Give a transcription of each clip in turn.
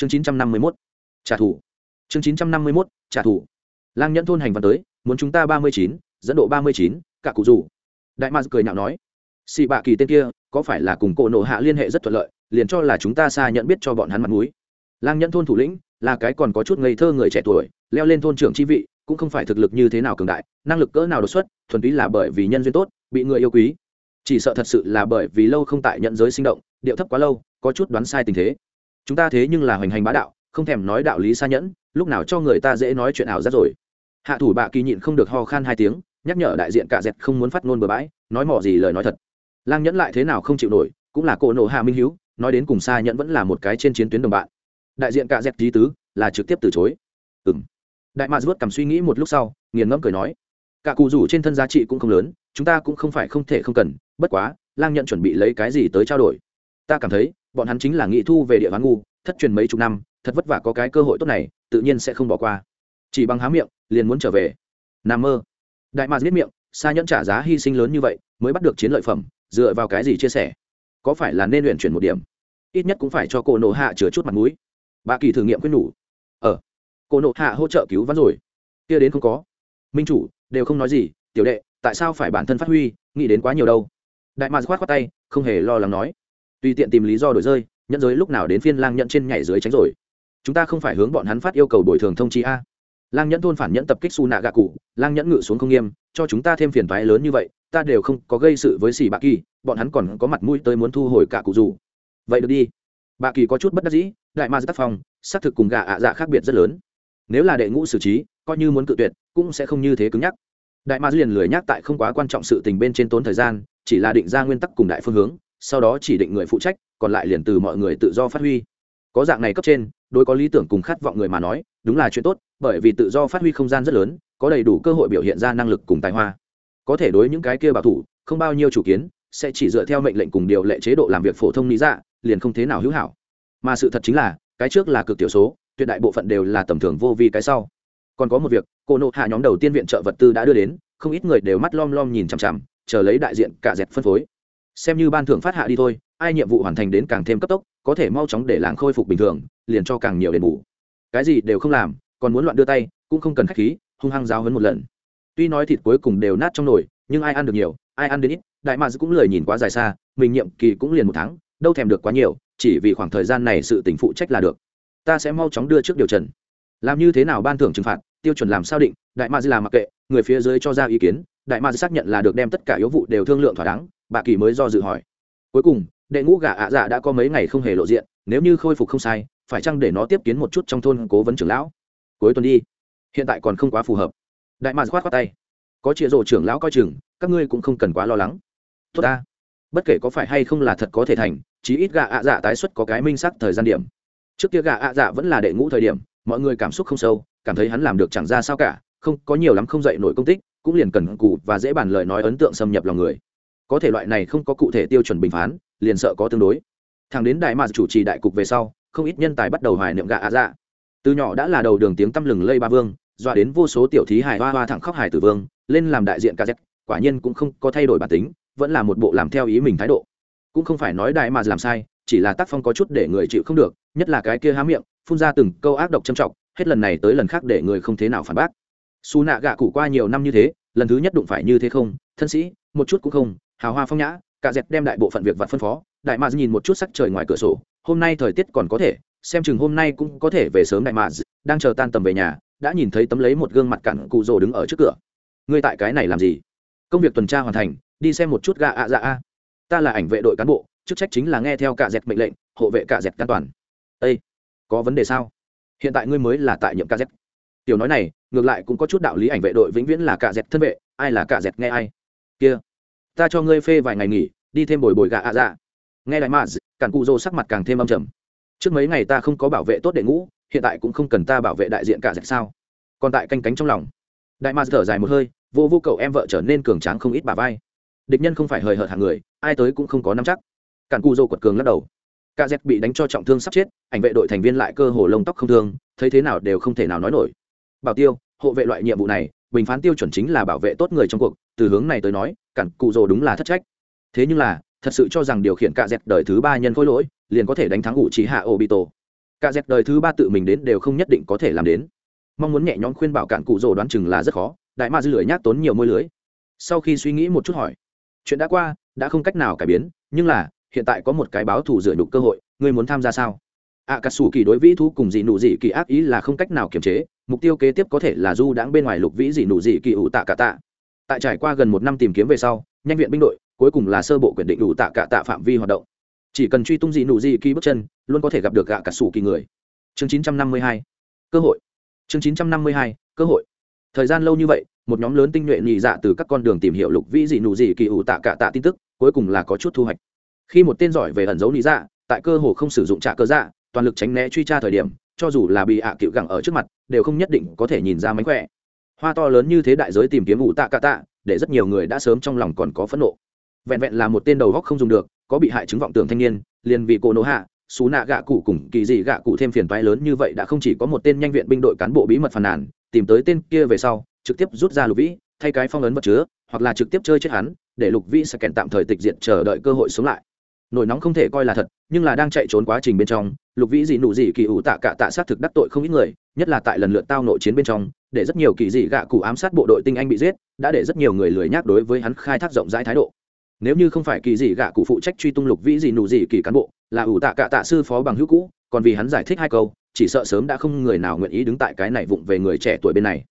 chương chín trăm năm mươi mốt, trả thù. Chương chín trăm năm mươi mốt, trả thù. Lang nhẫn thôn hành văn tới, muốn chúng ta ba mươi chín, dẫn độ ba mươi chín, cả cụ rủ. Đại ma cười nhạo nói, xì bạ kỳ tên kia, có phải là cùng cổ nộ hạ liên hệ rất thuận lợi, liền cho là chúng ta xa nhận biết cho bọn hắn mặt mũi. Lang nhẫn thôn thủ lĩnh, là cái còn có chút ngây thơ người trẻ tuổi, leo lên thôn trưởng chi vị, cũng không phải thực lực như thế nào cường đại, năng lực cỡ nào đột xuất, thuần túy là bởi vì nhân duyên tốt, bị người yêu quý. Chỉ sợ thật sự là bởi vì lâu không tại nhận giới sinh động, điệu thấp quá lâu, có chút đoán sai tình thế chúng ta thế nhưng là hoành hành bá đạo, không thèm nói đạo lý xa nhẫn, lúc nào cho người ta dễ nói chuyện ảo rất rồi. Hạ thủ bạ kỳ nhịn không được ho khan hai tiếng, nhắc nhở đại diện cả dẹt không muốn phát ngôn bừa bãi, nói mỏ gì lời nói thật. Lang nhẫn lại thế nào không chịu nổi, cũng là cỗ nộ hạ minh hữu nói đến cùng xa nhẫn vẫn là một cái trên chiến tuyến đồng bạn. Đại diện cả dẹt lý tứ là trực tiếp từ chối. Ừ m đại mạc vớt cầm suy nghĩ một lúc sau, nghiền ngẫm cười nói, cả cụ rủ trên thân giá trị cũng không lớn, chúng ta cũng không phải không thể không cần, bất quá, lang nhận chuẩn bị lấy cái gì tới trao đổi. Ta cảm thấy bọn hắn chính là nghị thu về địa ván ngu thất truyền mấy chục năm thật vất vả có cái cơ hội tốt này tự nhiên sẽ không bỏ qua. Chỉ bằng há miệng liền muốn trở về. Nam mơ. Đại mạc giết miệng xa nhẫn trả giá hy sinh lớn như vậy mới bắt được chiến lợi phẩm dựa vào cái gì chia sẻ? Có phải là nên luyện chuyển một điểm? Ít nhất cũng phải cho cô nộ hạ chừa chút mặt mũi. Bà kỳ thử nghiệm quyết nhủ. Ở ờ, cô nộ hạ hỗ trợ cứu vãn rồi. Kia đến không có. Minh chủ đều không nói gì tiểu đệ tại sao phải bản thân phát huy nghĩ đến quá nhiều đâu? Đại mạc khoát khoát tay không hề lo lắng nói tùy tiện tìm lý do đổi rơi nhận giới lúc nào đến phiên lang nhận trên nhảy dưới tránh rồi. Chúng ta không phải hướng bọn hắn phát yêu cầu bồi thường thông chi a. Lang nhẫn thôn phản nhẫn tập kích su nạ gạ cụ, lang nhẫn ngự xuống không nghiêm, cho chúng ta thêm phiền toái lớn như vậy, ta đều không có gây sự với xì bạ kỳ, bọn hắn còn có mặt mũi tới muốn thu hồi cả cụ dù vậy được đi. Bạ kỳ có chút bất đắc dĩ, đại ma tác phong, xác thực cùng gạ ạ dạ khác biệt rất lớn. Nếu là đệ ngũ xử trí, coi như muốn cự tuyệt, cũng sẽ không như thế cứng nhắc. Đại ma liền lười nhắc tại không quá quan trọng sự tình bên trên tốn thời gian, chỉ là định ra nguyên tắc cùng đại phương hướng sau đó chỉ định người phụ trách, còn lại liền từ mọi người tự do phát huy. Có dạng này cấp trên, đối có lý tưởng cùng khát vọng người mà nói, đúng là chuyện tốt, bởi vì tự do phát huy không gian rất lớn, có đầy đủ cơ hội biểu hiện ra năng lực cùng tài hoa. Có thể đối những cái kia bảo thủ, không bao nhiêu chủ kiến, sẽ chỉ dựa theo mệnh lệnh cùng điều lệ chế độ làm việc phổ thông lý dạ liền không thế nào hữu hảo. Mà sự thật chính là, cái trước là cực tiểu số, tuyệt đại bộ phận đều là tầm thường vô vi cái sau. Còn có một việc, cô nộ hạ nhóm đầu tiên viện trợ vật tư đã đưa đến, không ít người đều mắt lom lom nhìn chằm chằm, chờ lấy đại diện cả dẹp phân phối xem như ban thưởng phát hạ đi thôi, ai nhiệm vụ hoàn thành đến càng thêm cấp tốc, có thể mau chóng để làng khôi phục bình thường, liền cho càng nhiều đền bù. Cái gì đều không làm, còn muốn loạn đưa tay, cũng không cần khách khí, hung hăng giáo hấn một lần. Tuy nói thịt cuối cùng đều nát trong nồi, nhưng ai ăn được nhiều, ai ăn đến ít, đại mads cũng lười nhìn quá dài xa, mình nhiệm kỳ cũng liền một tháng, đâu thèm được quá nhiều, chỉ vì khoảng thời gian này sự tỉnh phụ trách là được. Ta sẽ mau chóng đưa trước điều trần. Làm như thế nào ban thưởng trừng phạt, tiêu chuẩn làm sao định, đại mads làm mặc kệ, người phía dưới cho ra ý kiến đại Ma xác nhận là được đem tất cả yếu vụ đều thương lượng thỏa đáng, bà kỳ mới do dự hỏi. Cuối cùng, đệ ngũ gà ạ dạ đã có mấy ngày không hề lộ diện, nếu như khôi phục không sai, phải chăng để nó tiếp kiến một chút trong thôn cố vấn trưởng lão? Cuối tuần đi. Hiện tại còn không quá phù hợp. Đại Ma khoát khoát tay. Có chịa rổ trưởng lão coi chừng, các ngươi cũng không cần quá lo lắng. Tốt ta. Bất kể có phải hay không là thật có thể thành, chí ít gà ạ dạ tái xuất có cái minh sắc thời gian điểm. Trước kia gà ạ dạ vẫn là đệ ngũ thời điểm, mọi người cảm xúc không sâu, cảm thấy hắn làm được chẳng ra sao cả, không có nhiều lắm không dạy nổi công tích cũng liền cần cụ và dễ bản lời nói ấn tượng xâm nhập lòng người. Có thể loại này không có cụ thể tiêu chuẩn bình phán, liền sợ có tương đối. Thằng đến đại mạc chủ trì đại cục về sau, không ít nhân tài bắt đầu hoài niệm gạ ạ dạ. Từ nhỏ đã là đầu đường tiếng tăm lừng lây ba vương, dọa đến vô số tiểu thí hài hoa hoa thẳng khóc hài tử vương, lên làm đại diện ca kz quả nhiên cũng không có thay đổi bản tính, vẫn là một bộ làm theo ý mình thái độ. Cũng không phải nói đại mà làm sai, chỉ là tác phong có chút để người chịu không được, nhất là cái kia há miệng, phun ra từng câu ác độc châm trọng, hết lần này tới lần khác để người không thế nào phản bác xù nạ gạ cụ qua nhiều năm như thế, lần thứ nhất đụng phải như thế không? Thân sĩ, một chút cũng không. Hào hoa phong nhã, cả dẹp đem đại bộ phận việc vặt phân phó. Đại mạc nhìn một chút sắc trời ngoài cửa sổ. Hôm nay thời tiết còn có thể. Xem chừng hôm nay cũng có thể về sớm đại mạc đang chờ tan tầm về nhà, đã nhìn thấy tấm lấy một gương mặt cặn cụ rồ đứng ở trước cửa. Ngươi tại cái này làm gì? Công việc tuần tra hoàn thành, đi xem một chút gạ ạ dạ a. Ta là ảnh vệ đội cán bộ, chức trách chính là nghe theo cả dẹp mệnh lệnh, hộ vệ cả dẹp an toàn. Ây có vấn đề sao? Hiện tại ngươi mới là tại nhiệm cả dẹp tiểu nói này, ngược lại cũng có chút đạo lý ảnh vệ đội vĩnh viễn là cả dẹt thân vệ, ai là cả dẹt nghe ai. Kia, ta cho ngươi phê vài ngày nghỉ, đi thêm bồi bồi gà ạ dạ. Nghe đại mà, cản cụ rô sắc mặt càng thêm âm trầm. Trước mấy ngày ta không có bảo vệ tốt đệ ngũ, hiện tại cũng không cần ta bảo vệ đại diện cả dẹt sao. Còn tại canh cánh trong lòng. Đại maz thở dài một hơi, vô vô cậu em vợ trở nên cường tráng không ít bà vai. Địch nhân không phải hời hợt hàng người, ai tới cũng không có nắm chắc. Cản cụ rô quật cường lắc đầu. Cả dẹt bị đánh cho trọng thương sắp chết, ảnh vệ đội thành viên lại cơ hồ lông tóc không thương, thấy thế nào đều không thể nào nói nổi bảo tiêu, hộ vệ loại nhiệm vụ này, bình phán tiêu chuẩn chính là bảo vệ tốt người trong cuộc, từ hướng này tới nói, cản cụ rồ đúng là thất trách. Thế nhưng là, thật sự cho rằng điều khiển cạ dẹt đời thứ ba nhân khối lỗi, liền có thể đánh thắng ủ trí hạ obito. Cạ dẹp đời thứ ba tự mình đến đều không nhất định có thể làm đến. Mong muốn nhẹ nhõm khuyên bảo cạn cụ rồ đoán chừng là rất khó, đại ma dư lưỡi nhát tốn nhiều môi lưới. Sau khi suy nghĩ một chút hỏi, chuyện đã qua, đã không cách nào cải biến, nhưng là, hiện tại có một cái báo thù rửa nhục cơ hội, ngươi muốn tham gia sao? Ạ cà sủ kỳ đối vĩ thú cùng dị nụ dị kỳ ác ý là không cách nào kiềm chế mục tiêu kế tiếp có thể là du đãng bên ngoài lục vĩ dị nụ dị kỳ ủ tạ cả tạ. Tại trải qua gần một năm tìm kiếm về sau, nhanh viện binh đội, cuối cùng là sơ bộ quyền định ủ tạ cả tạ phạm vi hoạt động. Chỉ cần truy tung dị nụ dị kỳ bước chân, luôn có thể gặp được gạ cả sủ kỳ người. Chương 952 cơ hội. Chương 952 cơ hội. Thời gian lâu như vậy, một nhóm lớn tinh nhuệ nhị dạ từ các con đường tìm hiểu lục vĩ dị nụ dị kỳ ủ tạ cả tạ tin tức, cuối cùng là có chút thu hoạch. Khi một tên giỏi về ẩn dấu nhị dạ tại cơ hồ không sử dụng trả cơ dạ toàn lực tránh né truy tra thời điểm cho dù là bị ạ à cựu gẳng ở trước mặt, đều không nhất định có thể nhìn ra mánh khỏe. Hoa to lớn như thế đại giới tìm kiếm ủ tạ cả tạ, để rất nhiều người đã sớm trong lòng còn có phẫn nộ. Vẹn vẹn là một tên đầu góc không dùng được, có bị hại chứng vọng tưởng thanh niên, liền vì cô nỗ hạ, xú nạ gạ cụ cùng kỳ dị gạ cụ thêm phiền toái lớn như vậy đã không chỉ có một tên nhanh viện binh đội cán bộ bí mật phàn nàn, tìm tới tên kia về sau, trực tiếp rút ra lục vĩ, thay cái phong ấn vật chứa, hoặc là trực tiếp chơi chết hắn, để lục vĩ sẽ kèn tạm thời tịch diện chờ đợi cơ hội sống lại nổi nóng không thể coi là thật, nhưng là đang chạy trốn quá trình bên trong, lục vĩ dị nụ dị kỳ ủ tạ cả tạ sát thực đắc tội không ít người, nhất là tại lần lượt tao nội chiến bên trong, để rất nhiều kỳ dị gạ cụ ám sát bộ đội tinh anh bị giết, đã để rất nhiều người lười nhác đối với hắn khai thác rộng rãi thái độ. Nếu như không phải kỳ dị gạ cụ phụ trách truy tung lục vĩ dị nụ dị kỳ cán bộ, là ủ tạ cả tạ sư phó bằng hữu cũ, còn vì hắn giải thích hai câu, chỉ sợ sớm đã không người nào nguyện ý đứng tại cái này vụng về người trẻ tuổi bên này.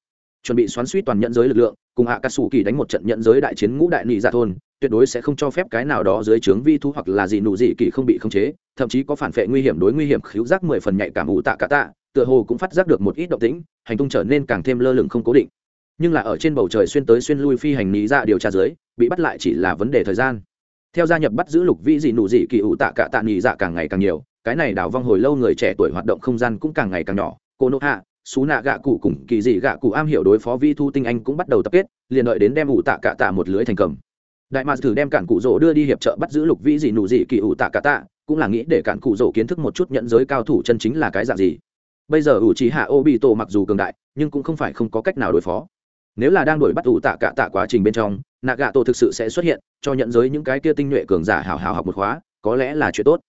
Chuẩn bị xoắn suýt toàn nhận giới lực lượng, cùng hạ cát sủ kỳ đánh một trận nhận giới đại chiến ngũ đại nị dạ thôn tuyệt đối sẽ không cho phép cái nào đó dưới trướng vi thu hoặc là gì nụ gì kỳ không bị khống chế, thậm chí có phản vệ nguy hiểm đối nguy hiểm khiếu giác mười phần nhạy cảm ủ tạ cả tạ, tựa hồ cũng phát giác được một ít động tĩnh, hành tung trở nên càng thêm lơ lửng không cố định. Nhưng là ở trên bầu trời xuyên tới xuyên lui phi hành lý ra điều tra dưới, bị bắt lại chỉ là vấn đề thời gian. Theo gia nhập bắt giữ lục vĩ dị nụ dị kỳ ủ tạ cả tạ nhị dạ càng ngày càng nhiều, cái này đảo vong hồi lâu người trẻ tuổi hoạt động không gian cũng càng ngày càng nhỏ. Cô nộ hạ xú nạ gạ cụ cùng kỳ dị gạ cụ am hiểu đối phó vi thu tinh anh cũng bắt đầu tập kết, liền đợi đến đem ủ tạ cả tạ một lưới thành cầm đại mạc thử đem cản cụ rỗ đưa đi hiệp trợ bắt giữ lục vĩ dị nụ dị kỳ ủ tạ cả tạ, cũng là nghĩ để cản cụ rỗ kiến thức một chút nhận giới cao thủ chân chính là cái dạng gì. Bây giờ ủ trí hạ ô bị tổ mặc dù cường đại, nhưng cũng không phải không có cách nào đối phó. Nếu là đang đuổi bắt ủ tạ cả tạ quá trình bên trong nạ gạ tổ thực sự sẽ xuất hiện, cho nhận giới những cái kia tinh nhuệ cường giả hào hào học một khóa, có lẽ là chuyện tốt.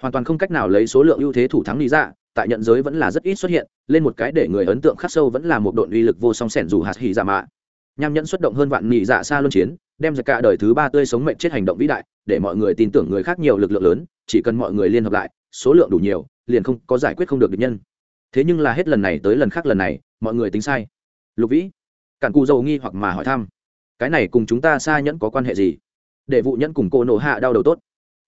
Hoàn toàn không cách nào lấy số lượng ưu thế thủ thắng lý ra, tại nhận giới vẫn là rất ít xuất hiện, lên một cái để người ấn tượng khắc sâu vẫn là một đội uy lực vô song sẻn dù hạt hỉ giả mạ. Nham nhẫn xuất động hơn vạn nhị dạ xa luân chiến đem ra cả đời thứ ba tươi sống mệnh chết hành động vĩ đại, để mọi người tin tưởng người khác nhiều lực lượng lớn, chỉ cần mọi người liên hợp lại, số lượng đủ nhiều, liền không có giải quyết không được địch nhân. Thế nhưng là hết lần này tới lần khác lần này, mọi người tính sai. Lục vĩ, cản cù dầu nghi hoặc mà hỏi thăm, cái này cùng chúng ta xa nhẫn có quan hệ gì? Để vụ nhẫn cùng cô nổ hạ đau đầu tốt.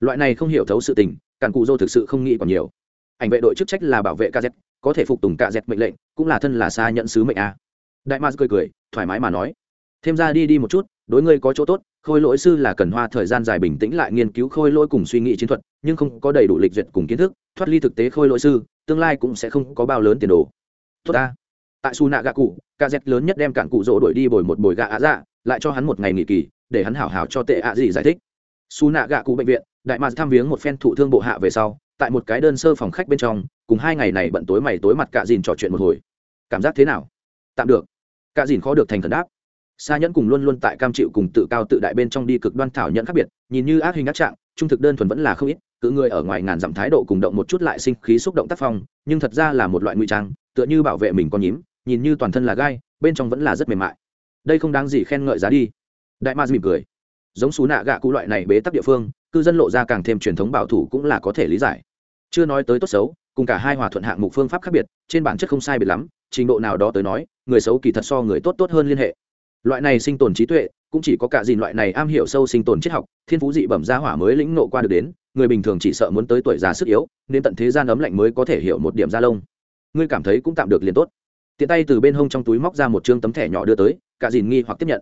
Loại này không hiểu thấu sự tình, cản cù dâu thực sự không nghĩ còn nhiều. Ảnh vệ đội chức trách là bảo vệ kz có thể phục tùng kz mệnh lệnh, cũng là thân là xa nhận sứ mệnh a. Đại ma cười cười, thoải mái mà nói, thêm ra đi đi một chút đối ngươi có chỗ tốt, khôi lỗi sư là cần hoa thời gian dài bình tĩnh lại nghiên cứu khôi lỗi cùng suy nghĩ chiến thuật, nhưng không có đầy đủ lịch duyệt cùng kiến thức, thoát ly thực tế khôi lỗi sư, tương lai cũng sẽ không có bao lớn tiền đồ. Tốt ta. Tại su nạ gạ cụ ca z lớn nhất đem cản cụ rỗ đuổi đi bồi một bồi gạ ạ dạ lại cho hắn một ngày nghỉ kỳ, để hắn hảo hảo cho tệ ạ gì giải thích. Su nạ gạ cụ bệnh viện, đại mạc thăm viếng một phen thụ thương bộ hạ về sau, tại một cái đơn sơ phòng khách bên trong, cùng hai ngày này bận tối mày tối mặt cạ dìn trò chuyện một hồi. Cảm giác thế nào? Tạm được. Cạ dìn khó được thành thần đáp xa nhẫn cùng luôn luôn tại cam chịu cùng tự cao tự đại bên trong đi cực đoan thảo nhẫn khác biệt, nhìn như ác hình ác trạng, trung thực đơn thuần vẫn là không ít cự người ở ngoài ngàn dặm thái độ cùng động một chút lại sinh khí xúc động tác phong, nhưng thật ra là một loại nguy trang, tựa như bảo vệ mình con nhím, nhìn như toàn thân là gai, bên trong vẫn là rất mềm mại. Đây không đáng gì khen ngợi giá đi. Đại ma mỉm cười. Giống xú nạ gạ cụ loại này bế tắc địa phương, cư dân lộ ra càng thêm truyền thống bảo thủ cũng là có thể lý giải. Chưa nói tới tốt xấu, cùng cả hai hòa thuận hạng mục phương pháp khác biệt, trên bản chất không sai biệt lắm, trình độ nào đó tới nói, người xấu kỳ thật so người tốt tốt hơn liên hệ loại này sinh tồn trí tuệ, cũng chỉ có cả dìn loại này am hiểu sâu sinh tồn triết học, thiên phú dị bẩm gia hỏa mới lĩnh nộ qua được đến, người bình thường chỉ sợ muốn tới tuổi già sức yếu, nên tận thế gian ấm lạnh mới có thể hiểu một điểm da lông. Ngươi cảm thấy cũng tạm được liền tốt. Tiện tay từ bên hông trong túi móc ra một chương tấm thẻ nhỏ đưa tới, cả dìn nghi hoặc tiếp nhận.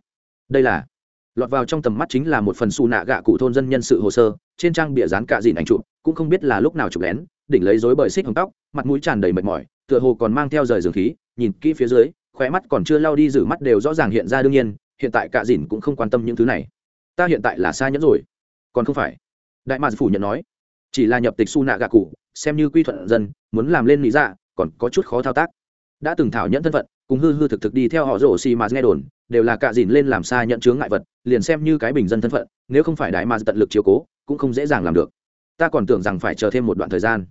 Đây là, lọt vào trong tầm mắt chính là một phần xù nạ gạ cụ thôn dân nhân sự hồ sơ, trên trang bìa dán cả dìn ảnh chụp, cũng không biết là lúc nào chụp lén, đỉnh lấy rối bởi xích hồng tóc, mặt mũi tràn đầy mệt mỏi, tựa hồ còn mang theo rời giường khí, nhìn kỹ phía dưới khóe mắt còn chưa lao đi rử mắt đều rõ ràng hiện ra đương nhiên, hiện tại cả dìn cũng không quan tâm những thứ này. Ta hiện tại là xa nhẫn rồi. Còn không phải. Đại mạc phủ nhận nói. Chỉ là nhập tịch su nạ gạ cụ, xem như quy thuận dân, muốn làm lên lý dạ còn có chút khó thao tác. Đã từng thảo nhẫn thân phận, cùng hư hư thực thực đi theo họ rổ xì mà nghe đồn, đều là cạ dìn lên làm xa nhận chướng ngại vật, liền xem như cái bình dân thân phận, nếu không phải đại mà tận lực chiếu cố, cũng không dễ dàng làm được. Ta còn tưởng rằng phải chờ thêm một đoạn thời gian.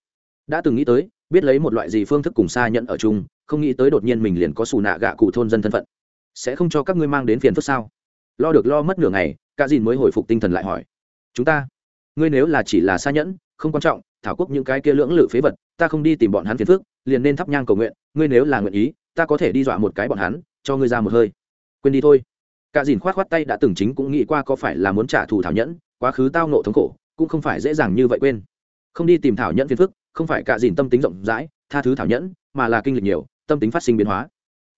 Đã từng nghĩ tới, biết lấy một loại gì phương thức cùng xa nhận ở chung không nghĩ tới đột nhiên mình liền có xù nạ gạ cụ thôn dân thân phận. Sẽ không cho các ngươi mang đến phiền phức sao? Lo được lo mất nửa ngày, cả dìn mới hồi phục tinh thần lại hỏi. Chúng ta, ngươi nếu là chỉ là xa nhẫn, không quan trọng, thảo quốc những cái kia lưỡng lự phế vật, ta không đi tìm bọn hắn phiền phức, liền nên thắp nhang cầu nguyện, ngươi nếu là nguyện ý, ta có thể đi dọa một cái bọn hắn, cho ngươi ra một hơi. Quên đi thôi. Cả dìn khoát khoát tay đã từng chính cũng nghĩ qua có phải là muốn trả thù thảo nhẫn, quá khứ tao nộ thống khổ, cũng không phải dễ dàng như vậy quên. Không đi tìm thảo nhẫn phiền phức, không phải cả dìn tâm tính rộng rãi, tha thứ thảo nhẫn, mà là kinh lịch nhiều tâm tính phát sinh biến hóa.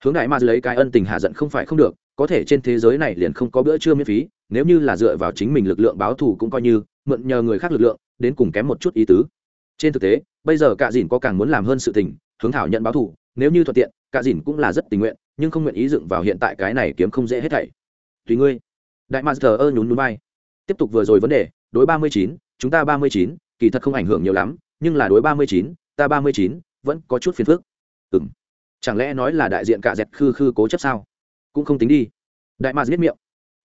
Hướng đại ma lấy cái ân tình hạ giận không phải không được, có thể trên thế giới này liền không có bữa trưa miễn phí, nếu như là dựa vào chính mình lực lượng báo thù cũng coi như, mượn nhờ người khác lực lượng, đến cùng kém một chút ý tứ. Trên thực tế, bây giờ cả dìn có càng muốn làm hơn sự tình, hướng thảo nhận báo thù, nếu như thuận tiện cả dìn cũng là rất tình nguyện, nhưng không nguyện ý dựng vào hiện tại cái này kiếm không dễ hết thảy. Tùy ngươi. Đại master ơ nhún núi bay tiếp tục vừa rồi vấn đề, đối ba mươi chín, chúng ta ba mươi chín, kỳ thật không ảnh hưởng nhiều lắm, nhưng là đối ba mươi chín, ta ba mươi chín, vẫn có chút phiền phức. Ừng chẳng lẽ nói là đại diện cả dẹt khư khư cố chấp sao? Cũng không tính đi. Đại mạc giết miệng.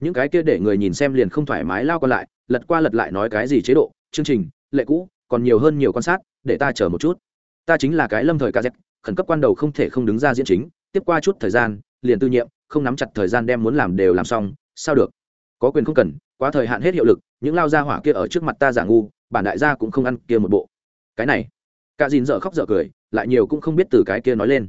Những cái kia để người nhìn xem liền không thoải mái lao còn lại, lật qua lật lại nói cái gì chế độ, chương trình, lệ cũ, còn nhiều hơn nhiều quan sát, để ta chờ một chút. Ta chính là cái lâm thời cả dẹt, khẩn cấp quan đầu không thể không đứng ra diễn chính, tiếp qua chút thời gian, liền tư nhiệm, không nắm chặt thời gian đem muốn làm đều làm xong, sao được? Có quyền không cần, quá thời hạn hết hiệu lực, những lao gia hỏa kia ở trước mặt ta giả ngu, bản đại gia cũng không ăn kia một bộ. Cái này, cả dìn dở khóc dở cười, lại nhiều cũng không biết từ cái kia nói lên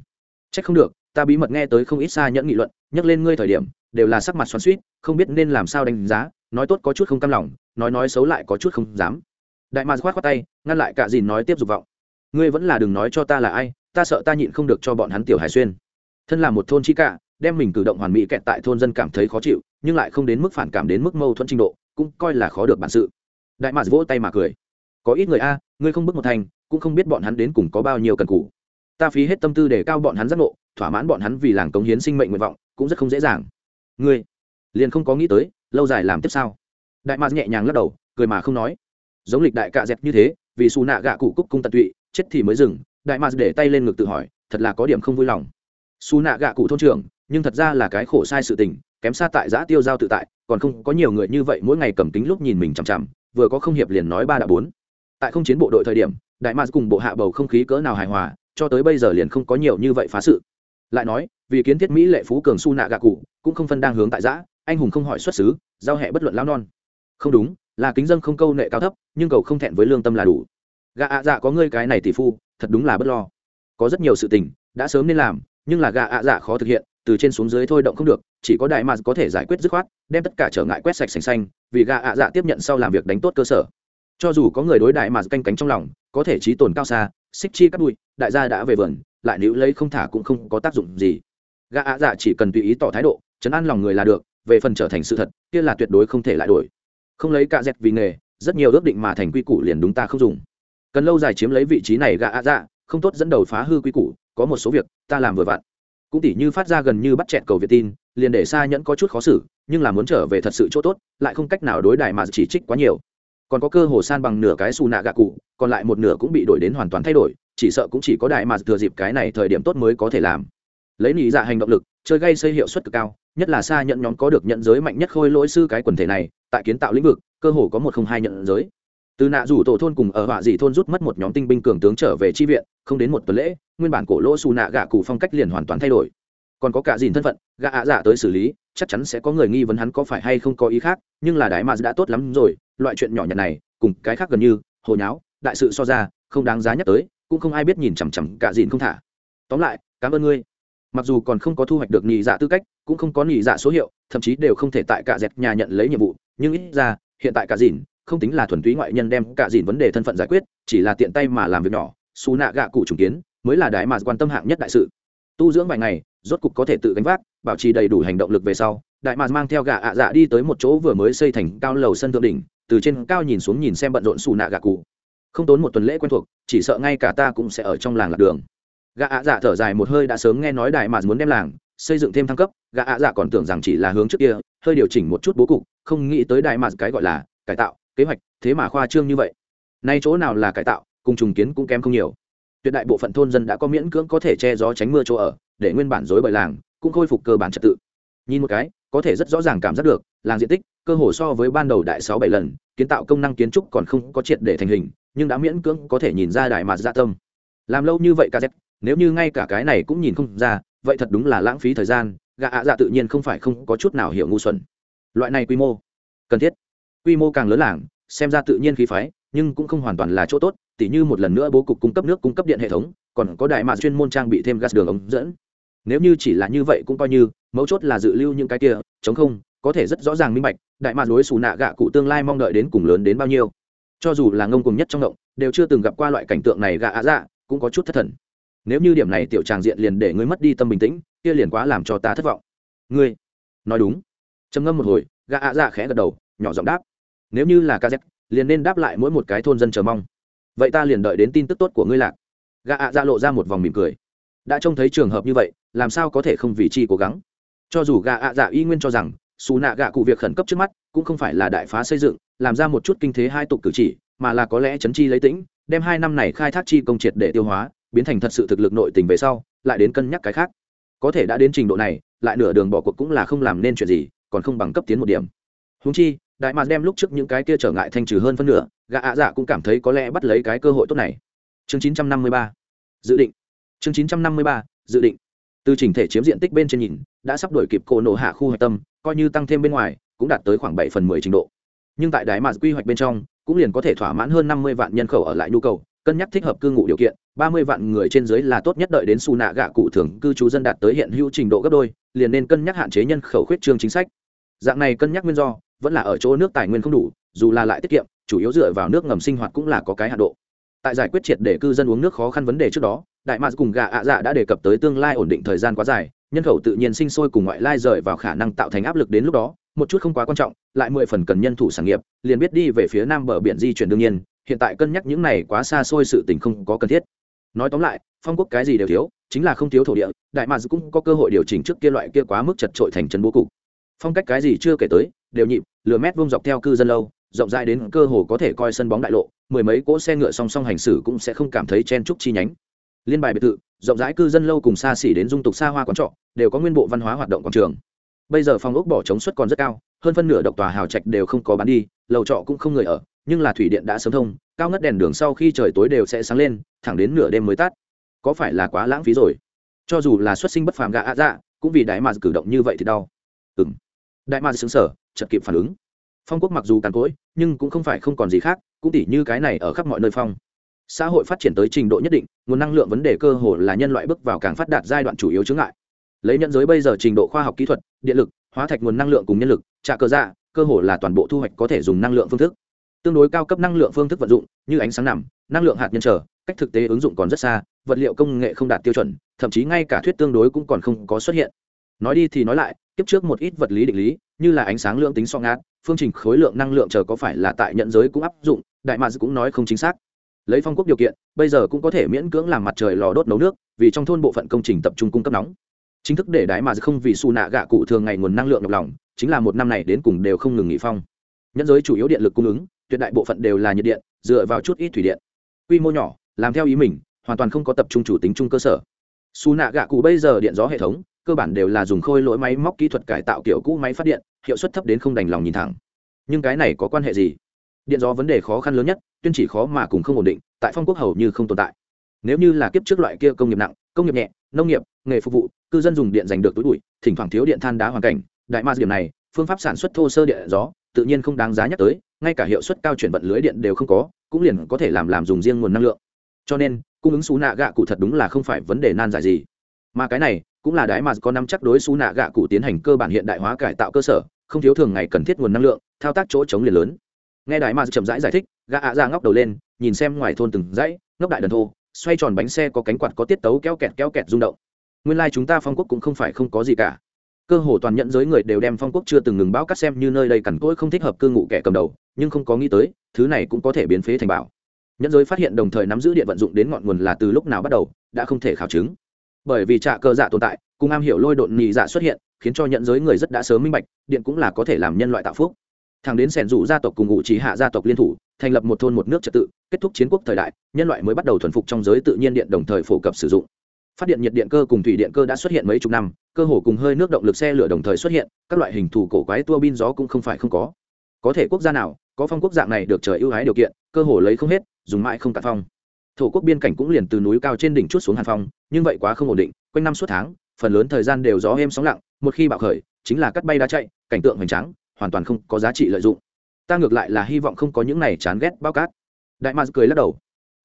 chắc không được ta bí mật nghe tới không ít xa nhẫn nghị luận nhắc lên ngươi thời điểm đều là sắc mặt xoắn xuýt, không biết nên làm sao đánh giá nói tốt có chút không cam lòng nói nói xấu lại có chút không dám. Đại Ma khoát khoát tay ngăn lại cả dìn nói tiếp dục vọng. Ngươi vẫn là đừng nói cho ta là ai ta sợ ta nhịn không được cho bọn hắn tiểu hải xuyên. Thân là một thôn chi cả đem mình cử động hoàn mỹ kẹt tại thôn dân cảm thấy khó chịu nhưng lại không đến mức phản cảm đến mức mâu thuẫn trình độ cũng coi là khó được bản sự. Đại Ma vỗ tay mà cười. Có ít người a ngươi không bước một thành cũng không biết bọn hắn đến cùng có bao nhiêu cần cù ta phí hết tâm tư để cao bọn hắn giác ngộ, thỏa mãn bọn hắn vì làng cống hiến sinh mệnh nguyện vọng, cũng rất không dễ dàng. Ngươi, liền không có nghĩ tới, lâu dài làm tiếp sau đại mạc nhẹ nhàng lắc đầu, cười mà không nói. Giống lịch đại cạ dẹp như thế, vì xù nạ gạ cụ cúc cung tận tụy, chết thì mới dừng, đại mạc để tay lên ngực tự hỏi, thật là có điểm không vui lòng. Xù nạ gạ cụ thôn trưởng, nhưng thật ra là cái khổ sai sự tình, kém xa tại giã tiêu giao tự tại, còn không có nhiều người như vậy mỗi ngày cầm kính lúc nhìn mình chằm chằm, vừa có không hiệp liền nói ba đã bốn. Tại không chiến bộ đội thời điểm, đại mạc cùng bộ hạ bầu không khí cỡ nào hài hòa cho tới bây giờ liền không có nhiều như vậy phá sự. Lại nói, vì kiến thiết mỹ lệ phú cường su nạ gạ cụ, cũng không phân đang hướng tại giã, anh hùng không hỏi xuất xứ, giao hẹ bất luận lao non. Không đúng, là kính dân không câu nệ cao thấp, nhưng cầu không thẹn với lương tâm là đủ. Gạ ạ dạ có ngươi cái này tỷ phu, thật đúng là bất lo. Có rất nhiều sự tình, đã sớm nên làm, nhưng là gạ ạ dạ khó thực hiện, từ trên xuống dưới thôi động không được, chỉ có đại mà có thể giải quyết dứt khoát, đem tất cả trở ngại quét sạch sành xanh, vì gạ ạ dạ tiếp nhận sau làm việc đánh tốt cơ sở cho dù có người đối đại mà canh cánh trong lòng, có thể trí tồn cao xa, xích chi cắt bụi, đại gia đã về vườn, lại nữ lấy không thả cũng không có tác dụng gì. Gã ạ dạ chỉ cần tùy ý tỏ thái độ chấn an lòng người là được, về phần trở thành sự thật, kia là tuyệt đối không thể lại đổi. Không lấy cạ dẹt vì nghề, rất nhiều ước định mà thành quy củ liền đúng ta không dùng. Cần lâu dài chiếm lấy vị trí này gã ạ dạ không tốt dẫn đầu phá hư quy củ, có một số việc, ta làm vừa vặn. Cũng tỉ như phát ra gần như bắt chẹt cầu việt tin, liền để xa nhẫn có chút khó xử, nhưng là muốn trở về thật sự chỗ tốt, lại không cách nào đối đại mà chỉ trích quá nhiều còn có cơ hồ san bằng nửa cái xù nạ gạ cụ còn lại một nửa cũng bị đổi đến hoàn toàn thay đổi, chỉ sợ cũng chỉ có đại mà thừa dịp cái này thời điểm tốt mới có thể làm. Lấy lý dạ hành động lực, chơi gây xây hiệu suất cực cao, nhất là xa nhận nhóm có được nhận giới mạnh nhất khôi lỗi sư cái quần thể này, tại kiến tạo lĩnh vực, cơ hồ có một không hai nhận giới. Từ nạ rủ tổ thôn cùng ở họa dị thôn rút mất một nhóm tinh binh cường tướng trở về chi viện, không đến một tuần lễ, nguyên bản cổ lỗ xù nạ gạ cụ phong cách liền hoàn toàn thay đổi. Còn có cả dìn thân phận gạ ạ dạ tới xử lý, chắc chắn sẽ có người nghi vấn hắn có phải hay không có ý khác, nhưng là đại mà đã tốt lắm rồi, loại chuyện nhỏ nhặt này, cùng cái khác gần như, hồ nháo, đại sự so ra, không đáng giá nhắc tới, cũng không ai biết nhìn chằm chằm cả dìn không thả. Tóm lại, cảm ơn ngươi. Mặc dù còn không có thu hoạch được nhị dạ tư cách, cũng không có nhị dạ số hiệu, thậm chí đều không thể tại cả dẹt nhà nhận lấy nhiệm vụ, nhưng ít ra, hiện tại cả dìn không tính là thuần túy ngoại nhân đem cả dìn vấn đề thân phận giải quyết, chỉ là tiện tay mà làm việc nhỏ, xù nạ gạ cụ trùng kiến, mới là đại mà quan tâm hạng nhất đại sự. Tu dưỡng vài ngày, rốt cục có thể tự gánh vác bảo trì đầy đủ hành động lực về sau, đại mạc mang theo gà ạ dạ đi tới một chỗ vừa mới xây thành cao lầu sân thượng đỉnh, từ trên cao nhìn xuống nhìn xem bận rộn xù nạ gà cụ. Không tốn một tuần lễ quen thuộc, chỉ sợ ngay cả ta cũng sẽ ở trong làng lạc đường. Gà ạ dạ thở dài một hơi đã sớm nghe nói đại mạc muốn đem làng xây dựng thêm thăng cấp gà ạ dạ còn tưởng rằng chỉ là hướng trước kia, hơi điều chỉnh một chút bố cục, không nghĩ tới đại mạc cái gọi là cải tạo, kế hoạch, thế mà khoa trương như vậy. Nay chỗ nào là cải tạo, cùng trùng kiến cũng kém không nhiều. Tuyệt đại bộ phận thôn dân đã có miễn cưỡng có thể che gió tránh mưa chỗ ở, để nguyên bản dối bởi làng cũng khôi phục cơ bản trật tự. Nhìn một cái, có thể rất rõ ràng cảm giác được, làng diện tích, cơ hồ so với ban đầu đại sáu bảy lần, kiến tạo công năng kiến trúc còn không có triệt để thành hình, nhưng đã miễn cưỡng có thể nhìn ra đại mà gia dạ tâm. Làm lâu như vậy kz nếu như ngay cả cái này cũng nhìn không ra, vậy thật đúng là lãng phí thời gian, gạ ạ dạ tự nhiên không phải không có chút nào hiểu ngu xuẩn. Loại này quy mô, cần thiết. Quy mô càng lớn làng, xem ra tự nhiên khí phái, nhưng cũng không hoàn toàn là chỗ tốt, tỉ như một lần nữa bố cục cung cấp nước cung cấp điện hệ thống, còn có đại mạ chuyên môn trang bị thêm gas đường ống dẫn nếu như chỉ là như vậy cũng coi như, mấu chốt là dự lưu những cái kia, chống không, có thể rất rõ ràng minh bạch, đại mạc đối xù nạ gạ cụ tương lai mong đợi đến cùng lớn đến bao nhiêu. Cho dù là ngông cùng nhất trong động, đều chưa từng gặp qua loại cảnh tượng này gạ ạ dạ cũng có chút thất thần. Nếu như điểm này tiểu tràng diện liền để ngươi mất đi tâm bình tĩnh, kia liền quá làm cho ta thất vọng. Ngươi, nói đúng. Trầm ngâm một hồi, gạ ạ dạ khẽ gật đầu, nhỏ giọng đáp. Nếu như là kz liền nên đáp lại mỗi một cái thôn dân chờ mong. Vậy ta liền đợi đến tin tức tốt của ngươi lạc. Gạ ạ dạ lộ ra một vòng mỉm cười. Đã trông thấy trường hợp như vậy làm sao có thể không vì chi cố gắng? Cho dù gạ ạ dạ y nguyên cho rằng, xù nạ gạ cụ việc khẩn cấp trước mắt, cũng không phải là đại phá xây dựng, làm ra một chút kinh thế hai tục cử chỉ, mà là có lẽ chấn chi lấy tĩnh, đem hai năm này khai thác chi công triệt để tiêu hóa, biến thành thật sự thực lực nội tình về sau, lại đến cân nhắc cái khác. Có thể đã đến trình độ này, lại nửa đường bỏ cuộc cũng là không làm nên chuyện gì, còn không bằng cấp tiến một điểm. Húng chi, đại mạc đem lúc trước những cái kia trở ngại thanh trừ hơn phân nửa, gạ ạ dạ cũng cảm thấy có lẽ bắt lấy cái cơ hội tốt này. Chương 953 dự định. Chương 953 dự định từ chỉnh thể chiếm diện tích bên trên nhìn, đã sắp đổi kịp cổ nổ hạ khu hạch tâm, coi như tăng thêm bên ngoài, cũng đạt tới khoảng bảy phần mười trình độ. Nhưng tại đáy mạc quy hoạch bên trong, cũng liền có thể thỏa mãn hơn năm mươi vạn nhân khẩu ở lại nhu cầu, cân nhắc thích hợp cư ngụ điều kiện, ba mươi vạn người trên dưới là tốt nhất đợi đến su nạ gạ cụ thường cư trú dân đạt tới hiện hữu trình độ gấp đôi, liền nên cân nhắc hạn chế nhân khẩu khuyết trương chính sách. Dạng này cân nhắc nguyên do, vẫn là ở chỗ nước tài nguyên không đủ, dù là lại tiết kiệm, chủ yếu dựa vào nước ngầm sinh hoạt cũng là có cái hạ độ tại giải quyết triệt để cư dân uống nước khó khăn vấn đề trước đó, đại mạc cùng Gà ạ dạ đã đề cập tới tương lai ổn định thời gian quá dài, nhân khẩu tự nhiên sinh sôi cùng ngoại lai rời vào khả năng tạo thành áp lực đến lúc đó, một chút không quá quan trọng, lại mười phần cần nhân thủ sản nghiệp, liền biết đi về phía nam bờ biển di chuyển đương nhiên, hiện tại cân nhắc những này quá xa xôi sự tình không có cần thiết. Nói tóm lại, phong quốc cái gì đều thiếu, chính là không thiếu thổ địa, đại mạc cũng có cơ hội điều chỉnh trước kia loại kia quá mức chật trội thành trấn bố cục. Phong cách cái gì chưa kể tới, đều nhịp lừa mét vuông dọc theo cư dân lâu rộng rãi đến cơ hồ có thể coi sân bóng đại lộ, mười mấy cỗ xe ngựa song song hành xử cũng sẽ không cảm thấy chen trúc chi nhánh. Liên bài biệt thự, rộng rãi cư dân lâu cùng xa xỉ đến dung tục xa hoa quán trọ, đều có nguyên bộ văn hóa hoạt động quảng trường. Bây giờ phòng ốc bỏ trống suất còn rất cao, hơn phân nửa độc tòa hào trạch đều không có bán đi, lầu trọ cũng không người ở, nhưng là thủy điện đã sớm thông, cao ngất đèn đường sau khi trời tối đều sẽ sáng lên, thẳng đến nửa đêm mới tắt. Có phải là quá lãng phí rồi? Cho dù là xuất sinh bất phàm gạ ạ dạ cũng vì đại mà cử động như vậy thì đau. Ừng đại mà xứng sở chật kịp phản ứng phong quốc mặc dù càn cỗi, nhưng cũng không phải không còn gì khác, cũng tỉ như cái này ở khắp mọi nơi phong. Xã hội phát triển tới trình độ nhất định, nguồn năng lượng vấn đề cơ hồ là nhân loại bước vào càng phát đạt giai đoạn chủ yếu chướng ngại. Lấy nhận giới bây giờ trình độ khoa học kỹ thuật, điện lực, hóa thạch nguồn năng lượng cùng nhân lực trả cơ dạ cơ hồ là toàn bộ thu hoạch có thể dùng năng lượng phương thức. Tương đối cao cấp năng lượng phương thức vận dụng, như ánh sáng nằm, năng lượng hạt nhân trở, cách thực tế ứng dụng còn rất xa, vật liệu công nghệ không đạt tiêu chuẩn, thậm chí ngay cả thuyết tương đối cũng còn không có xuất hiện. Nói đi thì nói lại, kiếp trước một ít vật lý định lý như là ánh sáng lượng tính so ngát, phương trình khối lượng năng lượng chờ có phải là tại nhận giới cũng áp dụng, đại mads cũng nói không chính xác. Lấy phong quốc điều kiện, bây giờ cũng có thể miễn cưỡng làm mặt trời lò đốt nấu nước, vì trong thôn bộ phận công trình tập trung cung cấp nóng. Chính thức để đại mà không vì xù nạ gạ cụ thường ngày nguồn năng lượng nhọc lòng, chính là một năm này đến cùng đều không ngừng nghỉ phong. Nhân giới chủ yếu điện lực cung ứng, tuyệt đại bộ phận đều là nhiệt điện, dựa vào chút ít thủy điện. Quy mô nhỏ, làm theo ý mình, hoàn toàn không có tập trung chủ tính chung cơ sở. Xù nạ gạ cụ bây giờ điện gió hệ thống, cơ bản đều là dùng khôi lỗi máy móc kỹ thuật cải tạo kiểu cũ máy phát điện hiệu suất thấp đến không đành lòng nhìn thẳng. Nhưng cái này có quan hệ gì? Điện gió vấn đề khó khăn lớn nhất, tuyên chỉ khó mà cùng không ổn định, tại phong quốc hầu như không tồn tại. Nếu như là kiếp trước loại kia công nghiệp nặng, công nghiệp nhẹ, nông nghiệp, nghề phục vụ, cư dân dùng điện giành được túi bụi, thỉnh thoảng thiếu điện than đá hoàn cảnh, đại ma điểm này, phương pháp sản xuất thô sơ điện gió, tự nhiên không đáng giá nhắc tới, ngay cả hiệu suất cao chuyển vận lưới điện đều không có, cũng liền có thể làm làm dùng riêng nguồn năng lượng. Cho nên, cung ứng xú nạ gạ cụ thật đúng là không phải vấn đề nan giải gì. Mà cái này cũng là đái mà có năm chắc đối xú nạ gạ cụ tiến hành cơ bản hiện đại hóa cải tạo cơ sở, không thiếu thường ngày cần thiết nguồn năng lượng, thao tác chỗ chống liền lớn. Nghe đại mà chậm rãi giải thích gạ ạ ra ngóc đầu lên, nhìn xem ngoài thôn từng dãy ngóc đại đần thô, xoay tròn bánh xe có cánh quạt có tiết tấu kéo kẹt kéo kẹt rung động. Nguyên lai、like、chúng ta phong quốc cũng không phải không có gì cả. Cơ hồ toàn nhận giới người đều đem phong quốc chưa từng ngừng báo cắt xem như nơi đây cằn cỗi không thích hợp cư ngụ kẻ cầm đầu, nhưng không có nghĩ tới, thứ này cũng có thể biến phế thành bảo. Nhận giới phát hiện đồng thời nắm giữ điện vận dụng đến ngọn nguồn là từ lúc nào bắt đầu, đã không thể khảo chứng bởi vì trạ cơ dạ tồn tại, cùng am hiểu lôi độn nhị dạ xuất hiện, khiến cho nhận giới người rất đã sớm minh bạch, điện cũng là có thể làm nhân loại tạo phúc. Thằng đến sẻn rủ gia tộc cùng ngụ trí hạ gia tộc liên thủ, thành lập một thôn một nước trật tự, kết thúc chiến quốc thời đại, nhân loại mới bắt đầu thuần phục trong giới tự nhiên điện đồng thời phổ cập sử dụng. Phát điện nhiệt điện cơ cùng thủy điện cơ đã xuất hiện mấy chục năm, cơ hồ cùng hơi nước động lực xe lửa đồng thời xuất hiện, các loại hình thủ cổ quái tua bin gió cũng không phải không có. Có thể quốc gia nào, có phong quốc dạng này được trời ưu ái điều kiện, cơ hồ lấy không hết, dùng mãi không cạn phong thổ quốc biên cảnh cũng liền từ núi cao trên đỉnh chút xuống hàn phong, nhưng vậy quá không ổn định, quanh năm suốt tháng, phần lớn thời gian đều gió êm sóng lặng, một khi bạo khởi, chính là cắt bay đá chạy, cảnh tượng hoành tráng, hoàn toàn không có giá trị lợi dụng. Ta ngược lại là hy vọng không có những này chán ghét bao cát. Đại ma cười lắc đầu.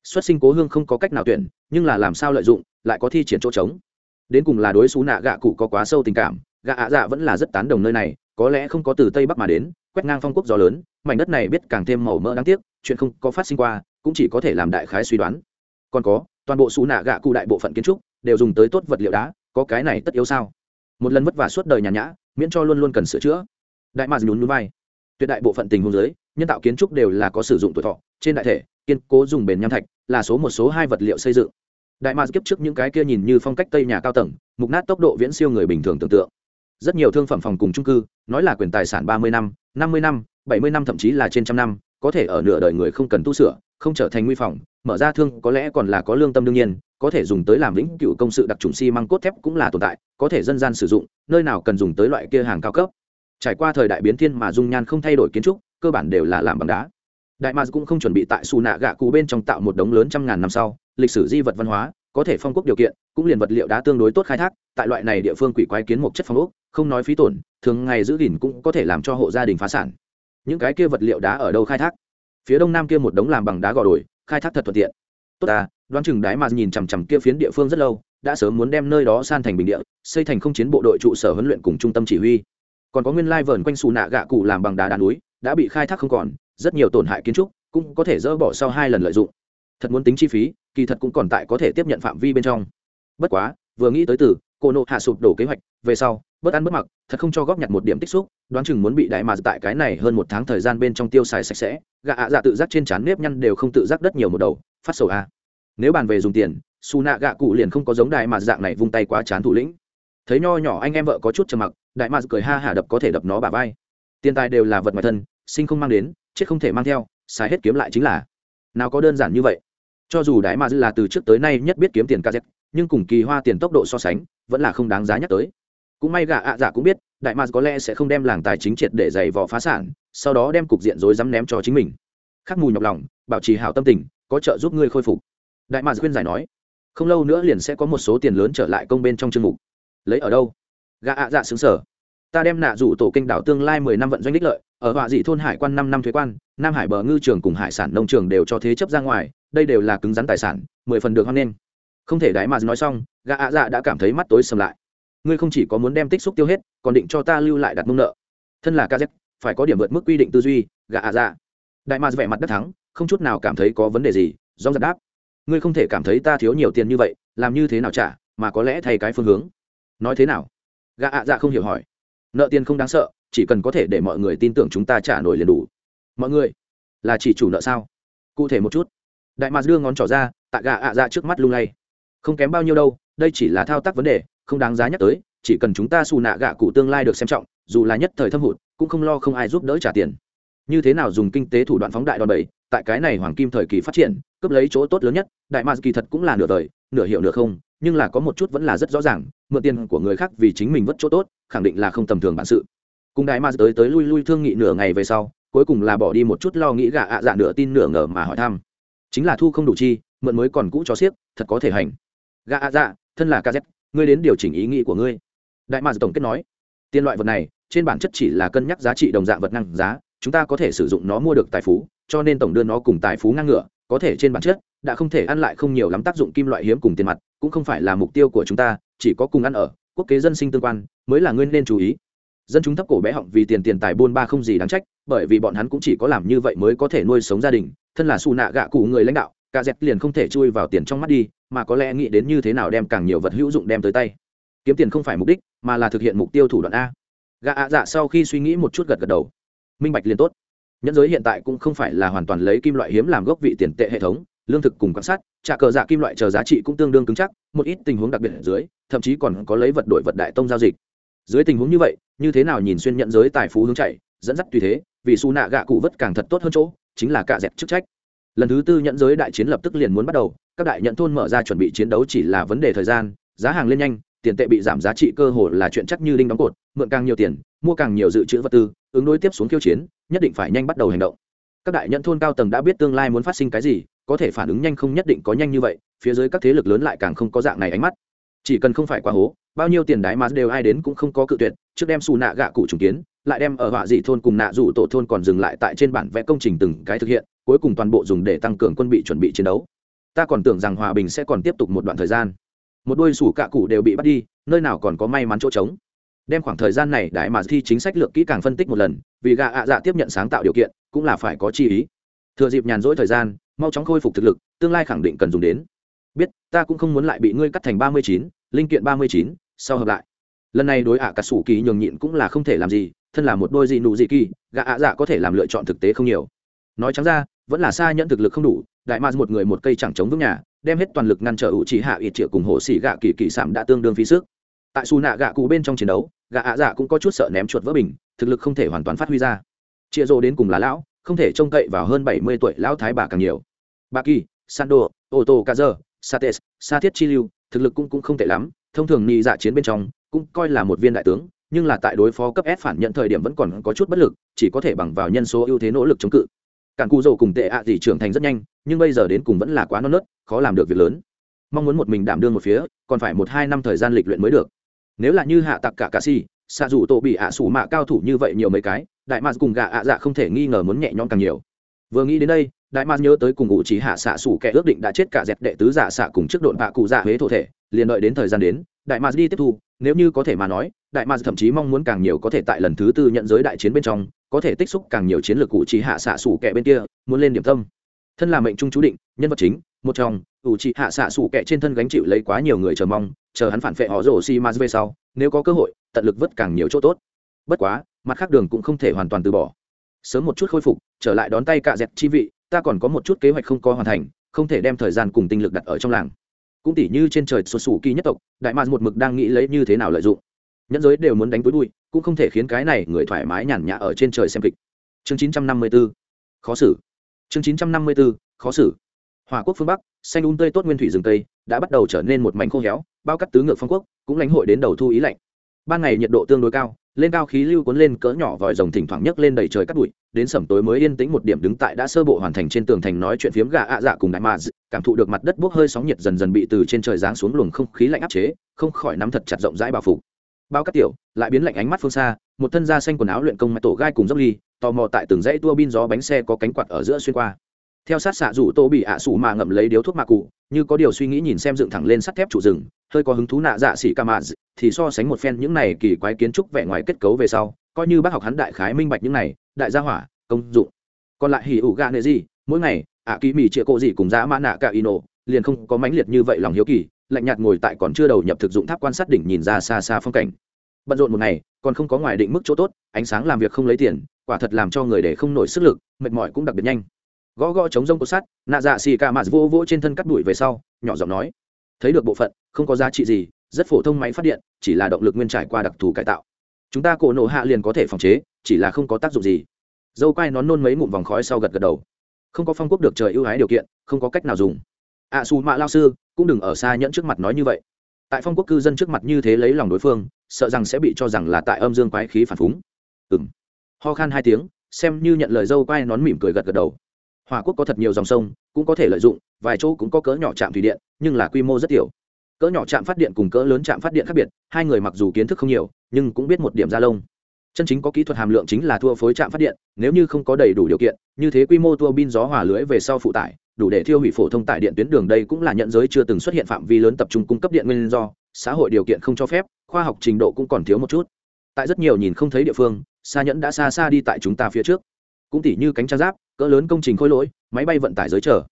Xuất sinh cố hương không có cách nào tuyển, nhưng là làm sao lợi dụng, lại có thi triển chỗ trống. Đến cùng là đối xú nạ gạ cụ có quá sâu tình cảm, gạ ạ dạ vẫn là rất tán đồng nơi này, có lẽ không có từ tây bắc mà đến, quét ngang phong quốc gió lớn, mảnh đất này biết càng thêm màu mỡ đáng tiếc chuyện không có phát sinh qua, cũng chỉ có thể làm đại khái suy đoán. Còn có, toàn bộ xù nạ gạ cụ đại bộ phận kiến trúc đều dùng tới tốt vật liệu đá, có cái này tất yếu sao? Một lần vất vả suốt đời nhàn nhã, miễn cho luôn luôn cần sửa chữa. Đại mạc nhún núi vai. Tuyệt đại bộ phận tình huống giới nhân tạo kiến trúc đều là có sử dụng tuổi thọ, trên đại thể, kiên cố dùng bền nham thạch, là số một số hai vật liệu xây dựng. Đại mạc kiếp trước những cái kia nhìn như phong cách tây nhà cao tầng, mục nát tốc độ viễn siêu người bình thường tưởng tượng. Rất nhiều thương phẩm phòng cùng trung cư, nói là quyền tài sản ba mươi năm năm mươi năm, bảy mươi năm thậm chí là trên trăm năm có thể ở nửa đời người không cần tu sửa, không trở thành nguy phòng, mở ra thương có lẽ còn là có lương tâm đương nhiên, có thể dùng tới làm lĩnh cựu công sự đặc trùng xi măng cốt thép cũng là tồn tại, có thể dân gian sử dụng, nơi nào cần dùng tới loại kia hàng cao cấp. Trải qua thời đại biến thiên mà dung nhan không thay đổi kiến trúc, cơ bản đều là làm bằng đá. Đại mạc cũng không chuẩn bị tại xù nạ gạ cụ bên trong tạo một đống lớn trăm ngàn năm sau, lịch sử di vật văn hóa, có thể phong quốc điều kiện, cũng liền vật liệu đá tương đối tốt khai thác, tại loại này địa phương quỷ quái kiến một chất phong ốc, không nói phí tổn, thường ngày giữ gìn cũng có thể làm cho hộ gia đình phá sản những cái kia vật liệu đá ở đâu khai thác? Phía đông nam kia một đống làm bằng đá gò đồi, khai thác thật thuận tiện. Tốt à đoán chừng đái mà nhìn chằm chằm kia phiến địa phương rất lâu, đã sớm muốn đem nơi đó san thành bình địa, xây thành không chiến bộ đội trụ sở huấn luyện cùng trung tâm chỉ huy. Còn có nguyên lai vờn quanh xù nạ gạ cụ làm bằng đá đá núi, đã bị khai thác không còn, rất nhiều tổn hại kiến trúc, cũng có thể dỡ bỏ sau hai lần lợi dụng. Thật muốn tính chi phí, kỳ thật cũng còn tại có thể tiếp nhận phạm vi bên trong. Bất quá, vừa nghĩ tới từ, cô nộ hạ sụp đổ kế hoạch, về sau bất ăn bất mặc, thật không cho góp nhặt một điểm tích xúc, đoán chừng muốn bị đại mà tại cái này hơn một tháng thời gian bên trong tiêu xài sạch sẽ, gạ ạ dạ tự giác trên trán nếp nhăn đều không tự giác đất nhiều một đầu, phát sầu a. Nếu bàn về dùng tiền, xù nạ gạ cụ liền không có giống đại mà dạng này vung tay quá chán thủ lĩnh. Thấy nho nhỏ anh em vợ có chút trầm mặc, đại mà cười ha hả đập có thể đập nó bà vai. Tiền tài đều là vật ngoài thân, sinh không mang đến, chết không thể mang theo, xài hết kiếm lại chính là. Nào có đơn giản như vậy. Cho dù đại mà là từ trước tới nay nhất biết kiếm tiền kz nhưng cùng kỳ hoa tiền tốc độ so sánh, vẫn là không đáng giá nhắc tới cũng may gạ ạ à dạ cũng biết, đại mars có lẽ sẽ không đem làng tài chính triệt để giày vò phá sản, sau đó đem cục diện rối rắm ném cho chính mình. Khắc mù nhọc lòng, bảo trì hảo tâm tình, có trợ giúp ngươi khôi phục. Đại mars khuyên giải nói, không lâu nữa liền sẽ có một số tiền lớn trở lại công bên trong chương mục. Lấy ở đâu? Gạ ạ dạ xứng sở. Ta đem nạ rủ tổ kinh đảo tương lai mười năm vận doanh đích lợi, ở họa dị thôn hải quan năm năm thuế quan, nam hải bờ ngư trường cùng hải sản nông trường đều cho thế chấp ra ngoài, đây đều là cứng rắn tài sản, mười phần được hoan nghênh. Không thể đại mà nói xong, gã ạ dạ đã cảm thấy mắt tối sầm lại ngươi không chỉ có muốn đem tích xúc tiêu hết, còn định cho ta lưu lại đặt mông nợ. Thân là kz phải có điểm vượt mức quy định tư duy, Gà ạ dạ. Đại mà vẻ mặt đất thắng, không chút nào cảm thấy có vấn đề gì, do giật đáp. Ngươi không thể cảm thấy ta thiếu nhiều tiền như vậy, làm như thế nào trả, mà có lẽ thay cái phương hướng. Nói thế nào? Gà ạ dạ không hiểu hỏi. Nợ tiền không đáng sợ, chỉ cần có thể để mọi người tin tưởng chúng ta trả nổi liền đủ. Mọi người, là chỉ chủ nợ sao? Cụ thể một chút. Đại mà đưa ngón trỏ ra tại gà ạ dạ trước mắt lung lay. Không kém bao nhiêu đâu, đây chỉ là thao tác vấn đề không đáng giá nhắc tới, chỉ cần chúng ta xù nạ gạ cụ tương lai được xem trọng, dù là nhất thời thâm hụt, cũng không lo không ai giúp đỡ trả tiền. Như thế nào dùng kinh tế thủ đoạn phóng đại đòn bẩy, tại cái này hoàng kim thời kỳ phát triển, cướp lấy chỗ tốt lớn nhất, đại mạc kỳ thật cũng là nửa đời nửa hiệu nửa không, nhưng là có một chút vẫn là rất rõ ràng, mượn tiền của người khác vì chính mình vất chỗ tốt, khẳng định là không tầm thường bản sự. Cùng đại mạc tới tới lui lui thương nghị nửa ngày về sau, cuối cùng là bỏ đi một chút lo nghĩ gạ ạ dạ nửa tin nửa ngờ mà hỏi thăm. Chính là thu không đủ chi, mượn mới còn cũ cho xiếc thật có thể hành. Gạ ạ dạ thân là kz ngươi đến điều chỉnh ý nghĩ của ngươi. Đại mạc tổng kết nói tiền loại vật này, trên bản chất chỉ là cân nhắc giá trị đồng dạng vật năng giá, chúng ta có thể sử dụng nó mua được tài phú, cho nên tổng đưa nó cùng tài phú ngang ngửa, có thể trên bản chất, đã không thể ăn lại không nhiều lắm tác dụng kim loại hiếm cùng tiền mặt, cũng không phải là mục tiêu của chúng ta, chỉ có cùng ăn ở, quốc kế dân sinh tương quan, mới là nguyên nên chú ý. Dân chúng thấp cổ bé họng vì tiền tiền tài buôn ba không gì đáng trách, bởi vì bọn hắn cũng chỉ có làm như vậy mới có thể nuôi sống gia đình, thân là xù nạ gạ cụ người lãnh đạo cả dẹp liền không thể chui vào tiền trong mắt đi mà có lẽ nghĩ đến như thế nào đem càng nhiều vật hữu dụng đem tới tay. Kiếm tiền không phải mục đích, mà là thực hiện mục tiêu thủ đoạn a. Gạ ạ dạ sau khi suy nghĩ một chút gật gật đầu. Minh bạch liền tốt. Nhẫn giới hiện tại cũng không phải là hoàn toàn lấy kim loại hiếm làm gốc vị tiền tệ hệ thống, lương thực cùng quan sát, trả cờ dạ kim loại chờ giá trị cũng tương đương cứng chắc, một ít tình huống đặc biệt ở dưới, thậm chí còn có lấy vật đổi vật đại tông giao dịch. Dưới tình huống như vậy, như thế nào nhìn xuyên nhận giới tài phú hướng chạy, dẫn dắt tùy thế, vì su nạ gạ cụ vất càng thật tốt hơn chỗ, chính là cạ dẹp chức trách. Lần thứ tư nhận giới đại chiến lập tức liền muốn bắt đầu các đại nhận thôn mở ra chuẩn bị chiến đấu chỉ là vấn đề thời gian, giá hàng lên nhanh, tiền tệ bị giảm giá trị cơ hồ là chuyện chắc như đinh đóng cột, mượn càng nhiều tiền, mua càng nhiều dự trữ vật tư, ứng đối tiếp xuống khiêu chiến, nhất định phải nhanh bắt đầu hành động. Các đại nhận thôn cao tầng đã biết tương lai muốn phát sinh cái gì, có thể phản ứng nhanh không nhất định có nhanh như vậy, phía dưới các thế lực lớn lại càng không có dạng này ánh mắt. Chỉ cần không phải quá hố, bao nhiêu tiền đái mà đều ai đến cũng không có cự tuyệt, trước đem xù nạ gạ cụ trùng kiến, lại đem ở họa dị thôn cùng nạ rủ tổ thôn còn dừng lại tại trên bản vẽ công trình từng cái thực hiện, cuối cùng toàn bộ dùng để tăng cường quân bị chuẩn bị chiến đấu ta còn tưởng rằng hòa bình sẽ còn tiếp tục một đoạn thời gian. Một đôi sủ cạ cụ đều bị bắt đi, nơi nào còn có may mắn chỗ trống. Đem khoảng thời gian này đại mà thi chính sách lược kỹ càng phân tích một lần, vì gạ ạ dạ tiếp nhận sáng tạo điều kiện, cũng là phải có chi ý. Thừa dịp nhàn rỗi thời gian, mau chóng khôi phục thực lực, tương lai khẳng định cần dùng đến. Biết, ta cũng không muốn lại bị ngươi cắt thành ba mươi chín, linh kiện ba mươi chín, sau hợp lại. Lần này đối ạ cả sủ kỳ nhường nhịn cũng là không thể làm gì, thân là một đôi dị nụ dị kỳ, gạ ạ dạ có thể làm lựa chọn thực tế không nhiều. Nói trắng ra, vẫn là xa nhận thực lực không đủ đại ma một người một cây chẳng chống vững nhà, đem hết toàn lực ngăn trở ủ chỉ hạ ít triệu cùng hồ xỉ gạ kỳ kỳ sảm đã tương đương phí sức. Tại xù nạ gạ cụ bên trong chiến đấu, gạ ạ dạ cũng có chút sợ ném chuột vỡ bình, thực lực không thể hoàn toàn phát huy ra. Chia rô đến cùng là lão, không thể trông cậy vào hơn bảy mươi tuổi lão thái bà càng nhiều. Bà kỳ, sando ô tô kazer sates sa thiết chi lưu thực lực cũng cũng không tệ lắm, thông thường nghi dạ chiến bên trong, cũng coi là một viên đại tướng, nhưng là tại đối phó cấp S phản nhận thời điểm vẫn còn có chút bất lực, chỉ có thể bằng vào nhân số ưu thế nỗ lực chống cự cản cù dầu cùng tệ ạ gì trưởng thành rất nhanh, nhưng bây giờ đến cùng vẫn là quá non nớt, khó làm được việc lớn. Mong muốn một mình đảm đương một phía, còn phải một hai năm thời gian lịch luyện mới được. Nếu là như hạ tặc cả cà si xạ dù tổ bị ạ sủ mạ cao thủ như vậy nhiều mấy cái, đại mạc cùng gạ ạ dạ không thể nghi ngờ muốn nhẹ nhõm càng nhiều. Vừa nghĩ đến đây, đại mạc nhớ tới cùng ngụ trí hạ xạ sủ kẻ ước định đã chết cả dẹp đệ tứ dạ giả xạ cùng trước độn bạ cụ dạ huế thổ thể, liền đợi đến thời gian đến đại mars đi tiếp thu, nếu như có thể mà nói, đại mars thậm chí mong muốn càng nhiều có thể tại lần thứ tư nhận giới đại chiến bên trong, có thể tích xúc càng nhiều chiến lược cụ trí hạ xạ sủ kẻ bên kia, muốn lên điểm tâm. Thân là mệnh trung chú định, nhân vật chính, một trong, ủ trị hạ xạ sủ kẻ trên thân gánh chịu lấy quá nhiều người chờ mong, chờ hắn phản vệ họ rổ xi ma về sau, nếu có cơ hội, tận lực vớt càng nhiều chỗ tốt. Bất quá, mặt khác đường cũng không thể hoàn toàn từ bỏ. Sớm một chút khôi phục, trở lại đón tay cạ dẹt chi vị, ta còn có một chút kế hoạch không có hoàn thành, không thể đem thời gian cùng tinh lực đặt ở trong làng cũng tỉ như trên trời sụt sủ kỳ nhất tộc, đại mạc một mực đang nghĩ lấy như thế nào lợi dụng. Nhẫn giới đều muốn đánh túi bụi, cũng không thể khiến cái này người thoải mái nhàn nhã ở trên trời xem kịch. Chương 954 khó xử. Chương 954 khó xử. Hòa quốc phương bắc, xanh un tươi tốt nguyên thủy rừng tây đã bắt đầu trở nên một mảnh khô héo, bao cắt tứ ngược phong quốc, cũng lãnh hội đến đầu thu ý lạnh. Ban ngày nhiệt độ tương đối cao, lên cao khí lưu cuốn lên cỡ nhỏ vòi rồng thỉnh thoảng nhấc lên đầy trời cắt bụi, đến sẩm tối mới yên tĩnh một điểm đứng tại đã sơ bộ hoàn thành trên tường thành nói chuyện phiếm gà ạ dạ cùng đại mạc cảm thụ được mặt đất bốc hơi sóng nhiệt dần dần bị từ trên trời giáng xuống luồng không khí lạnh áp chế, không khỏi nắm thật chặt rộng rãi bao phủ bao cắt tiểu, lại biến lạnh ánh mắt phương xa, một thân da xanh quần áo luyện công mái tổ gai cùng dốc ly, tò mò tại từng dãy tua bin gió bánh xe có cánh quạt ở giữa xuyên qua. Theo sát xạ rủ tô bị ạ sủ mà ngậm lấy điếu thuốc mạ cụ, như có điều suy nghĩ nhìn xem dựng thẳng lên sắt thép trụ rừng, hơi có hứng thú nạ dạ xỉ ca mạ thì so sánh một phen những này kỳ quái kiến trúc vẻ ngoài kết cấu về sau, coi như bác học hắn đại khái minh bạch những này, đại gia hỏa, công dụng. Còn lại hỉ ủ gạ nệ gì, mỗi ngày ạ kỳ mì chĩa cộ gì cùng giá mã nạ cả ino liền không có mãnh liệt như vậy lòng hiếu kỳ, lạnh nhạt ngồi tại còn chưa đầu nhập thực dụng tháp quan sát đỉnh nhìn ra xa xa phong cảnh. Bận rộn một ngày, còn không có ngoài định mức chỗ tốt, ánh sáng làm việc không lấy tiền, quả thật làm cho người để không nổi sức lực, mệt mỏi cũng đặc biệt nhanh. Gõ gõ chống rông cột sắt, nạ dạ xì ca mạt vô vỗ trên thân cắt đuổi về sau, nhỏ giọng nói, thấy được bộ phận, không có giá trị gì, rất phổ thông máy phát điện, chỉ là động lực nguyên trải qua đặc thù cải tạo. Chúng ta cổ nổ hạ liền có thể phòng chế, chỉ là không có tác dụng gì. Dâu quai nón nôn mấy ngụm vòng khói sau gật gật đầu không có phong quốc được trời ưu ái điều kiện không có cách nào dùng. Ạ à, xù mạ lao sư cũng đừng ở xa nhẫn trước mặt nói như vậy. Tại phong quốc cư dân trước mặt như thế lấy lòng đối phương sợ rằng sẽ bị cho rằng là tại âm dương quái khí phản phúng. Ừ m ho khan hai tiếng xem như nhận lời dâu quai nón mỉm cười gật gật đầu. Hòa quốc có thật nhiều dòng sông cũng có thể lợi dụng vài chỗ cũng có cỡ nhỏ trạm thủy điện nhưng là quy mô rất tiểu. Cỡ nhỏ trạm phát điện cùng cỡ lớn trạm phát điện khác biệt hai người mặc dù kiến thức không nhiều nhưng cũng biết một điểm ra lông chân chính có kỹ thuật hàm lượng chính là thua phối trạm phát điện, nếu như không có đầy đủ điều kiện, như thế quy mô tua bin gió hỏa lưới về sau phụ tải, đủ để thiêu hủy phổ thông tải điện tuyến đường đây cũng là nhận giới chưa từng xuất hiện phạm vi lớn tập trung cung cấp điện nguyên do, xã hội điều kiện không cho phép, khoa học trình độ cũng còn thiếu một chút. Tại rất nhiều nhìn không thấy địa phương xa nhẫn đã xa xa đi tại chúng ta phía trước. Cũng tỉ như cánh trang giáp, cỡ lớn công trình khôi lỗi, máy bay vận tải giới trở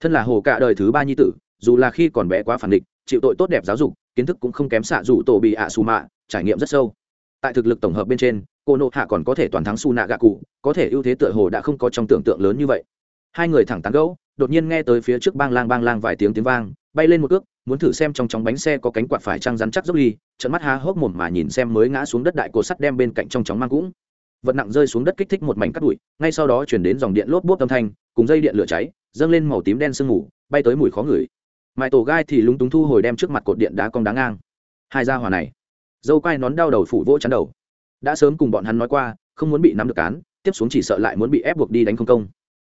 thân là hồ cả đời thứ ba nhi tử, dù là khi còn bé quá phản địch, chịu tội tốt đẹp giáo dục, kiến thức cũng không kém xạ dù tổ bị ạ xù mạ, trải nghiệm rất sâu tại thực lực tổng hợp bên trên, cô nộ hạ còn có thể toàn thắng su nạ gạ cụ có thể ưu thế tựa hồ đã không có trong tưởng tượng lớn như vậy. Hai người thẳng tán gẫu, đột nhiên nghe tới phía trước bang lang bang lang vài tiếng tiếng vang, bay lên một cước, muốn thử xem trong chóng bánh xe có cánh quạt phải trăng rắn chắc dốc ly trận mắt há hốc mồm mà nhìn xem mới ngã xuống đất đại cột sắt đem bên cạnh trong chóng mang cũng. Vật nặng rơi xuống đất kích thích một mảnh cắt bụi, ngay sau đó chuyển đến dòng điện lốp bốp âm thanh, cùng dây điện lửa cháy, dâng lên màu tím đen sương mù, bay tới mùi khó ngửi. Mãi tổ gai thì lúng túng thu hồi đem trước mặt cột điện đá cong đá ngang. Hai gia hòa này dâu quai nón đau đầu phủ vỗ chắn đầu. Đã sớm cùng bọn hắn nói qua, không muốn bị nắm được cán, tiếp xuống chỉ sợ lại muốn bị ép buộc đi đánh không công.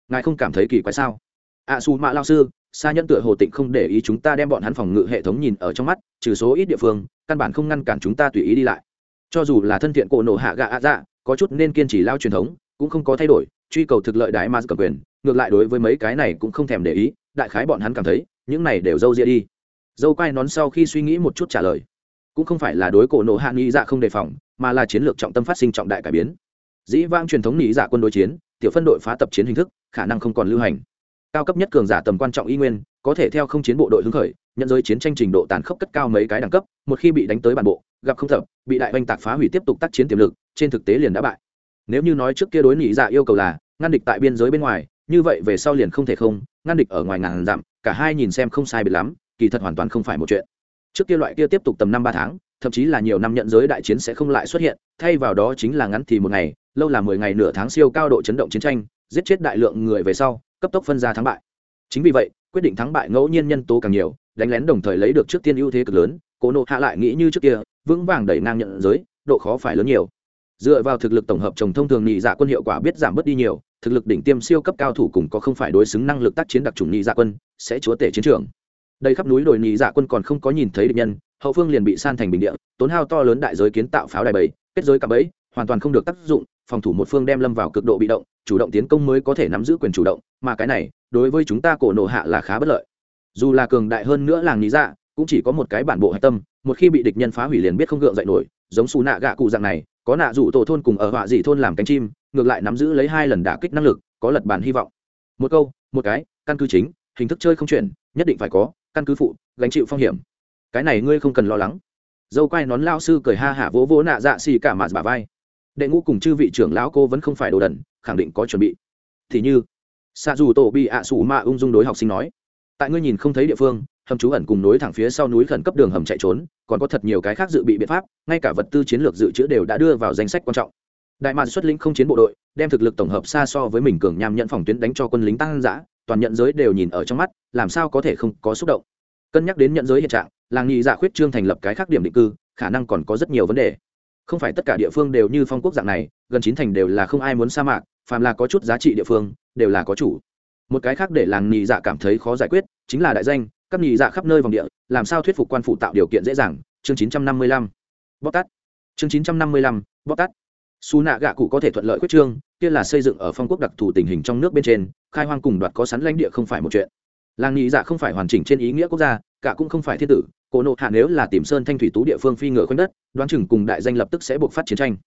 Ngài không cảm thấy kỳ quái sao? Ạ xù mạ lao sư xa nhân tựa hồ tịnh không để ý chúng ta đem bọn hắn phòng ngự hệ thống nhìn ở trong mắt, trừ số ít địa phương, căn bản không ngăn cản chúng ta tùy ý đi lại. Cho dù là thân thiện cổ nổ hạ gạ ạ dạ có chút nên kiên trì lao truyền thống, cũng không có thay đổi, truy cầu thực lợi đại ma cầm quyền, ngược lại đối với mấy cái này cũng không thèm để ý, đại khái bọn hắn cảm thấy, những này đều dâu ria đi. Dâu quai nón sau khi suy nghĩ một chút trả lời cũng không phải là đối cổ nộ hạ nghĩ dạ không đề phòng, mà là chiến lược trọng tâm phát sinh trọng đại cải biến. Dĩ vang truyền thống nghĩ dạ quân đối chiến, tiểu phân đội phá tập chiến hình thức, khả năng không còn lưu hành. Cao cấp nhất cường giả tầm quan trọng y nguyên, có thể theo không chiến bộ đội hứng khởi, nhận giới chiến tranh trình độ tàn khốc cất cao mấy cái đẳng cấp, một khi bị đánh tới bản bộ, gặp không thập, bị đại oanh tạc phá hủy tiếp tục tác chiến tiềm lực, trên thực tế liền đã bại. Nếu như nói trước kia đối nghĩ dạ yêu cầu là, ngăn địch tại biên giới bên ngoài, như vậy về sau liền không thể không, ngăn địch ở ngoài ngàn dặm, cả hai nhìn xem không sai biệt lắm, kỳ thật hoàn toàn không phải một chuyện trước kia loại kia tiếp tục tầm năm ba tháng, thậm chí là nhiều năm nhận giới đại chiến sẽ không lại xuất hiện, thay vào đó chính là ngắn thì một ngày, lâu là mười ngày nửa tháng siêu cao độ chấn động chiến tranh, giết chết đại lượng người về sau, cấp tốc phân ra thắng bại. Chính vì vậy, quyết định thắng bại ngẫu nhiên nhân tố càng nhiều, đánh lén đồng thời lấy được trước tiên ưu thế cực lớn, cố nộ hạ lại nghĩ như trước kia, vững vàng đẩy ngang nhận giới, độ khó phải lớn nhiều. Dựa vào thực lực tổng hợp chồng thông thường nhị dạ quân hiệu quả biết giảm bớt đi nhiều, thực lực đỉnh tiêm siêu cấp cao thủ cùng có không phải đối xứng năng lực tác chiến đặc trùng nhị dạ quân, sẽ chúa tể chiến trường đây khắp núi đồi nhị dạ quân còn không có nhìn thấy địch nhân, hậu phương liền bị san thành bình địa, tốn hao to lớn đại giới kiến tạo pháo đài bầy, kết giới cặp bẫy, hoàn toàn không được tác dụng, phòng thủ một phương đem lâm vào cực độ bị động, chủ động tiến công mới có thể nắm giữ quyền chủ động, mà cái này, đối với chúng ta cổ nộ hạ là khá bất lợi. Dù là cường đại hơn nữa làng lý dạ cũng chỉ có một cái bản bộ hạch tâm, một khi bị địch nhân phá hủy liền biết không gượng dậy nổi, giống xù nạ gạ cụ dạng này, có nạ rủ tổ thôn cùng ở họa dị thôn làm cánh chim, ngược lại nắm giữ lấy hai lần đả kích năng lực, có lật bản hy vọng. Một câu, một cái, căn cứ chính, hình thức chơi không chuyển, nhất định phải có căn cứ phụ, gánh chịu phong hiểm. Cái này ngươi không cần lo lắng. Dâu quai nón lao sư cười ha hả vỗ vỗ nạ dạ xì cả mạt bà vai. Đệ ngũ cùng chư vị trưởng lão cô vẫn không phải đồ đần, khẳng định có chuẩn bị. Thì như xạ dù tổ bị ạ à sủ mạ ung dung đối học sinh nói, tại ngươi nhìn không thấy địa phương, hầm trú ẩn cùng nối thẳng phía sau núi khẩn cấp đường hầm chạy trốn, còn có thật nhiều cái khác dự bị biện pháp, ngay cả vật tư chiến lược dự trữ đều đã đưa vào danh sách quan trọng. Đại mạc xuất lĩnh không chiến bộ đội, đem thực lực tổng hợp xa so với mình cường nham nhận phòng tuyến đánh cho quân lính tăng giã toàn nhận giới đều nhìn ở trong mắt làm sao có thể không có xúc động? Cân nhắc đến nhận giới hiện trạng, làng nhị dạ khuyết trương thành lập cái khác điểm định cư, khả năng còn có rất nhiều vấn đề. Không phải tất cả địa phương đều như phong quốc dạng này, gần chín thành đều là không ai muốn sa mạc, phàm là có chút giá trị địa phương, đều là có chủ. Một cái khác để làng nhị dạ cảm thấy khó giải quyết, chính là đại danh, các nhị dạ khắp nơi vòng địa, làm sao thuyết phục quan phụ tạo điều kiện dễ dàng? Chương chín trăm năm mươi lăm. Bóc tắt chương chín trăm năm mươi lăm bóc tắt su nạ gạ cụ có thể thuận lợi quyết trương, kia là xây dựng ở phong quốc đặc thù tình hình trong nước bên trên, khai hoang cùng đoạt có sắn lãnh địa không phải một chuyện làng nhị dạ không phải hoàn chỉnh trên ý nghĩa quốc gia, cả cũng không phải thiên tử. Cổ nộ hạ nếu là tìm sơn thanh thủy tú địa phương phi ngựa khoanh đất, đoán chừng cùng đại danh lập tức sẽ buộc phát chiến tranh.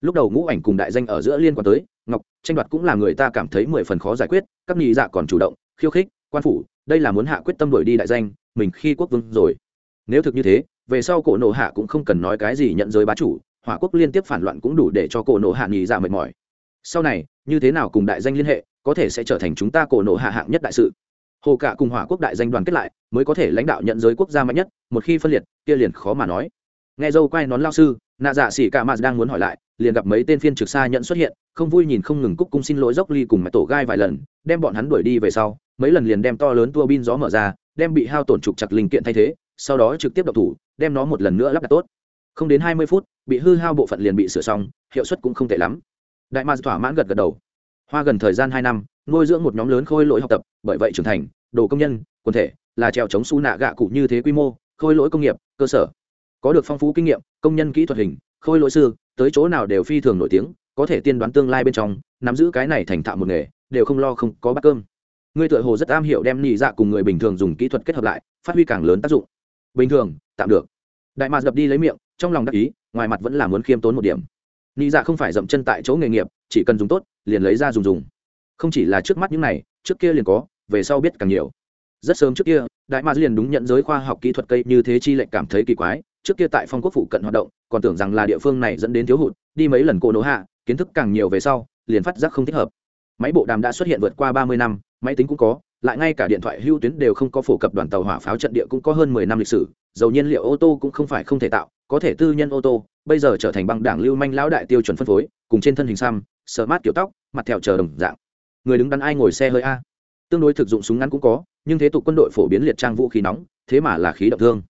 Lúc đầu ngũ ảnh cùng đại danh ở giữa liên quan tới, ngọc, tranh đoạt cũng là người ta cảm thấy mười phần khó giải quyết, các nhị dạ còn chủ động, khiêu khích, quan phủ, đây là muốn hạ quyết tâm đổi đi đại danh, mình khi quốc vương rồi. Nếu thực như thế, về sau cổ nộ hạ cũng không cần nói cái gì nhận giới bá chủ, hỏa quốc liên tiếp phản loạn cũng đủ để cho cổ nộ hạ nhị dạ mệt mỏi. Sau này, như thế nào cùng đại danh liên hệ, có thể sẽ trở thành chúng ta cổ nộ hạ hạng nhất đại sự hồ cả cùng hỏa quốc đại danh đoàn kết lại, mới có thể lãnh đạo nhận giới quốc gia mạnh nhất, một khi phân liệt, kia liền khó mà nói. Nghe dâu quay nón lao sư, nạ dạ xỉ cả mạt đang muốn hỏi lại, liền gặp mấy tên phiên trực xa nhận xuất hiện, không vui nhìn không ngừng cúc cung xin lỗi dốc ly cùng mẹ tổ gai vài lần, đem bọn hắn đuổi đi về sau, mấy lần liền đem to lớn tua bin gió mở ra, đem bị hao tổn trục chặt linh kiện thay thế, sau đó trực tiếp đập thủ, đem nó một lần nữa lắp đặt tốt. Không đến hai mươi phút, bị hư hao bộ phận liền bị sửa xong, hiệu suất cũng không tệ lắm. Đại ma thỏa mãn gật gật đầu. Hoa gần thời gian hai năm nuôi dưỡng một nhóm lớn khôi lỗi học tập, bởi vậy trưởng thành, đồ công nhân, quần thể, là trèo chống su nạ gạ cụ như thế quy mô, khôi lỗi công nghiệp, cơ sở. Có được phong phú kinh nghiệm, công nhân kỹ thuật hình, khôi lỗi sư, tới chỗ nào đều phi thường nổi tiếng, có thể tiên đoán tương lai bên trong, nắm giữ cái này thành thạo một nghề, đều không lo không có bát cơm. Ngươi tựa hồ rất am hiểu đem nhị dạ cùng người bình thường dùng kỹ thuật kết hợp lại, phát huy càng lớn tác dụng. Bình thường, tạm được. Đại mạc đập đi lấy miệng, trong lòng đắc ý, ngoài mặt vẫn là muốn khiêm tốn một điểm. Nhị dạ không phải dậm chân tại chỗ nghề nghiệp, chỉ cần dùng tốt, liền lấy ra dùng dùng không chỉ là trước mắt những này, trước kia liền có, về sau biết càng nhiều. Rất sớm trước kia, đại mạc liền đúng nhận giới khoa học kỹ thuật cây như thế chi lệnh cảm thấy kỳ quái, trước kia tại phong quốc phụ cận hoạt động, còn tưởng rằng là địa phương này dẫn đến thiếu hụt, đi mấy lần cổ nổ hạ, kiến thức càng nhiều về sau, liền phát giác không thích hợp. Máy bộ đàm đã xuất hiện vượt qua ba mươi năm, máy tính cũng có, lại ngay cả điện thoại hưu tuyến đều không có phổ cập đoàn tàu hỏa pháo trận địa cũng có hơn mười năm lịch sử, dầu nhiên liệu ô tô cũng không phải không thể tạo, có thể tư nhân ô tô, bây giờ trở thành băng đảng lưu manh lão đại tiêu chuẩn phân phối, cùng trên thân hình xăm sợ mát kiểu tóc, mặt thẹo chờ đồng dạng người đứng đắn ai ngồi xe hơi a? Tương đối thực dụng súng ngắn cũng có, nhưng thế tục quân đội phổ biến liệt trang vũ khí nóng, thế mà là khí động thương.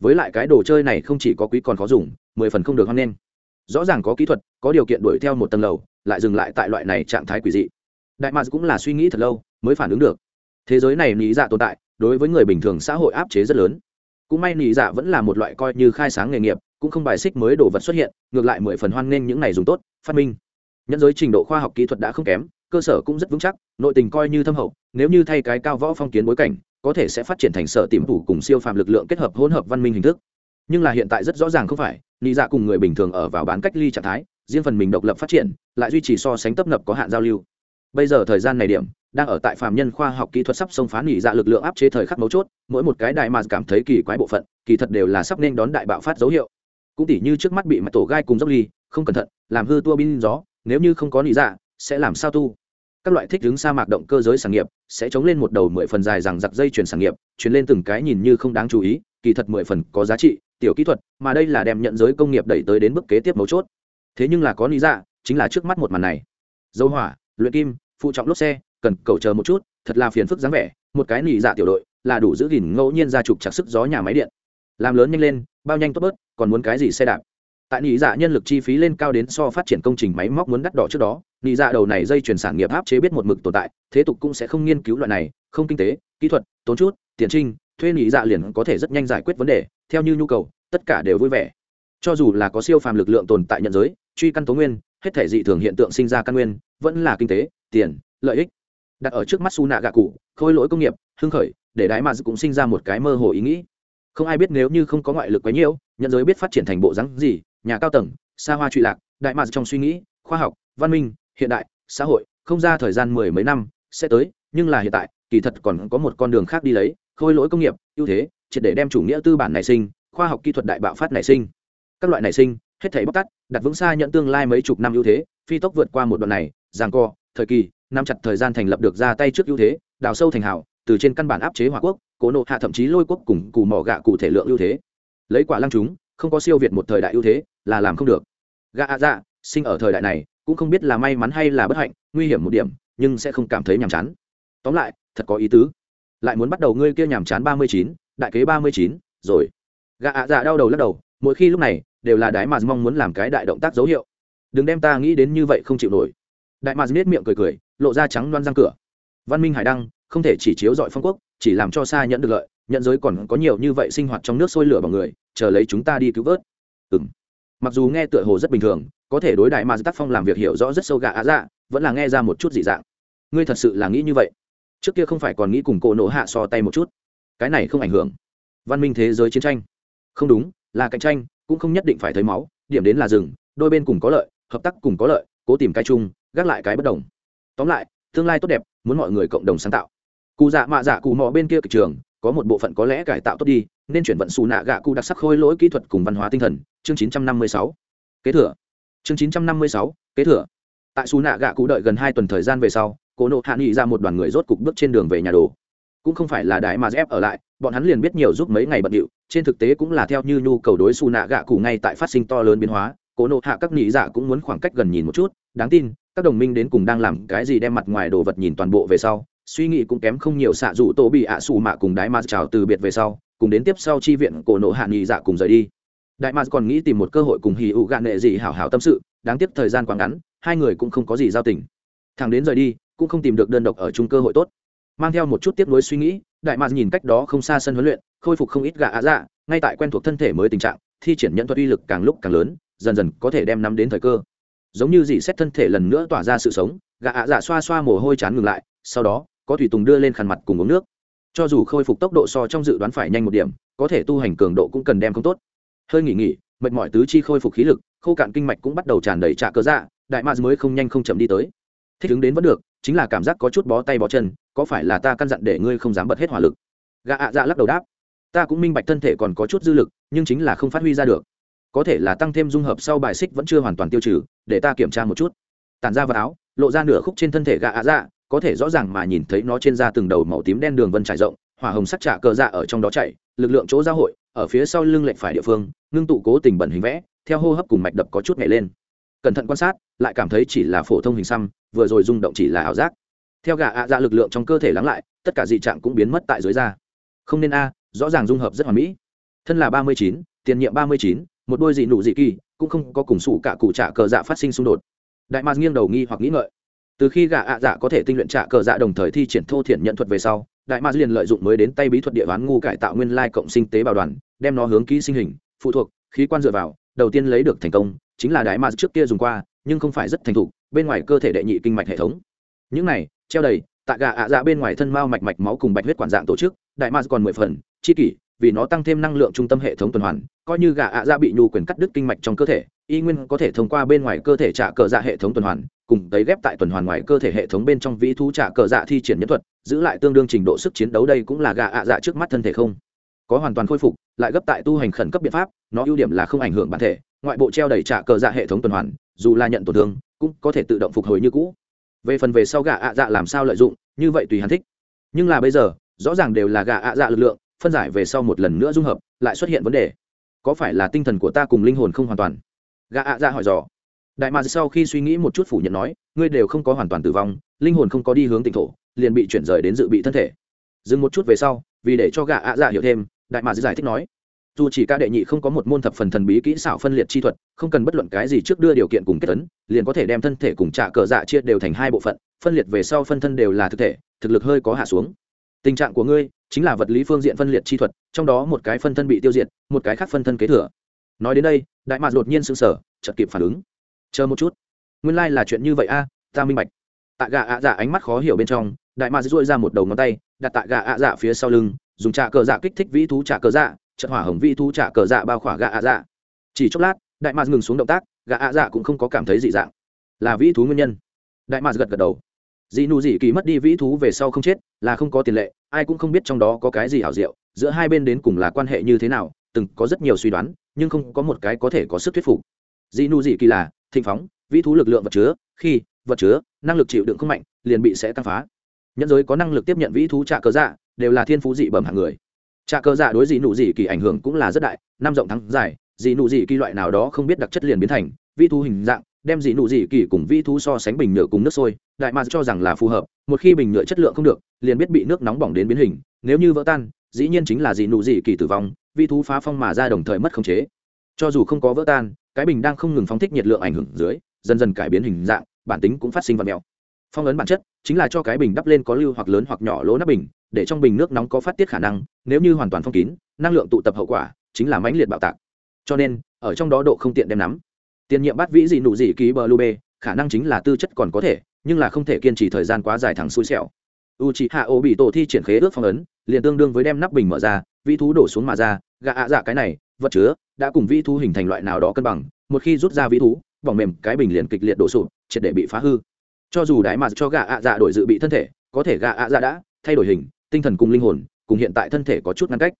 Với lại cái đồ chơi này không chỉ có quý còn khó dùng, mười phần không được hăng lên rõ ràng có kỹ thuật, có điều kiện đuổi theo một tầng lầu, lại dừng lại tại loại này trạng thái quỷ dị. Đại mads cũng là suy nghĩ thật lâu, mới phản ứng được. Thế giới này nghĩ dạ tồn tại, đối với người bình thường xã hội áp chế rất lớn. Cũng may nghĩ dạ vẫn là một loại coi như khai sáng nghề nghiệp, cũng không bài xích mới đồ vật xuất hiện, ngược lại mười phần hoan nghênh những này dùng tốt, phát minh. Nhân giới trình độ khoa học kỹ thuật đã không kém cơ sở cũng rất vững chắc, nội tình coi như thâm hậu, nếu như thay cái cao võ phong kiến bối cảnh, có thể sẽ phát triển thành sở tìm thủ cùng siêu phàm lực lượng kết hợp hỗn hợp văn minh hình thức. Nhưng là hiện tại rất rõ ràng không phải, nị dạ cùng người bình thường ở vào bán cách ly trạng thái, riêng phần mình độc lập phát triển, lại duy trì so sánh tấp nập có hạn giao lưu. Bây giờ thời gian này điểm, đang ở tại phàm nhân khoa học kỹ thuật sắp xông phá nị dạ lực lượng áp chế thời khắc mấu chốt, mỗi một cái đại mà cảm thấy kỳ quái bộ phận, kỳ thật đều là sắp nên đón đại bạo phát dấu hiệu. Cũng tỉ như trước mắt bị mặt tổ gai cùng dốc ly, không cẩn thận, làm hư tua bin gió, nếu như không có nị dạ sẽ làm sao tu? Các loại thích ứng sa mạc động cơ giới sản nghiệp sẽ chống lên một đầu mười phần dài rằng giặc dây chuyển sản nghiệp chuyển lên từng cái nhìn như không đáng chú ý, kỳ thật mười phần có giá trị, tiểu kỹ thuật, mà đây là đem nhận giới công nghiệp đẩy tới đến bước kế tiếp mấu chốt. Thế nhưng là có lý dạ chính là trước mắt một màn này. Dấu hỏa, luyện kim, phụ trọng lốp xe, cần cầu chờ một chút, thật là phiền phức dáng vẻ, một cái nỉ dạ tiểu đội, là đủ giữ gìn ngẫu nhiên ra trục chặt sức gió nhà máy điện. Làm lớn nhanh lên, bao nhanh tốt bớt, còn muốn cái gì xe đạp? Tại nị dạ nhân lực chi phí lên cao đến so phát triển công trình máy móc muốn đắt đỏ trước đó, nị dạ đầu này dây chuyển sản nghiệp áp chế biết một mực tồn tại, thế tục cũng sẽ không nghiên cứu loại này, không kinh tế, kỹ thuật, tốn chút, tiền trinh, thuê nị dạ liền có thể rất nhanh giải quyết vấn đề, theo như nhu cầu, tất cả đều vui vẻ. Cho dù là có siêu phàm lực lượng tồn tại nhận giới, truy căn tố nguyên, hết thể dị thường hiện tượng sinh ra căn nguyên, vẫn là kinh tế, tiền, lợi ích. Đặt ở trước mắt su nạ gạ cụ, khôi lỗi công nghiệp, hưng khởi, để đái mà cũng sinh ra một cái mơ hồ ý nghĩ. Không ai biết nếu như không có ngoại lực quấy nhiễu nhận giới biết phát triển thành bộ rắn gì nhà cao tầng, xa hoa trụy lạc, đại mạc trong suy nghĩ, khoa học, văn minh, hiện đại, xã hội, không ra thời gian mười mấy năm sẽ tới, nhưng là hiện tại, kỳ thật còn có một con đường khác đi lấy, khôi lỗi công nghiệp, ưu thế, triệt để đem chủ nghĩa tư bản nảy sinh, khoa học kỹ thuật đại bạo phát nảy sinh. Các loại nảy sinh, hết thảy bóc tắt đặt vững xa nhận tương lai mấy chục năm ưu thế, phi tốc vượt qua một đoạn này, giằng co, thời kỳ, nắm chặt thời gian thành lập được ra tay trước ưu thế, đào sâu thành hào, từ trên căn bản áp chế hòa quốc, cố nộ hạ thậm chí lôi quốc cùng cù mỏ gạ cụ thể lượng ưu thế. Lấy quả lăng chúng không có siêu việt một thời đại ưu thế, là làm không được. Gạ ạ dạ sinh ở thời đại này, cũng không biết là may mắn hay là bất hạnh, nguy hiểm một điểm, nhưng sẽ không cảm thấy nhàm chán. Tóm lại, thật có ý tứ. Lại muốn bắt đầu ngươi kia nhàm chán ba mươi chín, đại kế ba mươi chín, rồi. Gạ ạ dạ đau đầu lắc đầu, mỗi khi lúc này, đều là đái mạt mong muốn làm cái đại động tác dấu hiệu. Đừng đem ta nghĩ đến như vậy không chịu nổi. Đại mạt nết miệng cười cười, lộ ra trắng loan răng cửa. Văn minh hải đăng, không thể chỉ chiếu dọi phong quốc, chỉ làm cho xa nhận được lợi nhận giới còn có nhiều như vậy sinh hoạt trong nước sôi lửa bằng người, chờ lấy chúng ta đi cứu vớt. Ừ m mặc dù nghe tựa hồ rất bình thường, có thể đối đại mà tác phong làm việc hiểu rõ rất sâu gạ á dạ vẫn là nghe ra một chút dị dạng. Ngươi thật sự là nghĩ như vậy? Trước kia không phải còn nghĩ cùng cổ nổ hạ so tay một chút. Cái này không ảnh hưởng. Văn minh thế giới chiến tranh. Không đúng, là cạnh tranh, cũng không nhất định phải thấy máu, điểm đến là rừng, đôi bên cùng có lợi, hợp tác cùng có lợi, cố tìm cái chung, gác lại cái bất đồng. Tóm lại, tương lai tốt đẹp, muốn mọi người cộng đồng sáng tạo. Cụ dạ mạ dạ cụ mò bên kia kịch trường có một bộ phận có lẽ cải tạo tốt đi nên chuyển vận xù nạ gạ cụ đặc sắc khôi lỗi kỹ thuật cùng văn hóa tinh thần. Chương 956. kế thừa. Chương 956, kế thừa. Tại xù nạ gạ cụ đợi gần hai tuần thời gian về sau cố nộ hạ nghị ra một đoàn người rốt cục bước trên đường về nhà đồ. Cũng không phải là đại mà ép ở lại bọn hắn liền biết nhiều giúp mấy ngày bận điệu trên thực tế cũng là theo như nhu cầu đối xù nạ gạ cụ ngay tại phát sinh to lớn biến hóa. Cố nộ hạ các nghị dạ cũng muốn khoảng cách gần nhìn một chút đáng tin các đồng minh đến cùng đang làm cái gì đem mặt ngoài đồ vật nhìn toàn bộ về sau suy nghĩ cũng kém không nhiều xạ dù tổ bị ạ xù mạ cùng đại ma chào từ biệt về sau, cùng đến tiếp sau chi viện cổ nộ hạ nghị dạ cùng rời đi. Đại ma còn nghĩ tìm một cơ hội cùng hì ụ gạn nệ gì hảo hảo tâm sự, đáng tiếc thời gian quá ngắn, hai người cũng không có gì giao tình. Thằng đến rời đi, cũng không tìm được đơn độc ở chung cơ hội tốt. Mang theo một chút tiếp nối suy nghĩ đại ma nhìn cách đó không xa sân huấn luyện, khôi phục không ít gà ạ dạ ngay tại quen thuộc thân thể mới tình trạng, thi triển nhận thuật uy lực càng lúc càng lớn, dần dần có thể đem nắm đến thời cơ. Giống như dị xét thân thể lần nữa tỏa ra sự sống gà ạ dạ xoa xoa mồ hôi chán ngừng lại, sau đó có thủy tùng đưa lên khăn mặt cùng uống nước. Cho dù khôi phục tốc độ so trong dự đoán phải nhanh một điểm, có thể tu hành cường độ cũng cần đem không tốt. Hơi nghỉ nghỉ, mệt mỏi tứ chi khôi phục khí lực, khô cạn kinh mạch cũng bắt đầu tràn đầy trạ cơ dạ đại mạc mới không nhanh không chậm đi tới. Thích ứng đến vẫn được, chính là cảm giác có chút bó tay bó chân, có phải là ta căn dặn để ngươi không dám bật hết hỏa lực? Gạ ạ dạ lắc đầu đáp. Ta cũng minh bạch thân thể còn có chút dư lực, nhưng chính là không phát huy ra được. Có thể là tăng thêm dung hợp sau bài xích vẫn chưa hoàn toàn tiêu trừ, để ta kiểm tra một chút. Tàn ra vào áo, lộ ra nửa khúc trên thân thể gạ ạ dạ có thể rõ ràng mà nhìn thấy nó trên da từng đầu màu tím đen đường vân trải rộng, hỏa hồng sắc trả cờ dạ ở trong đó chạy, lực lượng chỗ giao hội, ở phía sau lưng lệch phải địa phương, ngưng tụ cố tình bẩn hình vẽ, theo hô hấp cùng mạch đập có chút nhảy lên. Cẩn thận quan sát, lại cảm thấy chỉ là phổ thông hình xăm, vừa rồi rung động chỉ là ảo giác. Theo gà ạ dạ lực lượng trong cơ thể lắng lại, tất cả dị trạng cũng biến mất tại dưới da. Không nên a, rõ ràng dung hợp rất hoàn mỹ. Thân là ba mươi chín, tiền nhiệm ba mươi chín, một đôi dị nụ dị kỳ, cũng không có cùng sụ cả cụ trả cờ dạ phát sinh xung đột. Đại mạc nghiêng đầu nghi hoặc nghĩ ngợi từ khi gạ ạ dạ có thể tinh luyện trả cờ dạ đồng thời thi triển thô thiện nhận thuật về sau, đại ma liền lợi dụng mới đến tay bí thuật địa bán ngu cải tạo nguyên lai cộng sinh tế bào đoàn, đem nó hướng ký sinh hình, phụ thuộc, khí quan dựa vào, đầu tiên lấy được thành công, chính là đại ma trước kia dùng qua, nhưng không phải rất thành thục, bên ngoài cơ thể đệ nhị kinh mạch hệ thống. Những này, treo đầy tạ gà ạ dạ bên ngoài thân mao mạch mạch máu cùng bạch huyết quản dạng tổ chức, đại ma còn mười phần, chi kỷ vì nó tăng thêm năng lượng trung tâm hệ thống tuần hoàn, coi như gà ạ dạ bị nhu quyền cắt đứt kinh mạch trong cơ thể, y nguyên có thể thông qua bên ngoài cơ thể trả cờ dạ hệ thống tuần hoàn, cùng tấy ghép tại tuần hoàn ngoài cơ thể hệ thống bên trong vĩ thú trả cờ dạ thi triển nhân thuật, giữ lại tương đương trình độ sức chiến đấu đây cũng là gà ạ dạ trước mắt thân thể không. Có hoàn toàn khôi phục, lại gấp tại tu hành khẩn cấp biện pháp, nó ưu điểm là không ảnh hưởng bản thể, ngoại bộ treo đầy trả cờ dạ hệ thống tuần hoàn, dù là nhận tổn thương, cũng có thể tự động phục hồi như cũ. Về phần về sau gà ạ dạ làm sao lợi dụng, như vậy tùy hắn thích. Nhưng là bây giờ, rõ ràng đều là gà ạ dạ lực lượng phân giải về sau một lần nữa dung hợp, lại xuất hiện vấn đề. Có phải là tinh thần của ta cùng linh hồn không hoàn toàn? Gã ạ dạ hỏi dò. Đại ma sau khi suy nghĩ một chút phủ nhận nói, ngươi đều không có hoàn toàn tử vong, linh hồn không có đi hướng tỉnh thổ, liền bị chuyển rời đến dự bị thân thể. Dừng một chút về sau, vì để cho gã ạ dạ hiểu thêm, đại ma giải thích nói, dù chỉ ca đệ nhị không có một môn thập phần thần bí kỹ xảo phân liệt chi thuật, không cần bất luận cái gì trước đưa điều kiện cùng kết tấn liền có thể đem thân thể cùng trả cờ dạ chia đều thành hai bộ phận, phân liệt về sau phân thân đều là thực thể, thực lực hơi có hạ xuống. Tình trạng của ngươi chính là vật lý phương diện phân liệt chi thuật, trong đó một cái phân thân bị tiêu diệt, một cái khác phân thân kế thừa. Nói đến đây, đại mạc đột nhiên sững sờ, chợt kịp phản ứng. Chờ một chút, nguyên lai、like、là chuyện như vậy a, ta minh bạch. Tạ gà ạ dạ ánh mắt khó hiểu bên trong, đại mạc dội ra một đầu ngón tay, đặt tạ gà ạ dạ phía sau lưng, dùng trà cờ dạ kích thích vĩ thú trà cờ dạ chật hỏa hồng vĩ thú trà cờ dạ bao khỏa gà ạ dạ. Chỉ chốc lát, đại mạc ngừng xuống động tác, gà ạ dạ cũng không có cảm thấy dị dạng. Là vĩ thú nguyên nhân. Đại mạc gật gật đầu. Dị nụ dị kỳ mất đi vĩ thú về sau không chết, là không có tiền lệ ai cũng không biết trong đó có cái gì hảo diệu, giữa hai bên đến cùng là quan hệ như thế nào, từng có rất nhiều suy đoán, nhưng không có một cái có thể có sức thuyết phục. Dị nụ dị kỳ là, thịnh phóng, vĩ thú lực lượng vật chứa, khi, vật chứa, năng lực chịu đựng không mạnh, liền bị sẽ tăng phá. Nhân giới có năng lực tiếp nhận vĩ thú trạ cơ dạ đều là thiên phú dị bẩm hạng người. Trạ cơ dạ đối dị nụ dị kỳ ảnh hưởng cũng là rất đại, năm rộng thắng dài dị nụ dị kỳ loại nào đó không biết đặc chất liền biến thành, vĩ thú hình dạng, đem dị nụ dị kỳ cùng vĩ thú so sánh bình nhựa cùng nước sôi đại mạc cho rằng là phù hợp, một khi bình nhựa chất lượng không được, liền biết bị nước nóng bỏng đến biến hình, nếu như vỡ tan, dĩ nhiên chính là dị nụ dị kỳ tử vong vi thú phá phong mà ra đồng thời mất khống chế. Cho dù không có vỡ tan, cái bình đang không ngừng phóng thích nhiệt lượng ảnh hưởng dưới, dần dần cải biến hình dạng, bản tính cũng phát sinh vật mèo. Phong ấn bản chất chính là cho cái bình đắp lên có lưu hoặc lớn hoặc nhỏ lỗ nắp bình, để trong bình nước nóng có phát tiết khả năng, nếu như hoàn toàn phong kín, năng lượng tụ tập hậu quả chính là mãnh liệt bạo tạc. Cho nên, ở trong đó độ không tiện đem nắm. Tiền nhiệm bắt vĩ dị nụ dị ký bờ lu bê, khả năng chính là tư chất còn có thể nhưng là không thể kiên trì thời gian quá dài thẳng xui xẻo. U chị hạ ô bị tổ thi triển khế ước phong ấn, liền tương đương với đem nắp bình mở ra, vĩ thú đổ xuống mà ra, gạ ạ dạ cái này, vật chứa, đã cùng vĩ thú hình thành loại nào đó cân bằng, một khi rút ra vĩ thú, vòng mềm cái bình liền kịch liệt đổ sụp, triệt để bị phá hư. Cho dù đái mà cho gạ ạ dạ đổi dự bị thân thể, có thể gạ ạ dạ đã thay đổi hình, tinh thần cùng linh hồn, cùng hiện tại thân thể có chút ngăn cách.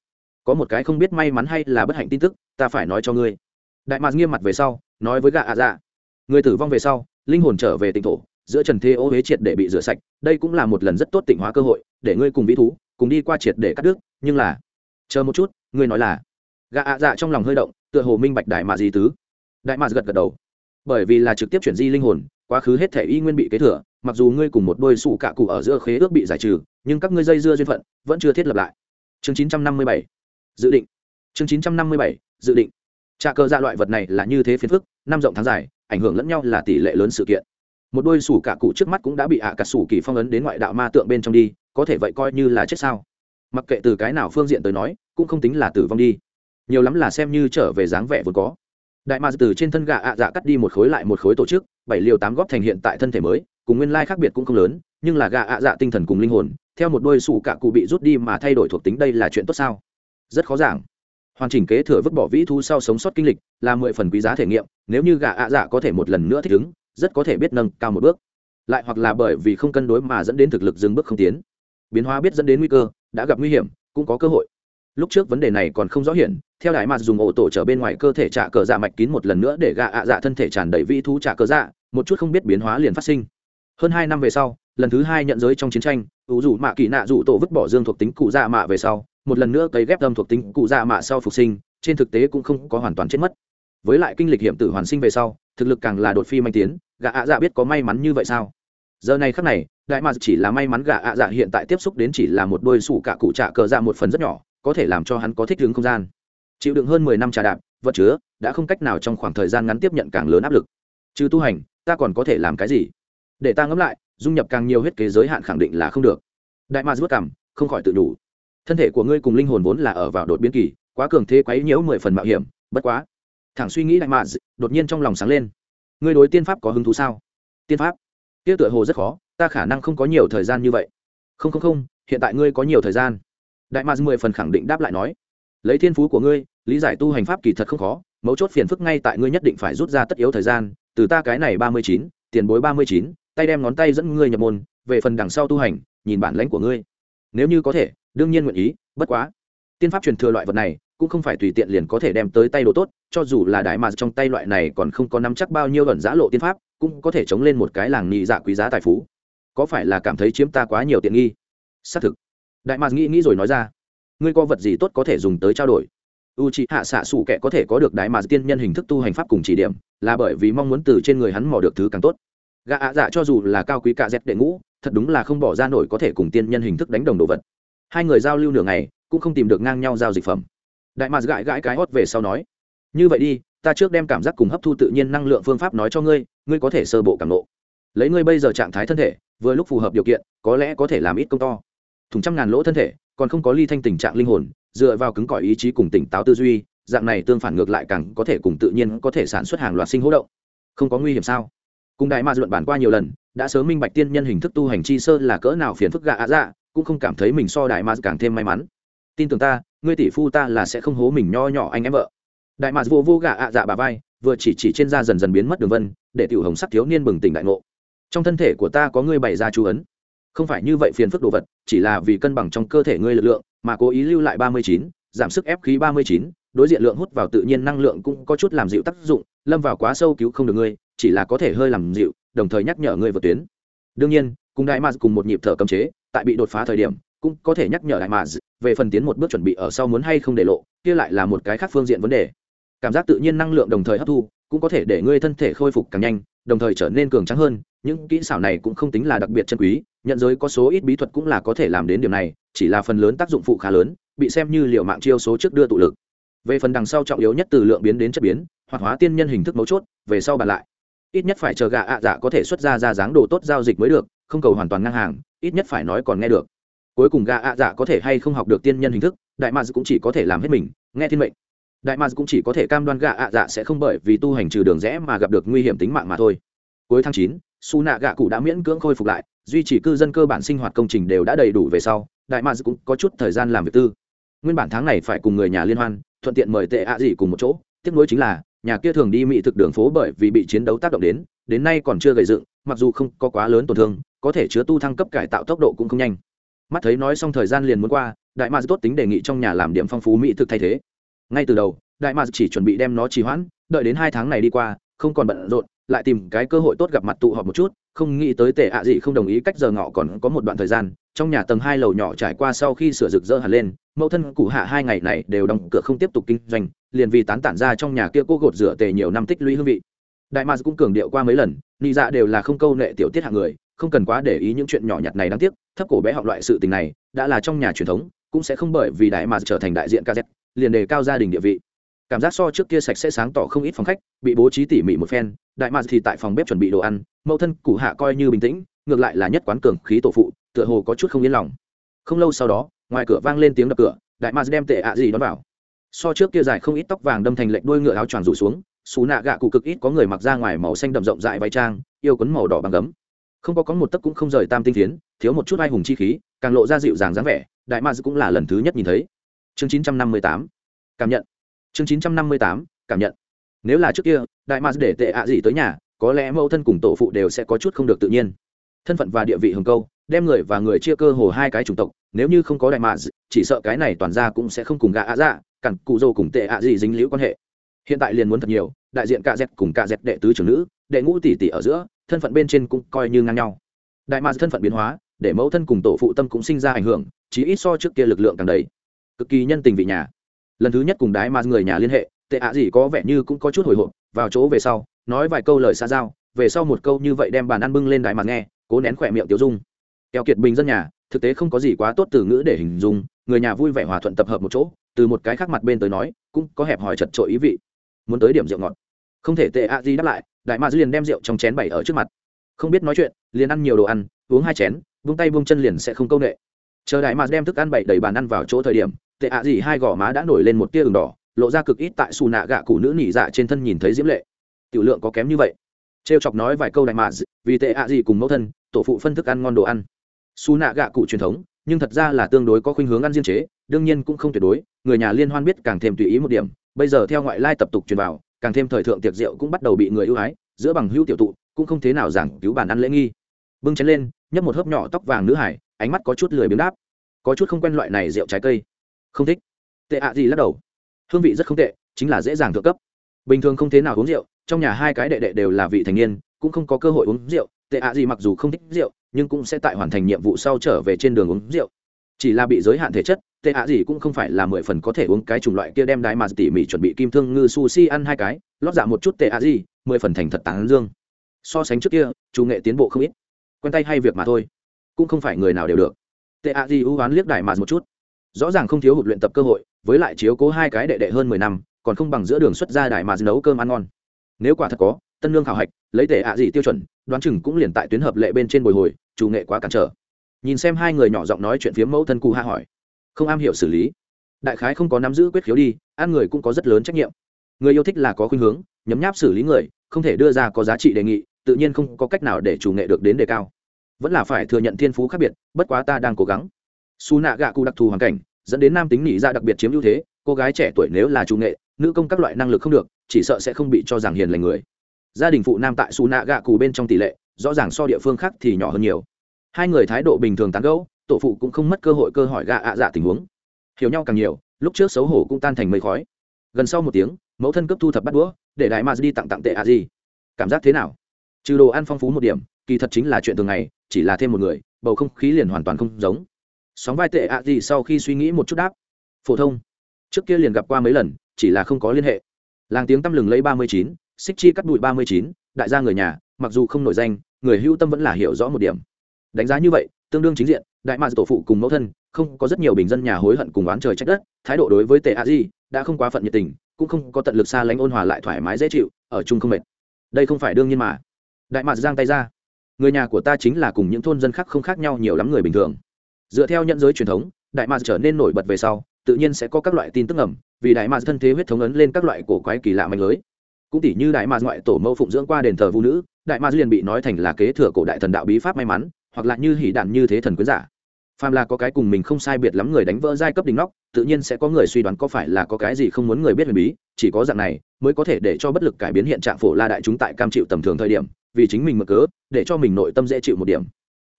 Có một cái không biết may mắn hay là bất hạnh tin tức, ta phải nói cho ngươi. Đại mạc nghiêm mặt về sau, nói với gạ ạ dạ. Người tử vong về sau, linh hồn trở về tỉnh thổ giữa trần thế ô huế triệt để bị rửa sạch, đây cũng là một lần rất tốt tỉnh hóa cơ hội, để ngươi cùng vĩ thú, cùng đi qua triệt để cắt đứt, nhưng là, chờ một chút, ngươi nói là gạ ạ dạ trong lòng hơi động, tựa hồ minh bạch đại mạ gì tứ. Đại mạ gật gật đầu. Bởi vì là trực tiếp chuyển di linh hồn, quá khứ hết thể y nguyên bị kế thừa, mặc dù ngươi cùng một đôi sủ cạ cụ ở giữa khế ước bị giải trừ, nhưng các ngươi dây dưa duyên phận, vẫn chưa thiết lập lại. Chương 957 dự định. Chương 957 dự định. Trà cơ dạ loại vật này là như thế phiền phức, năm rộng tháng dài, ảnh hưởng lẫn nhau là tỷ lệ lớn sự kiện một đôi sủ cả cụ trước mắt cũng đã bị ạ à cà sủ kỳ phong ấn đến ngoại đạo ma tượng bên trong đi, có thể vậy coi như là chết sao? Mặc kệ từ cái nào phương diện tới nói, cũng không tính là tử vong đi. Nhiều lắm là xem như trở về dáng vẻ vốn có. Đại ma từ trên thân gà ạ dạ cắt đi một khối lại một khối tổ chức, bảy liều tám góp thành hiện tại thân thể mới, cùng nguyên lai khác biệt cũng không lớn, nhưng là gà ạ dạ tinh thần cùng linh hồn, theo một đôi sủ cả cụ bị rút đi mà thay đổi thuộc tính đây là chuyện tốt sao? Rất khó giảng. Hoàn chỉnh kế thừa vứt bỏ vĩ thu sau sống sót kinh lịch là mười phần quý giá thể nghiệm, nếu như gà ạ dạ có thể một lần nữa thích ứng rất có thể biết nâng cao một bước. Lại hoặc là bởi vì không cân đối mà dẫn đến thực lực dừng bước không tiến. Biến hóa biết dẫn đến nguy cơ, đã gặp nguy hiểm, cũng có cơ hội. Lúc trước vấn đề này còn không rõ hiển theo đại mạt dùng ổ tổ trở bên ngoài cơ thể trả cờ dạ mạch kín một lần nữa để gạ ạ dạ thân thể tràn đầy vĩ thú trả cờ dạ một chút không biết biến hóa liền phát sinh. Hơn hai năm về sau, lần thứ hai nhận giới trong chiến tranh, ủ rủ mạ kỳ nạ rủ tổ vứt bỏ dương thuộc tính cụ dạ mạ về sau, một lần nữa cấy ghép âm thuộc tính cụ dạ mạ sau phục sinh, trên thực tế cũng không có hoàn toàn chết mất. Với lại kinh lịch hiểm tử hoàn sinh về sau thực lực càng là đột phi manh tiến, gã ạ dạ biết có may mắn như vậy sao? Giờ này khắc này, đại mạc chỉ là may mắn gã ạ dạ hiện tại tiếp xúc đến chỉ là một đôi sủ cả cụ trạ cờ dạ một phần rất nhỏ, có thể làm cho hắn có thích ứng không gian. Chịu đựng hơn mười năm trà đạp, vật chứa, đã không cách nào trong khoảng thời gian ngắn tiếp nhận càng lớn áp lực. Trừ tu hành, ta còn có thể làm cái gì? Để ta ngẫm lại, dung nhập càng nhiều huyết kế giới hạn khẳng định là không được. Đại mạc vất cảm không khỏi tự đủ. Thân thể của ngươi cùng linh hồn vốn là ở vào đột biến kỳ, quá cường thế quấy nhiễu mười phần mạo hiểm, bất quá thẳng suy nghĩ đại mạ đột nhiên trong lòng sáng lên. Ngươi đối tiên pháp có hứng thú sao? Tiên pháp? Tiêu tựa hồ rất khó, ta khả năng không có nhiều thời gian như vậy. Không không không, hiện tại ngươi có nhiều thời gian. Đại mạc mười phần khẳng định đáp lại nói. Lấy thiên phú của ngươi, lý giải tu hành pháp kỳ thật không khó, mấu chốt phiền phức ngay tại ngươi nhất định phải rút ra tất yếu thời gian, từ ta cái này ba mươi chín, tiền bối ba mươi chín, tay đem ngón tay dẫn ngươi nhập môn, về phần đằng sau tu hành, nhìn bản lãnh của ngươi. Nếu như có thể, đương nhiên nguyện ý, bất quá. Tiên pháp truyền thừa loại vật này cũng không phải tùy tiện liền có thể đem tới tay đồ tốt, cho dù là đại mà trong tay loại này còn không có nắm chắc bao nhiêu ẩn giã lộ tiên pháp, cũng có thể chống lên một cái làng nhị dạ quý giá tài phú. Có phải là cảm thấy chiếm ta quá nhiều tiện nghi? Xác thực. Đại mà nghĩ nghĩ rồi nói ra. Ngươi có vật gì tốt có thể dùng tới trao đổi? U c h ị hạ xạ xủ kẻ có thể có được đại mà tiên nhân hình thức tu hành pháp cùng chỉ điểm, là bởi vì mong muốn từ trên người hắn mò được thứ càng tốt. Gã ạ dạ cho dù là cao quý cả dép đệ ngũ, thật đúng là không bỏ ra nổi có thể cùng tiên nhân hình thức đánh đồng đồ vật. Hai người giao lưu nửa ngày, cũng không tìm được ngang nhau giao dịch phẩm đại mạc gãi gãi cái hót về sau nói, như vậy đi, ta trước đem cảm giác cùng hấp thu tự nhiên năng lượng phương pháp nói cho ngươi ngươi có thể sơ bộ cảm nộ lấy ngươi bây giờ trạng thái thân thể, vừa lúc phù hợp điều kiện, có lẽ có thể làm ít công to. Thùng trăm ngàn lỗ thân thể, còn không có ly thanh tình trạng linh hồn, dựa vào cứng cỏi ý chí cùng tỉnh táo tư duy, dạng này tương phản ngược lại càng có thể cùng tự nhiên có thể sản xuất hàng loạt sinh hỗ động. Không có nguy hiểm sao? Cùng đại ma luận bản qua nhiều lần, đã sớm minh bạch tiên nhân hình thức tu hành chi sơ là cỡ nào phiền phức gạ ạ dạ cũng không cảm thấy mình so đại ma càng thêm may mắn. Tin tưởng ta ngươi tỷ phu ta là sẽ không hố mình nho nhỏ anh em vợ. Đại mạc vô vô gà ạ dạ bà vai, vừa chỉ chỉ trên da dần dần biến mất đường vân, để tiểu hồng sắc thiếu niên bừng tỉnh đại ngộ. Trong thân thể của ta có ngươi bày ra chú ấn. Không phải như vậy phiền phức đồ vật, chỉ là vì cân bằng trong cơ thể ngươi lực lượng, mà cố ý lưu lại ba mươi chín, giảm sức ép khí ba mươi chín, đối diện lượng hút vào tự nhiên năng lượng cũng có chút làm dịu tác dụng, lâm vào quá sâu cứu không được ngươi, chỉ là có thể hơi làm dịu, đồng thời nhắc nhở ngươi vượt tuyến. Đương nhiên, cùng đại mạc cùng một nhịp thở cấm chế, tại bị đột phá thời điểm cũng có thể nhắc nhở đại mà về phần tiến một bước chuẩn bị ở sau muốn hay không để lộ, kia lại là một cái khác phương diện vấn đề. Cảm giác tự nhiên năng lượng đồng thời hấp thu, cũng có thể để ngươi thân thể khôi phục càng nhanh, đồng thời trở nên cường trắng hơn, những kỹ xảo này cũng không tính là đặc biệt chân quý, nhận giới có số ít bí thuật cũng là có thể làm đến điểm này, chỉ là phần lớn tác dụng phụ khá lớn, bị xem như liệu mạng chiêu số trước đưa tụ lực. Về phần đằng sau trọng yếu nhất từ lượng biến đến chất biến, hoặc hóa tiên nhân hình thức mấu chốt, về sau bàn lại. Ít nhất phải chờ gà ạ dạ có thể xuất ra ra dáng đồ tốt giao dịch mới được, không cầu hoàn toàn ngang hàng, ít nhất phải nói còn nghe được cuối cùng gà ạ dạ có thể hay không học được tiên nhân hình thức, đại mads cũng chỉ có thể làm hết mình, nghe thiên mệnh. Đại mads cũng chỉ có thể cam đoan gà ạ dạ sẽ không bởi vì tu hành trừ đường rẽ mà gặp được nguy hiểm tính mạng mà thôi. Cuối tháng chín, su nạ gạ cụ đã miễn cưỡng khôi phục lại, duy trì cư dân cơ bản sinh hoạt công trình đều đã đầy đủ về sau, đại mads cũng có chút thời gian làm việc tư. Nguyên bản tháng này phải cùng người nhà liên hoan, thuận tiện mời tệ ạ gì cùng một chỗ tiếp nối chính là, nhà kia thường đi mỹ thực đường phố bởi vì bị chiến đấu tác động đến đến nay còn chưa gầy dựng, mặc dù không có quá lớn tổn thương, có thể chứa tu thăng cấp cải tạo tốc độ cũng không nhanh mắt thấy nói xong thời gian liền muốn qua, đại mạc tốt tính đề nghị trong nhà làm điểm phong phú mỹ thực thay thế. Ngay từ đầu, đại mạc chỉ chuẩn bị đem nó trì hoãn, đợi đến hai tháng này đi qua, không còn bận rộn, lại tìm cái cơ hội tốt gặp mặt tụ họp một chút, không nghĩ tới tệ ạ gì không đồng ý, cách giờ ngọ còn có một đoạn thời gian, trong nhà tầng hai lầu nhỏ trải qua sau khi sửa rực rỡ hẳn lên, mẫu thân cụ hạ hai ngày này đều đóng cửa không tiếp tục kinh doanh, liền vì tán tản ra trong nhà kia cô gột rửa tề nhiều năm tích lũy hương vị. Đại mars cũng cường điệu qua mấy lần, nị dạ đều là không câu nệ tiểu tiết hạng người, không cần quá để ý những chuyện nhỏ nhặt này đáng tiếc thấp cổ bé học loại sự tình này, đã là trong nhà truyền thống, cũng sẽ không bởi vì đại mà trở thành đại diện kz liền đề cao gia đình địa vị. Cảm giác so trước kia sạch sẽ sáng tỏ không ít phòng khách, bị bố trí tỉ mỉ một phen, đại mà thì tại phòng bếp chuẩn bị đồ ăn, mẫu thân cụ hạ coi như bình tĩnh, ngược lại là nhất quán cường khí tổ phụ, tựa hồ có chút không yên lòng. Không lâu sau đó, ngoài cửa vang lên tiếng đập cửa, đại mars đem tệ ạ gì đón vào. So trước kia dài không ít tóc vàng đâm thành lệnh đuôi ngựa áo choàng rủ xuống xù nạ gạ cụ cực ít có người mặc ra ngoài màu xanh đậm rộng dại vai trang, yêu quấn màu đỏ bằng gấm. Không có có một tấc cũng không rời tam tinh tiến thiếu một chút ai hùng chi khí, càng lộ ra dịu dàng dáng vẻ, đại mars cũng là lần thứ nhất nhìn thấy. Chương 958 cảm nhận. Chương 958 cảm nhận. Nếu là trước kia, đại mars để tệ ạ gì tới nhà, có lẽ mẫu thân cùng tổ phụ đều sẽ có chút không được tự nhiên. Thân phận và địa vị hồng câu, đem người và người chia cơ hồ hai cái chủng tộc, nếu như không có đại mars chỉ sợ cái này toàn ra cũng sẽ không cùng gạ ạ dạ cặn cụ dô cùng tệ ạ gì dính liễu quan hệ. Hiện tại liền muốn thật nhiều, đại diện cạ dẹt cùng cạ dẹt đệ tứ trưởng nữ, đệ ngũ tỷ tỷ ở giữa, thân phận bên trên cũng coi như ngang nhau. Đại mars thân phận biến hóa để mẫu thân cùng tổ phụ tâm cũng sinh ra ảnh hưởng, chí ít so trước kia lực lượng càng đầy. Cực kỳ nhân tình vị nhà. Lần thứ nhất cùng đái mà người nhà liên hệ, tệ ạ gì có vẻ như cũng có chút hồi hộp, vào chỗ về sau, nói vài câu lời xa giao, về sau một câu như vậy đem bàn ăn bưng lên đại mặt nghe, cố nén khỏe miệng tiêu dung. Keo kiệt bình dân nhà, thực tế không có gì quá tốt từ ngữ để hình dung, người nhà vui vẻ hòa thuận tập hợp một chỗ, từ một cái khác mặt bên tới nói, cũng có hẹp hòi chật trội ý vị. Muốn tới điểm rượu ngọt. Không thể tệ ạ gì đáp lại, đại mạc liền đem rượu trong chén bày ở trước mặt. Không biết nói chuyện, liền ăn nhiều đồ ăn, uống hai chén vung tay vung chân liền sẽ không câu nệ. Chờ đại mạt đem thức ăn bậy đầy bàn ăn vào chỗ thời điểm, tệ ạ gì hai gò má đã nổi lên một tia ửng đỏ, lộ ra cực ít tại xù nạ gạ cụ nữ nỉ dạ trên thân nhìn thấy diễm lệ. Tiểu lượng có kém như vậy. Trêu chọc nói vài câu đại mạt, vì tệ ạ gì cùng mẫu thân, tổ phụ phân thức ăn ngon đồ ăn. Xù nạ gạ cụ truyền thống, nhưng thật ra là tương đối có khuynh hướng ăn riêng chế, đương nhiên cũng không tuyệt đối, người nhà liên hoan biết càng thêm tùy ý một điểm, bây giờ theo ngoại lai tập tục truyền vào, càng thêm thời thượng tiệc rượu cũng bắt đầu bị người ưu ái, giữa bằng hữu tiểu tụ, cũng không thế nào giảng cứu bàn ăn lễ nghi bưng chén lên, nhấp một hớp nhỏ tóc vàng nữ hải, ánh mắt có chút lười biếng đáp. Có chút không quen loại này rượu trái cây. Không thích. Tệ ạ gì lắc đầu. Hương vị rất không tệ, chính là dễ dàng thượng cấp. Bình thường không thế nào uống rượu, trong nhà hai cái đệ đệ đều là vị thành niên, cũng không có cơ hội uống rượu. Tệ ạ gì mặc dù không thích rượu, nhưng cũng sẽ tại hoàn thành nhiệm vụ sau trở về trên đường uống rượu. Chỉ là bị giới hạn thể chất, tệ ạ gì cũng không phải là mười phần có thể uống cái chủng loại kia đem đái mà tỉ mỉ chuẩn bị kim thương ngư sushi ăn hai cái, lót dạ một chút tệ ạ gì, mười phần thành thật tán dương. So sánh trước kia, chủ nghệ tiến bộ không ít quen tay hay việc mà thôi, cũng không phải người nào đều được. Tệ ạ gì ưu oán liếc đại mà một chút. Rõ ràng không thiếu hụt luyện tập cơ hội, với lại chiếu cố hai cái đệ đệ hơn mười năm, còn không bằng giữa đường xuất ra đại mà nấu cơm ăn ngon. Nếu quả thật có, tân lương khảo hạch, lấy tệ ạ gì tiêu chuẩn, đoán chừng cũng liền tại tuyến hợp lệ bên trên bồi hồi, chủ nghệ quá cản trở. Nhìn xem hai người nhỏ giọng nói chuyện phía mẫu thân cụ hạ hỏi. Không am hiểu xử lý. Đại khái không có nắm giữ quyết khiếu đi, ăn người cũng có rất lớn trách nhiệm. Người yêu thích là có khuynh hướng, nhấm nháp xử lý người, không thể đưa ra có giá trị đề nghị tự nhiên không có cách nào để chủ nghệ được đến đề cao. Vẫn là phải thừa nhận thiên phú khác biệt, bất quá ta đang cố gắng. Xù nạ gạ cụ đặc thù hoàn cảnh, dẫn đến nam tính nỉ ra đặc biệt chiếm ưu thế, cô gái trẻ tuổi nếu là chủ nghệ, nữ công các loại năng lực không được, chỉ sợ sẽ không bị cho rằng hiền lành người. Gia đình phụ nam tại xù nạ gạ cụ bên trong tỷ lệ, rõ ràng so địa phương khác thì nhỏ hơn nhiều. Hai người thái độ bình thường tán gẫu, tổ phụ cũng không mất cơ hội cơ hỏi gạ ạ dạ tình huống. Hiểu nhau càng nhiều, lúc trước xấu hổ cũng tan thành mây khói. Gần sau một tiếng, mẫu thân cấp thu thập bắt đũa, để đại ma đi tặng tặng tệ ạ gì. Cảm giác thế nào? Trừ đồ ăn phong phú một điểm, kỳ thật chính là chuyện thường ngày, chỉ là thêm một người, bầu không khí liền hoàn toàn không giống. Sóng vai tệ ạ gì sau khi suy nghĩ một chút đáp. Phổ thông. Trước kia liền gặp qua mấy lần, chỉ là không có liên hệ. Làng tiếng tăm lừng lấy ba mươi chín, xích chi cắt bụi ba mươi chín, đại gia người nhà, mặc dù không nổi danh, người hưu tâm vẫn là hiểu rõ một điểm. Đánh giá như vậy, tương đương chính diện, đại mạc tổ phụ cùng mẫu thân, không có rất nhiều bình dân nhà hối hận cùng oán trời trách đất, thái độ đối với tệ a di đã không quá phận nhiệt tình, cũng không có tận lực xa lánh ôn hòa lại thoải mái dễ chịu, ở chung không mệt. Đây không phải đương nhiên mà đại mạc giang tay ra. Người nhà của ta chính là cùng những thôn dân khác không khác nhau nhiều lắm người bình thường. Dựa theo nhận giới truyền thống, đại mạc trở nên nổi bật về sau, tự nhiên sẽ có các loại tin tức ẩm vì đại mạc thân thế huyết thống ấn lên các loại cổ quái kỳ lạ mạnh lưới. Cũng tỷ như đại mạc ngoại tổ mẫu phụng dưỡng qua đền thờ vũ nữ, đại mạc liền bị nói thành là kế thừa cổ đại thần đạo bí pháp may mắn, hoặc là như hỉ đạn như thế thần quyến giả. Phàm là có cái cùng mình không sai biệt lắm người đánh vỡ giai cấp đỉnh nóc, tự nhiên sẽ có người suy đoán có phải là có cái gì không muốn người biết huyền bí, chỉ có dạng này mới có thể để cho bất lực cải biến hiện trạng phổ la đại chúng tại cam chịu tầm thường thời điểm vì chính mình mở cớ, để cho mình nội tâm dễ chịu một điểm.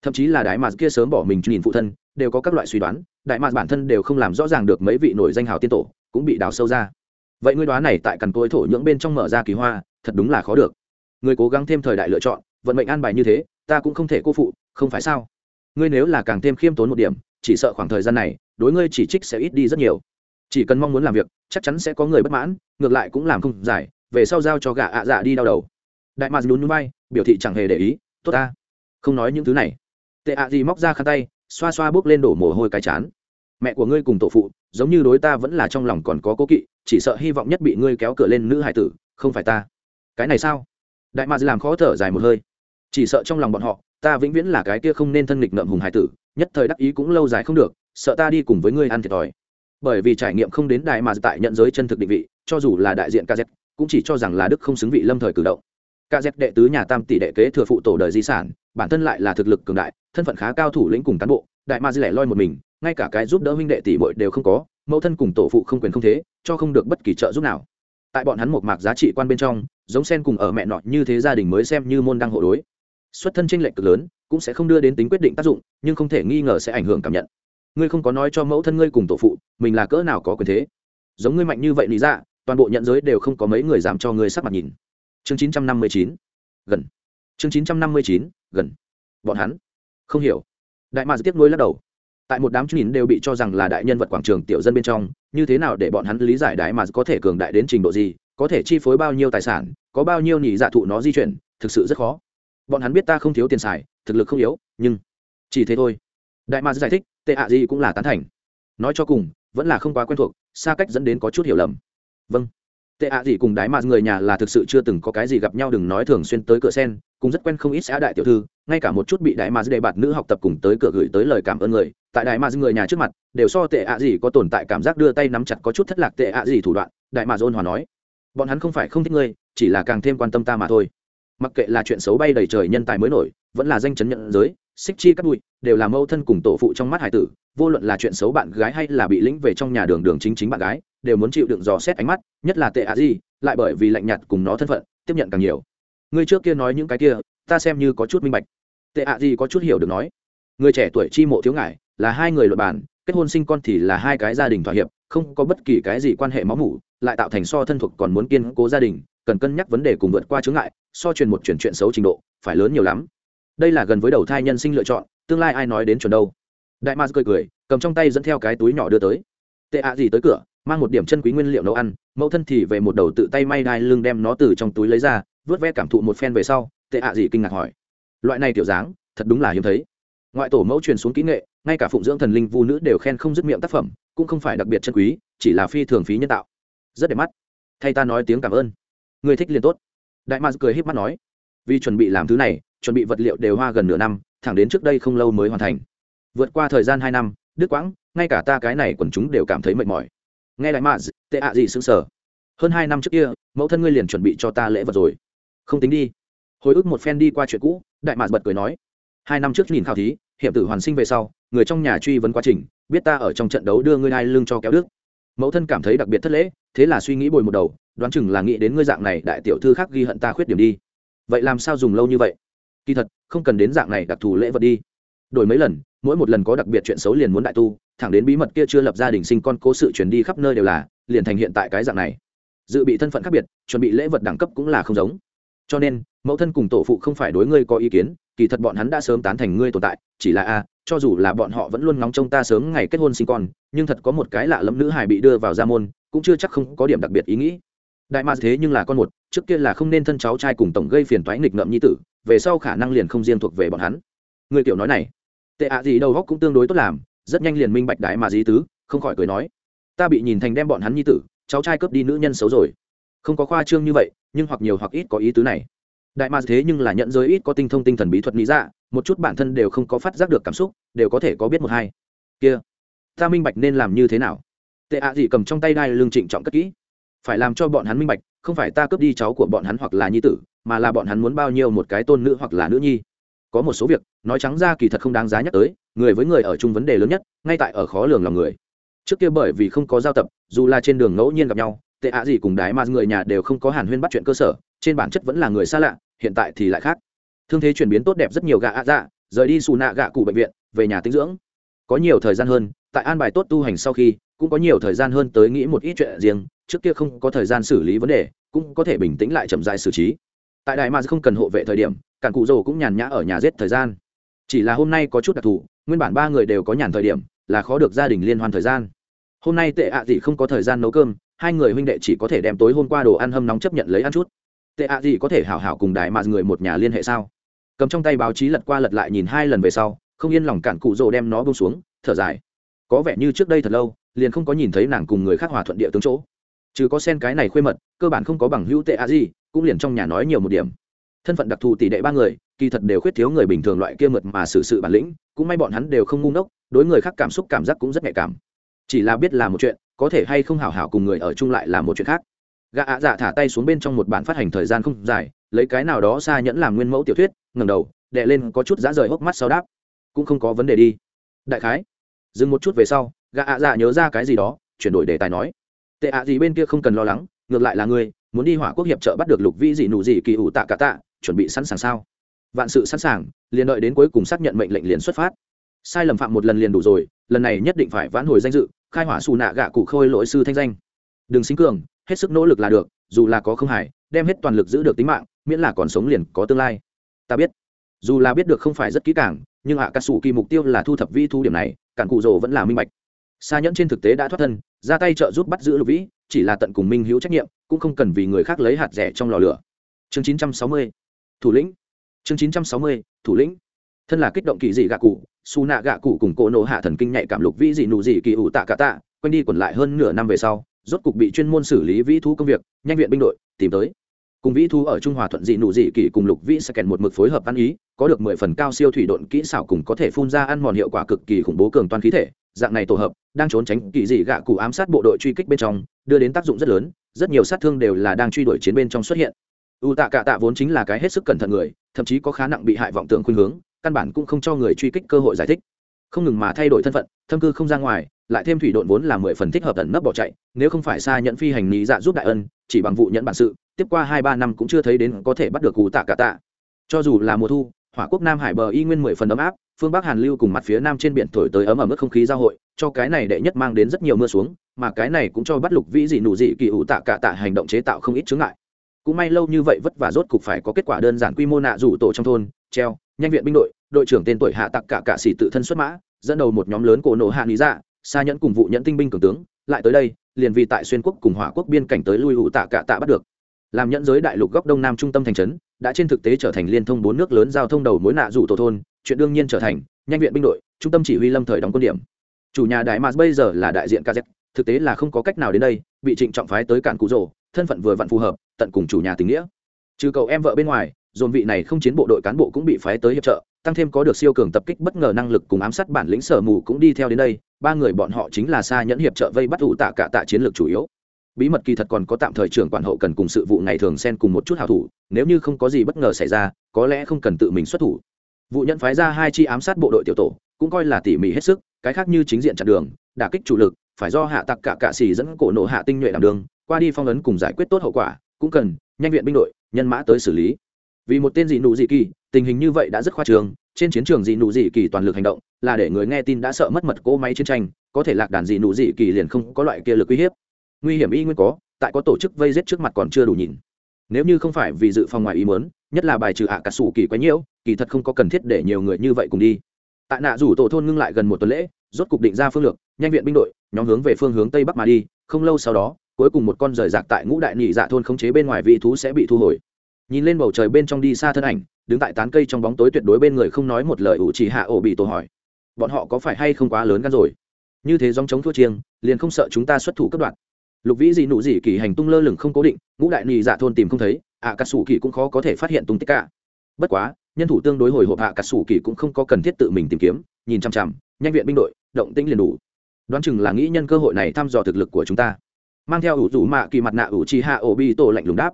Thậm chí là đại mạc kia sớm bỏ mình nhìn phụ thân, đều có các loại suy đoán, đại mạc bản thân đều không làm rõ ràng được mấy vị nổi danh hào tiên tổ, cũng bị đào sâu ra. Vậy ngươi đoán này tại cằn cối thổ nhưỡng bên trong mở ra kỳ hoa, thật đúng là khó được. Ngươi cố gắng thêm thời đại lựa chọn, vận mệnh an bài như thế, ta cũng không thể cô phụ, không phải sao? Ngươi nếu là càng thêm khiêm tốn một điểm, chỉ sợ khoảng thời gian này, đối ngươi chỉ trích sẽ ít đi rất nhiều. Chỉ cần mong muốn làm việc, chắc chắn sẽ có người bất mãn, ngược lại cũng làm không giải, về sau giao cho gã ạ dạ đi đau đầu. Đại mạc nhún nhún bay biểu thị chẳng hề để ý, tốt ta, không nói những thứ này. Tệ ạ gì móc ra khăn tay, xoa xoa bước lên đổ mồ hôi cái chán. Mẹ của ngươi cùng tổ phụ, giống như đối ta vẫn là trong lòng còn có cố kỵ, chỉ sợ hy vọng nhất bị ngươi kéo cửa lên nữ hải tử, không phải ta. Cái này sao? Đại mạc làm khó thở dài một hơi. Chỉ sợ trong lòng bọn họ, ta vĩnh viễn là cái kia không nên thân nghịch ngợm hùng hải tử, nhất thời đắc ý cũng lâu dài không được, sợ ta đi cùng với ngươi ăn thiệt thòi. Bởi vì trải nghiệm không đến đại mà tại nhận giới chân thực định vị, cho dù là đại diện kz cũng chỉ cho rằng là đức không xứng vị lâm thời cử động cả dẹp đệ tứ nhà tam tỷ đệ kế thừa phụ tổ đời di sản, bản thân lại là thực lực cường đại, thân phận khá cao thủ lĩnh cùng cán bộ, đại ma di lẻ loi một mình, ngay cả cái giúp đỡ huynh đệ tỷ bội đều không có, mẫu thân cùng tổ phụ không quyền không thế, cho không được bất kỳ trợ giúp nào. Tại bọn hắn một mạc giá trị quan bên trong, giống sen cùng ở mẹ nọ như thế gia đình mới xem như môn đăng hộ đối. Xuất thân tranh lệch cực lớn, cũng sẽ không đưa đến tính quyết định tác dụng, nhưng không thể nghi ngờ sẽ ảnh hưởng cảm nhận. Ngươi không có nói cho mẫu thân ngươi cùng tổ phụ, mình là cỡ nào có quyền thế. Giống ngươi mạnh như vậy lý ra dạ, toàn bộ nhận giới đều không có mấy người dám cho ngươi sắc mặt nhìn chương chín trăm năm mươi chín. Gần. Chương chín trăm năm mươi chín, gần. Bọn hắn. Không hiểu. Đại mạc tiếp nối lắc đầu. Tại một đám nhìn đều bị cho rằng là đại nhân vật quảng trường tiểu dân bên trong, như thế nào để bọn hắn lý giải đại mạc có thể cường đại đến trình độ gì, có thể chi phối bao nhiêu tài sản, có bao nhiêu nhị dạ thụ nó di chuyển, thực sự rất khó. Bọn hắn biết ta không thiếu tiền xài, thực lực không yếu, nhưng chỉ thế thôi. Đại ma giải thích, tệ ạ gì cũng là tán thành. Nói cho cùng, vẫn là không quá quen thuộc, xa cách dẫn đến có chút hiểu lầm. Vâng tệ ạ gì cùng đái ma người nhà là thực sự chưa từng có cái gì gặp nhau, đừng nói thường xuyên tới cửa sen, cũng rất quen không ít xã đại tiểu thư, ngay cả một chút bị đại ma đề bạt nữ học tập cùng tới cửa gửi tới lời cảm ơn người, tại đại ma người nhà trước mặt, đều so tệ ạ gì có tồn tại cảm giác đưa tay nắm chặt có chút thất lạc tệ ạ gì thủ đoạn đại ma ôn hòa nói. Bọn hắn không phải không thích ngươi, chỉ là càng thêm quan tâm ta mà thôi. Mặc kệ là chuyện xấu bay đầy trời nhân tài mới nổi, vẫn là danh chấn nhận giới xích chi cắt bụi, đều là mâu thân cùng tổ phụ trong mắt hải tử, vô luận là chuyện xấu bạn gái hay là bị lĩnh về trong nhà đường đường chính chính bạn gái, đều muốn chịu đựng dò xét ánh mắt, nhất là tệ ạ gì, lại bởi vì lạnh nhạt cùng nó thân phận, tiếp nhận càng nhiều. Người trước kia nói những cái kia, ta xem như có chút minh bạch. Tệ ạ gì có chút hiểu được nói, người trẻ tuổi chi mộ thiếu ngại là hai người luật bản, kết hôn sinh con thì là hai cái gia đình thỏa hiệp, không có bất kỳ cái gì quan hệ máu mủ, lại tạo thành so thân thuộc còn muốn kiên cố gia đình, cần cân nhắc vấn đề cùng vượt qua chướng ngại, so truyền một chuyển chuyện xấu trình độ, phải lớn nhiều lắm đây là gần với đầu thai nhân sinh lựa chọn, tương lai ai nói đến chuẩn đâu. Đại mars cười cười, cầm trong tay dẫn theo cái túi nhỏ đưa tới. Tệ ạ gì tới cửa, mang một điểm chân quý nguyên liệu nấu ăn, mẫu thân thì về một đầu tự tay may đai lưng đem nó từ trong túi lấy ra, vớt ve cảm thụ một phen về sau, tệ ạ gì kinh ngạc hỏi. Loại này tiểu dáng, thật đúng là hiếm thấy. Ngoại tổ mẫu truyền xuống kỹ nghệ, ngay cả phụng dưỡng thần linh vu nữ đều khen không dứt miệng tác phẩm, cũng không phải đặc biệt chân quý, chỉ là phi thường phí nhân tạo. Rất đẹp mắt. Thay ta nói tiếng cảm ơn. Người thích liền tốt. Đại mars cười híp mắt nói vì chuẩn bị làm thứ này, chuẩn bị vật liệu đều hoa gần nửa năm, thẳng đến trước đây không lâu mới hoàn thành. Vượt qua thời gian hai năm đứt quãng, ngay cả ta cái này quần chúng đều cảm thấy mệt mỏi. Nghe đại ma tệ ạ gì xứng sở hơn hai năm trước kia, mẫu thân ngươi liền chuẩn bị cho ta lễ vật rồi. Không tính đi. Hồi ức một phen đi qua chuyện cũ, đại mạc bật cười nói. Hai năm trước nhìn khảo thí hiểm tử hoàn sinh về sau, người trong nhà truy vấn quá trình, biết ta ở trong trận đấu đưa ngươi hai lưng cho kéo đức. Mẫu thân cảm thấy đặc biệt thất lễ, thế là suy nghĩ bồi một đầu, đoán chừng là nghĩ đến ngươi dạng này đại tiểu thư khác ghi hận ta khuyết điểm đi vậy làm sao dùng lâu như vậy? Kỳ thật, không cần đến dạng này đặc thù lễ vật đi. Đổi mấy lần, mỗi một lần có đặc biệt chuyện xấu liền muốn đại tu, thẳng đến bí mật kia chưa lập gia đình sinh con cố sự chuyển đi khắp nơi đều là, liền thành hiện tại cái dạng này. Dự bị thân phận khác biệt, chuẩn bị lễ vật đẳng cấp cũng là không giống. Cho nên, mẫu thân cùng tổ phụ không phải đối ngươi có ý kiến, kỳ thật bọn hắn đã sớm tán thành ngươi tồn tại, chỉ là a, cho dù là bọn họ vẫn luôn ngóng trông ta sớm ngày kết hôn sinh con, nhưng thật có một cái lạ lẫm nữ hài bị đưa vào gia môn, cũng chưa chắc không có điểm đặc biệt ý nghĩ đại ma thế nhưng là con một, trước kia là không nên thân cháu trai cùng tổng gây phiền toái nghịch ngợm nhi tử, về sau khả năng liền không riêng thuộc về bọn hắn. Người kiểu nói này, tệ ạ gì đầu góc cũng tương đối tốt làm, rất nhanh liền minh bạch đại mạc dí tứ, không khỏi cười nói, ta bị nhìn thành đem bọn hắn nhi tử, cháu trai cướp đi nữ nhân xấu rồi. Không có khoa trương như vậy, nhưng hoặc nhiều hoặc ít có ý tứ này. Đại ma thế nhưng là nhận giới ít có tinh thông tinh thần bí thuật lý dạ một chút bản thân đều không có phát giác được cảm xúc, đều có thể có biết một hai. Kia, ta minh bạch nên làm như thế nào. Tệ ạ gì cầm trong tay đai lương trịnh trọng cất kỹ phải làm cho bọn hắn minh bạch, không phải ta cướp đi cháu của bọn hắn hoặc là nhi tử, mà là bọn hắn muốn bao nhiêu một cái tôn nữ hoặc là nữ nhi. Có một số việc, nói trắng ra kỳ thật không đáng giá nhắc tới, người với người ở chung vấn đề lớn nhất, ngay tại ở khó lường lòng người. Trước kia bởi vì không có giao tập, dù là trên đường ngẫu nhiên gặp nhau, tệ ạ gì cùng đái mà người nhà đều không có hàn huyên bắt chuyện cơ sở, trên bản chất vẫn là người xa lạ, hiện tại thì lại khác. Thương thế chuyển biến tốt đẹp rất nhiều gạ ạ dạ rời đi xù nạ gạ cụ bệnh viện, về nhà tinh dưỡng. Có nhiều thời gian hơn, tại an bài tốt tu hành sau khi, cũng có nhiều thời gian hơn tới nghĩ một ít chuyện riêng trước kia không có thời gian xử lý vấn đề, cũng có thể bình tĩnh lại chậm dại xử trí. Tại đại mà không cần hộ vệ thời điểm, cản cụ rồ cũng nhàn nhã ở nhà giết thời gian. Chỉ là hôm nay có chút đặc thù, nguyên bản ba người đều có nhàn thời điểm, là khó được gia đình liên hoan thời gian. Hôm nay tệ ạ à gì không có thời gian nấu cơm, hai người huynh đệ chỉ có thể đem tối hôm qua đồ ăn hâm nóng chấp nhận lấy ăn chút. Tệ ạ à gì có thể hảo hảo cùng đại mà người một nhà liên hệ sao? Cầm trong tay báo chí lật qua lật lại nhìn hai lần về sau, không yên lòng cản cụ rồ đem nó bông xuống, thở dài. Có vẻ như trước đây thật lâu, liền không có nhìn thấy nàng cùng người khác hòa thuận địa tướng chỗ chứ có sen cái này khuê mật, cơ bản không có bằng hữu tệ a gì cũng liền trong nhà nói nhiều một điểm. Thân phận đặc thù tỷ đệ ba người, kỳ thật đều khuyết thiếu người bình thường loại kia mượt mà xử sự bản lĩnh, cũng may bọn hắn đều không ngu ngốc, đối người khác cảm xúc cảm giác cũng rất nhạy cảm. Chỉ là biết là một chuyện, có thể hay không hảo hảo cùng người ở chung lại là một chuyện khác. Gã ạ dạ thả tay xuống bên trong một bản phát hành thời gian không dài, lấy cái nào đó xa nhẫn làm nguyên mẫu tiểu thuyết ngầm đầu đệ lên có chút giá rời hốc mắt sau đáp. Cũng không có vấn đề đi. Đại khái, dừng một chút về sau, gã ạ dạ nhớ ra cái gì đó, chuyển đổi đề tài nói tệ ạ gì bên kia không cần lo lắng ngược lại là ngươi muốn đi hỏa quốc hiệp trợ bắt được lục vĩ dị nụ dị kỳ ủ tạ cả tạ chuẩn bị sẵn sàng sao? Vạn sự sẵn sàng liền đợi đến cuối cùng xác nhận mệnh lệnh liền xuất phát. Sai lầm phạm một lần liền đủ rồi lần này nhất định phải vãn hồi danh dự khai hỏa xù nạ gạ cụ khôi lỗi sư thanh danh. Đừng xính cường hết sức nỗ lực là được dù là có không hải đem hết toàn lực giữ được tính mạng miễn là còn sống liền có tương lai. Ta biết. Dù là biết được không phải rất kỹ càng nhưng hạ à, cà sủ kỳ mục tiêu là thu thập vi thu điểm này cản cụ rồ vẫn là minh bạch xa nhẫn trên thực tế đã thoát thân, ra tay trợ giúp bắt giữ lục vĩ, chỉ là tận cùng minh hữu trách nhiệm, cũng không cần vì người khác lấy hạt rẻ trong lò lửa. Chương 960 thủ lĩnh. Chương 960 thủ lĩnh. Thân là kích động kỳ dị gạ cụ, su nạ gạ cụ cùng cỗ nổ hạ thần kinh nhạy cảm lục vĩ dị nụ dị kỳ ủ tạ cả tạ quanh đi quẩn lại hơn nửa năm về sau, rốt cục bị chuyên môn xử lý vĩ thú công việc, nhanh viện binh đội, tìm tới. Cùng vĩ thu ở trung hòa thuận dị nụ dị kỳ cùng lục vĩ sẽ kèn một mực phối hợp ăn ý có được mười phần cao siêu thủy độn kỹ xảo cùng có thể phun ra ăn mòn hiệu quả cực kỳ khủng bố cường toàn khí thể, dạng này tổ hợp, đang trốn tránh kỳ dị gạ cụ ám sát bộ đội truy kích bên trong, đưa đến tác dụng rất lớn, rất nhiều sát thương đều là đang truy đuổi chiến bên trong xuất hiện. U tạ cạ tạ vốn chính là cái hết sức cẩn thận người, thậm chí có khá nặng bị hại vọng tưởng khuynh hướng, căn bản cũng không cho người truy kích cơ hội giải thích. Không ngừng mà thay đổi thân phận, thâm cư không ra ngoài, lại thêm thủy độn vốn là mười phần thích hợp tận nấp bỏ chạy, nếu không phải xa nhận phi hành lý dạ giúp đại ân, chỉ bằng vụ nhận bản sự, tiếp qua hai ba năm cũng chưa thấy đến có thể bắt được cụ tạ cả tạ. Cho dù là mùa thu hỏa quốc nam hải bờ y nguyên mười phần ấm áp, phương bắc hàn lưu cùng mặt phía nam trên biển thổi tới ấm ẩm ướt không khí giao hội, cho cái này đệ nhất mang đến rất nhiều mưa xuống, mà cái này cũng cho bắt lục vĩ dị nụ dị kỳ ủ tạ cả tạ hành động chế tạo không ít chướng ngại. Cũng may lâu như vậy vất vả rốt cục phải có kết quả đơn giản quy mô nạ rủ tổ trong thôn, treo, nhanh viện binh đội đội trưởng tên tuổi hạ tặc cả cả sĩ tự thân xuất mã, dẫn đầu một nhóm lớn cổ nổ hạ lý dạ xa nhẫn cùng vụ nhẫn tinh binh cường tướng, lại tới đây, liền vì tại xuyên quốc cùng hỏa quốc biên cảnh tới lui ủ tạ cả tạ bắt được. Làm nhẫn giới đại lục góc đông nam trung tâm thành trấn đã trên thực tế trở thành liên thông bốn nước lớn giao thông đầu mối nạ rủ tổ thôn, chuyện đương nhiên trở thành, nhanh viện binh đội, trung tâm chỉ huy lâm thời đóng quân điểm. Chủ nhà đại mars bây giờ là đại diện kz thực tế là không có cách nào đến đây, bị trịnh trọng phái tới cản cụ rồ, thân phận vừa vặn phù hợp, tận cùng chủ nhà tình nghĩa. Trừ cậu em vợ bên ngoài, dồn vị này không chiến bộ đội cán bộ cũng bị phái tới hiệp trợ, tăng thêm có được siêu cường tập kích bất ngờ năng lực cùng ám sát bản lĩnh sở mù cũng đi theo đến đây, ba người bọn họ chính là xa nhẫn hiệp trợ vây bắt ủ tạ cả tạ chiến lược chủ yếu bí mật kỳ thật còn có tạm thời trưởng quản hậu cần cùng sự vụ ngày thường xen cùng một chút hảo thủ, nếu như không có gì bất ngờ xảy ra, có lẽ không cần tự mình xuất thủ. Vụ nhận phái ra hai chi ám sát bộ đội tiểu tổ, cũng coi là tỉ mỉ hết sức, cái khác như chính diện chặn đường, đả kích chủ lực, phải do hạ tặc cả cạ xì dẫn cổ nổ hạ tinh nhuệ làm đường qua đi phong ấn cùng giải quyết tốt hậu quả, cũng cần nhanh viện binh đội, nhân mã tới xử lý. Vì một tên dị nụ dị kỳ, tình hình như vậy đã rất khoa trường trên chiến trường dị nụ dị kỳ toàn lực hành động, là để người nghe tin đã sợ mất mật cỗ máy chiến tranh, có thể lạc đàn dị nụ dị kỳ liền không có loại kia lực uy hiếp nguy hiểm y nguyên có, tại có tổ chức vây giết trước mặt còn chưa đủ nhìn. Nếu như không phải vì dự phòng ngoài ý muốn, nhất là bài trừ ạ à cà sủ kỳ quái nhiễu, kỳ thật không có cần thiết để nhiều người như vậy cùng đi. Tại nạ rủ tổ thôn ngưng lại gần một tuần lễ, rốt cục định ra phương lược, nhanh viện binh đội, nhóm hướng về phương hướng tây bắc mà đi, không lâu sau đó, cuối cùng một con rời rạc tại ngũ đại nhị dạ thôn khống chế bên ngoài vị thú sẽ bị thu hồi. Nhìn lên bầu trời bên trong đi xa thân ảnh, đứng tại tán cây trong bóng tối tuyệt đối bên người không nói một lời ủ chỉ hạ ổ bị tổ hỏi. Bọn họ có phải hay không quá lớn gan rồi? Như thế dòng chống thua chiêng, liền không sợ chúng ta xuất thủ cấp đoạn lục vĩ dị nụ dị kỳ hành tung lơ lửng không cố định, ngũ đại nhị dạ thôn tìm không thấy, ạ cà sủ kỳ cũng khó có thể phát hiện tung tích cả. Bất quá, nhân thủ tương đối hồi hộp ạ cà sủ kỳ cũng không có cần thiết tự mình tìm kiếm, nhìn chằm chằm, nhanh viện binh đội, động tĩnh liền đủ. Đoán chừng là nghĩ nhân cơ hội này thăm dò thực lực của chúng ta. Mang theo ủ rủ mạ kỳ mặt nạ ủ chi hạ ổ bi tổ lạnh lùng đáp.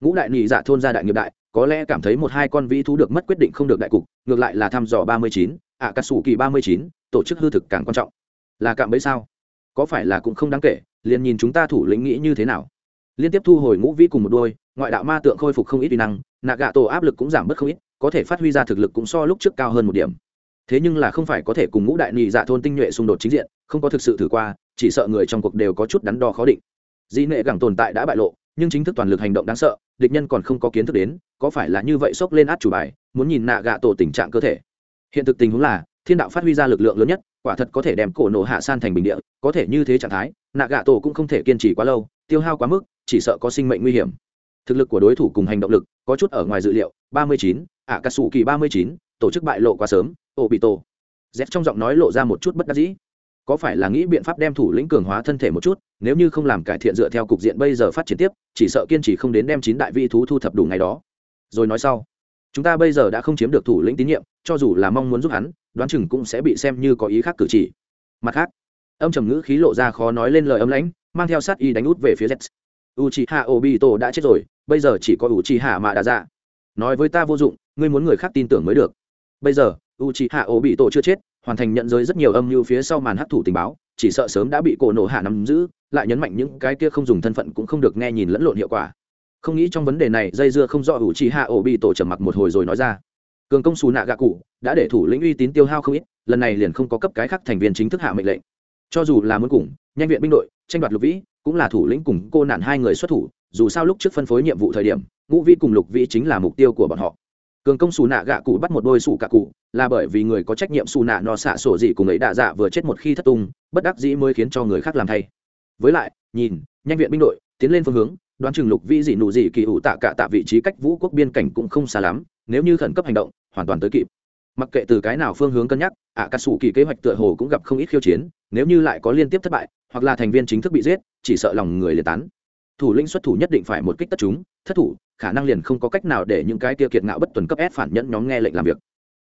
Ngũ đại nhị dạ thôn gia đại nghiệp đại, có lẽ cảm thấy một hai con vĩ thú được mất quyết định không được đại cục, ngược lại là thăm dò ba mươi chín, ạ cà sủ kỳ ba mươi chín, tổ chức hư thực càng quan trọng. Là cạm bẫy sao? Có phải là cũng không đáng kể liền nhìn chúng ta thủ lĩnh nghĩ như thế nào. Liên tiếp thu hồi ngũ vĩ cùng một đôi, ngoại đạo ma tượng khôi phục không ít uy năng, nạ gạ tổ áp lực cũng giảm bớt không ít, có thể phát huy ra thực lực cũng so lúc trước cao hơn một điểm. Thế nhưng là không phải có thể cùng ngũ đại nhị dạ thôn tinh nhuệ xung đột chính diện, không có thực sự thử qua, chỉ sợ người trong cuộc đều có chút đắn đo khó định. Di nệ gẳng tồn tại đã bại lộ, nhưng chính thức toàn lực hành động đáng sợ, địch nhân còn không có kiến thức đến, có phải là như vậy sốc lên át chủ bài, muốn nhìn nạ gạ tổ tình trạng cơ thể. Hiện thực tình huống là thiên đạo phát huy ra lực lượng lớn nhất, quả thật có thể đem cổ nổ hạ san thành bình địa, có thể như thế trạng thái, nạ gạ tổ cũng không thể kiên trì quá lâu, tiêu hao quá mức, chỉ sợ có sinh mệnh nguy hiểm. Thực lực của đối thủ cùng hành động lực, có chút ở ngoài dự liệu, ba mươi chín ạ cà sủ kỳ ba mươi chín, tổ chức bại lộ quá sớm ô bị tổ z trong giọng nói lộ ra một chút bất đắc dĩ. Có phải là nghĩ biện pháp đem thủ lĩnh cường hóa thân thể một chút, nếu như không làm cải thiện dựa theo cục diện bây giờ phát triển tiếp, chỉ sợ kiên trì không đến đem chín đại vi thú thu thập đủ ngày đó. Rồi nói sau. Chúng ta bây giờ đã không chiếm được thủ lĩnh tín nhiệm, cho dù là mong muốn giúp hắn đoán chừng cũng sẽ bị xem như có ý khác cử chỉ. Mặt khác, âm trầm ngữ khí lộ ra khó nói lên lời âm lãnh, mang theo sát y đánh út về phía z u c h i h a obito đã chết rồi, bây giờ chỉ có u c h i h a mà đã ra nói với ta vô dụng, ngươi muốn người khác tin tưởng mới được. Bây giờ u c h i h a obito chưa chết, hoàn thành nhận giới rất nhiều âm mưu phía sau màn hấp thụ tình báo, chỉ sợ sớm đã bị cổ nổ hạ nắm giữ, lại nhấn mạnh những cái kia không dùng thân phận cũng không được nghe nhìn lẫn lộn hiệu quả. Không nghĩ trong vấn đề này dây dưa không rõ ủ trì hạ ổ bị tổ trầm mặc một hồi rồi nói ra cường công xù nạ gạ cụ đã để thủ lĩnh uy tín tiêu hao không ít, lần này liền không có cấp cái khác thành viên chính thức hạ mệnh lệnh. Cho dù là muốn cùng nhanh viện binh đội, tranh đoạt lục vĩ, cũng là thủ lĩnh cùng cô nạn hai người xuất thủ, dù sao lúc trước phân phối nhiệm vụ thời điểm, ngũ vĩ cùng lục vĩ chính là mục tiêu của bọn họ. Cường công xù nạ gạ cụ bắt một đôi xù cạ cụ, là bởi vì người có trách nhiệm xù nạ nọ xạ sổ dị cùng ấy đạ dạ vừa chết một khi thất tung, bất đắc dĩ mới khiến cho người khác làm thay. Với lại, nhìn, nhanh viện binh đội, tiến lên phương hướng, đoán chừng lục vĩ dị nụ dị kỳ ủ tạ cả tạ vị trí cách vũ quốc biên cảnh cũng không xa lắm, nếu như khẩn cấp hành động hoàn toàn tới kịp. Mặc kệ từ cái nào phương hướng cân nhắc ạ cà sủ kỳ kế hoạch tựa hồ cũng gặp không ít khiêu chiến, nếu như lại có liên tiếp thất bại, hoặc là thành viên chính thức bị giết, chỉ sợ lòng người liệt tán. Thủ lĩnh xuất thủ nhất định phải một kích tất chúng, thất thủ, khả năng liền không có cách nào để những cái kia kiệt ngạo bất tuần cấp ép phản nhẫn nhóm nghe lệnh làm việc.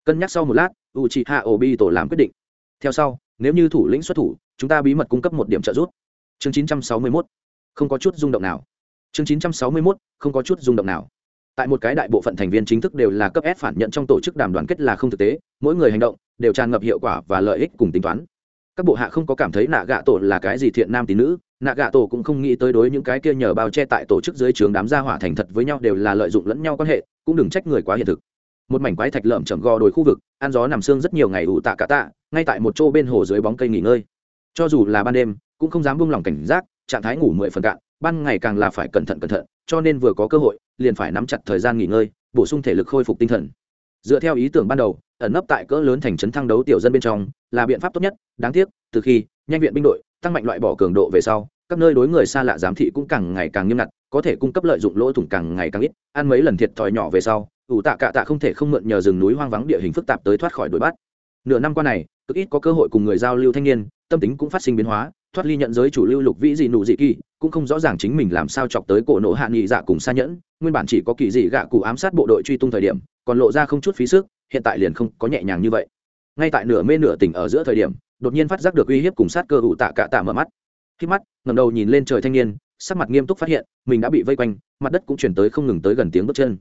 Cân nhắc sau một lát u chị hạ ổ bi tổ làm quyết định. Theo sau, nếu như thủ lĩnh xuất thủ, chúng ta bí mật cung cấp một điểm trợ giúp. Chương 961 không có chút rung động nào. Chương 961 không có chút rung động nào tại một cái đại bộ phận thành viên chính thức đều là cấp ép phản nhận trong tổ chức đàm đoàn kết là không thực tế, mỗi người hành động đều tràn ngập hiệu quả và lợi ích cùng tính toán. Các bộ hạ không có cảm thấy nạ gạ tổ là cái gì thiện nam tín nữ, nạ gạ tổ cũng không nghĩ tới đối những cái kia nhờ bao che tại tổ chức dưới trường đám gia hỏa thành thật với nhau đều là lợi dụng lẫn nhau quan hệ, cũng đừng trách người quá hiện thực. Một mảnh quái thạch lợm chầm gò đồi khu vực, ăn gió nằm xương rất nhiều ngày ủ tạ cả tạ, ngay tại một chỗ bên hồ dưới bóng cây nghỉ ngơi. Cho dù là ban đêm, cũng không dám buông lỏng cảnh giác, trạng thái ngủ mười phần cạn ban ngày càng là phải cẩn thận cẩn thận, cho nên vừa có cơ hội, liền phải nắm chặt thời gian nghỉ ngơi, bổ sung thể lực khôi phục tinh thần. Dựa theo ý tưởng ban đầu, ẩn nấp tại cỡ lớn thành trấn thăng đấu tiểu dân bên trong, là biện pháp tốt nhất. Đáng tiếc, từ khi, nhanh viện binh đội, tăng mạnh loại bỏ cường độ về sau, các nơi đối người xa lạ giám thị cũng càng ngày càng nghiêm ngặt, có thể cung cấp lợi dụng lỗ thủng càng ngày càng ít. Ăn mấy lần thiệt thòi nhỏ về sau, ủ tạ cạ tạ không thể không mượn nhờ rừng núi hoang vắng địa hình phức tạp tới thoát khỏi đuổi bắt. Nửa năm qua này, cực ít có cơ hội cùng người giao lưu thanh niên, tâm tính cũng phát sinh biến hóa thoát ly nhận giới chủ lưu lục vĩ dị nụ dị kỳ, cũng không rõ ràng chính mình làm sao chọc tới cổ nộ hạ nghị dạ cùng xa nhẫn, nguyên bản chỉ có kỳ dị gạ cụ ám sát bộ đội truy tung thời điểm, còn lộ ra không chút phí sức, hiện tại liền không có nhẹ nhàng như vậy. Ngay tại nửa mê nửa tỉnh ở giữa thời điểm, đột nhiên phát giác được uy hiếp cùng sát cơ ủ tạ cạ tạ mở mắt. Khi mắt ngầm đầu nhìn lên trời thanh niên, sắc mặt nghiêm túc phát hiện, mình đã bị vây quanh, mặt đất cũng chuyển tới không ngừng tới gần tiếng bước chân.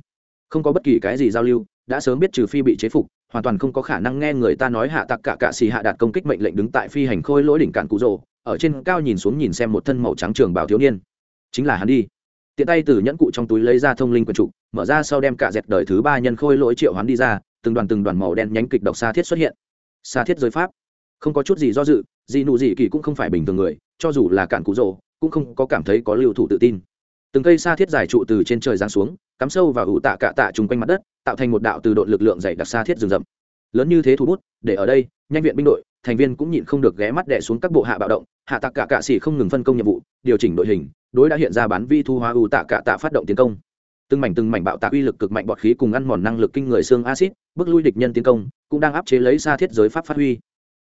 Không có bất kỳ cái gì giao lưu, đã sớm biết trừ phi bị chế phục, hoàn toàn không có khả năng nghe người ta nói hạ tặc cả cạ xì hạ đạt công kích mệnh lệnh đứng tại phi hành khôi lỗi đỉnh cạn cụ rồ ở trên cao nhìn xuống nhìn xem một thân màu trắng trường bảo thiếu niên. Chính là hắn đi. Tiện tay từ nhẫn cụ trong túi lấy ra thông linh quần trụ mở ra sau đem cả dẹt đời thứ ba nhân khôi lỗi triệu hắn đi ra, từng đoàn từng đoàn màu đen nhánh kịch độc xa thiết xuất hiện. Xa thiết giới pháp. Không có chút gì do dự gì nụ gì kỳ cũng không phải bình thường người, cho dù là cạn cụ rồ, cũng không có cảm thấy có lưu thủ tự tin. Từng cây xa thiết giải trụ từ trên trời giáng xuống, cắm sâu và ủ tạ cạ tạ chung quanh mặt đất, tạo thành một đạo từ đội lực lượng dày đặc xa thiết rừng rậm. Lớn như thế thu bút, để ở đây, nhanh viện binh đội thành viên cũng nhịn không được ghé mắt đẻ xuống các bộ hạ bạo động, hạ tạc cả cạ xỉ không ngừng phân công nhiệm vụ, điều chỉnh đội hình, đối đã hiện ra bán vi thu hóa ưu tạ cạ tạ phát động tiến công. Từng mảnh từng mảnh bạo tạc uy lực cực mạnh bọt khí cùng ăn mòn năng lực kinh người xương acid bước lui địch nhân tiến công, cũng đang áp chế lấy xa thiết giới pháp phát huy.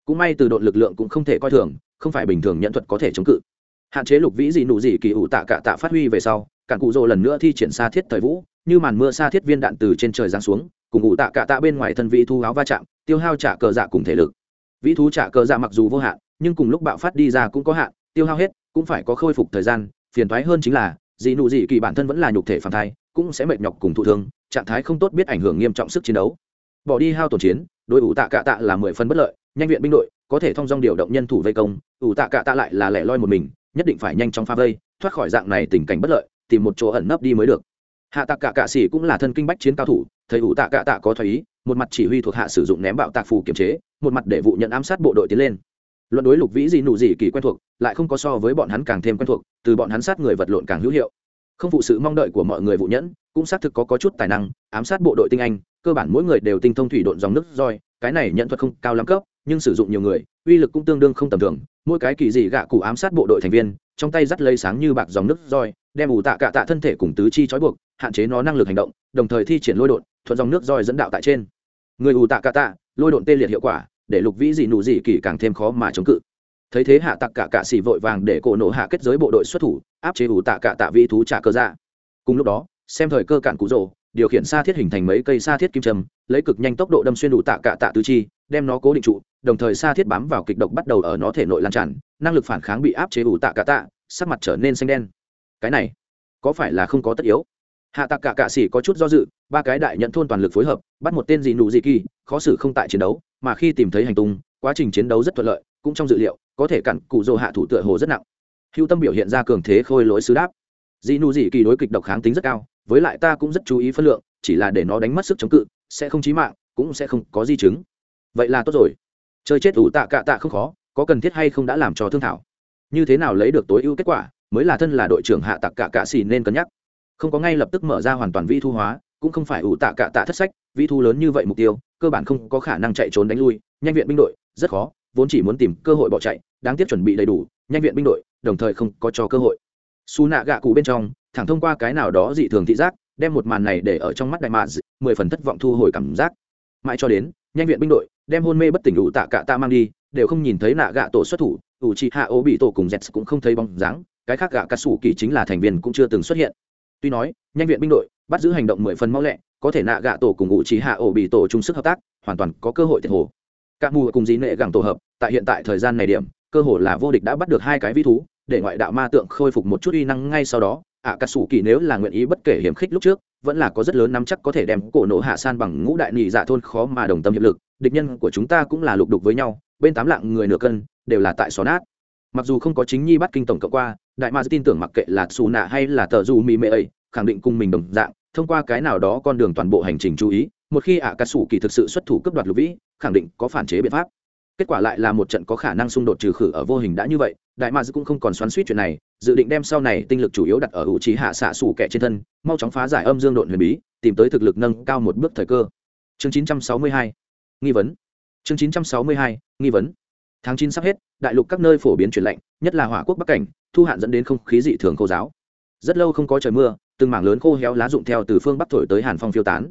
Cũng may từ độ lực lượng cũng không thể coi thường, không phải bình thường nhận thuật có thể chống cự. Hạn chế lục vĩ dị nụ dị kỳ ủ tạ cạ tạ phát huy về sau, cản cụ rồ lần nữa thi triển xa thiết thời vũ, như màn mưa xa thiết viên đạn từ trên trời giáng xuống, cùng ủ tạ cạ tạ bên ngoài thân vị thu áo va chạm, tiêu hao trả cờ dạ cùng thể lực vĩ thú trả cờ dạ mặc dù vô hạn, nhưng cùng lúc bạo phát đi ra cũng có hạn, tiêu hao hết, cũng phải có khôi phục thời gian, phiền thoái hơn chính là, dị nụ dị kỳ bản thân vẫn là nhục thể phản thai, cũng sẽ mệt nhọc cùng thụ thương, trạng thái không tốt biết ảnh hưởng nghiêm trọng sức chiến đấu. Bỏ đi hao tổn chiến đội ủ tạ cạ tạ là mười phân bất lợi, nhanh viện binh đội, có thể thông dong điều động nhân thủ vây công, ủ tạ cạ tạ lại là lẻ loi một mình, nhất định phải nhanh chóng phá vây, thoát khỏi dạng này tình cảnh bất lợi, tìm một chỗ ẩn nấp đi mới được. Hạ tạ cạ cạ sĩ cũng là thân kinh bách chiến cao thủ thầy ủ tạ cạ tạ có thoái ý một mặt chỉ huy thuộc hạ sử dụng ném bạo tạc phù kiểm chế một mặt để vụ nhận ám sát bộ đội tiến lên. Luận đối lục vĩ gì nụ gì kỳ quen thuộc lại không có so với bọn hắn càng thêm quen thuộc từ bọn hắn sát người vật lộn càng hữu hiệu. Không phụ sự mong đợi của mọi người vụ nhẫn cũng xác thực có, có chút tài năng ám sát bộ đội tinh anh cơ bản mỗi người đều tinh thông thủy độn dòng nước roi cái này nhận thuật không cao lắm cấp nhưng sử dụng nhiều người uy lực cũng tương đương không tầm thường. Mỗi cái kỳ dị gạ cụ ám sát bộ đội thành viên trong tay dắt lấy sáng như bạc dòng nước roi đem ủ tạ cạ tạ thân thể cùng tứ chi trói buộc hạn chế nó năng lực hành động đồng thời thi triển lôi đột thuận dòng nước roi dẫn đạo tại trên người ủ tạ cả tạ, lôi đột tê liệt hiệu quả, để lục vĩ dị nụ dị kỳ càng thêm khó mà chống cự. Thấy thế hạ tặc cả cạ xỉ vội vàng để cổ nổ hạ kết giới bộ đội xuất thủ, áp chế ủ tạ cả tạ vĩ thú trả cơ ra cùng lúc đó, xem thời cơ cản cụ rồ, điều khiển xa thiết hình thành mấy cây xa thiết kim châm, lấy cực nhanh tốc độ đâm xuyên đủ tạ cả tạ tứ chi, đem nó cố định trụ, đồng thời xa thiết bám vào kịch độc bắt đầu ở nó thể nội lan tràn, năng lực phản kháng bị áp chế ủ tạ cả tạ, sắc mặt trở nên xanh đen. Cái này, có phải là không có tất yếu? Hạ tạc cả cạ s có chút do dự, ba cái đại nhận thôn toàn lực phối hợp, bắt một tên gì nụ gì kỳ, khó xử không tại chiến đấu, mà khi tìm thấy hành tung, quá trình chiến đấu rất thuận lợi, cũng trong dự liệu, có thể cặn cụ dô hạ thủ tựa hồ rất nặng. Hữu tâm biểu hiện ra cường thế khôi lỗi sứ đáp. Dị nụ dị kỳ đối kịch độc kháng tính rất cao, với lại ta cũng rất chú ý phân lượng, chỉ là để nó đánh mất sức chống cự, sẽ không chí mạng, cũng sẽ không có di chứng. Vậy là tốt rồi. Chơi chết ủ tạ cạ tạ không khó, có cần thiết hay không đã làm cho thương thảo. Như thế nào lấy được tối ưu kết quả, mới là thân là đội trưởng hạ tặc cạ cạ xì nên cân nhắc không có ngay lập tức mở ra hoàn toàn vi thu hóa, cũng không phải ủ tạ cả tạ thất sách, vi thu lớn như vậy mục tiêu, cơ bản không có khả năng chạy trốn đánh lui. Nhanh viện binh đội, rất khó, vốn chỉ muốn tìm cơ hội bỏ chạy, đáng tiếc chuẩn bị đầy đủ, nhanh viện binh đội, đồng thời không có cho cơ hội. Xù nạ gạ cụ bên trong, thẳng thông qua cái nào đó dị thường thị giác, đem một màn này để ở trong mắt đại mạ mười phần thất vọng thu hồi cảm giác. Mãi cho đến, nhanh viện binh đội, đem hôn mê bất tỉnh ủ tạ cả tạ mang đi, đều không nhìn thấy nạ gạ tổ xuất thủ, ủ chị hạ ô bị tổ cùng z cũng không thấy bóng dáng, cái khác gạ cà sủ kỳ chính là thành viên cũng chưa từng xuất hiện tuy nói, nhanh viện binh đội, bắt giữ hành động mười phần mau lẹ, có thể nạ gạ tổ cùng ngụ trí hạ ổ bị tổ chung sức hợp tác, hoàn toàn có cơ hội thiệt hồ. Các mù cùng dí nệ gẳng tổ hợp, tại hiện tại thời gian này điểm, cơ hội là vô địch đã bắt được hai cái vi thú, để ngoại đạo ma tượng khôi phục một chút uy năng ngay sau đó, ạ cà sủ kỳ nếu là nguyện ý bất kể hiểm khích lúc trước, vẫn là có rất lớn nắm chắc có thể đem cổ nổ hạ san bằng ngũ đại nhị dạ thôn khó mà đồng tâm hiệp lực, địch nhân của chúng ta cũng là lục đục với nhau, bên tám lạng người nửa cân, đều là tại xó nát. Mặc dù không có chính nhi bắt kinh tổng cộng qua, đại ma tin tưởng mặc kệ là xù nạ hay là tờ dù mì mệ ấy khẳng định cùng mình đồng dạng, thông qua cái nào đó con đường toàn bộ hành trình chú ý, một khi ạ cà sủ kỳ thực sự xuất thủ cấp đoạt lục vĩ, khẳng định có phản chế biện pháp. Kết quả lại là một trận có khả năng xung đột trừ khử ở vô hình đã như vậy, đại mads cũng không còn xoắn suýt chuyện này, dự định đem sau này tinh lực chủ yếu đặt ở ủ trí hạ xạ xù kẻ trên thân, mau chóng phá giải âm dương độn huyền bí, tìm tới thực lực nâng cao một bước thời cơ. Chương 962 nghi vấn. Chương 962 nghi vấn. Tháng chín sắp hết, đại lục các nơi phổ biến chuyển lạnh, nhất là hỏa quốc bắc cảnh, thu hạn dẫn đến không khí dị thường khô giáo. Rất lâu không có trời mưa từng mảng lớn khô héo lá rụng theo từ phương bắc thổi tới hàn phong phiêu tán.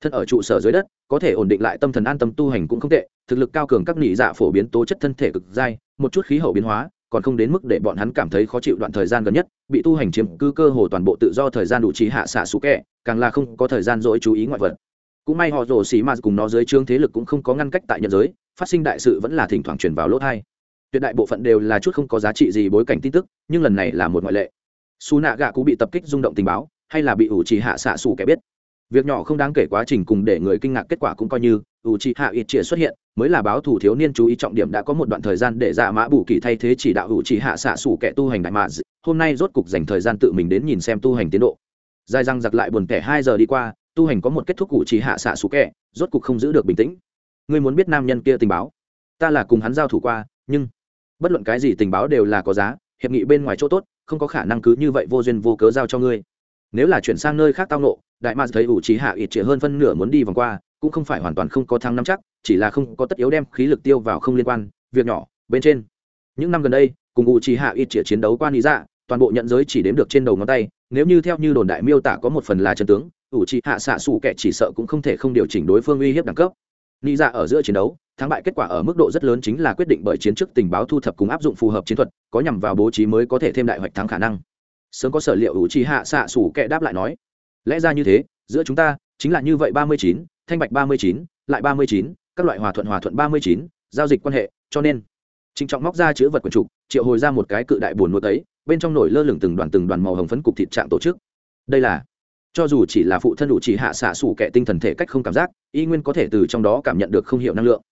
Thân ở trụ sở dưới đất, có thể ổn định lại tâm thần an tâm tu hành cũng không tệ, thực lực cao cường các nị dạ phổ biến tố chất thân thể cực dai, một chút khí hậu biến hóa, còn không đến mức để bọn hắn cảm thấy khó chịu đoạn thời gian gần nhất, bị tu hành chiếm cứ cơ hồ toàn bộ tự do thời gian đủ trí hạ xạ sủ kẹ, càng là không có thời gian dỗi chú ý ngoại vật. Cũng may họ rồ xì mà cùng nó dưới trương thế lực cũng không có ngăn cách tại nhân giới, phát sinh đại sự vẫn là thỉnh thoảng truyền vào lỗ thai tuyệt đại bộ phận đều là chút không có giá trị gì bối cảnh tin tức, nhưng lần này là một ngoại lệ su nạ gạ cú bị tập kích rung động tình báo, hay là bị ủ trì hạ xạ xù kẻ biết? Việc nhỏ không đáng kể quá trình cùng để người kinh ngạc kết quả cũng coi như ủ trì hạ ít chia xuất hiện, mới là báo thủ thiếu niên chú ý trọng điểm đã có một đoạn thời gian để dạ mã bù kỳ thay thế chỉ đạo ủ trì hạ xạ xù kẻ tu hành đại mạ hôm nay rốt cục dành thời gian tự mình đến nhìn xem tu hành tiến độ. Dài răng giặc lại buồn kẻ hai giờ đi qua, tu hành có một kết thúc ủ trì hạ xạ xù kẻ, rốt cục không giữ được bình tĩnh. Ngươi muốn biết nam nhân kia tình báo? Ta là cùng hắn giao thủ qua, nhưng bất luận cái gì tình báo đều là có giá, hiệp nghị bên ngoài chỗ tốt không có khả năng cứ như vậy vô duyên vô cớ giao cho ngươi. Nếu là chuyển sang nơi khác tao nộ đại mạc thấy ủ trí hạ ít trịa hơn phân nửa muốn đi vòng qua, cũng không phải hoàn toàn không có thắng nắm chắc, chỉ là không có tất yếu đem khí lực tiêu vào không liên quan, việc nhỏ, bên trên. Những năm gần đây, cùng ủ trí hạ ít trịa chiến đấu qua lý dạ toàn bộ nhận giới chỉ đếm được trên đầu ngón tay, nếu như theo như đồn đại miêu tả có một phần là chân tướng, ủ trí hạ xạ xù kẻ chỉ sợ cũng không thể không điều chỉnh đối phương uy hiếp đẳng cấp. Lý dạ ở giữa chiến đấu thắng bại kết quả ở mức độ rất lớn chính là quyết định bởi chiến trước tình báo thu thập cùng áp dụng phù hợp chiến thuật, có nhằm vào bố trí mới có thể thêm đại hoạch thắng khả năng. Sớm có sở liệu ủ trì hạ xạ xủ kệ đáp lại nói, lẽ ra như thế, giữa chúng ta chính là như vậy ba mươi chín, thanh bạch ba mươi chín, lại ba mươi chín, các loại hòa thuận hòa thuận ba mươi chín, giao dịch quan hệ, cho nên trịnh trọng móc ra chữ vật quần trục, triệu hồi ra một cái cự đại buồn nuốt ấy, bên trong nổi lơ lửng từng đoàn từng đoàn màu hồng phấn cục thịt trạng tổ chức. Đây là, cho dù chỉ là phụ thân đủ chỉ hạ xạ xủ kệ tinh thần thể cách không cảm giác, y nguyên có thể từ trong đó cảm nhận được không hiểu năng lượng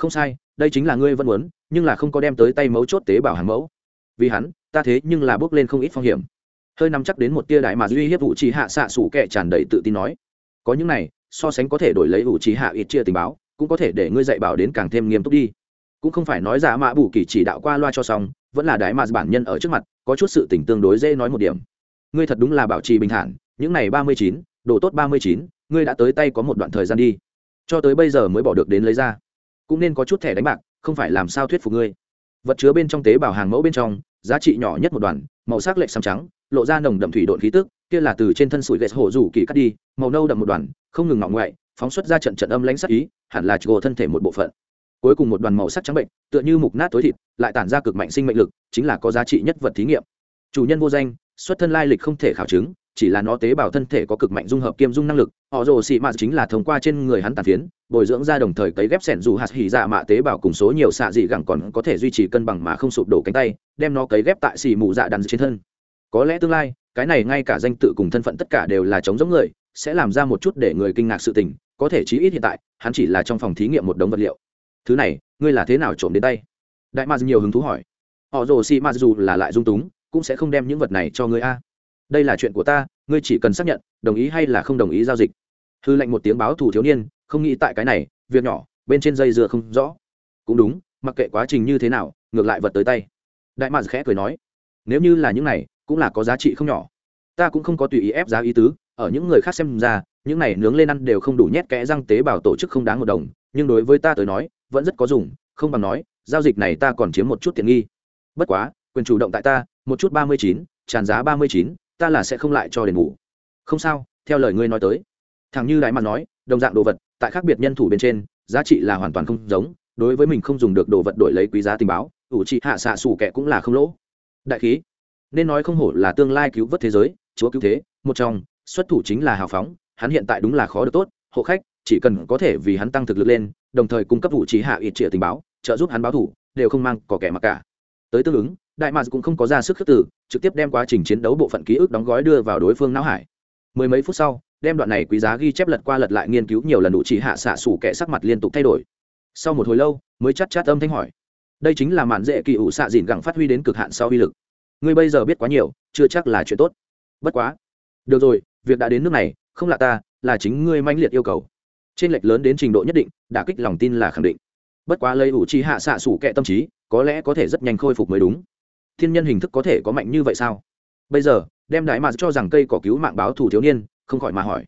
không sai, đây chính là ngươi vẫn muốn, nhưng là không có đem tới tay mấu chốt tế bào hàng mẫu. Vì hắn, ta thế nhưng là bước lên không ít phong hiểm. Hơi nắm chắc đến một tia đại mà duy hiếp vụ trì hạ xạ sủ kẻ tràn đầy tự tin nói. Có những này, so sánh có thể đổi lấy vụ trì hạ ít chia tình báo, cũng có thể để ngươi dạy bảo đến càng thêm nghiêm túc đi. Cũng không phải nói giả mã bù kỳ chỉ đạo qua loa cho xong, vẫn là đại mà bản nhân ở trước mặt, có chút sự tình tương đối dễ nói một điểm. Ngươi thật đúng là bảo trì bình thản, những này ba mươi chín, đồ tốt ba mươi chín, ngươi đã tới tay có một đoạn thời gian đi. Cho tới bây giờ mới bỏ được đến lấy ra cũng nên có chút thẻ đánh bạc, không phải làm sao thuyết phục ngươi. Vật chứa bên trong tế bào hàng mẫu bên trong, giá trị nhỏ nhất một đoàn, màu sắc lệch xám trắng, lộ ra nồng đậm thủy độn khí tức, kia là từ trên thân sủi ghét hổ rủ kỳ cắt đi, màu nâu đậm một đoàn, không ngừng ngọng ngoại, phóng xuất ra trận trận âm lãnh sắc ý, hẳn là gồ thân thể một bộ phận. Cuối cùng một đoàn màu sắc trắng bệnh, tựa như mục nát tối thịt, lại tản ra cực mạnh sinh mệnh lực, chính là có giá trị nhất vật thí nghiệm. Chủ nhân vô danh, xuất thân lai lịch không thể khảo chứng chỉ là nó tế bào thân thể có cực mạnh dung hợp kiêm dung năng lực, họ rồ xị mạt chính là thông qua trên người hắn tàn phiến, bồi dưỡng ra đồng thời cấy ghép sẻn dù hạt hỉ dạ mạ tế bào cùng số nhiều xạ dị gẳng còn có thể duy trì cân bằng mà không sụp đổ cánh tay, đem nó cấy ghép tại xì mù dạ đàn trên thân. Có lẽ tương lai, cái này ngay cả danh tự cùng thân phận tất cả đều là chống giống người, sẽ làm ra một chút để người kinh ngạc sự tình, có thể chí ít hiện tại, hắn chỉ là trong phòng thí nghiệm một đống vật liệu. Thứ này, ngươi là thế nào trộm đến tay? Đại ma nhiều hứng thú hỏi. Họ rồ xị mạt dù là lại dung túng, cũng sẽ không đem những vật này cho ngươi a đây là chuyện của ta, ngươi chỉ cần xác nhận, đồng ý hay là không đồng ý giao dịch. Hư lệnh một tiếng báo thủ thiếu niên, không nghĩ tại cái này, việc nhỏ, bên trên dây dừa không rõ. Cũng đúng, mặc kệ quá trình như thế nào, ngược lại vật tới tay. Đại mạc khẽ cười nói. Nếu như là những này, cũng là có giá trị không nhỏ. Ta cũng không có tùy ý ép giá ý tứ, ở những người khác xem ra, những này nướng lên ăn đều không đủ nhét kẽ răng tế bào tổ chức không đáng một đồng, nhưng đối với ta tới nói, vẫn rất có dùng, không bằng nói, giao dịch này ta còn chiếm một chút tiện nghi. Bất quá, quyền chủ động tại ta, một chút ba mươi chín, tràn giá ba mươi chín ta là sẽ không lại cho đền bù. không sao, theo lời ngươi nói tới. Thằng như đại mặt nói, đồng dạng đồ vật, tại khác biệt nhân thủ bên trên, giá trị là hoàn toàn không giống, đối với mình không dùng được đồ vật đổi lấy quý giá tình báo, ủ trị hạ xạ xủ kẻ cũng là không lỗ. Đại khí, nên nói không hổ là tương lai cứu vớt thế giới, chúa cứu thế, một trong, xuất thủ chính là hào phóng, hắn hiện tại đúng là khó được tốt, hộ khách, chỉ cần có thể vì hắn tăng thực lực lên, đồng thời cung cấp vũ trí hạ ít trịa tình báo, trợ giúp hắn báo thủ, đều không mang có kẻ mặc cả. Tới tương ứng đại mạc cũng không có ra sức khước tử trực tiếp đem quá trình chiến đấu bộ phận ký ức đóng gói đưa vào đối phương não hải. Mười mấy phút sau, đem đoạn này quý giá ghi chép lật qua lật lại nghiên cứu nhiều lần đủ chỉ hạ xạ xủ kẻ sắc mặt liên tục thay đổi. Sau một hồi lâu, mới chắt chát âm thanh hỏi. Đây chính là mạn dễ kỳ ủ xạ dìn gẳng phát huy đến cực hạn sau uy lực. Ngươi bây giờ biết quá nhiều, chưa chắc là chuyện tốt. Bất quá. Được rồi, việc đã đến nước này, không là ta, là chính ngươi manh liệt yêu cầu. Trên lệch lớn đến trình độ nhất định, đã kích lòng tin là khẳng định. Bất quá lấy ủ chi hạ xạ xủ kệ tâm trí, có lẽ có thể rất nhanh khôi phục mới đúng thiên nhân hình thức có thể có mạnh như vậy sao? Bây giờ, đem đại mạc cho rằng cây cỏ cứu mạng báo thù thiếu niên, không khỏi mà hỏi.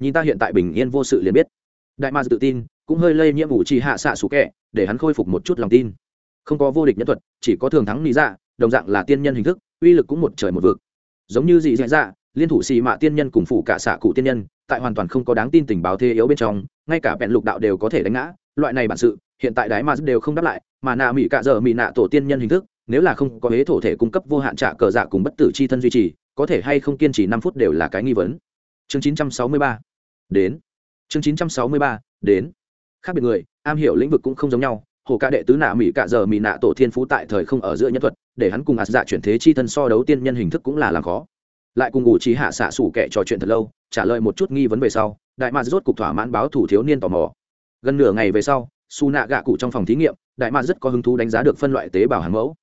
Nhìn ta hiện tại bình yên vô sự liền biết. Đại mạc tự tin, cũng hơi lây nhiễm ủ trì hạ xạ sủ kệ để hắn khôi phục một chút lòng tin. Không có vô địch nhân thuật, chỉ có thường thắng lý dạ đồng dạng là tiên nhân hình thức, uy lực cũng một trời một vực. Giống như dị dạ dạ liên thủ xì mạ tiên nhân cùng phủ cả xạ cụ tiên nhân, tại hoàn toàn không có đáng tin tình báo thế yếu bên trong, ngay cả bẹn lục đạo đều có thể đánh ngã. Loại này bản sự, hiện tại đái mà đều không đáp lại, mà nạ mỹ cạ giờ mỹ nạ tổ tiên nhân hình thức nếu là không có huế thổ thể cung cấp vô hạn trả cờ dạ cùng bất tử c h i thân duy trì, có thể hay không kiên trì năm phút đều là cái nghi vấn. Chương chín trăm sáu mươi ba. Đến. Chương chín trăm sáu mươi ba, đến. Khác biệt người, am hiểu lĩnh vực cũng không giống nhau. Hồ ca đệ tứ nạ mỹ cạ giờ mỹ nạ tổ thiên phú tại thời không ở giữa nhân thuật, để hắn cùng hạt dạ chuyển thế chi thân so đấu tiên nhân hình thức cũng là làm khó. Lại cùng ngủ trí hạ xạ sủ kẻ trò chuyện thật lâu, trả lời một chút nghi vấn về sau, đại mạc rốt cục thỏa mãn báo thủ thiếu niên tò mò. Gần nửa ngày về sau, su nạ gạ cụ trong phòng thí nghiệm, đại mạc rất có hứng thú đánh giá được phân loại tế bào hàng mẫu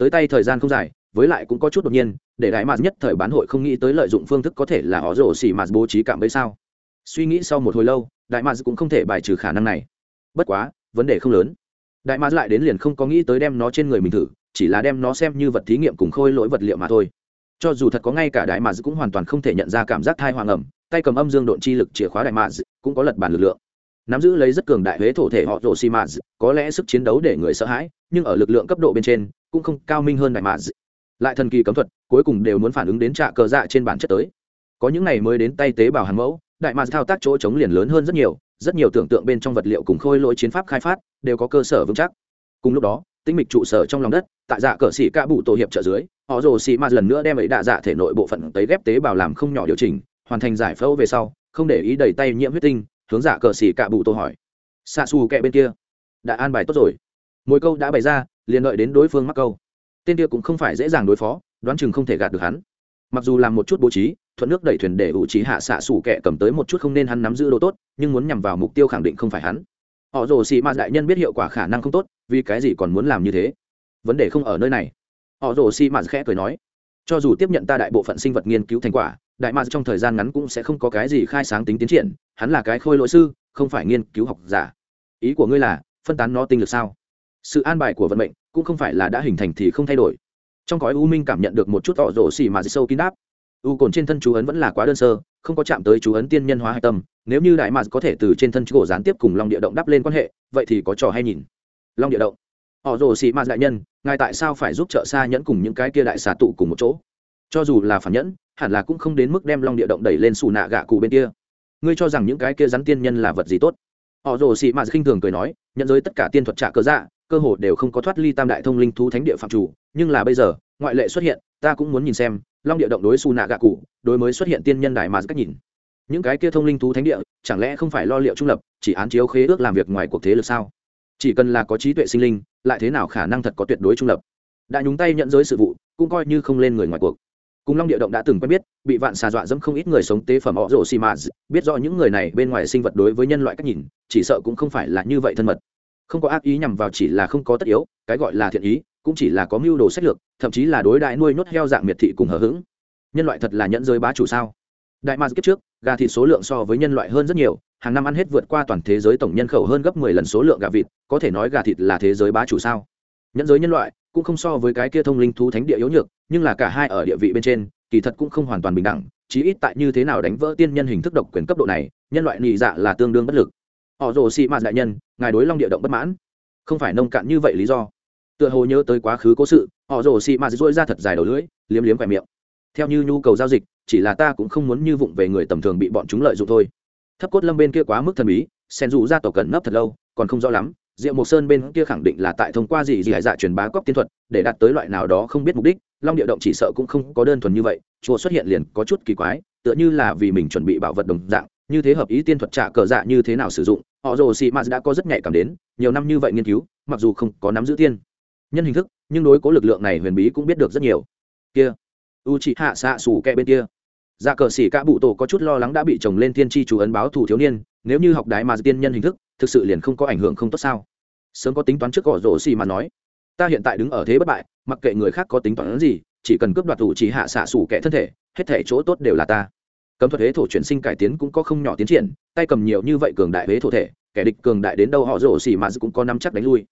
tới tay thời gian không dài với lại cũng có chút đột nhiên để đại mạt nhất thời bán hội không nghĩ tới lợi dụng phương thức có thể là họ rổ xỉ mạt bố trí cảm ấy sao. Suy nghĩ sau một hồi lâu đại mạt cũng không thể bài trừ khả năng này. Bất quá vấn đề không lớn. Đại mạt lại đến liền không có nghĩ tới đem nó trên người mình thử chỉ là đem nó xem như vật thí nghiệm cùng khôi lỗi vật liệu mà thôi. Cho dù thật có ngay cả đại mạt cũng hoàn toàn không thể nhận ra cảm giác thai hoàng ẩm tay cầm âm dương độn chi lực chìa khóa đại mạt cũng có lật bản lực lượng. Nắm giữ lấy rất cường đại huế thổ thể họ rổ xi mạt, có lẽ sức chiến đấu để người sợ hãi nhưng ở lực lượng cấp độ bên trên cũng không cao minh hơn đại mã lại thần kỳ cấm thuật, cuối cùng đều muốn phản ứng đến trạ cờ dạ trên bản chất tới. Có những này mới đến tay tế bào hàn mẫu, đại mã thao tác chỗ chống liền lớn hơn rất nhiều rất nhiều tưởng tượng bên trong vật liệu cùng khôi lỗi chiến pháp khai phát, đều có cơ sở vững chắc. Cùng lúc đó, tinh mịch trụ sở trong lòng đất, tại dạ cờ xỉ ca bụ tổ hiệp trợ dưới, họ rồ xỉ ma lần nữa đem ấy đạ dạ thể nội bộ phận tấy ghép tế bào làm không nhỏ điều chỉnh, hoàn thành giải phẫu về sau, không để ý đầy tay nhiễm huyết tinh, hướng dạ cờ xỉ ca bụ tổ hỏi. Xạ xù kẹ bên kia. Đã an bài tốt rồi. Mỗi câu đã bày ra liền đợi đến đối phương mắc câu. Tên kia cũng không phải dễ dàng đối phó, đoán chừng không thể gạt được hắn. Mặc dù làm một chút bố trí, thuận nước đẩy thuyền để ủ trí hạ xạ sủ kẻ cầm tới một chút không nên hắn nắm giữ đồ tốt, nhưng muốn nhằm vào mục tiêu khẳng định không phải hắn. Họ rồ xì ma đại nhân biết hiệu quả khả năng không tốt, vì cái gì còn muốn làm như thế? Vấn đề không ở nơi này. Họ rồ xì ma khẽ cười nói, cho dù tiếp nhận ta đại bộ phận sinh vật nghiên cứu thành quả, đại ma trong thời gian ngắn cũng sẽ không có cái gì khai sáng tính tiến triển, hắn là cái khôi lỗi sư, không phải nghiên cứu học giả. Ý của ngươi là, phân tán nó tinh lực sao? Sự an bài của vận mệnh cũng không phải là đã hình thành thì không thay đổi. Trong cõi u minh cảm nhận được một chút tỏ rổ xì mà sâu kín đáp. U cồn trên thân chú ấn vẫn là quá đơn sơ, không có chạm tới chú ấn tiên nhân hóa hạch tâm. Nếu như đại mạc có thể từ trên thân chú cổ gián tiếp cùng long địa động đắp lên quan hệ, vậy thì có trò hay nhìn. Long địa động. Họ rồ xì mạt đại nhân, ngài tại sao phải giúp trợ xa nhẫn cùng những cái kia đại xà tụ cùng một chỗ? Cho dù là phản nhẫn, hẳn là cũng không đến mức đem long địa động đẩy lên xù nạ gạ cụ bên kia. Ngươi cho rằng những cái kia rắn tiên nhân là vật gì tốt? Họ rồ xì mạt khinh thường cười nói, nhận giới tất cả tiên thuật trả cơ dạ cơ hồ đều không có thoát ly tam đại thông linh thú thánh địa phạm chủ, nhưng là bây giờ, ngoại lệ xuất hiện, ta cũng muốn nhìn xem, long địa động đối xù nạ gạ cụ, đối mới xuất hiện tiên nhân đại mà cách nhìn. Những cái kia thông linh thú thánh địa, chẳng lẽ không phải lo liệu trung lập, chỉ án chiếu khế ước làm việc ngoài cuộc thế lực sao? Chỉ cần là có trí tuệ sinh linh, lại thế nào khả năng thật có tuyệt đối trung lập? Đã nhúng tay nhận giới sự vụ, cũng coi như không lên người ngoài cuộc. Cùng long địa động đã từng quen biết, bị vạn xà dọa dẫm không ít người sống tế phẩm họ rổ xì mạt biết rõ những người này bên ngoài sinh vật đối với nhân loại cách nhìn, chỉ sợ cũng không phải là như vậy thân mật không có ác ý nhằm vào chỉ là không có tất yếu, cái gọi là thiện ý, cũng chỉ là có mưu đồ sách lược, thậm chí là đối đại nuôi nhốt heo dạng miệt thị cùng hờ hững. Nhân loại thật là nhẫn giới bá chủ sao? Đại ma kiếp trước, gà thịt số lượng so với nhân loại hơn rất nhiều, hàng năm ăn hết vượt qua toàn thế giới tổng nhân khẩu hơn gấp mười lần số lượng gà vịt, có thể nói gà thịt là thế giới bá chủ sao? Nhẫn giới nhân loại cũng không so với cái kia thông linh thú thánh địa yếu nhược, nhưng là cả hai ở địa vị bên trên, kỳ thật cũng không hoàn toàn bình đẳng, chí ít tại như thế nào đánh vỡ tiên nhân hình thức độc quyền cấp độ này, nhân loại nhị dạ là tương đương bất lực họ rồ xị mạt đại nhân, ngài đối long địa động bất mãn. Không phải nông cạn như vậy lý do. Tựa hồ nhớ tới quá khứ cố sự, họ rồ xị mạt dỗi ra thật dài đầu lưỡi, liếm liếm vẻ miệng. Theo như nhu cầu giao dịch, chỉ là ta cũng không muốn như vụng về người tầm thường bị bọn chúng lợi dụng thôi. Thấp cốt lâm bên kia quá mức thần bí sen dù ra tổ cẩn nấp thật lâu, còn không rõ lắm diệu mộc sơn bên kia khẳng định là tại thông qua gì gì hải dạ truyền bá cóc tiên thuật, để đạt tới loại nào đó không biết mục đích, long địa động chỉ sợ cũng không có đơn thuần như vậy, chùa xuất hiện liền có chút kỳ quái, tựa như là vì mình chuẩn bị bảo vật đồng dạng như thế hợp ý tiên thuật trả cờ dạ như thế nào sử dụng, họ rồ xì mạt đã có rất nhạy cảm đến, nhiều năm như vậy nghiên cứu, mặc dù không có nắm giữ tiên nhân hình thức, nhưng đối cố lực lượng này huyền bí cũng biết được rất nhiều. Kia u chị hạ xạ xù kẹ bên kia. Dạ cờ sĩ cả bụ tổ có chút lo lắng đã bị chồng lên tiên tri chú ấn báo thủ thiếu niên, nếu như học đái mà tiên nhân hình thức, thực sự liền không có ảnh hưởng không tốt sao? Sớm có tính toán trước gõ rổ xì mà nói. Ta hiện tại đứng ở thế bất bại, mặc kệ người khác có tính toán gì, chỉ cần cướp đoạt thủ chỉ hạ xạ xù kẻ thân thể, hết thể chỗ tốt đều là ta cấm thuật huế thổ chuyển sinh cải tiến cũng có không nhỏ tiến triển, tay cầm nhiều như vậy cường đại huế thổ thể, kẻ địch cường đại đến đâu họ rổ xì mà cũng có năm chắc đánh lui.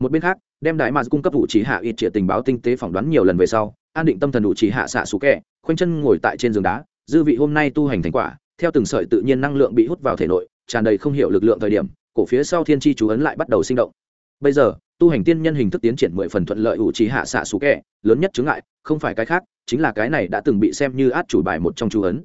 Một bên khác, đem đại mà cung cấp thủ chỉ hạ ít trịa tình báo tinh tế phỏng đoán nhiều lần về sau, an định tâm thần đủ chỉ hạ xạ xú kẹ, khoanh chân ngồi tại trên giường đá, dư vị hôm nay tu hành thành quả, theo từng sợi tự nhiên năng lượng bị hút vào thể nội, tràn đầy không hiểu lực lượng thời điểm, cổ phía sau thiên tri chú ấn lại bắt đầu sinh động. Bây giờ, tu hành tiên nhân hình thức tiến triển mười phần thuận lợi ủ trí hạ xạ xú kẹ, lớn nhất chứng ngại, không phải cái khác, chính là cái này đã từng bị xem như át chủ bài một trong chú ấn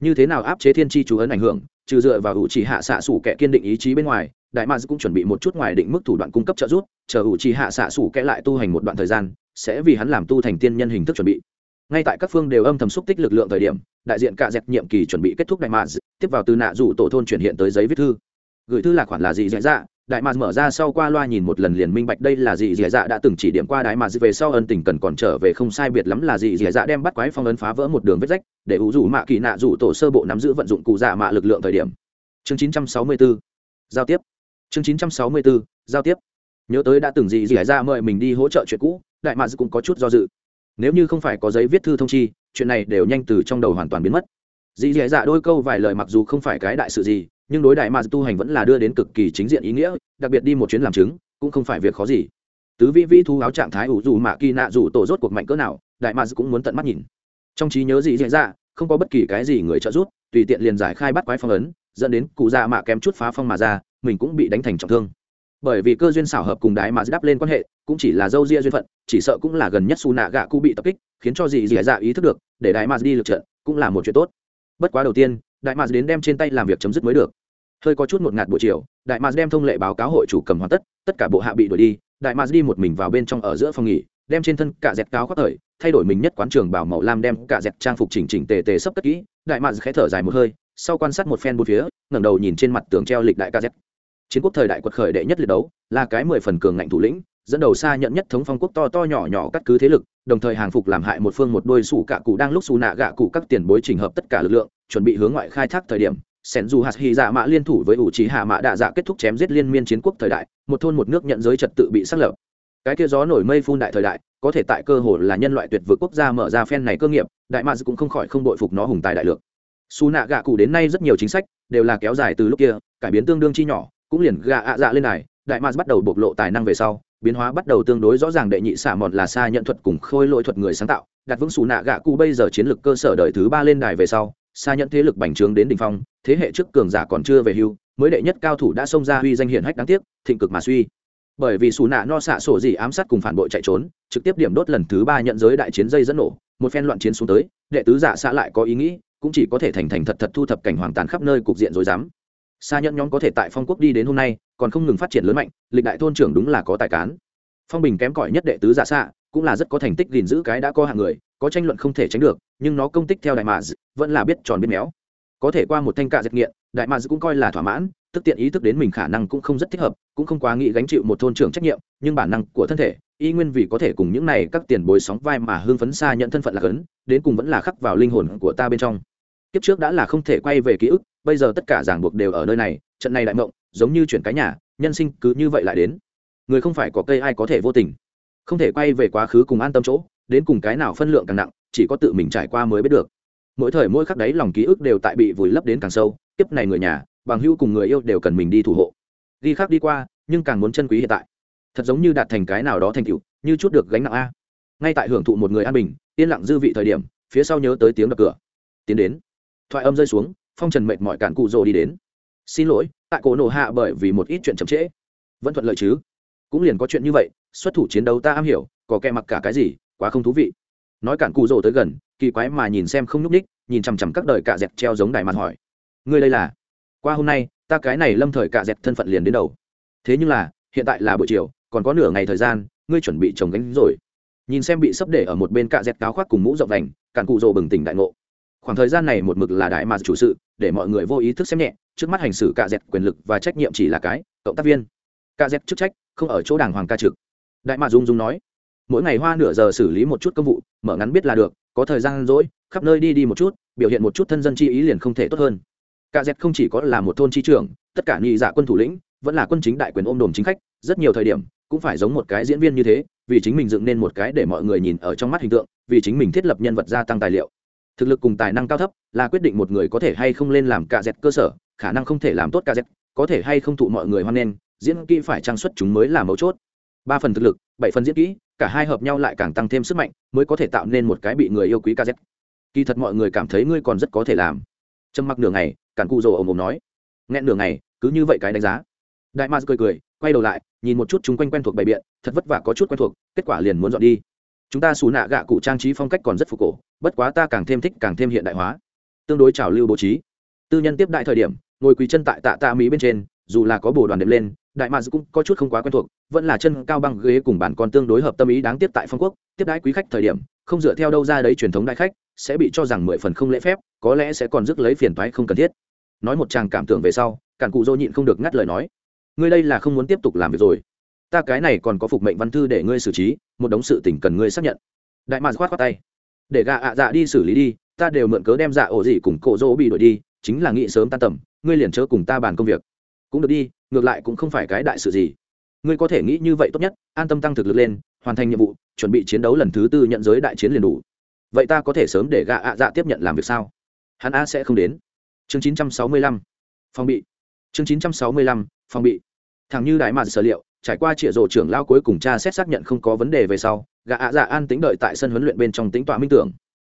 như thế nào áp chế thiên tri chú ấn ảnh hưởng, trừ dựa vào ủ trí hạ xạ sủ kẻ kiên định ý chí bên ngoài, đại mads cũng chuẩn bị một chút ngoài định mức thủ đoạn cung cấp trợ giúp, chờ ủ trí hạ xạ sủ kẻ lại tu hành một đoạn thời gian, sẽ vì hắn làm tu thành tiên nhân hình thức chuẩn bị. Ngay tại các phương đều âm thầm xúc tích lực lượng thời điểm, đại diện cả dẹp nhiệm kỳ chuẩn bị kết thúc đại mads tiếp vào từ nạ rủ tổ thôn chuyển hiện tới giấy viết thư. Gửi thư là khoản là gì dễ dạ đại mạc mở ra sau qua loa nhìn một lần liền minh bạch đây là gì dì dạ đã từng chỉ điểm qua đại mạc về sau ân tình cần còn trở về không sai biệt lắm là gì dì dạ đem bắt quái phong ấn phá vỡ một đường vết rách, để ủ rủ mạ kỳ nạ rủ tổ sơ bộ nắm giữ vận dụng cụ dạ mạ lực lượng thời điểm. Chương 964 giao tiếp. Chương 964 giao tiếp. Nhớ tới đã từng gì dì dạ mời mình đi hỗ trợ chuyện cũ, đại mạc cũng có chút do dự. Nếu như không phải có giấy viết thư thông chi, chuyện này đều nhanh từ trong đầu hoàn toàn biến mất. Dì dì dạ đôi câu vài lời mặc dù không phải cái đại sự gì nhưng đối đại ma tu hành vẫn là đưa đến cực kỳ chính diện ý nghĩa, đặc biệt đi một chuyến làm chứng, cũng không phải việc khó gì. Tứ vĩ vĩ thu áo trạng thái ủ dù mạ kỳ nạ dù tổ rốt cuộc mạnh cỡ nào, đại ma cũng muốn tận mắt nhìn. Trong trí nhớ gì diễn ra không có bất kỳ cái gì người trợ giúp, tùy tiện liền giải khai bắt quái phong ấn, dẫn đến cụ già mạ kém chút phá phong mà ra, mình cũng bị đánh thành trọng thương. Bởi vì cơ duyên xảo hợp cùng đại mà đáp lên quan hệ, cũng chỉ là dâu ria duyên phận, chỉ sợ cũng là gần nhất su nạ gạ cụ bị tập kích, khiến cho gì dì dạ ý thức được, để đại mà đi lực trận, cũng là một chuyện tốt. Bất quá đầu tiên, đại mà đến đem trên tay làm việc chấm dứt mới được hơi có chút một ngạt buổi chiều, đại mars đem thông lệ báo cáo hội chủ cầm hoàn tất tất cả bộ hạ bị đuổi đi, đại mars đi một mình vào bên trong ở giữa phòng nghỉ, đem trên thân cả dẹt cáo khoác thời, thay đổi mình nhất quán trường bảo màu lam đem cả dẹt trang phục chỉnh chỉnh tề tề sắp tất kỹ, đại mars khẽ thở dài một hơi, sau quan sát một phen bốn phía, ngẩng đầu nhìn trên mặt tường treo lịch đại ca dẹt. Chiến quốc thời đại quật khởi đệ nhất liệt đấu, là cái mười phần cường ngạnh thủ lĩnh, dẫn đầu xa nhận nhất thống phong quốc to to nhỏ nhỏ cắt cứ thế lực, đồng thời hàng phục làm hại một phương một đôi sủ cả cụ đang lúc xù nạ gạ cụ các tiền bối trình hợp tất cả lực lượng, chuẩn bị hướng ngoại khai thác thời điểm sen dù hạt hy dạ mã liên thủ với ủ trí hạ mã đạ dạ kết thúc chém giết liên miên chiến quốc thời đại, một thôn một nước nhận giới trật tự bị xác lập. Cái kia gió nổi mây phun đại thời đại, có thể tại cơ hội là nhân loại tuyệt vượt quốc gia mở ra phen này cơ nghiệp, đại mads cũng không khỏi không đội phục nó hùng tài đại lược. Xù nạ gạ cụ đến nay rất nhiều chính sách đều là kéo dài từ lúc kia, cải biến tương đương chi nhỏ, cũng liền gạ ạ dạ lên này, đại mads bắt đầu bộc lộ tài năng về sau, biến hóa bắt đầu tương đối rõ ràng đệ nhị xả mòn là xa nhận thuật cùng khôi lỗi thuật người sáng tạo. Đặt vững xù nạ gạ cụ bây giờ chiến lược cơ sở đời thứ ba lên đài về sau xa nhận thế lực bành trướng đến đỉnh phong, thế hệ trước cường giả còn chưa về hưu, mới đệ nhất cao thủ đã xông ra huy danh hiển hách đáng tiếc, thịnh cực mà suy. Bởi vì Sú nạ no xạ sổ gì ám sát cùng phản bội chạy trốn, trực tiếp điểm đốt lần thứ ba nhận giới đại chiến dây dẫn nổ, một phen loạn chiến xuống tới, đệ tứ giả xạ lại có ý nghĩ, cũng chỉ có thể thành thành thật thật thu thập cảnh hoàng tàn khắp nơi cục diện rối dám xa nhận nhóm có thể tại phong quốc đi đến hôm nay, còn không ngừng phát triển lớn mạnh, lịch đại thôn trưởng đúng là có tài cán. Phong bình kém cỏi nhất đệ tứ giả xạ cũng là rất có thành tích gìn giữ cái đã có hạng người, có tranh luận không thể tránh được, nhưng nó công tích theo đại mạc vẫn là biết tròn biết méo. Có thể qua một thanh cạ dệt nghiện, đại mạc cũng coi là thỏa mãn, tức tiện ý thức đến mình khả năng cũng không rất thích hợp, cũng không quá nghĩ gánh chịu một thôn trưởng trách nhiệm, nhưng bản năng của thân thể, y nguyên vì có thể cùng những này các tiền bối sóng vai mà hương phấn xa nhận thân phận là cấn đến cùng vẫn là khắc vào linh hồn của ta bên trong. Kiếp trước đã là không thể quay về ký ức, bây giờ tất cả ràng buộc đều ở nơi này, trận này đại mộng, giống như chuyển cái nhà, nhân sinh cứ như vậy lại đến. Người không phải có cây ai có thể vô tình không thể quay về quá khứ cùng an tâm chỗ, đến cùng cái nào phân lượng càng nặng, chỉ có tự mình trải qua mới biết được. Mỗi thời mỗi khắc đấy lòng ký ức đều tại bị vùi lấp đến càng sâu, kiếp này người nhà, bằng hữu cùng người yêu đều cần mình đi thủ hộ. Ghi khác đi qua, nhưng càng muốn chân quý hiện tại. Thật giống như đạt thành cái nào đó thành tựu, như chút được gánh nặng a. Ngay tại hưởng thụ một người an bình, yên lặng dư vị thời điểm, phía sau nhớ tới tiếng đập cửa. Tiến đến. Thoại âm rơi xuống, phong trần mệt mỏi cản cụ rồ đi đến. Xin lỗi, tại cổ nổ hạ bởi vì một ít chuyện chậm trễ. Vẫn thuận lợi chứ? Cũng liền có chuyện như vậy, xuất thủ chiến đấu ta am hiểu, có kẻ mặc cả cái gì, quá không thú vị. Nói cản cụ rồ tới gần, kỳ quái mà nhìn xem không nhúc ních nhìn chằm chằm các đời cạ dẹt treo giống đài mặt hỏi. Ngươi đây là? Qua hôm nay, ta cái này lâm thời cạ dẹt thân phận liền đến đầu. Thế nhưng là, hiện tại là buổi chiều, còn có nửa ngày thời gian, ngươi chuẩn bị trồng gánh rồi. Nhìn xem bị sấp để ở một bên cạ dẹt cáo khoác cùng mũ rộng đành, cản cụ rồ bừng tỉnh đại ngộ. Khoảng thời gian này một mực là đại mà chủ sự, để mọi người vô ý thức xem nhẹ, trước mắt hành xử cạ dẹt quyền lực và trách nhiệm chỉ là cái, cộng tác viên ca dẹt chức trách, không ở chỗ đảng hoàng ca trực. Đại mạ dung dung nói, mỗi ngày hoa nửa giờ xử lý một chút công vụ, mở ngắn biết là được, có thời gian rỗi, khắp nơi đi đi một chút, biểu hiện một chút thân dân chi ý liền không thể tốt hơn. Ca dẹt không chỉ có là một thôn chi trưởng, tất cả nghị giả dạ quân thủ lĩnh, vẫn là quân chính đại quyền ôm đồm chính khách, rất nhiều thời điểm, cũng phải giống một cái diễn viên như thế, vì chính mình dựng nên một cái để mọi người nhìn ở trong mắt hình tượng, vì chính mình thiết lập nhân vật gia tăng tài liệu. Thực lực cùng tài năng cao thấp, là quyết định một người có thể hay không lên làm cả dẹt cơ sở, khả năng không thể làm tốt cả dẹt có thể hay không thụ mọi người hoan nghênh diễn kỹ phải trang xuất chúng mới là mấu chốt. Ba phần thực lực, bảy phần diễn kỹ, cả hai hợp nhau lại càng tăng thêm sức mạnh, mới có thể tạo nên một cái bị người yêu quý kz kỳ thật mọi người cảm thấy ngươi còn rất có thể làm. Trầm mặc nửa ngày, cản cụ rồ ồm ồm nói. Nghẹn nửa ngày, cứ như vậy cái đánh giá. Đại ma cười cười, quay đầu lại, nhìn một chút chúng quanh quen thuộc bày biện, thật vất vả có chút quen thuộc, kết quả liền muốn dọn đi. Chúng ta xù nạ gạ cụ trang trí phong cách còn rất phục cổ, bất quá ta càng thêm thích càng thêm hiện đại hóa. Tương đối trào lưu bố trí. Tư nhân tiếp đại thời điểm, ngồi quỳ chân tại tạ tạ mỹ bên trên, dù là có bồ đoàn đệm lên đại mads cũng có chút không quá quen thuộc, vẫn là chân cao băng ghế cùng bản con tương đối hợp tâm ý đáng tiếp tại phong quốc, tiếp đãi quý khách thời điểm, không dựa theo đâu ra đấy truyền thống đại khách, sẽ bị cho rằng mười phần không lễ phép, có lẽ sẽ còn rước lấy phiền toái không cần thiết. Nói một chàng cảm tưởng về sau, cản cụ dô nhịn không được ngắt lời nói, ngươi đây là không muốn tiếp tục làm việc rồi. Ta cái này còn có phục mệnh văn thư để ngươi xử trí, một đống sự tình cần ngươi xác nhận. Đại mads khoát khoát tay, để gạ ạ dạ đi xử lý đi, ta đều mượn cớ đem dạ ổ gì cùng cổ dỗ bị đuổi đi, chính là nghĩ sớm tan tầm, ngươi liền chớ cùng ta bàn công việc. Cũng được đi ngược lại cũng không phải cái đại sự gì. Ngươi có thể nghĩ như vậy tốt nhất an tâm tăng thực lực lên hoàn thành nhiệm vụ chuẩn bị chiến đấu lần thứ tư nhận giới đại chiến liền đủ. Vậy ta có thể sớm để gạ ạ dạ tiếp nhận làm việc sao? Hắn a sẽ không đến. Chương 965. phòng bị. Chương 965, phòng bị. Thằng như đại mạn sở liệu trải qua trịa rổ trưởng lao cuối cùng cha xét xác nhận không có vấn đề về sau gạ ạ dạ an tính đợi tại sân huấn luyện bên trong tính tọa minh tưởng.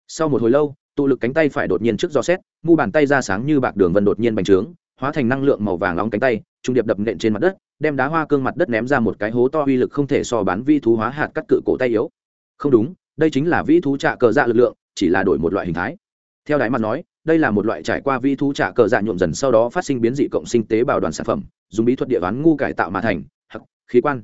Sau một hồi lâu tụ lực cánh tay phải đột nhiên trước do xét mu bàn tay ra sáng như bạc đường vân đột nhiên bành trướng hóa thành năng lượng màu vàng nóng cánh tay, trung điệp đập nện trên mặt đất, đem đá hoa cương mặt đất ném ra một cái hố to uy lực không thể so bán vi thú hóa hạt cắt cự cổ tay yếu. Không đúng, đây chính là vi thú trạ cờ dạ lực lượng, chỉ là đổi một loại hình thái. Theo đáy mặt nói, đây là một loại trải qua vi thú trả cờ dạ nhuộm dần sau đó phát sinh biến dị cộng sinh tế bào đoàn sản phẩm, dùng bí thuật địa đoán ngu cải tạo mà thành, hắc, khí quan.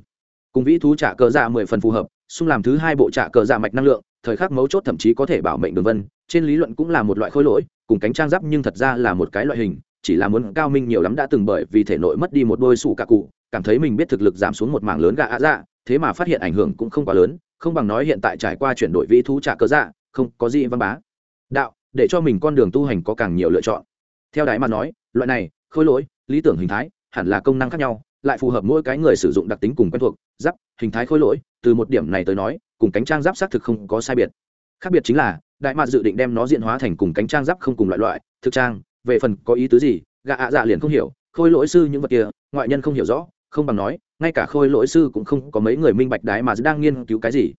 Cùng vi thú trả cờ dạ mười phần phù hợp, xung làm thứ hai bộ trả cờ dạ mạch năng lượng, thời khắc mấu chốt thậm chí có thể bảo mệnh đường vân, trên lý luận cũng là một loại khối lỗi, cùng cánh trang giáp nhưng thật ra là một cái loại hình chỉ là muốn cao minh nhiều lắm đã từng bởi vì thể nội mất đi một đôi sủ cả cụ, cảm thấy mình biết thực lực giảm xuống một mảng lớn gà ạ dạ thế mà phát hiện ảnh hưởng cũng không quá lớn, không bằng nói hiện tại trải qua chuyển đổi vĩ thú trả cơ dạ không có gì văn bá. Đạo, để cho mình con đường tu hành có càng nhiều lựa chọn. Theo đại mà nói, loại này, khôi lỗi, lý tưởng hình thái, hẳn là công năng khác nhau, lại phù hợp mỗi cái người sử dụng đặc tính cùng quen thuộc, giáp, hình thái khôi lỗi, từ một điểm này tới nói, cùng cánh trang giáp xác thực không có sai biệt. Khác biệt chính là đại mạc dự định đem nó diện hóa thành cùng cánh trang giáp không cùng loại loại, thực trang về phần có ý tứ gì gạ ạ dạ liền không hiểu, khôi lỗi sư những vật kia, ngoại nhân không hiểu rõ, không bằng nói, ngay cả khôi lỗi sư cũng không có mấy người minh bạch đái mà đang nghiên cứu cái gì.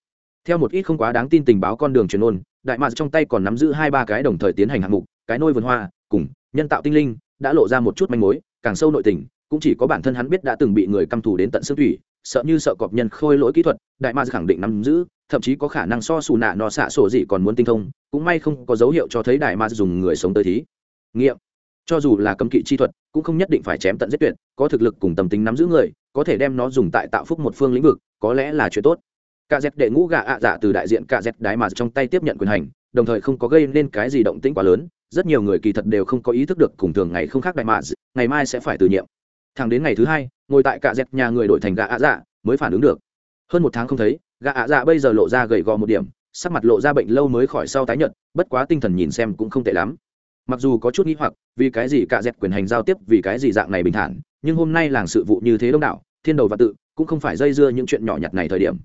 Theo một ít không quá đáng tin tình báo con đường truyền ôn, đại mà trong tay còn nắm giữ hai ba cái đồng thời tiến hành hạng mục, cái nôi vườn hoa, cùng nhân tạo tinh linh, đã lộ ra một chút manh mối, càng sâu nội tình, cũng chỉ có bản thân hắn biết đã từng bị người căm thù đến tận xương thủy, sợ như sợ cọp nhân khôi lỗi kỹ thuật, đại ma khẳng định nắm giữ, thậm chí có khả năng so xù nạ nọ xạ sổ gì còn muốn tinh thông, cũng may không có dấu hiệu cho thấy đại ma dùng người sống tới thí nghiệm. Cho dù là cấm kỵ chi thuật, cũng không nhất định phải chém tận giết tuyệt, có thực lực cùng tầm tính nắm giữ người, có thể đem nó dùng tại tạo phúc một phương lĩnh vực, có lẽ là chuyện tốt. Cả dẹt đệ ngũ gạ ạ dạ từ đại diện cả dẹt đái mà trong tay tiếp nhận quyền hành, đồng thời không có gây nên cái gì động tĩnh quá lớn, rất nhiều người kỳ thật đều không có ý thức được cùng thường ngày không khác đại mà, ngày mai sẽ phải từ nhiệm. Thẳng đến ngày thứ hai, ngồi tại cả dẹt nhà người đổi thành gạ ạ dạ mới phản ứng được. Hơn một tháng không thấy, gạ ạ dạ bây giờ lộ ra gầy gò một điểm, sắc mặt lộ ra bệnh lâu mới khỏi sau tái nhợt, bất quá tinh thần nhìn xem cũng không tệ lắm mặc dù có chút nghĩ hoặc vì cái gì cả dẹp quyền hành giao tiếp vì cái gì dạng này bình thản, nhưng hôm nay làng sự vụ như thế đông đảo, thiên đầu và tự, cũng không phải dây dưa những chuyện nhỏ nhặt này thời điểm.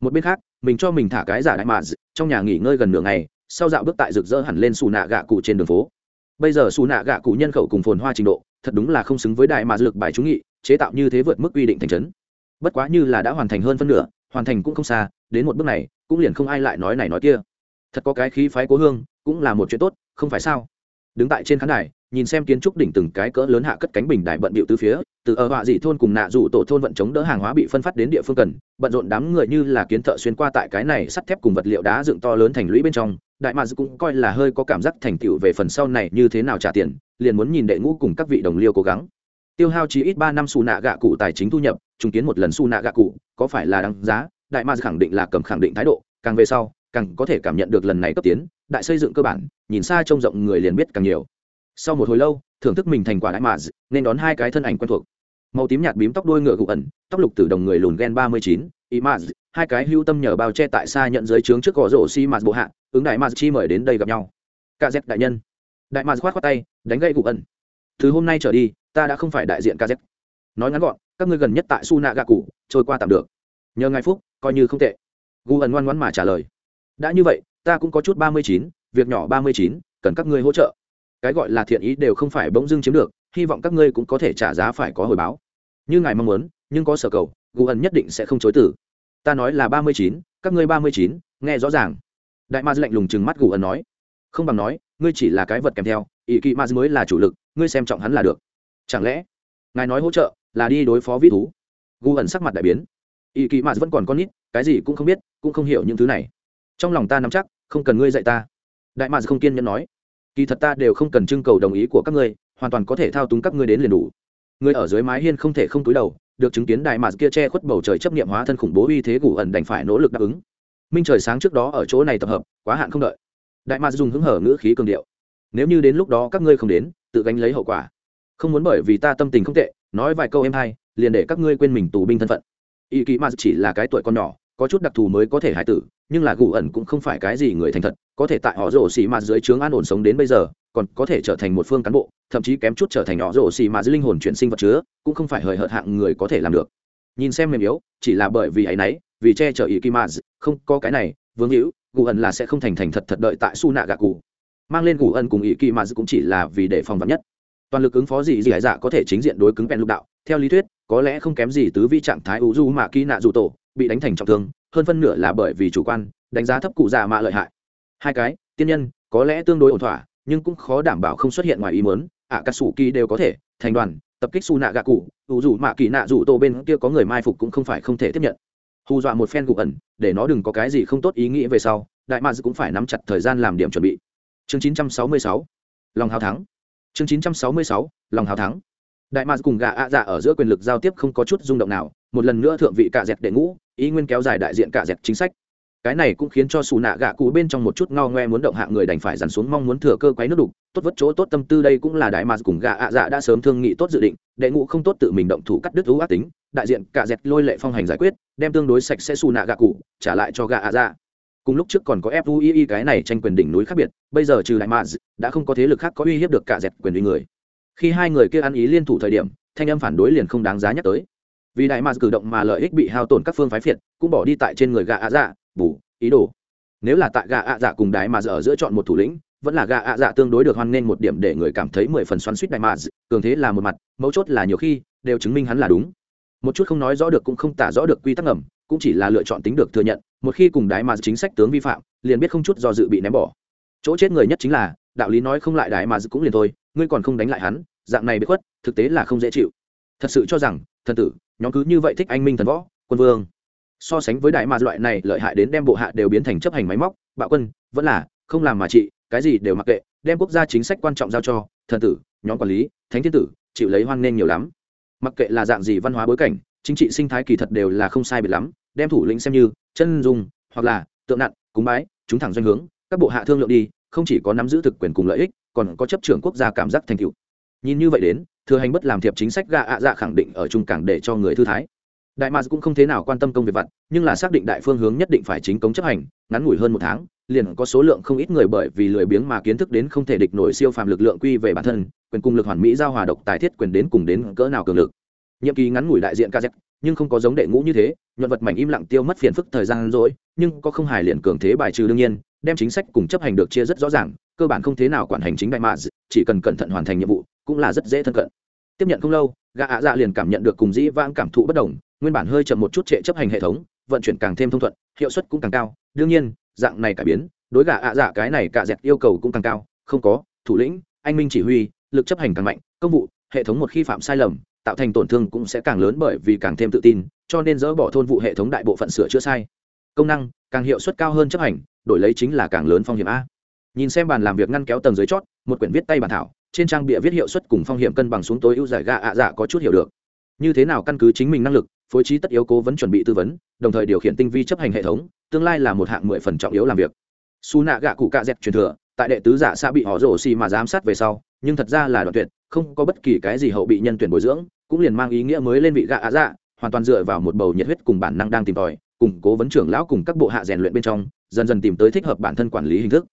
Một bên khác, mình cho mình thả cái giả đại mà trong nhà nghỉ ngơi gần nửa ngày, sau dạo bước tại rực rỡ hẳn lên xù nạ gạ cụ trên đường phố. Bây giờ xù nạ gạ cụ nhân khẩu cùng phồn hoa trình độ, thật đúng là không xứng với đại mà lực bài chú nghị, chế tạo như thế vượt mức quy định thành trấn. Bất quá như là đã hoàn thành hơn phân nửa, hoàn thành cũng không xa, đến một bước này, cũng liền không ai lại nói này nói kia. Thật có cái khí phái cố hương, cũng là một chuyện tốt, không phải sao? Đứng tại trên khán đài, nhìn xem kiến trúc đỉnh từng cái cỡ lớn hạ cất cánh bình đài bận bịu từ phía, từ ở họa dị thôn cùng nạ dụ tổ thôn vận chống đỡ hàng hóa bị phân phát đến địa phương cần, bận rộn đám người như là kiến thợ xuyên qua tại cái này sắt thép cùng vật liệu đá dựng to lớn thành lũy bên trong, đại mads cũng coi là hơi có cảm giác thành tựu về phần sau này như thế nào trả tiền, liền muốn nhìn đệ ngũ cùng các vị đồng liêu cố gắng. Tiêu hao chỉ ít ba năm xù nạ gạ cụ tài chính thu nhập chứng kiến một lần xù nạ gạ cụ, có phải là đáng giá? Đại mads khẳng định là cầm khẳng định thái độ, càng về sau, càng có thể cảm nhận được lần này cấp tiến đại xây dựng cơ bản, nhìn xa trông rộng người liền biết càng nhiều. Sau một hồi lâu, thưởng thức mình thành quả đại mà nên đón hai cái thân ảnh quen thuộc. Màu tím nhạt bím tóc đuôi ngựa gục ẩn, tóc lục từ đồng người lùn gen ba mươi chín ý mà hai cái hưu tâm nhờ bao che tại xa nhận dưới trướng trước gò rổ xi mạt bộ hạ, ứng đại mà chi mời đến đây gặp nhau. Ca z đại nhân. Đại mà khoát khoát tay, đánh gậy gục ẩn. Từ hôm nay trở đi, ta đã không phải đại diện ca z. Nói ngắn gọn, các ngươi gần nhất tại su nạ gạ cụ trôi qua tạm được. Nhờ ngài phúc, coi như không tệ. Gu ẩn ngoan ngoãn mà trả lời. Đã như vậy ta cũng có chút ba mươi chín, việc nhỏ ba mươi chín, cần các ngươi hỗ trợ. Cái gọi là thiện ý đều không phải bỗng dưng chiếm được, hy vọng các ngươi cũng có thể trả giá phải có hồi báo. Như ngài mong muốn, nhưng có sở cầu gu ẩn nhất định sẽ không chối tử ta nói là ba mươi chín, các ngươi ba mươi chín, nghe rõ ràng. Đại ma lạnh lùng chừng mắt gu ẩn nói. Không bằng nói, ngươi chỉ là cái vật kèm theo ỷ kỵ ma mới là chủ lực, ngươi xem trọng hắn là được. Chẳng lẽ, ngài nói hỗ trợ là đi đối phó vĩ thú? Gu ẩn sắc mặt đại biến. Ỷ kỵ ma vẫn còn con nít, cái gì cũng không biết, cũng không hiểu những thứ này. Trong lòng ta nắm chắc không cần ngươi dạy ta. Đại ma không kiên nhẫn nói, kỳ thật ta đều không cần trưng cầu đồng ý của các ngươi, hoàn toàn có thể thao túng các ngươi đến liền đủ. Người ở dưới mái hiên không thể không túi đầu, được chứng kiến đại mạc kia che khuất bầu trời chấp nghiệm hóa thân khủng bố uy thế gù ẩn đành phải nỗ lực đáp ứng. Minh trời sáng trước đó ở chỗ này tập hợp, quá hạn không đợi. Đại mạc dùng hứng hở ngữ khí cường điệu, nếu như đến lúc đó các ngươi không đến, tự gánh lấy hậu quả. Không muốn bởi vì ta tâm tình không tệ, nói vài câu em hay, liền để các ngươi quên mình tù binh thân phận. Y kỳ mạc chỉ là cái tuổi con nhỏ có chút đặc thù mới có thể hải tử, nhưng là gù ẩn cũng không phải cái gì người thành thật, có thể tại họ rổ xì mạt dưới trướng an ổn sống đến bây giờ, còn có thể trở thành một phương cán bộ, thậm chí kém chút trở thành họ rổ xì mạt dưới linh hồn chuyển sinh vật chứa, cũng không phải hời hợt hạng người có thể làm được. Nhìn xem mềm yếu, chỉ là bởi vì ấ y n ấ y vì che chở ý kim mạt không có cái này, vương hữu, gù ẩn là sẽ không thành thành thật thật đợi tại su nạ gạ cụ mang lên gù ẩn cùng ý kim mạt cũng chỉ là vì để phòng vắn nhất. Toàn lực ứng phó gì gì hải dạ có thể chính diện đối cứng bèn lục đạo, theo lý thuyết, có lẽ không kém gì tứ vi trạng thái u du mạ kỹ nạ dù tổ bị đánh thành trọng thương, hơn phân nửa là bởi vì chủ quan, đánh giá thấp cụ già mạ lợi hại. Hai cái, tiên nhân, có lẽ tương đối ổn thỏa, nhưng cũng khó đảm bảo không xuất hiện ngoài ý muốn ạ cà sủ kỳ đều có thể, thành đoàn, tập kích su nạ gạ cụ dù dù mạ kỳ nạ dù tô bên kia có người mai phục cũng không phải không thể tiếp nhận. Hù dọa một phen gục ẩn, để nó đừng có cái gì không tốt ý nghĩ về sau, đại mads cũng phải nắm chặt thời gian làm điểm chuẩn bị. Chương 966 lòng hào thắng. Chương 966 lòng hào thắng. Đại mads cùng gạ ạ dạ ở giữa quyền lực giao tiếp không có chút rung động nào một lần nữa thượng vị cả dẹp đệ ngũ, ý nguyên kéo dài đại diện cả dẹp chính sách. Cái này cũng khiến cho xù nạ gạ cụ bên trong một chút ngao ngoe muốn động hạ người đành phải dằn xuống mong muốn thừa cơ quấy nước đục, tốt vất chỗ tốt tâm tư đây cũng là đại mà cùng gạ ạ dạ đã sớm thương nghị tốt dự định, đệ ngũ không tốt tự mình động thủ cắt đứt thú ác tính, đại diện cả dẹt lôi lệ phong hành giải quyết, đem tương đối sạch sẽ xù nạ gạ cụ, trả lại cho gạ ạ dạ. Cùng lúc trước còn có fui cái này tranh quyền đỉnh núi khác biệt, bây giờ trừ đại mà đã không có thế lực khác có uy hiếp được cả dẹt quyền uy người. Khi hai người kia ăn ý liên thủ thời điểm, thanh âm phản đối liền không đáng giá nhắc tới vì đại mà cử động mà lợi ích bị hao tổn các phương phái phiệt, cũng bỏ đi tại trên người gạ ạ dạ bù, ý đồ. Nếu là tại gạ ạ dạ cùng đái mà ở giữa chọn một thủ lĩnh, vẫn là gạ ạ dạ tương đối được hoan nghênh một điểm để người cảm thấy mười phần xoắn suýt đại mà cường thế là một mặt, mấu chốt là nhiều khi, đều chứng minh hắn là đúng. Một chút không nói rõ được cũng không tả rõ được quy tắc ngầm, cũng chỉ là lựa chọn tính được thừa nhận, một khi cùng đái mà chính sách tướng vi phạm, liền biết không chút do dự bị ném bỏ. Chỗ chết người nhất chính là, đạo lý nói không lại đái mà cũng liền thôi, ngươi còn không đánh lại hắn, dạng này bị khuất, thực tế là không dễ chịu. Thật sự cho rằng, thần tử nhóm cứ như vậy thích anh minh thần võ, quân vương. So sánh với đại mà loại này, lợi hại đến đem bộ hạ đều biến thành chấp hành máy móc, bạo quân, vẫn là không làm mà trị, cái gì đều mặc kệ, đem quốc gia chính sách quan trọng giao cho thần tử, nhóm quản lý, thánh thiên tử, chịu lấy hoan nghênh nhiều lắm. Mặc kệ là dạng gì văn hóa bối cảnh, chính trị sinh thái kỳ thật đều là không sai biệt lắm, đem thủ lĩnh xem như chân dung, hoặc là tượng nặn cúng bái chúng thẳng doanh hướng, các bộ hạ thương lượng đi, không chỉ có nắm giữ thực quyền cùng lợi ích, còn có chấp trưởng quốc gia cảm giác thành tựu. Nhìn như vậy đến thừa hành bất làm thiệp chính sách gạ ạ dạ khẳng định ở trung cảng để cho người thư thái. Đại mars cũng không thế nào quan tâm công việc vặt, nhưng là xác định đại phương hướng nhất định phải chính công chấp hành, ngắn ngủi hơn một tháng, liền có số lượng không ít người bởi vì lười biếng mà kiến thức đến không thể địch nổi siêu phàm lực lượng quy về bản thân, quyền cung lực hoàn mỹ giao hòa độc tài thiết quyền đến cùng đến cỡ nào cường lực. Nhiệm kỳ ngắn ngủi đại diện kz nhưng không có giống đệ ngũ như thế, nhuận vật mảnh im lặng tiêu mất phiền phức thời gian rỗi, nhưng có không hài liền cường thế bài trừ đương nhiên, đem chính sách cùng chấp hành được chia rất rõ ràng, cơ bản không thế nào quản hành chính đại mạ chỉ cần cẩn thận hoàn thành nhiệm vụ cũng là rất dễ thân cận. Tiếp nhận không lâu, gã ạ dạ liền cảm nhận được cùng dĩ vãng cảm thụ bất đồng, nguyên bản hơi chậm một chút trệ chấp hành hệ thống, vận chuyển càng thêm thông thuận, hiệu suất cũng càng cao. Đương nhiên, dạng này cải biến, đối gã ạ dạ cái này cả dẹt yêu cầu cũng càng cao. Không có, thủ lĩnh, anh minh chỉ huy, lực chấp hành càng mạnh, công vụ, hệ thống một khi phạm sai lầm, tạo thành tổn thương cũng sẽ càng lớn bởi vì càng thêm tự tin, cho nên dỡ bỏ thôn vụ hệ thống đại bộ phận sửa chữa sai. Công năng, càng hiệu suất cao hơn chấp hành, đổi lấy chính là càng lớn phong hiểm a. Nhìn xem bàn làm việc ngăn kéo tầng dưới chót, một quyển viết tay bản thảo trên trang bịa viết hiệu suất cùng phong hiểm cân bằng xuống tối ưu giải gạ ạ dạ có chút hiểu được. Như thế nào căn cứ chính mình năng lực, phối trí tất yếu cố vấn chuẩn bị tư vấn, đồng thời điều khiển tinh vi chấp hành hệ thống, tương lai là một hạng mười phần trọng yếu làm việc. Su nạ gạ cụ cạ dẹt truyền thừa, tại đệ tứ giả xã bị họ rổ xì mà giám sát về sau, nhưng thật ra là đoạn tuyệt, không có bất kỳ cái gì hậu bị nhân tuyển bồi dưỡng, cũng liền mang ý nghĩa mới lên vị gạ ạ dạ hoàn toàn dựa vào một bầu nhiệt huyết cùng bản năng đang tìm tòi củng cố vấn trưởng lão cùng các bộ hạ rèn luyện bên trong, dần dần tìm tới thích hợp bản thân quản lý hình thức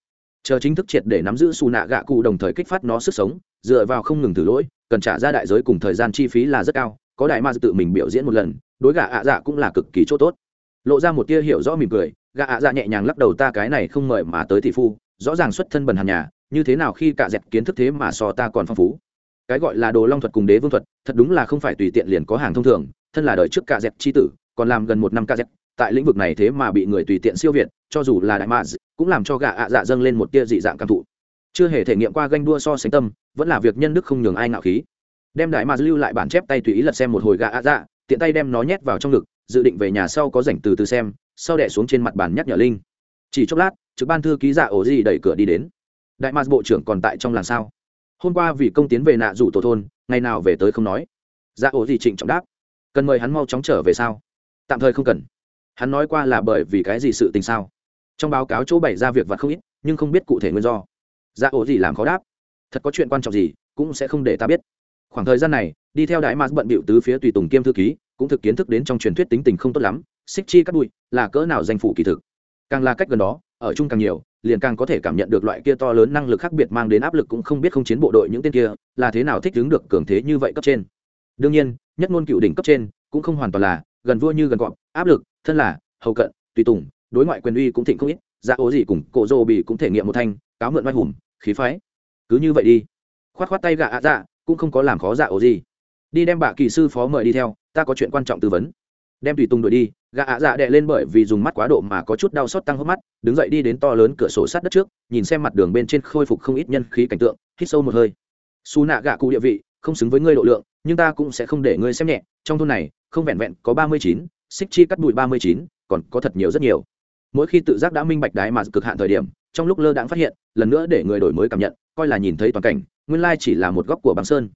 chờ chính thức triệt để nắm giữ xù nạ gạ cụ đồng thời kích phát nó sức sống, dựa vào không ngừng thử lỗi, cần trả ra đại giới cùng thời gian chi phí là rất cao, có đại ma tự mình biểu diễn một lần, đối gạ ạ dạ cũng là cực kỳ chỗ tốt. Lộ ra một tia hiểu rõ mỉm cười, gạ ạ dạ nhẹ nhàng lắc đầu ta cái này không mời mà tới tỷ phu, rõ ràng xuất thân bần hàn nhà, như thế nào khi cả dẹt kiến thức thế mà so ta còn phong phú. Cái gọi là đồ long thuật cùng đế vương thuật, thật đúng là không phải tùy tiện liền có hàng thông thường, thân là đời trước cả dẹt chi tử, còn làm gần một năm cả dẹt, tại lĩnh vực này thế mà bị người tùy tiện siêu việt, cho dù là đại ma cũng làm cho gạ ạ dạ dâng lên một tia dị dạng cảm thụ. Chưa hề thể nghiệm qua ganh đua so sánh tâm, vẫn là việc nhân đức không nhường ai ngạo khí. Đem đại maz lưu lại bản chép tay tùy ý lật xem một hồi gạ ạ dạ tiện tay đem nó nhét vào trong ngực, dự định về nhà sau có rảnh từ từ xem, sau đẻ xuống trên mặt bàn nhắc nhở linh. Chỉ chốc lát, trực ban thư ký dạ ổ gì đẩy cửa đi đến. Đại maz bộ trưởng còn tại trong làng sao? Hôm qua vì công tiến về nạ rủ tổ thôn, ngày nào về tới không nói? Dạ ổ gì trịnh trọng đáp. Cần mời hắn mau chóng trở về sao? Tạm thời không cần. Hắn nói qua là bởi vì cái gì sự tình sao? Trong báo cáo chỗ bày ra việc vặt không ít, nhưng không biết cụ thể nguyên do. Dạ ổ gì làm khó đáp. Thật có chuyện quan trọng gì, cũng sẽ không để ta biết. Khoảng thời gian này, đi theo đại mars bận bịu tứ phía tùy tùng kiêm thư ký, cũng thực kiến thức đến trong truyền thuyết tính tình không tốt lắm, xích chi cắt bụi, là cỡ nào danh phủ kỳ thực. Càng là cách gần đó, ở chung càng nhiều, liền càng có thể cảm nhận được loại kia to lớn năng lực khác biệt mang đến áp lực cũng không biết không chiến bộ đội những tên kia, là thế nào thích ứng được cường thế như vậy cấp trên. Đương nhiên, nhất ngôn cựu đỉnh cấp trên, cũng không hoàn toàn là, gần vua như gần gọn, áp lực, thân là, hầu cận, tùy tùng đối ngoại quyền uy cũng thịnh không ít dạ ố gì cùng cổ rô bị cũng thể nghiệm một thanh, cáo mượn oai hùng, khí phái. Cứ như vậy đi. Khoát khoát tay gạ ạ dạ cũng không có làm khó dạ ố gì. Đi đem bà kỳ sư phó mời đi theo, ta có chuyện quan trọng tư vấn. Đem tùy tùng đuổi đi, gạ ạ dạ đệ lên bởi vì dùng mắt quá độ mà có chút đau xót tăng hốc mắt, đứng dậy đi đến to lớn cửa sổ sát đất trước, nhìn xem mặt đường bên trên khôi phục không ít nhân khí cảnh tượng, hít sâu một hơi. Xù nạ gạ cụ địa vị, không xứng với ngươi độ lượng, nhưng ta cũng sẽ không để ngươi xem nhẹ, trong thôn này, không vẹn vẹn có ba mươi chín, xích chi cắt bụi ba mươi chín, còn có thật nhiều rất nhiều mỗi khi tự giác đã minh bạch đái mà cực hạn thời điểm, trong lúc lơ đãng phát hiện, lần nữa để người đổi mới cảm nhận, coi là nhìn thấy toàn cảnh, nguyên lai chỉ là một góc của băng sơn.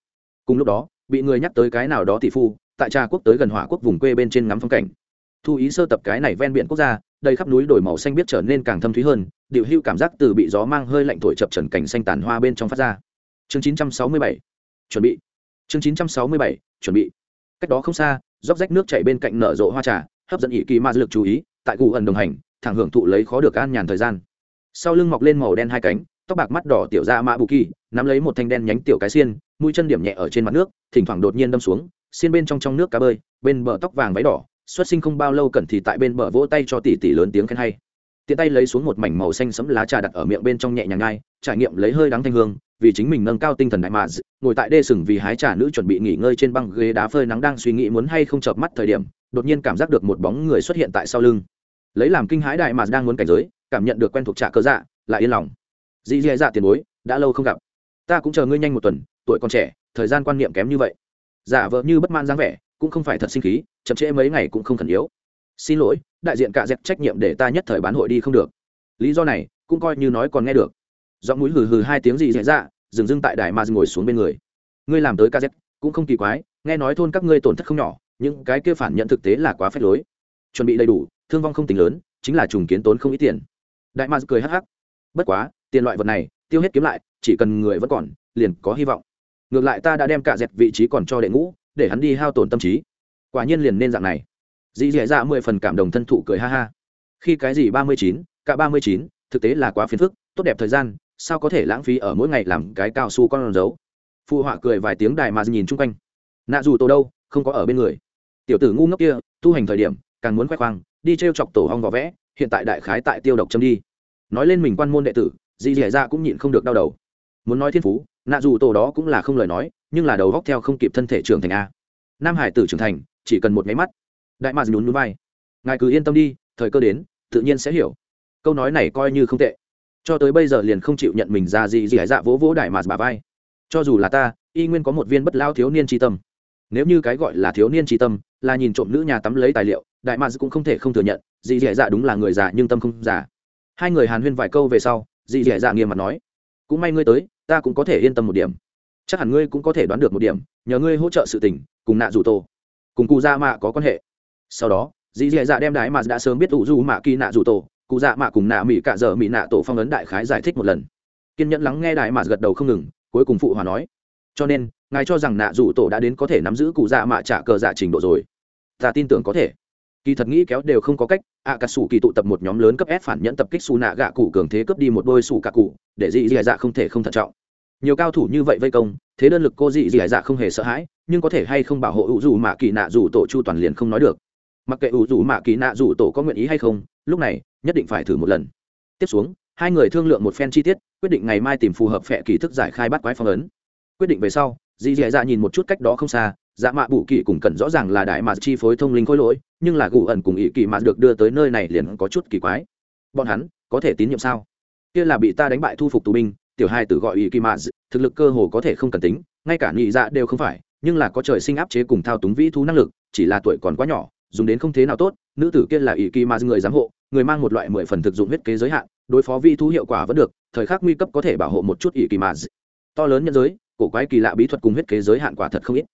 Cùng lúc đó, bị người nhắc tới cái nào đó tỷ phu, tại trà quốc tới gần hỏa quốc vùng quê bên trên ngắm phong cảnh. Thu ý sơ tập cái này ven biển quốc gia, đầy khắp núi đổi màu xanh biết trở nên càng thâm thúy hơn, điệu hưu cảm giác từ bị gió mang hơi lạnh thổi chập trần cảnh xanh tàn hoa bên trong phát ra. Chương 967 chuẩn bị. Chương 967 chuẩn bị. Cách đó không xa róc rách nước chảy bên cạnh nở rộ hoa trà, hấp dẫn ỷ kỳ ma lực chú ý, tại cụ ẩn đồng hành thẳng hưởng thụ lấy khó được an nhàn thời gian. Sau lưng mọc lên màu đen hai cánh, tóc bạc mắt đỏ tiểu ra mã bù kỳ nắm lấy một thanh đen nhánh tiểu cái xiên, mũi chân điểm nhẹ ở trên mặt nước, thỉnh thoảng đột nhiên đâm xuống, xiên bên trong trong nước cá bơi, bên bờ tóc vàng váy đỏ, xuất sinh không bao lâu cẩn thì tại bên bờ vỗ tay cho tỷ tỷ lớn tiếng khen hay. Tiện tay lấy xuống một mảnh màu xanh sẫm lá trà đặt ở miệng bên trong nhẹ nhàng ngay trải nghiệm lấy hơi đắng thanh hương, vì chính mình nâng cao tinh thần đại mà ngồi tại đê sừng vì hái trà nữ chuẩn bị nghỉ ngơi trên băng ghế đá phơi nắng đang suy nghĩ muốn hay không chợp mắt thời điểm, đột nhiên cảm giác được một bóng người xuất hiện tại sau lưng lấy làm kinh hãi đại mà đang muốn cảnh giới, cảm nhận được quen thuộc trạ cơ dạ lại yên lòng. Dì dì dạ tiền bối, đã lâu không gặp. Ta cũng chờ ngươi nhanh một tuần, tuổi còn trẻ, thời gian quan niệm kém như vậy. Giả vợ như bất man dáng vẻ, cũng không phải thật sinh khí, chậm trễ mấy ngày cũng không khẩn yếu. Xin lỗi, đại diện cả dẹp trách nhiệm để ta nhất thời bán hội đi không được. Lý do này, cũng coi như nói còn nghe được. Giọng mũi hừ hừ hai tiếng gì dễ dạ dừng dưng tại đài mà ngồi xuống bên người. Ngươi làm tới kz cũng không kỳ quái, nghe nói thôn các ngươi tổn thất không nhỏ nhưng cái kia phản nhận thực tế là quá phép lối. Chuẩn bị đầy đủ thương vong không tính lớn, chính là trùng kiến tốn không ít tiền. Đại mà cười hắc hắc. Bất quá, tiền loại vật này, tiêu hết kiếm lại, chỉ cần người vẫn còn, liền có hy vọng. Ngược lại ta đã đem cả dẹp vị trí còn cho đệ ngũ, để hắn đi hao tổn tâm trí. Quả nhiên liền nên dạng này. Dì dẻ dạ mười phần cảm đồng thân thụ cười ha ha. Khi cái gì ba mươi chín, cả ba mươi chín, thực tế là quá phiền phức, tốt đẹp thời gian, sao có thể lãng phí ở mỗi ngày làm cái cao su con dấu? Phụ họa cười vài tiếng đài mà nhìn chung quanh. Nạ dù tổ đâu, không có ở bên người. Tiểu tử ngu ngốc kia, tu hành thời điểm, càng muốn khoe khoang đi t r e o chọc tổ hong vỏ vẽ, hiện tại đại khái tại tiêu độc châm đi. Nói lên mình quan môn đệ tử dì dẻ ra cũng nhịn không được đau đầu. Muốn nói thiên phú, nạ dù tổ đó cũng là không lời nói, nhưng là đầu góc theo không kịp thân thể trưởng thành a. Nam hải tử trưởng thành, chỉ cần một máy mắt. Đại mạc nhún núi vai. Ngài cứ yên tâm đi, thời cơ đến, tự nhiên sẽ hiểu. Câu nói này coi như không tệ. Cho tới bây giờ liền không chịu nhận mình ra gì gì hải dạ vỗ vỗ đại mạc bà vai. Cho dù là ta, y nguyên có một viên bất lao thiếu niên tri tâm. Nếu như cái gọi là thiếu niên tri tâm là nhìn trộm nữ nhà tắm lấy tài liệu, đại mads cũng không thể không thừa nhận, dì dẻ dạ đúng là người già nhưng tâm không già. Hai người hàn huyên vài câu về sau, dì dẻ dạ nghiêm mặt nói, cũng may ngươi tới, ta cũng có thể yên tâm một điểm. Chắc hẳn ngươi cũng có thể đoán được một điểm, nhờ ngươi hỗ trợ sự tình, cùng nạ rủ tổ, cùng cụ gia mạ có quan hệ. Sau đó, dì dẻ dạ đem đại mads đã sớm biết ủ dù mạ kỳ nạ rủ tổ, cụ dạ mạ cùng nạ mỹ cạ dở mỹ nạ tổ phong ấn đại khái giải thích một lần. Kiên nhẫn lắng nghe đại mads gật đầu không ngừng, cuối cùng phụ hòa nói, cho nên ngài cho rằng nạ rủ tổ đã đến có thể nắm giữ cụ dạ mạ trả cờ dạ trình độ rồi. Ta tin tưởng có thể. Kỳ thật nghĩ kéo đều không có cách ạ cà sủ kỳ tụ tập một nhóm lớn cấp s phản nhẫn tập kích xù nạ gạ cụ cường thế cướp đi một đôi sủ cà cụ, để dị dị dạ không thể không thận trọng. Nhiều cao thủ như vậy vây công, thế đơn lực cô dị dị dạ không hề sợ hãi, nhưng có thể hay không bảo hộ ủ dù mạ kỳ nạ rủ tổ chu toàn liền không nói được. Mặc kệ ủ dù mạ kỳ nạ rủ tổ có nguyện ý hay không, lúc này, nhất định phải thử một lần. Tiếp xuống, hai người thương lượng một phen chi tiết, quyết định ngày mai tìm phù hợp phệ kỳ thức giải khai bắt quái phong ấn. Quyết định về sau dì dì dạ nhìn một chút cách đó không xa dạ mạ bù kỳ cùng cần rõ ràng là đại mà chi phối thông linh khối lỗi, nhưng là gù ẩn cùng ý kỳ mà được đưa tới nơi này liền có chút kỳ quái. Bọn hắn, có thể tín nhiệm sao? Kia là bị ta đánh bại thu phục tù binh, tiểu hai tử gọi ý kỳ mà thực lực cơ hồ có thể không cần tính, ngay cả nhị dạ đều không phải, nhưng là có trời sinh áp chế cùng thao túng vĩ thú năng lực, chỉ là tuổi còn quá nhỏ, dùng đến không thế nào tốt, nữ tử kia là ý kỳ mà người giám hộ, người mang một loại mười phần thực dụng huyết kế giới hạn, đối phó vi thú hiệu quả vẫn được, thời khắc nguy cấp có thể bảo hộ một chút ý kỳ mà to lớn nhân giới cổ quái kỳ lạ bí thuật cùng huyết kế giới hạn quả thật không ít.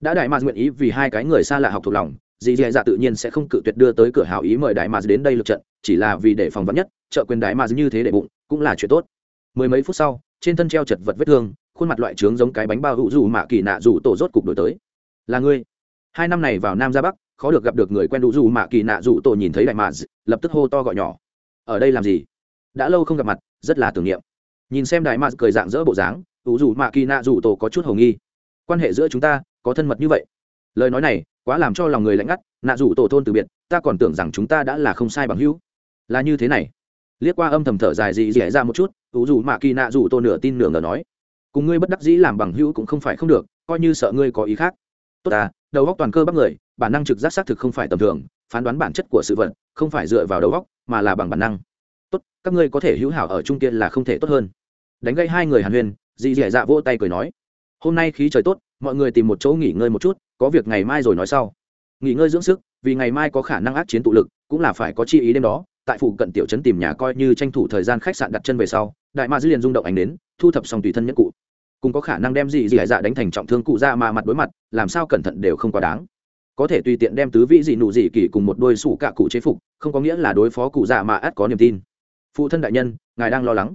Đã đại mà nguyện ý vì hai cái người xa lạ học thuộc lòng, dì dì dạ tự nhiên sẽ không cự tuyệt đưa tới cửa hào ý mời đại mà đến đây lượt trận, chỉ là vì để phòng vắn nhất, trợ quyền đại mà như thế để bụng, cũng là chuyện tốt. Mười mấy phút sau, trên thân treo chật vật vết thương, khuôn mặt loại trướng giống cái bánh bao hữu dù mạ kỳ nạ dù tổ rốt cục đổi tới. Là ngươi? Hai năm này vào nam ra bắc, khó được gặp được người quen đủ dù mạ kỳ nạ dù tổ nhìn thấy đại mà lập tức hô to gọi nhỏ. Ở đây làm gì? Đã lâu không gặp mặt, rất là tưởng niệm. Nhìn xem đại mà cười dạng dỡ bộ dáng ủ dù mạ kỳ nạ dù tổ có chút hầu nghi. Quan hệ giữa chúng ta có thân mật như vậy? Lời nói này quá làm cho lòng người lạnh ngắt, nạ dù tổ thôn từ biệt, ta còn tưởng rằng chúng ta đã là không sai bằng hữu. Là như thế này. Liếc qua âm thầm thở dài dị dẻ ra một chút ủ dù mạ kỳ nạ dù tổ nửa tin nửa ngờ nói, cùng ngươi bất đắc dĩ làm bằng hữu cũng không phải không được, coi như sợ ngươi có ý khác. Tốt ta, đầu góc toàn cơ bắc người, bản năng trực giác xác thực không phải tầm thường, phán đoán bản chất của sự vật, không phải dựa vào đầu góc, mà là bằng bản năng. Tốt, các ngươi có thể hữu hảo ở trung kiên là không thể tốt hơn. Đánh gây hai người hàn huyên dì dẻ dạ vỗ tay cười nói, hôm nay khí trời tốt, mọi người tìm một chỗ nghỉ ngơi một chút, có việc ngày mai rồi nói sau. Nghỉ ngơi dưỡng sức, vì ngày mai có khả năng ác chiến tụ lực, cũng là phải có chi ý đêm đó, tại phụ cận tiểu trấn tìm nhà coi như tranh thủ thời gian khách sạn đặt chân về sau, đại ma dư liền rung động ảnh đến, thu thập xong tùy thân nhất cụ. Cùng có khả năng đem gì gì dạ đánh thành trọng thương cụ ra mà mặt đối mặt, làm sao cẩn thận đều không quá đáng. Có thể tùy tiện đem tứ vị dị nụ dị kỳ cùng một đôi sủ cạ cụ chế phục, không có nghĩa là đối phó cụ dạ mà ắt có niềm tin. Phụ thân đại nhân, ngài đang lo lắng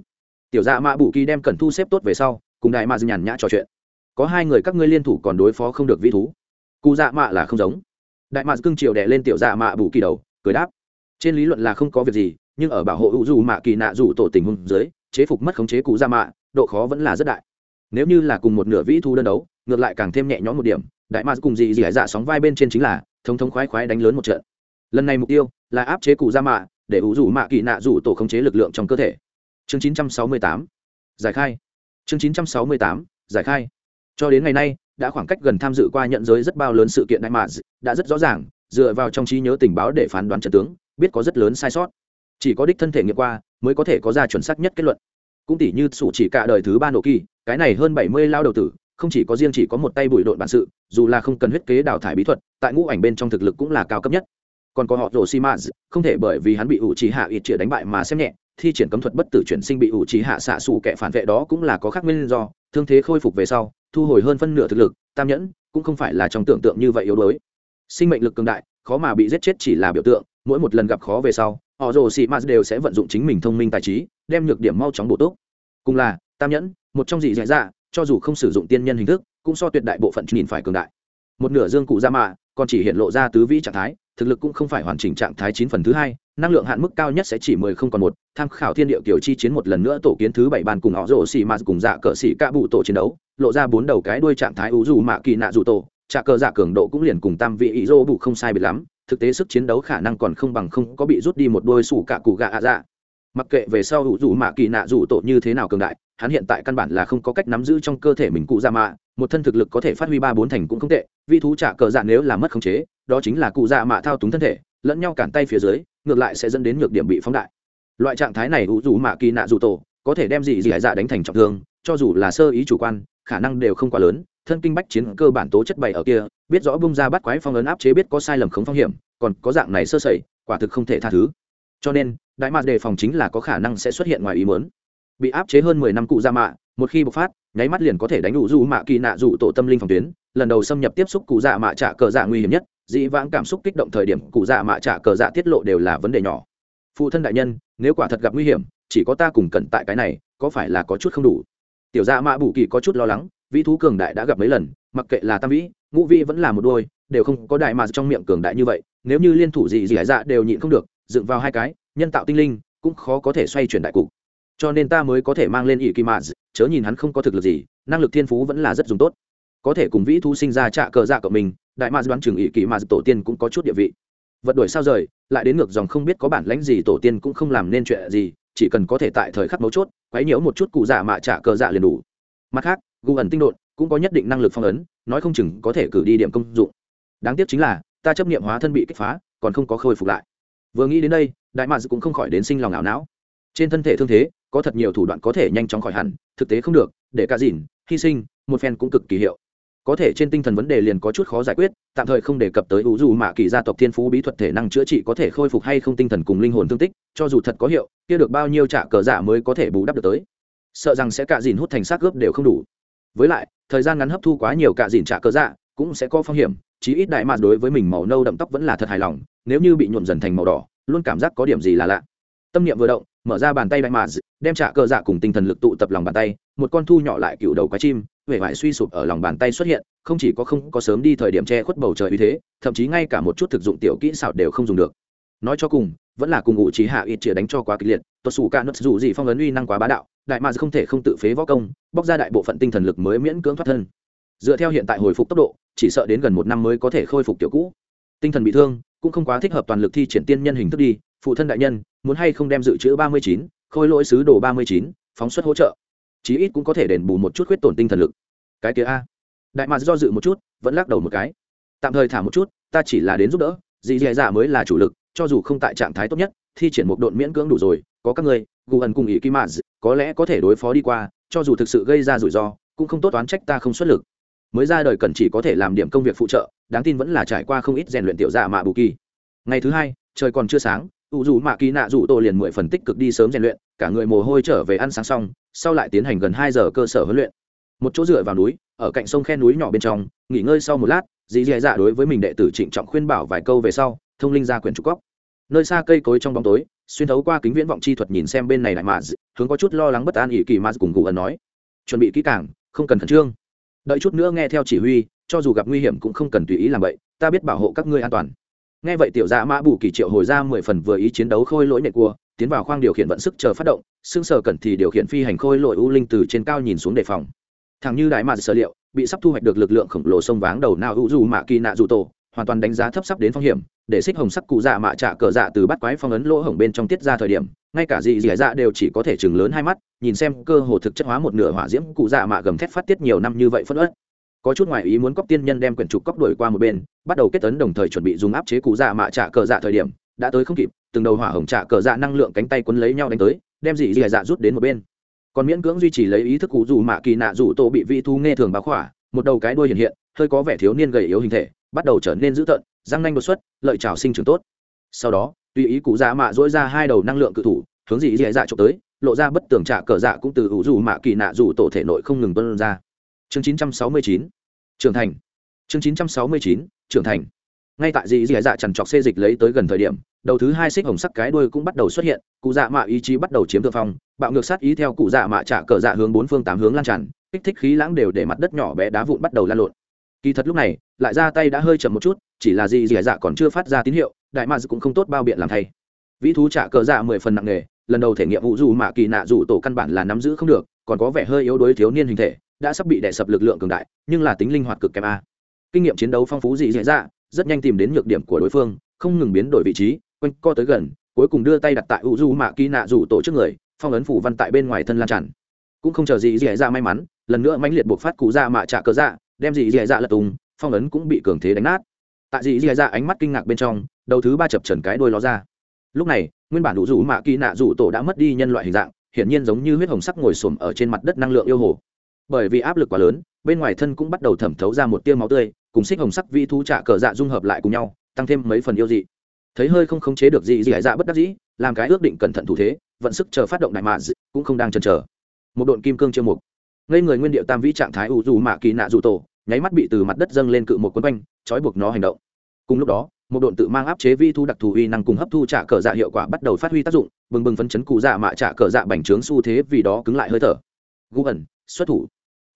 tiểu dạ mạ bù kỳ đem cẩn thu xếp tốt về sau, cùng đại mạ dư nhàn nhã trò chuyện. Có hai người các ngươi liên thủ còn đối phó không được vĩ thú. Cụ dạ mạ là không giống. Đại mạ cưng triều đẻ lên tiểu dạ mạ bù kỳ đầu, cười đáp. Trên lý luận là không có việc gì, nhưng ở bảo hộ hữu dù mạ kỳ nạ dù tổ tình hung dưới, chế phục mất khống chế cụ dạ mạ độ khó vẫn là rất đại. Nếu như là cùng một nửa vĩ thú đơn đấu, ngược lại càng thêm nhẹ nhõm một điểm, đại mạ cùng gì gì dạ sóng vai bên trên chính là, thống thống khoái khoái đánh lớn một trận. Lần này mục tiêu là áp chế cụ dạ mạ để hữu dù mạ kỳ nạ dù tổ khống chế lực lượng trong cơ thể chương 968 giải khai. Chương 968 giải khai. Cho đến ngày nay, đã khoảng cách gần tham dự qua nhận giới rất bao lớn sự kiện đại mạ đã rất rõ ràng, dựa vào trong trí nhớ tình báo để phán đoán trận tướng, biết có rất lớn sai sót. Chỉ có đích thân thể nghiệm qua, mới có thể có ra chuẩn xác nhất kết luận. Cũng tỷ như sủ chỉ cả đời thứ ba nổ kỳ, cái này hơn bảy mươi lao đầu tử, không chỉ có riêng chỉ có một tay bụi độn bản sự, dù là không cần huyết kế đào thải bí thuật, tại ngũ ảnh bên trong thực lực cũng là cao cấp nhất. Còn có họ rồ xi maz không thể bởi vì hắn bị ủ trì hạ ít chĩa đánh bại mà xem nhẹ thi triển cấm thuật bất tử chuyển sinh bị ủ trí hạ xạ xù kẻ phản vệ đó cũng là có khác nguyên do, thương thế khôi phục về sau, thu hồi hơn phân nửa thực lực, tam nhẫn cũng không phải là trong tưởng tượng như vậy yếu đuối. Sinh mệnh lực cường đại, khó mà bị giết chết chỉ là biểu tượng, mỗi một lần gặp khó về sau, họ rồ xì maz đều sẽ vận dụng chính mình thông minh tài trí, đem nhược điểm mau chóng bổ túc. Cùng là, tam nhẫn, một trong dị dạ dạ cho dù không sử dụng tiên nhân hình thức, cũng so tuyệt đại bộ phận nhìn phải cường đại. Một nửa dương cụ ra mạ, còn chỉ hiện lộ ra tứ vĩ trạng thái, thực lực cũng không phải hoàn chỉnh trạng thái chín phần thứ hai năng lượng hạn mức cao nhất sẽ chỉ mười không còn một, tham khảo thiên địa kiểu chi chiến một lần nữa tổ kiến thứ bảy bàn cùng họ rổ xì mà cùng dạ cờ xì ca bụ tổ chiến đấu, lộ ra bốn đầu cái đuôi trạng thái ủ dù mạ kỳ nạ dù tổ. Trà cờ dạ cường độ cũng liền cùng tam vị ý dô bụ không sai biệt lắm, thực tế sức chiến đấu khả năng còn không bằng không có bị rút đi một đôi sủ cả cụ gạ ạ dạ. Mặc kệ về sau ủ dù mạ kỳ nạ dù tổ như thế nào cường đại, hắn hiện tại căn bản là không có cách nắm giữ trong cơ thể mình cụ dạ mạ, một thân thực lực có thể phát huy ba bốn thành cũng không tệ, vi thú trả cờ dạ nếu là mất khống chế, đó chính là cụ dạ mạ thao túng thân thể lẫn nhau cản tay phía dưới, ngược lại sẽ dẫn đến nhược điểm bị phóng đại. Loại trạng thái này hữu dù mạ kỳ nạ dù tổ, có thể đem gì gì hải dạ đánh thành trọng thương, cho dù là sơ ý chủ quan, khả năng đều không quá lớn, thân kinh bách chiến cơ bản tố chất bày ở kia, biết rõ bung ra bắt quái phong ấn áp chế biết có sai lầm khống phong hiểm, còn có dạng này sơ sẩy, quả thực không thể tha thứ. Cho nên, đại mạc đề phòng chính là có khả năng sẽ xuất hiện ngoài ý muốn. Bị áp chế hơn mười năm cụ ra mạ, một khi bộc phát, nháy mắt liền có thể đánh đủ du mạ kỳ nạ dụ tổ tâm linh phòng tuyến, lần đầu xâm nhập tiếp xúc cụ dạ mạ trả cờ dạ nguy hiểm nhất dĩ vãng cảm xúc kích động thời điểm, cụ dạ mạ trả cờ dạ tiết lộ đều là vấn đề nhỏ. Phụ thân đại nhân, nếu quả thật gặp nguy hiểm, chỉ có ta cùng cẩn tại cái này, có phải là có chút không đủ? Tiểu dạ mã bù kỳ có chút lo lắng, vĩ thú cường đại đã gặp mấy lần, mặc kệ là tam vĩ, ngũ vĩ vẫn là một đôi, đều không có đại mà trong miệng cường đại như vậy, nếu như liên thủ gì gì hải dạ đều nhịn không được, dựng vào hai cái, nhân tạo tinh linh, cũng khó có thể xoay chuyển đại cục. Cho nên ta mới có thể mang lên ỷ kỳ mã chớ nhìn hắn không có thực lực gì, năng lực thiên phú vẫn là rất dùng tốt có thể cùng vĩ thú sinh ra trạ cờ dạ của mình, đại mã đoán chừng ý kỳ mã tổ tiên cũng có chút địa vị. Vật đuổi sao rời, lại đến ngược dòng không biết có bản lãnh gì, tổ tiên cũng không làm nên chuyện gì, chỉ cần có thể tại thời khắc mấu chốt, quấy nhiễu một chút cụ dạ mạ trả cờ dạ liền đủ. Mặt khác, gu ẩn tinh đột cũng có nhất định năng lực phong ấn, nói không chừng có thể cử đi điểm công dụng. Đáng tiếc chính là, ta chấp nghiệm hóa thân bị kích phá, còn không có khôi phục lại. Vừa nghĩ đến đây, đại mads cũng không khỏi đến sinh lòng ảo não. Trên thân thể thương thế, có thật nhiều thủ đoạn có thể nhanh chóng khỏi hẳn, thực tế không được, để cả dìn hy sinh, một phen cũng cực kỳ hiệu có thể trên tinh thần vấn đề liền có chút khó giải quyết, tạm thời không đề cập tới ủ dù mạ kỳ gia tộc thiên phú bí thuật thể năng chữa trị có thể khôi phục hay không tinh thần cùng linh hồn thương tích, cho dù thật có hiệu, kia được bao nhiêu trả cờ giả mới có thể bù đắp được tới. Sợ rằng sẽ cạ dìn hút thành xác gớp đều không đủ. Với lại, thời gian ngắn hấp thu quá nhiều cạ dìn trả cờ dạ cũng sẽ có phong hiểm, chí ít đại mạ đối với mình màu nâu đậm tóc vẫn là thật hài lòng, nếu như bị nhuộm dần thành màu đỏ, luôn cảm giác có điểm gì là lạ. Tâm niệm vừa động, mở ra bàn tay đại mà đem trả cờ dạ cùng tinh thần lực tụ tập lòng bàn tay, một con thu nhỏ lại cựu đầu quái chim vẻ vải suy sụp ở lòng bàn tay xuất hiện, không chỉ có không có sớm đi thời điểm che khuất bầu trời uy thế, thậm chí ngay cả một chút thực dụng tiểu kỹ xảo đều không dùng được. Nói cho cùng, vẫn là cùng ngụ trí hạ ít chĩa đánh cho quá kịch liệt tuột xù cả nứt dù gì phong ấn uy năng quá bá đạo, đại mà không thể không tự phế võ công, bóc ra đại bộ phận tinh thần lực mới miễn cưỡng thoát thân. Dựa theo hiện tại hồi phục tốc độ, chỉ sợ đến gần một năm mới có thể khôi phục tiểu cũ. Tinh thần bị thương, cũng không quá thích hợp toàn lực thi triển tiên nhân hình thức đi, phụ thân đại nhân, muốn hay không đem dự trữ ba mươi chín, khôi lỗi sứ đồ ba mươi chín, phóng xuất hỗ trợ chí ít cũng có thể đền bù một chút khuyết tổn tinh thần lực. Cái kia a. Đại mạc do dự một chút, vẫn lắc đầu một cái. Tạm thời thả một chút, ta chỉ là đến giúp đỡ, dì dì dạ mới là chủ lực, cho dù không tại trạng thái tốt nhất, thi triển một độn miễn cưỡng đủ rồi, có các người gù ẩn cùng ý kim mạc có lẽ có thể đối phó đi qua, cho dù thực sự gây ra rủi ro, cũng không tốt toán trách ta không xuất lực. Mới ra đời cần chỉ có thể làm điểm công việc phụ trợ, đáng tin vẫn là trải qua không ít rèn luyện tiểu dạ mạ bù kỳ. Ngày thứ hai, trời còn chưa sáng, ủ dù mạ kỳ nạ dù tô liền mười phần tích cực đi sớm rèn luyện, cả người mồ hôi trở về ăn sáng xong sau lại tiến hành gần hai giờ cơ sở huấn luyện. Một chỗ dựa vào núi, ở cạnh sông khe núi nhỏ bên trong, nghỉ ngơi sau một lát, dì dì dạ đối với mình đệ tử trịnh trọng khuyên bảo vài câu về sau, thông linh ra quyển trục góc. Nơi xa cây cối trong bóng tối, xuyên thấu qua kính viễn vọng chi thuật nhìn xem bên này lại mà hướng có chút lo lắng bất an ỷ kỳ mà cùng cụ ẩn nói. Chuẩn bị kỹ càng, không cần khẩn trương. Đợi chút nữa nghe theo chỉ huy, cho dù gặp nguy hiểm cũng không cần tùy ý làm vậy, ta biết bảo hộ các ngươi an toàn. Nghe vậy tiểu dạ mã bù kỳ triệu hồi ra mười phần vừa ý chiến đấu khôi lỗi nệ cua tiến vào khoang điều khiển vận sức chờ phát động, xương sở cẩn thì điều khiển phi hành khôi lội u linh từ trên cao nhìn xuống đề phòng. Thằng như đại mạt sở liệu, bị sắp thu hoạch được lực lượng khổng lồ sông váng đầu nào u dù mạ kỳ nạ dù tổ, hoàn toàn đánh giá thấp sắp đến phong hiểm, để xích hồng sắc cụ dạ mạ trả cờ dạ từ bắt quái phong ấn lỗ hổng bên trong tiết ra thời điểm, ngay cả dị dẻ dạ đều chỉ có thể chừng lớn hai mắt, nhìn xem cơ hồ thực chất hóa một nửa hỏa diễm cụ dạ mạ gầm thét phát tiết nhiều năm như vậy phân ớt có chút ngoại ý muốn cóc tiên nhân đem quyển trục cóc đuổi qua một bên, bắt đầu kết tấn đồng thời chuẩn bị dùng áp chế cụ dạ mạ trả cờ dạ thời điểm, đã tới không kịp từng đầu hỏa hồng trạ cờ dạ năng lượng cánh tay quấn lấy nhau đánh tới, đem dị dị dạ rút đến một bên. Còn miễn cưỡng duy trì lấy ý thức cụ dù mạ kỳ nạ dù tổ bị vị thu nghe thường báo khỏa, một đầu cái đuôi hiện hiện, hơi có vẻ thiếu niên gầy yếu hình thể, bắt đầu trở nên dữ tợn, răng nanh đột xuất, lợi trào sinh trưởng tốt. Sau đó, tùy ý cụ dạ mạ dỗi ra hai đầu năng lượng cự thủ, hướng dị dị dạ trộm tới, lộ ra bất tường trạ cờ dạ cũng từ ủ dù mạ kỳ nạ dù tổ thể nội không ngừng tuân ra. Chương 969 trưởng thành. Chương 969 trưởng thành. Ngay tại dị dị dạ chằn trọc xê dịch lấy tới gần thời điểm đầu thứ hai xích hồng sắc cái đuôi cũng bắt đầu xuất hiện, cụ dạ mạ ý chí bắt đầu chiếm thượng phong, bạo ngược sát ý theo cụ dạ mạ trả cờ dạ hướng bốn phương tám hướng lan tràn, kích thích khí lãng đều để mặt đất nhỏ bé đá vụn bắt đầu lan lộn. Kỳ thật lúc này, lại ra tay đã hơi chậm một chút, chỉ là dị dị dạ còn chưa phát ra tín hiệu, đại mạ cũng không tốt bao biện làm thay. Vĩ thú trả cờ dạ mười phần nặng nghề lần đầu thể nghiệm vụ dù mạ kỳ nạ dù tổ căn bản là nắm giữ không được, còn có vẻ hơi yếu đuối thiếu niên hình thể, đã sắp bị đè sập lực lượng cường đại, nhưng là tính linh hoạt cực kém a. Kinh nghiệm chiến đấu phong phú dị dị dạ rất nhanh tìm đến nhược điểm của đối phương, không ngừng biến đổi vị trí quanh co tới gần, cuối cùng đưa tay đặt tại u du mạ kỳ nạ rủ tổ trước người, phong ấn phủ văn tại bên ngoài thân lan tràn. Cũng không chờ gì dì dạ may mắn, lần nữa mãnh liệt buộc phát cụ ra mạ trả cờ dạ đem gì dì dạ lật tung, phong ấn cũng bị cường thế đánh nát. Tại dị dì dạ ánh mắt kinh ngạc bên trong, đầu thứ ba chập trần cái đôi ló ra. Lúc này, nguyên bản đủ rủ mạ kỳ nạ rủ tổ đã mất đi nhân loại hình dạng, hiển nhiên giống như huyết hồng sắc ngồi xổm ở trên mặt đất năng lượng yêu hồ. Bởi vì áp lực quá lớn, bên ngoài thân cũng bắt đầu thẩm thấu ra một tia máu tươi, cùng xích hồng sắc vi thú trả cờ dạ dung hợp lại cùng nhau, tăng thêm mấy phần yêu dị thấy hơi không khống chế được gì gì hải dạ bất đắc dĩ, làm cái ước định cẩn thận thủ thế, vận sức chờ phát động đại mạ cũng không đang chần chờ. Một độn kim cương chiêu mục. Ngây người nguyên điệu tam vĩ trạng thái ủ dù mạ kỳ nạ dù tổ, nháy mắt bị từ mặt đất dâng lên cự một quân quanh, trói buộc nó hành động. Cùng lúc đó, một độn tự mang áp chế vi thu đặc thù uy năng cùng hấp thu trả cờ dạ hiệu quả bắt đầu phát huy tác dụng, bừng bừng phấn chấn cụ dạ mạ trả cờ dạ bành trướng xu thế vì đó cứng lại hơi thở. Gu ẩn, xuất thủ.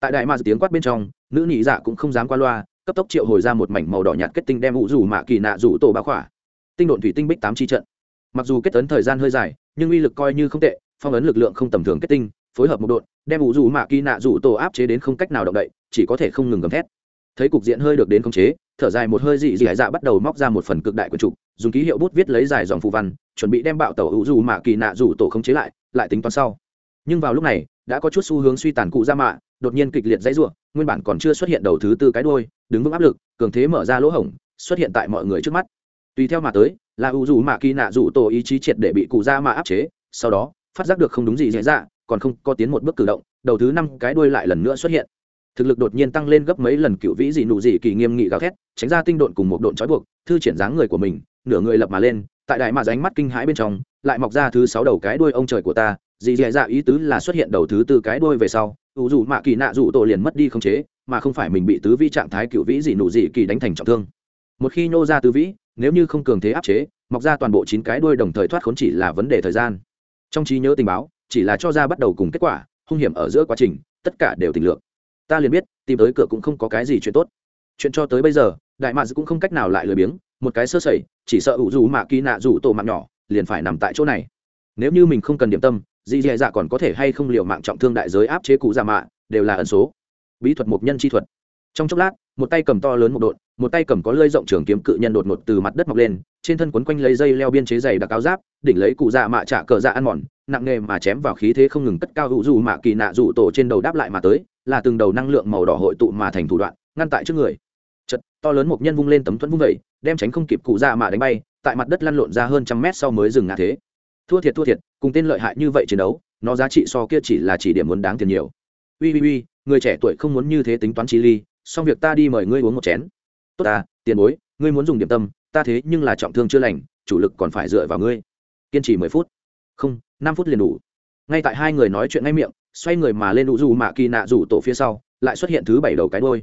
Tại đại ma tiếng quát bên trong, nữ nhị dạ cũng không dám qua loa, cấp tốc triệu hồi ra một mảnh màu đỏ nhạt kết tinh đem ủ dù mạ kỳ nạ rủ tổ bá khỏa tinh độn thủy tinh bích tám chi trận. Mặc dù kết ấn thời gian hơi dài, nhưng uy lực coi như không tệ, phong ấn lực lượng không tầm thường kết tinh, phối hợp một độn, đem ủ rủ mạ kỳ nạ rủ tổ áp chế đến không cách nào động đậy, chỉ có thể không ngừng gầm thét. Thấy cục diện hơi được đến khống chế, thở dài một hơi dị dị dạ bắt đầu móc ra một phần cực đại quần trục, dùng ký hiệu bút viết lấy dài dòng phù văn, chuẩn bị đem bạo tàu ủ rủ mạ kỳ nạ rủ tổ khống chế lại lại tính toán sau. Nhưng vào lúc này, đã có chút xu hướng suy tàn cụ ra mạ, đột nhiên kịch liệt dãy ruộng nguyên bản còn chưa xuất hiện đầu thứ tư cái đôi đứng vững áp lực, cường thế mở ra lỗ hổng, xuất hiện tại mọi người trước mắt tùy theo mà tới, là u dù mạ kỳ nạ dù tổ ý chí triệt để bị cụ dạ ra mà áp chế, sau đó, phát giác được không đúng gì dễ dạ còn không có tiến một bước cử động, đầu thứ năm cái đuôi lại lần nữa xuất hiện. Thực lực đột nhiên tăng lên gấp mấy lần cựu vĩ dị nụ dị kỳ nghiêm nghị gào thét, tránh ra tinh độn cùng một độn trói buộc, thư triển dáng người của mình, nửa người lập mà lên, tại đại mà ránh mắt kinh hãi bên trong, lại mọc ra thứ sáu đầu cái đuôi ông trời của ta, dị dạ dạ ý tứ là xuất hiện đầu thứ tư cái đuôi về sau ủ dù mạ kỳ nạ dù tổ liền mất đi không chế, mà không phải mình bị tứ vi trạng thái cựu vĩ dị nụ dị kỳ đánh thành trọng thương một khi nhô ra tứ vĩ, nếu như không cường thế áp chế, mọc ra toàn bộ chín cái đuôi đồng thời thoát khốn chỉ là vấn đề thời gian. Trong trí nhớ tình báo, chỉ là cho ra bắt đầu cùng kết quả, hung hiểm ở giữa quá trình, tất cả đều tình lượng ta liền biết, tìm tới cửa cũng không có cái gì chuyện tốt. Chuyện cho tới bây giờ, đại mạc cũng không cách nào lại lười biếng, một cái sơ sẩy, chỉ sợ ủ dù mạ kỳ nạ rủ tổ mạng nhỏ, liền phải nằm tại chỗ này. Nếu như mình không cần điểm tâm, dì dì dạ còn có thể hay không liều mạng trọng thương đại giới áp chế cụ già mạ, đều là ẩn số. Bí thuật mục nhân chi thuật. Trong chốc lát, một tay cầm to lớn một đột một tay cầm có lơi rộng trường kiếm cự nhân đột ngột từ mặt đất mọc lên, trên thân quấn quanh lấy dây leo biên chế dày đặc áo giáp, đỉnh lấy cụ dạ mạ trả cờ dạ ăn mòn, nặng nghề mà chém vào khí thế không ngừng cất cao hữu dù mạ kỳ nạ dù tổ trên đầu đáp lại mà tới, là từng đầu năng lượng màu đỏ hội tụ mà thành thủ đoạn, ngăn tại trước người. Chật, to lớn một nhân vung lên tấm thuẫn vung vẩy đem tránh không kịp cụ dạ mạ đánh bay, tại mặt đất lăn lộn ra hơn trăm mét sau mới dừng ngã thế. Thua thiệt thua thiệt, cùng tên lợi hại như vậy chiến đấu, nó giá trị so kia chỉ là chỉ điểm muốn đáng tiền nhiều. Ui ui ui, người trẻ tuổi không muốn như thế tính toán chi ly, xong việc ta đi mời ngươi uống một chén tốt ta tiền bối, ngươi muốn dùng điểm tâm, ta thế nhưng là trọng thương chưa lành, chủ lực còn phải dựa vào ngươi. Kiên trì mười phút. Không, năm phút liền đủ. Ngay tại hai người nói chuyện ngay miệng, xoay người mà lên đủ dù mạ kỳ nạ rủ tổ phía sau, lại xuất hiện thứ bảy đầu cái đôi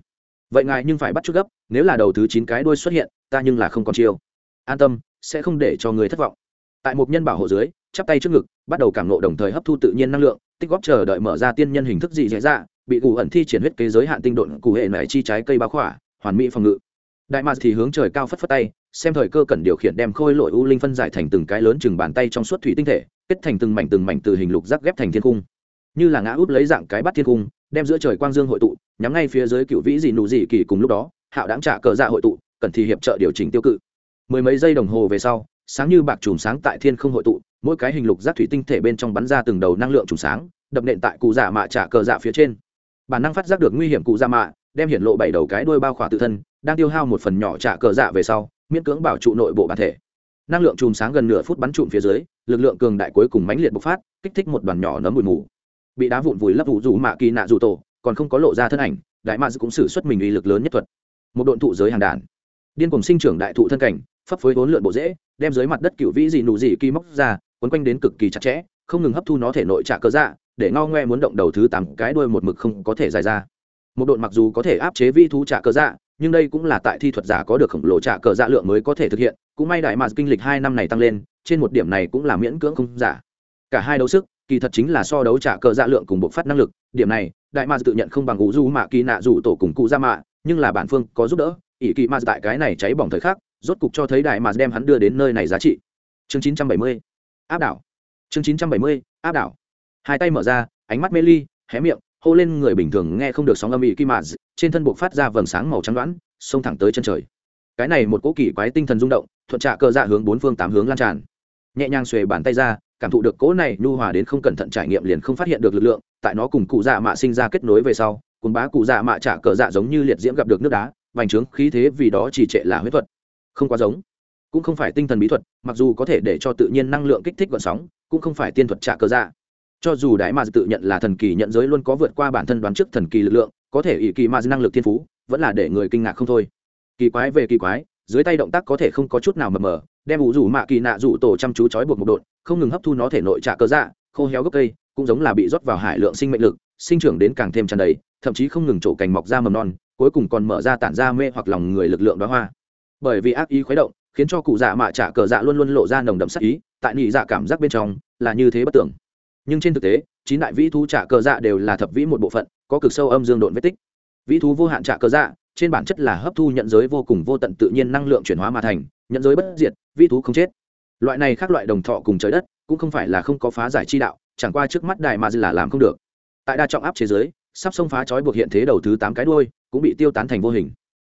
vậy ngài nhưng phải bắt chước gấp, nếu là đầu thứ chín cái đôi xuất hiện, ta nhưng là không còn chiêu. An tâm, sẽ không để cho người thất vọng. Tại một nhân bảo hộ dưới, chắp tay trước ngực, bắt đầu cảm nộ đồng thời hấp thu tự nhiên năng lượng, tích góp chờ đợi mở ra tiên nhân hình thức dị dễ dạ bị cụ ẩn thi triển huyết kế giới hạn tinh độn cụ hệ này chi trái cây báo khỏa, hoàn mỹ phòng ngự đại mạc thì hướng trời cao phất phất tay, xem thời cơ cần điều khiển đem khôi lội u linh phân giải thành từng cái lớn chừng bàn tay trong suốt thủy tinh thể, kết thành từng mảnh từng mảnh từ hình lục rác ghép thành thiên cung như là ngã úp lấy dạng cái bắt thiên cung đem giữa trời quang dương hội tụ, nhắm ngay phía dưới cựu vĩ dị nụ dị kỳ cùng lúc đó, hạo đáng trả cờ dạ hội tụ, cần thì hiệp trợ điều chỉnh tiêu cự. Mười mấy giây đồng hồ về sau, sáng như bạc chùm sáng tại thiên không hội tụ, mỗi cái hình lục rác thủy tinh thể bên trong bắn ra từng đầu năng lượng chùm sáng, đập nện tại cụ dạ mạ trả cờ dạ phía trên. Bản năng phát giác được nguy hiểm cụ dạ mạ, đem hiện lộ bảy đầu cái đuôi bao khỏa tự thân đang tiêu hao một phần nhỏ trả cờ dạ về sau, miễn cưỡng bảo trụ nội bộ bản thể. Năng lượng chùm sáng gần nửa phút bắn trụm phía dưới, lực lượng cường đại cuối cùng mãnh liệt bộc phát, kích thích một đoàn nhỏ nấm bụi mù. Bị đá vụn vùi lấp vụ rủ mạ kỳ nạ dù tổ, còn không có lộ ra thân ảnh, đại mạ cũng xử xuất mình uy lực lớn nhất thuật. Một độn thụ giới hàng đàn. Điên cùng sinh trưởng đại thụ thân cảnh, phấp phới vốn lượn bộ dễ đem dưới mặt đất cựu vĩ dị nụ dị kỳ móc ra quấn quanh đến cực kỳ chặt chẽ, không ngừng hấp thu nó thể nội trả cơ dạ để ngao ngoe muốn động đầu thứ tám cái đuôi một mực không có thể dài ra. Một độn mặc dù có thể áp chế vi thú trả cơ dạ nhưng đây cũng là tại thi thuật giả có được khổng lồ trả cờ dạ lượng mới có thể thực hiện, cũng may đại mạc kinh lịch hai năm này tăng lên, trên một điểm này cũng là miễn cưỡng không giả. Cả hai đấu sức, kỳ thật chính là so đấu trả cờ dạ lượng cùng bộc phát năng lực, điểm này, đại mạc tự nhận không bằng ngũ du mạ kỳ nạ dù tổ cùng cụ ra mạ, nhưng là bản phương có giúp đỡ, ỷ kỳ mạc tại cái này cháy bỏng thời khắc, rốt cục cho thấy đại mạc đem hắn đưa đến nơi này giá trị. Chương 970 áp đảo. Chương 970 áp đảo. Hai tay mở ra, ánh mắt mê ly, hé miệng hô lên người bình thường nghe không được sóng âm ỉ kỳ mạc trên thân buộc phát ra vầng sáng màu trắng đoán, xông thẳng tới chân trời. Cái này một cỗ kỳ quái tinh thần rung động, thuận trạ cơ dạ hướng bốn phương tám hướng lan tràn. Nhẹ nhàng xuề bàn tay ra, cảm thụ được cỗ này nhu hòa đến không cẩn thận trải nghiệm liền không phát hiện được lực lượng, tại nó cùng cụ dạ mạ sinh ra kết nối về sau cùng bá cụ dạ mạ trả cờ dạ giống như liệt diễm gặp được nước đá, vành trướng khí thế vì đó chỉ trệ là huyết thuật. Không quá giống. Cũng không phải tinh thần bí thuật, mặc dù có thể để cho tự nhiên năng lượng kích thích gọn sóng, cũng không phải tiên thuật trả cờ dạ cho dù đại mà tự nhận là thần kỳ nhận giới luôn có vượt qua bản thân đoán trước thần kỳ lực lượng, có thể ỷ kỳ mà năng lực thiên phú, vẫn là để người kinh ngạc không thôi. Kỳ quái về kỳ quái, dưới tay động tác có thể không có chút nào mờ mờ, đem ủ rủ mạ kỳ nạ rủ tổ chăm chú trói buộc một đột không ngừng hấp thu nó thể nội trả cơ dạ khô héo gốc cây, cũng giống là bị rót vào hải lượng sinh mệnh lực, sinh trưởng đến càng thêm tràn đầy, thậm chí không ngừng trổ cành mọc ra mầm non, cuối cùng còn mở ra tản ra mê hoặc lòng người lực lượng đó hoa. Bởi vì ác ý khuấy động, khiến cho cụ dạ mạ trả cờ dạ luôn luôn lộ ra nồng đậm sắc ý, tại nhị dạ cảm giác bên trong, là như thế bất tưởng nhưng trên thực tế, chín đại vĩ thú trả cờ dạ đều là thập vĩ một bộ phận, có cực sâu âm dương độn vết tích. Vĩ thú vô hạn trả cờ dạ trên bản chất là hấp thu nhận giới vô cùng vô tận tự nhiên năng lượng chuyển hóa mà thành, nhận giới bất diệt, vĩ thú không chết. Loại này khác loại đồng thọ cùng trời đất, cũng không phải là không có phá giải chi đạo, chẳng qua trước mắt đại mà là làm không được. Tại đa trọng áp chế giới, sắp xông phá trói buộc hiện thế đầu thứ tám cái đuôi, cũng bị tiêu tán thành vô hình.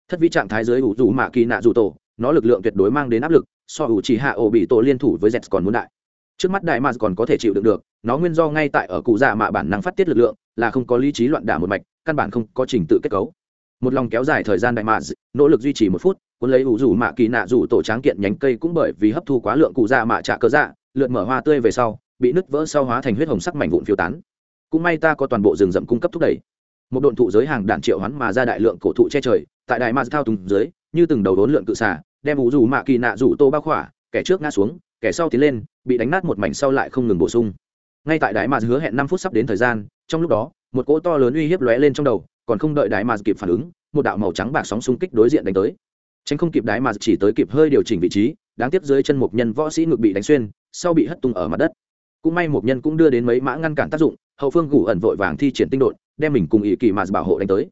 Thất vĩ trạng thái giới ủ rủ mạ kỳ nạ dù tổ, nó lực lượng tuyệt đối mang đến áp lực, so ủ chỉ hạ ổ bị tổ liên thủ với z còn muốn đại trước mắt đại mà còn có thể chịu đựng được, nó nguyên do ngay tại ở cụ dạ mạ bản năng phát tiết lực lượng, là không có lý trí loạn đả một mạch, căn bản không có trình tự kết cấu. Một lòng kéo dài thời gian đại mà nỗ lực duy trì một phút, cuốn lấy ủ rủ mạ kỳ nạ rủ tổ tráng kiện nhánh cây cũng bởi vì hấp thu quá lượng cụ dạ mạ trả cơ dạ lượn mở hoa tươi về sau, bị nứt vỡ sau hóa thành huyết hồng sắc mảnh vụn phiêu tán. Cũng may ta có toàn bộ rừng rậm cung cấp thúc đẩy. Một độn thụ giới hàng đạn triệu hoán mà ra đại lượng cổ thụ che trời, tại đại ma thao tùng dưới, như từng đầu đốn lượn cự xả đem ủ rủ mạ kỳ nạ rủ tô bao khỏa, kẻ trước ngã xuống kẻ sau tiến lên, bị đánh nát một mảnh sau lại không ngừng bổ sung. Ngay tại đại ma hứa hẹn năm phút sắp đến thời gian, trong lúc đó, một cỗ to lớn uy hiếp lóe lên trong đầu, còn không đợi đại ma kịp phản ứng, một đạo màu trắng bạc sóng xung kích đối diện đánh tới. Tránh không kịp đại mà chỉ tới kịp hơi điều chỉnh vị trí, đáng tiếc dưới chân một nhân võ sĩ ngực bị đánh xuyên, sau bị hất tung ở mặt đất. Cũng may một nhân cũng đưa đến mấy mã ngăn cản tác dụng, hậu phương gủ ẩn vội vàng thi triển tinh đột, đem mình cùng ý kỳ mà bảo hộ đánh tới.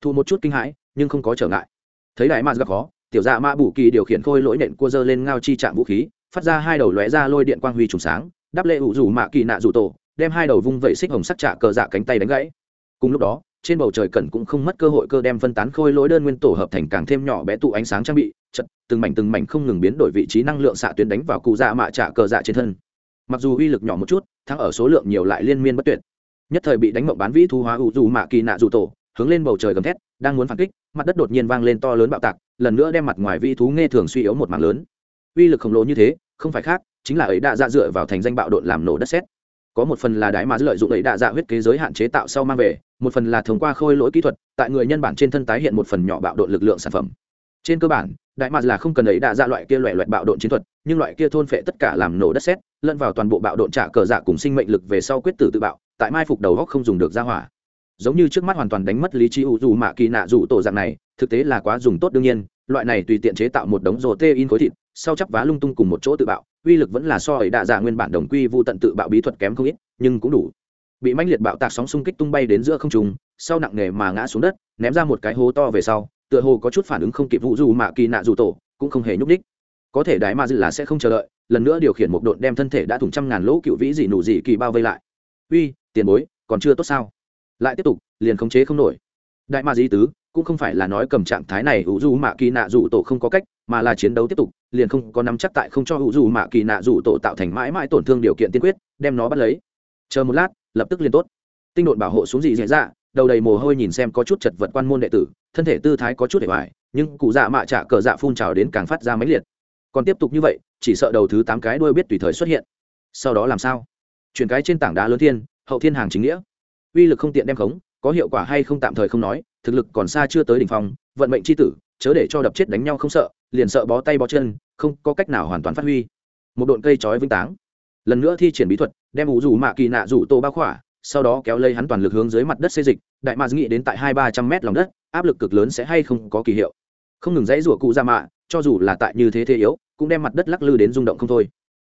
Thu một chút kinh hãi, nhưng không có trở ngại. Thấy đại mà gặp khó, tiểu dạ mã bù kỳ điều khiển khôi lỗi nện cua dơ lên ngao chi chạm vũ khí phát ra hai đầu lóe ra lôi điện quang huy trùng sáng, đáp lệ ủ rủ mạ kỳ nạ rủ tổ, đem hai đầu vung vẩy xích hồng sắc trả cờ dạ cánh tay đánh gãy. Cùng lúc đó, trên bầu trời cẩn cũng không mất cơ hội cơ đem phân tán khôi lỗi đơn nguyên tổ hợp thành càng thêm nhỏ bé tụ ánh sáng trang bị, chật, từng mảnh từng mảnh không ngừng biến đổi vị trí năng lượng xạ tuyến đánh vào cụ dạ mạ trả cờ dạ trên thân. Mặc dù uy lực nhỏ một chút, thắng ở số lượng nhiều lại liên miên bất tuyệt. Nhất thời bị đánh mộng bán vĩ thu hóa ủ dù mạ kỳ nạ dù tổ, hướng lên bầu trời gầm thét, đang muốn phản kích, mặt đất đột nhiên vang lên to lớn bạo tạc, lần nữa đem mặt ngoài vĩ thú nghe thường suy yếu một mảng lớn uy lực khổng lồ như thế, không phải khác, chính là ấy đã dạ dựa vào thành danh bạo đột làm nổ đất sét. Có một phần là đái mà lợi dụng ấy đã dạ huyết kế giới hạn chế tạo sau mang về, một phần là thông qua khôi lỗi kỹ thuật, tại người nhân bản trên thân tái hiện một phần nhỏ bạo độn lực lượng sản phẩm. Trên cơ bản đại mạc là không cần ấy đã ra loại kia loại loại bạo độn chiến thuật, nhưng loại kia thôn phệ tất cả làm nổ đất sét, lẫn vào toàn bộ bạo độn trả cờ dạ cùng sinh mệnh lực về sau quyết tử tự bạo, tại mai phục đầu góc không dùng được ra hỏa. Giống như trước mắt hoàn toàn đánh mất lý trí ủ dù mạ kỳ nạ dù tổ dạng này, thực tế là quá dùng tốt đương nhiên, loại này tùy tiện chế tạo một đống rồ tê in khối thịt sau chắp vá lung tung cùng một chỗ tự bạo, uy lực vẫn là so ấy đạ dạ nguyên bản đồng quy vu tận tự bạo bí thuật kém không ít, nhưng cũng đủ. Bị manh liệt bạo tạc sóng xung kích tung bay đến giữa không trung, sau nặng nề mà ngã xuống đất, ném ra một cái hố to về sau, tựa hồ có chút phản ứng không kịp vụ dù mạ kỳ nạ dù tổ, cũng không hề nhúc ních có thể đại ma dư là sẽ không chờ đợi, lần nữa điều khiển một độn đem thân thể đã thủng trăm ngàn lỗ cựu vĩ dị nụ dị kỳ bao vây lại. Uy, tiền bối, còn chưa tốt sao? Lại tiếp tục, liền khống chế không nổi. Đại ma dí tứ cũng không phải là nói cầm trạng thái này ủ dù mạ kỳ nạ dù tổ không có cách, mà là chiến đấu tiếp tục, liền không có nắm chắc tại không cho ủ dù mạ kỳ nạ dù tổ tạo thành mãi mãi tổn thương điều kiện tiên quyết, đem nó bắt lấy. Chờ một lát, lập tức liền tốt. Tinh độn bảo hộ xuống dị dễ dạ đầu đầy mồ hôi nhìn xem có chút chật vật quan môn đệ tử, thân thể tư thái có chút để hoài, nhưng cụ dạ mạ trả cờ dạ phun trào đến càng phát ra máy liệt. Còn tiếp tục như vậy, chỉ sợ đầu thứ tám cái đuôi biết tùy thời xuất hiện. Sau đó làm sao? Chuyển cái trên tảng đá lớn thiên, hậu thiên hàng chính nghĩa. Uy lực không tiện đem khống có hiệu quả hay không tạm thời không nói, thực lực còn xa chưa tới đỉnh phong, vận mệnh c h i tử, chớ để cho đập chết đánh nhau không sợ, liền sợ bó tay bó chân, không có cách nào hoàn toàn phát huy. Một độn cây trói vinh táng. Lần nữa thi triển bí thuật, đem ủ rủ mạ kỳ nạ rủ tô bao khỏa, sau đó kéo lây hắn toàn lực hướng dưới mặt đất xây dịch, đại mạc nghĩ đến tại hai ba trăm mét lòng đất, áp lực cực lớn sẽ hay không có kỳ hiệu. Không ngừng dãy rủa cụ ra mạ, cho dù là tại như thế thế yếu, cũng đem mặt đất lắc lư đến rung động không thôi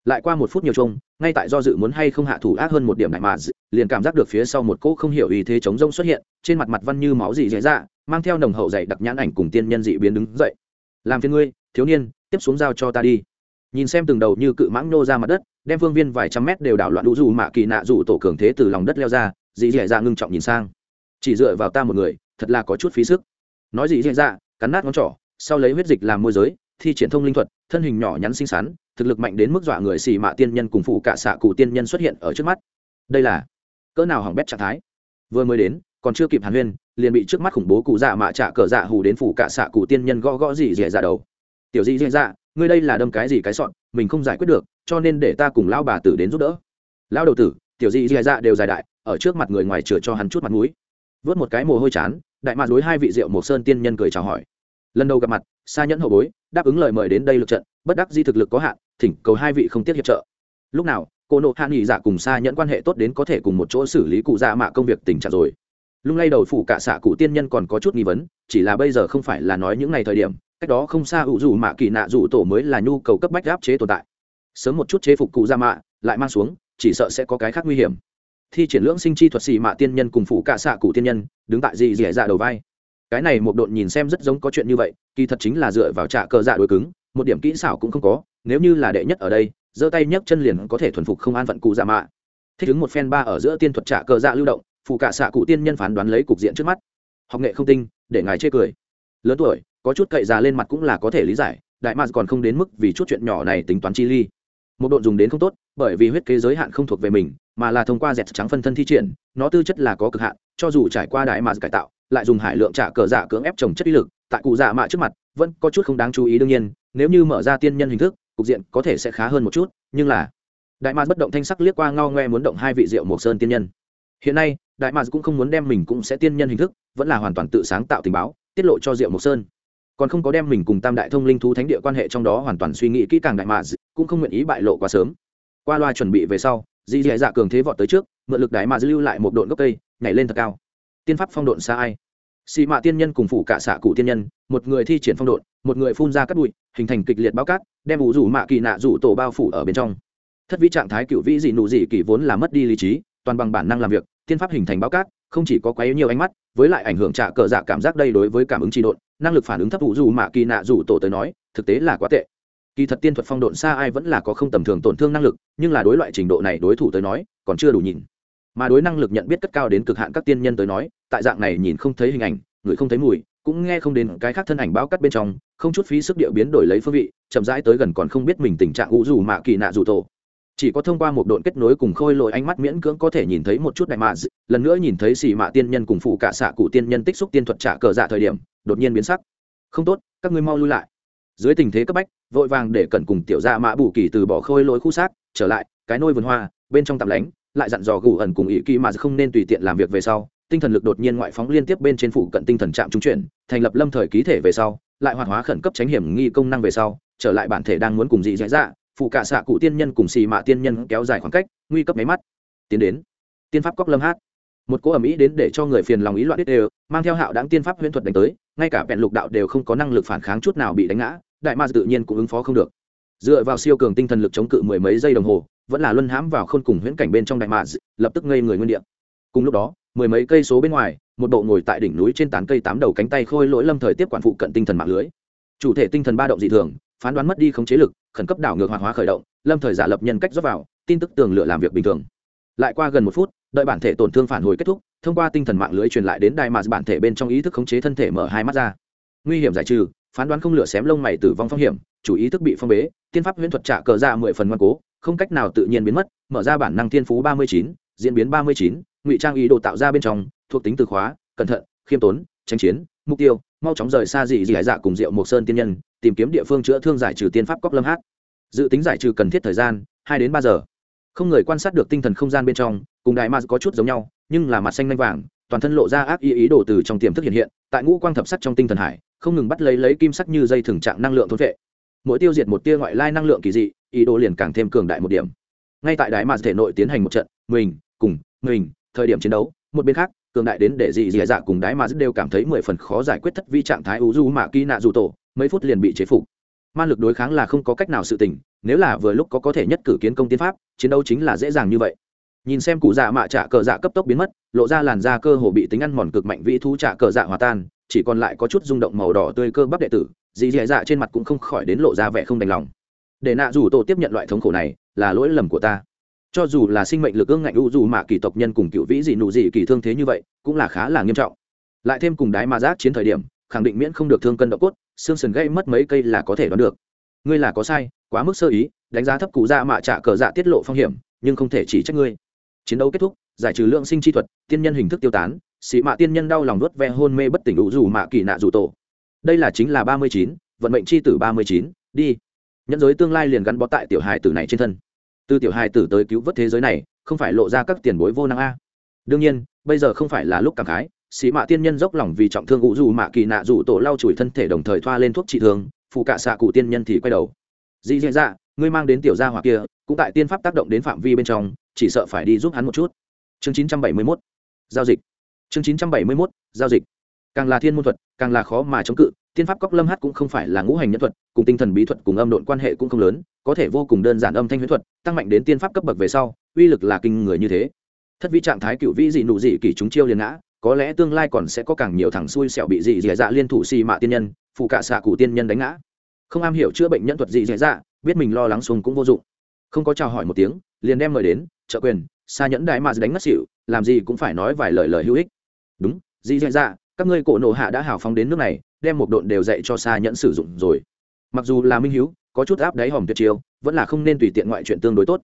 lại qua một phút nhiều chung, ngay tại do dự muốn hay không hạ thủ ác hơn một điểm đại mà liền cảm giác được phía sau một cỗ không hiểu ý thế chống rông xuất hiện, trên mặt mặt văn như máu dị dễ dạ mang theo nồng hậu dày đặc nhãn ảnh cùng tiên nhân dị biến đứng dậy. Làm phiên ngươi, thiếu niên, tiếp xuống giao cho ta đi. Nhìn xem từng đầu như cự mãng nô ra mặt đất, đem phương viên vài trăm mét đều đảo loạn lũ dù mạ kỳ nạ dù tổ cường thế từ lòng đất leo ra, dị dễ dạ ngưng trọng nhìn sang. Chỉ dựa vào ta một người, thật là có chút phí sức. Nói dị dễ dạ cắn nát ngón trỏ, sau lấy huyết dịch làm môi giới, thi triển thông linh thuật, thân hình nhỏ nhắn xinh xắn thực lực mạnh đến mức dọa người xì mạ tiên nhân cùng phụ cả xạ cụ tiên nhân xuất hiện ở trước mắt. Đây là cỡ nào hỏng bét trạng thái? Vừa mới đến, còn chưa kịp hàn huyên, liền bị trước mắt khủng bố cụ dạ mạ trả cờ dạ hù đến phủ cả xạ cụ tiên nhân gõ gõ gì dẻ dạ đầu. Tiểu dị dẻ dạ ngươi đây là đâm cái gì cái sọn, mình không giải quyết được, cho nên để ta cùng lao bà tử đến giúp đỡ. Lao đầu tử, tiểu dị dẻ dạ đều dài đại, ở trước mặt người ngoài chừa cho hắn chút mặt mũi. Vớt một cái mồ hôi chán, đại mạc đối hai vị rượu một sơn tiên nhân cười chào hỏi. Lần đầu gặp mặt xa nhẫn hậu bối, đáp ứng lời mời đến đây lực trận, bất đắc di thực lực có hạn thỉnh cầu hai vị không tiết hiệp trợ. Lúc nào, cô nộ hạ nghỉ dạ cùng xa nhẫn quan hệ tốt đến có thể cùng một chỗ xử lý cụ dạ mạ công việc tình trạng rồi. Lung lay đầu phủ cả xạ cụ tiên nhân còn có chút nghi vấn, chỉ là bây giờ không phải là nói những ngày thời điểm, cách đó không xa ủ dù mạ kỳ nạ dù tổ mới là nhu cầu cấp bách áp chế tồn tại. Sớm một chút chế phục cụ ra mạ, lại mang xuống, chỉ sợ sẽ có cái khác nguy hiểm. Thi triển lưỡng sinh chi thuật xì mạ tiên nhân cùng phủ cả xạ cụ tiên nhân, đứng tại dì dẻ dạ đầu vai. Cái này một độn nhìn xem rất giống có chuyện như vậy, kỳ thật chính là dựa vào trả cờ dạ đối cứng một điểm kỹ xảo cũng không có, nếu như là đệ nhất ở đây, giơ tay nhấc chân liền có thể thuần phục không an phận cụ dạ mạ. Thích ứng một phen ba ở giữa tiên thuật trả cờ dạ lưu động, phụ cả xạ cụ tiên nhân phán đoán lấy cục diện trước mắt. Học nghệ không tinh, để ngài chê cười. Lớn tuổi, có chút cậy già lên mặt cũng là có thể lý giải, đại mạc còn không đến mức vì chút chuyện nhỏ này tính toán chi ly. Một độn dùng đến không tốt, bởi vì huyết kế giới hạn không thuộc về mình, mà là thông qua dẹt trắng phân thân thi triển, nó tư chất là có cực hạn, cho dù trải qua đại mạc cải tạo, lại dùng hải lượng trả cờ giả cưỡng ép trồng chất uy lực, tại cụ dạ mạ trước mặt, vẫn có chút không đáng chú ý đương nhiên nếu như mở ra tiên nhân hình thức, cục diện có thể sẽ khá hơn một chút, nhưng là, đại mạc bất động thanh sắc liếc qua ngao ngoe muốn động hai vị diệu mộc sơn tiên nhân. Hiện nay, đại mạc cũng không muốn đem mình cũng sẽ tiên nhân hình thức, vẫn là hoàn toàn tự sáng tạo tình báo, tiết lộ cho diệu mộc sơn. Còn không có đem mình cùng tam đại thông linh thú thánh địa quan hệ trong đó hoàn toàn suy nghĩ kỹ càng đại mạc cũng không nguyện ý bại lộ quá sớm. Qua loa chuẩn bị về sau dì dì dạ cường thế vọt tới trước, mượn lực đại mạc lưu lại một độn gốc cây, nhảy lên thật cao. Tiên pháp phong độn xa ai? Xì mạ tiên nhân cùng phủ cả xạ cụ tiên nhân, một người thi triển phong độn một người phun ra cắt bụi, hình thành kịch liệt bao cát, đem ủ rủ mạ kỳ nạ rủ tổ bao phủ ở bên trong. Thất vĩ trạng thái cựu vĩ dị nụ dị kỳ vốn là mất đi lý trí, toàn bằng bản năng làm việc, tiên pháp hình thành bao cát, không chỉ có quá nhiều ánh mắt, với lại ảnh hưởng trả cờ dạ cảm giác đây đối với cảm ứng trị độn, năng lực phản ứng thấp ủ rủ mạ kỳ nạ rủ tổ tới nói, thực tế là quá tệ. Kỳ thật tiên thuật phong độn xa ai vẫn là có không tầm thường tổn thương năng lực, nhưng là đối loại trình độ này đối thủ tới nói, còn chưa đủ nhìn. Mà đối năng lực nhận biết cất cao đến cực hạn các tiên nhân tới nói, tại dạng này nhìn không thấy hình ảnh, người không thấy mùi cũng nghe không đến cái khác thân ảnh bao cắt bên trong, không chút phí sức địa biến đổi lấy phương vị, chậm rãi tới gần còn không biết mình tình trạng ủ dù mạ kỳ nạ dù tổ. Chỉ có thông qua một độn kết nối cùng khôi lội ánh mắt miễn cưỡng có thể nhìn thấy một chút đại mạ lần nữa nhìn thấy xì mạ tiên nhân cùng phụ cả xạ cụ tiên nhân tích xúc tiên thuật trả cờ dạ thời điểm, đột nhiên biến sắc. Không tốt, các ngươi mau lui lại. Dưới tình thế cấp bách, vội vàng để cẩn cùng tiểu dạ gia mã bù kỳ từ bỏ khôi lỗi khu xác, trở lại, cái nôi vườn hoa, bên trong tạm lánh, lại dặn dò gù ẩn cùng ý kỳ mà không nên tùy tiện làm việc về sau tinh thần lực đột nhiên ngoại phóng liên tiếp bên trên phụ cận tinh thần trạm trung chuyển, thành lập lâm thời ký thể về sau, lại hoạt hóa khẩn cấp tránh hiểm nghi công năng về sau, trở lại bản thể đang muốn cùng dị dạy dạ phụ cả xạ cụ tiên nhân cùng xì mạ tiên nhân kéo dài khoảng cách, nguy cấp máy mắt. Tiến đến. Tiên pháp cóc lâm hát. Một cỗ ẩm ý đến để cho người phiền lòng ý loạn đít đều, mang theo hạo đáng tiên pháp huyễn thuật đánh tới, ngay cả vẹn lục đạo đều không có năng lực phản kháng chút nào bị đánh ngã, đại ma tự nhiên cũng ứng phó không được. Dựa vào siêu cường tinh thần lực chống cự mười mấy giây đồng hồ, vẫn là luân hãm vào khôn cùng huyễn cảnh bên trong đại ma, lập tức ngây người nguyên địa. Cùng lúc đó mười mấy cây số bên ngoài, một bộ ngồi tại đỉnh núi trên tán cây tám đầu cánh tay khôi lỗi lâm thời tiếp quản phụ cận tinh thần mạng lưới. Chủ thể tinh thần ba động dị thường, phán đoán mất đi khống chế lực, khẩn cấp đảo ngược hoạt hóa khởi động, lâm thời giả lập nhân cách rót vào, tin tức tường lựa làm việc bình thường. Lại qua gần một phút, đợi bản thể tổn thương phản hồi kết thúc, thông qua tinh thần mạng lưới truyền lại đến đài mà bản thể bên trong ý thức khống chế thân thể mở hai mắt ra. Nguy hiểm giải trừ, phán đoán không lửa xém lông mày tử vong phong hiểm, chủ ý thức bị phong bế, tiên pháp huyễn thuật trả cờ ra mười phần ngoan cố, không cách nào tự nhiên biến mất, mở ra bản năng thiên phú ba mươi chín, diễn biến ba mươi chín ngụy trang ý đồ tạo ra bên trong, thuộc tính từ khóa, cẩn thận, khiêm tốn tranh chiến, mục tiêu, mau chóng rời xa dị dị dạ cùng rượu mộc sơn tiên nhân, tìm kiếm địa phương chữa thương giải trừ tiên pháp cóc lâm hát dự tính giải trừ cần thiết thời gian, hai đến ba giờ. Không người quan sát được tinh thần không gian bên trong, cùng đại ma có chút giống nhau, nhưng là mặt xanh lanh vàng, toàn thân lộ ra ác ý ý đồ từ trong tiềm thức hiện hiện, tại ngũ quang thập sắt trong tinh thần hải, không ngừng bắt lấy lấy kim sắc như dây thường trạng năng lượng thốn vệ. Mỗi tiêu diệt một tia ngoại lai năng lượng kỳ dị, ý đồ liền càng thêm cường đại một điểm. Ngay tại đại ma thể nội tiến hành một trận, mình, cùng, mình thời điểm chiến đấu, một bên khác, cường đại đến để dị dị dạ cùng đái mà đều cảm thấy mười phần khó giải quyết thất vi trạng thái u du mạ kỳ nạ dù tổ mấy phút liền bị chế phục. Man lực đối kháng là không có cách nào sự tình, nếu là vừa lúc có có thể nhất cử kiến công tiến pháp, chiến đấu chính là dễ dàng như vậy. Nhìn xem cụ dạ mạ trả cờ dạ cấp tốc biến mất, lộ ra làn da cơ hồ bị tính ăn mòn cực mạnh vĩ thú trả cờ dạ hòa tan, chỉ còn lại có chút rung động màu đỏ tươi cơ bắp đệ tử dì dì dạ trên mặt cũng không khỏi đến lộ ra vẻ không đành lòng. Để nạ dù tổ tiếp nhận loại thống khổ này, là lỗi lầm của ta cho dù là sinh mệnh lực ương ngạnh u dù mạ kỳ tộc nhân cùng cựu vĩ dị nụ dị kỳ thương thế như vậy, cũng là khá là nghiêm trọng. Lại thêm cùng đái ma giác chiến thời điểm, khẳng định miễn không được thương cân độ cốt, xương sườn gây mất mấy cây là có thể đoán được. Ngươi là có sai, quá mức sơ ý, đánh giá thấp cụ dạ mạ trả cờ dạ tiết lộ phong hiểm, nhưng không thể chỉ trách ngươi. Chiến đấu kết thúc, giải trừ lượng sinh chi thuật, tiên nhân hình thức tiêu tán, sĩ mạ tiên nhân đau lòng đốt ve hôn mê bất tỉnh đủ dù mạ kỳ nạ dù tổ. Đây là chính là ba mươi chín, vận mệnh chi tử ba mươi chín, đi. Nhân giới tương lai liền gắn bó tại tiểu hài tử này trên thân từ tiểu hài tử tới cứu vớt thế giới này, không phải lộ ra các tiền bối vô năng a. Đương nhiên, bây giờ không phải là lúc cảm khái, sĩ mạ tiên nhân dốc lòng vì trọng thương ngũ dù mạ kỳ nạ dù tổ lau chùi thân thể đồng thời thoa lên thuốc trị thương phụ cạ xạ cụ tiên nhân thì quay đầu. Dị dạ dạ ngươi mang đến tiểu gia hỏa kia, cũng tại tiên pháp tác động đến phạm vi bên trong, chỉ sợ phải đi giúp hắn một chút. Chương 971 giao dịch. Chương 971 giao dịch. Càng là thiên môn thuật, càng là khó mà chống cự, tiên pháp cóc lâm hát cũng không phải là ngũ hành nhân thuật, cùng tinh thần bí thuật cùng âm độn quan hệ cũng không lớn có thể vô cùng đơn giản âm thanh huyễn thuật, tăng mạnh đến tiên pháp cấp bậc về sau, uy lực là kinh người như thế. Thất vĩ trạng thái cựu vĩ dị nụ dị kỷ chúng chiêu liền ngã, có lẽ tương lai còn sẽ có càng nhiều thằng xui xẻo bị dị dị dạ liên thủ xì mạ tiên nhân, phụ cả xạ cụ tiên nhân đánh ngã. Không am hiểu chữa bệnh nhân thuật dị dị dạ biết mình lo lắng xuống cũng vô dụng. Không có chào hỏi một tiếng, liền đem mời đến, trợ quyền xa nhẫn đại mà đánh ngất xỉu, làm gì cũng phải nói vài lời lời hữu ích. Đúng, dị dị dạ các ngươi cổ nổ hạ đã hào phóng đến nước này, đem một độn đều dạy cho xa nhẫn sử dụng rồi. Mặc dù là minh hiếu có chút áp đáy hòm tuyệt chiêu, vẫn là không nên tùy tiện ngoại chuyện tương đối tốt.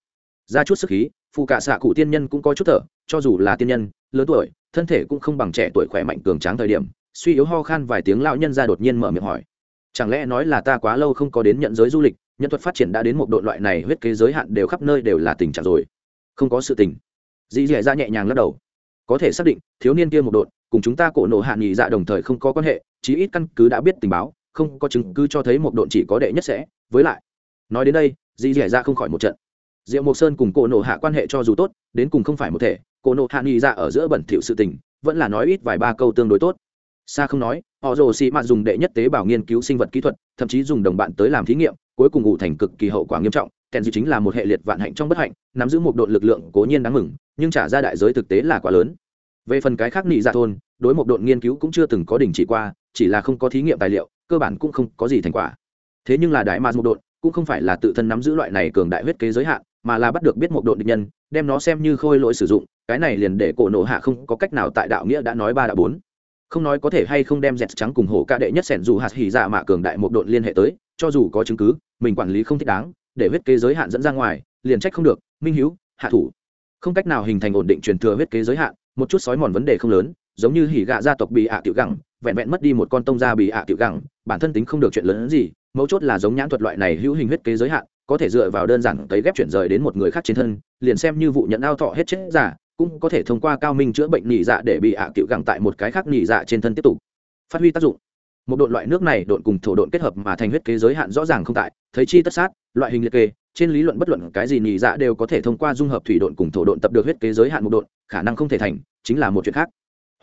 Ra chút sức khí phụ cả xạ cụ tiên nhân cũng có chút thở, cho dù là tiên nhân, lớn tuổi, thân thể cũng không bằng trẻ tuổi khỏe mạnh cường tráng thời điểm, suy yếu ho khan vài tiếng lão nhân ra đột nhiên mở miệng hỏi. Chẳng lẽ nói là ta quá lâu không có đến nhận giới du lịch, nhân thuật phát triển đã đến một độ loại này huyết kế giới hạn đều khắp nơi đều là tình trạng rồi. Không có sự tình. Dì dẻ ra dạ nhẹ nhàng lắc đầu. Có thể xác định, thiếu niên kia một đột cùng chúng ta cổ nộ hạ nhị dạ đồng thời không có quan hệ, chí ít căn cứ đã biết tình báo, không có chứng cứ cho thấy một độn chỉ có đệ nhất sẽ với lại, nói đến đây dì dẻ ra không khỏi một trận. Diệu mộc sơn cùng cổ nộ hạ quan hệ cho dù tốt, đến cùng không phải một thể, cổ nộ hạ nghĩ dạ ở giữa bẩn thỉu sự tình, vẫn là nói ít vài ba câu tương đối tốt. Xa không nói, họ rồ xị mạt dùng đệ nhất tế bào nghiên cứu sinh vật kỹ thuật, thậm chí dùng đồng bạn tới làm thí nghiệm, cuối cùng ngủ thành cực kỳ hậu quả nghiêm trọng, kèn dư chính là một hệ liệt vạn hạnh trong bất hạnh, nắm giữ một đội lực lượng cố nhiên đáng mừng, nhưng trả ra đại giới thực tế là quá lớn. Về phần cái khác nị dạ thôn, đối một đội nghiên cứu cũng chưa từng có đình chỉ qua, chỉ là không có thí nghiệm tài liệu, cơ bản cũng không có gì thành quả thế nhưng là đại ma một độn cũng không phải là tự thân nắm giữ loại này cường đại huyết kế giới hạn, mà là bắt được biết một độn địch nhân, đem nó xem như khôi lỗi sử dụng, cái này liền để cổ nổ hạ không có cách nào tại đạo nghĩa đã nói ba đạo bốn. Không nói có thể hay không đem dẹt trắng cùng hổ ca đệ nhất sẻn dù hạt hỉ dạ mạ cường đại một độn liên hệ tới, cho dù có chứng cứ, mình quản lý không thích đáng, để huyết kế giới hạn dẫn ra ngoài, liền trách không được, minh hữu hạ thủ. Không cách nào hình thành ổn định truyền thừa huyết kế giới hạn, một chút sói mòn vấn đề không lớn, giống như hỉ gạ gia tộc bị ạ tiểu gẳng, vẹn vẹn mất đi một con tông gia bị ạ tiểu gẳng, bản thân tính không được chuyện lớn hơn gì mấu chốt là giống nhãn thuật loại này hữu hình huyết kế giới hạn, có thể dựa vào đơn giản cấy ghép chuyển rời đến một người khác trên thân, liền xem như vụ nhận ao thọ hết chết giả, cũng có thể thông qua cao minh chữa bệnh nhị dạ để bị ạ cựu gẳng tại một cái khác nhị dạ trên thân tiếp tục. Phát huy tác dụng. Một độn loại nước này độn cùng thổ độn kết hợp mà thành huyết kế giới hạn rõ ràng không tại, thấy chi tất sát, loại hình liệt kê, trên lý luận bất luận cái gì nhị dạ đều có thể thông qua dung hợp thủy độn cùng thổ độn tập được huyết kế giới hạn một độn, khả năng không thể thành, chính là một chuyện khác.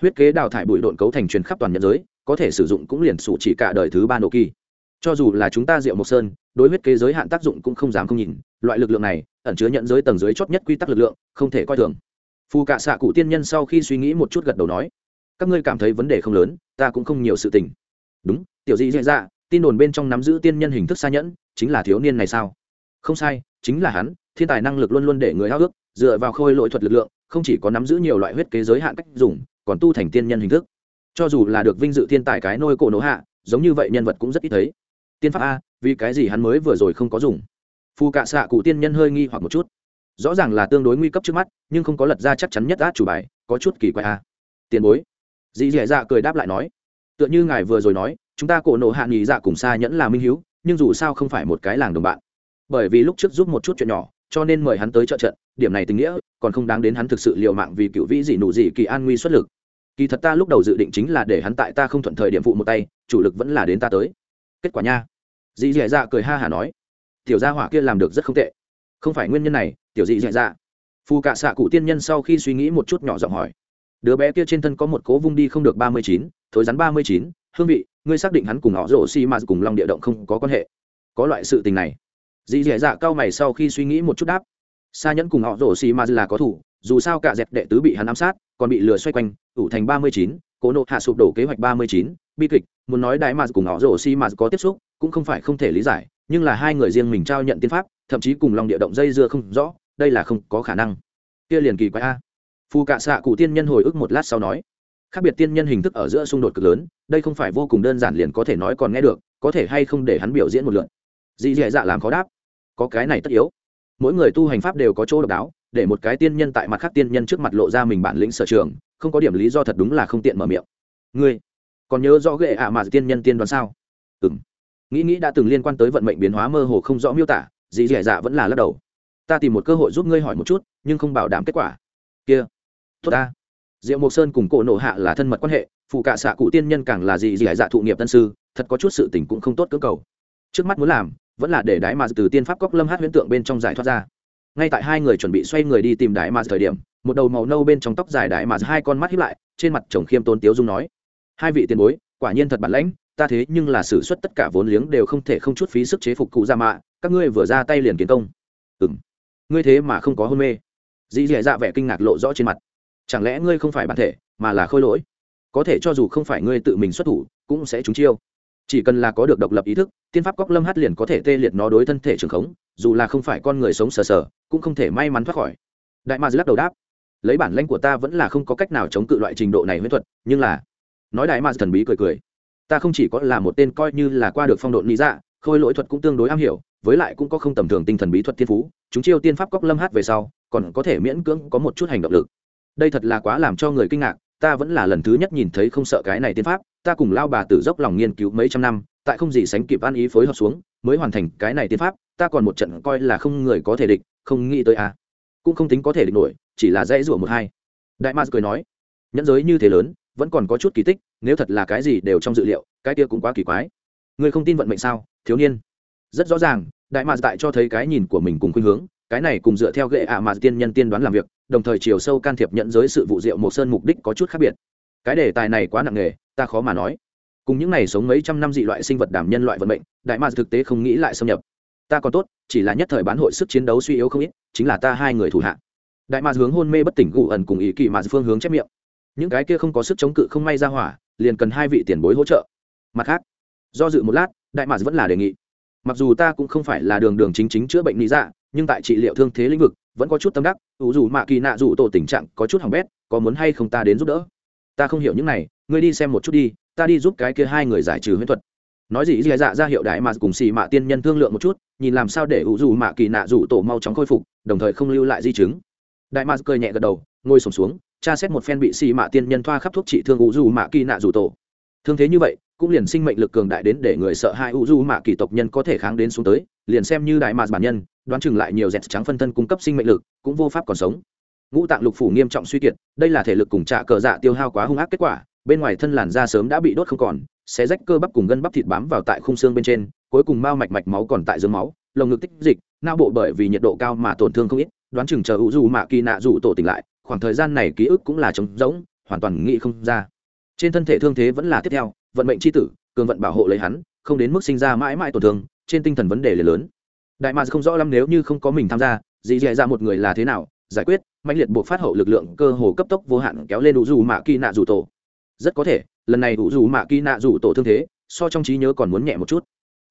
Huyết kế đào thải bụi độn cấu thành truyền khắp toàn nhân giới, có thể sử dụng cũng liền sụ chỉ cả đời thứ ba nổ kỳ cho dù là chúng ta diệu mộc sơn, đối huyết kế giới hạn tác dụng cũng không dám không nhìn, loại lực lượng này ẩn chứa nhận giới tầng dưới chót nhất quy tắc lực lượng, không thể coi thường. Phù cạ xạ cụ tiên nhân sau khi suy nghĩ một chút gật đầu nói, các ngươi cảm thấy vấn đề không lớn, ta cũng không nhiều sự tình. Đúng, tiểu dị dạy dạ tin đồn bên trong nắm giữ tiên nhân hình thức xa nhẫn, chính là thiếu niên này sao? Không sai, chính là hắn, thiên tài năng lực luôn luôn để người háo ước dựa vào khôi lỗi thuật lực lượng, không chỉ có nắm giữ nhiều loại huyết kế giới hạn cách dùng, còn tu thành tiên nhân hình thức. Cho dù là được vinh dự thiên tài cái nôi cổ nổ hạ, giống như vậy nhân vật cũng rất ít thấy tiên pháp a, vì cái gì hắn mới vừa rồi không có dùng? Phù cạ xạ cụ tiên nhân hơi nghi hoặc một chút. Rõ ràng là tương đối nguy cấp trước mắt, nhưng không có lật ra chắc chắn nhất át chủ bài, có chút kỳ quái a. Tiền bối. Dì dì dạ cười đáp lại nói. Tựa như ngài vừa rồi nói, chúng ta cổ nộ hạ nghỉ dạ cùng xa nhẫn là minh hiếu, nhưng dù sao không phải một cái làng đồng bạn. Bởi vì lúc trước giúp một chút chuyện nhỏ, cho nên mời hắn tới trợ trận, điểm này tình nghĩa, còn không đáng đến hắn thực sự liều mạng vì cựu vĩ dị nụ dị kỳ an nguy xuất lực. Kỳ thật ta lúc đầu dự định chính là để hắn tại ta không thuận thời điểm phụ một tay, chủ lực vẫn là đến ta tới kết quả nha dị dì dạ cười ha hả nói tiểu gia hỏa kia làm được rất không tệ không phải nguyên nhân này tiểu dị dì dạ phù cạ xạ cụ tiên nhân sau khi suy nghĩ một chút nhỏ giọng hỏi đứa bé kia trên thân có một cố vung đi không được ba mươi chín thối rắn ba mươi chín hương vị ngươi xác định hắn cùng họ rổ xi mà cùng lòng địa động không có quan hệ có loại sự tình này dì dạ dạ cao mày sau khi suy nghĩ một chút đáp xa nhẫn cùng họ rổ xi mà là có thủ dù sao cả dẹp đệ tứ bị hắn ám sát còn bị lừa xoay quanh ủ thành ba mươi chín cố nộ hạ sụp đổ kế hoạch ba mươi chín, bi kịch, muốn nói đại mà cùng họ rổ xi mà có tiếp xúc, cũng không phải không thể lý giải, nhưng là hai người riêng mình trao nhận tiên pháp, thậm chí cùng lòng địa động dây dưa không rõ, đây là không có khả năng. Kia liền kỳ quái a. Phù cạ xạ cụ tiên nhân hồi ức một lát sau nói, khác biệt tiên nhân hình thức ở giữa xung đột cực lớn, đây không phải vô cùng đơn giản liền có thể nói còn nghe được, có thể hay không để hắn biểu diễn một lượn dị dẻ dạ làm khó đáp, có cái này tất yếu. Mỗi người tu hành pháp đều có chỗ độc đáo, để một cái tiên nhân tại mặt khác tiên nhân trước mặt lộ ra mình bản lĩnh sở trường không có điểm lý do thật đúng là không tiện mở miệng. Ngươi, còn nhớ rõ ghệ ạ mà tiên nhân tiên đoán sao? Ừ m nghĩ nghĩ đã từng liên quan tới vận mệnh biến hóa mơ hồ không rõ miêu tả, dì dẻ dạ vẫn là lắc đầu. Ta tìm một cơ hội giúp ngươi hỏi một chút, nhưng không bảo đảm kết quả. Kia. Tốt ta. Diệu mộc sơn cùng cổ nộ hạ là thân mật quan hệ, phụ cạ xạ cụ tiên nhân càng là dì dẻ dạ thụ nghiệp tân sư, thật có chút sự tình cũng không tốt cơ cầu. Trước mắt muốn làm, vẫn là để đái mà từ tiên pháp cóc lâm hát huyễn tượng bên trong giải thoát ra. Ngay tại hai người chuẩn bị xoay người đi tìm đái mà thời điểm một đầu màu nâu bên trong tóc dài đại mà hai con mắt hiếp lại, trên mặt chồng khiêm tôn tiếu dung nói, hai vị tiền bối, quả nhiên thật bản lãnh, ta thế nhưng là xử suất tất cả vốn liếng đều không thể không chút phí sức chế phục cụ ra mạ, các ngươi vừa ra tay liền kiến công. Ừ m ngươi thế mà không có hôn mê. Dì dì dạ vẻ kinh ngạc lộ rõ trên mặt. Chẳng lẽ ngươi không phải bản thể, mà là khôi lỗi? Có thể cho dù không phải ngươi tự mình xuất thủ, cũng sẽ trúng chiêu. Chỉ cần là có được độc lập ý thức, tiên pháp cóc lâm hát liền có thể tê liệt nó đối thân thể trường khống, dù là không phải con người sống sờ sờ, cũng không thể may mắn thoát khỏi. Đại ma lắc đầu đáp lấy bản lãnh của ta vẫn là không có cách nào chống cự loại trình độ này huyễn thuật, nhưng là, nói đại mà thần bí cười cười ta không chỉ có là một tên coi như là qua được phong độ lý dạ khôi lỗi thuật cũng tương đối am hiểu, với lại cũng có không tầm thường tinh thần bí thuật thiên phú, chúng chiêu tiên pháp cóc lâm hát về sau, còn có thể miễn cưỡng có một chút hành động lực đây thật là quá làm cho người kinh ngạc, ta vẫn là lần thứ nhất nhìn thấy không sợ cái này tiên pháp, ta cùng lao bà tử dốc lòng nghiên cứu mấy trăm năm, tại không gì sánh kịp ăn ý phối hợp xuống, mới hoàn thành cái này tiên pháp, ta còn một trận coi là không người có thể địch, không nghĩ tới à cũng không tính có thể địch nổi, chỉ là dãy rủa một hai. Đại ma cười nói, nhẫn giới như thế lớn, vẫn còn có chút kỳ tích, nếu thật là cái gì đều trong dự liệu, cái kia cũng quá kỳ quái. Người không tin vận mệnh sao, thiếu niên? Rất rõ ràng, đại ma tại cho thấy cái nhìn của mình cùng khuynh hướng, cái này cùng dựa theo gệ ạ mà tiên nhân tiên đoán làm việc, đồng thời chiều sâu can thiệp nhận giới sự vụ diệu một sơn mục đích có chút khác biệt. Cái đề tài này quá nặng nề, ta khó mà nói. Cùng những này sống mấy trăm năm dị loại sinh vật đảm nhân loại vận mệnh, đại ma thực tế không nghĩ lại xâm nhập ta còn tốt, chỉ là nhất thời bán hội sức chiến đấu suy yếu không ít, chính là ta hai người thủ hạ. Đại mạc hướng hôn mê bất tỉnh gù ẩn cùng ý kỳ mạc phương hướng chép miệng. Những cái kia không có sức chống cự không may ra hỏa, liền cần hai vị tiền bối hỗ trợ. Mặt khác, do dự một lát, đại mạc vẫn là đề nghị. Mặc dù ta cũng không phải là đường đường chính chính chữa bệnh lý dạ nhưng tại trị liệu thương thế lĩnh vực, vẫn có chút tâm đắc, ủ dù mạ kỳ nạ dù tổ tình trạng có chút hỏng bét, có muốn hay không ta đến giúp đỡ? Ta không hiểu những này, ngươi đi xem một chút đi, ta đi giúp cái kia hai người giải trừ huyễn thuật nói gì dì dạ ra hiệu đại mà cùng xì mạ tiên nhân thương lượng một chút, nhìn làm sao để ủ dù mạ kỳ nạ dù tổ mau chóng khôi phục, đồng thời không lưu lại di chứng. Đại mà cười nhẹ gật đầu, ngồi sổm xuống, tra xét một phen bị xì mạ tiên nhân thoa khắp thuốc trị thương ủ dù mạ kỳ nạ dù tổ. Thương thế như vậy, cũng liền sinh mệnh lực cường đại đến để người sợ hai ủ dù mạ kỳ tộc nhân có thể kháng đến xuống tới, liền xem như đại mà bản nhân, đoán chừng lại nhiều dẹt trắng phân thân cung cấp sinh mệnh lực, cũng vô pháp còn sống. Ngũ tạng lục phủ nghiêm trọng suy kiệt, đây là thể lực cùng trạ cờ dạ tiêu hao quá hung ác kết quả bên ngoài thân làn da sớm đã bị đốt không còn, xé rách cơ bắp cùng gân bắp thịt bám vào tại khung xương bên trên, cuối cùng mao mạch mạch máu còn tại dưới máu, lồng ngực tích dịch, não bộ bởi vì nhiệt độ cao mà tổn thương không ít, đoán chừng chờ hữu dù mạ kỳ nạ dù tổ tỉnh lại, khoảng thời gian này ký ức cũng là trống rỗng, hoàn toàn nghĩ không ra. Trên thân thể thương thế vẫn là tiếp theo, vận mệnh c h i tử, cường vận bảo hộ lấy hắn, không đến mức sinh ra mãi mãi tổn thương, trên tinh thần vấn đề lớn. Đại mạc không rõ lắm nếu như không có mình tham gia, dì dì ra một người là thế nào, giải quyết mạnh liệt buộc phát hậu lực lượng cơ hồ cấp tốc vô hạn kéo lên đủ dù mạ kỳ nạ dù tổ rất có thể, lần này ủ dù mạ kỳ nạ dù tổ thương thế, so trong trí nhớ còn muốn nhẹ một chút.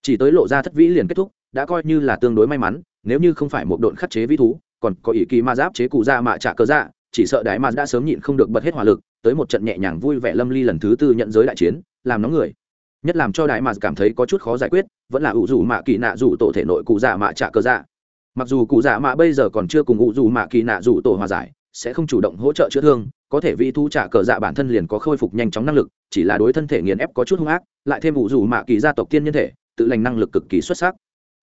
Chỉ tới lộ ra thất vĩ liền kết thúc, đã coi như là tương đối may mắn, nếu như không phải một độn khắc chế vĩ thú, còn có ý kỳ ma giáp chế cụ ra mạ trả cơ dạ chỉ sợ đại ma đã sớm nhịn không được bật hết hỏa lực, tới một trận nhẹ nhàng vui vẻ lâm ly lần thứ tư nhận giới đại chiến, làm nóng người. Nhất làm cho đại mạc cảm thấy có chút khó giải quyết, vẫn là ủ dù mạ kỳ nạ dù tổ thể nội cụ dạ mạ trả cơ dạ. Mặc dù cụ dạ mạ bây giờ còn chưa cùng ủ dù mạ kỳ nạ dù tổ hòa giải sẽ không chủ động hỗ trợ chữa thương, có thể vi thu trả cờ dạ bản thân liền có khôi phục nhanh chóng năng lực, chỉ là đối thân thể nghiền ép có chút hung ác, lại thêm ủ dù mạ kỳ gia tộc tiên nhân thể, tự lành năng lực cực kỳ xuất sắc.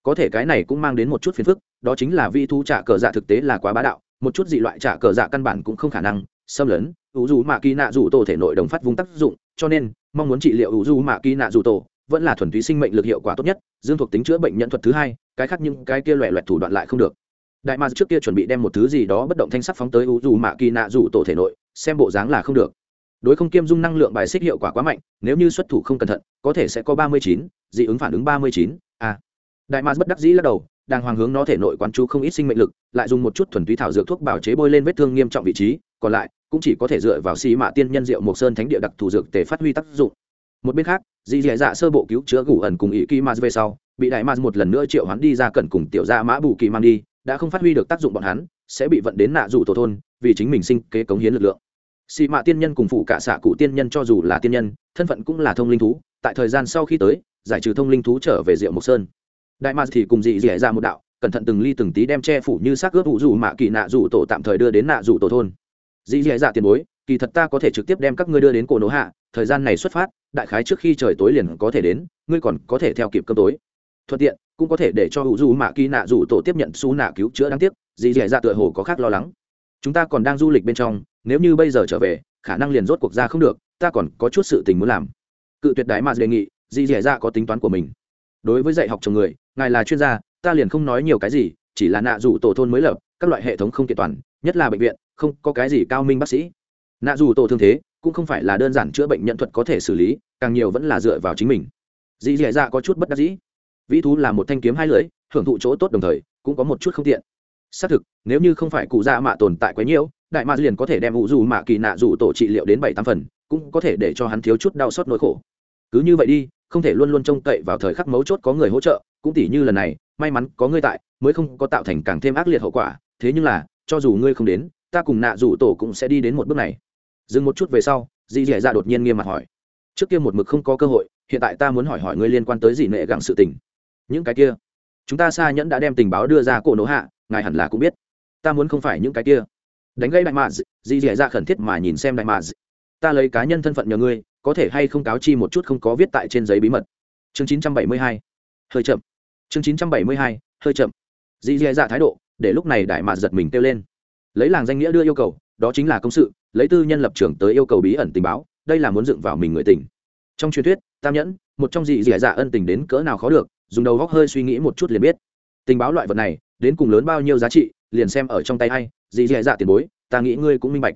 Có thể cái này cũng mang đến một chút phiền phức, đó chính là vi thu trả cờ dạ thực tế là quá bá đạo, một chút dị loại trả cờ dạ căn bản cũng không khả năng, xâm lấn, ủ dù mạ kỳ nạ dù tổ thể nội đồng phát vùng tác dụng, cho nên, mong muốn trị liệu ủ dù mạ kỳ nạ dù tổ, vẫn là thuần túy sinh mệnh lực hiệu quả tốt nhất, dương thuộc tính chữa bệnh nhận thuật thứ hai, cái khác những cái kia loẹ loẹt thủ đoạn lại không được đại ma trước kia chuẩn bị đem một thứ gì đó bất động thanh sắc phóng tới u dù mạ kỳ nạ dù tổ thể nội, xem bộ dáng là không được. Đối không kiêm dung năng lượng bài xích hiệu quả quá mạnh, nếu như xuất thủ không cẩn thận, có thể sẽ có ba mươi chín, dị ứng phản ứng ba mươi chín a đại ma bất đắc dĩ lắc đầu đang hoàng hướng nó thể nội quán chú không ít sinh mệnh lực, lại dùng một chút thuần túy thảo dược thuốc bảo chế bôi lên vết thương nghiêm trọng vị trí, còn lại cũng chỉ có thể dựa vào xì mạ tiên nhân diệu mộc sơn thánh địa đặc thù dược để phát huy tác dụng. Một bên khác dì dì dạ sơ bộ cứu chữa gủ ẩn cùng ý kỳ maz về sau, bị đại maz một lần nữa triệu hắn đi ra cẩn cùng tiểu gia mã bù kỳ mang đi đã không phát huy được tác dụng bọn hắn, sẽ bị vận đến nạ dụ tổ thôn, vì chính mình sinh kế cống hiến lực lượng. Xị mạ tiên nhân cùng phụ cả xạ cụ tiên nhân cho dù là tiên nhân, thân phận cũng là thông linh thú, tại thời gian sau khi tới, giải trừ thông linh thú trở về diệu mộc sơn. Đại mạc thì cùng dị dẻ ra một đạo, cẩn thận từng ly từng tí đem che phủ như xác ướp vụ dù mạ kỳ nạ dụ tổ tạm thời đưa đến nạ dụ tổ thôn. Dị dẻ ra tiền bối, kỳ thật ta có thể trực tiếp đem các ngươi đưa đến cổ nỗ hạ, thời gian này xuất phát, đại khái trước khi trời tối liền có thể đến, ngươi còn có thể theo kịp cơm tối thuận tiện, cũng có thể để cho hữu du mạ kỳ nạ dù tổ tiếp nhận su nạ cứu chữa đáng tiếc, dì dẻ dạ tựa hồ có khác lo lắng. Chúng ta còn đang du lịch bên trong, nếu như bây giờ trở về, khả năng liền rốt cuộc ra không được, ta còn có chút sự tình muốn làm. Cự tuyệt đại mà đề nghị, dì dẻ dạ có tính toán của mình. Đối với dạy học chồng người, ngài là chuyên gia, ta liền không nói nhiều cái gì, chỉ là nạ dù tổ thôn mới lập, các loại hệ thống không kiện toàn, nhất là bệnh viện, không có cái gì cao minh bác sĩ. Nạ dù tổ thương thế, cũng không phải là đơn giản chữa bệnh nhận thuật có thể xử lý, càng nhiều vẫn là dựa vào chính mình. Dì dẻ dạ có chút bất đắc dĩ vĩ thú là một thanh kiếm hai lưỡi, hưởng thụ chỗ tốt đồng thời, cũng có một chút không tiện. Xác thực, nếu như không phải cụ dạ mạ tồn tại quá nhiều, đại mạ liền có thể đem ủ dù mạ kỳ nạ dù tổ trị liệu đến bảy tám phần, cũng có thể để cho hắn thiếu chút đau xót nỗi khổ. Cứ như vậy đi, không thể luôn luôn trông cậy vào thời khắc mấu chốt có người hỗ trợ, cũng tỉ như lần này, may mắn có ngươi tại, mới không có tạo thành càng thêm ác liệt hậu quả. Thế nhưng là, cho dù ngươi không đến, ta cùng nạ dù tổ cũng sẽ đi đến một bước này. Dừng một chút về sau, dì dẻ dạ đột nhiên nghiêm mặt hỏi. Trước kia một mực không có cơ hội, hiện tại ta muốn hỏi hỏi ngươi liên quan tới gì nệ gặng sự tình những cái kia. Chúng ta xa nhẫn đã đem tình báo đưa ra cổ nổ hạ, ngài hẳn là cũng biết. Ta muốn không phải những cái kia. Đánh gây đại mạ dì dì ra khẩn thiết mà nhìn xem đại mạ ta lấy cá nhân thân phận nhờ ngươi, có thể hay không cáo chi một chút không có viết tại trên giấy bí mật. Chương 972. hơi chậm. Chương 972. hơi chậm. Dì dì dạ thái độ, để lúc này đại mạt giật mình kêu lên. Lấy làng danh nghĩa đưa yêu cầu, đó chính là công sự, lấy tư nhân lập trường tới yêu cầu bí ẩn tình báo, đây là muốn dựng vào mình người tình. Trong truyền thuyết, tam nhẫn, một trong dị dì dạ ân tình đến cỡ nào khó được dùng đầu góc hơi suy nghĩ một chút liền biết. Tình báo loại vật này, đến cùng lớn bao nhiêu giá trị, liền xem ở trong tay hay dì dì dạ tiền bối, ta nghĩ ngươi cũng minh bạch.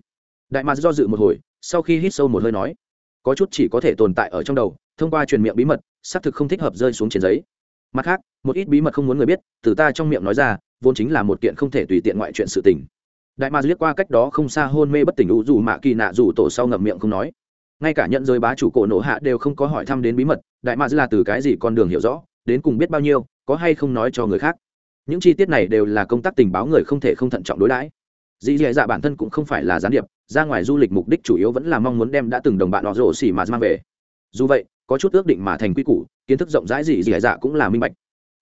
Đại mạc do dự một hồi, sau khi hít sâu một hơi nói, có chút chỉ có thể tồn tại ở trong đầu, thông qua truyền miệng bí mật, xác thực không thích hợp rơi xuống trên giấy. Mặt khác, một ít bí mật không muốn người biết, từ ta trong miệng nói ra, vốn chính là một kiện không thể tùy tiện ngoại chuyện sự tình. Đại ma liếc qua cách đó không xa hôn mê bất tỉnh ủ dù mạ kỳ nạ dù tổ sau ngậm miệng không nói. Ngay cả nhận giới bá chủ cổ nổ hạ đều không có hỏi thăm đến bí mật, đại ma là từ cái gì con đường hiểu rõ đến cùng biết bao nhiêu, có hay không nói cho người khác. Những chi tiết này đều là công tác tình báo người không thể không thận trọng đối đãi. Dì dì dạ bản thân cũng không phải là gián điệp, ra ngoài du lịch mục đích chủ yếu vẫn là mong muốn đem đã từng đồng bạn họ rổ xỉ mà mang về. Dù vậy, có chút ước định mà thành quy củ, kiến thức rộng rãi gì dì dạ cũng là minh bạch.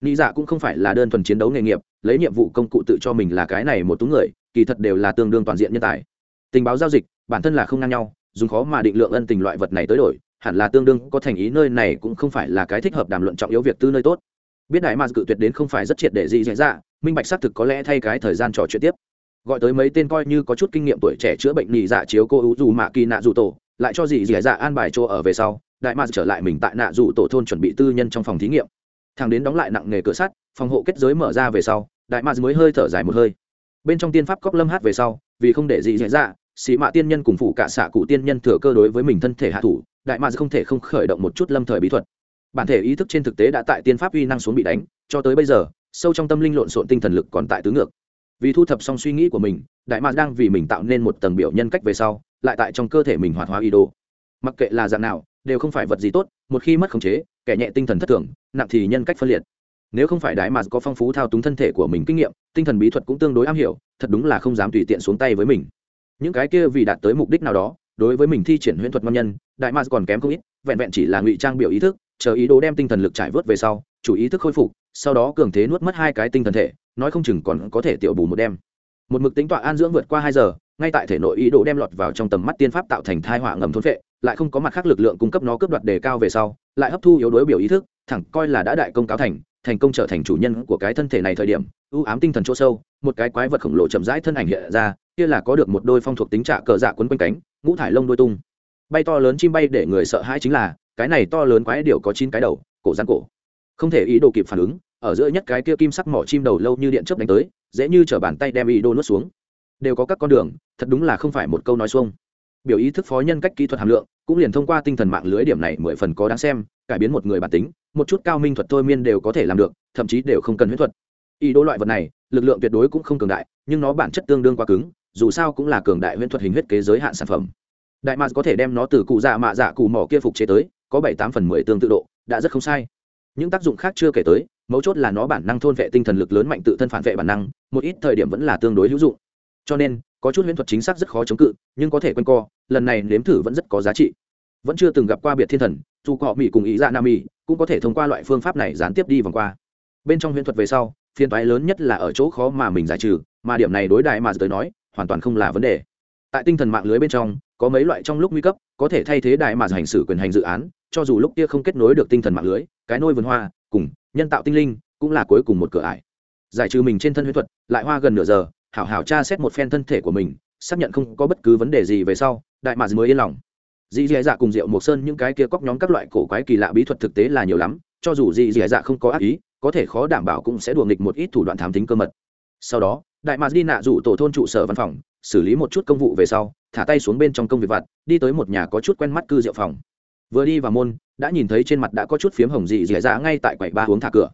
Nghĩ dạ cũng không phải là đơn thuần chiến đấu nghề nghiệp, lấy nhiệm vụ công cụ tự cho mình là cái này một tú người, kỳ thật đều là tương đương toàn diện nhân tài. Tình báo giao dịch, bản thân là không ngang nhau, dùng khó mà định lượng ân tình loại vật này tới đổi hẳn là tương đương có thành ý nơi này cũng không phải là cái thích hợp đàm luận trọng yếu việc tư nơi tốt. Biết đại mars cự tuyệt đến không phải rất triệt để gì dễ dạ minh bạch xác thực có lẽ thay cái thời gian trò chuyện tiếp. Gọi tới mấy tên coi như có chút kinh nghiệm tuổi trẻ chữa bệnh nhì dạ chiếu cô ưu dù mạ kỳ nạ dù tổ, lại cho dì dì dạ an bài chỗ ở về sau, đại mars trở lại mình tại nạ dù tổ thôn chuẩn bị tư nhân trong phòng thí nghiệm. Thằng đến đóng lại nặng nghề cửa sắt, phòng hộ kết giới mở ra về sau, đại mars mới hơi thở dài một hơi. Bên trong tiên pháp cóc lâm hát về sau, vì không để dì dì dạ xì mạ tiên nhân cùng phủ cả xạ cụ tiên nhân thừa cơ đối với mình thân thể hạ thủ đại mạc không thể không khởi động một chút lâm thời bí thuật. Bản thể ý thức trên thực tế đã tại tiên pháp uy năng xuống bị đánh, cho tới bây giờ, sâu trong tâm linh lộn xộn tinh thần lực còn tại tứ ngược. Vì thu thập xong suy nghĩ của mình, đại mạc đang vì mình tạo nên một tầng biểu nhân cách về sau, lại tại trong cơ thể mình hoạt hóa ý đồ. Mặc kệ là dạng nào, đều không phải vật gì tốt, một khi mất khống chế, kẻ nhẹ tinh thần thất thường, nặng thì nhân cách phân liệt. Nếu không phải đại mạc có phong phú thao túng thân thể của mình kinh nghiệm, tinh thần bí thuật cũng tương đối am hiểu, thật đúng là không dám tùy tiện xuống tay với mình. Những cái kia vì đạt tới mục đích nào đó đối với mình thi triển huyễn thuật ngon nhân, đại ma còn kém không ít, vẹn vẹn chỉ là ngụy trang biểu ý thức, chờ ý đồ đem tinh thần lực trải vớt về sau, chủ ý thức khôi phục, sau đó cường thế nuốt mất hai cái tinh thần thể, nói không chừng còn có thể tiểu bù một đêm. Một mực tính tọa an dưỡng vượt qua hai giờ, ngay tại thể nội ý đồ đem lọt vào trong tầm mắt tiên pháp tạo thành thai họa ngầm thốn vệ lại không có mặt khác lực lượng cung cấp nó cướp đoạt đề cao về sau, lại hấp thu yếu đuối biểu ý thức, thẳng coi là đã đại công cáo thành thành công trở thành chủ nhân của cái thân thể này thời điểm ưu ám tinh thần chỗ sâu, một cái quái vật khổng lồ chậm rãi thân ảnh hiện ra, kia là có được một đôi phong thuộc tính trạ cờ dạ quấn quanh cánh ngũ thải lông đôi tung. Bay to lớn chim bay để người sợ hãi chính là, cái này to lớn quái điệu có chín cái đầu, cổ rắn cổ. Không thể ý đồ kịp phản ứng, ở giữa nhất cái kia kim sắc mỏ chim đầu lâu như điện chớp đánh tới, dễ như chở bàn tay đem ý đồ nuốt xuống. Đều có các con đường, thật đúng là không phải một câu nói xuông. Biểu ý thức phó nhân cách kỹ thuật hàm lượng, cũng liền thông qua tinh thần mạng lưới điểm này mười phần có đáng xem, cải biến một người bản tính, một chút cao minh thuật thôi miên đều có thể làm được, thậm chí đều không cần huyết thuật. Ý đồ loại vật này, lực lượng tuyệt đối cũng không cường đại, nhưng nó bản chất tương đương quá cứng dù sao cũng là cường đại huyễn thuật hình huyết kế giới hạn sản phẩm. Đại mạc có thể đem nó từ cụ dạ mạ dạ cụ mỏ kia phục chế tới, có bảy tám phần mười tương tự độ, đã rất không sai. Những tác dụng khác chưa kể tới, mấu chốt là nó bản năng thôn vệ tinh thần lực lớn mạnh tự thân phản vệ bản năng, một ít thời điểm vẫn là tương đối hữu dụng. Cho nên, có chút huyễn thuật chính xác rất khó chống cự, nhưng có thể quên co, lần này nếm thử vẫn rất có giá trị. Vẫn chưa từng gặp qua biệt thiên thần dù họ mỹ cùng ý dạ nam mỹ cũng có thể thông qua loại phương pháp này gián tiếp đi vòng qua. Bên trong huyễn thuật về sau phiên toái lớn nhất là ở chỗ khó mà mình giải trừ, mà điểm này đối đại mà tới nói hoàn toàn không là vấn đề. Tại tinh thần mạng lưới bên trong, có mấy loại trong lúc nguy cấp, có thể thay thế đại mà hành xử quyền hành dự án, cho dù lúc kia không kết nối được tinh thần mạng lưới, cái nôi vườn hoa, cùng nhân tạo tinh linh, cũng là cuối cùng một cửa ải. Giải trừ mình trên thân huyễn thuật, lại hoa gần nửa giờ, hảo hảo tra xét một phen thân thể của mình, xác nhận không có bất cứ vấn đề gì về sau, đại mà mới yên lòng. Dì dì dạ cùng rượu mộc sơn những cái kia cóc nhóm các loại cổ quái kỳ lạ bí thuật thực tế là nhiều lắm, cho dù dì dì dạ không có ác ý, có thể khó đảm bảo cũng sẽ đùa nghịch một ít thủ đoạn thám tính cơ mật. Sau đó đại mạc đi nạ rủ tổ thôn trụ sở văn phòng, xử lý một chút công vụ về sau, thả tay xuống bên trong công việc vặt, đi tới một nhà có chút quen mắt cư rượu phòng. Vừa đi vào môn, đã nhìn thấy trên mặt đã có chút phiếm hồng dị dẻ dạ ngay tại quầy ba uống thả cửa.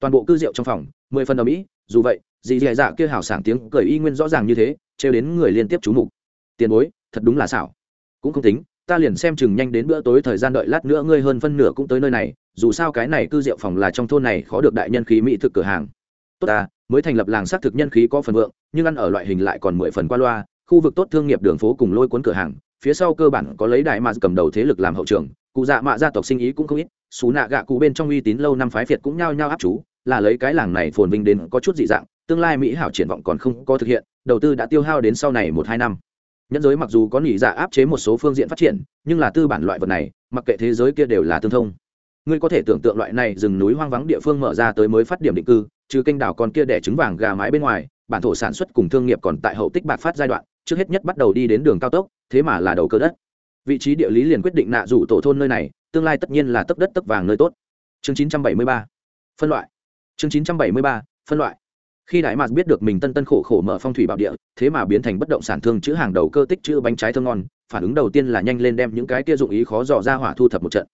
Toàn bộ cư rượu trong phòng, mười phần ở mỹ dù vậy, dị dẻ dạ kia hào sảng tiếng cười y nguyên rõ ràng như thế, trêu đến người liên tiếp chú mục. Tiền bối, thật đúng là xảo. Cũng không tính, ta liền xem chừng nhanh đến bữa tối thời gian đợi lát nữa ngươi hơn phân nửa cũng tới nơi này, dù sao cái này cư rượu phòng là trong thôn này khó được đại nhân khí mỹ thực cửa hàng. Tốt ta mới thành lập làng xác thực nhân khí có phần vượng, nhưng ăn ở loại hình lại còn mười phần qua loa, khu vực tốt thương nghiệp đường phố cùng lôi cuốn cửa hàng, phía sau cơ bản có lấy đại mạ cầm đầu thế lực làm hậu trường, cụ dạ mạ gia tộc sinh ý cũng không ít, xú nạ gạ cụ bên trong uy tín lâu năm phái việt cũng nhao nhao áp chú, là lấy cái làng này phồn vinh đến có chút dị dạng, tương lai mỹ hảo triển vọng còn không có thực hiện, đầu tư đã tiêu hao đến sau này một hai năm. Nhân giới mặc dù có nghỉ dạ áp chế một số phương diện phát triển, nhưng là tư bản loại vật này, mặc kệ thế giới kia đều là tương thông. Ngươi có thể tưởng tượng loại này rừng núi hoang vắng địa phương mở ra tới mới phát điểm định cư trừ kênh đảo con kia đẻ trứng vàng gà mái bên ngoài, bản thổ sản xuất cùng thương nghiệp còn tại hậu tích bạc phát giai đoạn, trước hết nhất bắt đầu đi đến đường cao tốc, thế mà là đầu cơ đất. Vị trí địa lý liền quyết định nạ rủ tổ thôn nơi này, tương lai tất nhiên là tấp đất tấp vàng nơi tốt. Chương 973 phân loại. Chương 973 phân loại. Khi đại mạc biết được mình tân tân khổ khổ mở phong thủy bảo địa, thế mà biến thành bất động sản thương chữ hàng đầu cơ tích chữ bánh trái thơ ngon, phản ứng đầu tiên là nhanh lên đem những cái kia dụng ý khó dò ra hỏa thu thập một trận.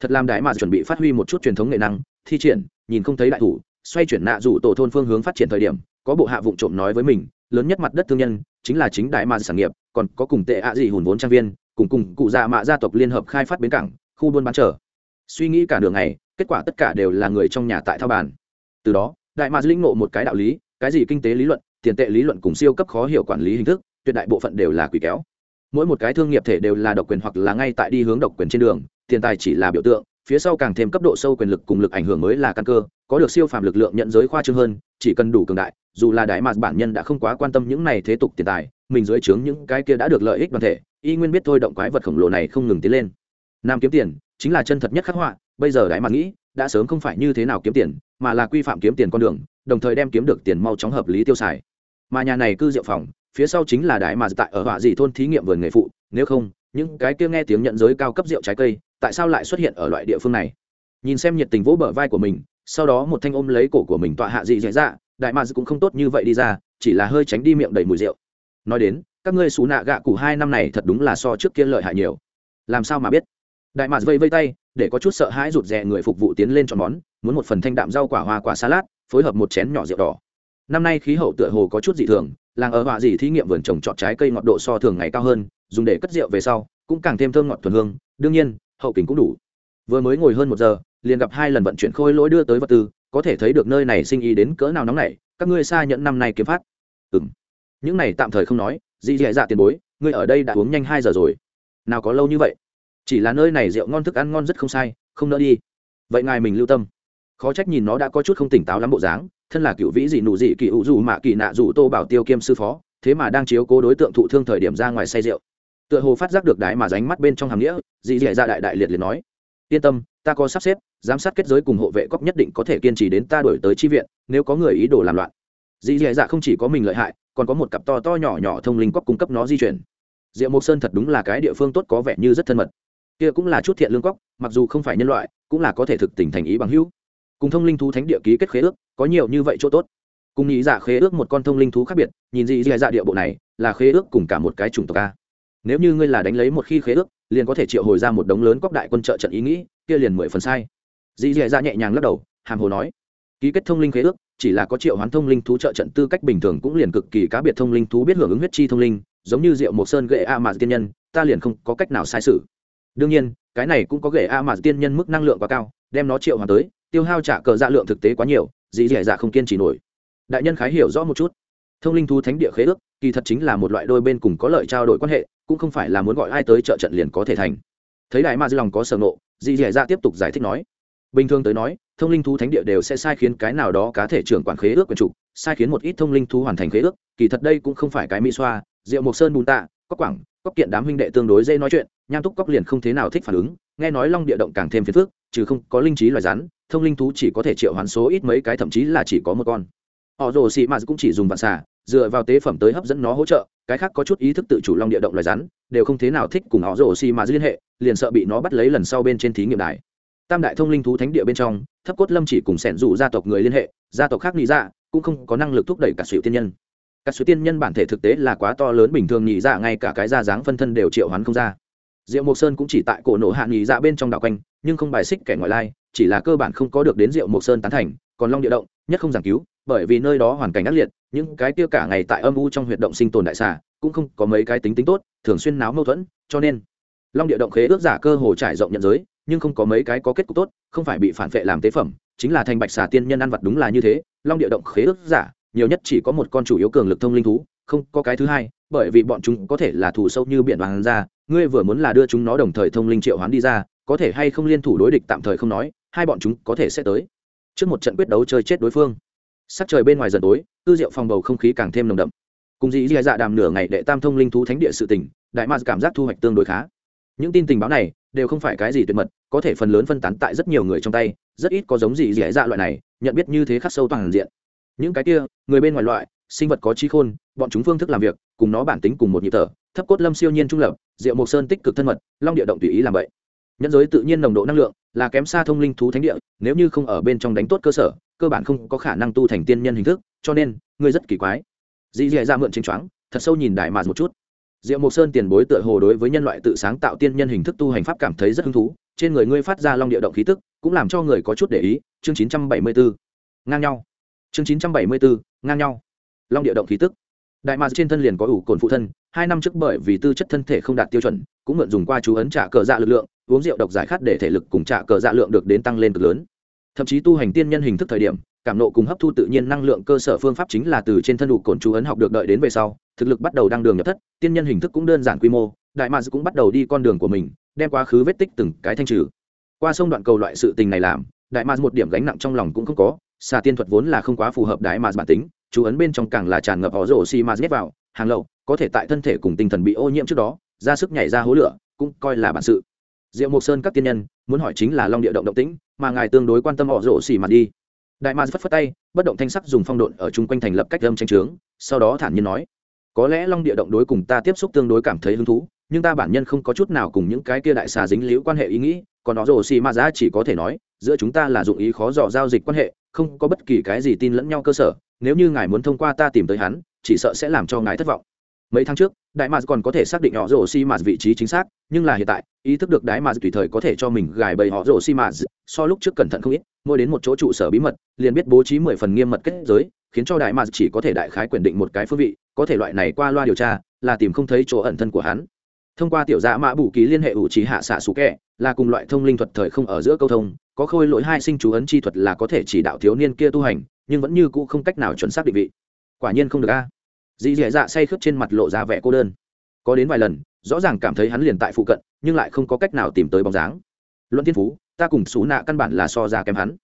Thật làm đại mạc chuẩn bị phát huy một chút truyền thống nghệ năng, thi triển, nhìn không thấy đại thủ xoay chuyển nạ rủ tổ thôn phương hướng phát triển thời điểm, có bộ hạ vụ trộm nói với mình, lớn nhất mặt đất thương nhân chính là chính đại mạc sản nghiệp, còn có cùng tệ ạ gì hùn vốn trang viên, cùng cùng cụ già mạ gia tộc liên hợp khai phát bến cảng, khu buôn bán trở suy nghĩ cả đường này kết quả tất cả đều là người trong nhà tại thao bàn. Từ đó, đại mạc lĩnh ngộ một cái đạo lý, cái gì kinh tế lý luận, tiền tệ lý luận cùng siêu cấp khó hiểu quản lý hình thức, tuyệt đại bộ phận đều là quỷ kéo mỗi một cái thương nghiệp thể đều là độc quyền hoặc là ngay tại đi hướng độc quyền trên đường, tiền tài chỉ là biểu tượng phía sau càng thêm cấp độ sâu quyền lực cùng lực ảnh hưởng mới là căn cơ, có được siêu phàm lực lượng nhận giới khoa trương hơn, chỉ cần đủ cường đại, dù là đại mạc bản nhân đã không quá quan tâm những này thế tục tiền tài, mình dưới trướng những cái kia đã được lợi ích đoàn thể, y nguyên biết thôi động quái vật khổng lồ này không ngừng tiến lên. Nam kiếm tiền, chính là chân thật nhất khắc họa, bây giờ đại mạc nghĩ, đã sớm không phải như thế nào kiếm tiền, mà là quy phạm kiếm tiền con đường, đồng thời đem kiếm được tiền mau chóng hợp lý tiêu xài. Mà nhà này cư diệu phòng, phía sau chính là đại mà tại ở họa dị thôn thí nghiệm vườn nghề phụ, nếu không, những cái kia nghe tiếng nhận giới cao cấp rượu trái cây tại sao lại xuất hiện ở loại địa phương này? Nhìn xem nhiệt tình vỗ bờ vai của mình, sau đó một thanh ôm lấy cổ của mình tọa hạ dị dạy dạ đại mà cũng không tốt như vậy đi ra, chỉ là hơi tránh đi miệng đầy mùi rượu. Nói đến, các ngươi xù nạ gạ cụ hai năm này thật đúng là so trước kia lợi hại nhiều. Làm sao mà biết? Đại mads vây vây tay, để có chút sợ hãi rụt rè người phục vụ tiến lên chọn món, muốn một phần thanh đạm rau quả hoa quả salad, phối hợp một chén nhỏ rượu đỏ. Năm nay khí hậu tựa hồ có chút dị thường, làng ở họa dị thí nghiệm vườn trồng trọt trái cây ngọt độ so thường ngày cao hơn, dùng để cất rượu về sau, cũng càng thêm thơm ngọt thuần hương. Đương nhiên hậu kính cũng đủ. Vừa mới ngồi hơn một giờ, liền gặp hai lần vận chuyển khôi lỗi đưa tới vật tư, có thể thấy được nơi này sinh ý đến cỡ nào nóng nảy, các ngươi xa nhận năm nay kiếm phát. Ừ m những này tạm thời không nói dị dạy dạ tiền bối, ngươi ở đây đã uống nhanh hai giờ rồi. Nào có lâu như vậy? Chỉ là nơi này rượu ngon thức ăn ngon rất không sai, không nỡ đi. Vậy ngài mình lưu tâm. Khó trách nhìn nó đã có chút không tỉnh táo lắm bộ dáng, thân là cựu vĩ dị nụ dị kỳ ủ dù mạ kỳ nạ dù tô bảo tiêu kiêm sư phó, thế mà đang chiếu cố đối tượng thụ thương thời điểm ra ngoài say rượu tựa hồ phát giác được đái mà ránh mắt bên trong hàm nghĩa dị dẻ ra đại đại liệt liệt nói, yên tâm, ta có sắp xếp, giám sát kết giới cùng hộ vệ cóc nhất định có thể kiên trì đến ta đổi tới chi viện, nếu có người ý đồ làm loạn. Dị dẻ dạ không chỉ có mình lợi hại, còn có một cặp to to nhỏ nhỏ thông linh cóc cung cấp nó di chuyển. Diệu mộc sơn thật đúng là cái địa phương tốt có vẻ như rất thân mật. Kia cũng là chút thiện lương cóc mặc dù không phải nhân loại, cũng là có thể thực tình thành ý bằng hữu. Cùng thông linh thú thánh địa ký kết khế ước, có nhiều như vậy chỗ tốt. Cùng nghĩ dạ khế ước một con thông linh thú khác biệt, nhìn dị dạ địa bộ này, là khế ước cùng cả một cái chủng tộc a nếu như ngươi là đánh lấy một khi khế ước, liền có thể triệu hồi ra một đống lớn cóc đại quân trợ trận ý nghĩ, kia liền mười phần sai. Dị dì ra dạ nhẹ nhàng lắc đầu, hàm hồ nói, ký kết thông linh khế ước, chỉ là có triệu hoán thông linh thú trợ trận tư cách bình thường cũng liền cực kỳ cá biệt thông linh thú biết hưởng ứng huyết chi thông linh, giống như rượu một sơn gậy a mà tiên nhân, ta liền không có cách nào sai sự đương nhiên, cái này cũng có gậy a mà tiên nhân mức năng lượng quá cao, đem nó triệu hoán tới, tiêu hao trả cờ dạ lượng thực tế quá nhiều, dì dì dạ không kiên trì nổi. Đại nhân khái hiểu rõ một chút. Thông linh thú thánh địa khế ước kỳ thật chính là một loại đôi bên cùng có lợi trao đổi quan hệ, cũng không phải là muốn gọi ai tới trợ trận liền có thể thành. Thấy đại ma dư lòng có sở nộ dì dẻ ra dạ tiếp tục giải thích nói, bình thường tới nói, thông linh thú thánh địa đều sẽ sai khiến cái nào đó cá thể trưởng quản khế ước quyền chủ, sai khiến một ít thông linh thú hoàn thành khế ước, kỳ thật đây cũng không phải cái mỹ xoa rượu mộc sơn bùn tạ cóc quảng cóc kiện đám huynh đệ tương đối dễ nói chuyện, nham túc cóc liền không thế nào thích phản ứng, nghe nói long địa động càng thêm phiền phức, trừ không có linh trí loài rắn, thông linh thú chỉ có thể triệu hoán số ít mấy cái, thậm chí là chỉ có một con. Họ rồ xị mà cũng chỉ dùng vạn xà dựa vào tế phẩm tới hấp dẫn nó hỗ trợ, cái khác có chút ý thức tự chủ long địa động loài rắn, đều không thế nào thích cùng họ rổ xi mà liên hệ, liền sợ bị nó bắt lấy lần sau bên trên thí nghiệm đài. Tam đại thông linh thú thánh địa bên trong, thấp cốt lâm chỉ cùng sẻn rủ gia tộc người liên hệ, gia tộc khác nghĩ ra dạ, cũng không có năng lực thúc đẩy cả sự tiên nhân. Các sự tiên nhân bản thể thực tế là quá to lớn, bình thường nhị dạ ngay cả cái da dáng phân thân đều triệu hoán không ra. Diệu mộc sơn cũng chỉ tại cổ nổ hạ nhị dạ bên trong đạo quanh, nhưng không bài xích kẻ ngoại lai, chỉ là cơ bản không có được đến diệu mộc sơn tán thành, còn long địa động, nhất không giảng cứu bởi vì nơi đó hoàn cảnh ác liệt, những cái kia cả ngày tại âm u trong huyệt động sinh tồn đại xà, cũng không có mấy cái tính tính tốt, thường xuyên náo mâu thuẫn, cho nên long địa động khế ước giả cơ hồ trải rộng nhận giới, nhưng không có mấy cái có kết cục tốt, không phải bị phản vệ làm tế phẩm, chính là thành bạch xà tiên nhân ăn vật đúng là như thế. Long địa động khế ước giả, nhiều nhất chỉ có một con chủ yếu cường lực thông linh thú, không có cái thứ hai, bởi vì bọn chúng có thể là thủ sâu như biển hoàng ra, ngươi vừa muốn là đưa chúng nó đồng thời thông linh triệu hoán đi ra, có thể hay không liên thủ đối địch tạm thời không nói, hai bọn chúng có thể sẽ tới. Trước một trận quyết đấu chơi chết đối phương sắc trời bên ngoài dần tối, tư diệu phòng bầu không khí càng thêm nồng đậm. Cùng dĩ dạ đàm nửa ngày đệ tam thông linh thú thánh địa sự tỉnh đại mars cảm giác thu hoạch tương đối khá. Những tin tình báo này đều không phải cái gì tuyệt mật, có thể phần lớn phân tán tại rất nhiều người trong tay, rất ít có giống gì dễ dạ loại này, nhận biết như thế khắc sâu toàn diện. Những cái kia, người bên ngoài loại, sinh vật có trí khôn, bọn chúng phương thức làm việc, cùng nó bản tính cùng một nhịp thở, thấp cốt lâm siêu nhiên trung lập, diệu mộc sơn tích cực thân mật, long địa động tùy ý làm vậy. Nhân giới tự nhiên nồng độ năng lượng là kém xa thông linh thú thánh địa nếu như không ở bên trong đánh tốt cơ sở cơ bản không có khả năng tu thành tiên nhân hình thức cho nên ngươi rất kỳ quái. Dì dì ra mượn chính choáng thật sâu nhìn đại mạt một chút. Diệu mộc sơn tiền bối tựa hồ đối với nhân loại tự sáng tạo tiên nhân hình thức tu hành pháp cảm thấy rất hứng thú trên người ngươi phát ra long địa động khí tức cũng làm cho người có chút để ý chương 974. ngang nhau. Chương 974, ngang nhau. Long địa động khí tức. Đại mạc trên thân liền có ủ cồn phụ thân hai năm trước bởi vì tư chất thân thể không đạt tiêu chuẩn cũng mượn dùng qua chú ấn trả cờ dạ lực lượng uống rượu độc giải khát để thể lực cùng trả cờ dạ lượng được đến tăng lên cực lớn. Thậm chí tu hành tiên nhân hình thức thời điểm, cảm nộ cùng hấp thu tự nhiên năng lượng cơ sở phương pháp chính là từ trên thân đủ cồn chú ấn học được đợi đến về sau, thực lực bắt đầu đăng đường nhập thất, tiên nhân hình thức cũng đơn giản quy mô, đại mads cũng bắt đầu đi con đường của mình, đem quá khứ vết tích từng cái thanh trừ. Qua sông đoạn cầu loại sự tình này làm, đại mads một điểm gánh nặng trong lòng cũng không có, xà tiên thuật vốn là không quá phù hợp đại mads bản tính, chú ấn bên trong càng là tràn ngập họ rổ xi mads nhét vào, hàng lậu, có thể tại thân thể cùng tinh thần bị ô nhiễm trước đó, ra sức nhảy ra hố lửa, cũng coi là bản sự diệu mộc sơn các tiên nhân, muốn hỏi chính là long địa động động tĩnh, mà ngài tương đối quan tâm họ rỗ xì mặt đi. Đại ma phất phất tay, bất động thanh sắc dùng phong độn ở chung quanh thành lập cách âm tranh trướng sau đó thản nhiên nói, có lẽ long địa động đối cùng ta tiếp xúc tương đối cảm thấy hứng thú, nhưng ta bản nhân không có chút nào cùng những cái kia đại xà dính liễu quan hệ ý nghĩ, còn nó rồ xì ma giá chỉ có thể nói, giữa chúng ta là dụng ý khó dò giao dịch quan hệ, không có bất kỳ cái gì tin lẫn nhau cơ sở, nếu như ngài muốn thông qua ta tìm tới hắn, chỉ sợ sẽ làm cho ngài thất vọng mấy tháng trước, đại mạc còn có thể xác định họ rổ xi mạt vị trí chính xác, nhưng là hiện tại, ý thức được đại mạc tùy thời có thể cho mình gài bầy họ rổ xi mạt, so lúc trước cẩn thận không ít, mỗi đến một chỗ trụ sở bí mật, liền biết bố trí mười phần nghiêm mật kết giới, khiến cho đại mạc chỉ có thể đại khái quyền định một cái phương vị, có thể loại này qua loa điều tra, là tìm không thấy chỗ ẩn thân của hắn. Thông qua tiểu dạ mã bù ký liên hệ ủ trí hạ xạ xú kẹ, là cùng loại thông linh thuật thời không ở giữa câu thông, có khôi lỗi hai sinh chú ấn chi thuật là có thể chỉ đạo thiếu niên kia tu hành, nhưng vẫn như cũ không cách nào chuẩn xác định vị. Quả nhiên không được a dì dì dạ, dạ say khướp trên mặt lộ ra vẻ cô đơn. Có đến vài lần, rõ ràng cảm thấy hắn liền tại phụ cận, nhưng lại không có cách nào tìm tới bóng dáng. Luận thiên phú, ta cùng xú nạ căn bản là so ra kém hắn.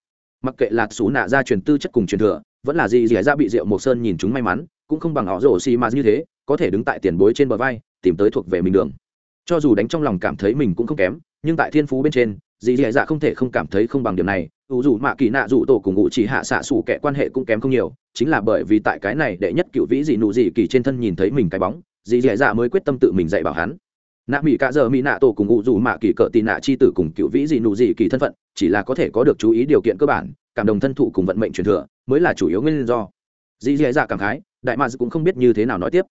Mặc kệ là xú nạ ra truyền tư chất cùng truyền thừa, vẫn là dì dì dạ, dạ bị rượu mộc sơn nhìn chúng may mắn, cũng không bằng họ rổ xì mà như thế, có thể đứng tại tiền bối trên bờ vai, tìm tới thuộc về mình đường. Cho dù đánh trong lòng cảm thấy mình cũng không kém, nhưng tại thiên phú bên trên dì dì dạ, dạ không thể không cảm thấy không bằng điểm này. Ủ dù mạ kỳ nạ dù tổ cùng ngụ chỉ hạ xạ xủ kẻ quan hệ cũng kém không nhiều chính là bởi vì tại cái này đệ nhất cựu vĩ dị nụ dị kỳ trên thân nhìn thấy mình cái bóng, dị dì dạ mới quyết tâm tự mình dạy bảo hắn. Nạ mỹ cả giờ mỹ nạ tổ cùng ngụ dù mạ kỳ cỡ tì nạ chi tử cùng cựu vĩ dị nụ dị kỳ thân phận, chỉ là có thể có được chú ý điều kiện cơ bản, cảm đồng thân thụ cùng vận mệnh truyền thừa, mới là chủ yếu nguyên do. Dị dì dạ cảm khái, đại mads cũng không biết như thế nào nói tiếp.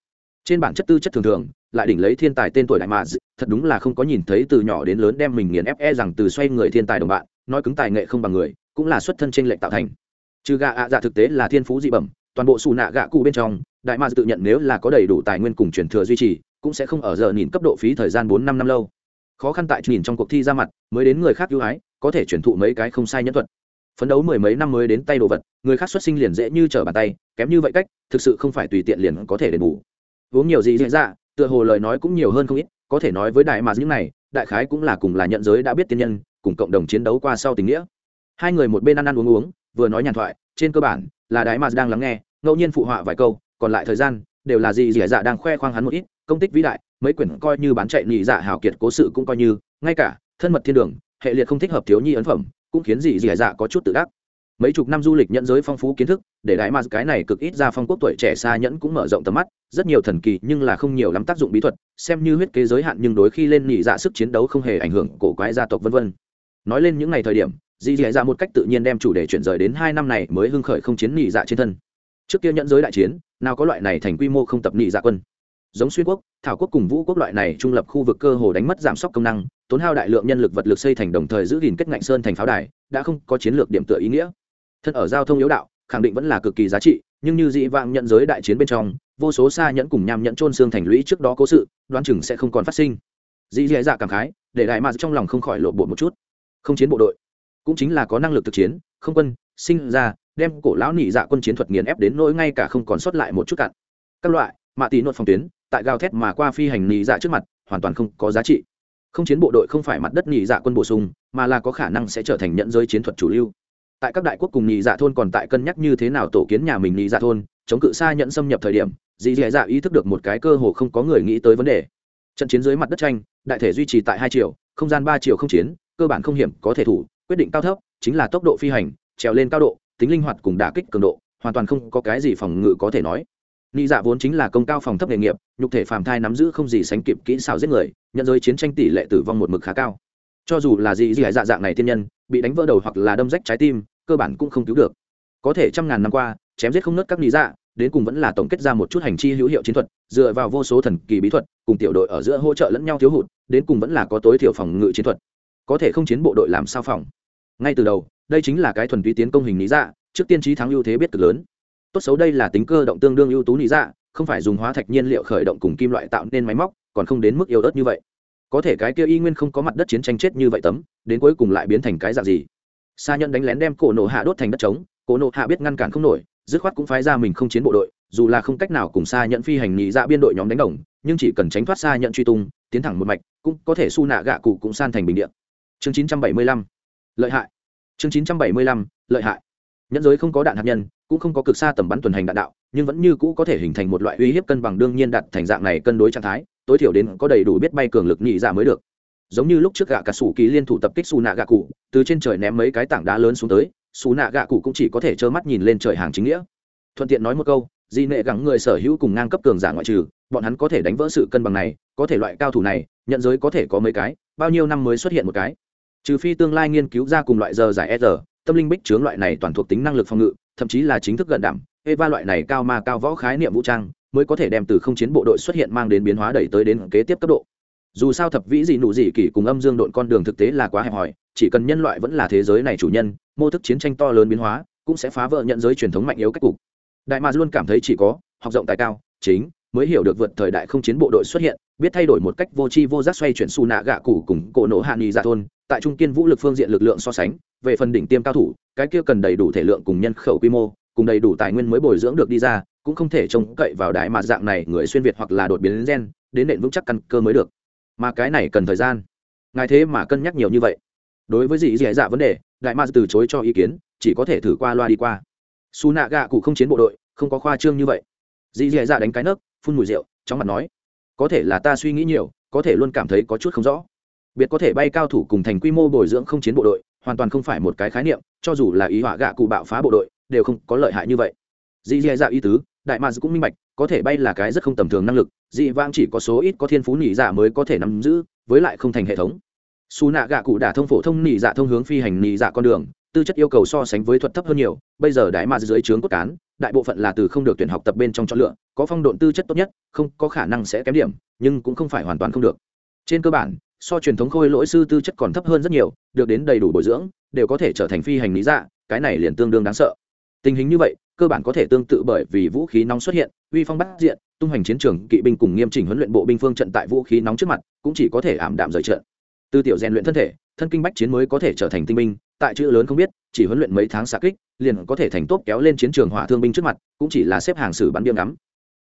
Trên bản chất tư chất thường thường, lại đỉnh lấy thiên tài tên tuổi đại mads thật đúng là không có nhìn thấy từ nhỏ đến lớn đem mình nghiền ép e rằng từ xoay người thiên tài đồng bạn, nói cứng tài nghệ không bằng người, cũng là xuất thân trên lệnh tạo thành trừ gạ ạ dạ thực tế là thiên phú dị bẩm, toàn bộ xù nạ gạ cụ bên trong, đại mads tự nhận nếu là có đầy đủ tài nguyên cùng truyền thừa duy trì, cũng sẽ không ở giờ nhìn cấp độ phí thời gian bốn năm năm lâu. Khó khăn tại nhìn trong cuộc thi ra mặt, mới đến người khác ưu ái, có thể chuyển thụ mấy cái không sai nhân thuật. Phấn đấu mười mấy năm mới đến tay đồ vật, người khác xuất sinh liền dễ như trở bàn tay, kém như vậy cách, thực sự không phải tùy tiện liền có thể đền bù. Uống nhiều gì diễn dạ, ra tựa hồ lời nói cũng nhiều hơn không ít, có thể nói với đại mà những này, đại khái cũng là cùng là nhận giới đã biết tiên nhân, cùng cộng đồng chiến đấu qua sau tình nghĩa. Hai người một bên ăn ăn uống uống vừa nói nhàn thoại, trên cơ bản, là đại mà đang lắng nghe, ngẫu nhiên phụ họa vài câu, còn lại thời gian, đều là gì dẻ dạ đang khoe khoang hắn một ít, công tích vĩ đại, mấy quyển coi như bán chạy nhị dạ hào kiệt cố sự cũng coi như, ngay cả, thân mật thiên đường, hệ liệt không thích hợp thiếu nhi ấn phẩm, cũng khiến gì dẻ dạ có chút tự đắc. Mấy chục năm du lịch nhận giới phong phú kiến thức, để đại ma cái này cực ít ra phong quốc tuổi trẻ xa nhẫn cũng mở rộng tầm mắt, rất nhiều thần kỳ nhưng là không nhiều lắm tác dụng bí thuật, xem như huyết kế giới hạn nhưng đối khi lên nhị dạ sức chiến đấu không hề ảnh hưởng cổ quái gia tộc vân vân. Nói lên những ngày thời điểm dì dì dạ một cách tự nhiên đem chủ đề chuyển rời đến hai năm này mới hưng khởi không chiến nhị dạ trên thân. Trước kia nhận giới đại chiến, nào có loại này thành quy mô không tập nhị dạ quân. Giống xuyên quốc, thảo quốc cùng vũ quốc loại này trung lập khu vực cơ hồ đánh mất giảm sốc công năng, tốn hao đại lượng nhân lực vật lực xây thành đồng thời giữ gìn kết ngạnh sơn thành pháo đài, đã không có chiến lược điểm tựa ý nghĩa. Thân ở giao thông yếu đạo, khẳng định vẫn là cực kỳ giá trị, nhưng như dị vãng nhận giới đại chiến bên trong, vô số xa nhẫn cùng nham nhẫn trôn xương thành lũy trước đó cố sự, đoán chừng sẽ không còn phát sinh. Dị dẻ dạ cảm khái, để đại mạc trong lòng không khỏi lộ bộ một chút. Không chiến bộ đội cũng chính là có năng lực thực chiến, không quân, sinh ra, đem cổ lão nị dạ quân chiến thuật nghiền ép đến nỗi ngay cả không còn sót lại một chút cặn. Các loại, mạ tỷ nội phòng tuyến, tại gào thét mà qua phi hành nị dạ trước mặt, hoàn toàn không có giá trị. Không chiến bộ đội không phải mặt đất nị dạ quân bổ sung, mà là có khả năng sẽ trở thành nhận giới chiến thuật chủ lưu. Tại các đại quốc cùng nị dạ thôn còn tại cân nhắc như thế nào tổ kiến nhà mình nị dạ thôn, chống cự xa nhận xâm nhập thời điểm dì dạ dạ ý thức được một cái cơ hồ không có người nghĩ tới vấn đề. Trận chiến dưới mặt đất tranh, đại thể duy trì tại hai chiều không gian ba chiều không chiến, cơ bản không hiểm có thể thủ quyết định cao thấp chính là tốc độ phi hành trèo lên cao độ tính linh hoạt cùng đả kích cường độ hoàn toàn không có cái gì phòng ngự có thể nói. Nị dạ vốn chính là công cao phòng thấp nghề nghiệp, nhục thể phàm thai nắm giữ không gì sánh kịp kỹ xảo giết người, nhận giới chiến tranh tỷ lệ tử vong một mực khá cao. Cho dù là gì gì dạ dạng này thiên nhân, bị đánh vỡ đầu hoặc là đâm rách trái tim, cơ bản cũng không cứu được. Có thể trăm ngàn năm qua chém giết không nớt các lý dạ đến cùng vẫn là tổng kết ra một chút hành chi hữu hiệu chiến thuật dựa vào vô số thần kỳ bí thuật cùng tiểu đội ở giữa hỗ trợ lẫn nhau thiếu hụt đến cùng vẫn là có tối thiểu phòng ngự chiến thuật có thể không chiến bộ đội làm sao phòng. Ngay từ đầu, đây chính là cái thuần túy tiến công hình lý dạ trước tiên trí thắng ưu thế biết cực lớn. Tốt xấu đây là tính cơ động tương đương ưu tú lý dạ không phải dùng hóa thạch nhiên liệu khởi động cùng kim loại tạo nên máy móc, còn không đến mức yếu ớt như vậy. Có thể cái kia y nguyên không có mặt đất chiến tranh chết như vậy tấm, đến cuối cùng lại biến thành cái dạng gì? Xa nhận đánh lén đem cổ nổ hạ đốt thành đất trống, cổ nổ hạ biết ngăn cản không nổi, dứt khoát cũng phái ra mình không chiến bộ đội, dù là không cách nào cùng xa nhận phi hành nhị dạ biên đội nhóm đánh đồng, nhưng chỉ cần tránh thoát xa nhận truy tung, tiến thẳng một mạch, cũng có thể su nạ gạ cụ cũng san thành bình điện chương 975 lợi hại. Chương 975 lợi hại. Nhẫn giới không có đạn hạt nhân, cũng không có cực xa tầm bắn tuần hành đạn đạo, nhưng vẫn như cũ có thể hình thành một loại uy hiếp cân bằng đương nhiên đặt thành dạng này cân đối trạng thái, tối thiểu đến có đầy đủ biết bay cường lực nhị dạ mới được. Giống như lúc trước gạ cả sủ kỳ liên thủ tập kích xù nạ gạ cụ, từ trên trời ném mấy cái tảng đá lớn xuống tới xù nạ gạ cụ cũng chỉ có thể trơ mắt nhìn lên trời hàng chính nghĩa. Thuận tiện nói một câu, di nệ gắng người sở hữu cùng ngang cấp cường giả ngoại trừ, bọn hắn có thể đánh vỡ sự cân bằng này, có thể loại cao thủ này nhận giới có thể có mấy cái, bao nhiêu năm mới xuất hiện một cái trừ phi tương lai nghiên cứu ra cùng loại giờ giải s tâm linh bích chướng loại này toàn thuộc tính năng lực phòng ngự, thậm chí là chính thức gần đảm, eva loại này cao mà cao võ khái niệm vũ trang, mới có thể đem từ không chiến bộ đội xuất hiện mang đến biến hóa đẩy tới đến kế tiếp cấp độ. Dù sao thập vĩ gì nụ gì kỷ cùng âm dương độn con đường thực tế là quá hẹp hòi, chỉ cần nhân loại vẫn là thế giới này chủ nhân, mô thức chiến tranh to lớn biến hóa, cũng sẽ phá vỡ nhận giới truyền thống mạnh yếu cách cục. Đại mà luôn cảm thấy chỉ có học rộng tài cao, chính mới hiểu được vượt thời đại không chiến bộ đội xuất hiện, biết thay đổi một cách vô tri vô giác xoay chuyển xù nạ gạ cụ cùng cổ nổ hạ nghị dạ thôn tại trung kiên vũ lực phương diện lực lượng so sánh, về phần đỉnh tiêm cao thủ, cái kia cần đầy đủ thể lượng cùng nhân khẩu quy mô, cùng đầy đủ tài nguyên mới bồi dưỡng được đi ra, cũng không thể trông cậy vào đại mạt dạng này người xuyên việt hoặc là đột biến gen, đến nền vững chắc căn cơ mới được. Mà cái này cần thời gian. Ngài thế mà cân nhắc nhiều như vậy. Đối với dị dị dạ vấn đề, đại ma từ chối cho ý kiến, chỉ có thể thử qua loa đi qua. Su nạ gạ cụ không chiến bộ đội, không có khoa trương như vậy. Dị dị dạ đánh cái nấc, phun mùi rượu, chóng mặt nói. Có thể là ta suy nghĩ nhiều, có thể luôn cảm thấy có chút không rõ biệt có thể bay cao thủ cùng thành quy mô bồi dưỡng không chiến bộ đội, hoàn toàn không phải một cái khái niệm, cho dù là ý họa gạ cụ bạo phá bộ đội, đều không có lợi hại như vậy. Dị dì dạ ý tứ, đại ma cũng minh bạch, có thể bay là cái rất không tầm thường năng lực dị vang chỉ có số ít có thiên phú nỉ dạ mới có thể nắm giữ, với lại không thành hệ thống. Xù nạ gạ cụ đả thông phổ thông nỉ dạ thông hướng phi hành nỉ dạ con đường, tư chất yêu cầu so sánh với thuật thấp hơn nhiều, bây giờ đại mads dưới trướng cốt cán, đại bộ phận là từ không được tuyển học tập bên trong chọn lựa, có phong độn tư chất tốt nhất, không có khả năng sẽ kém điểm, nhưng cũng không phải hoàn toàn không được. Trên cơ bản so truyền thống khôi lỗi sư tư chất còn thấp hơn rất nhiều, được đến đầy đủ bồi dưỡng, đều có thể trở thành phi hành lý dạ cái này liền tương đương đáng sợ. Tình hình như vậy, cơ bản có thể tương tự bởi vì vũ khí nóng xuất hiện, uy phong bắt diện, tung hoành chiến trường, kỵ binh cùng nghiêm chỉnh huấn luyện bộ binh phương trận tại vũ khí nóng trước mặt, cũng chỉ có thể ảm đạm rời trận. Từ tiểu rèn luyện thân thể, thân kinh bách chiến mới có thể trở thành tinh binh, tại chữ lớn không biết, chỉ huấn luyện mấy tháng xạ kích, liền có thể thành tốt kéo lên chiến trường hỏa thương binh trước mặt, cũng chỉ là xếp hàng xử bắn biếng ngắm.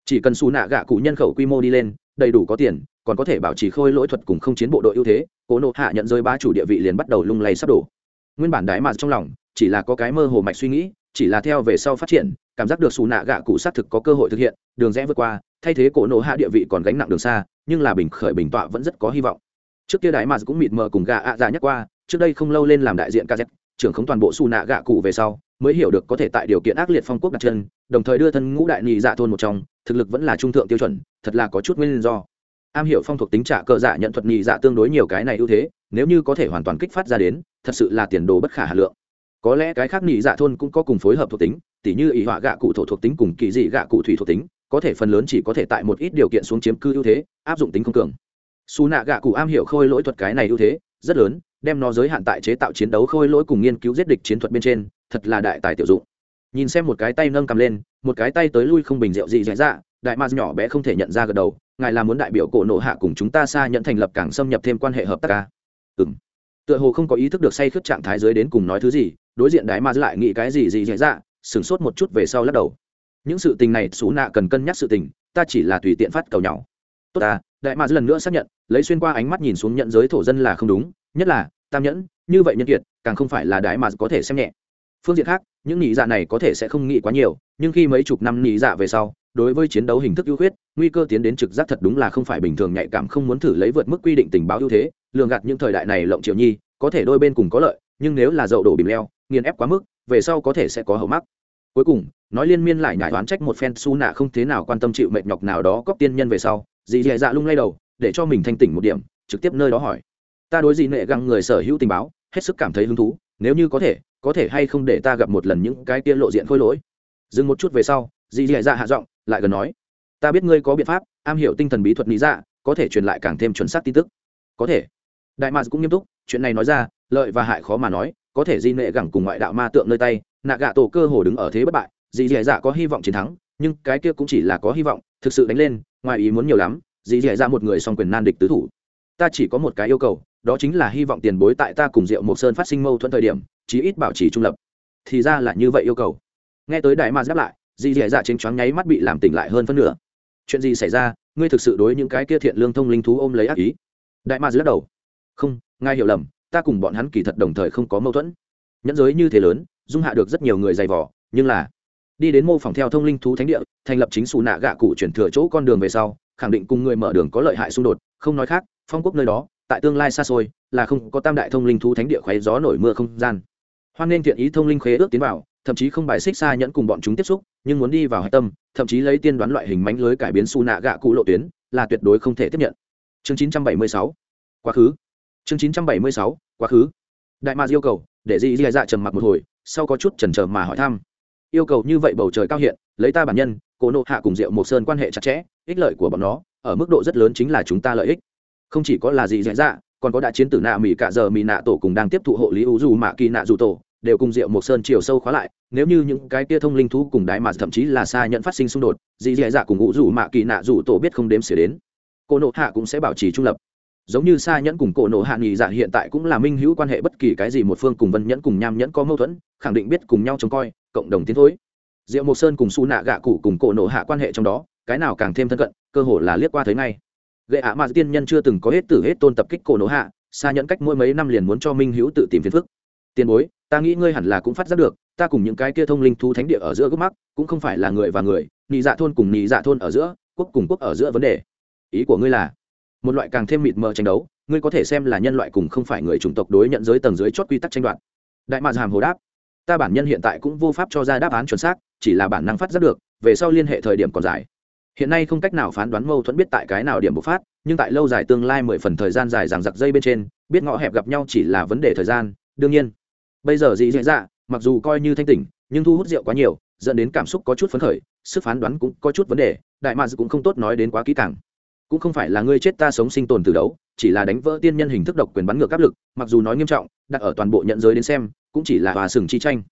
Chỉ cần xù nạ gạ cụ nhân khẩu quy mô đi lên, đầy đủ có tiền còn có thể bảo trì khôi lỗi thuật cùng không chiến bộ đội ưu thế, cố nộ hạ nhận rơi ba chủ địa vị liền bắt đầu lung lay sắp đổ. Nguyên bản đái mà trong lòng, chỉ là có cái mơ hồ mạch suy nghĩ, chỉ là theo về sau phát triển, cảm giác được xù nạ gạ cụ xác thực có cơ hội thực hiện, đường rẽ vượt qua, thay thế cổ Nộ hạ địa vị còn gánh nặng đường xa, nhưng là bình khởi bình tọa vẫn rất có hy vọng. Trước kia đại mà cũng mịt mờ cùng gạ ạ dạ nhắc qua, trước đây không lâu lên làm đại diện kz trưởng không toàn bộ xù nạ gạ cụ về sau, mới hiểu được có thể tại điều kiện ác liệt phong quốc đặt chân, đồng thời đưa thân ngũ đại nhị dạ thôn một trong, thực lực vẫn là trung thượng tiêu chuẩn, thật là có chút nguyên do am hiểu phong thuộc tính trả cờ dạ nhận thuật nhị dạ tương đối nhiều cái này ưu thế, nếu như có thể hoàn toàn kích phát ra đến, thật sự là tiền đồ bất khả hà lượng. Có lẽ cái khác nhị dạ thôn cũng có cùng phối hợp thuộc tính, tỉ như ỷ họa gạ cụ thổ thuộc tính cùng kỳ dị gạ cụ thủy thuộc tính, có thể phần lớn chỉ có thể tại một ít điều kiện xuống chiếm cư ưu thế, áp dụng tính không cường. Xù nạ gạ cụ am hiểu khôi lỗi thuật cái này ưu thế, rất lớn, đem nó giới hạn tại chế tạo chiến đấu khôi lỗi cùng nghiên cứu giết địch chiến thuật bên trên, thật là đại tài tiểu dụng. Nhìn xem một cái tay nâng cầm lên, một cái tay tới lui không bình rượu gì dễ dạ, dạ đại ma nhỏ bé không thể nhận ra gật đầu, ngài là muốn đại biểu cổ nộ hạ cùng chúng ta xa nhận thành lập càng xâm nhập thêm quan hệ hợp tác ca. Ừ m tựa hồ không có ý thức được say khướt trạng thái dưới đến cùng nói thứ gì, đối diện đại ma lại nghĩ cái gì gì dễ dạ sửng sốt một chút về sau lắc đầu. Những sự tình này, xú nạ cần cân nhắc sự tình, ta chỉ là tùy tiện phát cầu nhau tốt ta, đại ma lần nữa xác nhận, lấy xuyên qua ánh mắt nhìn xuống nhận giới thổ dân là không đúng, nhất là, tam nhẫn, như vậy nhân kiệt, càng không phải là đại ma có thể xem nhẹ phương diện khác, những nhị dạ này có thể sẽ không nghĩ quá nhiều, nhưng khi mấy chục năm nhị dạ về sau, đối với chiến đấu hình thức ưu khuyết, nguy cơ tiến đến trực giác thật đúng là không phải bình thường nhạy cảm không muốn thử lấy vượt mức quy định tình báo ưu thế, lường gạt những thời đại này lộng triệu nhi, có thể đôi bên cùng có lợi, nhưng nếu là dậu đổ bìm leo, nghiền ép quá mức, về sau có thể sẽ có hậu mắc. Cuối cùng, nói liên miên lại nhải đoán trách một phen, su nạ không thế nào quan tâm chịu mệt nhọc nào đó cóp tiên nhân về sau, dì dì dạ lung lay đầu, để cho mình thanh tỉnh một điểm, trực tiếp nơi đó hỏi. Ta đối dị nệ găng người sở hữu tình báo, hết sức cảm thấy hứng thú, nếu như có thể có thể hay không để ta gặp một lần những cái kia lộ diện khôi lỗi? Dừng một chút về sau, dì dì dạ hạ giọng, lại gần nói, ta biết ngươi có biện pháp, am hiểu tinh thần bí thuật lý dạ có thể truyền lại càng thêm chuẩn xác tin tức. Có thể. Đại mạc cũng nghiêm túc, chuyện này nói ra, lợi và hại khó mà nói, có thể di nệ gẳng cùng ngoại đạo ma tượng nơi tay, nạ gạ tổ cơ hồ đứng ở thế bất bại, dì dì dạ có hy vọng chiến thắng, nhưng cái kia cũng chỉ là có hy vọng, thực sự đánh lên, ngoài ý muốn nhiều lắm, dì dì dạ một người song quyền nan địch tứ thủ. Ta chỉ có một cái yêu cầu đó chính là hy vọng tiền bối tại ta cùng diệu mộc sơn phát sinh mâu thuẫn thời điểm, chí ít bảo trì trung lập. Thì ra là như vậy yêu cầu. Nghe tới đại ma giáp lại dì dì dạ chính choáng nháy mắt bị làm tỉnh lại hơn phân nửa. Chuyện gì xảy ra? Ngươi thực sự đối những cái kia thiện lương thông linh thú ôm lấy ác ý? Đại ma lắc đầu. Không, ngài hiểu lầm, ta cùng bọn hắn kỳ thật đồng thời không có mâu thuẫn. Nhẫn giới như thế lớn, dung hạ được rất nhiều người dày vỏ nhưng là, đi đến mô phỏng theo thông linh thú thánh địa, thành lập chính xù nạ gạ cụ chuyển thừa chỗ con đường về sau, khẳng định cùng người mở đường có lợi hại xung đột, không nói khác, phong quốc nơi đó tại tương lai xa xôi, là không có tam đại thông linh thú thánh địa khoé gió nổi mưa không gian. Hoan nên thiện ý thông linh khế ước tiến vào, thậm chí không bài xích xa nhẫn cùng bọn chúng tiếp xúc, nhưng muốn đi vào hạch tâm, thậm chí lấy tiên đoán loại hình mánh lưới cải biến su nạ gạ cụ lộ tuyến, là tuyệt đối không thể tiếp nhận. Chương 976 quá khứ. Chương 976 quá khứ. Đại mạc yêu cầu, để dị dị dạ trầm mặc một hồi, sau có chút chần chờ mà hỏi thăm. Yêu cầu như vậy bầu trời cao hiện, lấy ta bản nhân, cổ nộ hạ cùng diệu mộc sơn quan hệ chặt chẽ, ích lợi của bọn nó, ở mức độ rất lớn chính là chúng ta lợi ích không chỉ có là gì dễ dạ, dạ còn có đã chiến tử nạ mỹ cả giờ mỹ nạ tổ cùng đang tiếp thụ hộ lý u dù mạ kỳ nạ dù tổ, đều cùng diệu mộc sơn chiều sâu khóa lại, nếu như những cái tia thông linh thú cùng đại mà thậm chí là xa nhận phát sinh xung đột, dị dạ dạ cùng u dù mạ kỳ nạ dù tổ biết không đếm xỉa đến. Cô nộ hạ cũng sẽ bảo trì trung lập. Giống như xa nhẫn cùng cổ nộ hạ nghỉ dạ hiện tại cũng là minh hữu quan hệ bất kỳ cái gì một phương cùng vân nhẫn cùng nham nhẫn có mâu thuẫn, khẳng định biết cùng nhau trông coi, cộng đồng tiến thối. Diệu mộc sơn cùng su nạ gạ cụ cùng cổ nộ hạ quan hệ trong đó, cái nào càng thêm thân cận, cơ hồ là liếc qua thấy ngay gậy ạ mà tiên nhân chưa từng có hết tử hết tôn tập kích cổ nổ hạ, xa nhẫn cách mỗi mấy năm liền muốn cho minh hữu tự tìm phiền phức. Tiền bối, ta nghĩ ngươi hẳn là cũng phát giác được, ta cùng những cái kia thông linh thú thánh địa ở giữa gốc mắc, cũng không phải là người và người, nhị dạ thôn cùng nhị dạ thôn ở giữa, quốc cùng quốc ở giữa vấn đề. Ý của ngươi là, một loại càng thêm mịt mờ tranh đấu, ngươi có thể xem là nhân loại cùng không phải người chủng tộc đối nhận giới tầng dưới chót quy tắc tranh đoạt. Đại mạc hàm hồ đáp, ta bản nhân hiện tại cũng vô pháp cho ra đáp án chuẩn xác, chỉ là bản năng phát giác được, về sau liên hệ thời điểm còn dài hiện nay không cách nào phán đoán mâu thuẫn biết tại cái nào điểm bộc phát, nhưng tại lâu dài tương lai mười phần thời gian dài rằng giặc dây bên trên, biết ngõ hẹp gặp nhau chỉ là vấn đề thời gian, đương nhiên. Bây giờ dị dạy dạ mặc dù coi như thanh tỉnh, nhưng thu hút rượu quá nhiều, dẫn đến cảm xúc có chút phấn khởi, sức phán đoán cũng có chút vấn đề, đại mads cũng không tốt nói đến quá kỹ càng. Cũng không phải là ngươi chết ta sống sinh tồn từ đấu, chỉ là đánh vỡ tiên nhân hình thức độc quyền bắn ngược áp lực, mặc dù nói nghiêm trọng, đặt ở toàn bộ nhận giới đến xem, cũng chỉ là hòa sừng chi tranh.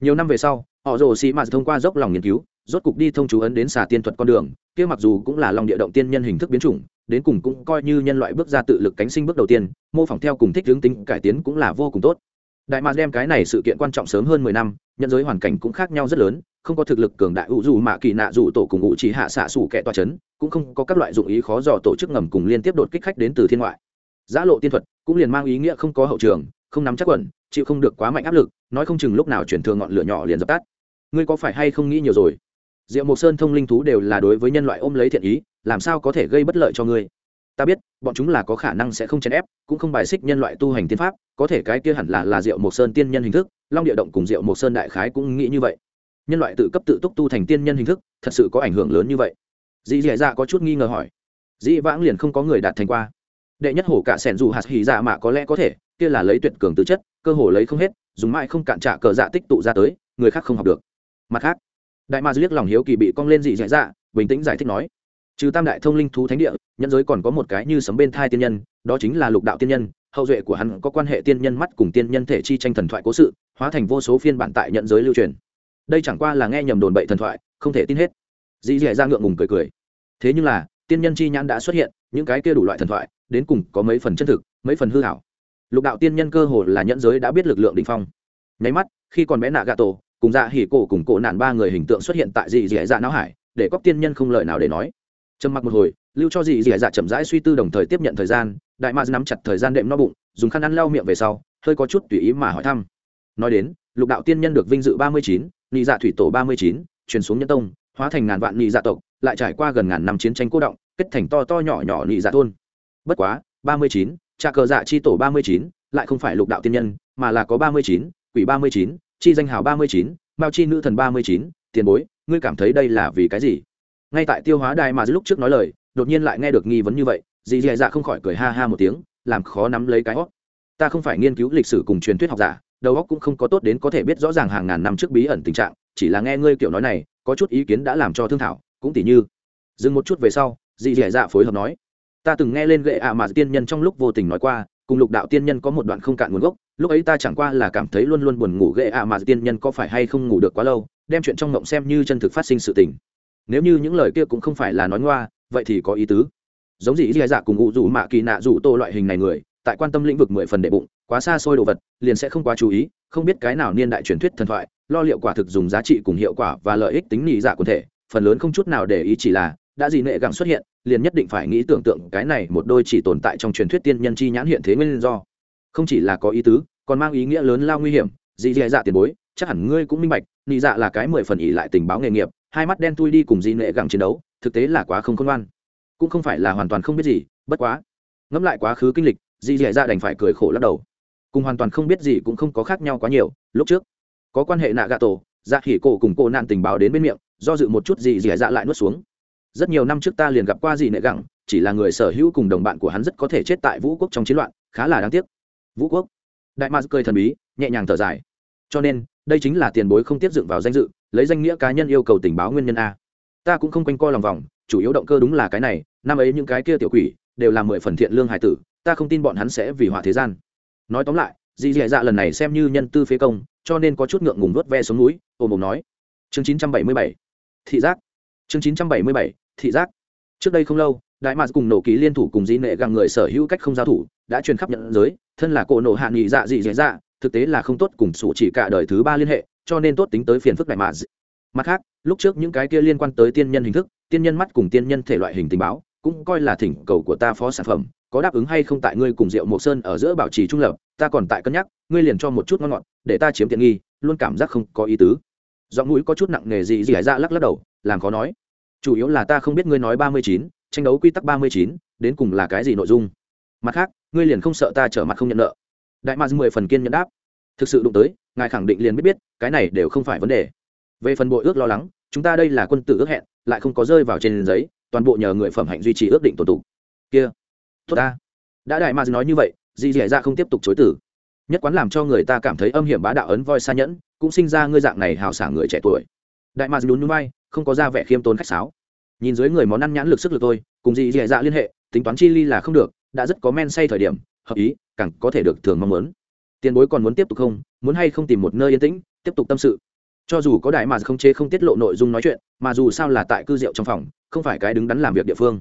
Nhiều năm về sau họ rồ xì mạt thông qua dốc lòng nghiên cứu, rốt cục đi thông chú ấn đến xà tiên thuật con đường, kia mặc dù cũng là lòng địa động tiên nhân hình thức biến chủng, đến cùng cũng coi như nhân loại bước ra tự lực cánh sinh bước đầu tiên, mô phỏng theo cùng thích hướng tính cải tiến cũng là vô cùng tốt. Đại mạc đem cái này sự kiện quan trọng sớm hơn mười năm nhân giới hoàn cảnh cũng khác nhau rất lớn, không có thực lực cường đại ủ dù mạ kỳ nạ dù tổ cùng ngụ chỉ hạ xạ xủ kẻ toa c h ấ n cũng không có các loại dụng ý khó dò tổ chức ngầm cùng liên tiếp đột kích khách đến từ thiên ngoại. Giã lộ tiên thuật cũng liền mang ý nghĩa không có hậu trường, không nắm chắc quẩn chịu không được quá mạnh áp lực, nói không chừng lúc nào chuyển thường ngọn lửa nhỏ liền dập tắt ngươi có phải hay không nghĩ nhiều rồi? Diệu mộc sơn thông linh thú đều là đối với nhân loại ôm lấy thiện ý, làm sao có thể gây bất lợi cho ngươi? Ta biết, bọn chúng là có khả năng sẽ không chèn ép, cũng không bài xích nhân loại tu hành tiên pháp, có thể cái kia hẳn là là diệu mộc sơn tiên nhân hình thức, long địa động cùng diệu mộc sơn đại khái cũng nghĩ như vậy. Nhân loại tự cấp tự túc tu thành tiên nhân hình thức, thật sự có ảnh hưởng lớn như vậy. Dĩ dạ dạ có chút nghi ngờ hỏi. Dĩ vãng liền không có người đạt thành qua. Đệ nhất hổ cả sẻn dù hạt hỉ dạ mạ có lẽ có thể, kia là lấy tuyệt cường tư chất, cơ hồ lấy không hết, dùng mãi không cạn trả cờ dạ tích tụ ra tới, người khác không học được mặt khác, đại ma liếc lòng hiếu kỳ bị cong lên dị dạ dạ bình tĩnh giải thích nói, trừ tam đại thông linh thú thánh địa nhân giới còn có một cái như sấm bên thai tiên nhân, đó chính là lục đạo tiên nhân. Hậu duệ của hắn có quan hệ tiên nhân mắt cùng tiên nhân thể chi tranh thần thoại cố sự, hóa thành vô số phiên bản tại nhận giới lưu truyền. Đây chẳng qua là nghe nhầm đồn bậy thần thoại, không thể tin hết. Dị dì ra ngượng ngùng cười cười. Thế nhưng là, tiên nhân chi nhãn đã xuất hiện, những cái kia đủ loại thần thoại, đến cùng có mấy phần chân thực, mấy phần hư hảo. Lục đạo tiên nhân cơ hồ là nhẫn giới đã biết lực lượng đ ỉ n h phong. Nháy mắt, khi còn bé nạ gà tổ cùng dạ hỉ cổ cùng cổ nạn ba người hình tượng xuất hiện tại dì dì dạ não hải, để cóc tiên nhân không lời nào để nói. Trầm mặc một hồi, lưu cho dì dì dạ chậm rãi suy tư đồng thời tiếp nhận thời gian, đại ma nắm chặt thời gian đệm no bụng, dùng khăn ăn lau miệng về sau, hơi có chút tùy ý mà hỏi thăm. Nói đến, lục đạo tiên nhân được vinh dự ba mươi chín nị dạ thủy tổ ba mươi chín, truyền xuống nhân tông, hóa thành ngàn vạn nị dạ tộc, lại trải qua gần ngàn năm chiến tranh cố động, kết thành to to nhỏ nhỏ nị dạ thôn. Bất quá, ba mươi chín trà cờ dạ chi tổ ba mươi chín, lại không phải lục đạo tiên nhân, mà là có ba mươi chín, quỷ ba mươi chín chi danh hào ba mươi chín, mao chi nữ thần ba mươi chín, tiền bối, ngươi cảm thấy đây là vì cái gì? Ngay tại tiêu hóa đài mà lúc trước nói lời, đột nhiên lại nghe được nghi vấn như vậy, dì dì dạ không khỏi cười ha ha một tiếng, làm khó nắm lấy cái hót ta không phải nghiên cứu lịch sử cùng truyền thuyết học giả, đầu óc cũng không có tốt đến có thể biết rõ ràng hàng ngàn năm trước bí ẩn tình trạng, chỉ là nghe ngươi kiểu nói này, có chút ý kiến đã làm cho thương thảo, cũng tỉ như. Dừng một chút về sau, dì dì dạ phối hợp nói. Ta từng nghe lên gậy ạ mà tiên nhân trong lúc vô tình nói qua, cùng lục đạo tiên nhân có một đoạn không cạn nguồn gốc lúc ấy ta chẳng qua là cảm thấy luôn luôn buồn ngủ ghệ ạ mà tiên nhân có phải hay không ngủ được quá lâu, đem chuyện trong mộng xem như chân thực phát sinh sự tình. Nếu như những lời kia cũng không phải là nói ngoa, vậy thì có ý tứ. Giống gì dì dạ cùng ngụ rủ mạ kỳ nạ rủ tô loại hình này người, tại quan tâm lĩnh vực mười phần đệ bụng, quá xa xôi đồ vật, liền sẽ không quá chú ý, không biết cái nào niên đại truyền thuyết thần thoại, lo liệu quả thực dùng giá trị cùng hiệu quả và lợi ích tính nhị dạ quần thể, phần lớn không chút nào để ý chỉ là, đã gì nệ gặng xuất hiện, liền nhất định phải nghĩ tưởng tượng cái này một đôi chỉ tồn tại trong truyền thuyết tiên nhân chi nhãn hiện thế nguyên do không chỉ là có ý tứ, còn mang ý nghĩa lớn lao nguy hiểm. Dị dị dạ tiền bối, chắc hẳn ngươi cũng minh bạch, nị dạ là cái mười phần ỉ lại tình báo nghề nghiệp, hai mắt đen tui đi cùng dị nệ gặng chiến đấu, thực tế là quá không khôn ngoan. Cũng không phải là hoàn toàn không biết gì, bất quá. Ngẫm lại quá khứ kinh lịch, dì dì dạ đành phải cười khổ lắc đầu. Cùng hoàn toàn không biết gì cũng không có khác nhau quá nhiều, lúc trước, có quan hệ nạ gà tổ dạ khỉ cổ cùng cô nạn tình báo đến bên miệng, do dự một chút dì dì dạ lại nuốt xuống. Rất nhiều năm trước ta liền gặp qua dì nệ gẳng chỉ là người sở hữu cùng đồng bạn của hắn rất có thể chết tại vũ quốc trong chiến loạn, khá là đáng tiếc vũ quốc. Đại ma cười thần bí, nhẹ nhàng thở dài. Cho nên, đây chính là tiền bối không tiếp dựng vào danh dự, lấy danh nghĩa cá nhân yêu cầu tình báo nguyên nhân a. Ta cũng không quanh co lòng vòng, chủ yếu động cơ đúng là cái này, năm ấy những cái kia tiểu quỷ, đều là mười phần thiện lương hải tử, ta không tin bọn hắn sẽ vì họa thế gian. Nói tóm lại dì dì dạ lần này xem như nhân tư phế công, cho nên có chút ngượng ngùng vớt ve xuống núi ôm ôm nói. Chương chín trăm bảy mươi bảy. Thị giác. Chương chín trăm bảy mươi bảy, thị giác. Trước đây không lâu, đại mạc cùng nổ ký liên thủ cùng dĩ nệ gặng người sở hữu cách không giao thủ, đã truyền khắp nhận giới thân là cổ nổ hạ nghị dạ dị dạ dạ thực tế là không tốt cùng sủ chỉ cả đời thứ ba liên hệ, cho nên tốt tính tới phiền phức đại mà. mặt khác, lúc trước những cái kia liên quan tới tiên nhân hình thức, tiên nhân mắt cùng tiên nhân thể loại hình tình báo, cũng coi là thỉnh cầu của ta phó sản phẩm, có đáp ứng hay không tại ngươi cùng rượu mộc sơn ở giữa bảo trì trung lập, ta còn tại cân nhắc, ngươi liền cho một chút ngon ngọt, để ta chiếm tiện nghi, luôn cảm giác không có ý tứ. Giọng mũi có chút nặng nề gì gì hải ra lắc lắc đầu, làm khó nói. Chủ yếu là ta không biết ngươi nói ba mươi chín, tranh đấu quy tắc ba mươi chín, đến cùng là cái gì nội dung? Mặt khác, ngươi liền không sợ ta trở mặt không nhận nợ. Đại mạc mười phần kiên nhận đáp. Thực sự đụng tới, ngài khẳng định liền biết biết, cái này đều không phải vấn đề. Về phần bội ước lo lắng, chúng ta đây là quân tử ước hẹn, lại không có rơi vào trên giấy, toàn bộ nhờ người phẩm hạnh duy trì ước định tổ tụ. kia, tốt ta. Đã đại ma nói như vậy dì dì dạ không tiếp tục chối tử nhất quán làm cho người ta cảm thấy âm hiểm bá đạo ấn voi xa nhẫn, cũng sinh ra ngươi dạng này hào sảng người trẻ tuổi. Đại ma nhún nhún bay không có ra vẻ khiêm tốn khách sáo. Nhìn dưới người món ăn nhãn lực sức lực tôi cùng dì dì dạ liên hệ, tính toán chi ly là không được đã rất có men say thời điểm, hợp ý, càng có thể được thường mong muốn. Tiền bối còn muốn tiếp tục không? Muốn hay không tìm một nơi yên tĩnh, tiếp tục tâm sự? Cho dù có đại mà không chế không tiết lộ nội dung nói chuyện, mà dù sao là tại cư rượu trong phòng, không phải cái đứng đắn làm việc địa phương.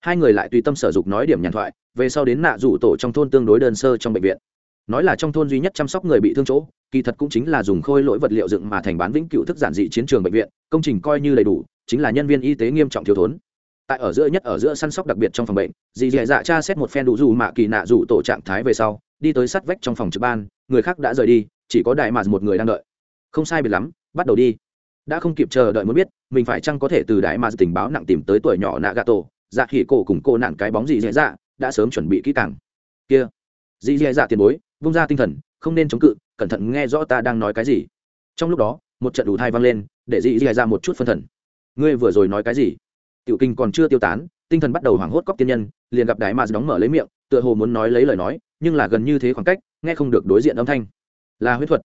Hai người lại tùy tâm sở dục nói điểm nhàn thoại, về sau đến nạ rủ tổ trong thôn tương đối đơn sơ trong bệnh viện. Nói là trong thôn duy nhất chăm sóc người bị thương chỗ, kỳ thật cũng chính là dùng khôi lỗi vật liệu dựng mà thành bán vĩnh cựu thức giản dị chiến trường bệnh viện, công trình coi như đầy đủ, chính là nhân viên y tế nghiêm trọng thiếu thốn tại ở giữa nhất ở giữa săn sóc đặc biệt trong phòng bệnh, dì dì dạ cha xét một phen đủ dù mạ kỳ nạ dù tổ trạng thái về sau, đi tới sát vách trong phòng trực ban, người khác đã rời đi, chỉ có đại mạt một người đang đợi. Không sai biệt lắm, bắt đầu đi. Đã không kịp chờ đợi muốn biết, mình phải chăng có thể từ đại mạt tình báo nặng tìm tới tuổi nhỏ nạ gà tổ dạ khỉ cổ cùng cô nạn cái bóng gì dễ dạ đã sớm chuẩn bị kỹ càng. Kia. Dì dì dạ tiền bối, vung ra tinh thần, không nên chống cự, cẩn thận nghe rõ ta đang nói cái gì. Trong lúc đó, một trận đủ thai vang lên, để dì dì dạ một chút phân thần. Ngươi vừa rồi nói cái gì? Tiểu kinh còn chưa tiêu tán, tinh thần bắt đầu hoảng hốt cóc tiên nhân, liền gặp đại mà đóng mở lấy miệng, tựa hồ muốn nói lấy lời nói, nhưng là gần như thế khoảng cách, nghe không được đối diện âm thanh. Là huyết thuật.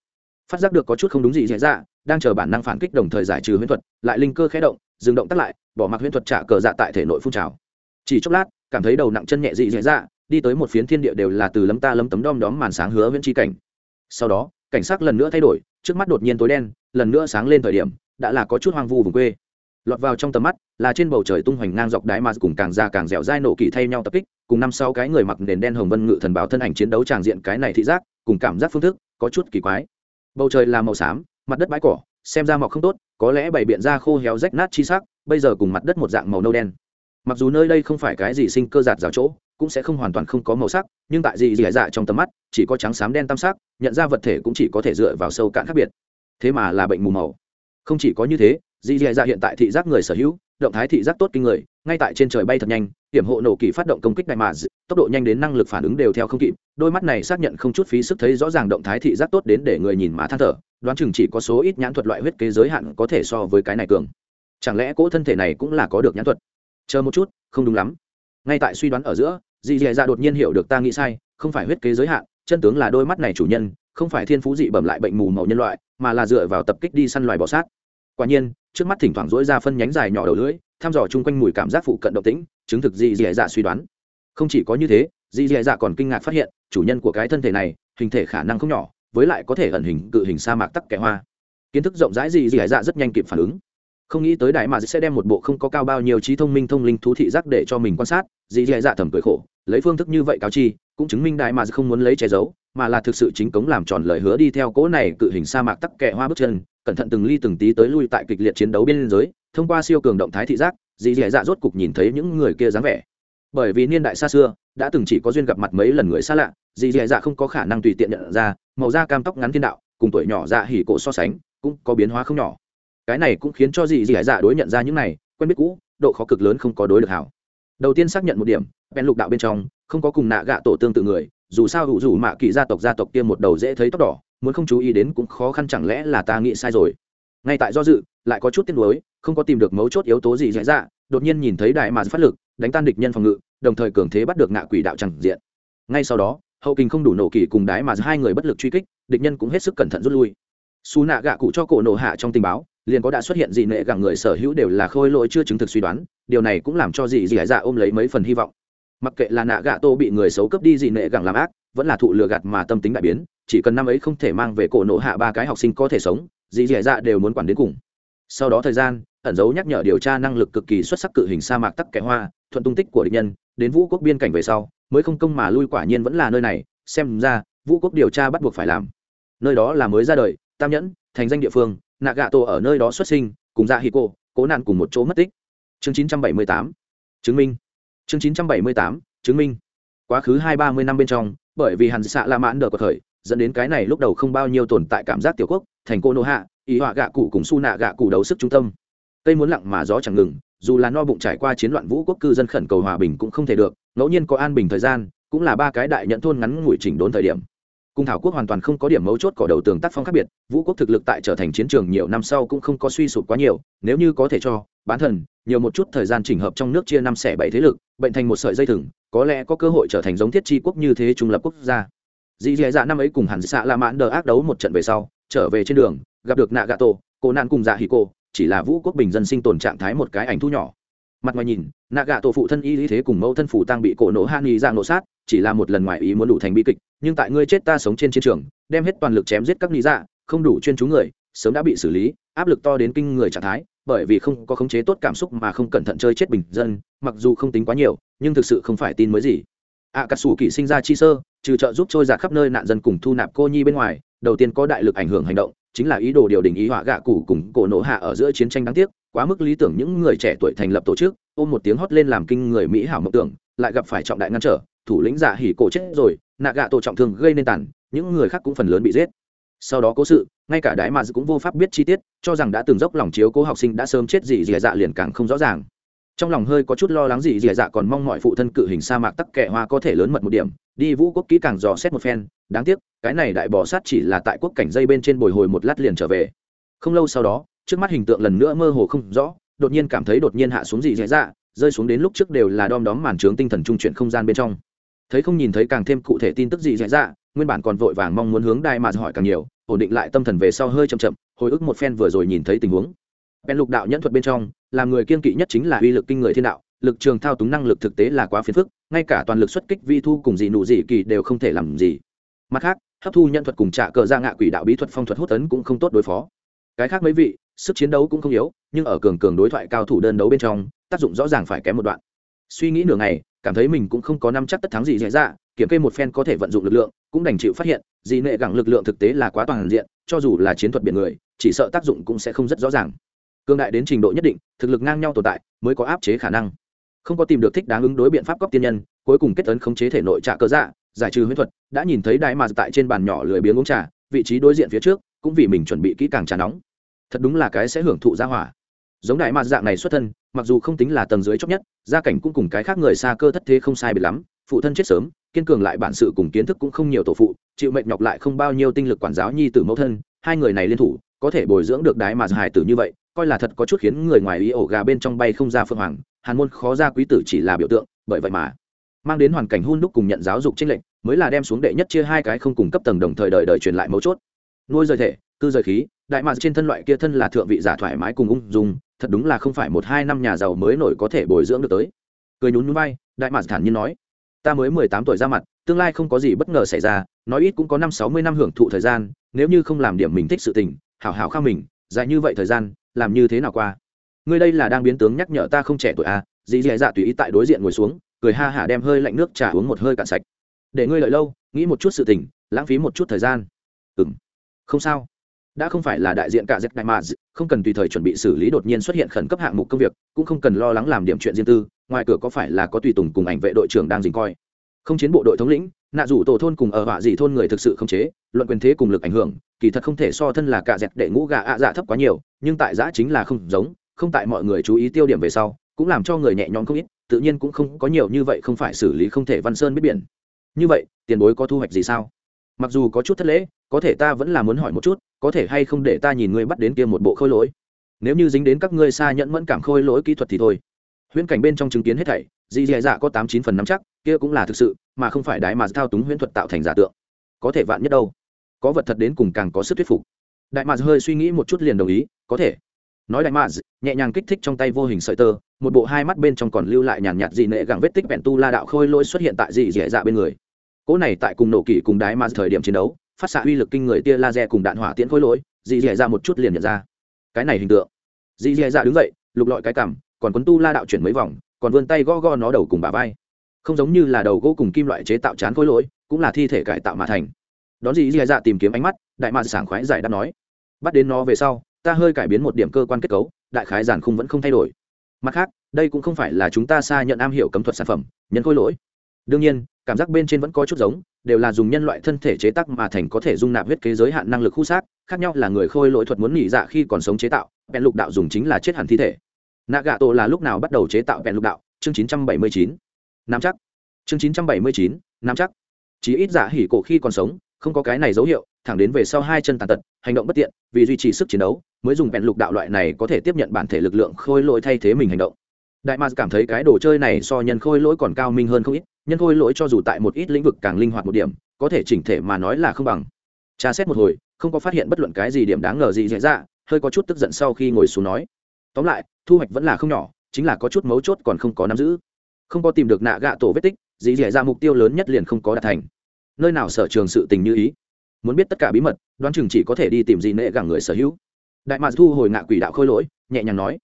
Phát giác được có chút không đúng gì dễ dạ đang chờ bản năng phản kích đồng thời giải trừ huyễn thuật, lại linh cơ khé động, dừng động tắt lại, bỏ mặc huyễn thuật trả cờ dạ tại thể nội phun trào. Chỉ chốc lát, cảm thấy đầu nặng chân nhẹ dị dạy dạ đi tới một phiến thiên địa đều là từ lấm ta lấm tấm đom đóm màn sáng hứa viễn tri cảnh. Sau đó, cảnh sắc lần nữa thay đổi, trước mắt đột nhiên tối đen, lần nữa sáng lên thời điểm, đã là có chút hoang vu vùng quê lọt vào trong tầm mắt, là trên bầu trời tung hoành ngang dọc đáy mà cùng càng già càng dẻo dai nổ kỳ thay nhau tập kích, cùng năm sáu cái người mặc nền đen hồng vân ngự thần báo thân ảnh chiến đấu tràng diện cái này thị giác, cùng cảm giác phương thức, có chút kỳ quái. Bầu trời là màu xám, mặt đất bãi cỏ, xem ra mọc không tốt, có lẽ bày biện ra khô héo rách nát chi sắc, bây giờ cùng mặt đất một dạng màu nâu đen. Mặc dù nơi đây không phải cái gì sinh cơ giạt rào chỗ, cũng sẽ không hoàn toàn không có màu sắc, nhưng tại gì gì dạ trong tầm mắt, chỉ có trắng xám đen tam sắc, nhận ra vật thể cũng chỉ có thể dựa vào sâu cạn khác biệt. Thế mà là bệnh mù màu. Không chỉ có như thế dì dì dạ hiện tại thị giác người sở hữu, động thái thị giác tốt kinh người, ngay tại trên trời bay thật nhanh, hiểm hộ nổ kỳ phát động công kích đại mà tốc độ nhanh đến năng lực phản ứng đều theo không kịp, đôi mắt này xác nhận không chút phí sức thấy rõ ràng động thái thị giác tốt đến để người nhìn má than thở, đoán chừng chỉ có số ít nhãn thuật loại huyết kế giới hạn có thể so với cái này cường. Chẳng lẽ cỗ thân thể này cũng là có được nhãn thuật? Chờ một chút, không đúng lắm. Ngay tại suy đoán ở giữa dì dì dạ đột nhiên hiểu được ta nghĩ sai, không phải huyết kế giới hạn, chân tướng là đôi mắt này chủ nhân, không phải thiên phú dị bẩm lại bệnh mù màu nhân loại, mà là dựa vào tập kích đi săn loài bọ sát quả nhiên, trước mắt thỉnh thoảng rỗi ra phân nhánh dài nhỏ đầu lưỡi, thăm dò chung quanh mùi cảm giác phụ cận động tĩnh, chứng thực dì dì dạ suy đoán. Không chỉ có như thế dì dì dạ còn kinh ngạc phát hiện, chủ nhân của cái thân thể này, hình thể khả năng không nhỏ, với lại có thể ẩn hình cự hình sa mạc tắc kẻ hoa. Kiến thức rộng rãi dì dì dạ rất nhanh kịp phản ứng. Không nghĩ tới đại mà sẽ đem một bộ không có cao bao nhiêu trí thông minh thông linh thú thị giác để cho mình quan sát dì dì dạ thầm cười khổ, lấy phương thức như vậy cáo chi, cũng chứng minh đại mà không muốn lấy che giấu, mà là thực sự chính cống làm tròn lời hứa đi theo cỗ này cự hình sa mạc tắc kẻ hoa bước chân cẩn thận từng ly từng tí tới lui tại kịch liệt chiến đấu biên giới thông qua siêu cường động thái thị giác, dì dì dạ rốt cục nhìn thấy những người kia dáng vẻ. Bởi vì niên đại xa xưa, đã từng chỉ có duyên gặp mặt mấy lần người xa lạ, dì dì dạ không có khả năng tùy tiện nhận ra, màu da cam tóc ngắn thiên đạo, cùng tuổi nhỏ dạ hỉ cổ so sánh, cũng có biến hóa không nhỏ. Cái này cũng khiến cho dì dì dạ đối nhận ra những này, quen biết cũ, độ khó cực lớn không có đối được hảo. Đầu tiên xác nhận một điểm, bèn lục đạo bên trong, không có cùng nạ gạ tổ tương tự người, dù sao hữu dù mạ kỵ gia tộc gia tộc kia một đầu dễ thấy tóc đỏ muốn không chú ý đến cũng khó khăn chẳng lẽ là ta nghĩ sai rồi? Ngay tại do dự, lại có chút tiếc nuối, không có tìm được mấu chốt yếu tố gì dễ dạ đột nhiên nhìn thấy đại mà phát lực, đánh tan địch nhân phòng ngự, đồng thời cường thế bắt được ngạ quỷ đạo chẳng diện. Ngay sau đó, hậu kinh không đủ nổ kỳ cùng đái mà hai người bất lực truy kích, địch nhân cũng hết sức cẩn thận rút lui. Xù nạ gạ cụ cho cổ nổ hạ trong tình báo, liền có đã xuất hiện dị nệ gặng người sở hữu đều là khôi lỗi chưa chứng thực suy đoán, điều này cũng làm cho dị dị dạ ôm lấy mấy phần hy vọng. Mặc kệ là nạ gạ tô bị người xấu cướp đi dị nệ gặng làm ác vẫn là thụ lừa gạt mà tâm tính đại biến, chỉ cần năm ấy không thể mang về cổ nộ hạ ba cái học sinh có thể sống, dì dị dạ đều muốn quản đến cùng. Sau đó thời gian, ẩn dấu nhắc nhở điều tra năng lực cực kỳ xuất sắc cự hình sa mạc tắc kẻ hoa, thuận tung tích của địch nhân, đến vũ quốc biên cảnh về sau, mới không công mà lui quả nhiên vẫn là nơi này, xem ra, vũ quốc điều tra bắt buộc phải làm. Nơi đó là mới ra đời, tam nhẫn, thành danh địa phương nạ gạ tổ ở nơi đó xuất sinh, cùng dạ hi cô, cố nạn cùng một chỗ mất tích. Chương 978 chứng minh. Chương 978 chứng minh. Quá khứ hai ba mươi năm bên trong bởi vì hàn xạ la mãn đờ có thời dẫn đến cái này lúc đầu không bao nhiêu tồn tại cảm giác tiểu quốc, thành cô nô hạ, ý họa gạ cụ cùng su nạ gạ cụ đấu sức trung tâm. Cây muốn lặng mà gió chẳng ngừng, dù là no bụng trải qua chiến loạn vũ quốc cư dân khẩn cầu hòa bình cũng không thể được, ngẫu nhiên có an bình thời gian, cũng là ba cái đại nhận thôn ngắn ngủi chỉnh đốn thời điểm. Cung thảo quốc hoàn toàn không có điểm mấu chốt cỏ đầu tường tác phong khác biệt, vũ quốc thực lực tại trở thành chiến trường nhiều năm sau cũng không có suy sụp quá nhiều, nếu như có thể cho bán thần, nhiều một chút thời gian chỉnh hợp trong nước chia năm xẻ bảy thế lực, bệnh thành một sợi dây thừng, có lẽ có cơ hội trở thành giống thiết chi quốc như thế trung lập quốc gia. Dì dì dạ năm ấy cùng hẳn xạ la mãn đờ ác đấu một trận về sau, trở về trên đường, gặp được nạ gà tổ cô nạn cùng dạ hì cô, chỉ là vũ quốc bình dân sinh tồn trạng thái một cái ảnh thu nhỏ. Mặt ngoài nhìn nạ gà tổ phụ thân y lý thế cùng mẫu thân phủ tăng bị cổ nổ han y ra nổ sát, chỉ là một lần ngoài ý muốn đủ thành bi kịch, nhưng tại ngươi chết ta sống trên chiến trường, đem hết toàn lực chém giết các lý dạ không đủ chuyên chú người, sớm đã bị xử lý, áp lực to đến kinh người trạng thái bởi vì không có khống chế tốt cảm xúc mà không cẩn thận chơi chết bình dân mặc dù không tính quá nhiều nhưng thực sự không phải tin mới gì. Ạ à, cà sủ kỵ sinh ra chi sơ trừ trợ giúp trôi giạt khắp nơi nạn dân cùng thu nạp cô nhi bên ngoài đầu tiên có đại lực ảnh hưởng hành động chính là ý đồ điều đình ý họa gạ cụ cùng cổ nổ hạ ở giữa chiến tranh đáng tiếc quá mức lý tưởng những người trẻ tuổi thành lập tổ chức ôm một tiếng hót lên làm kinh người mỹ hảo mộng tưởng lại gặp phải trọng đại ngăn trở thủ lĩnh giả hỉ cổ chết rồi nạ gạ tổ trọng thương gây nên tàn những người khác cũng phần lớn bị giết sau đó cố sự, ngay cả đái mà cũng vô pháp biết chi tiết, cho rằng đã từng dốc lòng chiếu cố học sinh đã sớm chết gì dì dạ liền càng không rõ ràng. Trong lòng hơi có chút lo lắng gì dì dạ còn mong mọi phụ thân cự hình sa mạc tắc kẻ hoa có thể lớn mật một điểm, đi vũ quốc kỹ càng dò xét một phen, đáng tiếc, cái này đại bò sát chỉ là tại quốc cảnh dây bên trên bồi hồi một lát liền trở về. Không lâu sau đó, trước mắt hình tượng lần nữa mơ hồ không rõ, đột nhiên cảm thấy đột nhiên hạ xuống gì dì dạ rơi xuống đến lúc trước đều là đom đóm màn trướng tinh thần trung chuyển không gian bên trong. Thấy không nhìn thấy càng thêm cụ thể tin tức gì dễ dạ nguyên bản còn vội vàng mong muốn hướng đai mà hỏi càng nhiều, ổn định lại tâm thần về sau hơi chậm chậm, hồi ức một phen vừa rồi nhìn thấy tình huống. Bèn lục đạo nhẫn thuật bên trong, làm người kiên kỵ nhất chính là uy lực kinh người thiên đạo, lực trường thao túng năng lực thực tế là quá phiền phức, ngay cả toàn lực xuất kích vi thu cùng dị nụ dị kỳ đều không thể làm gì. Mặt khác, hấp thu nhân thuật cùng trả cờ ra ngạ quỷ đạo bí thuật phong thuật hút ấn cũng không tốt đối phó. Cái khác mấy vị, sức chiến đấu cũng không yếu, nhưng ở cường cường đối thoại cao thủ đơn đấu bên trong, tác dụng rõ ràng phải kém một đoạn. Suy nghĩ nửa ngày, cảm thấy mình cũng không có năm chắc tất thắng gì dễ ra kiểm kê một phen có thể vận dụng lực lượng, cũng đành chịu phát hiện dị nệ gẳng lực lượng thực tế là quá toàn diện, cho dù là chiến thuật biển người, chỉ sợ tác dụng cũng sẽ không rất rõ ràng. Cương đại đến trình độ nhất định, thực lực ngang nhau tồn tại, mới có áp chế khả năng. Không có tìm được thích đáng ứng đối biện pháp cóc tiên nhân, cuối cùng kết tấn khống chế thể nội trả cơ dạ giải trừ huyết thuật, đã nhìn thấy đại mà tại trên bàn nhỏ lười biếng uống trà, vị trí đối diện phía trước, cũng vì mình chuẩn bị kỹ càng trà nóng. Thật đúng là cái sẽ hưởng thụ ra hỏa. Giống đại mà dạng này xuất thân, mặc dù không tính là tầng dưới chóc nhất, gia cảnh cũng cùng cái khác người xa cơ thất thế không sai biệt lắm, phụ thân chết sớm kiên cường lại bản sự cùng kiến thức cũng không nhiều tổ phụ, chịu mệnh nhọc lại không bao nhiêu tinh lực quản giáo nhi tử mẫu thân, hai người này liên thủ, có thể bồi dưỡng được đái mà hài tử như vậy, coi là thật có chút khiến người ngoài ý ổ gà bên trong bay không ra phương hoàng, hàn môn khó ra quý tử chỉ là biểu tượng, bởi vậy mà mang đến hoàn cảnh hun đúc cùng nhận giáo dục trinh lệnh mới là đem xuống đệ nhất chia hai cái không cùng cấp tầng đồng thời đời đời truyền lại mấu chốt. Nuôi rời thể, cư rời khí, đại mạc trên thân loại kia thân là thượng vị giả thoải mái cùng ung dung, thật đúng là không phải một hai năm nhà giàu mới nổi có thể bồi dưỡng được tới. Cười nhún nhún vai, đại mạc thản nhiên nói ta mới mười tám tuổi ra mặt, tương lai không có gì bất ngờ xảy ra, nói ít cũng có năm sáu mươi năm hưởng thụ thời gian, nếu như không làm điểm mình thích sự tình, hảo hảo khao mình, dài như vậy thời gian, làm như thế nào qua? Ngươi đây là đang biến tướng nhắc nhở ta không trẻ tuổi à dì dì dạ tùy ý tại đối diện ngồi xuống, cười ha hả đem hơi lạnh nước trà uống một hơi cạn sạch. Để ngươi lợi lâu, nghĩ một chút sự tình, lãng phí một chút thời gian. Ừ m không sao. Đã không phải là đại diện cả dẹp đại mà, không cần tùy thời chuẩn bị xử lý đột nhiên xuất hiện khẩn cấp hạng mục công việc, cũng không cần lo lắng làm điểm chuyện riêng tư ngoài cửa có phải là có tùy tùng cùng ảnh vệ đội trưởng đang dình coi? Không chiến bộ đội thống lĩnh, nạ rủ tổ thôn cùng ở họa dị thôn người thực sự không chế, luận quyền thế cùng lực ảnh hưởng, kỳ thật không thể so thân là cả dẹp đệ ngũ gà ạ dạ thấp quá nhiều, nhưng tại giã chính là không giống, không tại mọi người chú ý tiêu điểm về sau, cũng làm cho người nhẹ nhõm không ít, tự nhiên cũng không có nhiều như vậy không phải xử lý không thể văn sơn biết biển. Như vậy, tiền bối có thu hoạch gì sao? Mặc dù có chút thất lễ, có thể ta vẫn là muốn hỏi một chút, có thể hay không để ta nhìn ngươi bắt đến kia một bộ khôi lỗi? Nếu như dính đến các ngươi xa nhẫn mẫn cảm khôi lỗi kỹ thuật thì thôi huyễn cảnh bên trong chứng kiến hết thảy, dì dì dạ có tám chín phần năm chắc, kia cũng là thực sự, mà không phải đái mà thao túng huyễn thuật tạo thành giả tượng. Có thể vạn nhất đâu. Có vật thật đến cùng càng có sức thuyết phục. Đại mạc hơi suy nghĩ một chút liền đồng ý, có thể. Nói đại mạc nhẹ nhàng kích thích trong tay vô hình sợi tơ, một bộ hai mắt bên trong còn lưu lại nhàn nhạt dị nệ gẳng vết tích vẹn tu la đạo khôi lỗi xuất hiện tại dị dẻ dạ bên người. Cỗ này tại cùng nổ kỷ cùng đái mạc thời điểm chiến đấu, phát xạ uy lực kinh người tia laser cùng đạn hỏa tiễn khôi lỗi dị dẻ dạ một chút liền nhận ra. Cái này hình tượng. Dị dẻ dạ đứng dậy, lục lọi cái cằm còn quấn tu la đạo chuyển mấy vòng, còn vươn tay gõ gõ nó đầu cùng bà vai. Không giống như là đầu gỗ cùng kim loại chế tạo chán khối lỗi, cũng là thi thể cải tạo mà thành. Đón gì dì dạ tìm kiếm ánh mắt, đại mạc sảng khoái giải đáp nói, bắt đến nó về sau, ta hơi cải biến một điểm cơ quan kết cấu, đại khái giản khung vẫn không thay đổi. Mặt khác, đây cũng không phải là chúng ta xa nhận am hiểu cấm thuật sản phẩm, nhân khối lỗi. Đương nhiên, cảm giác bên trên vẫn có chút giống, đều là dùng nhân loại thân thể chế tác mà thành có thể dung nạp huyết kế giới hạn năng lực khu xác, khác nhau là người khôi lỗi thuật muốn nghỉ dạ khi còn sống chế tạo, bèn lục đạo dùng chính là chết hẳn thi thể nạ gà tổ là lúc nào bắt đầu chế tạo vẹn lục đạo? Chương 979. nắm chắc. Chương 979, nắm chắc. Chỉ ít giả hỉ cổ khi còn sống không có cái này dấu hiệu thẳng đến về sau hai chân tàn tật hành động bất tiện vì duy trì sức chiến đấu mới dùng vẹn lục đạo loại này có thể tiếp nhận bản thể lực lượng khôi lỗi thay thế mình hành động. Đại mạc cảm thấy cái đồ chơi này so nhân khôi lỗi còn cao minh hơn không ít nhân khôi lỗi cho dù tại một ít lĩnh vực càng linh hoạt một điểm có thể chỉnh thể mà nói là không bằng. Tra xét một hồi không có phát hiện bất luận cái gì điểm đáng ngờ gì dễ ra hơi có chút tức giận sau khi ngồi xuống nói tóm lại, thu hoạch vẫn là không nhỏ, chính là có chút mấu chốt còn không có nắm giữ. Không có tìm được nạ gạ tổ vết tích, dì dẻ ra mục tiêu lớn nhất liền không có đạt thành. Nơi nào sở trường sự tình như ý? Muốn biết tất cả bí mật, đoán chừng chỉ có thể đi tìm gì nệ gẳng người sở hữu. Đại mạc thu hồi ngạ quỷ đạo khôi lỗi, nhẹ nhàng nói.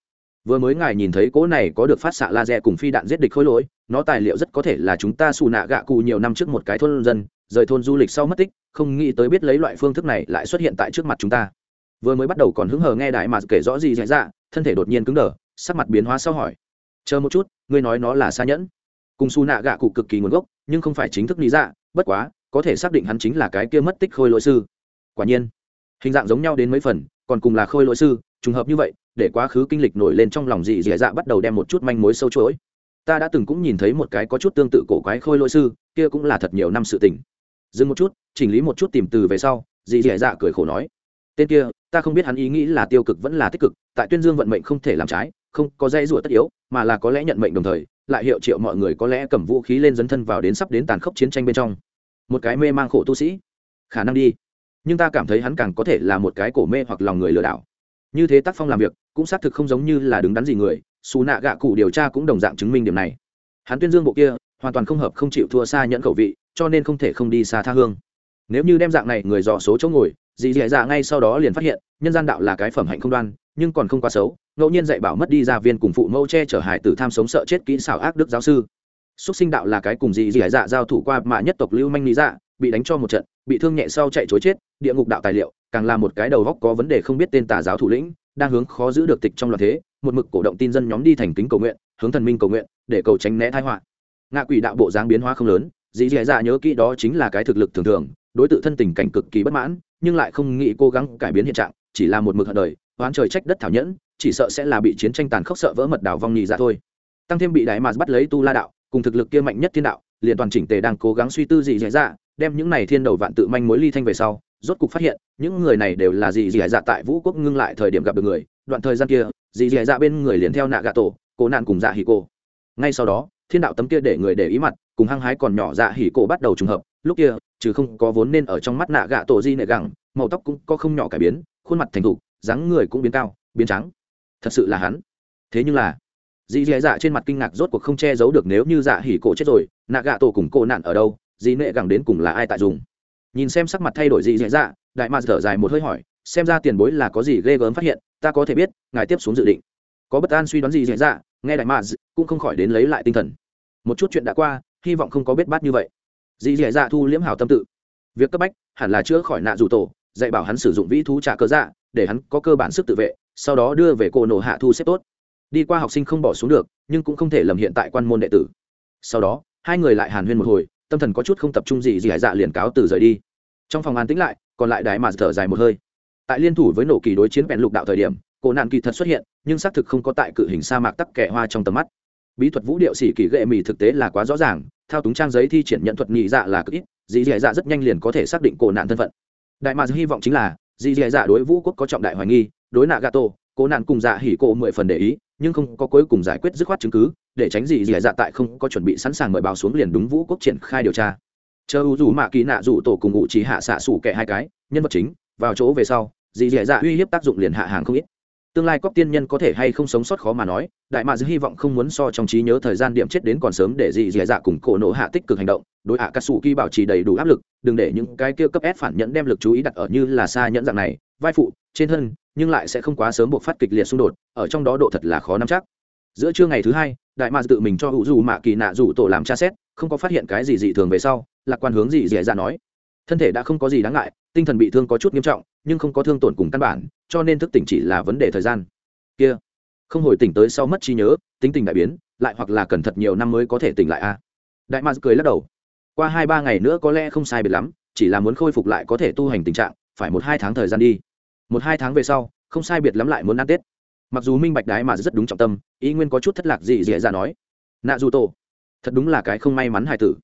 Vừa mới ngài nhìn thấy cỗ này có được phát xạ laser cùng phi đạn giết địch khôi lỗi, nó tài liệu rất có thể là chúng ta xù nạ gạ cụ nhiều năm trước một cái thôn dân, rời thôn du lịch sau mất tích, không nghĩ tới biết lấy loại phương thức này lại xuất hiện tại trước mặt chúng ta. Vừa mới bắt đầu còn hứng hờ nghe đại mà kể rõ gì dạy ra thân thể đột nhiên cứng đờ, sắc mặt biến hóa sau hỏi, chờ một chút, ngươi nói nó là xa nhẫn. Cùng su nạ gạ cụ cực kỳ nguồn gốc, nhưng không phải chính thức lý dạ bất quá, có thể xác định hắn chính là cái kia mất tích khôi lỗi sư. Quả nhiên, hình dạng giống nhau đến mấy phần, còn cùng là khôi lỗi sư, trùng hợp như vậy, để quá khứ kinh lịch nổi lên trong lòng dị dị dạ bắt đầu đem một chút manh mối sâu chuỗi. Ta đã từng cũng nhìn thấy một cái có chút tương tự cổ quái khôi lỗi sư, kia cũng là thật nhiều năm sự tình. Dừng một chút, chỉnh lý một chút tìm từ về sau, dị dị dạ cười khổ nói, tên kia ta không biết hắn ý nghĩ là tiêu cực vẫn là tích cực, tại tuyên dương vận mệnh không thể làm trái, không có dây rủa tất yếu, mà là có lẽ nhận mệnh đồng thời, lại hiệu triệu mọi người có lẽ cầm vũ khí lên dấn thân vào đến sắp đến tàn khốc chiến tranh bên trong. Một cái mê mang khổ tu sĩ. Khả năng đi. Nhưng ta cảm thấy hắn càng có thể là một cái cổ mê hoặc lòng người lừa đảo. Như thế tác phong làm việc, cũng xác thực không giống như là đứng đắn gì người, xù nạ gạ cụ điều tra cũng đồng dạng chứng minh điểm này. Hắn tuyên dương bộ kia, hoàn toàn không hợp không chịu thua xa nhẫn khẩu vị, cho nên không thể không đi xa tha hương. Nếu như đem dạng này người dò số chỗ ngồi dì dì dạ ngay sau đó liền phát hiện, nhân gian đạo là cái phẩm hạnh không đoan, nhưng còn không quá xấu, ngẫu nhiên dạy bảo mất đi gia viên cùng phụ mẫu che chở hải tử tham sống sợ chết kỹ xảo ác đức giáo sư. Xúc sinh đạo là cái cùng dì dì dạ giao thủ qua mà nhất tộc lưu manh lý dạ bị đánh cho một trận, bị thương nhẹ sau chạy chối chết, địa ngục đạo tài liệu, càng là một cái đầu góc có vấn đề không biết tên tà giáo thủ lĩnh, đang hướng khó giữ được tịch trong loạt thế, một mực cổ động tin dân nhóm đi thành kính cầu nguyện, hướng thần minh cầu nguyện, để cầu tránh né thái họa. Ngạ quỷ đạo bộ dáng biến hóa không lớn, dì dì dạ nhớ kỹ đó chính là cái thực lực thường thường, đối tượng thân tình cảnh cực kỳ bất mãn nhưng lại không nghĩ cố gắng cải biến hiện trạng, chỉ là một mực hận đời, oán trời trách đất thảo nhẫn, chỉ sợ sẽ là bị chiến tranh tàn khốc sợ vỡ mật đảo vong nhị ra thôi. Tăng thêm bị đại mà bắt lấy tu la đạo, cùng thực lực kia mạnh nhất thiên đạo, liền toàn chỉnh tề đang cố gắng suy tư gì dạy dạ đem những này thiên đầu vạn tự manh mối ly thanh về sau, rốt cục phát hiện, những người này đều là gì dạy dạ tại vũ quốc ngưng lại thời điểm gặp được người, đoạn thời gian kia, gì dễ dạ bên người liền theo nạ gà tổ, cố nạn cùng dạ hỉ cô. Ngay sau đó, thiên đạo tấm kia để người để ý mặt, cùng hăng hái còn nhỏ dạ hỉ cổ bắt đầu trùng hợp, lúc kia trừ không có vốn nên ở trong mắt nạ gạ tổ di nệ gẳng, màu tóc cũng có không nhỏ cải biến, khuôn mặt thành thục, dáng người cũng biến cao, biến trắng. Thật sự là hắn. Thế nhưng là dì dì dạ trên mặt kinh ngạc rốt cuộc không che giấu được nếu như dạ hỉ cổ chết rồi, nạ gạ tổ cùng cô nạn ở đâu dì nệ gẳng đến cùng là ai tại dùng? Nhìn xem sắc mặt thay đổi dì dì dạ đại mạt thở dài một hơi hỏi, xem ra tiền bối là có gì ghê gớm phát hiện, ta có thể biết, ngài tiếp xuống dự định. Có bất an suy đoán gì dễ dạ nghe đại mạt cũng không khỏi đến lấy lại tinh thần. Một chút chuyện đã qua, hy vọng không có biết bát như vậy dì dì dạ, dạ thu liễm hảo tâm tự. Việc cấp bách, hẳn là chữa khỏi nạ dù tổ, dạy bảo hắn sử dụng vĩ thú trả cơ dạ để hắn có cơ bản sức tự vệ, sau đó đưa về cổ nổ hạ thu xếp tốt. Đi qua học sinh không bỏ xuống được, nhưng cũng không thể lầm hiện tại quan môn đệ tử. Sau đó, hai người lại hàn huyên một hồi, tâm thần có chút không tập trung gì gì hải dạ liền cáo từ rời đi. Trong phòng an tĩnh lại, còn lại đái mà thở dài một hơi. Tại liên thủ với nổ kỳ đối chiến bèn lục đạo thời điểm, cổ nạn kỳ thật xuất hiện, nhưng xác thực không có tại cự hình sa mạc tắc kẻ hoa trong tầm mắt bí thuật vũ điệu xỉ kỳ ghệ mì thực tế là quá rõ ràng, thao túng trang giấy thi triển nhận thuật nhị dạ là cực ít, dì dì dạ rất nhanh liền có thể xác định cổ nạn thân phận. Đại mà hy vọng chính là, dì dì dạ đối vũ quốc có trọng đại hoài nghi, đối nạ gato cố nạn cùng dạ hỉ cổ mười phần để ý, nhưng không có cuối cùng giải quyết dứt khoát chứng cứ, để tránh dì dì dạ tại không có chuẩn bị sẵn sàng mời báo xuống liền đúng vũ quốc triển khai điều tra. Chờ u dù mạ kỳ nạ dù tổ cùng ngụ chỉ hạ xạ xủ kẻ hai cái, nhân vật chính, vào chỗ về sau, dì dì dạ uy hiếp tác dụng liền hạ hàng không ít tương lai cóc tiên nhân có thể hay không sống sót khó mà nói, đại mạ dư hy vọng không muốn so trong trí nhớ thời gian điểm chết đến còn sớm để dị dì dạ cùng cổ nổ hạ tích cực hành động, đối hạ cà sủ kỳ bảo trì đầy đủ áp lực, đừng để những cái kia cấp ép phản nhẫn đem lực chú ý đặt ở như là xa nhẫn dạng này, vai phụ, trên thân, nhưng lại sẽ không quá sớm buộc phát kịch liệt xung đột, ở trong đó độ thật là khó nắm chắc. Giữa trưa ngày thứ hai, đại mạ tự mình cho hữu dù mạ kỳ nạ dù tổ làm tra xét, không có phát hiện cái gì dị thường về sau, lạc quan hướng dị dì dạ nói. Thân thể đã không có gì đáng ngại, tinh thần bị thương có chút nghiêm trọng, nhưng không có thương tổn cùng căn bản cho nên thức tỉnh chỉ là vấn đề thời gian. Kia, không hồi tỉnh tới sau mất trí nhớ, tính tình đại biến, lại hoặc là cần thật nhiều năm mới có thể tỉnh lại a. Đại mạc cười lắc đầu. Qua hai ba ngày nữa có lẽ không sai biệt lắm, chỉ là muốn khôi phục lại có thể tu hành tình trạng, phải một hai tháng thời gian đi. Một hai tháng về sau, không sai biệt lắm lại muốn ăn tết. Mặc dù minh bạch đái mà rất đúng trọng tâm, ý nguyên có chút thất lạc gì dễ ra nói. Nạ dù tổ, thật đúng là cái không may mắn hài tử.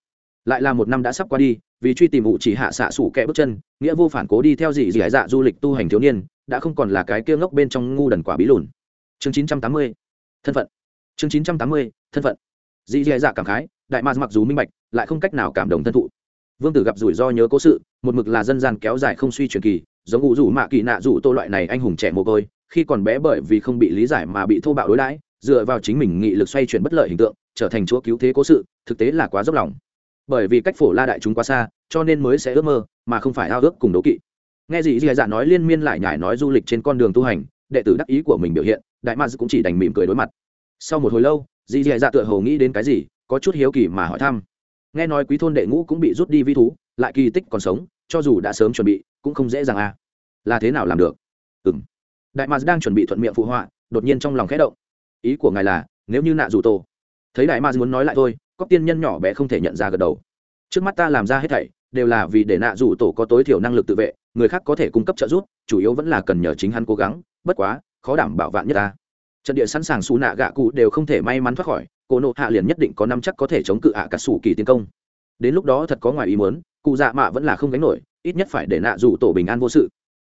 Lại là một năm đã sắp qua đi, vì truy tìm ủ chỉ hạ xạ sủ kẹ bước chân, nghĩa vô phản cố đi theo dị dị dạ du lịch tu hành thiếu niên đã không còn là cái kia ngốc bên trong ngu đần quả bí lùn. Chương chín trăm tám mươi, thân phận. Chương chín trăm tám mươi, thân phận. Dị dị dạ cảm khái, đại ma mặc dù minh bạch, lại không cách nào cảm động thân thụ. Vương tử gặp rủi ro nhớ cố sự, một mực là dân gian kéo dài không suy truyền kỳ, giống ngụ rủ mạ kỳ nạ rủ tô loại này anh hùng trẻ mồ côi, khi còn bé bởi vì không bị lý giải mà bị thô bạo đối đãi, dựa vào chính mình nghị lực xoay chuyển bất lợi hình tượng, trở thành chúa cứu thế cố sự, thực tế là quá dốc lòng. Bởi vì cách phổ la đại chúng quá xa, cho nên mới sẽ ước mơ, mà không phải ao ước cùng đố kỵ nghe gì dì dạ nói liên miên lại nhải nói du lịch trên con đường tu hành, đệ tử đắc ý của mình biểu hiện, đại ma cũng chỉ đành mỉm cười đối mặt. Sau một hồi lâu dì dì dạ tựa hồ nghĩ đến cái gì, có chút hiếu kỳ mà hỏi thăm. Nghe nói quý thôn đệ ngũ cũng bị rút đi vi thú, lại kỳ tích còn sống, cho dù đã sớm chuẩn bị, cũng không dễ dàng à. Là thế nào làm được? Ừng đại ma đang chuẩn bị thuận miệng phụ họa, đột nhiên trong lòng khẽ động. Ý của ngài là, nếu như nạ dù tổ. Thấy đại ma muốn nói lại thôi cóc tiên nhân nhỏ bé không thể nhận ra gật đầu. Trước mắt ta làm ra hết thảy đều là vì để nạ rủ tổ có tối thiểu năng lực tự vệ, người khác có thể cung cấp trợ giúp, chủ yếu vẫn là cần nhờ chính hắn cố gắng, bất quá, khó đảm bảo vạn nhất ta. Trận địa sẵn sàng xù nạ gạ cụ đều không thể may mắn thoát khỏi, cô nộ hạ liền nhất định có năm chắc có thể chống cự ạ cả sủ kỳ tiến công. Đến lúc đó thật có ngoài ý muốn, cụ dạ mạ vẫn là không gánh nổi, ít nhất phải để nạ rủ tổ bình an vô sự.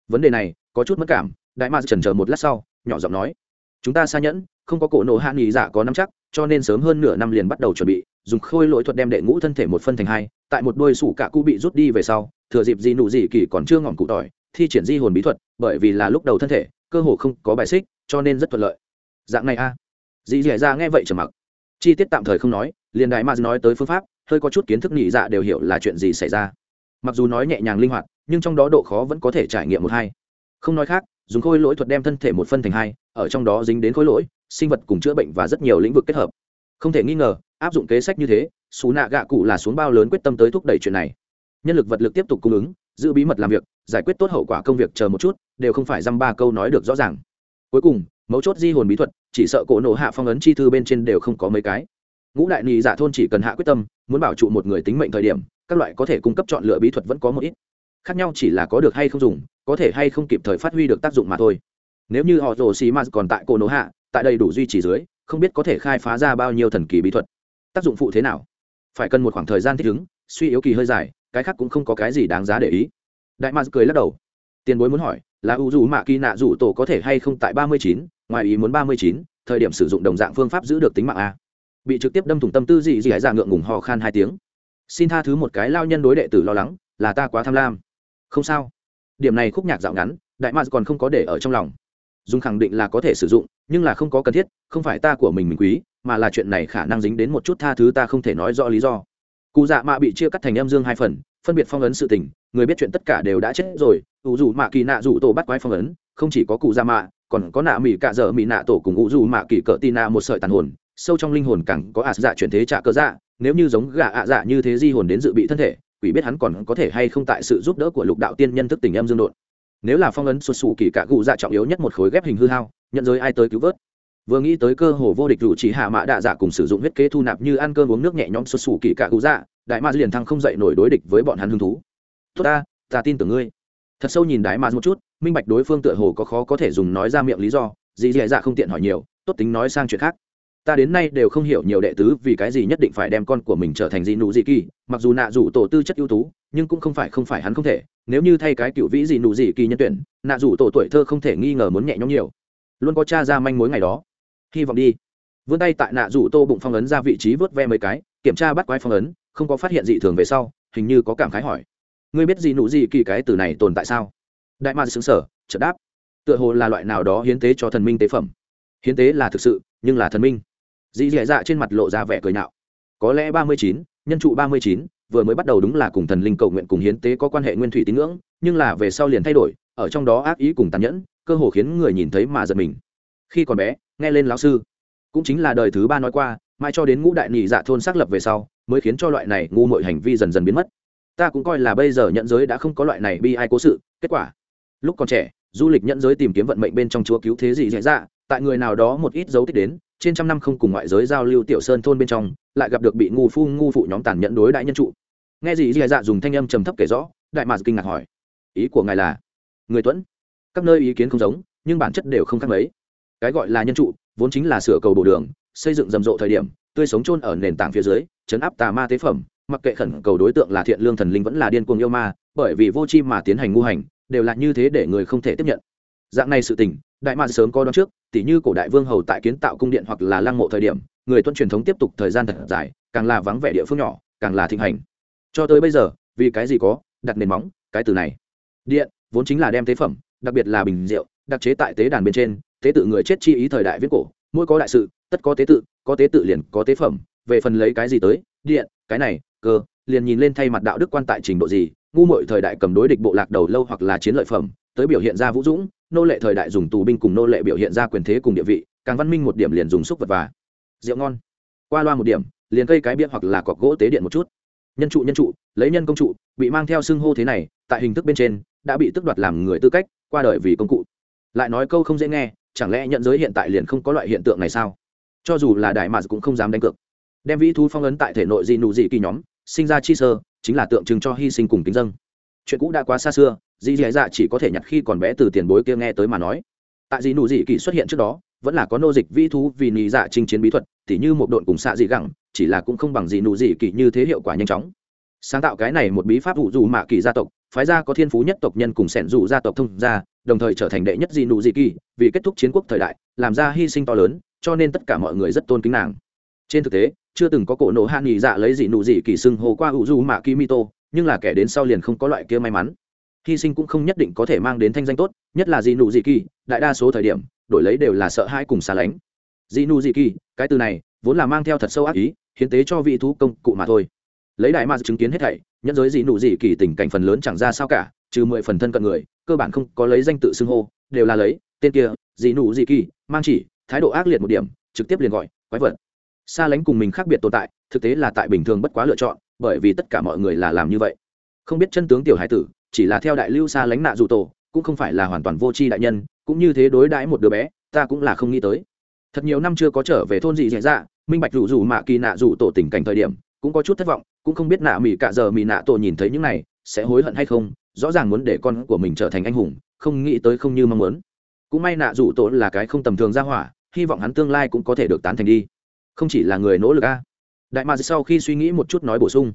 Vấn đề này, có chút mất cảm, đại ma trần chờ một lát sau, nhỏ giọng nói. Chúng ta xa nhẫn, không có cổ nộ hạ nghỉ dạ có năm chắc, cho nên sớm hơn nửa năm liền bắt đầu chuẩn bị, dùng khôi lỗi thuật đem đệ ngũ thân thể một phân thành hai tại một đôi sủ cả cụ bị rút đi về sau, thừa dịp di nụ dị kỳ còn chưa ngỏm cụ tỏi, thi triển di hồn bí thuật, bởi vì là lúc đầu thân thể, cơ hồ không có bài xích, cho nên rất thuận lợi. Dạng này a. À. dì dẻ ra dạ nghe vậy trầm mặc. Chi tiết tạm thời không nói, liền đại ma nói tới phương pháp, hơi có chút kiến thức nhị dạ đều hiểu là chuyện gì xảy ra. Mặc dù nói nhẹ nhàng linh hoạt, nhưng trong đó độ khó vẫn có thể trải nghiệm một hai. Không nói khác, dùng khôi lỗi thuật đem thân thể một phân thành hai, ở trong đó dính đến khôi lỗi, sinh vật cùng chữa bệnh và rất nhiều lĩnh vực kết hợp. Không thể nghi ngờ áp dụng kế sách như thế xú nạ gạ cụ là xuống bao lớn quyết tâm tới thúc đẩy chuyện này. Nhân lực vật lực tiếp tục cung ứng, giữ bí mật làm việc, giải quyết tốt hậu quả công việc chờ một chút, đều không phải dăm ba câu nói được rõ ràng. Cuối cùng, mấu chốt di hồn bí thuật, chỉ sợ cổ nổ hạ phong ấn chi thư bên trên đều không có mấy cái. Ngũ đại nị giả thôn chỉ cần hạ quyết tâm, muốn bảo trụ một người tính mệnh thời điểm, các loại có thể cung cấp chọn lựa bí thuật vẫn có một ít. Khác nhau chỉ là có được hay không dùng, có thể hay không kịp thời phát huy được tác dụng mà thôi. Nếu như họ rồ xì m còn tại cổ nổ hạ, tại đây đủ duy trì dưới, không biết có thể khai phá ra bao nhiêu thần kỳ bí thuật tác dụng phụ thế nào? Phải cần một khoảng thời gian thích ứng, suy yếu kỳ hơi dài, cái khác cũng không có cái gì đáng giá để ý. Đại mạc cười lắc đầu. Tiền bối muốn hỏi, là u dù mạ kỳ nạ dù tổ có thể hay không tại ba mươi chín, ngoài ý muốn ba mươi chín, thời điểm sử dụng đồng dạng phương pháp giữ được tính mạng a. Bị trực tiếp đâm thủng tâm tư gì gì hãy ra ngượng ngùng hò khan hai tiếng. Xin tha thứ một cái lao nhân đối đệ tử lo lắng, là ta quá tham lam. Không sao. Điểm này khúc nhạc dạo ngắn, đại mạc còn không có để ở trong lòng. Dùng khẳng định là có thể sử dụng, nhưng là không có cần thiết, không phải ta của mình mình quý mà là chuyện này khả năng dính đến một chút tha thứ ta không thể nói rõ lý do. Cụ dạ mạ bị chia cắt thành âm dương hai phần, phân biệt phong ấn sự tình, người biết chuyện tất cả đều đã chết rồi, ủ dù mạ kỳ nạ dù tổ bắt quái phong ấn, không chỉ có cụ dạ mạ, còn có nạ mỹ cạ dở mỹ nạ tổ cùng ủ dù mạ kỳ cỡ tì nạ một sợi tàn hồn, sâu trong linh hồn cẳng có ạt dạ chuyển thế trả cớ dạ nếu như giống gà ạ dạ như thế di hồn đến dự bị thân thể, quỷ biết hắn còn có thể hay không tại sự giúp đỡ của lục đạo tiên nhân thức tình âm dương đột. Nếu là phong ấn xuất xù kỳ cạ cụ dạ trọng yếu nhất một khối ghép hình hư hao, nhận giới ai tới cứu vớt vừa nghĩ tới cơ hồ vô địch rủ chỉ hạ mã đạ dạ cùng sử dụng huyết kế thu nạp như ăn cơm uống nước nhẹ nhõm xuất xù kỳ cả cụ dạ đại ma liền thăng không dậy nổi đối địch với bọn hắn hứng thú. Tốt ta ta tin tưởng ngươi. Thật sâu nhìn đại ma một chút, minh bạch đối phương tựa hồ có khó có thể dùng nói ra miệng lý do, dì dì dạ không tiện hỏi nhiều, tốt tính nói sang chuyện khác. Ta đến nay đều không hiểu nhiều đệ tứ vì cái gì nhất định phải đem con của mình trở thành dị nụ dị kỳ, mặc dù nạ rủ tổ tư chất ưu tú, nhưng cũng không phải không phải hắn không thể, nếu như thay cái cựu vĩ dị nụ dị kỳ nhân tuyển, nạ rủ tổ tuổi thơ không thể nghi ngờ muốn nhẹ nhõm nhiều. Luôn có cha ra manh mối ngày đó hy vọng đi. Vươn tay tại nạ rủ tô bụng phong ấn ra vị trí vớt ve mấy cái, kiểm tra bắt quái phong ấn, không có phát hiện gì thường về sau, hình như có cảm khái hỏi. Ngươi biết gì nụ gì kỳ cái từ này tồn tại sao? Đại ma xứng sở trợ đáp. Tựa hồ là loại nào đó hiến tế cho thần minh tế phẩm. Hiến tế là thực sự, nhưng là thần minh. Dì dẻ dạ trên mặt lộ ra vẻ cười nạo. có lẽ ba mươi chín, nhân trụ ba mươi chín, vừa mới bắt đầu đúng là cùng thần linh cầu nguyện cùng hiến tế có quan hệ nguyên thủy tín ngưỡng, nhưng là về sau liền thay đổi, ở trong đó ác ý cùng tàn nhẫn, cơ hồ khiến người nhìn thấy mà giật mình. Khi còn bé nghe lên lão sư. Cũng chính là đời thứ ba nói qua, mai cho đến ngũ đại nhị dạ thôn xác lập về sau, mới khiến cho loại này ngu mội hành vi dần dần biến mất. Ta cũng coi là bây giờ nhận giới đã không có loại này bi ai cố sự, kết quả, lúc còn trẻ, du lịch nhận giới tìm kiếm vận mệnh bên trong chúa cứu thế gì dễ dạ tại người nào đó một ít dấu tích đến, trên trăm năm không cùng ngoại giới giao lưu tiểu sơn thôn bên trong, lại gặp được bị ngu phu ngu phụ nhóm tàn nhẫn đối đại nhân trụ. Nghe gì dễ dạ dùng thanh âm trầm thấp kể rõ, đại mà kinh ngạc hỏi, ý của ngài là, người tuẫn các nơi ý kiến không giống, nhưng bản chất đều không khác mấy cái gọi là nhân trụ, vốn chính là sửa cầu bổ đường, xây dựng rầm rộ thời điểm, tươi sống chôn ở nền tảng phía dưới, chấn áp tà ma tế phẩm, mặc kệ khẩn cầu đối tượng là thiện lương thần linh vẫn là điên cuồng yêu ma, bởi vì vô chi mà tiến hành ngu hành, đều là như thế để người không thể tiếp nhận. Dạng này sự tình, đại ma sớm có đón trước, tỉ như cổ đại vương hầu tại kiến tạo cung điện hoặc là lăng mộ thời điểm, người tuân truyền thống tiếp tục thời gian thật dài, càng là vắng vẻ địa phương nhỏ, càng là thịnh hành. Cho tới bây giờ, vì cái gì có đặt nền móng, cái từ này? Điện, vốn chính là đem tế phẩm, đặc biệt là bình rượu, đặc chế tại tế đàn bên trên tế tự người chết chi ý thời đại viết cổ, mỗi có đại sự, tất có tế tự, có tế tự liền có tế phẩm, về phần lấy cái gì tới, điện, cái này, cơ, liền nhìn lên thay mặt đạo đức quan tại trình độ gì, ngu mội thời đại cầm đối địch bộ lạc đầu lâu hoặc là chiến lợi phẩm, tới biểu hiện ra vũ dũng, nô lệ thời đại dùng tù binh cùng nô lệ biểu hiện ra quyền thế cùng địa vị, càng văn minh một điểm liền dùng xúc vật và rượu ngon. Qua loa một điểm, liền cây cái bia hoặc là cọc gỗ tế điện một chút. Nhân trụ nhân trụ, lấy nhân công trụ, bị mang theo xưng hô thế này, tại hình thức bên trên, đã bị tước đoạt làm người tư cách, qua đời vì công cụ. Lại nói câu không dễ nghe chẳng lẽ nhận giới hiện tại liền không có loại hiện tượng này sao? Cho dù là đại mạc cũng không dám đánh cược. Đem vĩ thú phong ấn tại thể nội dị nụ dị kỳ nhóm, sinh ra chi sơ, chính là tượng trưng cho hy sinh cùng kính dân chuyện cũ đã quá xa xưa, dị dị dạ chỉ có thể nhặt khi còn bé từ tiền bối kia nghe tới mà nói. Tại dị nụ dị kỳ xuất hiện trước đó, vẫn là có nô dịch vĩ thú vì nị dạ chinh chiến bí thuật, tỉ như một đội cùng xạ dị gẳng, chỉ là cũng không bằng dị nụ dị kỳ như thế hiệu quả nhanh chóng. Sáng tạo cái này một bí pháp vụ dù mạ kỳ gia tộc phái gia có thiên phú nhất tộc nhân cùng sẻn dụ gia tộc thông gia, đồng thời trở thành đệ nhất dị nụ dị kỳ, vì kết thúc chiến quốc thời đại, làm ra hy sinh to lớn, cho nên tất cả mọi người rất tôn kính nàng. Trên thực tế, chưa từng có cổ nổ hạ nghỉ dạ lấy dị nụ dị kỳ sưng hồ qua ủ du mạ kimito nhưng là kẻ đến sau liền không có loại kia may mắn. Hy sinh cũng không nhất định có thể mang đến thanh danh tốt, nhất là dị nụ dị kỳ, đại đa số thời điểm, đổi lấy đều là sợ hãi cùng xa lánh. Dị nụ dị kỳ, cái từ này, vốn là mang theo thật sâu ác ý, hiến tế cho vị thú công cụ mà thôi lấy đại ma chứng kiến hết thảy nhân giới dị nụ dị kỳ tình cảnh phần lớn chẳng ra sao cả, trừ mười phần thân cận người, cơ bản không có lấy danh tự xưng hô, đều là lấy tên kia, dị nụ dị kỳ, mang chỉ, thái độ ác liệt một điểm, trực tiếp liền gọi, quái vật. Xa lánh cùng mình khác biệt tồn tại, thực tế là tại bình thường bất quá lựa chọn, bởi vì tất cả mọi người là làm như vậy. Không biết chân tướng tiểu hải tử, chỉ là theo đại lưu xa lánh nạ dù tổ, cũng không phải là hoàn toàn vô tri đại nhân, cũng như thế đối đãi một đứa bé, ta cũng là không nghĩ tới. Thật nhiều năm chưa có trở về thôn gì dễ dạ, dạ minh bạch rủ rủ mạ kỳ nạ rủ tổ tình cảnh thời điểm, cũng có chút thất vọng cũng không biết nạ mỹ cả giờ mỹ nạ tổ nhìn thấy những này sẽ hối hận hay không, rõ ràng muốn để con của mình trở thành anh hùng, không nghĩ tới không như mong muốn. Cũng may nạ rủ tổ là cái không tầm thường ra hỏa, hy vọng hắn tương lai cũng có thể được tán thành đi. Không chỉ là người nỗ lực a. Đại mà sau khi suy nghĩ một chút nói bổ sung.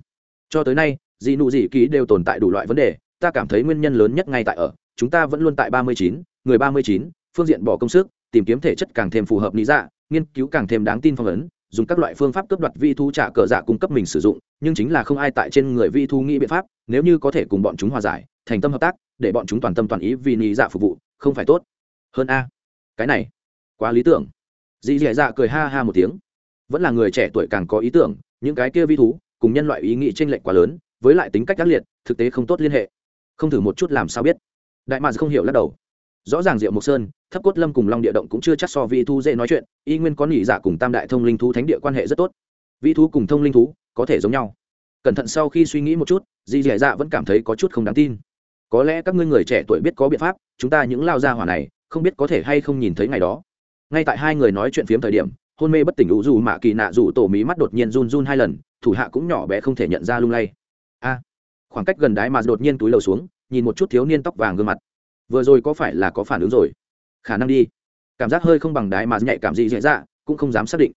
Cho tới nay, dị nụ dị ký đều tồn tại đủ loại vấn đề, ta cảm thấy nguyên nhân lớn nhất ngay tại ở, chúng ta vẫn luôn tại ba mươi chín, người ba mươi chín, phương diện bỏ công sức, tìm kiếm thể chất càng thêm phù hợp lý dạ nghiên cứu càng thêm đáng tin phong ấn dùng các loại phương pháp cướp đoạt vi thu trả cờ dạ cung cấp mình sử dụng, nhưng chính là không ai tại trên người vi thu nghĩ biện pháp, nếu như có thể cùng bọn chúng hòa giải, thành tâm hợp tác, để bọn chúng toàn tâm toàn ý vì nị dạ phục vụ, không phải tốt. Hơn a, cái này, quá lý tưởng. Dì dì dạ cười ha ha một tiếng. Vẫn là người trẻ tuổi càng có ý tưởng, những cái kia vi thú, cùng nhân loại ý nghĩ t r ê n lệch quá lớn, với lại tính cách ác liệt, thực tế không tốt liên hệ. Không thử một chút làm sao biết. Đại mạc không hiểu lắc đầu rõ ràng diệu mộc sơn, thấp cốt lâm cùng long địa động cũng chưa chắc so vị thu dễ nói chuyện, y nguyên có nghỉ giả dạ cùng tam đại thông linh thú thánh địa quan hệ rất tốt. Vi thú cùng thông linh thú có thể giống nhau. Cẩn thận sau khi suy nghĩ một chút dì dẻ dạ vẫn cảm thấy có chút không đáng tin. Có lẽ các ngươi người trẻ tuổi biết có biện pháp, chúng ta những lao gia hỏa này, không biết có thể hay không nhìn thấy ngày đó. Ngay tại hai người nói chuyện phiếm thời điểm, hôn mê bất tỉnh ủ dù mạ kỳ nạ dù tổ mí mắt đột nhiên run run hai lần, thủ hạ cũng nhỏ bé không thể nhận ra lung lay. A. Khoảng cách gần đái mà đột nhiên túi lầu xuống, nhìn một chút thiếu niên tóc vàng gương mặt vừa rồi có phải là có phản ứng rồi? Khả năng đi. Cảm giác hơi không bằng đái mà nhạy cảm gì dễ dạ cũng không dám xác định.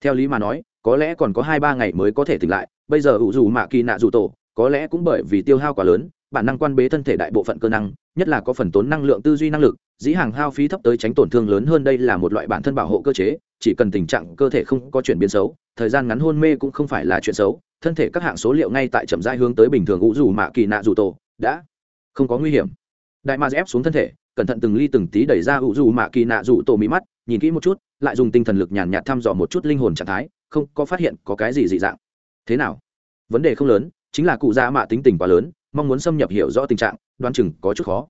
Theo lý mà nói, có lẽ còn có hai ba ngày mới có thể tỉnh lại, bây giờ ủ dù mạ kỳ nạ dù tổ, có lẽ cũng bởi vì tiêu hao quá lớn, bản năng quan bế thân thể đại bộ phận cơ năng, nhất là có phần tốn năng lượng tư duy năng lực, dĩ hàng hao phí thấp tới tránh tổn thương lớn hơn đây là một loại bản thân bảo hộ cơ chế, chỉ cần tình trạng cơ thể không có chuyển biến xấu, thời gian ngắn hôn mê cũng không phải là chuyện xấu, thân thể các hạng số liệu ngay tại chậm rãi hướng tới bình thường ủ dù mạ kỳ nạ dù tổ, đã không có nguy hiểm đại ma ép xuống thân thể, cẩn thận từng ly từng tí đẩy ra ủ dù mạ kỳ nạ dù tổ mí mắt, nhìn kỹ một chút, lại dùng tinh thần lực nhàn nhạt thăm dò một chút linh hồn trạng thái, không có phát hiện có cái gì dị dạng. Thế nào? Vấn đề không lớn, chính là cụ già mạ tính tình quá lớn, mong muốn xâm nhập hiểu rõ tình trạng, đoán chừng có chút khó.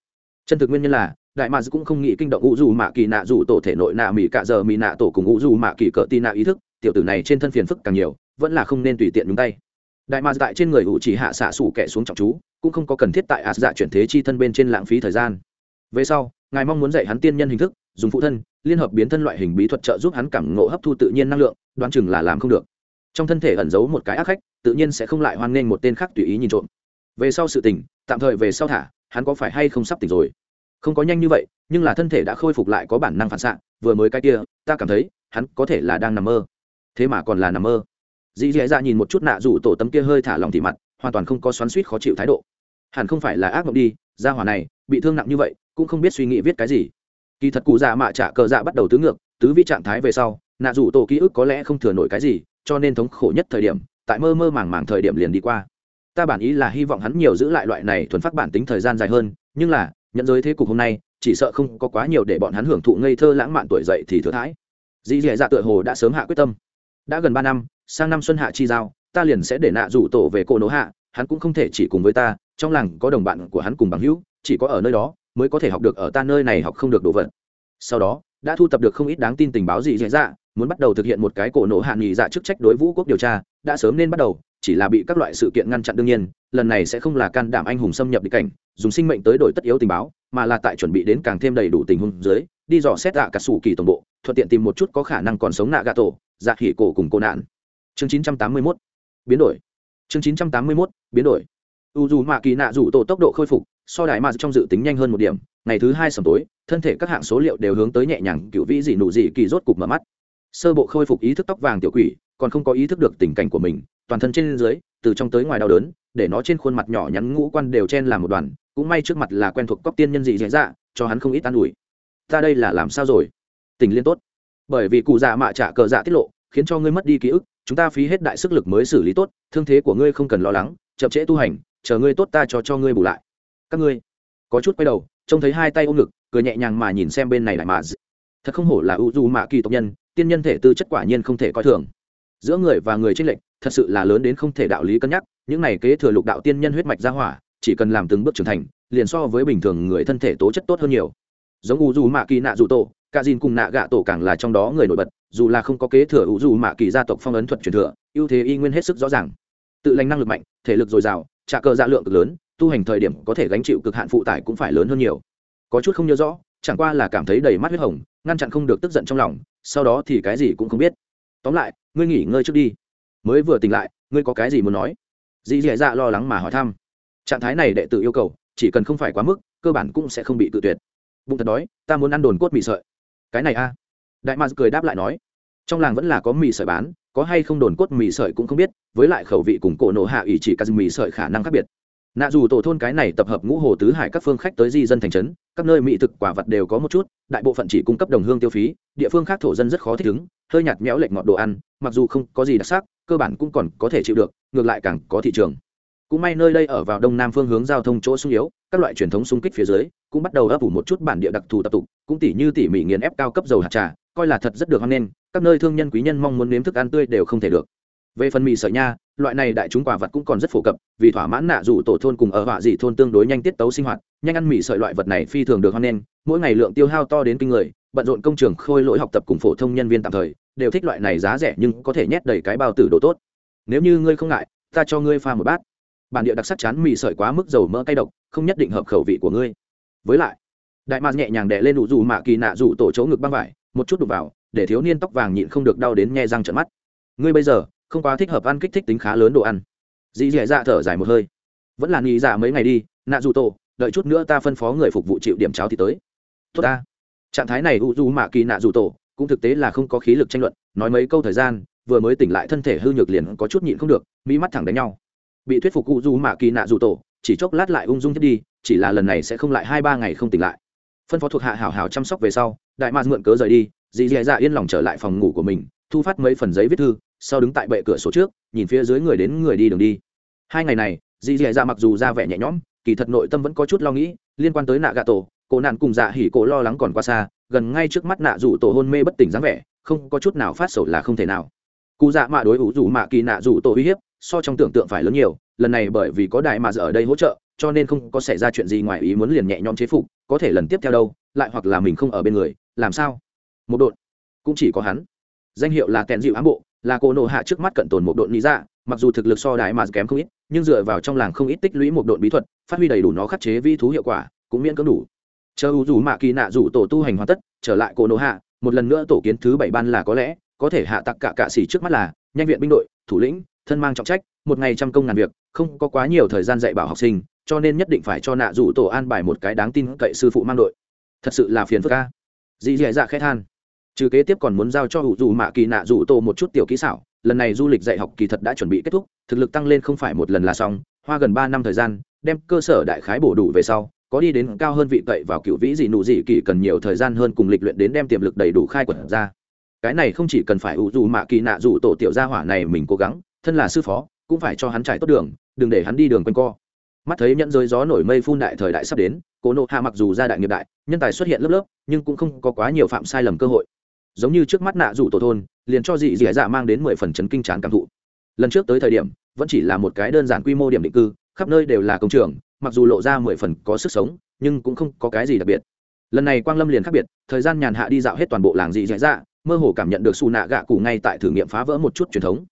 Chân thực nguyên nhân là, đại mads cũng không nghĩ kinh động u dù mạ kỳ nạ dù tổ thể nội nạ mỹ cạ giờ mỹ nạ tổ cùng u dù mạ kỳ cỡ tì nạ ý thức, tiểu tử này trên thân phiền phức càng nhiều, vẫn là không nên tùy tiện nhúng tay đại mads dạ tại trên người ủ chỉ hạ xạ sủ kẻ xuống trọng chú, cũng không có cần thiết tại ạt dạ chuyển thế chi thân bên trên lãng phí thời gian. Về sau, ngài mong muốn dạy hắn tiên nhân hình thức, dùng phụ thân, liên hợp biến thân loại hình bí thuật trợ giúp hắn cảm ngộ hấp thu tự nhiên năng lượng, đoán chừng là làm không được. Trong thân thể ẩn giấu một cái ác khách, tự nhiên sẽ không lại hoan nghênh một tên khác tùy ý nhìn trộm. Về sau sự tình, tạm thời về sau thả, hắn có phải hay không sắp tỉnh rồi? Không có nhanh như vậy, nhưng là thân thể đã khôi phục lại có bản năng phản xạ, vừa mới cái kia, ta cảm thấy, hắn có thể là đang nằm mơ. Thế mà còn là nằm mơ dì dì dạ nhìn một chút nạ rủ tổ tấm kia hơi thả lòng thì mặt, hoàn toàn không có xoắn suýt khó chịu thái độ. Hẳn không phải là ác mộng đi ra hỏa này, bị thương nặng như vậy, cũng không biết suy nghĩ viết cái gì. Kỳ thật cụ dạ mạ trả cờ dạ bắt đầu tứ ngược, tứ vi trạng thái về sau, nạ rủ tổ ký ức có lẽ không thừa nổi cái gì, cho nên thống khổ nhất thời điểm, tại mơ mơ màng màng thời điểm liền đi qua. Ta bản ý là hy vọng hắn nhiều giữ lại loại này thuần phát bản tính thời gian dài hơn, nhưng là, nhận giới thế cục hôm nay, chỉ sợ không có quá nhiều để bọn hắn hưởng thụ ngây thơ lãng mạn tuổi dậy thì thừa thãi. Dì dì dạ tựa hồ đã sớm hạ quyết tâm. Đã gần ba năm sang năm xuân hạ chi giao, ta liền sẽ để nạ rủ tổ về cô nỗ hạ, hắn cũng không thể chỉ cùng với ta, trong làng có đồng bạn của hắn cùng bằng hữu, chỉ có ở nơi đó mới có thể học được ở ta nơi này học không được đồ vật. Sau đó, đã thu tập được không ít đáng tin tình báo gì dễ dạ muốn bắt đầu thực hiện một cái cổ nộ hạ nghỉ dạ chức trách đối vũ quốc điều tra, đã sớm nên bắt đầu, chỉ là bị các loại sự kiện ngăn chặn đương nhiên, lần này sẽ không là can đảm anh hùng xâm nhập địch cảnh, dùng sinh mệnh tới đổi tất yếu tình báo, mà là tại chuẩn bị đến càng thêm đầy đủ tình huống dưới, đi dò xét ạ cả sủ kỳ tổng bộ, thuận tiện tìm một chút có khả năng còn sống nạ gà tổ dạ khỉ cổ cùng cô nạn chương 981 biến đổi. Chương 981 biến đổi. U dù mạ kỳ nạ rủ tổ tốc độ khôi phục, so đại mà trong dự tính nhanh hơn một điểm. Ngày thứ hai sầm tối, thân thể các hạng số liệu đều hướng tới nhẹ nhàng cựu vĩ dị nụ dị kỳ rốt cục mở mắt. Sơ bộ khôi phục ý thức tóc vàng tiểu quỷ, còn không có ý thức được tình cảnh của mình, toàn thân trên dưới, từ trong tới ngoài đau đớn, để nó trên khuôn mặt nhỏ nhắn ngũ quan đều chen làm một đoàn, cũng may trước mặt là quen thuộc cóc tiên nhân dị dạy dạ cho hắn không ít an ủi. Ta đây là làm sao rồi? Tình liên tốt. Bởi vì cụ dạ mạ trả cờ dạ tiết lộ, khiến cho ngươi mất đi ký ức chúng ta phí hết đại sức lực mới xử lý tốt, thương thế của ngươi không cần lo lắng, chậm trễ tu hành, chờ ngươi tốt ta cho cho ngươi bù lại. Các ngươi, có chút quay đầu, trông thấy hai tay ôm ngực, cười nhẹ nhàng mà nhìn xem bên này lại mà thật không hổ là u du mạ kỳ tộc nhân, tiên nhân thể tư chất quả nhiên không thể coi thường. Giữa người và người tranh lệch, thật sự là lớn đến không thể đạo lý cân nhắc, những này kế thừa lục đạo tiên nhân huyết mạch ra hỏa, chỉ cần làm từng bước trưởng thành, liền so với bình thường người thân thể tố chất tốt hơn nhiều. Giống u du mạ kỳ nạ dù tổ cả dìn cùng nạ gạ tổ càng là trong đó người nổi bật, dù là không có kế thừa ủ dù mạ kỳ gia tộc phong ấn thuật truyền thừa, ưu thế y nguyên hết sức rõ ràng. Tự lành năng lực mạnh, thể lực dồi dào, trả cờ dạ lượng cực lớn, tu hành thời điểm có thể gánh chịu cực hạn phụ tải cũng phải lớn hơn nhiều. Có chút không nhớ rõ, chẳng qua là cảm thấy đầy mắt huyết hồng, ngăn chặn không được tức giận trong lòng, sau đó thì cái gì cũng không biết. Tóm lại, ngươi nghỉ ngơi trước đi. Mới vừa tỉnh lại, ngươi có cái gì muốn nói? Dì dì dạ lo lắng mà hỏi thăm. Trạng thái này đệ tử yêu cầu, chỉ cần không phải quá mức, cơ bản cũng sẽ không bị tự tuyệt. Bụng thật đói, ta muốn ăn đồn cốt mì sợi cái này a đại mạc cười đáp lại nói trong làng vẫn là có mì sợi bán có hay không đồn cốt mì sợi cũng không biết với lại khẩu vị cùng cổ nổ hạ ủy chỉ các mì sợi khả năng khác biệt nạ dù tổ thôn cái này tập hợp ngũ hồ tứ hải các phương khách tới di dân thành trấn các nơi mỹ thực quả vật đều có một chút đại bộ phận chỉ cung cấp đồng hương tiêu phí địa phương khác thổ dân rất khó thích ứng hơi nhạt méo lệch ngọt đồ ăn mặc dù không có gì đặc sắc cơ bản cũng còn có thể chịu được ngược lại càng có thị trường cũng may nơi đây ở vào đông nam phương hướng giao thông chỗ sung yếu, các loại truyền thống xung kích phía dưới, cũng bắt đầu ấp ủ một chút bản địa đặc thù tập tục, cũng tỉ như tỉ mỉ nghiền ép cao cấp dầu hạt trà, coi là thật rất được hoan nghênh, các nơi thương nhân quý nhân mong muốn nếm thức ăn tươi đều không thể được. Về phần mì sợi nha, loại này đại chúng quả vật cũng còn rất phổ cập, vì thỏa mãn nạ dù tổ thôn cùng ở họa dị thôn tương đối nhanh tiết tấu sinh hoạt, nhanh ăn mì sợi loại vật này phi thường được hoan nghênh, mỗi ngày lượng tiêu hao to đến kinh người, bận rộn công trường khôi lỗi học tập cùng phổ thông nhân viên tạm thời, đều thích loại này giá rẻ nhưng có thể nhét đầy cái bao tử đồ tốt. Nếu như ngươi không ngại, ta cho ngươi pha một bát bản địa đặc sắc chán mì sợi quá mức dầu mỡ cay độc, không nhất định hợp khẩu vị của ngươi. Với lại, đại mạc nhẹ nhàng đè lên đủ dù mạ kỳ nạ dù tổ chỗ ngực băng vải, một chút đục vào, để thiếu niên tóc vàng nhịn không được đau đến nghe răng trận mắt. Ngươi bây giờ, không quá thích hợp ăn kích thích tính khá lớn đồ ăn. Dì dì dạ thở dài một hơi. Vẫn là nghĩ dạ mấy ngày đi, nạ dù tổ, đợi chút nữa ta phân phó người phục vụ chịu điểm cháo thì tới. Tốt ta. Trạng thái này u du mạ kỳ nạ dù tổ, cũng thực tế là không có khí lực tranh luận, nói mấy câu thời gian, vừa mới tỉnh lại thân thể hư nhược liền có chút nhịn không được mỹ mắt thẳng đánh nhau bị thuyết phục u du mạ kỳ nạ dù tổ, chỉ chốc lát lại ung dung thiết đi, chỉ là lần này sẽ không lại hai ba ngày không tỉnh lại. Phân phó thuộc hạ hảo hảo chăm sóc về sau, đại mạc mượn cớ rời đi, dì dì dạ yên lòng trở lại phòng ngủ của mình, thu phát mấy phần giấy viết thư, sau đứng tại bệ cửa sổ trước, nhìn phía dưới người đến người đi đường đi. Hai ngày này, dì dì dạ mặc dù ra vẻ nhẹ nhõm, kỳ thật nội tâm vẫn có chút lo nghĩ, liên quan tới nạ gà tổ cổ nạn cùng dạ hỉ cổ lo lắng còn qua xa, gần ngay trước mắt nạ dù tổ hôn mê bất tỉnh dáng vẻ, không có chút nào phát sầu là không thể nào. Cụ dạ mạ đối ủ dù mạ kỳ nạ dù tổ uy hiếp so trong tưởng tượng phải lớn nhiều, lần này bởi vì có đại mà giờ ở đây hỗ trợ, cho nên không có xảy ra chuyện gì ngoài ý muốn liền nhẹ nhõm chế phục, có thể lần tiếp theo đâu, lại hoặc là mình không ở bên người, làm sao? Một đội cũng chỉ có hắn. Danh hiệu là kèn dịu ám bộ, là cô nộ hạ trước mắt cận tồn một đội lý dạ mặc dù thực lực so đại mà kém không ít, nhưng dựa vào trong làng không ít tích lũy một đội bí thuật, phát huy đầy đủ nó khắc chế vi thú hiệu quả, cũng miễn cưỡng đủ. Chờ u dù mạ kỳ nạ rủ tổ tu hành hoàn tất, trở lại cô nộ hạ, một lần nữa tổ kiến thứ bảy ban là có lẽ có thể hạ tặc cả cạ xỉ trước mắt là nhanh viện binh đội, thủ lĩnh thân mang trọng trách, một ngày trăm công ngàn việc, không có quá nhiều thời gian dạy bảo học sinh, cho nên nhất định phải cho nạ rủ tổ an bài một cái đáng tin cậy sư phụ mang đội. Thật sự là phiền phức ca dì dì dạ khẽ than. Trừ kế tiếp còn muốn giao cho hữu dù mạ kỳ nạ rủ tổ một chút tiểu kỹ xảo, lần này du lịch dạy học kỳ thật đã chuẩn bị kết thúc, thực lực tăng lên không phải một lần là xong, hoa gần ba năm thời gian, đem cơ sở đại khái bổ đủ về sau, có đi đến cao hơn vị cậy vào cựu vĩ dị nụ dị kỳ cần nhiều thời gian hơn cùng lịch luyện đến đem tiềm lực đầy đủ khai quật ra. Cái này không chỉ cần phải ủ dù mạ kỳ nạ dù tổ tiểu gia hỏa này mình cố gắng thân là sư phó, cũng phải cho hắn trải tốt đường, đừng để hắn đi đường quanh co. Mắt thấy nhận rơi gió nổi mây phun đại thời đại sắp đến cổ nộ hạ mặc dù gia đại nghiệp đại, nhân tài xuất hiện lớp lớp, nhưng cũng không có quá nhiều phạm sai lầm cơ hội. Giống như trước mắt nạ rủ tổ thôn, liền cho dị dị dạ mang đến mười phần chấn kinh trán cảm thụ. Lần trước tới thời điểm, vẫn chỉ là một cái đơn giản quy mô điểm định cư, khắp nơi đều là công trường, mặc dù lộ ra mười phần có sức sống, nhưng cũng không có cái gì đặc biệt. Lần này quang lâm liền khác biệt, thời gian nhàn hạ đi dạo hết toàn bộ làng dị dạ dạ mơ hồ cảm nhận được xù nạ gạ cụ ngay tại thử nghiệm phá vỡ một chút truyền thống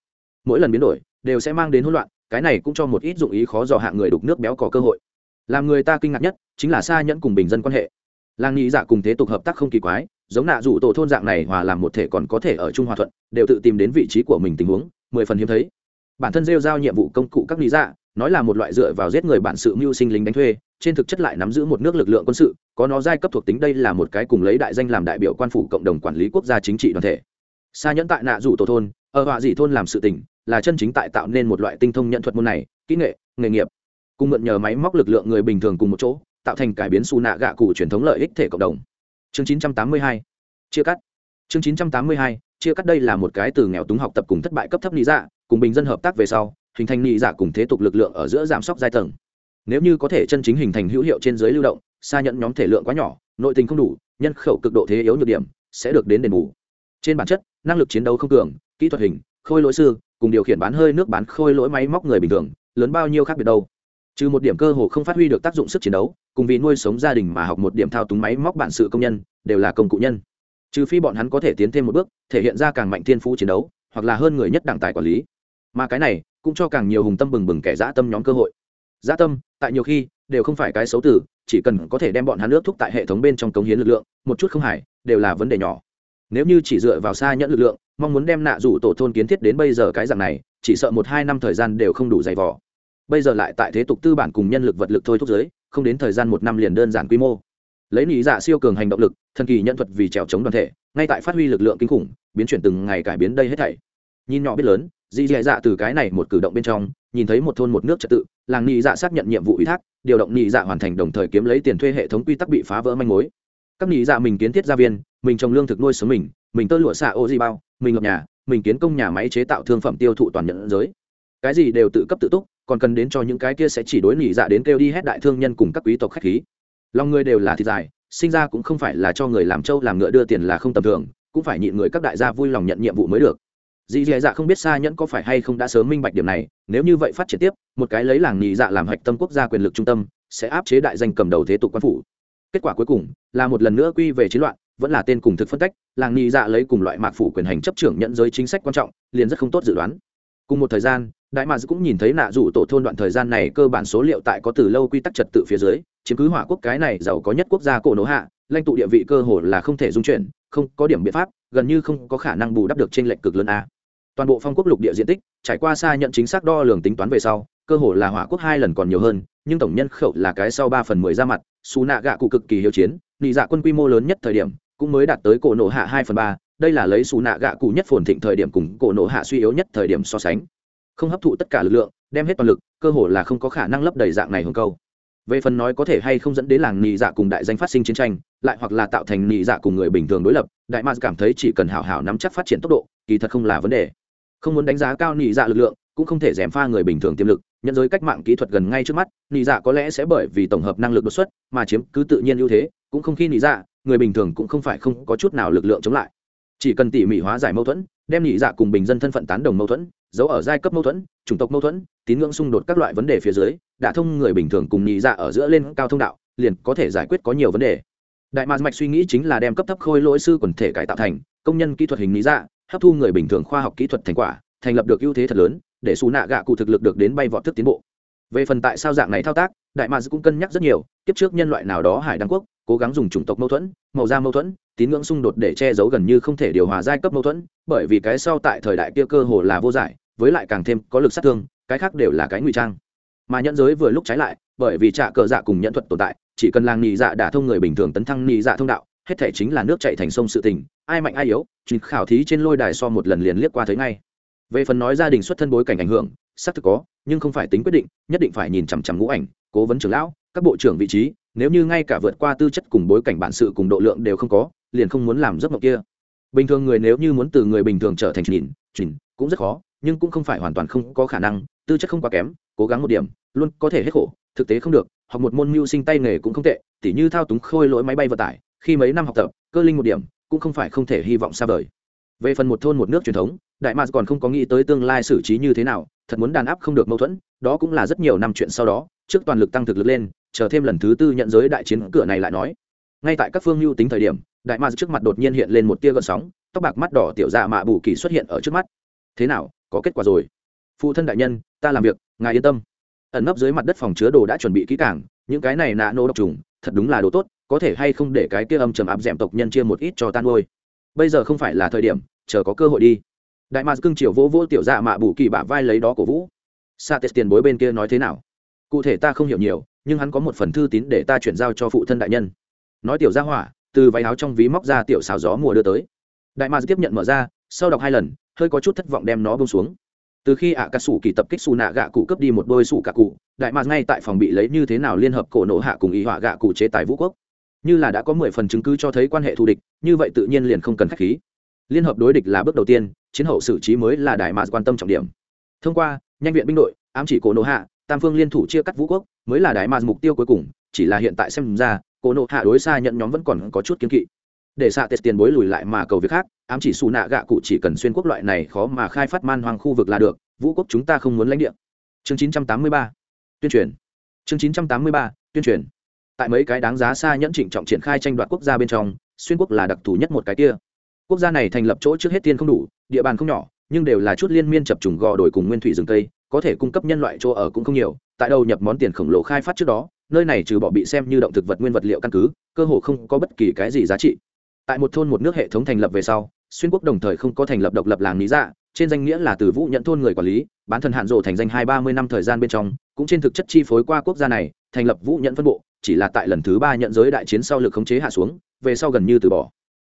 mỗi lần biến đổi đều sẽ mang đến hỗn loạn, cái này cũng cho một ít dụng ý khó dò hạ người đục nước béo có cơ hội. Làm người ta kinh ngạc nhất chính là xa nhẫn cùng bình dân quan hệ. Làng nghĩ dạ cùng thế tục hợp tác không kỳ quái, giống nạ rủ tổ thôn dạng này hòa làm một thể còn có thể ở trung hòa thuận, đều tự tìm đến vị trí của mình tình huống, mười phần hiếm thấy. Bản thân rêu giao nhiệm vụ công cụ các lý dạ nói là một loại dựa vào giết người bản sự mưu sinh lính đánh thuê, trên thực chất lại nắm giữ một nước lực lượng quân sự, có nó giai cấp thuộc tính đây là một cái cùng lấy đại danh làm đại biểu quan phủ cộng đồng quản lý quốc gia chính trị đoàn thể. Xa nhẫn tại nạ rủ tổ thôn, ở họa dị thôn làm sự tỉnh là chân chính tại tạo nên một loại tinh thông nhận thuật môn này, kỹ nghệ, nghề nghiệp. Cùng mượn nhờ máy móc lực lượng người bình thường cùng một chỗ, tạo thành cải biến xù nạ gạ cụ truyền thống lợi ích thể cộng đồng. Chương 982 chia cắt. Chương 982 chia cắt đây là một cái từ nghèo túng học tập cùng thất bại cấp thấp lý dạ cùng bình dân hợp tác về sau, hình thành lý dạ cùng thế tục lực lượng ở giữa giảm sóc giai tầng. Nếu như có thể chân chính hình thành hữu hiệu trên giới lưu động, xa nhận nhóm thể lượng quá nhỏ, nội tình không đủ, nhân khẩu cực độ thế yếu nhược điểm, sẽ được đến đền bù. Trên bản chất, năng lực chiến đấu không cường, kỹ thuật hình, khôi lỗi sư cùng điều khiển bán hơi nước bán khôi lỗi máy móc người bình thường, lớn bao nhiêu khác biệt đâu. Trừ một điểm cơ hồ không phát huy được tác dụng sức chiến đấu, cùng vì nuôi sống gia đình mà học một điểm thao túng máy móc bản sự công nhân, đều là công cụ nhân. Trừ phi bọn hắn có thể tiến thêm một bước, thể hiện ra càng mạnh thiên phú chiến đấu, hoặc là hơn người nhất đảng tài quản lý. Mà cái này, cũng cho càng nhiều hùng tâm bừng bừng kẻ dã tâm nhóm cơ hội. Dã tâm, tại nhiều khi, đều không phải cái xấu tử chỉ cần có thể đem bọn hắn nước thúc tại hệ thống bên trong cống hiến lực lượng, một chút không hải đều là vấn đề nhỏ. Nếu như chỉ dựa vào xa nhẫn lực lượng mong muốn đem nạ rủ tổ thôn kiến thiết đến bây giờ cái dạng này, chỉ sợ một hai năm thời gian đều không đủ dày vỏ bây giờ lại tại thế tục tư bản cùng nhân lực vật lực thôi thúc giới, không đến thời gian một năm liền đơn giản quy mô. Lấy lý dạ siêu cường hành động lực, thần kỳ nhân thuật vì trèo chống đoàn thể, ngay tại phát huy lực lượng kinh khủng, biến chuyển từng ngày cải biến đây hết thảy. Nhìn nhỏ biết lớn, dị dạ dạ từ cái này một cử động bên trong, nhìn thấy một thôn một nước trật tự, làng nhị dạ xác nhận nhiệm vụ ủy thác, điều động nhị dạ hoàn thành đồng thời kiếm lấy tiền thuê hệ thống quy tắc bị phá vỡ manh mối. Các nhị dạ mình kiến thiết gia viên, mình trồng lương thực nuôi sống mình mình tơ lụa xạ ô di bao mình lập nhà, mình kiến công nhà máy chế tạo thương phẩm tiêu thụ toàn nhận giới. Cái gì đều tự cấp tự túc, còn cần đến cho những cái kia sẽ chỉ đối nghỉ dạ đến kêu đi hết đại thương nhân cùng các quý tộc khách khí. Lòng người đều là thịt dài, sinh ra cũng không phải là cho người làm trâu làm ngựa đưa tiền là không tầm thường, cũng phải nhịn người các đại gia vui lòng nhận nhiệm vụ mới được. Dì dì dạ không biết xa nhẫn có phải hay không đã sớm minh bạch điểm này, nếu như vậy phát triển tiếp, một cái lấy làng nhị dạ làm hạch tâm quốc gia quyền lực trung tâm, sẽ áp chế đại danh cầm đầu thế tục quan phủ. Kết quả cuối cùng, là một lần nữa quy về chiến loạn vẫn là tên cùng thực phân cách, làng nhị dạ lấy cùng loại mạc phủ quyền hành chấp trưởng nhận giới chính sách quan trọng, liền rất không tốt dự đoán. Cùng một thời gian, đại mads cũng nhìn thấy nạ rủ tổ thôn đoạn thời gian này cơ bản số liệu tại có từ lâu quy tắc trật tự phía dưới, chiếm cứ hỏa quốc cái này giàu có nhất quốc gia cổ nổ hạ, lãnh tụ địa vị cơ hồ là không thể dung chuyển, không có điểm biện pháp, gần như không có khả năng bù đắp được trên lệnh cực lớn a. Toàn bộ phong quốc lục địa diện tích, trải qua xa nhận chính xác đo lường tính toán về sau, cơ hồ là hỏa quốc hai lần còn nhiều hơn, nhưng tổng nhân khẩu là cái sau ba phần mười ra mặt xù nạ gạ cụ cực kỳ hiếu chiến, nị dạ quân quy mô lớn nhất thời điểm cũng mới đạt tới cổ nổ hạ hai phần ba, đây là lấy xù nạ gạ cụ nhất phồn thịnh thời điểm cùng cổ nổ hạ suy yếu nhất thời điểm so sánh. Không hấp thụ tất cả lực lượng, đem hết toàn lực, cơ hồ là không có khả năng lấp đầy dạng này hồng câu. Về phần nói có thể hay không dẫn đến làng nị dạ cùng đại danh phát sinh chiến tranh, lại hoặc là tạo thành nị dạ cùng người bình thường đối lập, đại ma cảm thấy chỉ cần hảo hảo nắm chắc phát triển tốc độ, kỳ thật không là vấn đề. Không muốn đánh giá cao nị dạ lực lượng, cũng không thể dèm pha người bình thường tiềm lực nhận giới cách mạng kỹ thuật gần ngay trước mắt nị dạ có lẽ sẽ bởi vì tổng hợp năng lực đột xuất, mà chiếm cứ tự nhiên ưu thế, cũng không khi nị dạ người bình thường cũng không phải không có chút nào lực lượng chống lại. Chỉ cần tỉ mỉ hóa giải mâu thuẫn, đem nhị dạ cùng bình dân thân phận tán đồng mâu thuẫn, giấu ở giai cấp mâu thuẫn, chủng tộc mâu thuẫn, tín ngưỡng xung đột các loại vấn đề phía dưới, đã thông người bình thường cùng nhị dạ ở giữa lên cao thông đạo, liền có thể giải quyết có nhiều vấn đề. Đại mạc mạch suy nghĩ chính là đem cấp thấp khôi lỗi sư quần thể cải tạo thành công nhân kỹ thuật hình lý dạ hấp thu người bình thường khoa học kỹ thuật thành quả, thành lập được ưu thế thật lớn, để xù nạ gạ cụ thực lực được đến bay vọt thức tiến bộ. Về phần tại sao dạng này thao tác, đại mạc cũng cân nhắc rất nhiều, kiếp trước nhân loại nào đó hải đăng quốc cố gắng dùng chủng tộc mâu thuẫn, màu da mâu thuẫn, tín ngưỡng xung đột để che giấu gần như không thể điều hòa giai cấp mâu thuẫn, bởi vì cái sau tại thời đại kia cơ hồ là vô giải, với lại càng thêm có lực sát thương, cái khác đều là cái ngụy trang. Mà nhẫn giới vừa lúc trái lại, bởi vì trạ cờ dạ cùng nhẫn thuật tồn tại, chỉ cần làng nhị dạ đả thông người bình thường tấn thăng nhị dạ thông đạo, hết thể chính là nước chạy thành sông sự tình, ai mạnh ai yếu chính khảo thí trên lôi đài so một lần liền liếc qua thấy ngay. Về phần nói gia đình xuất thân bối cảnh ảnh hưởng, xác thực có, nhưng không phải tính quyết định, nhất định phải nhìn chằm chằm ngũ ảnh, cố vấn trưởng lão, các bộ trưởng vị trí nếu như ngay cả vượt qua tư chất cùng bối cảnh bản sự cùng độ lượng đều không có, liền không muốn làm giấc mộng kia. Bình thường người nếu như muốn từ người bình thường trở thành nhìn nhìn cũng rất khó, nhưng cũng không phải hoàn toàn không có khả năng, tư chất không quá kém, cố gắng một điểm, luôn có thể hết khổ, thực tế không được, học một môn mưu sinh tay nghề cũng không tệ, tỉ như thao túng khôi lỗi máy bay vận tải, khi mấy năm học tập, cơ linh một điểm, cũng không phải không thể hy vọng xa vời. Về phần một thôn một nước truyền thống, đại mạc còn không có nghĩ tới tương lai xử trí như thế nào, thật muốn đàn áp không được mâu thuẫn, đó cũng là rất nhiều năm chuyện sau đó, trước toàn lực tăng thực lực lên chờ thêm lần thứ tư nhận giới đại chiến cửa này lại nói. Ngay tại các phương lưu tính thời điểm, đại ma trước mặt đột nhiên hiện lên một tia gợn sóng, tóc bạc mắt đỏ tiểu dạ mạ bù kỳ xuất hiện ở trước mắt. Thế nào, có kết quả rồi? Phụ thân đại nhân, ta làm việc, ngài yên tâm. Ẩn nấp dưới mặt đất phòng chứa đồ đã chuẩn bị kỹ càng, những cái này nạ nô độc trùng, thật đúng là đồ tốt, có thể hay không để cái kia âm trầm áp d tộc nhân chia một ít cho tan ôi bây giờ không phải là thời điểm, chờ có cơ hội đi. Đại ma cưng chiều vỗ vỗ tiểu dạ mạ bù kỳ bả vai lấy đó cổ vũ. Sa tết tiền bối bên kia nói thế nào? Cụ thể ta không hiểu nhiều nhưng hắn có một phần thư tín để ta chuyển giao cho phụ thân đại nhân. Nói tiểu gia hỏa, từ váy áo trong ví móc ra tiểu xào gió mùa đưa tới. Đại ma tiếp nhận mở ra, sau đọc hai lần, hơi có chút thất vọng đem nó bông xuống. Từ khi ạ cà sủ kỳ tập kích xù nạ gạ cụ cướp đi một đôi sủ cà cụ, đại ma ngay tại phòng bị lấy như thế nào liên hợp cổ nổ hạ cùng ý họa gạ cụ chế tài vũ quốc. Như là đã có mười phần chứng cứ cho thấy quan hệ thù địch, như vậy tự nhiên liền không cần k h á c h khí. Liên hợp đối địch là bước đầu tiên, chiến hậu xử trí mới là đại mạc quan tâm trọng điểm. Thông qua, nhanh viện binh đội, ám chỉ cổ nổ hạ, tam phương liên thủ chia cắt vũ quốc mới là đại mạc mục tiêu cuối cùng, chỉ là hiện tại xem ra, cô nộ hạ đối xa nhận nhóm vẫn còn có chút kiên kỵ. Để xạ tết tiền bối lùi lại mà cầu việc khác, ám chỉ xù nạ gạ cụ chỉ cần xuyên quốc loại này khó mà khai phát man hoang khu vực là được, vũ quốc chúng ta không muốn lãnh địa. Chương 983 tuyên truyền. Chương 983 tuyên truyền. Tại mấy cái đáng giá xa nhẫn trịnh trọng triển khai tranh đoạt quốc gia bên trong, xuyên quốc là đặc thù nhất một cái kia. Quốc gia này thành lập chỗ trước hết tiên không đủ, địa bàn không nhỏ, nhưng đều là chút liên miên chập trùng gò đổi cùng nguyên thủy rừng tây, có thể cung cấp nhân loại chỗ ở cũng không nhiều tại đầu nhập món tiền khổng lồ khai phát trước đó, nơi này trừ bỏ bị xem như động thực vật nguyên vật liệu căn cứ, cơ hồ không có bất kỳ cái gì giá trị. Tại một thôn một nước hệ thống thành lập về sau, xuyên quốc đồng thời không có thành lập độc lập làng lý dạ trên danh nghĩa là từ vũ nhận thôn người quản lý, bán thần hạn rộ thành danh hai ba mươi năm thời gian bên trong, cũng trên thực chất chi phối qua quốc gia này, thành lập vũ nhận phân bộ, chỉ là tại lần thứ ba nhận giới đại chiến sau lực khống chế hạ xuống, về sau gần như từ bỏ.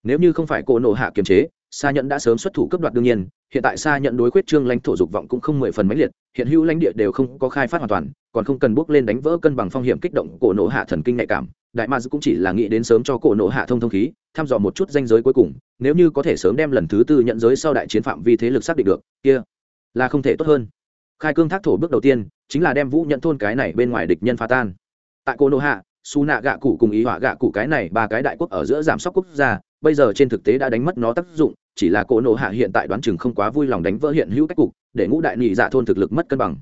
Nếu như không phải cô nộ hạ kiềm chế xa nhận đã sớm xuất thủ cấp đoạt đương nhiên hiện tại xa nhận đối khuyết trương lãnh thổ dục vọng cũng không mười phần mấy liệt, hiện hữu lãnh địa đều không có khai phát hoàn toàn, còn không cần bước lên đánh vỡ cân bằng phong hiểm kích động cổ nổ hạ thần kinh nhạy cảm. Đại ma cũng chỉ là nghĩ đến sớm cho cổ nổ hạ thông thông khí, thăm dò một chút danh giới cuối cùng, nếu như có thể sớm đem lần thứ tư nhận giới sau đại chiến phạm vi thế lực xác định được, kia là không thể tốt hơn. Khai cương thác thổ bước đầu tiên, chính là đem vũ nhận thôn cái này bên ngoài địch nhân phá tan. Tại cổ nổ hạ, su nạ gạ cụ cùng ý họa gạ cụ cái này ba cái đại quốc ở giữa giảm sóc quốc gia bây giờ trên thực tế đã đánh mất nó tác dụng, chỉ là cổ nộ hạ hiện tại đoán chừng không quá vui lòng đánh vỡ hiện hữu cách cục, để ngũ đại nhị dạ thôn thực lực mất cân bằng.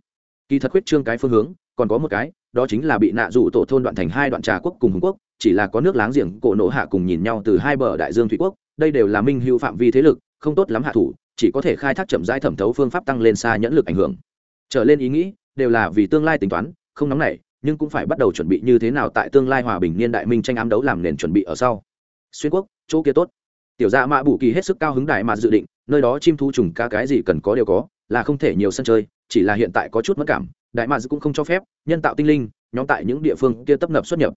Kỳ thật huyết trương cái phương hướng, còn có một cái, đó chính là bị nạ dụ tổ thôn đoạn thành hai đoạn trà quốc cùng hùng quốc, chỉ là có nước láng giềng, cổ nộ hạ cùng nhìn nhau từ hai bờ đại dương thủy quốc, đây đều là minh hữu phạm vi thế lực, không tốt lắm hạ thủ, chỉ có thể khai thác chậm rãi thẩm thấu phương pháp tăng lên xa nhẫn lực ảnh hưởng. Trở lên ý nghĩ, đều là vì tương lai tính toán, không nóng nảy, nhưng cũng phải bắt đầu chuẩn bị như thế nào tại tương lai hòa bình niên đại minh tranh ám đấu làm nền chuẩn bị ở sau xuyên quốc, chỗ kia tốt. Tiểu gia mã bù kỳ hết sức cao hứng đại mà dự định, nơi đó chim thu trùng ca cái gì cần có đều có, là không thể nhiều sân chơi, chỉ là hiện tại có chút mất cảm đại mà cũng không cho phép, nhân tạo tinh linh, nhóm tại những địa phương kia tấp nập xuất nhập.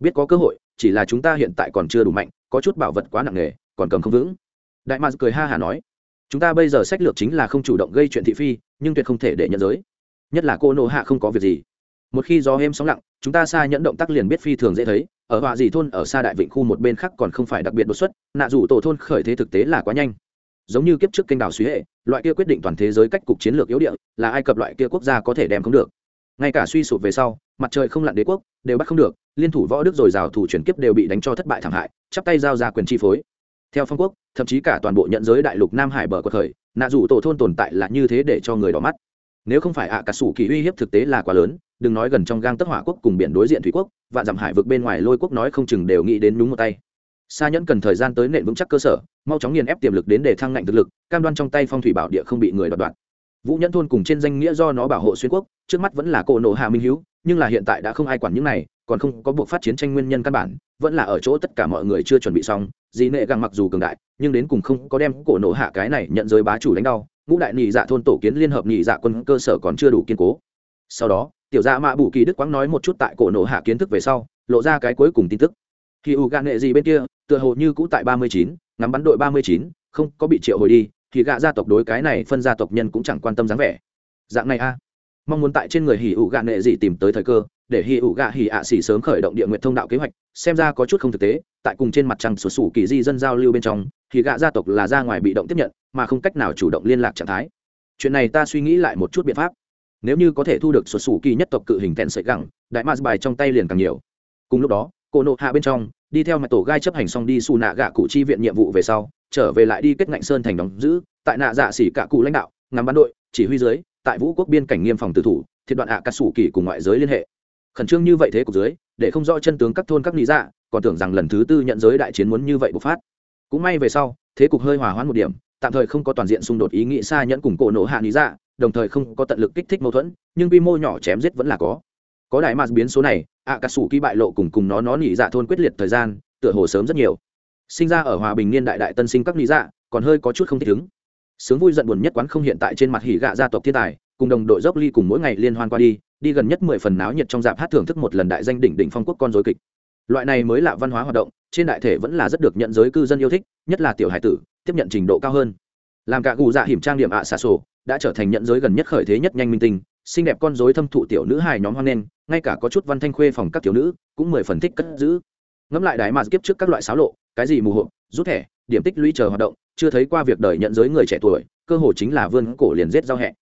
Biết có cơ hội, chỉ là chúng ta hiện tại còn chưa đủ mạnh, có chút bảo vật quá nặng nề, còn cầm không vững. Đại mà cười ha hả nói, chúng ta bây giờ sách lược chính là không chủ động gây chuyện thị phi, nhưng tuyệt không thể để nhận giới. Nhất là cô nô hạ không có việc gì. Một khi gió êm sóng lặng, chúng ta xa nhẫn động tác liền biết phi thường dễ thấy ở họa dị thôn ở xa đại vịnh khu một bên khác còn không phải đặc biệt đột xuất, nạ dù tổ thôn khởi thế thực tế là quá nhanh. Giống như kiếp trước kênh đảo suy hệ, loại kia quyết định toàn thế giới cách cục chiến lược yếu địa, là ai cập loại kia quốc gia có thể đem không được. Ngay cả suy sụp về sau, mặt trời không lặn đế quốc, đều bắt không được, liên thủ võ đức rồi rào thủ chuyển kiếp đều bị đánh cho thất bại thảm hại, chắp tay giao ra quyền chi phối. Theo phong quốc, thậm chí cả toàn bộ nhận giới đại lục nam hải bờ của khởi, nạ dù tổ thôn tồn tại là như thế để cho người đỏ mắt nếu không phải ạ, cả sủ kỳ uy hiếp thực tế là quá lớn, đừng nói gần trong gang tất hỏa quốc cùng biển đối diện thủy quốc và dặm hải vực bên ngoài lôi quốc nói không chừng đều nghĩ đến đúng một tay. Xa nhẫn cần thời gian tới nền vững chắc cơ sở, mau chóng nghiền ép tiềm lực đến để thăng ngạnh thực lực, cam đoan trong tay phong thủy bảo địa không bị người đoạt đoạt. Vũ nhẫn thôn cùng trên danh nghĩa do nó bảo hộ xuyên quốc, trước mắt vẫn là cổ nộ hạ minh hữu nhưng là hiện tại đã không ai quản những này, còn không có buộc phát chiến tranh nguyên nhân căn bản, vẫn là ở chỗ tất cả mọi người chưa chuẩn bị xong dì nệ gặng mặc dù cường đại, nhưng đến cùng không có đem cổ nộ hạ cái này nhận giới bá chủ đánh đau ngũ đại nhị dạ thôn tổ kiến liên hợp nhị dạ quân cơ sở còn chưa đủ kiên cố. Sau đó, tiểu dạ mạ bù kỳ đức quang nói một chút tại cổ nổ hạ kiến thức về sau, lộ ra cái cuối cùng tin tức. Khi u gạ nghệ gì bên kia, tựa hồ như cũ tại ba mươi chín, ngắm bắn đội ba mươi chín, không có bị triệu hồi đi, thì gạ gia tộc đối cái này phân gia tộc nhân cũng chẳng quan tâm dáng vẻ. Dạng này a. Mong muốn tại trên người hỉ ủ gạ nghệ gì tìm tới thời cơ, để hỉ ủ gạ hỉ ạ xỉ sớm khởi động địa nguyện thông đạo kế hoạch, xem ra có chút không thực tế, tại cùng trên mặt trăng sổ sủ kỳ di dân giao lưu bên trong thì gạ gia tộc là ra ngoài bị động tiếp nhận, mà không cách nào chủ động liên lạc trạng thái. Chuyện này ta suy nghĩ lại một chút biện pháp. Nếu như có thể thu được sụt sủ kỳ nhất tộc cự hình tèn sợi gẳng, đại mars bài trong tay liền càng nhiều. Cùng lúc đó, cô nộ hạ bên trong, đi theo mặt tổ gai chấp hành xong đi xù nạ gạ cụ chi viện nhiệm vụ về sau, trở về lại đi kết ngạnh sơn thành đóng giữ, tại nạ dạ xỉ cả cụ lãnh đạo, ngắm bắn đội, chỉ huy dưới, tại vũ quốc biên cảnh nghiêm phòng tử thủ, thiệt đoạn ạ cắt sủ kỳ cùng ngoại giới liên hệ. Khẩn trương như vậy thế cục dưới, để không rõ chân tướng các thôn các lý dạ còn tưởng rằng lần thứ tư nhận giới đại chiến muốn như vậy bộc phát cũng may về sau, thế cục hơi hòa hoãn một điểm, tạm thời không có toàn diện xung đột ý nghĩ xa nhẫn cùng cổ nổ hạ lý dạ đồng thời không có tận lực kích thích mâu thuẫn, nhưng quy mô nhỏ chém giết vẫn là có. Có đại mạt biến số này ạ cà sủ ký bại lộ cùng cùng nó nó nỉ dạ thôn quyết liệt thời gian, tựa hồ sớm rất nhiều. Sinh ra ở hòa bình niên đại đại tân sinh các lý dạ còn hơi có chút không thích ứng. Sướng vui giận buồn nhất quán không hiện tại trên mặt hỉ gạ gia tộc thiên tài, cùng đồng đội dốc ly cùng mỗi ngày liên hoan qua đi đi gần nhất mười phần náo nhiệt trong dạp hát thưởng thức một lần đại danh đỉnh đỉnh phong quốc con dối kịch. Loại này mới là văn hóa hoạt động trên đại thể vẫn là rất được nhận giới cư dân yêu thích, nhất là tiểu hải tử, tiếp nhận trình độ cao hơn. Làm cả gù dạ hiểm trang điểm ạ à sổ, đã trở thành nhận giới gần nhất khởi thế nhất nhanh minh tinh, xinh đẹp con dối thâm thụ tiểu nữ hài nhóm hoan nghênh, ngay cả có chút văn thanh khuê phòng các tiểu nữ, cũng mười phần thích cất giữ. Ngẫm lại đái mà kiếp trước các loại xáo lộ, cái gì mù hộp, rút thẻ, điểm tích lũy chờ hoạt động, chưa thấy qua việc đời nhận giới người trẻ tuổi, cơ hồ chính là vươn cổ liền rết giao hẹ.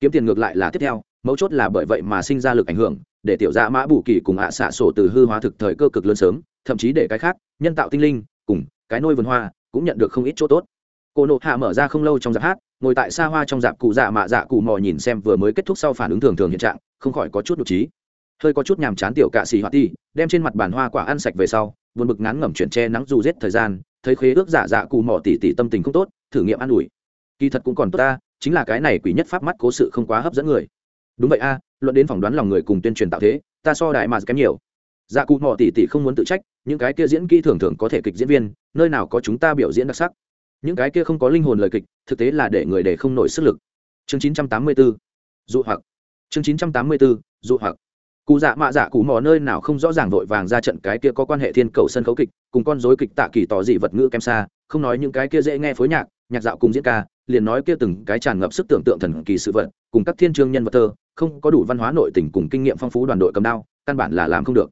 Kiếm tiền ngược lại là tiếp theo, mấu chốt là bởi vậy mà sinh ra lực ảnh hưởng, để tiểu dạ mã bù kỳ cùng ạ xạ sổ từ hư hóa thực thời cơ cực lớn sớm, thậm chí để cái khác nhân tạo tinh linh, cùng cái nôi vườn hoa cũng nhận được không ít chỗ tốt. Cô nộ hạ mở ra không lâu trong giáp hát, ngồi tại xa hoa trong dạp cụ dạ mạ dạ cụ mò nhìn xem vừa mới kết thúc sau phản ứng thường thường hiện trạng, không khỏi có chút nhục trí. Hơi có chút nhàm chán tiểu cạ xì hoa ti đem trên mặt bàn hoa quả ăn sạch về sau, buồn bực ngắn ngẩm chuyển che nắng dù rét thời gian, thấy khế ước giả dạ cụ mò tỉ tỉ tâm tình không tốt, thử nghiệm an ủi. Kỳ thật cũng còn tốt ta, chính là cái này quỷ nhất pháp mắt cố sự không quá hấp dẫn người. Đúng vậy a, luận đến phỏng đoán lòng người cùng tuyên truyền tạo thế, ta so đại mà kém nhiều. Dạ cụ mò tỉ tỉ không muốn tự trách những cái kia diễn kỹ thường thường có thể kịch diễn viên, nơi nào có chúng ta biểu diễn đặc sắc. Những cái kia không có linh hồn lời kịch, thực tế là để người để không nổi sức lực. Chương 984 dụ hoặc. Chương 984 dụ hoặc. Cụ dạ mạ dạ cụ mò nơi nào không rõ ràng vội vàng ra trận cái kia có quan hệ thiên cầu sân khấu kịch, cùng con dối kịch tạ kỳ tỏ dị vật ngữ kem xa, không nói những cái kia dễ nghe phối nhạc nhạc dạo cùng diễn ca, liền nói kia từng cái tràn ngập sức tưởng tượng thần kỳ sự vật, cùng các thiên trương nhân vật thơ, không có đủ văn hóa nội tình cùng kinh nghiệm phong phú đoàn đội cầm đao, căn bản là làm không được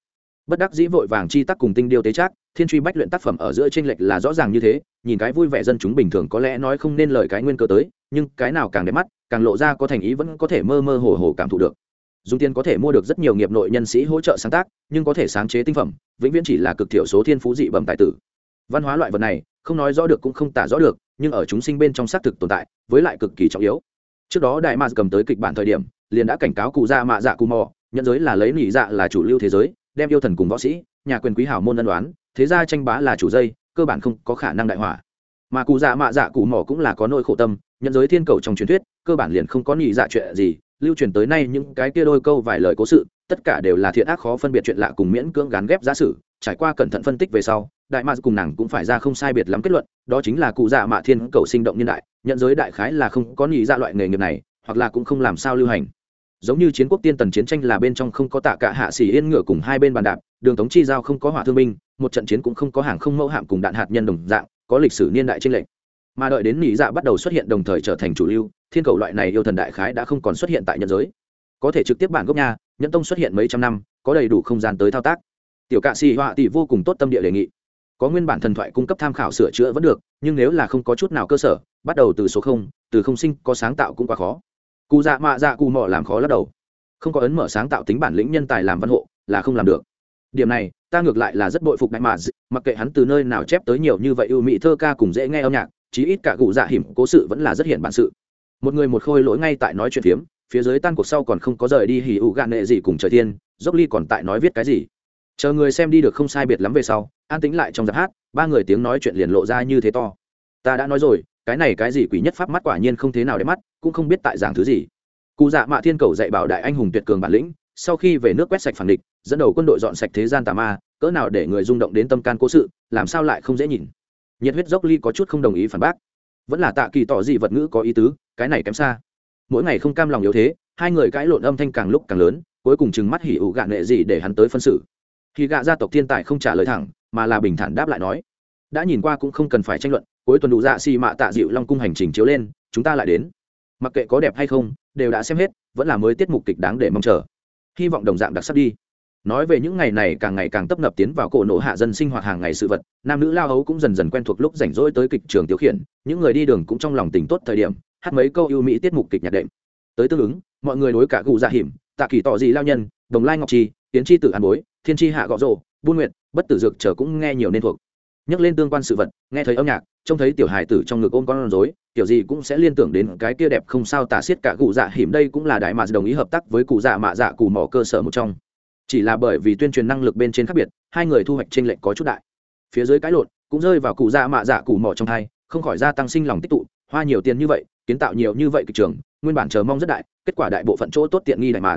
bất đắc dĩ vội vàng chi tắc cùng tinh điêu tế trác, thiên truy bách luyện tác phẩm ở giữa tranh lệch là rõ ràng như thế, nhìn cái vui vẻ dân chúng bình thường có lẽ nói không nên lời cái nguyên cơ tới, nhưng cái nào càng đẹp mắt, càng lộ ra có thành ý vẫn có thể mơ mơ hồ hồ cảm thụ được. Dùng tiền có thể mua được rất nhiều nghiệp nội nhân sĩ hỗ trợ sáng tác, nhưng có thể sáng chế tinh phẩm, vĩnh viễn chỉ là cực thiểu số thiên phú dị bẩm tài tử. Văn hóa loại vật này, không nói rõ được cũng không tả rõ được, nhưng ở chúng sinh bên trong xác thực tồn tại, với lại cực kỳ trọng yếu. Trước đó đại mạc cầm tới kịch bản thời điểm, liền đã cảnh cáo cụ gia mạ dạ cù mò, nhận giới là lấy nỉ dạ là chủ lưu thế giới đem yêu thần cùng võ sĩ, nhà quyền quý hảo môn ân đoán thế ra tranh bá là chủ dây, cơ bản không có khả năng đại hỏa. Mà cụ dạ mạ dạ cụ mỏ cũng là có nỗi khổ tâm, nhận giới thiên cầu trong truyền thuyết, cơ bản liền không có nhị dạ chuyện gì, lưu truyền tới nay những cái kia đôi câu vài lời cố sự, tất cả đều là thiện ác khó phân biệt chuyện lạ cùng miễn cưỡng gắn ghép giả sử, trải qua cẩn thận phân tích về sau, đại mạ cùng nàng cũng phải ra không sai biệt lắm kết luận, đó chính là cụ dạ mạ thiên cầu sinh động niên đại, nhận giới đại khái là không có nhị dạ loại nghề nghiệp này, hoặc là cũng không làm sao lưu hành giống như chiến quốc tiên tần chiến tranh là bên trong không có tạ cả hạ xỉ yên ngựa cùng hai bên bàn đạp, đường tống chi giao không có hỏa thương binh, một trận chiến cũng không có hàng không mẫu hạm cùng đạn hạt nhân đồng dạng, có lịch sử niên đại tranh lệch. Mà đợi đến nỉ dạ bắt đầu xuất hiện đồng thời trở thành chủ lưu, thiên cầu loại này yêu thần đại khái đã không còn xuất hiện tại nhân giới. Có thể trực tiếp bản gốc nha, nhẫn tông xuất hiện mấy trăm năm, có đầy đủ không gian tới thao tác. Tiểu cạ xì họa tỷ vô cùng tốt tâm địa đề nghị. Có nguyên bản thần thoại cung cấp tham khảo sửa chữa vẫn được, nhưng nếu là không có chút nào cơ sở, bắt đầu từ số không, từ không sinh có sáng tạo cũng quá khó cụ dạ mạ dạ cụ mỏ làm khó lắc đầu. Không có ấn mở sáng tạo tính bản lĩnh nhân tài làm văn hộ, là không làm được. Điểm này, ta ngược lại là rất bội phục đại mà mặc kệ hắn từ nơi nào chép tới nhiều như vậy ưu mỹ thơ ca cùng dễ nghe âm nhạc, chí ít cả cụ dạ hiểm cố sự vẫn là rất hiện bản sự. Một người một khôi lỗi ngay tại nói chuyện phiếm, phía dưới tan cuộc sau còn không có rời đi hì ụ gạn nệ gì cùng trời thiên, dốc ly còn tại nói viết cái gì. Chờ người xem đi được không sai biệt lắm về sau, an tính lại trong giáp hát, ba người tiếng nói chuyện liền lộ ra như thế to. Ta đã nói rồi cái này cái gì quỷ nhất pháp mắt quả nhiên không thế nào để mắt, cũng không biết tại giảng thứ gì. Cụ dạ mạ thiên cầu dạy bảo đại anh hùng tuyệt cường bản lĩnh, sau khi về nước quét sạch phản địch, dẫn đầu quân đội dọn sạch thế gian tà ma, cỡ nào để người rung động đến tâm can cố sự, làm sao lại không dễ nhìn. Nhiệt huyết dốc ly có chút không đồng ý phản bác. Vẫn là tạ kỳ tỏ gì vật ngữ có ý tứ, cái này kém xa. Mỗi ngày không cam lòng yếu thế, hai người cãi lộn âm thanh càng lúc càng lớn, cuối cùng chừng mắt hỉ ủ gạn nghệ gì để hắn tới phân xử. Khi gạ gia tộc thiên tài không trả lời thẳng, mà là bình thản đáp lại nói. Đã nhìn qua cũng không cần phải tranh luận cuối tuần đủ dạ xì mạ tạ dịu long cung hành trình chiếu lên, chúng ta lại đến. Mặc kệ có đẹp hay không, đều đã xem hết, vẫn là mới tiết mục kịch đáng để mong chờ. Hy vọng đồng dạng đặc sắc đi. Nói về những ngày này càng ngày càng tấp nập tiến vào cổ nổ hạ dân sinh hoạt hàng ngày sự vật, nam nữ lao hấu cũng dần dần quen thuộc lúc rảnh rỗi tới kịch trường tiểu khiển, những người đi đường cũng trong lòng tình tốt thời điểm, hát mấy câu ưu mỹ tiết mục kịch nhạc đệm. Tới tương ứng, mọi người đối cả cụ dạ hiểm tạ kỳ tỏ gì lao nhân, đồng lai ngọc trì, tiến tri tử an bối, thiên tri hạ gõ rộ buôn nguyện bất tử dược chờ cũng nghe nhiều nên thuộc. Nhắc lên tương quan sự vật, nghe thấy âm nhạc trông thấy tiểu hài tử trong ngực ôm con rối kiểu gì cũng sẽ liên tưởng đến cái kia đẹp không sao tả xiết cả cụ dạ hiểm đây cũng là đại mà đồng ý hợp tác với cụ dạ mạ dạ cụ mỏ cơ sở một trong. Chỉ là bởi vì tuyên truyền năng lực bên trên khác biệt, hai người thu hoạch trên lệnh có chút đại. Phía dưới cái lột cũng rơi vào cụ dạ mạ dạ cụ mỏ trong thai không khỏi gia tăng sinh lòng tích tụ, hoa nhiều tiền như vậy, kiến tạo nhiều như vậy kịch trường, nguyên bản chờ mong rất đại, kết quả đại bộ phận chỗ tốt tiện nghi đại mà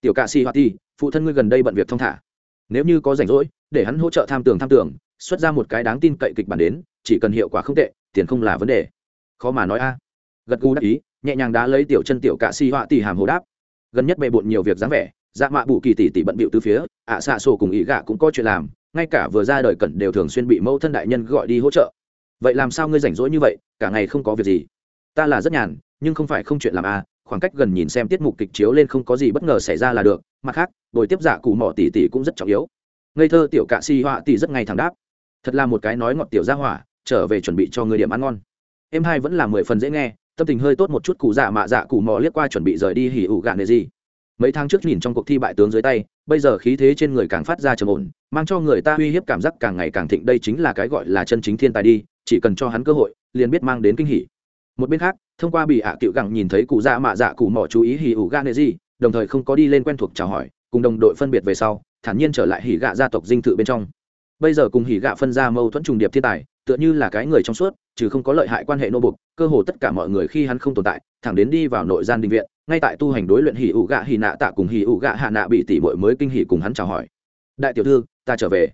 tiểu ca si hoa ti phụ thân ngươi gần đây bận việc thong thả. Nếu như có rảnh rỗi, để hắn hỗ trợ tham tưởng tham tưởng xuất ra một cái đáng tin cậy kịch bản đến, chỉ cần hiệu quả không tệ, tiền không là vấn đề. Khó mà nói a. Gật gù đắc ý, nhẹ nhàng đã lấy tiểu chân tiểu cạ si họa tỷ hàm hồ đáp. Gần nhất bề bộn nhiều việc dáng vẻ dạ mạ bù kỳ tỷ tỷ bận bịu từ phía, ạ xạ sổ cùng ý gạ cũng có chuyện làm, ngay cả vừa ra đời cẩn đều thường xuyên bị mẫu thân đại nhân gọi đi hỗ trợ. Vậy làm sao ngươi rảnh rỗi như vậy, cả ngày không có việc gì? Ta là rất nhàn, nhưng không phải không chuyện làm a, khoảng cách gần nhìn xem tiết mục kịch chiếu lên không có gì bất ngờ xảy ra là được, mặt khác, buổi tiếp giả cụ mỏ tỷ tỷ cũng rất trọng yếu. Ngây thơ tiểu cạ si họa tỷ rất ngay thẳng đáp thật là một cái nói ngọt tiểu ra hỏa, trở về chuẩn bị cho người điểm ăn ngon. Em hai vẫn là mười phần dễ nghe, tâm tình hơi tốt một chút cụ dạ mạ dạ cụ mò liếc qua chuẩn bị rời đi hỉ ủ gạn nề gì. Mấy tháng trước nhìn trong cuộc thi bại tướng dưới tay, bây giờ khí thế trên người càng phát ra trầm ổn, mang cho người ta uy hiếp cảm giác càng ngày càng thịnh, đây chính là cái gọi là chân chính thiên tài đi, chỉ cần cho hắn cơ hội, liền biết mang đến kinh hỉ. Một bên khác, thông qua bị ạ à cựu gẳng nhìn thấy cụ dạ mạ dạ cụ mò chú ý hỉ ủ gạn nề gì, đồng thời không có đi lên quen thuộc chào hỏi, cùng đồng đội phân biệt về sau, thản nhiên trở lại hỉ gạ gia tộc dinh thự bên trong bây giờ cùng hỉ gạ phân ra mâu thuẫn trùng điệp thiên tài, tựa như là cái người trong suốt, chứ không có lợi hại quan hệ nô bục cơ hồ tất cả mọi người khi hắn không tồn tại, thẳng đến đi vào nội gian định viện, ngay tại tu hành đối luyện hỉ ủ gạ hỉ nạ tạ cùng hỉ ủ gạ hạ nạ bị tỷ muội mới kinh hỉ cùng hắn chào hỏi. Đại tiểu thư, ta trở về.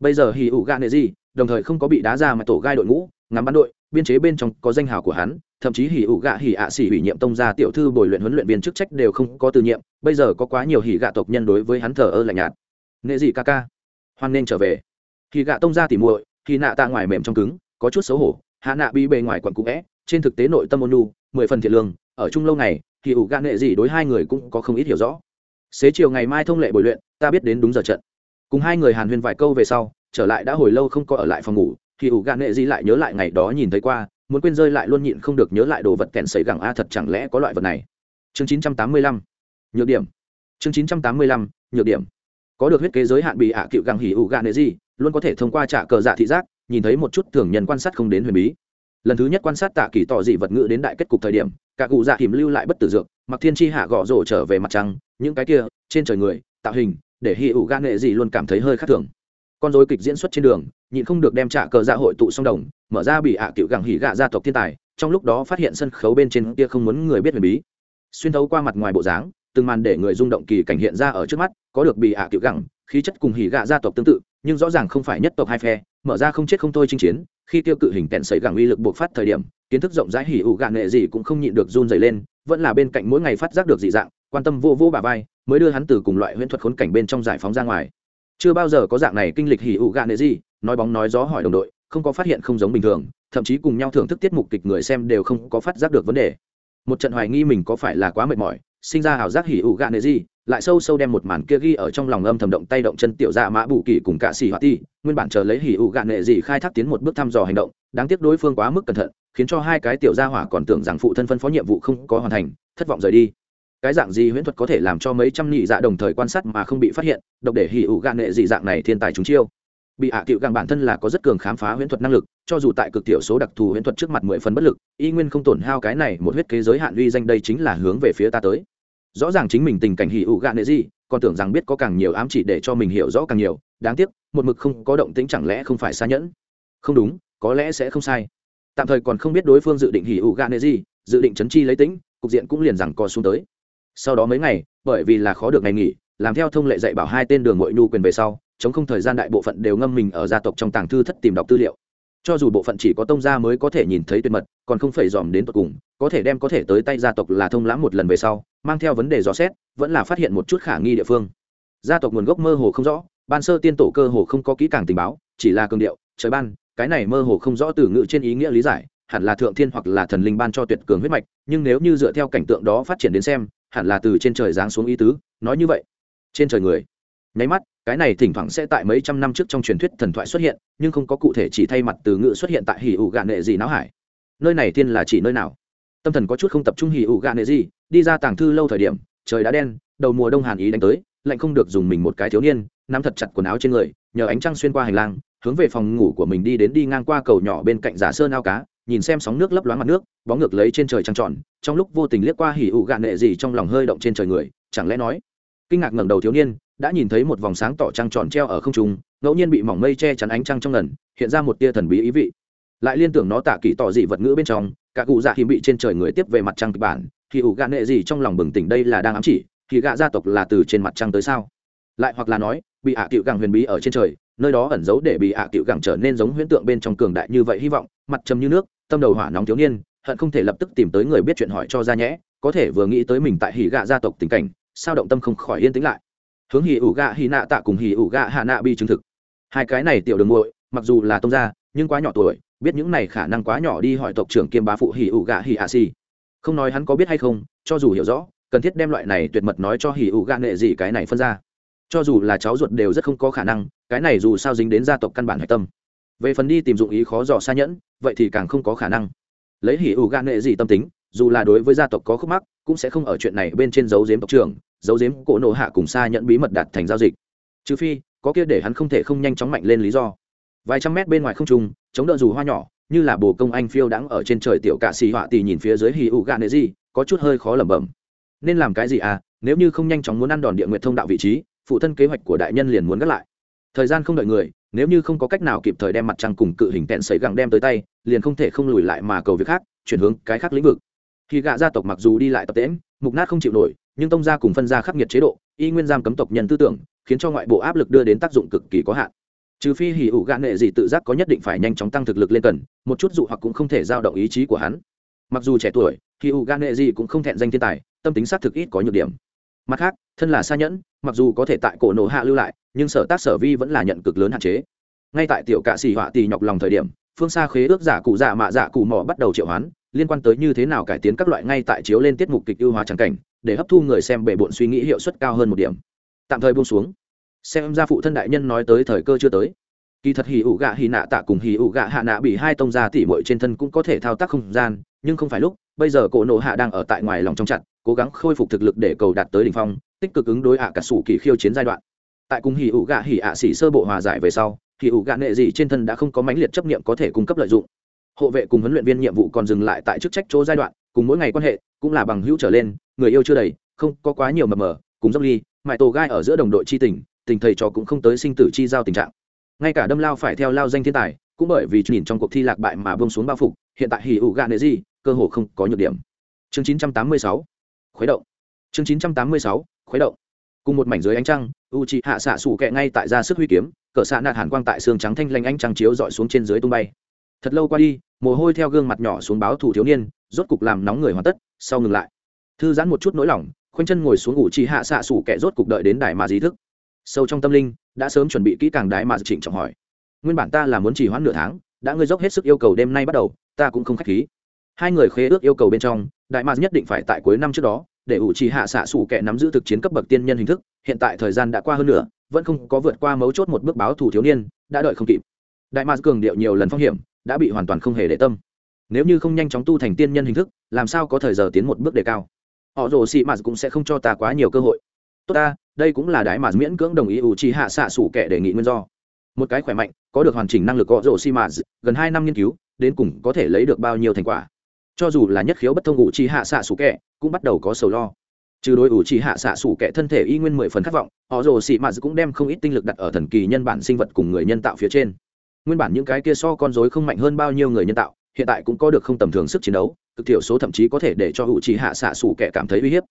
Bây giờ hỉ ủ gạ nệ gì, đồng thời không có bị đá ra mà tổ gai đội ngũ, ngắm bắn đội, biên chế bên trong có danh hào của hắn, thậm chí hỉ ủ gạ hỉ ạ xỉ ủy nhiệm tông gia tiểu thư bồi luyện huấn luyện viên chức trách đều không có từ nhiệm, bây giờ có quá nhiều hỉ gạ tộc nhân đối với hắn thờ ơ lạnh nhạt. Nghệ gì ca ca, hoan nên trở về khi gạ tông ra tỉ muội, khi nạ tạ ngoài mềm trong cứng, có chút xấu hổ, hạ nạ bị bề ngoài quặn cũ vẽ trên thực tế nội tâm ôn nhu, mười phần thiện lương, ở chung lâu này thì ủ gạ nghệ gì đối hai người cũng có không ít hiểu rõ. Xế chiều ngày mai thông lệ bồi luyện, ta biết đến đúng giờ trận. Cùng hai người hàn huyên vài câu về sau, trở lại đã hồi lâu không có ở lại phòng ngủ, thì ủ gạ nghệ gì lại nhớ lại ngày đó nhìn thấy qua, muốn quên rơi lại luôn nhịn không được nhớ lại đồ vật kèn xảy gẳng a thật chẳng lẽ có loại vật này. Chương 985 nhược điểm. Chương 985 nhược điểm có được huyết kế giới hạn bị ạ cựu găng hỉ ủ gạn nệ gì, luôn có thể thông qua trả cờ dạ thị giác, nhìn thấy một chút thường nhân quan sát không đến huyền bí. Lần thứ nhất quan sát tạ kỳ tỏ dị vật ngữ đến đại kết cục thời điểm, cả cụ dạ hiểm lưu lại bất tử dược, mặc thiên chi hạ gõ rổ trở về mặt trăng, những cái kia, trên trời người, tạo hình, để hỉ ủ gạn nghệ gì luôn cảm thấy hơi khác thường. Con dối kịch diễn xuất trên đường, nhịn không được đem trả cờ dạ hội tụ song đồng, mở ra bị ạ cựu găng hỉ gạ gia tộc thiên tài, trong lúc đó phát hiện sân khấu bên trên kia không muốn người biết huyền bí. Xuyên thấu qua mặt ngoài bộ dáng từng màn để người rung động kỳ cảnh hiện ra ở trước mắt, có được bị ạ cựu gẳng, khí chất cùng hỉ gạ gia tộc tương tự, nhưng rõ ràng không phải nhất tộc hai phe, mở ra không chết không thôi chinh chiến, khi tiêu cự hình tẹn sấy gẳng uy lực buộc phát thời điểm, kiến thức rộng rãi hỉ ủ gạ nghệ gì cũng không nhịn được run dày lên, vẫn là bên cạnh mỗi ngày phát giác được dị dạng, quan tâm vô vô bà vai, mới đưa hắn từ cùng loại huyễn thuật khốn cảnh bên trong giải phóng ra ngoài. Chưa bao giờ có dạng này kinh lịch hỉ ủ gạ nghệ gì, nói bóng nói gió hỏi đồng đội, không có phát hiện không giống bình thường, thậm chí cùng nhau thưởng thức tiết mục kịch người xem đều không có phát giác được vấn đề. Một trận hoài nghi mình có phải là quá mệt mỏi sinh ra ảo giác hỉ ủ gạn nệ gì, lại sâu sâu đem một màn kia ghi ở trong lòng âm thầm động tay động chân tiểu dạ mã bù kỳ cùng cả xì hoạt ti, nguyên bản chờ lấy hỉ ủ gạn nệ gì khai thác tiến một bước thăm dò hành động, đáng tiếc đối phương quá mức cẩn thận, khiến cho hai cái tiểu gia hỏa còn tưởng rằng phụ thân phân phó nhiệm vụ không có hoàn thành, thất vọng rời đi. Cái dạng gì huyễn thuật có thể làm cho mấy trăm nhị dạ đồng thời quan sát mà không bị phát hiện, độc để hỉ ủ gạn nệ dị dạng này thiên tài chúng chiêu bị hạ à cựu gàng bản thân là có rất cường khám phá huyễn thuật năng lực, cho dù tại cực tiểu số đặc thù huyễn thuật trước mặt mười phần bất lực, y nguyên không tổn hao cái này một huyết kế giới hạn uy danh đây chính là hướng về phía ta tới. Rõ ràng chính mình tình cảnh hỉ ủ gạn nệ gì, còn tưởng rằng biết có càng nhiều ám chỉ để cho mình hiểu rõ càng nhiều, đáng tiếc, một mực không có động tĩnh chẳng lẽ không phải xa nhẫn? Không đúng, có lẽ sẽ không sai. Tạm thời còn không biết đối phương dự định hỉ ủ gạn nệ gì, dự định chấn chi lấy tĩnh cục diện cũng liền rằng co xuống tới. Sau đó mấy ngày, bởi vì là khó được ngày nghỉ, làm theo thông lệ dạy bảo hai tên đường ngội nhu quyền về sau chống không thời gian đại bộ phận đều ngâm mình ở gia tộc trong tàng thư thất tìm đọc tư liệu. Cho dù bộ phận chỉ có tông gia mới có thể nhìn thấy tuyệt mật, còn không phải dòm đến tột cùng, có thể đem có thể tới tay gia tộc là thông lãm một lần về sau, mang theo vấn đề dò xét, vẫn là phát hiện một chút khả nghi địa phương. Gia tộc nguồn gốc mơ hồ không rõ, ban sơ tiên tổ cơ hồ không có kỹ càng tình báo, chỉ là cường điệu, trời ban, cái này mơ hồ không rõ từ ngữ trên ý nghĩa lý giải, hẳn là thượng thiên hoặc là thần linh ban cho tuyệt cường huyết mạch, nhưng nếu như dựa theo cảnh tượng đó phát triển đến xem, hẳn là từ trên trời giáng xuống ý tứ, nói như vậy. Trên trời người, nháy mắt cái này thỉnh thoảng sẽ tại mấy trăm năm trước trong truyền thuyết thần thoại xuất hiện, nhưng không có cụ thể chỉ thay mặt từ ngữ xuất hiện tại hỉ ủ gạn nệ gì não hải. Nơi này thiên là chỉ nơi nào? Tâm thần có chút không tập trung hỉ ủ gạn nệ gì đi ra tàng thư lâu thời điểm, trời đã đen, đầu mùa đông hàn ý đánh tới, lạnh không được dùng mình một cái thiếu niên, nắm thật chặt quần áo trên người, nhờ ánh trăng xuyên qua hành lang, hướng về phòng ngủ của mình đi đến đi ngang qua cầu nhỏ bên cạnh giả sơn ao cá, nhìn xem sóng nước lấp loáng mặt nước, bóng ngược lấy trên trời trăng tròn, trong lúc vô tình liếc qua hỉ ụ gạn nệ gì trong lòng hơi động trên trời người, chẳng lẽ nói, kinh ngạc ngẩng đầu thiếu niên đã nhìn thấy một vòng sáng tỏ trăng tròn treo ở không trung, ngẫu nhiên bị mỏng mây che chắn ánh trăng trong ngần, hiện ra một tia thần bí ý vị. Lại liên tưởng nó tạ kỳ tỏ dị vật ngữ bên trong, cả cụ dạ khi bị trên trời người tiếp về mặt trăng kịch bản, thì ủ gạ nệ gì trong lòng bừng tỉnh đây là đang ám chỉ, thì gạ gia tộc là từ trên mặt trăng tới sao? Lại hoặc là nói, bị ạ à cựu gẳng huyền bí ở trên trời, nơi đó ẩn giấu để bị ạ à cựu gẳng trở nên giống huyễn tượng bên trong cường đại như vậy hy vọng, mặt trầm như nước, tâm đầu hỏa nóng thiếu niên, hận không thể lập tức tìm tới người biết chuyện hỏi cho ra nhẽ, có thể vừa nghĩ tới mình tại hỉ gạ gia tộc tình cảnh, sao động tâm không khỏi yên tĩnh lại? Hướng hỉ ủ gạ hỉ nạ tạ cùng hỉ ủ gạ hạ nạ bi chứng thực. Hai cái này tiểu đường muội, mặc dù là tông gia, nhưng quá nhỏ tuổi, biết những này khả năng quá nhỏ đi hỏi tộc trưởng kiêm bá phụ hỉ ủ gạ hỉ hạ xì. Không nói hắn có biết hay không, cho dù hiểu rõ, cần thiết đem loại này tuyệt mật nói cho hỉ ủ gạ nệ gì cái này phân ra. Cho dù là cháu ruột đều rất không có khả năng, cái này dù sao dính đến gia tộc căn bản hạch tâm. Về phần đi tìm dụng ý khó dò xa nhẫn, vậy thì càng không có khả năng. Lấy hỉ ủ gan nghệ gì tâm tính, dù là đối với gia tộc có khúc mắc cũng sẽ không ở chuyện này bên trên dấu giếm tộc trưởng dấu giếm cổ nộ hạ cùng xa nhận bí mật đạt thành giao dịch. Trừ phi, có kia để hắn không thể không nhanh chóng mạnh lên lý do. Vài trăm mét bên ngoài không trung, chống đỡ dù hoa nhỏ, như là bồ công anh phiêu đãng ở trên trời tiểu cạ xì họa tì nhìn phía dưới hì ụ gạ nệ gì, có chút hơi khó lẩm bẩm. Nên làm cái gì à nếu như không nhanh chóng muốn ăn đòn địa nguyện thông đạo vị trí, phụ thân kế hoạch của đại nhân liền muốn gác lại. Thời gian không đợi người, nếu như không có cách nào kịp thời đem mặt trăng cùng cự hình tẹn sấy gẳng đem tới tay, liền không thể không lùi lại mà cầu việc khác, chuyển hướng cái khác lĩnh vực khi gạ gia tộc mặc dù đi lại tập tễm mục nát không chịu nổi, nhưng tông gia cùng phân gia khắc nghiệt chế độ, y nguyên giam cấm tộc nhân tư tưởng, khiến cho ngoại bộ áp lực đưa đến tác dụng cực kỳ có hạn. Trừ phi hỉ ủ gạ nệ gì tự giác có nhất định phải nhanh chóng tăng thực lực lên cần, một chút dụ hoặc cũng không thể giao động ý chí của hắn. Mặc dù trẻ tuổi, hỉ ủ gạ nệ gì cũng không thẹn danh thiên tài, tâm tính xác thực ít có nhược điểm. Mặt khác, thân là xa nhẫn, mặc dù có thể tại cổ nổ hạ lưu lại, nhưng sở tác sở vi vẫn là nhận cực lớn hạn chế. Ngay tại tiểu cạ xỉ họa tì nhọc lòng thời điểm, phương xa khế ước giả cụ dạ mạ dạ cụ mỏ bắt đầu triệu hoán liên quan tới như thế nào cải tiến các loại ngay tại chiếu lên tiết mục kịch ưu hóa tràng cảnh, để hấp thu người xem bề bộn suy nghĩ hiệu suất cao hơn một điểm. Tạm thời buông xuống. Xem ra phụ thân đại nhân nói tới thời cơ chưa tới. Kỳ thật hì ủ gạ hì nạ tạ cùng hì ủ gạ hạ nạ bị hai tông gia tỉ mội trên thân cũng có thể thao tác không gian, nhưng không phải lúc, bây giờ cổ nộ hạ đang ở tại ngoài lòng trong chặt, cố gắng khôi phục thực lực để cầu đạt tới đ ỉ n h phong, tích cực ứng đối ạ cả sủ kỳ khiêu chiến giai đoạn. Tại cùng hì ủ gạ hì ạ xỉ sơ bộ hòa giải về sau hì ủ gạ nệ gì trên thân đã không có mãnh liệt chấp nghiệm có thể cung cấp lợi dụng hộ vệ cùng huấn luyện viên nhiệm vụ còn dừng lại tại chức trách chỗ giai đoạn, cùng mỗi ngày quan hệ cũng là bằng hữu trở lên, người yêu chưa đầy, không có quá nhiều mờ mờ, cùng dốc ly mãi tổ gai ở giữa đồng đội chi tình tình thầy trò cũng không tới sinh tử chi giao tình trạng. Ngay cả đâm lao phải theo lao danh thiên tài, cũng bởi vì nhìn trong cuộc thi lạc bại mà bông xuống bao phục, hiện tại hỉ ủ gạ nệ gì cơ hồ không có nhược điểm. Chương 986 khuấy động. Chương 986 khuấy động. Cùng một mảnh dưới ánh trăng u chị hạ xạ sủ kẹ ngay tại ra sức huy kiếm cỡ xạ nạt hàn quang tại xương trắng thanh lanh ánh trăng chiếu dọi xuống trên dưới tung bay. Thật lâu qua đi mồ hôi theo gương mặt nhỏ xuống báo thủ thiếu niên, rốt cục làm nóng người hoàn tất, sau ngừng lại. Thư giãn một chút nỗi lòng, khoanh chân ngồi xuống ngủ chị hạ xạ sủ kẻ rốt cục đợi đến đại mà dí thức. Sâu trong tâm linh, đã sớm chuẩn bị kỹ càng đại mà trịnh trọng hỏi. Nguyên bản ta là muốn chỉ hoãn nửa tháng, đã ngươi dốc hết sức yêu cầu đêm nay bắt đầu, ta cũng không khách khí. Hai người khế ước yêu cầu bên trong đại mà nhất định phải tại cuối năm trước đó, để ủ trì hạ xạ sủ kẻ nắm giữ thực chiến cấp bậc tiên nhân hình thức, hiện tại thời gian đã qua hơn nữa vẫn không có vượt qua mấu chốt một bước báo thủ thiếu niên, đã đợi không kịp. Đại mà cường điệu nhiều lần phong hiểm đã bị hoàn toàn không hề để tâm. Nếu như không nhanh chóng tu thành tiên nhân hình thức, làm sao có thời giờ tiến một bước đề cao? Họ rồ xị mạt cũng sẽ không cho ta quá nhiều cơ hội. Tốt ta, đây cũng là đại mà miễn cưỡng đồng ý ủ trì hạ xạ sủ kẻ đề nghị nguyên do. Một cái khỏe mạnh, có được hoàn chỉnh năng lực họ Rồ Sĩ mạt gần hai năm nghiên cứu, đến cùng có thể lấy được bao nhiêu thành quả? Cho dù là nhất khiếu bất thông ủ trì hạ xạ sủ kẻ, cũng bắt đầu có sầu lo. Trừ đối ủ trì hạ xạ sủ kẻ thân thể y nguyên mười phần khát vọng, họ rồ xị mạt cũng đem không ít tinh lực đặt ở thần kỳ nhân bản sinh vật cùng người nhân tạo phía trên nguyên bản những cái kia so con rối không mạnh hơn bao nhiêu người nhân tạo, hiện tại cũng có được không tầm thường sức chiến đấu, cực thiểu số thậm chí có thể để cho ủ trì hạ xạ xủ kẻ cảm thấy uy hiếp.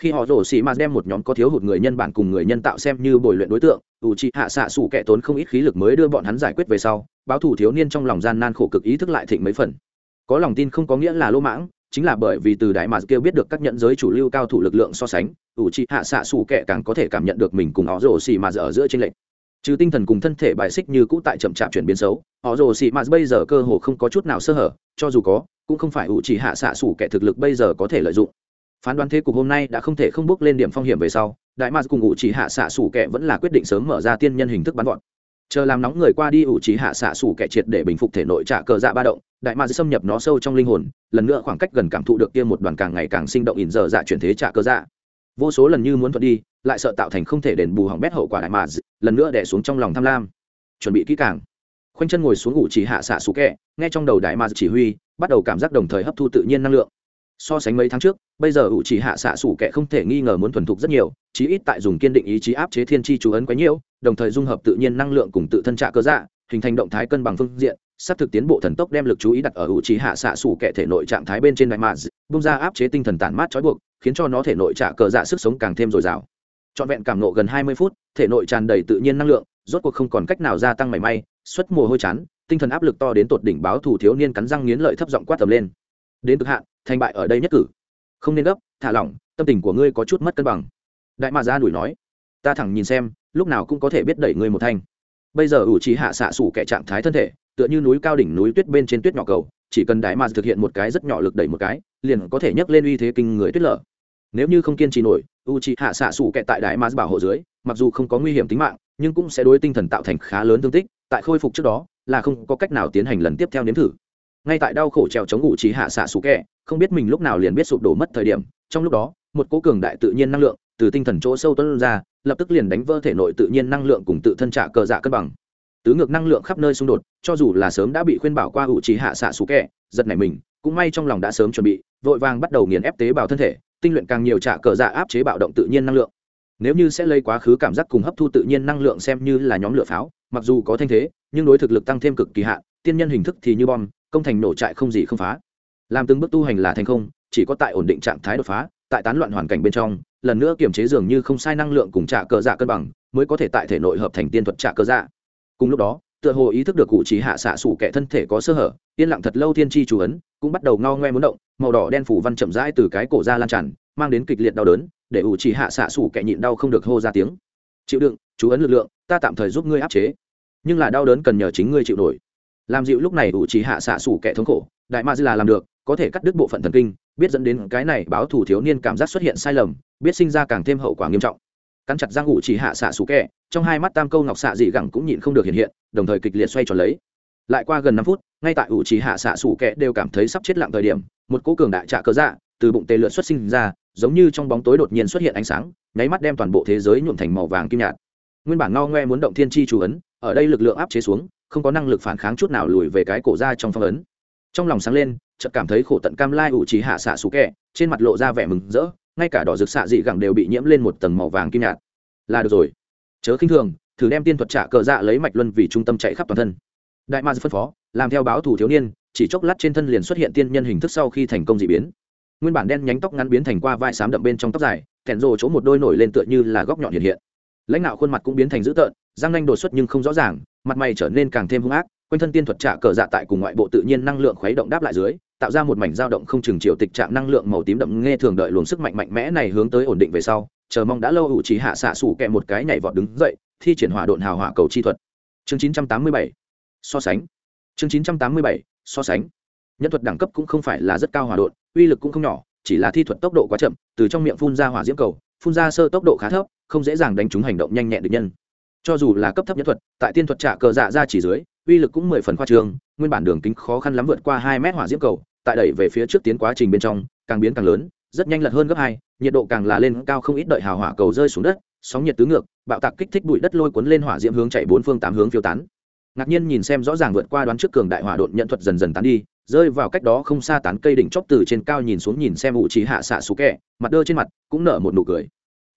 Khi họ rổ xì mà đem một nhóm có thiếu hụt người nhân bản cùng người nhân tạo xem như bồi luyện đối tượng ủ trì hạ xạ xủ kẻ tốn không ít khí lực mới đưa bọn hắn giải quyết về sau, báo thủ thiếu niên trong lòng gian nan khổ cực ý thức lại thịnh mấy phần. Có lòng tin không có nghĩa là lỗ mãng, chính là bởi vì từ đại mà kêu biết được các nhận giới chủ lưu cao thủ lực lượng so sánh ủ trì hạ xạ xủ kẻ càng có thể cảm nhận được mình cùng họ rổ xì mà ở giữa trên lệnh trừ tinh thần cùng thân thể bài xích như cũ tại chậm chạp chuyển biến xấu, họ rồ xì mà bây giờ cơ hồ không có chút nào sơ hở, cho dù có, cũng không phải ủ chỉ hạ xạ sủ kẻ thực lực bây giờ có thể lợi dụng. Phán đoán thế cục hôm nay đã không thể không bước lên điểm phong hiểm về sau, đại mạc cùng ủ chỉ hạ xạ sủ kẻ vẫn là quyết định sớm mở ra tiên nhân hình thức bắn gọn. Chờ làm nóng người qua đi, ủ chỉ hạ xạ sủ kẻ triệt để bình phục thể nội trả cờ dạ ba động, đại mạc xâm nhập nó sâu trong linh hồn, lần nữa khoảng cách gần cảm thụ được kia một đoàn càng ngày càng sinh động ỉn giờ dạ chuyển thế trả cờ dạ. Vô số lần như muốn thuận đi lại sợ tạo thành không thể đền bù hỏng bét hậu quả đại mà lần nữa đẻ xuống trong lòng tham lam. Chuẩn bị kỹ càng. Khoanh chân ngồi xuống ngủ chỉ hạ xạ sủ kẻ nghe trong đầu đại mạc chỉ huy, bắt đầu cảm giác đồng thời hấp thu tự nhiên năng lượng. So sánh mấy tháng trước, bây giờ ủ chỉ hạ xạ sủ kẻ không thể nghi ngờ muốn thuần thục rất nhiều, chí ít tại dùng kiên định ý chí áp chế thiên tri chú ấn quấy nhiễu đồng thời dung hợp tự nhiên năng lượng cùng tự thân trạ cơ dạ hình thành động thái cân bằng phương diện sắp thực tiến bộ thần tốc đem lực chú ý đặt ở ủ chỉ hạ xạ sủ kẻ thể nội trạng thái bên trên đại mạc bung ra áp chế tinh thần tản mát trói buộc, khiến cho nó thể nội trạ cờ dạ sức sống càng thêm dồi dào trọn vẹn cảm nộ gần hai mươi phút, thể nội tràn đầy tự nhiên năng lượng, rốt cuộc không còn cách nào gia tăng mảy may xuất mồ hôi chán, tinh thần áp lực to đến tột đỉnh báo thủ thiếu niên cắn răng nghiến lợi thấp giọng quát tầm lên. Đến cực hạn, thành bại ở đây nhất cử. Không nên gấp, thả lỏng, tâm tình của ngươi có chút mất cân bằng. Đại mà gia đuổi nói, ta thẳng nhìn xem, lúc nào cũng có thể biết đẩy ngươi một thanh. Bây giờ ủ trí hạ xạ sủ kẻ trạng thái thân thể, tựa như núi cao đỉnh núi tuyết bên trên tuyết nhỏ cầu, chỉ cần đại mà thực hiện một cái rất nhỏ lực đẩy một cái, liền có thể nhấc lên uy thế kinh người tuyết lở nếu như không kiên trì nổi u trí hạ xạ xù kẹt tại đại mạc bảo hộ dưới, mặc dù không có nguy hiểm tính mạng, nhưng cũng sẽ đối tinh thần tạo thành khá lớn thương tích, tại khôi phục trước đó, là không có cách nào tiến hành lần tiếp theo nếm thử. Ngay tại đau khổ trèo chống ngụ trí hạ xạ xù kẹ không biết mình lúc nào liền biết sụp đổ mất thời điểm, trong lúc đó, một cố cường đại tự nhiên năng lượng từ tinh thần chỗ sâu tuân ra, lập tức liền đánh vỡ thể nội tự nhiên năng lượng cùng tự thân trả cờ dạ cân bằng. Tứ ngược năng lượng khắp nơi xung đột, cho dù là sớm đã bị khuyên bảo qua ủ trí hạ xạ xù kẹ giật này mình, cũng may trong lòng đã sớm chuẩn bị, vội vàng bắt đầu nghiền ép tế bào thân thể tinh luyện càng nhiều trả cờ dạ áp chế bạo động tự nhiên năng lượng. Nếu như sẽ lấy quá khứ cảm giác cùng hấp thu tự nhiên năng lượng xem như là nhóm lửa pháo, mặc dù có thanh thế, nhưng đối thực lực tăng thêm cực kỳ hạn, tiên nhân hình thức thì như bom, công thành nổ trại không gì không phá. Làm từng bước tu hành là thành không chỉ có tại ổn định trạng thái đột phá, tại tán loạn hoàn cảnh bên trong, lần nữa kiểm chế dường như không sai năng lượng cùng trả cờ dạ cân bằng, mới có thể tại thể nội hợp thành tiên thuật trả cờ dạ. Cùng lúc đó tựa hồ ý thức được cụ chỉ hạ xạ sủ kẻ thân thể có sơ hở, yên lặng thật lâu thiên tri chủ ấn, cũng bắt đầu ngao ngoe muốn động, màu đỏ đen phủ văn chậm rãi từ cái cổ ra lan tràn, mang đến kịch liệt đau đớn, để ủ chỉ hạ xạ sủ kẻ nhịn đau không được hô ra tiếng. Chịu đựng, chú ấn lực lượng, ta tạm thời giúp ngươi áp chế. Nhưng là đau đớn cần nhờ chính ngươi chịu nổi. Làm dịu lúc này ủ chỉ hạ xạ sủ kẻ thống khổ, đại ma là làm được, có thể cắt đứt bộ phận thần kinh, biết dẫn đến cái này báo thủ thiếu niên cảm giác xuất hiện sai lầm, biết sinh ra càng thêm hậu quả nghiêm trọng cắn chặt răng ủ chỉ hạ xạ sủ kẹ, trong hai mắt tam câu ngọc xạ dị gẳng cũng nhịn không được hiện hiện, đồng thời kịch liệt xoay tròn lấy. Lại qua gần năm phút, ngay tại ủ chỉ hạ xạ sủ kẹ đều cảm thấy sắp chết lặng thời điểm, một cỗ cường đại trạ cơ dạ từ bụng tê lượn xuất sinh ra, giống như trong bóng tối đột nhiên xuất hiện ánh sáng, nháy mắt đem toàn bộ thế giới nhuộm thành màu vàng kim nhạt. Nguyên bản ngao ngoe muốn động thiên chi chủ ấn, ở đây lực lượng áp chế xuống, không có năng lực phản kháng chút nào lùi về cái cổ ra trong phong ấn. Trong lòng sáng lên, chợt cảm thấy khổ tận cam lai ủ chỉ hạ xạ sủ kẹ, trên mặt lộ ra vẻ mừng rỡ ngay cả đỏ rực xạ dị gẳng đều bị nhiễm lên một tầng màu vàng kim nhạt. Là được rồi. Chớ khinh thường, thử đem tiên thuật trả cờ dạ lấy mạch luân vì trung tâm chạy khắp toàn thân. Đại ma phân phó, làm theo báo thủ thiếu niên, chỉ chốc lát trên thân liền xuất hiện tiên nhân hình thức sau khi thành công dị biến. Nguyên bản đen nhánh tóc ngắn biến thành qua vai xám đậm bên trong tóc dài kẹn rồ chỗ một đôi nổi lên tựa như là góc nhọn hiện hiện. Lãnh đạo khuôn mặt cũng biến thành dữ tợn, răng nanh đột xuất nhưng không rõ ràng, mặt mày trở nên càng thêm hung ác, quanh thân tiên thuật trả cờ dạ tại cùng ngoại bộ tự nhiên năng lượng khuấy động đáp lại dưới tạo ra một mảnh dao động không chừng chiều tịch trạng năng lượng màu tím đậm nghe thường đợi luồng sức mạnh mạnh mẽ này hướng tới ổn định về sau, chờ mong đã lâu hữu trí hạ xạ sủ kẹ một cái nhảy vọt đứng dậy, thi triển hỏa độn hào hỏa cầu chi thuật. Chương 987 so sánh. Chương 987 so sánh. Nhân thuật đẳng cấp cũng không phải là rất cao hỏa độn, uy lực cũng không nhỏ, chỉ là thi thuật tốc độ quá chậm, từ trong miệng phun ra hỏa diễm cầu, phun ra sơ tốc độ khá thấp, không dễ dàng đánh trúng hành động nhanh nhẹn được nhân. Cho dù là cấp thấp nhất thuật, tại tiên thuật trả cờ dạ ra chỉ dưới, uy lực cũng mười phần khoa trương, nguyên bản đường kính khó khăn lắm vượt qua hai mét hỏa diễm cầu tại đẩy về phía trước tiến quá trình bên trong, càng biến càng lớn, rất nhanh lật hơn gấp hai, nhiệt độ càng là lên cao không ít đợi hào hỏa cầu rơi xuống đất, sóng nhiệt tứ ngược, bạo tạc kích thích bụi đất lôi cuốn lên hỏa diễm hướng chạy bốn phương tám hướng phiêu tán. Ngạc nhiên nhìn xem rõ ràng vượt qua đoán trước cường đại hỏa đột nhận thuật dần dần tán đi, rơi vào cách đó không xa tán cây đỉnh chóp từ trên cao nhìn xuống nhìn xem ủ trí hạ xạ xú kẹ, mặt đơ trên mặt cũng nở một nụ cười.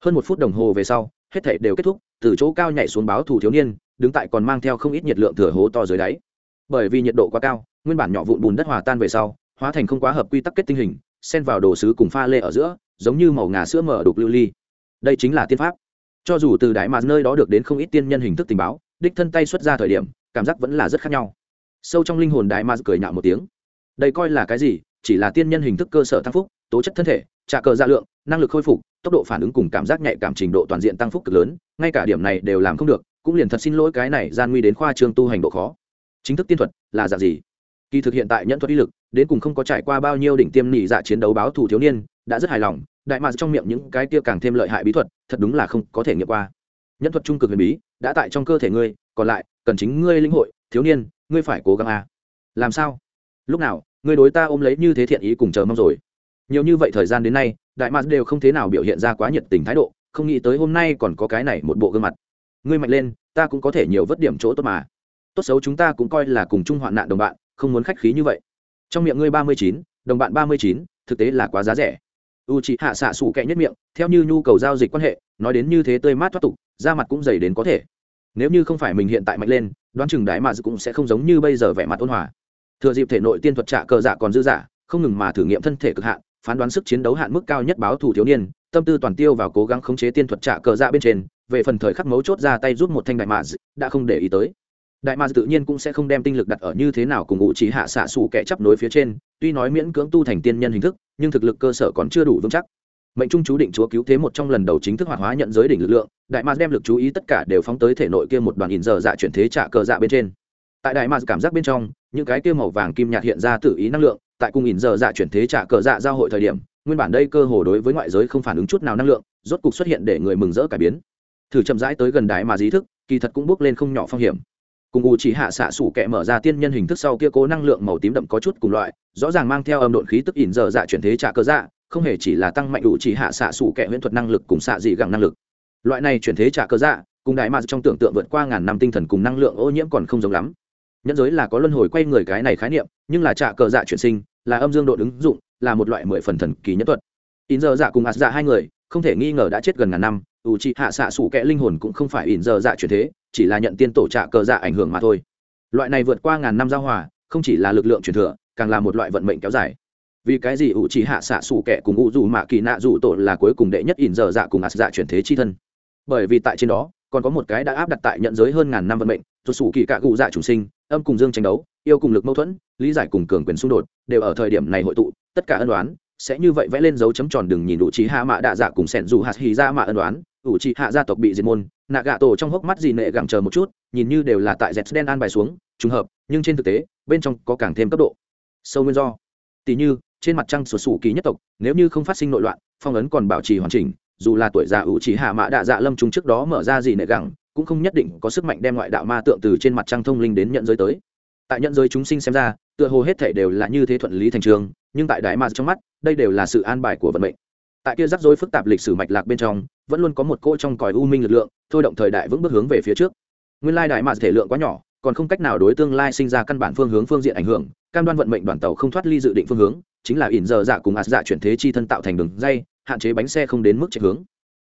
Hơn một phút đồng hồ về sau, hết thể đều kết thúc, từ chỗ cao nhảy xuống báo thủ thiếu niên, đứng tại còn mang theo không ít nhiệt lượng thừa hố to dưới đáy. Bởi vì nhiệt độ quá cao, nguyên bản nhỏ vụn bùn đất hòa tan về sau hóa thành không quá hợp quy tắc kết tinh hình, xen vào đồ sứ cùng pha lê ở giữa, giống như màu ngà sữa mở đục lưu ly. Đây chính là tiên pháp. Cho dù từ đại mà nơi đó được đến không ít tiên nhân hình thức tình báo, đích thân tay xuất ra thời điểm, cảm giác vẫn là rất khác nhau. Sâu trong linh hồn đại mà cười nhạo một tiếng. Đây coi là cái gì? Chỉ là tiên nhân hình thức cơ sở tăng phúc, tố chất thân thể, trả cờ dạ lượng, năng lực khôi phục, tốc độ phản ứng cùng cảm giác nhạy cảm trình độ toàn diện tăng phúc cực lớn, ngay cả điểm này đều làm không được, cũng liền thật xin lỗi cái này gian nguy đến khoa trương tu hành độ khó. Chính thức tiên thuật là dạng gì? Kỳ thực hiện tại nhận thuật uy lực, đến cùng không có trải qua bao nhiêu đỉnh tiêm nỉ dạ chiến đấu báo thủ thiếu niên, đã rất hài lòng, đại mạc trong miệng những cái kia càng thêm lợi hại bí thuật, thật đúng là không có thể nghiệm qua. Nhân thuật trung cực huyền bí, đã tại trong cơ thể ngươi, còn lại, cần chính ngươi linh hội, thiếu niên, ngươi phải cố gắng à. làm sao? Lúc nào, ngươi đối ta ôm lấy như thế thiện ý cùng chờ mong rồi? Nhiều như vậy thời gian đến nay, đại mạc đều không thế nào biểu hiện ra quá nhiệt tình thái độ, không nghĩ tới hôm nay còn có cái này một bộ gương mặt. Ngươi mạnh lên, ta cũng có thể nhiều vất điểm chỗ tốt mà. Tốt xấu chúng ta cũng coi là cùng chung hoạn nạn đồng bạn không muốn khách khí như vậy. Trong miệng ngươi ba mươi chín, đồng bạn ba mươi chín, thực tế là quá giá rẻ. U c hạ xạ xù kệ nhất miệng, theo như nhu cầu giao dịch quan hệ, nói đến như thế tươi mát thoát tục, da mặt cũng dày đến có thể. Nếu như không phải mình hiện tại mạnh lên, đoán chừng đái mà cũng sẽ không giống như bây giờ vẻ mặt ôn hòa. Thừa dịp thể nội tiên thuật trả cờ dạ còn dư giả, không ngừng mà thử nghiệm thân thể cực hạn, phán đoán sức chiến đấu hạn mức cao nhất báo thủ thiếu niên, tâm tư toàn tiêu vào cố gắng khống chế tiên thuật trả cờ dạ bên trên, về phần thời khắc mấu chốt ra tay giúp một thanh đại mạ đã không để ý tới đại Ma tự nhiên cũng sẽ không đem tinh lực đặt ở như thế nào cùng ngụ trí hạ xạ xù kẻ chấp nối phía trên, tuy nói miễn cưỡng tu thành tiên nhân hình thức, nhưng thực lực cơ sở còn chưa đủ vững chắc. Mệnh trung chú định chúa cứu thế một trong lần đầu chính thức hoạt hóa nhận giới đỉnh lực lượng, đại Ma đem lực chú ý tất cả đều phóng tới thể nội kia một đoàn in giờ dạ chuyển thế trả cờ dạ bên trên. Tại đại Ma cảm giác bên trong, những cái kia màu vàng kim nhạt hiện ra tự ý năng lượng, tại cung in giờ dạ chuyển thế trả cờ dạ giao hội thời điểm, nguyên bản đây cơ hồ đối với ngoại giới không phản ứng chút nào năng lượng, rốt cục xuất hiện để người mừng rỡ cải biến. Thử chậm rãi tới gần Đại Ma dí thức, kỳ thật cũng bước lên không nhỏ phong hiểm cùng u chỉ hạ xạ sủ kẹ mở ra tiên nhân hình thức sau kia cố năng lượng màu tím đậm có chút cùng loại, rõ ràng mang theo âm độn khí tức ỉn dở dạ chuyển thế trả cơ dạ không hề chỉ là tăng mạnh u chỉ hạ xạ sủ kẹ huyễn thuật năng lực cùng xạ dị gẳng năng lực. Loại này chuyển thế trả cơ dạ cùng đại ma trong tưởng tượng vượt qua ngàn năm tinh thần cùng năng lượng ô nhiễm còn không giống lắm. Nhân giới là có luân hồi quay người cái này khái niệm, nhưng là trả cờ dạ chuyển sinh, là âm dương độ ứng dụng, là một loại mười phần thần kỳ nhất thuật. In giờ dạ cùng ạt dạ hai người không thể nghi ngờ đã chết gần ngàn năm, u c hạ xạ sủ kẽ linh hồn cũng không phải ỉn giờ dạ chuyển thế, chỉ là nhận tiên tổ trạ cờ dạ ảnh hưởng mà thôi. Loại này vượt qua ngàn năm giao hòa, không chỉ là lực lượng truyền thừa, càng là một loại vận mệnh kéo dài. Vì cái gì u c hạ xạ sủ kẽ cùng u dù mạ kỳ nạ dù tổ là cuối cùng đệ nhất ỉn giờ dạ cùng ạt dạ chuyển thế chi thân? Bởi vì tại trên đó, còn có một cái đã áp đặt tại nhận giới hơn ngàn năm vận mệnh tuột sủ kỳ cạ cụ dạ chủ sinh, âm cùng dương tranh đấu, yêu cùng lực mâu thuẫn, lý giải cùng cường quyền xung đột, đều ở thời điểm này hội tụ, tất cả ân đoán sẽ như vậy vẽ lên dấu chấm tròn đừng nhìn đủ trí hạ mạ đạ dạ cùng sẻn dù hạt hì ra mạ ân đoán đủ trí hạ gia tộc bị diệt môn, nạ gạ tổ trong hốc mắt gì nệ gặng chờ một chút, nhìn như đều là tại dẹt đen an bài xuống, trùng hợp, nhưng trên thực tế, bên trong có càng thêm cấp độ. Sâu nguyên do. Tỷ như, trên mặt trăng sổ sủ kỳ nhất tộc, nếu như không phát sinh nội loạn, phong ấn còn bảo trì hoàn chỉnh, dù là tuổi già ủ chỉ hạ mạ đạ dạ lâm trung trước đó mở ra gì nệ gẳng cũng không nhất định có sức mạnh đem ngoại đạo ma tượng từ trên mặt trăng thông linh đến nhận giới tới. Tại nhận giới chúng sinh xem ra tựa hồ hết thể đều là như thế thuận lý thành trường, nhưng tại đại ma trong mắt, đây đều là sự an bài của vận mệnh. Tại kia rắc rối phức tạp lịch sử mạch lạc bên trong, vẫn luôn có một cỗ trong còi u minh lực lượng, thôi động thời đại vững bước hướng về phía trước. Nguyên lai đại ma thể lượng quá nhỏ, còn không cách nào đối tương lai sinh ra căn bản phương hướng phương diện ảnh hưởng, cam đoan vận mệnh đoàn tàu không thoát ly dự định phương hướng, chính là ỉn giờ dạ cùng ạt dạ chuyển thế chi thân tạo thành đường dây, hạn chế bánh xe không đến mức chạy hướng.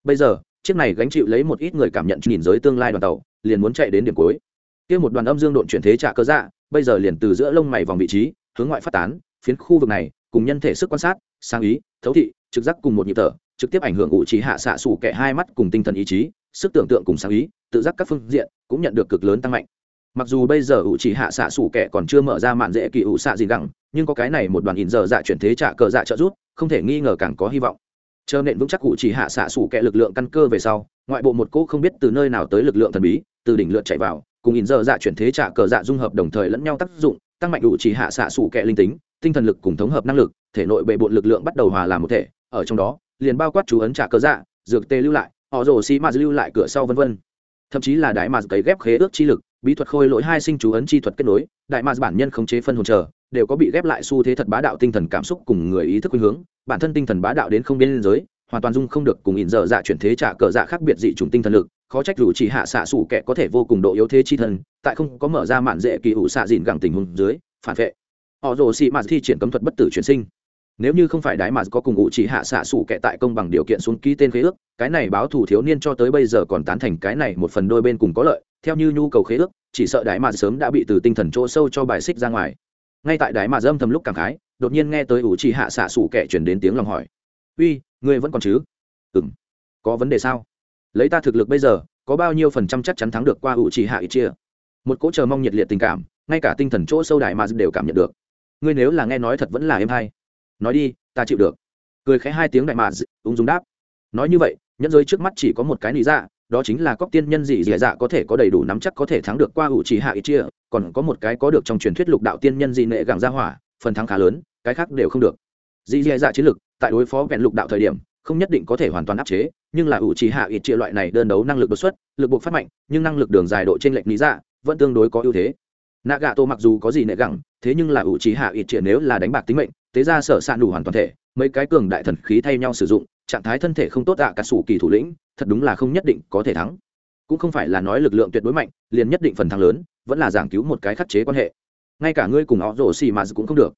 Bây giờ, chiếc này gánh chịu lấy một ít người cảm nhận nhìn giới tương lai đoàn tàu, liền muốn chạy đến điểm cuối kia một đoàn âm dương độn chuyển thế trả cơ dạ bây giờ liền từ giữa lông mày vòng vị trí, hướng ngoại phát tán, phiến khu vực này, cùng nhân thể sức quan sát, sáng ý, thấu thị, trực giác cùng một nhịp thở, trực tiếp ảnh hưởng ủ trí hạ xạ sủ kẻ hai mắt cùng tinh thần ý chí, sức tưởng tượng cùng sáng ý, tự giác các phương diện cũng nhận được cực lớn tăng mạnh. Mặc dù bây giờ ủ trí hạ xạ sủ kẻ còn chưa mở ra mạn dễ kỳ ủ xạ gì gẳng, nhưng có cái này một đoàn ỉn giờ dạ chuyển thế trả cờ dạ trợ rút không thể nghi ngờ càng có hy vọng. Chờ nện vững chắc ủ chỉ hạ xạ sủ kẻ lực lượng căn cơ về sau, ngoại bộ một cỗ không biết từ nơi nào tới lực lượng thần bí, từ đỉnh lượt chạy vào cùng in giờ dạ chuyển thế trả cờ dạ dung hợp đồng thời lẫn nhau tác dụng, tăng mạnh đủ chỉ hạ xạ sủ kẹ linh tính, tinh thần lực cùng thống hợp năng lực, thể nội bệ bộn lực lượng bắt đầu hòa làm một thể, ở trong đó, liền bao quát chú ấn trả cờ dạ dược tê lưu lại, họ rồ xi ma lưu lại cửa sau vân vân. Thậm chí là đại mạc cấy ghép khế ước chi lực, bí thuật khôi lỗi hai sinh chú ấn chi thuật kết nối, đại mạc bản nhân khống chế phân hồn chờ, đều có bị ghép lại xu thế thật bá đạo tinh thần cảm xúc cùng người ý thức khuynh hướng, bản thân tinh thần bá đạo đến không biên giới, hoàn toàn dung không được cùng ỉn dở dạ chuyển thế trả cờ dạ khác biệt dị chủng tinh thần lực khó trách rủ chỉ hạ xạ sủ kẻ có thể vô cùng độ yếu thế chi thân, tại không có mở ra mạn dễ kỳ ủ xạ dìn gẳng tình huống dưới, phản vệ. Họ rồ xị mạt thi triển cấm thuật bất tử chuyển sinh. Nếu như không phải đái mà có cùng ủ chỉ hạ xạ sủ kẻ tại công bằng điều kiện xuống ký tên khế ước, cái này báo thủ thiếu niên cho tới bây giờ còn tán thành cái này một phần đôi bên cùng có lợi, theo như nhu cầu khế ước, chỉ sợ đái mà sớm đã bị từ tinh thần chỗ sâu cho bài xích ra ngoài. Ngay tại đái mà dâm thầm lúc cảm khái, đột nhiên nghe tới ủ chỉ hạ xạ sủ kẻ chuyển đến tiếng lòng hỏi. Uy, ngươi vẫn còn chứ? Ừ có vấn đề sao? Lấy ta thực lực bây giờ, có bao nhiêu phần trăm chắc chắn thắng được qua ủ chỉ hạ ít chia. Một cỗ chờ mong nhiệt liệt tình cảm, ngay cả tinh thần chỗ sâu đại mà đều cảm nhận được. Ngươi nếu là nghe nói thật vẫn là em hay. Nói đi, ta chịu được. Cười khẽ hai tiếng đại mà ung dung đáp. Nói như vậy, nhẫn giới trước mắt chỉ có một cái lý dạ đó chính là cóc tiên nhân dị dị dạ có thể có đầy đủ nắm chắc có thể thắng được qua ủ chỉ hạ ít chia, còn có một cái có được trong truyền thuyết lục đạo tiên nhân dị nệ gẳng gia hỏa, phần thắng khá lớn, cái khác đều không được. Dị dị dạ chiến lực, tại đối phó vẹn lục đạo thời điểm không nhất định có thể hoàn toàn áp chế, nhưng là ủ trì hạ ít chia loại này đơn đấu năng lực đột xuất, lực buộc phát mạnh, nhưng năng lực đường dài độ trên lệnh lý dạ vẫn tương đối có ưu thế. Nạ gà tô mặc dù có gì nệ gẳng, thế nhưng là ủ trì hạ ít chia nếu là đánh bạc tính mệnh, thế ra sở s đủ hoàn toàn thể, mấy cái cường đại thần khí thay nhau sử dụng, trạng thái thân thể không tốt ạ, cả sủ kỳ thủ lĩnh, thật đúng là không nhất định có thể thắng. Cũng không phải là nói lực lượng tuyệt đối mạnh, liền nhất định phần thắng lớn, vẫn là giảng cứu một cái khắc chế quan hệ. Ngay cả ngươi cùng họ rổ xì mà cũng không được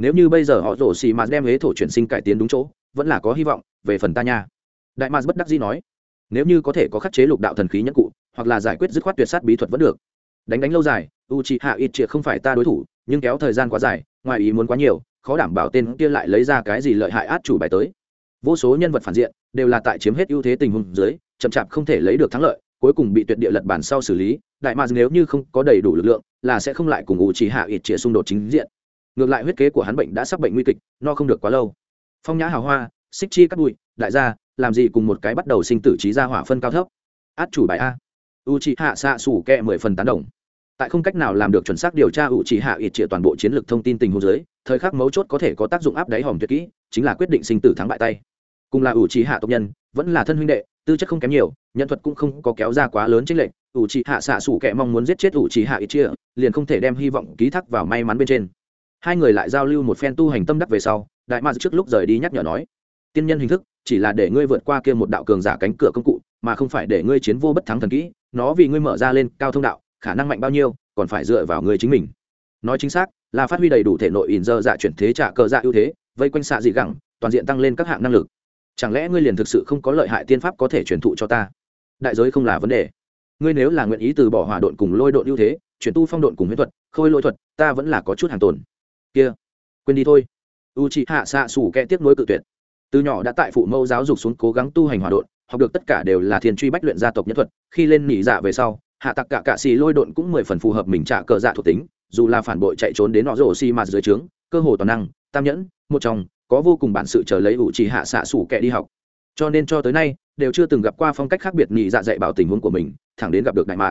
nếu như bây giờ họ rổ xì mà đem hế thổ chuyển sinh cải tiến đúng chỗ, vẫn là có hy vọng, về phần ta nha. Đại mars bất đắc dĩ nói, nếu như có thể có khắc chế lục đạo thần khí nhẫn cụ, hoặc là giải quyết dứt khoát tuyệt sát bí thuật vẫn được. Đánh đánh lâu dài u c hạ ít triệt không phải ta đối thủ, nhưng kéo thời gian quá dài, ngoài ý muốn quá nhiều, khó đảm bảo tên kia lại lấy ra cái gì lợi hại át chủ bài tới. Vô số nhân vật phản diện, đều là tại chiếm hết ưu thế tình huống dưới, chậm chạp không thể lấy được thắng lợi, cuối cùng bị tuyệt địa lật bản sau xử lý. Đại mars nếu như không có đầy đủ lực lượng, là sẽ không lại cùng u c hạ ít triệt xung đột chính diện ngược lại huyết kế của hắn bệnh đã sắp bệnh nguy kịch, no không được quá lâu. Phong nhã hào hoa, xích chi cắt bụi, đại gia, làm gì cùng một cái bắt đầu sinh tử trí ra hỏa phân cao thấp? Át chủ bài a. U c hạ xạ xủ kẹ mười phần tán đồng. Tại không cách nào làm được chuẩn xác điều tra u c hạ ít trịa toàn bộ chiến lược thông tin tình huống dưới, thời khắc mấu chốt có thể có tác dụng áp đáy hòm tuyệt kỹ, chính là quyết định sinh tử thắng bại tay. Cùng là u c hạ tộc nhân, vẫn là thân huynh đệ, tư chất không kém nhiều nhận thuật cũng không có kéo ra quá lớn chênh lệnh. U trì hạ xạ xủ kẹ mong muốn giết chết u trì hạ ít trịa liền không thể đem hy vọng ký thác vào may mắn bên trên hai người lại giao lưu một phen tu hành tâm đắc về sau, đại ma trước lúc rời đi nhắc nhở nói, tiên nhân hình thức, chỉ là để ngươi vượt qua kia một đạo cường giả cánh cửa công cụ, mà không phải để ngươi chiến vô bất thắng thần kỹ, nó vì ngươi mở ra lên cao thông đạo, khả năng mạnh bao nhiêu, còn phải dựa vào ngươi chính mình. Nói chính xác, là phát huy đầy đủ thể nội ỉn dơ dạ chuyển thế trả cờ dạ ưu thế, vây quanh xạ dị gẳng, toàn diện tăng lên các hạng năng lực. Chẳng lẽ ngươi liền thực sự không có lợi hại tiên pháp có thể truyền thụ cho ta? Đại giới không là vấn đề. Ngươi nếu là nguyện ý từ bỏ hỏa độn cùng lôi độn ưu thế, chuyển tu phong độn cùng huyết thuật, khôi lôi thuật, ta vẫn là có chút hàng tồn kia, quên đi thôi. U chị hạ xạ xủ kẽ tiếp nối cự tuyệt. Từ nhỏ đã tại phụ mẫu giáo dục xuống cố gắng tu hành hòa độn, học được tất cả đều là thiền truy bách luyện gia tộc nhất thuật. Khi lên nỉ dạ về sau, hạ tặc cả cạ xì lôi độn cũng mười phần phù hợp mình trả cờ dạ thuộc tính, dù là phản bội chạy trốn đến nọ rổ xi mà dưới trướng, cơ hồ toàn năng, tam nhẫn, một trong, có vô cùng bản sự chờ lấy ủ trì hạ xạ sủ kẻ đi học. Cho nên cho tới nay, đều chưa từng gặp qua phong cách khác biệt nhị dạ dạy bảo tình huống của mình, thẳng đến gặp được đại mà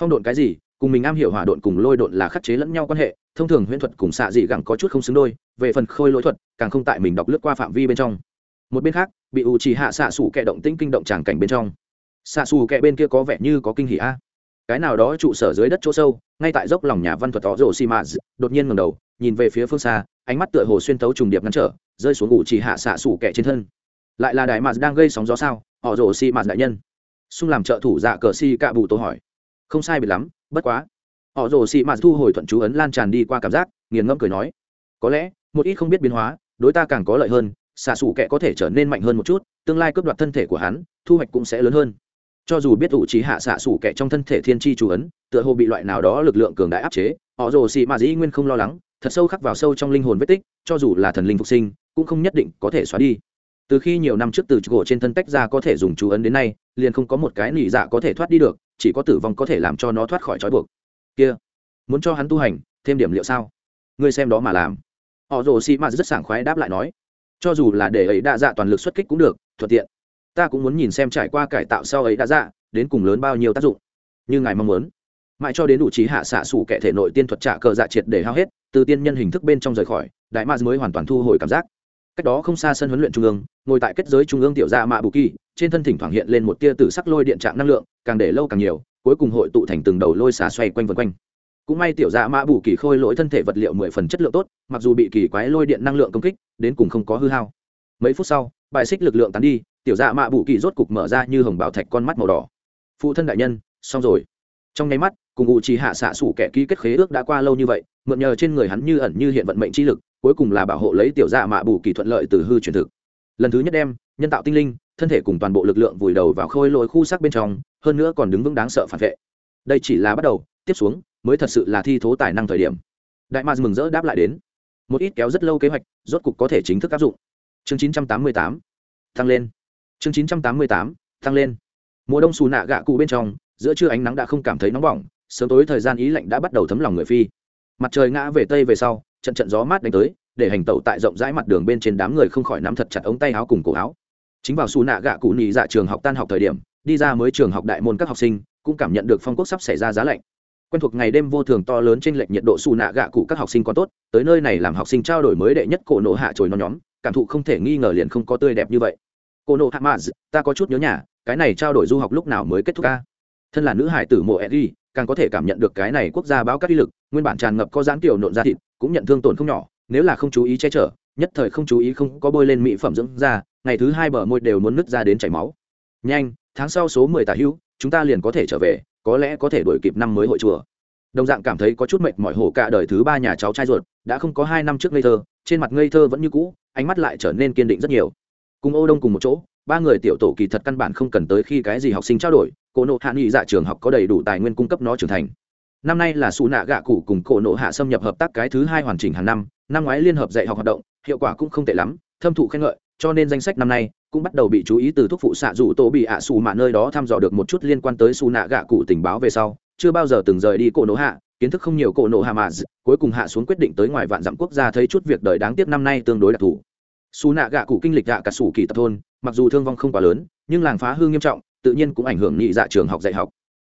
phong độn cái gì? Cùng mình am hiểu hỏa độn cùng lôi độn là khắc chế lẫn nhau quan hệ, thông thường huyễn thuật cùng xạ dị gẳng có chút không xứng đôi, về phần khôi lỗi thuật, càng không tại mình đọc lướt qua phạm vi bên trong. Một bên khác, bị ủ chỉ hạ xạ xù kẹ động tĩnh kinh động tràng cảnh bên trong. Xạ xù kẹ bên kia có vẻ như có kinh hỉ a. Cái nào đó trụ sở dưới đất chỗ sâu, ngay tại dốc lòng nhà văn thuật tỏ rổ xi mã đột nhiên ngầm đầu, nhìn về phía phương xa, ánh mắt tựa hồ xuyên tấu trùng điệp ngăn trở, rơi xuống ủ chỉ hạ xạ xù kẹ trên thân. Lại là đại mạt đang gây sóng gió sao? Họ rổ xi mạ đại nhân. Xung làm trợ thủ dạ cờ si cạ bù tô hỏi. Không sai biệt lắm bất quá. Họ rồ xị mạt thu hồi thuận chú ấn lan tràn đi qua cảm giác, nghiền ngẫm cười nói. Có lẽ, một ít không biết biến hóa, đối ta càng có lợi hơn, xạ sủ kẻ có thể trở nên mạnh hơn một chút, tương lai cướp đoạt thân thể của hắn, thu hoạch cũng sẽ lớn hơn. Cho dù biết ủ trí hạ xạ sủ kẻ trong thân thể thiên tri chú ấn, tựa hồ bị loại nào đó lực lượng cường đại áp chế, họ rồ xì mà dĩ nguyên không lo lắng, thật sâu khắc vào sâu trong linh hồn vết tích, cho dù là thần linh phục sinh, cũng không nhất định có thể xóa đi. Từ khi nhiều năm trước từ gỗ trên thân tách ra có thể dùng chú ấn đến nay, liền không có một cái nỉ dạ có thể thoát đi được chỉ có tử vong có thể làm cho nó thoát khỏi trói buộc. Kia, muốn cho hắn tu hành, thêm điểm liệu sao? Ngươi xem đó mà làm. Họ rồ xì mà rất sảng khoái đáp lại nói, cho dù là để ấy đa dạ toàn lực xuất kích cũng được, thuận tiện. Ta cũng muốn nhìn xem trải qua cải tạo sau ấy đa dạ đến cùng lớn bao nhiêu tác dụng. Như ngài mong muốn. Mãi cho đến đủ trí hạ xạ sủ kẻ thể nội tiên thuật trả cờ dạ triệt để hao hết, từ tiên nhân hình thức bên trong rời khỏi, đại ma mới hoàn toàn thu hồi cảm giác cách đó không xa sân huấn luyện trung ương, ngồi tại kết giới trung ương tiểu gia mạ bù kỳ, trên thân thỉnh thoảng hiện lên một tia tử sắc lôi điện trạng năng lượng, càng để lâu càng nhiều, cuối cùng hội tụ thành từng đầu lôi xà xoay quanh vân quanh. Cũng may tiểu gia mã bù kỳ khôi lỗi thân thể vật liệu mười phần chất lượng tốt, mặc dù bị kỳ quái lôi điện năng lượng công kích, đến cùng không có hư hao. Mấy phút sau, bài xích lực lượng tán đi, tiểu dạ mạ bù kỳ rốt cục mở ra như hồng bảo thạch con mắt màu đỏ. Phụ thân đại nhân, xong rồi. Trong nháy mắt, cùng ngụ trì hạ xạ sủ kẻ ký kết khế ước đã qua lâu như vậy, mượn nhờ trên người hắn như ẩn như hiện vận mệnh chi lực cuối cùng là bảo hộ lấy tiểu dạ mạ bù kỳ thuận lợi từ hư truyền thực. Lần thứ nhất đem, nhân tạo tinh linh, thân thể cùng toàn bộ lực lượng vùi đầu vào khôi lỗi khu sắc bên trong, hơn nữa còn đứng vững đáng sợ phản vệ. Đây chỉ là bắt đầu, tiếp xuống, mới thật sự là thi thố tài năng thời điểm. Đại mars mừng rỡ đáp lại đến. Một ít kéo rất lâu kế hoạch, rốt cục có thể chính thức áp dụng. Chương 988 tăng lên. Chương 988 tăng lên. Mùa đông xù nạ gạ cụ bên trong, giữa trưa ánh nắng đã không cảm thấy nóng bỏng, sớm tối thời gian ý lạnh đã bắt đầu thấm lòng người phi. Mặt trời ngã về tây về sau trận trận gió mát đánh tới, để hành tẩu tại rộng rãi mặt đường bên trên đám người không khỏi nắm thật chặt ống tay áo cùng cổ áo. Chính vào xù nạ gạ cụ nhị dạ trường học tan học thời điểm, đi ra mới trường học đại môn các học sinh cũng cảm nhận được phong quốc sắp xảy ra giá lạnh. Quen thuộc ngày đêm vô thường to lớn trên lệnh nhiệt độ xù nạ gạ cụ các học sinh còn tốt, tới nơi này làm học sinh trao đổi mới đệ nhất cổ nộ hạ trồi non nhóm, cảm thụ không thể nghi ngờ liền không có tươi đẹp như vậy. Cô nộ hạ mã ta có chút nhớ nhà, cái này trao đổi du học lúc nào mới kết thúc ca? Thân là nữ hải tử mộ eddy càng có thể cảm nhận được cái này quốc gia báo các uy lực, nguyên bản tràn ngập có dáng kiểu nộn ra thịt, cũng nhận thương tổn không nhỏ, nếu là không chú ý che chở, nhất thời không chú ý không có bôi lên mỹ phẩm dưỡng da, ngày thứ hai bờ môi đều muốn nứt ra đến chảy máu. Nhanh, tháng sau số mười tả hữu, chúng ta liền có thể trở về, có lẽ có thể đổi kịp năm mới hội chùa. Đồng dạng cảm thấy có chút mệt mỏi hổ cả đời thứ ba nhà cháu trai ruột, đã không có hai năm trước ngây thơ, trên mặt ngây thơ vẫn như cũ, ánh mắt lại trở nên kiên định rất nhiều. Cùng ô đông cùng một chỗ, ba người tiểu tổ kỳ thật căn bản không cần tới khi cái gì học sinh trao đổi cổ nộ hạ nghị dạ trường học có đầy đủ tài nguyên cung cấp nó trưởng thành. Năm nay là xù nạ gạ cụ cùng cổ nộ hạ xâm nhập hợp tác cái thứ hai hoàn chỉnh hàng năm năm ngoái liên hợp dạy học hoạt động, hiệu quả cũng không tệ lắm, thâm thụ khen ngợi, cho nên danh sách năm nay cũng bắt đầu bị chú ý từ thuốc phụ xạ dù tổ bị ạ xù mạ nơi đó thăm dò được một chút liên quan tới xù nạ gạ cụ tình báo về sau, chưa bao giờ từng rời đi cổ nộ hạ, kiến thức không nhiều cổ nộ hạ mà cuối cùng hạ xuống quyết định tới ngoài vạn dặm quốc gia thấy chút việc đời đáng tiếc năm nay tương đối đặc thù. Xù nạ gạ cụ kinh lịch gạ cả sủ kỳ tập thôn, mặc dù thương vong không quá lớn, nhưng làng phá hư nghiêm trọng tự nhiên cũng ảnh hưởng nhị dạ trường học dạy học.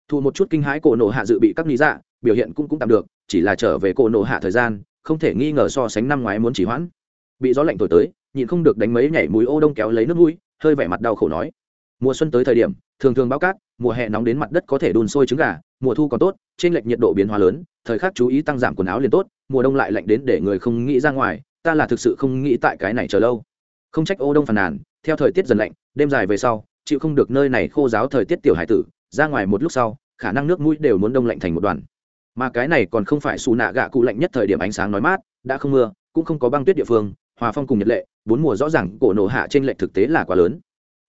Thụ một chút kinh hãi cổ nộ hạ dự bị các nhị dạ biểu hiện cũng cũng tạm được, chỉ là trở về cổ nộ hạ thời gian, không thể nghi ngờ so sánh năm ngoái muốn chỉ hoãn. Bị gió lạnh thổi tới, nhịn không được đánh mấy nhảy mũi ô đông kéo lấy nước mũi, hơi vẻ mặt đau khổ nói. Mùa xuân tới thời điểm, thường thường báo cát, mùa hè nóng đến mặt đất có thể đun sôi trứng gà, mùa thu còn tốt trên lệch nhiệt độ biến hóa lớn, thời khắc chú ý tăng giảm quần áo liền tốt, mùa đông lại lạnh đến để người không nghĩ ra ngoài, ta là thực sự không nghĩ tại cái này chờ lâu. Không trách ô đông phàn nàn, theo thời tiết dần lạnh, đêm dài về sau chịu không được nơi này khô giáo thời tiết tiểu hải tử, ra ngoài một lúc sau, khả năng nước mũi đều muốn đông lạnh thành một đoàn. Mà cái này còn không phải xù nạ gạ cụ lạnh nhất thời điểm ánh sáng nói mát, đã không mưa, cũng không có băng tuyết địa phương, hòa phong cùng nhật lệ, bốn mùa rõ ràng, cổ nổ hạ trên lệnh thực tế là quá lớn.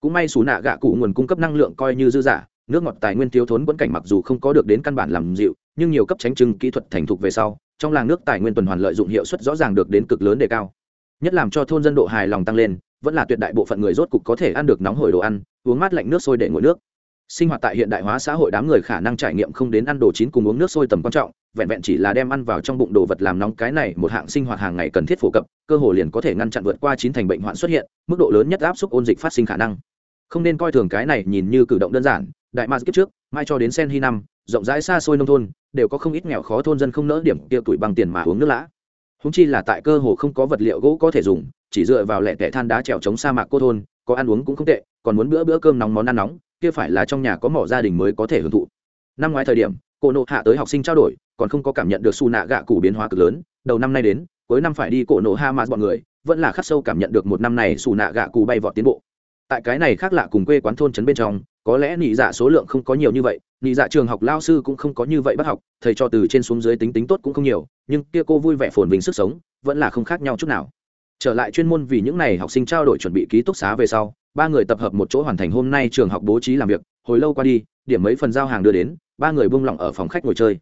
Cũng may xù nạ gạ cụ nguồn cung cấp năng lượng coi như dư giả, nước ngọt tài nguyên thiếu thốn quẫn cảnh mặc dù không có được đến căn bản làm dịu, nhưng nhiều cấp tránh trưng kỹ thuật thành thục về sau, trong làng nước tài nguyên tuần hoàn lợi dụng hiệu suất rõ ràng được đến cực lớn đề cao. Nhất làm cho thôn dân độ hài lòng tăng lên, vẫn là tuyệt đại bộ phận người rốt cục có thể ăn được nóng hổi đồ ăn uống mát lạnh nước sôi để nguội nước. Sinh hoạt tại hiện đại hóa xã hội đám người khả năng trải nghiệm không đến ăn đồ chín cùng uống nước sôi tầm quan trọng, vẹn vẹn chỉ là đem ăn vào trong bụng đồ vật làm nóng cái này một hạng sinh hoạt hàng ngày cần thiết phổ cập, cơ hồ liền có thể ngăn chặn vượt qua chín thành bệnh hoạn xuất hiện, mức độ lớn nhất áp suất ôn dịch phát sinh khả năng. Không nên coi thường cái này nhìn như cử động đơn giản, đại ma kiếp trước, mai cho đến sen hy năm, rộng rãi xa xôi nông thôn, đều có không ít nghèo khó thôn dân không nỡ điểm tiêu tuổi bằng tiền mà uống nước lã. Húng chi là tại cơ hồ không có vật liệu gỗ có thể dùng, chỉ dựa vào lẻ tẻ than đá trèo chống sa mạc cô thôn, có ăn uống cũng không tệ còn muốn bữa bữa cơm nóng món ăn nóng, kia phải là trong nhà có mỏ gia đình mới có thể hưởng thụ. Năm ngoái thời điểm, cô nộ hạ tới học sinh trao đổi, còn không có cảm nhận được su nạ gạ cụ biến hóa cực lớn. Đầu năm nay đến, cuối năm phải đi cổ nộ ha mà bọn người, vẫn là khắc sâu cảm nhận được một năm này su nạ gạ cụ bay vọt tiến bộ. Tại cái này khác lạ cùng quê quán thôn trấn bên trong, có lẽ nị dạ số lượng không có nhiều như vậy, nị dạ trường học lao sư cũng không có như vậy bắt học, thầy cho từ trên xuống dưới tính tính tốt cũng không nhiều, nhưng kia cô vui vẻ phồn vinh sức sống, vẫn là không khác nhau chút nào trở lại chuyên môn vì những n à y học sinh trao đổi chuẩn bị ký túc xá về sau, ba người tập hợp một chỗ hoàn thành hôm nay trường học bố trí làm việc. Hồi lâu qua đi, điểm mấy phần giao hàng đưa đến, ba người buông lỏng ở phòng khách ngồi chơi.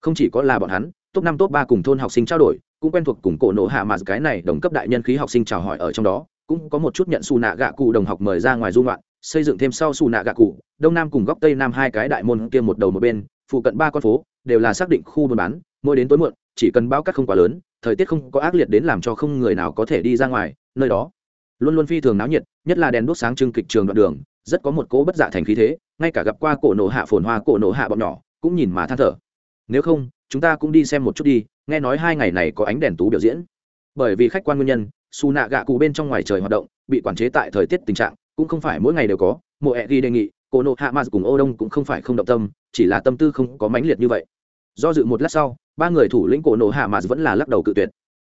Không chỉ có là bọn hắn, top năm, top ba cùng thôn học sinh trao đổi, cũng quen thuộc cùng cổ nộ hạ mà cái này đồng cấp đại nhân khí học sinh chào hỏi ở trong đó. Cũng có một chút nhận xù nạ gạ cụ đồng học mời ra ngoài dung loạn xây dựng thêm sau xù nạ gạ cụ, đông nam cùng góc tây nam hai cái đại môn kia một đầu một bên, phụ cận ba con phố, đều là xác định khu buôn bán, mỗi đến tối muộn, chỉ cần bao cắt không quá lớn thời tiết không có ác liệt đến làm cho không người nào có thể đi ra ngoài, nơi đó luôn luôn phi thường náo nhiệt, nhất là đèn đốt sáng trưng kịch trường đoạn đường, rất có một cỗ bất dạ thành khí thế, ngay cả gặp qua cổ nổ hạ phồn hoa, cổ nổ hạ bọn nhỏ, cũng nhìn mà than thở. Nếu không, chúng ta cũng đi xem một chút đi, nghe nói hai ngày này có ánh đèn tú biểu diễn. Bởi vì khách quan nguyên nhân xù nạ gạ cụ bên trong ngoài trời hoạt động, bị quản chế tại thời tiết tình trạng, cũng không phải mỗi ngày đều có mùa ẹ ghi đề nghị, cổ nộ hạ m cùng ô đông cũng không phải không động tâm, chỉ là tâm tư không có mãnh liệt như vậy do dự một lát sau, ba người thủ lĩnh cổ nộ hạ mà vẫn là lắc đầu cự tuyệt.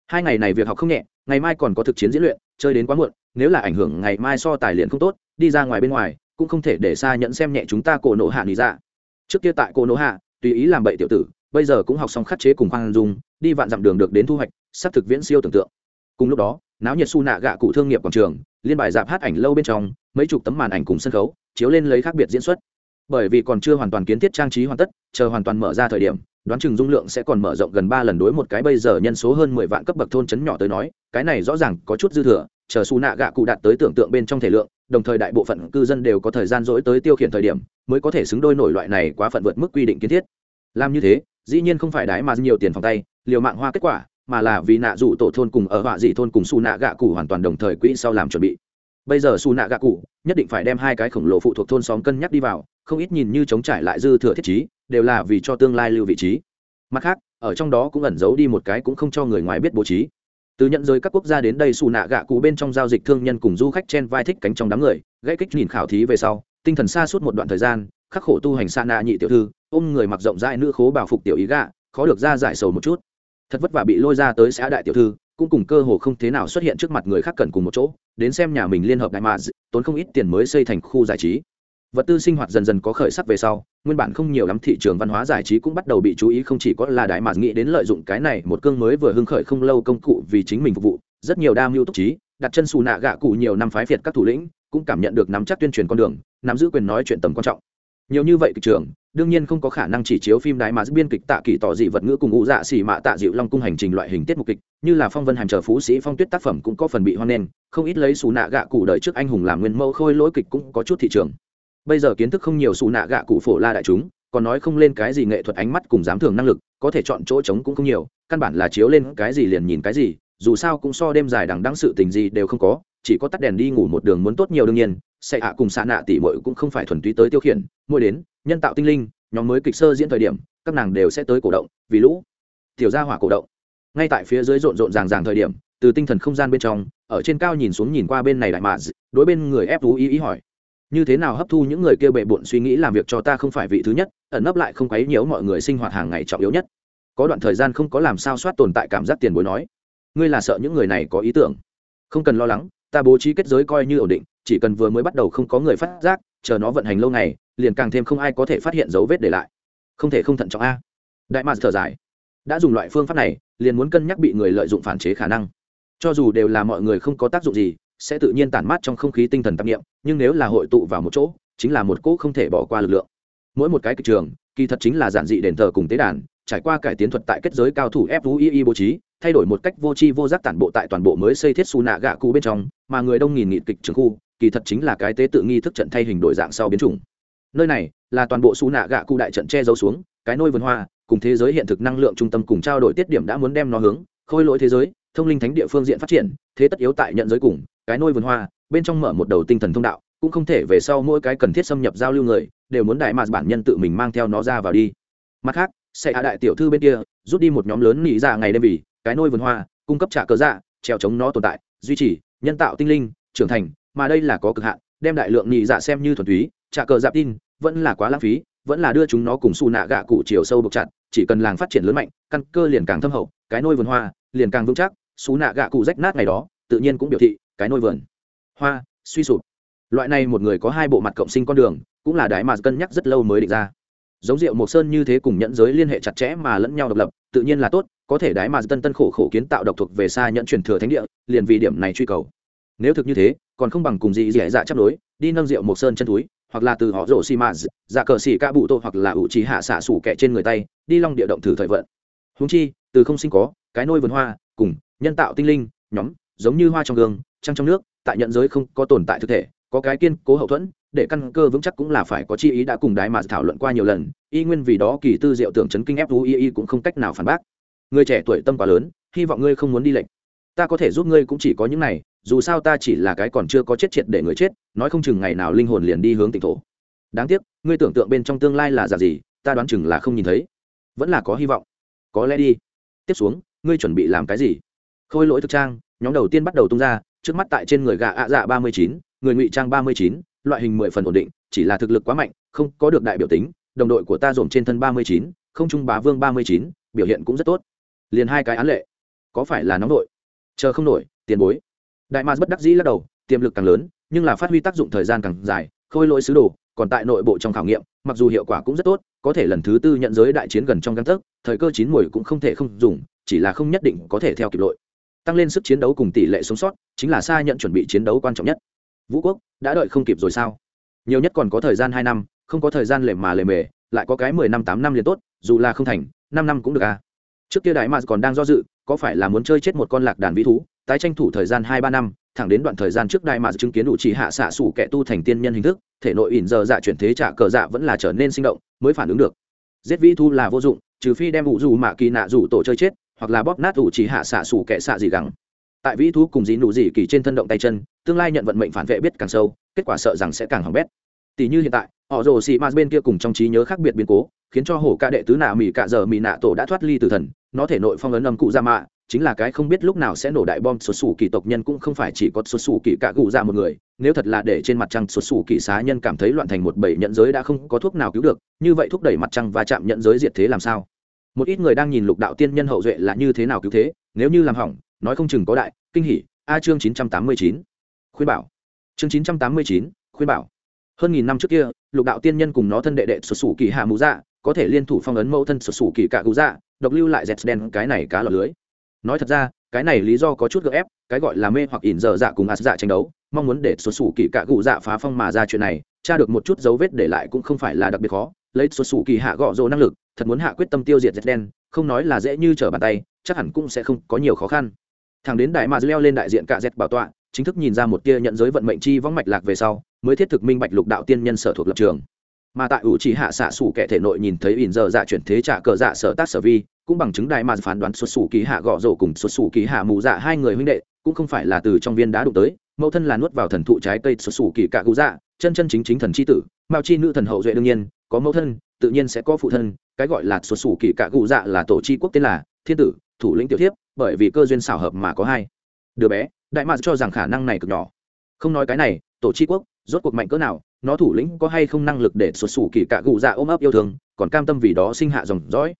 Hai ngày này việc học không nhẹ, ngày mai còn có thực chiến diễn luyện, chơi đến quá muộn, nếu là ảnh hưởng ngày mai so tài liền không tốt, đi ra ngoài bên ngoài, cũng không thể để xa nhận xem nhẹ chúng ta cổ nộ hạ lý ra dạ. trước kia tại cổ nộ hạ, tùy ý làm bậy tiểu tử, bây giờ cũng học xong khắc chế cùng khoan dung, đi vạn dặm đường được đến thu hoạch sắp thực viễn siêu tưởng tượng. Cùng lúc đó, náo nhiệt su nạ gạ cụ thương nghiệp quảng trường, liên bài dạp hát ảnh lâu bên trong, mấy chục tấm màn ảnh cùng sân khấu, chiếu lên lấy khác biệt diễn xuất. Bởi vì còn chưa hoàn toàn kiến thiết trang trí hoàn tất, chờ hoàn toàn mở ra thời điểm đoán chừng dung lượng sẽ còn mở rộng gần ba lần đối một cái bây giờ nhân số hơn mười vạn cấp bậc thôn trấn nhỏ tới nói, cái này rõ ràng có chút dư thừa, chờ su nạ gạ cụ đạt tới tưởng tượng bên trong thể lượng, đồng thời đại bộ phận cư dân đều có thời gian dỗi tới tiêu khiển thời điểm, mới có thể xứng đôi nổi loại này quá phận vượt mức quy định kiến thiết. Làm như thế, dĩ nhiên không phải đái mà nhiều tiền phòng tay, liều mạng hoa kết quả, mà là vì nạ dụ tổ thôn cùng ở họa dị thôn cùng su nạ gạ cụ hoàn toàn đồng thời quỹ sau làm chuẩn bị bây giờ xù nạ gạ cụ nhất định phải đem hai cái khổng lồ phụ thuộc thôn xóm cân nhắc đi vào, không ít nhìn như chống trải lại dư thừa thiết chí đều là vì cho tương lai lưu vị trí. Mặt khác, ở trong đó cũng ẩn giấu đi một cái cũng không cho người ngoài biết bố trí. Từ nhận giới các quốc gia đến đây xù nạ gạ cụ bên trong giao dịch thương nhân cùng du khách chen vai thích cánh trong đám người, gây kích nhìn khảo thí về sau, tinh thần xa suốt một đoạn thời gian, khắc khổ tu hành xa nạ nhị tiểu thư, ôm người mặc rộng rãi nữ khố bảo phục tiểu ý gạ, khó được ra giải sầu một chút. Thật vất vả bị lôi ra tới xã đại tiểu thư, cũng cùng cơ hồ không thế nào xuất hiện trước mặt người khác cần cùng một chỗ đến xem nhà mình liên hợp đại mạ tốn không ít tiền mới xây thành khu giải trí. Vật tư sinh hoạt dần dần có khởi sắc về sau, nguyên bản không nhiều lắm thị trường văn hóa giải trí cũng bắt đầu bị chú ý, không chỉ có là đại mạc nghĩ đến lợi dụng cái này một cương mới vừa hưng khởi không lâu công cụ vì chính mình phục vụ, rất nhiều đa mưu túc trí, đặt chân xù nạ gạ cụ nhiều năm phái việt các thủ lĩnh, cũng cảm nhận được nắm chắc tuyên truyền con đường, nắm giữ quyền nói chuyện tầm quan trọng. Nhiều như vậy kịch trường đương nhiên không có khả năng chỉ chiếu phim đái mà biên kịch tạ kỳ tỏ dị vật ngữ cùng ngụ dạ xỉ mạ tạ dịu long cung hành trình loại hình tiết mục kịch, như là phong vân hành chờ phú sĩ phong tuyết tác phẩm cũng có phần bị hoan nghênh, không ít lấy xù nạ gạ cụ đời trước anh hùng làm nguyên mẫu khôi lỗi kịch cũng có chút thị trường. Bây giờ kiến thức không nhiều xù nạ gạ cụ phổ la đại chúng, còn nói không lên cái gì nghệ thuật ánh mắt cùng dám thường năng lực, có thể chọn chỗ trống cũng không nhiều, căn bản là chiếu lên cái gì liền nhìn cái gì, dù sao cũng so đêm dài đằng đăng sự tình gì đều không có, chỉ có tắt đèn đi ngủ một đường muốn tốt nhiều đương nhiên sẽ ạ cùng xạ nạ tỉ mội cũng không phải thuần túy tới tiêu khiển, mỗi đến nhân tạo tinh linh, nhóm mới kịch sơ diễn thời điểm, các nàng đều sẽ tới cổ động, vì lũ. Tiểu gia hỏa cổ động. Ngay tại phía dưới rộn rộn ràng ràng thời điểm, từ tinh thần không gian bên trong, ở trên cao nhìn xuống nhìn qua bên này đại mạ đối bên người ép thú ý ý hỏi. Như thế nào hấp thu những người kia bệ bộn suy nghĩ làm việc cho ta không phải vị thứ nhất, ẩn nấp lại không quấy nhiễu mọi người sinh hoạt hàng ngày trọng yếu nhất. Có đoạn thời gian không có làm sao soát tồn tại cảm giác tiền bối nói. Ngươi là sợ những người này có ý tưởng. Không cần lo lắng, ta bố trí kết giới coi như ổn định, chỉ cần vừa mới bắt đầu không có người phát giác, chờ nó vận hành lâu ngày liền càng thêm không ai có thể phát hiện dấu vết để lại. Không thể không thận trọng a. Đại mạc thở dài. Đã dùng loại phương pháp này, liền muốn cân nhắc bị người lợi dụng phản chế khả năng. Cho dù đều là mọi người không có tác dụng gì, sẽ tự nhiên tản mát trong không khí tinh thần tạp nghiệm nhưng nếu là hội tụ vào một chỗ, chính là một cỗ không thể bỏ qua lực lượng. Mỗi một cái kịch trường, kỳ thật chính là giản dị đền thờ cùng tế đàn, trải qua cải tiến thuật tại kết giới cao thủ fui bố trí, thay đổi một cách vô tri vô giác tản bộ tại toàn bộ mới xây thiết su nạ gạ cụ bên trong, mà người đông nghìn nghị kịch trường khu, kỳ thật chính là cái tế tự nghi thức trận thay hình đổi dạng sau biến chủng nơi này là toàn bộ xù nạ gạ cụ đại trận che giấu xuống, cái nôi vườn hoa, cùng thế giới hiện thực năng lượng trung tâm cùng trao đổi tiết điểm đã muốn đem nó hướng khôi lỗi thế giới, thông linh thánh địa phương diện phát triển, thế tất yếu tại nhận giới cùng, cái nôi vườn hoa, bên trong mở một đầu tinh thần thông đạo, cũng không thể về sau mỗi cái cần thiết xâm nhập giao lưu người, đều muốn đại mạt bản nhân tự mình mang theo nó ra vào đi. Mặt khác, sẽ hạ đại tiểu thư bên kia, rút đi một nhóm lớn nghĩ ra dạ ngày đêm vì, cái nôi vườn hoa, cung cấp trả cớ dạ treo chống nó tồn tại, duy trì, nhân tạo tinh linh, trưởng thành, mà đây là có cực hạn đem đại lượng nhị dạ xem như thuần túy, trả cờ dạp tin, vẫn là quá lãng phí, vẫn là đưa chúng nó cùng xù nạ gạ cụ chiều sâu buộc chặt, chỉ cần làng phát triển lớn mạnh, căn cơ liền càng thâm hậu, cái nôi vườn hoa liền càng vững chắc, xù nạ gạ cụ rách nát ngày đó, tự nhiên cũng biểu thị, cái nôi vườn hoa, suy sụp. Loại này một người có hai bộ mặt cộng sinh con đường, cũng là đại mà cân nhắc rất lâu mới định ra. Giống rượu mộc sơn như thế cùng nhẫn giới liên hệ chặt chẽ mà lẫn nhau độc lập, tự nhiên là tốt, có thể đái mà tân tân khổ khổ kiến tạo độc thuộc về xa nhận truyền thừa thánh địa, liền vì điểm này truy cầu. Nếu thực như thế còn không bằng cùng gì dị dạ chấp đối đi nâng rượu một sơn chân túi, hoặc là từ họ rổ xi mã dạ cờ xỉ ca bụ tô hoặc là ủ trí hạ xạ sủ kẹ trên người tay, đi long địa động thử thời vận. Húng chi, từ không sinh có, cái nôi vườn hoa, cùng nhân tạo tinh linh, nhóm, giống như hoa trong gương, trăng trong nước, tại nhận giới không có tồn tại thực thể, có cái kiên cố hậu thuẫn, để căn cơ vững chắc cũng là phải có chi ý đã cùng đái mà thảo luận qua nhiều lần, y nguyên vì đó kỳ tư diệu tưởng chấn kinh ép y cũng không cách nào phản bác. Người trẻ tuổi tâm quá lớn, hy vọng ngươi không muốn đi lệnh ta có thể giúp ngươi cũng chỉ có những này dù sao ta chỉ là cái còn chưa có chết triệt để người chết, nói không chừng ngày nào linh hồn liền đi hướng tỉnh thổ. Đáng tiếc, ngươi tưởng tượng bên trong tương lai là giả gì, ta đoán chừng là không nhìn thấy. Vẫn là có hy vọng. Có lẽ đi. Tiếp xuống, ngươi chuẩn bị làm cái gì? Khôi lỗi thực trang, nhóm đầu tiên bắt đầu tung ra, trước mắt tại trên người gà ạ dạ ba mươi chín, người ngụy trang ba mươi chín, loại hình mười phần ổn định, chỉ là thực lực quá mạnh, không có được đại biểu tính, đồng đội của ta dồn trên thân ba mươi chín, không trung bá vương ba mươi chín, biểu hiện cũng rất tốt. Liền hai cái án lệ. Có phải là nóng đội? Chờ không nổi, tiền bối đại mars bất đắc dĩ lắc đầu, tiềm lực càng lớn, nhưng là phát huy tác dụng thời gian càng dài, khôi lỗi sứ đồ, còn tại nội bộ trong khảo nghiệm, mặc dù hiệu quả cũng rất tốt, có thể lần thứ tư nhận giới đại chiến gần trong găng tấc, thời cơ chín mùi cũng không thể không dùng, chỉ là không nhất định có thể theo kịp lội. Tăng lên sức chiến đấu cùng tỷ lệ sống sót, chính là xa nhận chuẩn bị chiến đấu quan trọng nhất. Vũ quốc, đã đợi không kịp rồi sao? Nhiều nhất còn có thời gian hai năm, không có thời gian lề mà lề mề, lại có cái mười năm tám năm liền tốt, dù là không thành, năm năm cũng được à. Trước kia đại mạc còn đang do dự, có phải là muốn chơi chết một con lạc đàn vĩ thú? Tái tranh thủ thời gian hai ba năm, thẳng đến đoạn thời gian trước đại mà chứng kiến đủ chỉ hạ xạ sủ kẻ tu thành tiên nhân hình thức, thể nội ỉn giờ dạ chuyển thế trả cờ dạ vẫn là trở nên sinh động, mới phản ứng được. Giết vĩ thú là vô dụng, trừ phi đem vụ dù mạ kỳ nạ rủ tổ chơi chết, hoặc là bóp nát ủ chỉ hạ xạ sủ kẻ xạ gì gắng tại vĩ thú cùng dí nụ gì kỳ trên thân động tay chân, tương lai nhận vận mệnh phản vệ biết càng sâu, kết quả sợ rằng sẽ càng hỏng bét. Tỷ như hiện tại, họ rồ xì ma bên kia cùng trong trí nhớ khác biệt biến cố, khiến cho hổ ca đệ tứ nạ mỹ cạ giờ mỹ nạ tổ đã thoát ly từ thần, nó thể nội phong ấn âm cụ ra mạ chính là cái không biết lúc nào sẽ nổ đại bom xuất xù kỳ tộc nhân cũng không phải chỉ có xuất xù kỳ cạ gù ra một người. Nếu thật là để trên mặt trăng xuất xù kỳ xá nhân cảm thấy loạn thành một bảy nhận giới đã không có thuốc nào cứu được, như vậy thúc đẩy mặt trăng và chạm nhận giới diệt thế làm sao? Một ít người đang nhìn lục đạo tiên nhân hậu duệ là như thế nào cứu thế, nếu như làm hỏng, nói không chừng có đại, kinh hỉ. A chương chín trăm tám mươi chín. Khuyên bảo. Chương chín trăm tám mươi chín, khuyên bảo. Hơn nghìn năm trước kia, lục đạo tiên nhân cùng nó thân đệ đệ xuất xù kỳ hạ mũ dạ có thể liên thủ phong ấn mẫu thân xuất sủ kỳ cạ cụ dạ độc lưu lại dẹt đen cái này cá lọt lưới nói thật ra, cái này lý do có chút gợ ép, cái gọi là mê hoặc ỉn dở dạ cùng ạt dạ tranh đấu, mong muốn để xuất xù kỳ cạ cụ dạ phá phong mà ra chuyện này, tra được một chút dấu vết để lại cũng không phải là đặc biệt khó. Lấy xuất xù kỳ hạ gõ rỗ năng lực, thật muốn hạ quyết tâm tiêu diệt dệt đen, không nói là dễ như trở bàn tay, chắc hẳn cũng sẽ không có nhiều khó khăn. Thằng đến đại mà leo lên đại diện cạ dẹt bảo tọa, chính thức nhìn ra một tia nhận giới vận mệnh chi võng mạch lạc về sau, mới thiết thực minh bạch lục đạo tiên nhân sở thuộc lập trường mà tại ủ chỉ hạ xạ sủ kẻ thể nội nhìn thấy ỉn giờ dạ chuyển thế trả cờ dạ sở tác sở vi, cũng bằng chứng đại mà phán đoán xuất xù ký hạ gõ rổ cùng xuất xù ký hạ mù dạ hai người huynh đệ, cũng không phải là từ trong viên đá đụng tới, mẫu thân là nuốt vào thần thụ trái cây xuất xù kỳ cạ cụ dạ chân chân chính chính thần c h i tử, mao chi nữ thần hậu duệ đương nhiên, có mẫu thân, tự nhiên sẽ có phụ thân, cái gọi là xuất xù kỳ cạ cụ dạ là tổ chi quốc tên là thiên tử, thủ lĩnh tiểu thiếp, bởi vì cơ duyên xảo hợp mà có hai đứa bé, đại mạc cho rằng khả năng này cực nhỏ. Không nói cái này, tổ chi quốc, rốt cuộc mạnh cỡ nào nó thủ lĩnh có hay không năng lực để xuất xù kỳ cạ gù dạ ôm ấp yêu thương, còn cam tâm vì đó sinh hạ dòng dõi.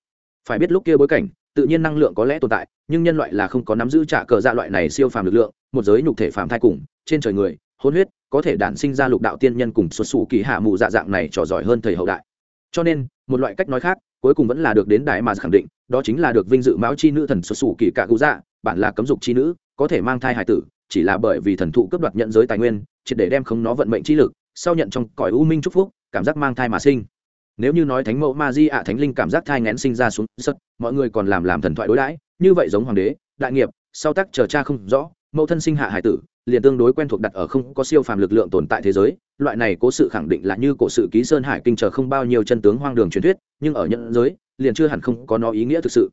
Phải biết lúc kia bối cảnh, tự nhiên năng lượng có lẽ tồn tại, nhưng nhân loại là không có nắm giữ trả cờ dạ loại này siêu phàm lực lượng, một giới nhục thể phàm thai cùng, trên trời người, hôn huyết, có thể đản sinh ra lục đạo tiên nhân cùng xuất xù kỳ hạ mù dạ dạng này trò giỏi hơn thầy hậu đại. Cho nên, một loại cách nói khác, cuối cùng vẫn là được đến đại mà khẳng định, đó chính là được vinh dự máu chi nữ thần xuất xù kỳ cạ gù dạ bản là cấm dục chi nữ, có thể mang thai hải tử, chỉ là bởi vì thần thụ cướp đoạt nhận giới tài nguyên, triệt để đem không nó vận mệnh chi lực sau nhận trong cõi u minh chúc phúc, cảm giác mang thai mà sinh. Nếu như nói thánh mẫu ma di ạ, thánh linh cảm giác thai ngén sinh ra xuống sất mọi người còn làm làm thần thoại đối đãi, như vậy giống hoàng đế, đại nghiệp, sau tác chờ cha không rõ, mẫu thân sinh hạ hải tử, liền tương đối quen thuộc đặt ở không có siêu phàm lực lượng tồn tại thế giới, loại này cố sự khẳng định là như cổ sự ký sơn hải kinh chờ không bao nhiêu chân tướng hoang đường truyền thuyết, nhưng ở nhận giới, liền chưa hẳn không có nó ý nghĩa thực sự.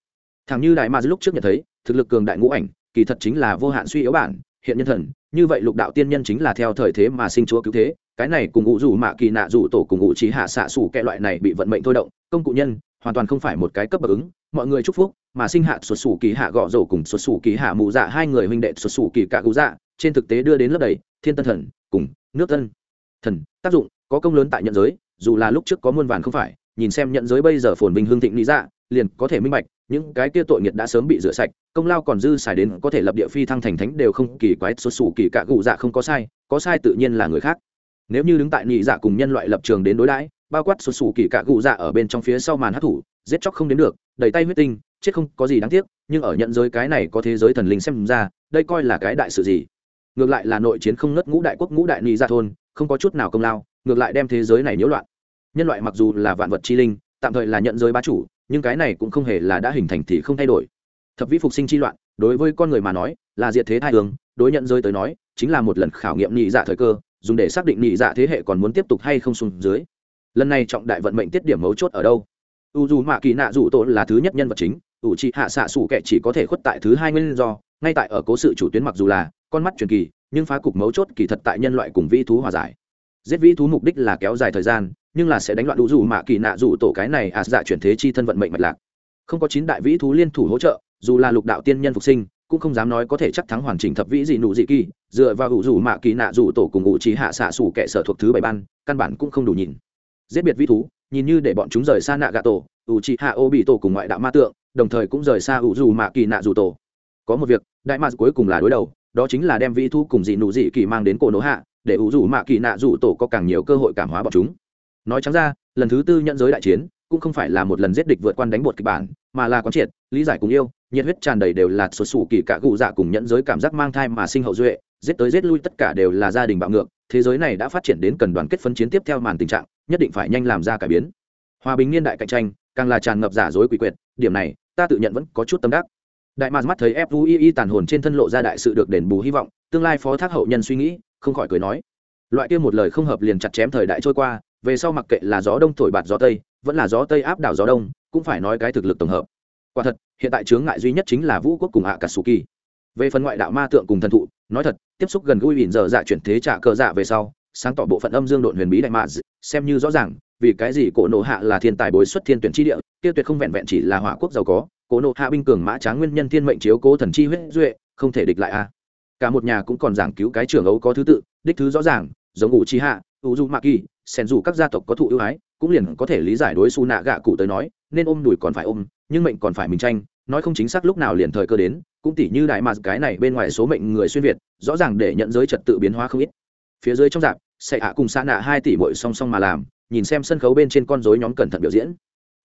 Thằng như đại ma lúc trước nhận thấy, thực lực cường đại ngũ ảnh, kỳ thật chính là vô hạn suy yếu bản, hiện nhân thần, như vậy lục đạo tiên nhân chính là theo thời thế mà sinh chúa cứu thế cái này cùng ngụ rủ mạ kỳ nạ rủ tổ cùng ngụ trí hạ xạ xủ kẹ loại này bị vận mệnh thôi động, công cụ nhân, hoàn toàn không phải một cái cấp bậc ứng, mọi người chúc phúc, mà sinh hạ xuất xù kỳ hạ gõ rổ cùng xuất xù kỳ hạ mù dạ hai người huynh đệ xuất xù kỳ cạ cụ dạ trên thực tế đưa đến lớp đầy, thiên tân thần, cùng nước tân thần, tác dụng, có công lớn tại nhận giới, dù là lúc trước có muôn vàn không phải, nhìn xem nhận giới bây giờ phồn vinh hương thịnh lý dạ liền có thể minh bạch, những cái kia tội nghiệt đã sớm bị rửa sạch, công lao còn dư xài đến có thể lập địa phi thăng thành thánh đều không kỳ quái, xuất xù kỳ cạ cụ dạ không có sai có sai tự nhiên là người khác nếu như đứng tại nhị dạ cùng nhân loại lập trường đến đối đãi, bao quát sụt sù kỳ cạ cụ dạ ở bên trong phía sau màn hát thủ, giết chóc không đến được, đầy tay huyết tinh, chết không có gì đáng tiếc, nhưng ở nhận giới cái này có thế giới thần linh xem ra, đây coi là cái đại sự gì? Ngược lại là nội chiến không ngất ngũ đại quốc ngũ đại nhị dạ thôn, không có chút nào công lao, ngược lại đem thế giới này nhiễu loạn. Nhân loại mặc dù là vạn vật chi linh, tạm thời là nhận giới bá chủ, nhưng cái này cũng không hề là đã hình thành thì không thay đổi. Thập vĩ phục sinh chi loạn, đối với con người mà nói, là diệt thế thai hướng đối nhận giới tới nói, chính là một lần khảo nghiệm nhị dạ thời cơ dùng để xác định nhị dạ thế hệ còn muốn tiếp tục hay không xuống dưới. Lần này trọng đại vận mệnh tiết điểm mấu chốt ở đâu? U dù mạ kỳ nạ dù tổ là thứ nhất nhân vật chính ủ trị hạ xạ sủ kệ chỉ có thể khuất tại thứ hai nguyên do, ngay tại ở cố sự chủ tuyến mặc dù là con mắt truyền kỳ, nhưng phá cục mấu chốt kỳ thật tại nhân loại cùng vĩ thú hòa giải. Giết vĩ thú mục đích là kéo dài thời gian, nhưng là sẽ đánh loạn đủ dù mạ kỳ nạ dù tổ cái này à dạ chuyển thế chi thân vận mệnh mạch lạc. Không có chín đại vĩ thú liên thủ hỗ trợ, dù là lục đạo tiên nhân phục sinh cũng không dám nói có thể chắc thắng hoàn chỉnh thập vĩ gì nụ dị kỳ, dựa vào hữu dù mạ kỳ nạ dù tổ cùng ngụ trí hạ xạ sủ kẻ sở thuộc thứ bảy ban, căn bản cũng không đủ nhìn. Giết biệt vĩ thú, nhìn như để bọn chúng rời xa nạ gà tổ, ủ trí hạ ô bị tổ cùng ngoại đạo ma tượng, đồng thời cũng rời xa hữu dù mạ kỳ nạ dù tổ. Có một việc, đại ma cuối cùng là đối đầu, đó chính là đem vĩ thú cùng dị nụ dị kỳ mang đến cổ nỗ hạ, để ủ dù mạ kỳ nạ dù tổ có càng nhiều cơ hội cảm hóa bọn chúng. Nói trắng ra, lần thứ tư nhận giới đại chiến cũng không phải là một lần giết địch vượt quan đánh bột kịch bản, mà là quán triệt, lý giải cùng yêu, nhiệt huyết tràn đầy đều là sổ sủ kỳ cả cụ dạ cùng nhẫn giới cảm giác mang thai mà sinh hậu duệ, giết tới giết lui tất cả đều là gia đình bạo ngược, thế giới này đã phát triển đến cần đoàn kết phân chiến tiếp theo màn tình trạng, nhất định phải nhanh làm ra cải biến. Hòa bình niên đại cạnh tranh, càng là tràn ngập giả dối quỷ quyệt, điểm này, ta tự nhận vẫn có chút tâm đắc. Đại mạc mắt thấy fui tàn hồn trên thân lộ ra đại sự được đền bù hy vọng, tương lai phó thác hậu nhân suy nghĩ, không khỏi cười nói. Loại kia một lời không hợp liền chặt chém thời đại trôi qua, về sau mặc kệ là gió đông thổi bạt gió tây vẫn là gió tây áp đảo gió đông, cũng phải nói cái thực lực tổng hợp. Quả thật, hiện tại chướng ngại duy nhất chính là vũ quốc cùng ạ cả su kỳ về phần ngoại đạo ma tượng cùng thần thụ, nói thật, tiếp xúc gần gũi ỉn giờ dạ chuyển thế trả cờ dạ về sau, sáng tỏ bộ phận âm dương độn huyền bí đại mạ xem như rõ ràng, vì cái gì cổ nộ hạ là thiên tài bối xuất thiên tuyển tri địa tiêu tuyệt không vẹn vẹn chỉ là hỏa quốc giàu có, cổ nộ hạ binh cường mã tráng nguyên nhân thiên mệnh chiếu cố thần chi huyết duệ, không thể địch lại a. Cả một nhà cũng còn giảng cứu cái trường ấu có thứ tự, đích thứ rõ ràng, giống ủ chi hạ u du mạ kỳ xen dù các gia tộc có thụ ưu ái cũng liền có thể lý giải đối su nạ gạ cụ tới nói, nên ôm đùi còn phải ôm, nhưng mệnh còn phải mình tranh, nói không chính xác lúc nào liền thời cơ đến, cũng tỉ như đại mạc cái này bên ngoài số mệnh người xuyên việt, rõ ràng để nhận giới trật tự biến hóa không ít. Phía dưới trong dạp sẽ hạ cùng xa nạ hai tỷ bội song song mà làm, nhìn xem sân khấu bên trên con rối nhóm cẩn thận biểu diễn.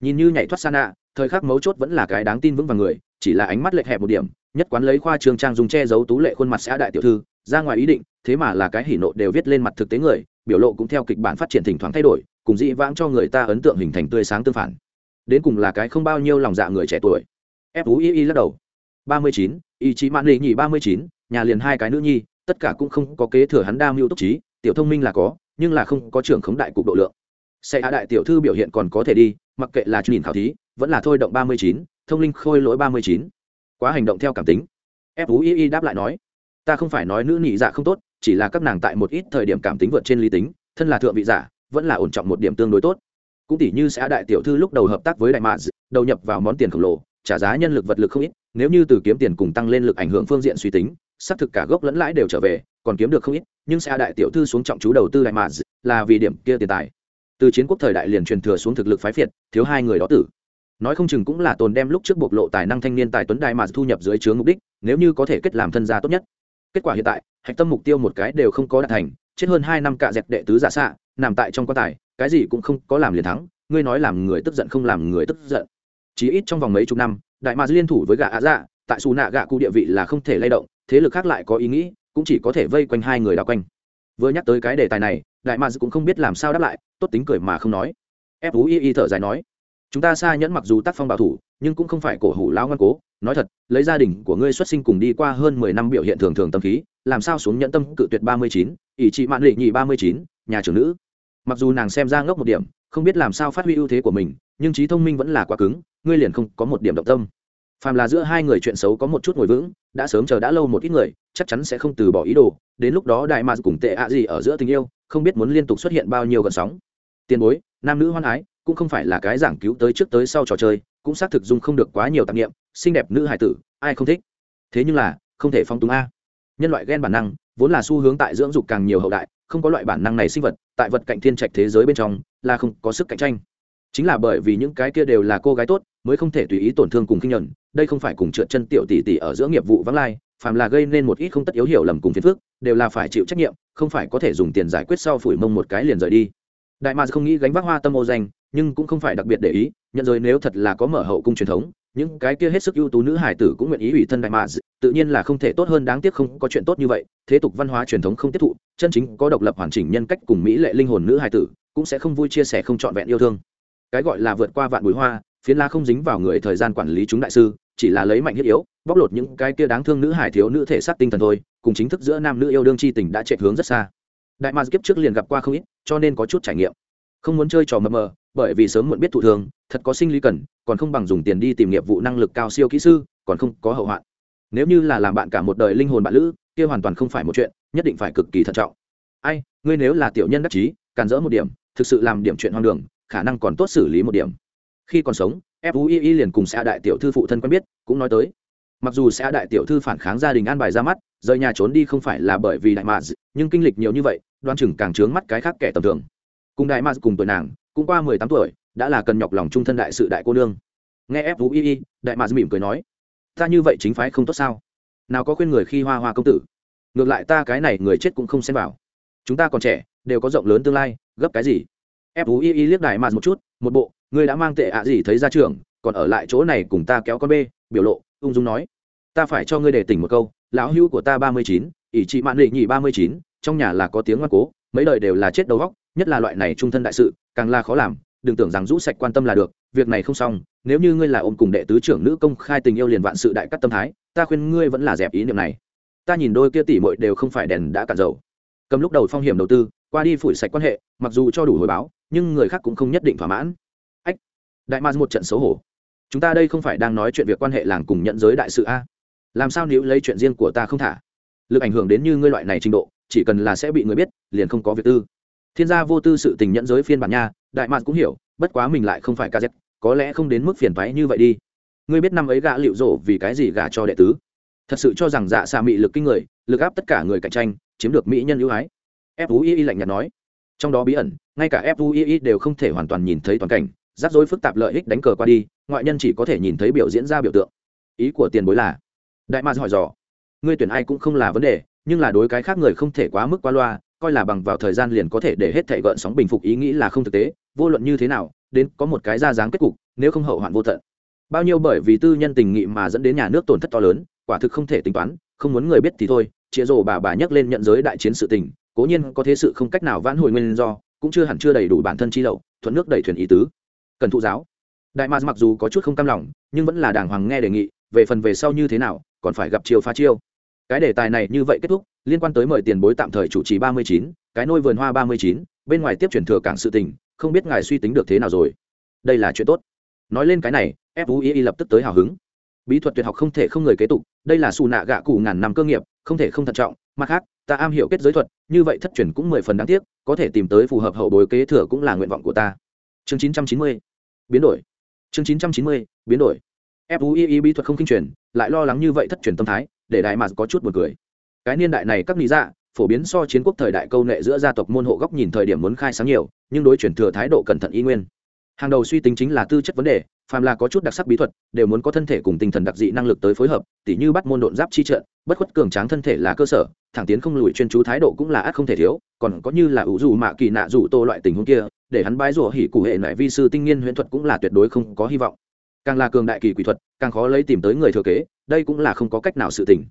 Nhìn như nhảy thoát xa nạ, thời khắc mấu chốt vẫn là cái đáng tin vững vàng người, chỉ là ánh mắt lệch hẹp một điểm, nhất quán lấy khoa trường trang dùng che giấu tú lệ khuôn mặt xã đại tiểu thư, ra ngoài ý định, thế mà là cái hỉ nộ đều viết lên mặt thực tế người biểu lộ cũng theo kịch bản phát triển thỉnh thoảng thay đổi, cùng dĩ vãng cho người ta ấn tượng hình thành tươi sáng tương phản. Đến cùng là cái không bao nhiêu lòng dạ người trẻ tuổi. Fui lắc đầu. ba mươi chín, ý chí mãn lì nhị ba mươi chín, nhà liền hai cái nữ nhi, tất cả cũng không có kế thừa hắn đa mưu túc trí, tiểu thông minh là có, nhưng là không có trưởng khống đại cục độ lượng. Xe hạ đại tiểu thư biểu hiện còn có thể đi, mặc kệ là nhìn khảo thí, vẫn là thôi động ba mươi chín, thông linh khôi lỗi ba mươi chín. Quá hành động theo cảm tính. Fui đáp lại nói, ta không phải nói nữ nhị dạ không tốt chỉ là các nàng tại một ít thời điểm cảm tính vượt trên lý tính, thân là thượng vị giả, vẫn là ổn trọng một điểm tương đối tốt. Cũng tỷ như xã đại tiểu thư lúc đầu hợp tác với đại mạ đầu nhập vào món tiền khổng lồ, trả giá nhân lực vật lực không ít, nếu như từ kiếm tiền cùng tăng lên lực ảnh hưởng phương diện suy tính, xác thực cả gốc lẫn lãi đều trở về, còn kiếm được không ít, nhưng xe đại tiểu thư xuống trọng chú đầu tư đại mạ là vì điểm kia tiền tài. Từ chiến quốc thời đại liền truyền thừa xuống thực lực phái phiệt, thiếu hai người đó tử. Nói không chừng cũng là tồn đem lúc trước bộc lộ tài năng thanh niên tài tuấn đại mà thu nhập dưới chướng mục đích, nếu như có thể kết làm thân gia tốt nhất kết quả hiện tại, hạch tâm mục tiêu một cái đều không có đạt thành, chết hơn hai năm cạ dẹp đệ tứ giả xạ, nằm tại trong quan tài, cái gì cũng không có làm liền thắng, ngươi nói làm người tức giận không làm người tức giận. Chỉ ít trong vòng mấy chục năm, đại mạc liên thủ với gạ ạ dạ tại xù nạ gạ cụ địa vị là không thể lay động, thế lực khác lại có ý nghĩ, cũng chỉ có thể vây quanh hai người đào quanh. Vừa nhắc tới cái đề tài này, đại mạc cũng không biết làm sao đáp lại, tốt tính cười mà không nói. Fu y y thở dài nói chúng ta xa nhẫn mặc dù tác phong bảo thủ, nhưng cũng không phải cổ hủ lao ngoan cố. Nói thật, lấy gia đình của ngươi xuất sinh cùng đi qua hơn mười năm biểu hiện thường thường tâm khí, làm sao xuống nhẫn tâm cự tuyệt ba mươi chín, ỷ trị mạn lệ nhị ba mươi chín, nhà trưởng nữ. Mặc dù nàng xem ra ngốc một điểm, không biết làm sao phát huy ưu thế của mình, nhưng trí thông minh vẫn là quá cứng, ngươi liền không có một điểm động tâm. Phàm là giữa hai người chuyện xấu có một chút ngồi vững, đã sớm chờ đã lâu một ít người, chắc chắn sẽ không từ bỏ ý đồ, đến lúc đó đại mạc cùng tệ ạ gì ở giữa tình yêu, không biết muốn liên tục xuất hiện bao nhiêu gần sóng. Tiền bối, nam nữ hoan ái cũng không phải là cái giảng cứu tới trước tới sau trò chơi, cũng xác thực dung không được quá nhiều tạp nghiệm xinh đẹp nữ hải tử, ai không thích? Thế nhưng là, không thể phong túng a. Nhân loại ghen bản năng, vốn là xu hướng tại dưỡng dục càng nhiều hậu đại, không có loại bản năng này sinh vật, tại vật cạnh thiên trạch thế giới bên trong, là không có sức cạnh tranh. Chính là bởi vì những cái kia đều là cô gái tốt, mới không thể tùy ý tổn thương cùng kinh nhuận đây không phải cùng trượt chân tiểu tỷ tỷ ở giữa nghiệp vụ vắng lai, phàm là gây nên một ít không tất yếu hiểu lầm cùng phiền phức, đều là phải chịu trách nhiệm, không phải có thể dùng tiền giải quyết sau phủi mông một cái liền rời đi. Đại mà không nghĩ gánh vác hoa tâm ô danh nhưng cũng không phải đặc biệt để ý, nhận rồi nếu thật là có mở hậu cung truyền thống, những cái kia hết sức ưu tú nữ hải tử cũng nguyện ý ủy thân đại mạc tự nhiên là không thể tốt hơn đáng tiếc không có chuyện tốt như vậy, thế tục văn hóa truyền thống không tiếp thụ, chân chính có độc lập hoàn chỉnh nhân cách cùng mỹ lệ linh hồn nữ hải tử, cũng sẽ không vui chia sẻ không trọn vẹn yêu thương. Cái gọi là vượt qua vạn bụi hoa, phiến la không dính vào người thời gian quản lý chúng đại sư, chỉ là lấy mạnh thiết yếu, bóc lột những cái kia đáng thương nữ hải thiếu nữ thể xác tinh thần thôi, cùng chính thức giữa nam nữ yêu đương chi tình đã chạy hướng rất xa. Đại mars kiếp trước liền gặp qua không ít, cho nên có chút trải nghiệm. Không muốn chơi trò mờ mờ bởi vì sớm muộn biết thụ thường thật có sinh lý cần còn không bằng dùng tiền đi tìm nghiệp vụ năng lực cao siêu kỹ sư còn không có hậu hoạn. Nếu như là làm bạn cả một đời linh hồn bạn lữ kia hoàn toàn không phải một chuyện nhất định phải cực kỳ thận trọng. Ai ngươi nếu là tiểu nhân đắc chí càn dỡ một điểm thực sự làm điểm chuyện hoang đường khả năng còn tốt xử lý một điểm. Khi còn sống fui liền cùng xã đại tiểu thư phụ thân quen biết cũng nói tới. Mặc dù xã đại tiểu thư phản kháng gia đình an bài ra mắt rời nhà trốn đi không phải là bởi vì đại mà, nhưng kinh lịch nhiều như vậy đoan chừng càng trướng mắt cái khác kẻ tầm thường cùng đại mạc cùng tuổi nàng, cũng qua mười tám tuổi, đã là cần nhọc lòng trung thân đại sự đại cô nương. Nghe fui đại mạc mỉm cười nói, ta như vậy chính phái không tốt sao? Nào có khuyên người khi hoa hoa công tử? Ngược lại ta cái này người chết cũng không xem vào. Chúng ta còn trẻ, đều có rộng lớn tương lai, gấp cái gì? Fui liếc đại mạc một chút, một bộ, ngươi đã mang tệ ạ gì thấy ra trường, còn ở lại chỗ này cùng ta kéo con bê, biểu lộ, ung dung nói. Ta phải cho ngươi để tỉnh một câu, lão hữu của ta ba mươi chín, ỷ trị mạn lị nhị ba mươi chín, trong nhà là có tiếng ngoan cố, mấy đời đều là chết đầu góc nhất là loại này trung thân đại sự, càng là khó làm, đừng tưởng rằng rũ sạch quan tâm là được, việc này không xong, nếu như ngươi là ôm cùng đệ tứ trưởng nữ công khai tình yêu liền vạn sự đại cắt tâm thái, ta khuyên ngươi vẫn là dẹp ý niệm này. Ta nhìn đôi kia tỷ muội đều không phải đèn đã cạn dầu. Cầm lúc đầu phong hiểm đầu tư, qua đi phủi sạch quan hệ, mặc dù cho đủ hồi báo, nhưng người khác cũng không nhất định thỏa mãn. Ách, đại ma một trận xấu hổ. Chúng ta đây không phải đang nói chuyện việc quan hệ làng cùng nhận giới đại sự a? Làm sao nếu lấy chuyện riêng của ta không thả? Lực ảnh hưởng đến như ngươi loại này trình độ, chỉ cần là sẽ bị người biết, liền không có việc tư thiên gia vô tư sự tình nhận giới phiên bản nha, đại mạc cũng hiểu, bất quá mình lại không phải ca z có lẽ không đến mức phiền toái như vậy đi. Ngươi biết năm ấy gã liệu rổ vì cái gì gả cho đệ tứ? Thật sự cho rằng dạ xa mị lực kinh người, lực áp tất cả người cạnh tranh, chiếm được mỹ nhân ưu ái. Fui lạnh nhạt nói. Trong đó bí ẩn, ngay cả fui đều không thể hoàn toàn nhìn thấy toàn cảnh, rắc rối phức tạp lợi ích đánh cờ qua đi, ngoại nhân chỉ có thể nhìn thấy biểu diễn ra biểu tượng. Ý của tiền bối là, đại ma hỏi dò, ngươi tuyển ai cũng không là vấn đề, nhưng là đối cái khác người không thể quá mức qua loa coi là bằng vào thời gian liền có thể để hết thảy gợn sóng bình phục ý nghĩ là không thực tế, vô luận như thế nào, đến có một cái ra dáng kết cục, nếu không hậu hoạn vô tận. Bao nhiêu bởi vì tư nhân tình nghị mà dẫn đến nhà nước tổn thất to lớn, quả thực không thể tính toán, không muốn người biết thì thôi, chĩa rồ bà bà nhắc lên nhận giới đại chiến sự tình, cố nhiên có thế sự không cách nào vãn hồi nguyên do, cũng chưa hẳn chưa đầy đủ bản thân chi lậu, thuận nước đẩy thuyền ý tứ. Cần thụ giáo. Đại Ma mặc dù có chút không cam lòng, nhưng vẫn là đàng hoàng nghe đề nghị, về phần về sau như thế nào, còn phải gặp chiêu phá chiêu cái đề tài này như vậy kết thúc, liên quan tới mời tiền bối tạm thời chủ trì ba mươi chín, cái nôi vườn hoa ba mươi chín, bên ngoài tiếp chuyển thừa cảng sự tình, không biết ngài suy tính được thế nào rồi. Đây là chuyện tốt. Nói lên cái này fui lập tức tới hào hứng. Bí thuật tuyệt học không thể không người kế tục, đây là xù nạ gạ cụ ngàn năm cơ nghiệp, không thể không thận trọng. Mặt khác, ta am hiểu kết giới thuật, như vậy thất truyền cũng mười phần đáng tiếc, có thể tìm tới phù hợp hậu bối kế thừa cũng là nguyện vọng của ta. Chương chín trăm chín mươi. Biến đổi. Chương chín trăm chín mươi, biến đổi. Fui bí thuật không kinh truyền, lại lo lắng như vậy thất truyền tâm thái để đại mạc có chút buồn cười. Cái niên đại này các lý dạ phổ biến so chiến quốc thời đại câu nệ giữa gia tộc môn hộ góc nhìn thời điểm muốn khai sáng nhiều, nhưng đối chuyển thừa thái độ cẩn thận y nguyên. Hàng đầu suy tính chính là tư chất vấn đề, phàm là có chút đặc sắc bí thuật, đều muốn có thân thể cùng tinh thần đặc dị năng lực tới phối hợp, tỉ như bắt môn độn giáp chi trận, bất khuất cường tráng thân thể là cơ sở, thẳng tiến không lùi chuyên chú thái độ cũng là át không thể thiếu, còn có như là ủ dù mạ kỳ nạ dù tô loại tình huống kia, để hắn bái rủa hỉ cụ hệ nại vi sư tinh nghiên huyễn thuật cũng là tuyệt đối không có hy vọng càng là cường đại kỳ quỷ thuật, càng khó lấy tìm tới người thừa kế, đây cũng là không có cách nào sự tình.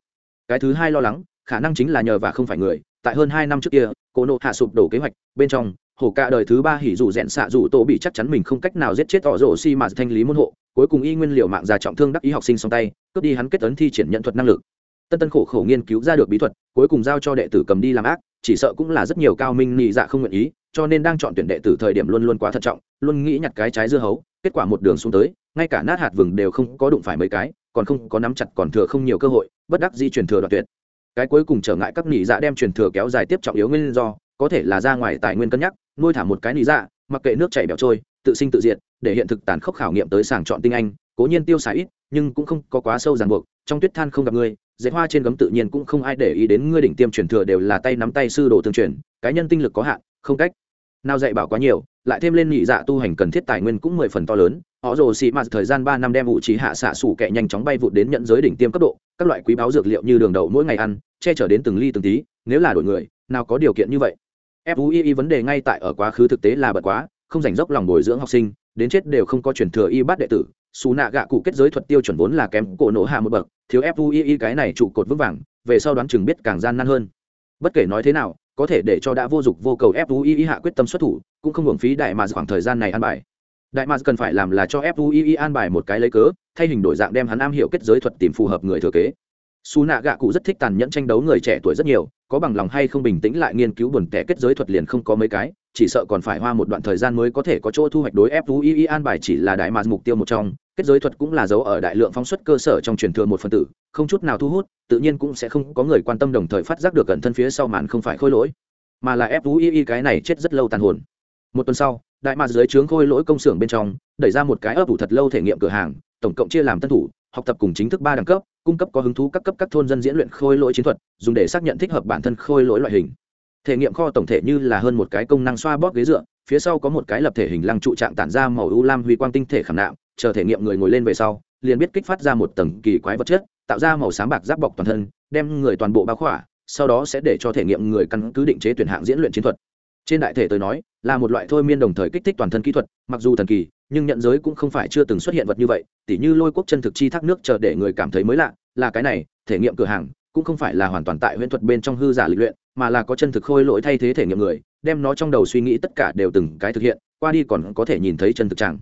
Cái thứ hai lo lắng, khả năng chính là nhờ và không phải người, tại hơn hai năm trước kia cô nộ hạ sụp đổ kế hoạch, bên trong hổ cả đời thứ ba hỉ dù rẽn xạ dù tổ bị chắc chắn mình không cách nào giết chết tỏ rổ xi mà thanh lý môn hộ, cuối cùng y nguyên liệu mạng già trọng thương đắc ý học sinh song tay, cướp đi hắn kết tấn thi triển nhận thuật năng lực. Tân tân khổ khổ nghiên cứu ra được bí thuật, cuối cùng giao cho đệ tử cầm đi làm ác, chỉ sợ cũng là rất nhiều cao minh nhị dạ không nguyện ý cho nên đang chọn tuyển đệ tử thời điểm luôn luôn quá thận trọng, luôn nghĩ nhặt cái trái dưa hấu, kết quả một đường xuống tới, ngay cả nát hạt vừng đều không có đụng phải mấy cái, còn không có nắm chặt còn thừa không nhiều cơ hội, bất đắc di truyền thừa đoạt tuyệt. Cái cuối cùng trở ngại các nị dạ đem truyền thừa kéo dài tiếp trọng yếu nguyên do, có thể là ra ngoài tài nguyên cân nhắc, nuôi thả một cái nị dạ mặc kệ nước chảy bẻo trôi, tự sinh tự diệt, để hiện thực tàn khốc khảo nghiệm tới sàng chọn tinh anh, cố nhiên tiêu xài ít, nhưng cũng không có quá sâu ràng buộc, trong tuyết than không gặp ngươi dạy hoa trên gấm tự nhiên cũng không ai để ý đến ngươi đỉnh tiêm truyền thừa đều là tay nắm tay sư đồ tương truyền cá nhân tinh lực có hạn, không cách nào dạy bảo quá nhiều, lại thêm lên nhị dạ tu hành cần thiết tài nguyên cũng mười phần to lớn. Họ rồ xị mạt thời gian ba năm đem vụ trí hạ xạ sủ kẹ nhanh chóng bay vụt đến nhận giới đỉnh tiêm cấp độ, các loại quý báo dược liệu như đường đậu mỗi ngày ăn, che chở đến từng ly từng tí, nếu là đổi người, nào có điều kiện như vậy. Fui vấn đề ngay tại ở quá khứ thực tế là bật quá, không dành dốc lòng bồi dưỡng học sinh, đến chết đều không có truyền thừa y bát đệ tử. Xù nạ gạ cụ kết giới thuật tiêu chuẩn vốn là kém cổ nổ hạ một bậc, thiếu fui cái này trụ cột vững vàng, về sau đoán chừng biết càng gian nan hơn. Bất kể nói thế nào có thể để cho đã vô dụng vô cầu fui hạ quyết tâm xuất thủ, cũng không hưởng phí đại mà khoảng thời gian này an bài. Đại mà cần phải làm là cho fui an bài một cái lấy cớ, thay hình đổi dạng đem hắn am hiểu kết giới thuật tìm phù hợp người thừa kế. Su nạ gạ cụ rất thích tàn nhẫn tranh đấu người trẻ tuổi rất nhiều, có bằng lòng hay không bình tĩnh lại nghiên cứu buồn tẻ kết giới thuật liền không có mấy cái chỉ sợ còn phải hoa một đoạn thời gian mới có thể có chỗ thu hoạch đối fui an bài chỉ là đại mà mục tiêu một trong, kết giới thuật cũng là dấu ở đại lượng phóng xuất cơ sở trong truyền thừa một phần tử, không chút nào thu hút, tự nhiên cũng sẽ không có người quan tâm đồng thời phát giác được gần thân phía sau màn không phải khôi lỗi. Mà là fui cái này chết rất lâu tàn hồn. Một tuần sau, đại mạc dưới trướng khôi lỗi công xưởng bên trong, đẩy ra một cái ấp ủ thật lâu thể nghiệm cửa hàng, tổng cộng chia làm tân thủ, học tập cùng chính thức ba đẳng cấp, cung cấp có hứng thú các cấp các thôn dân diễn luyện khôi lỗi chiến thuật, dùng để xác nhận thích hợp bản thân khôi lỗi loại hình thể nghiệm kho tổng thể như là hơn một cái công năng xoa bóp ghế dựa, phía sau có một cái lập thể hình lăng trụ trạng tản ra màu u lam huy quang tinh thể khảm nạm, chờ thể nghiệm người ngồi lên về sau, liền biết kích phát ra một tầng kỳ quái vật chất, tạo ra màu sáng bạc giáp bọc toàn thân, đem người toàn bộ bao khỏa, sau đó sẽ để cho thể nghiệm người căn cứ định chế tuyển hạng diễn luyện chiến thuật. Trên đại thể tôi nói, là một loại thôi miên đồng thời kích thích toàn thân kỹ thuật, mặc dù thần kỳ, nhưng nhận giới cũng không phải chưa từng xuất hiện vật như vậy, tỉ như lôi quốc chân thực chi thác nước chờ để người cảm thấy mới lạ, là cái này, thể nghiệm cửa hàng cũng không phải là hoàn toàn tại huyễn thuật bên trong hư giả lịch luyện, mà là có chân thực khôi lỗi thay thế thể nghiệm người, đem nó trong đầu suy nghĩ tất cả đều từng cái thực hiện, qua đi còn có thể nhìn thấy chân thực chẳng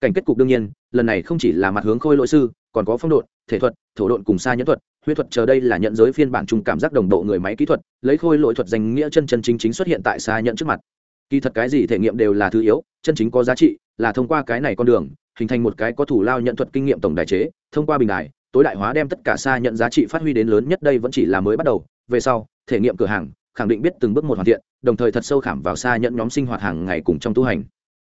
cảnh kết cục đương nhiên, lần này không chỉ là mặt hướng khôi lỗi sư, còn có phong độn, thể thuật, thổ độn cùng xa nhẫn thuật. Huyết thuật chờ đây là nhận giới phiên bản chung cảm giác đồng bộ người máy kỹ thuật, lấy khôi lỗi thuật danh nghĩa chân chân chính chính xuất hiện tại xa nhận trước mặt. Kỳ thật cái gì thể nghiệm đều là thứ yếu, chân chính có giá trị, là thông qua cái này con đường, hình thành một cái có thủ lao nhận thuật kinh nghiệm tổng đài chế, thông qua bình đài tối đại hóa đem tất cả xa nhận giá trị phát huy đến lớn nhất đây vẫn chỉ là mới bắt đầu. Về sau, thể nghiệm cửa hàng, khẳng định biết từng bước một hoàn thiện, đồng thời thật sâu khảm vào xa nhận nhóm sinh hoạt hàng ngày cùng trong tu hành.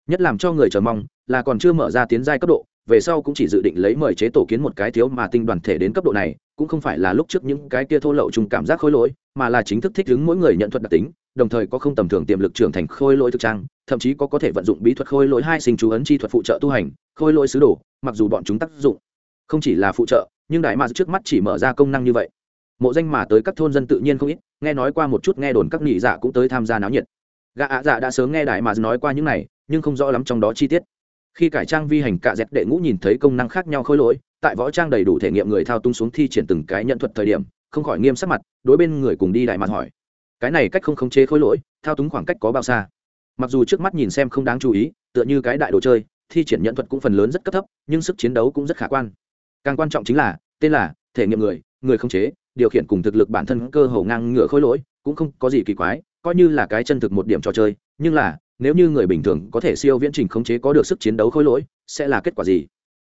Nhất làm cho người chờ mong là còn chưa mở ra tiến giai cấp độ, về sau cũng chỉ dự định lấy mời chế tổ kiến một cái thiếu mà tinh đoàn thể đến cấp độ này, cũng không phải là lúc trước những cái kia thô lậu chung cảm giác khối lỗi, mà là chính thức thích ứng mỗi người nhận thuật đặc tính, đồng thời có không tầm thường tiềm lực trưởng thành khôi lỗi thực trang, thậm chí có có thể vận dụng bí thuật khôi lỗi hai sinh chú ấn chi thuật phụ trợ tu hành, khôi lỗi sứ đồ, mặc dù bọn chúng tác dụng không chỉ là phụ trợ, nhưng đại mà trước mắt chỉ mở ra công năng như vậy. Mộ danh mà tới các thôn dân tự nhiên không ít, nghe nói qua một chút, nghe đồn các nghị dạ cũng tới tham gia náo nhiệt. Gã ạ dạ đã sớm nghe đại mà nói qua những này, nhưng không rõ lắm trong đó chi tiết. Khi cải trang vi hành cạ dẹt đệ ngũ nhìn thấy công năng khác nhau khôi lỗi, tại võ trang đầy đủ thể nghiệm người thao tung xuống thi triển từng cái nhận thuật thời điểm, không khỏi nghiêm sắc mặt, đối bên người cùng đi đại mặt hỏi. Cái này cách không khống chế khôi lỗi, thao túng khoảng cách có bao xa? Mặc dù trước mắt nhìn xem không đáng chú ý, tựa như cái đại đồ chơi, thi triển nhận thuật cũng phần lớn rất cấp thấp, nhưng sức chiến đấu cũng rất khả quan càng quan trọng chính là, tên là, thể nghiệm người người khống chế, điều khiển cùng thực lực bản thân cơ hồ ngang ngửa khối lỗi, cũng không có gì kỳ quái, coi như là cái chân thực một điểm trò chơi, nhưng là, nếu như người bình thường có thể siêu viễn trình khống chế có được sức chiến đấu khối lỗi, sẽ là kết quả gì?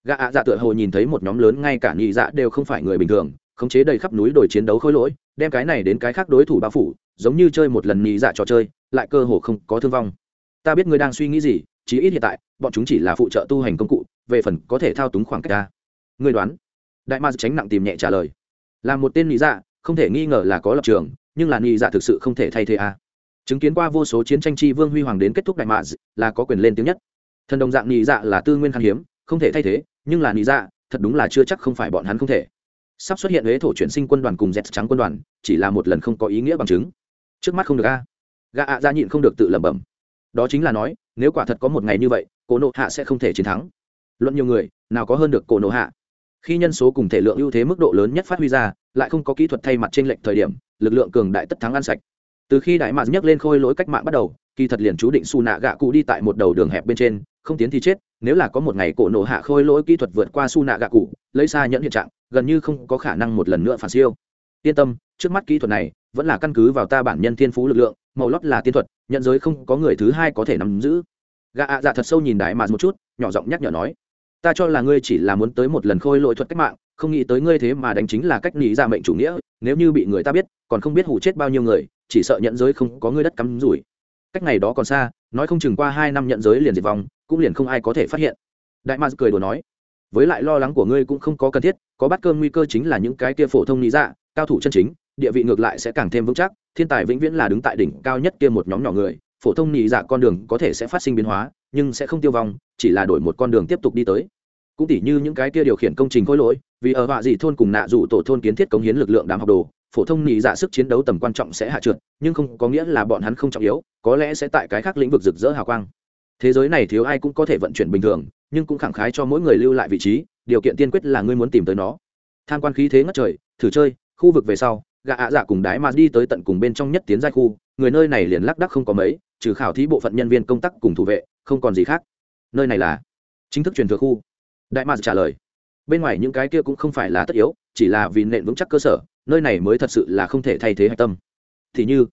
Gã ạ dạ tựa hồ nhìn thấy một nhóm lớn ngay cả nhị dạ đều không phải người bình thường, khống chế đầy khắp núi đồi chiến đấu khối lỗi, đem cái này đến cái khác đối thủ bao phủ, giống như chơi một lần nhị dạ trò chơi, lại cơ hồ không có thương vong. Ta biết ngươi đang suy nghĩ gì, chí ít hiện tại, bọn chúng chỉ là phụ trợ tu hành công cụ, về phần có thể thao túng khoảng cách ta ngươi đoán. Đại ma tránh nặng tìm nhẹ trả lời. Là một tên nghĩ dạ không thể nghi ngờ là có lập trường, nhưng là nghĩ dạ thực sự không thể thay thế a. Chứng kiến qua vô số chiến tranh chi vương huy hoàng đến kết thúc đại Ma, là có quyền lên tiếng nhất. Thần đồng dạng nghĩ dạ là tư nguyên khan hiếm, không thể thay thế, nhưng là nghĩ dạ thật đúng là chưa chắc không phải bọn hắn không thể. Sắp xuất hiện huế thổ chuyển sinh quân đoàn cùng dẹt trắng quân đoàn, chỉ là một lần không có ý nghĩa bằng chứng. Trước mắt không được a. Gạ ạ ra nhịn không được tự lẩm bẩm. Đó chính là nói, nếu quả thật có một ngày như vậy, cổ nộ hạ sẽ không thể chiến thắng. Luận nhiều người, nào có hơn được cổ nộ hạ khi nhân số cùng thể lượng ưu thế mức độ lớn nhất phát huy ra, lại không có kỹ thuật thay mặt trên lệnh thời điểm, lực lượng cường đại tất thắng ăn sạch. Từ khi đại mạc nhấc lên khôi lỗi cách mạng bắt đầu, kỳ thật liền chú định xù nạ gạ cụ đi tại một đầu đường hẹp bên trên, không tiến thì chết, nếu là có một ngày cổ nổ hạ khôi lỗi kỹ thuật vượt qua xù nạ gạ cụ, lấy xa nhẫn hiện trạng, gần như không có khả năng một lần nữa phản siêu. Yên tâm, trước mắt kỹ thuật này, vẫn là căn cứ vào ta bản nhân thiên phú lực lượng, màu lót là tiên thuật, nhận giới không có người thứ hai có thể nắm giữ. Gạ ạ dạ thật sâu nhìn đại mạc một chút, nhỏ giọng nhắc nhở nói ta cho là ngươi chỉ là muốn tới một lần khôi lỗi thuật cách mạng, không nghĩ tới ngươi thế mà đánh chính là cách nghĩ ra mệnh chủ nghĩa, nếu như bị người ta biết, còn không biết hủ chết bao nhiêu người, chỉ sợ nhận giới không có ngươi đất cắm rủi. Cách này đó còn xa, nói không chừng qua hai năm nhận giới liền diệt vong, cũng liền không ai có thể phát hiện. Đại mạc cười đùa nói, với lại lo lắng của ngươi cũng không có cần thiết, có bắt cơm nguy cơ chính là những cái kia phổ thông lý dạ cao thủ chân chính, địa vị ngược lại sẽ càng thêm vững chắc, thiên tài vĩnh viễn là đứng tại đỉnh cao nhất kia một nhóm nhỏ người, phổ thông nhị dạ con đường có thể sẽ phát sinh biến hóa nhưng sẽ không tiêu vong, chỉ là đổi một con đường tiếp tục đi tới. Cũng tỉ như những cái kia điều khiển công trình khối lỗi, vì ở họa dị thôn cùng nạ dụ tổ thôn kiến thiết cống hiến lực lượng đám học đồ, phổ thông nhị dạ sức chiến đấu tầm quan trọng sẽ hạ trượt, nhưng không có nghĩa là bọn hắn không trọng yếu, có lẽ sẽ tại cái khác lĩnh vực rực rỡ hào quang. Thế giới này thiếu ai cũng có thể vận chuyển bình thường, nhưng cũng khẳng khái cho mỗi người lưu lại vị trí, điều kiện tiên quyết là ngươi muốn tìm tới nó. Tham quan khí thế ngất trời, thử chơi, khu vực về sau gạ ạ dạ cùng đái mà đi tới tận cùng bên trong nhất tiến giai khu, người nơi này liền lác đắc không có mấy, trừ khảo thí bộ phận nhân viên công tác cùng thủ vệ không còn gì khác. Nơi này là chính thức truyền thừa khu. Đại mạc trả lời. Bên ngoài những cái kia cũng không phải là tất yếu, chỉ là vì nền vững chắc cơ sở, nơi này mới thật sự là không thể thay thế hạch tâm. Thì như,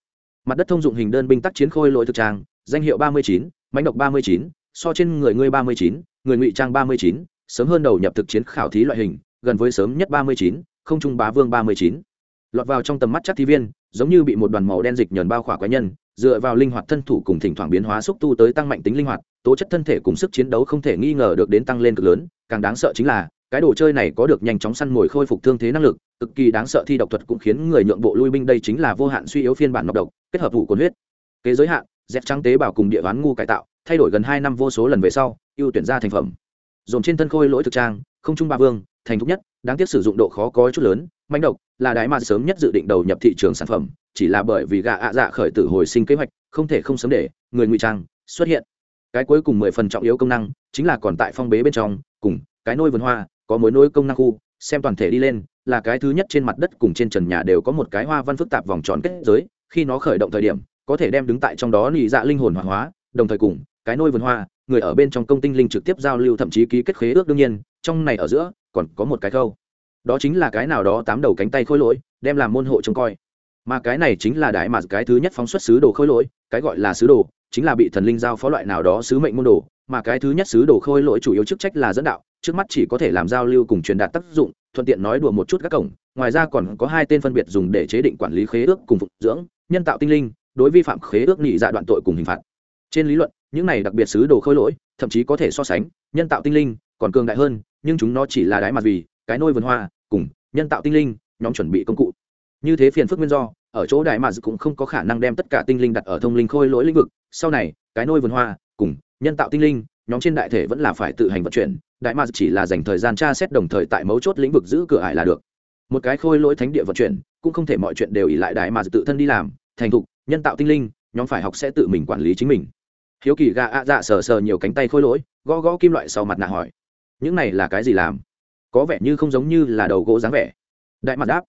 mặt đất thông dụng hình đơn binh tác chiến khôi lỗi thực trang, danh hiệu ba mươi chín, mãnh độc ba mươi chín, so trên người ngươi ba mươi chín, người ngụy trang ba mươi chín, sớm hơn đầu nhập thực chiến khảo thí loại hình, gần với sớm nhất ba mươi chín, không trung bá vương ba mươi chín. Lọt vào trong tầm mắt chắc thi viên giống như bị một đoàn màu đen dịch nhờn bao khỏa quái nhân, dựa vào linh hoạt thân thủ cùng thỉnh thoảng biến hóa xúc tu tới tăng mạnh tính linh hoạt, tố chất thân thể cùng sức chiến đấu không thể nghi ngờ được đến tăng lên cực lớn, càng đáng sợ chính là, cái đồ chơi này có được nhanh chóng săn mồi khôi phục thương thế năng lực, cực kỳ đáng sợ thi độc thuật cũng khiến người nhượng bộ lui binh đây chính là vô hạn suy yếu phiên bản nọc độc, kết hợp vụ cồn huyết. Kế giới hạn dẹp trắng tế bào cùng địa đoán ngu cải tạo, thay đổi gần hai năm vô số lần về sau, ưu tuyển ra thành phẩm. Dồn trên thân khôi lỗi thực trang, không trung ba vương, thành thục nhất, đáng tiếc sử dụng độ khó có chút lớn manh độc, là đái mà sớm nhất dự định đầu nhập thị trường sản phẩm, chỉ là bởi vì gà ạ dạ khởi tử hồi sinh kế hoạch, không thể không sớm để người ngụy trang xuất hiện. Cái cuối cùng mười phần trọng yếu công năng chính là còn tại phong bế bên trong, cùng cái nôi vườn hoa, có mối nối công năng khu, xem toàn thể đi lên, là cái thứ nhất trên mặt đất cùng trên trần nhà đều có một cái hoa văn phức tạp vòng tròn kết giới, khi nó khởi động thời điểm, có thể đem đứng tại trong đó lì dạ linh hồn hoàng hóa, đồng thời cùng cái nôi vườn hoa, người ở bên trong công tinh linh trực tiếp giao lưu thậm chí ký kết khế ước đương nhiên, trong này ở giữa còn có một cái khâu đó chính là cái nào đó tám đầu cánh tay khôi lỗi, đem làm môn hộ trông coi. Mà cái này chính là đại mà cái thứ nhất phóng xuất sứ đồ khôi lỗi, cái gọi là sứ đồ, chính là bị thần linh giao phó loại nào đó sứ mệnh môn đồ. Mà cái thứ nhất sứ đồ khôi lỗi chủ yếu chức trách là dẫn đạo, trước mắt chỉ có thể làm giao lưu cùng truyền đạt tác dụng, thuận tiện nói đùa một chút các cổng. Ngoài ra còn có hai tên phân biệt dùng để chế định quản lý khế ước cùng phục dưỡng, nhân tạo tinh linh, đối vi phạm khế ước nghị dạ đoạn tội cùng hình phạt. Trên lý luận, những này đặc biệt sứ đồ khôi lỗi, thậm chí có thể so sánh, nhân tạo tinh linh còn cường đại hơn, nhưng chúng nó chỉ là đái mặt vì cái nôi vườn hoa, cùng nhân tạo tinh linh, nhóm chuẩn bị công cụ. Như thế phiền phức nguyên do, ở chỗ đại mà cũng không có khả năng đem tất cả tinh linh đặt ở thông linh khôi lỗi lĩnh vực. Sau này, cái nôi vườn hoa, cùng nhân tạo tinh linh, nhóm trên đại thể vẫn là phải tự hành vận chuyển. Đại mà chỉ là dành thời gian tra xét đồng thời tại mấu chốt lĩnh vực giữ cửa ải là được. Một cái khôi lỗi thánh địa vận chuyển, cũng không thể mọi chuyện đều ỉ lại đại mà tự thân đi làm. Thành thục, nhân tạo tinh linh, nhóm phải học sẽ tự mình quản lý chính mình. Hiếu kỳ gà ạ dạ sờ sờ nhiều cánh tay khôi lỗi, gõ gõ kim loại sau mặt nạ hỏi. Những này là cái gì làm? Có vẻ như không giống như là đầu gỗ dáng vẻ. Đại mặt đáp,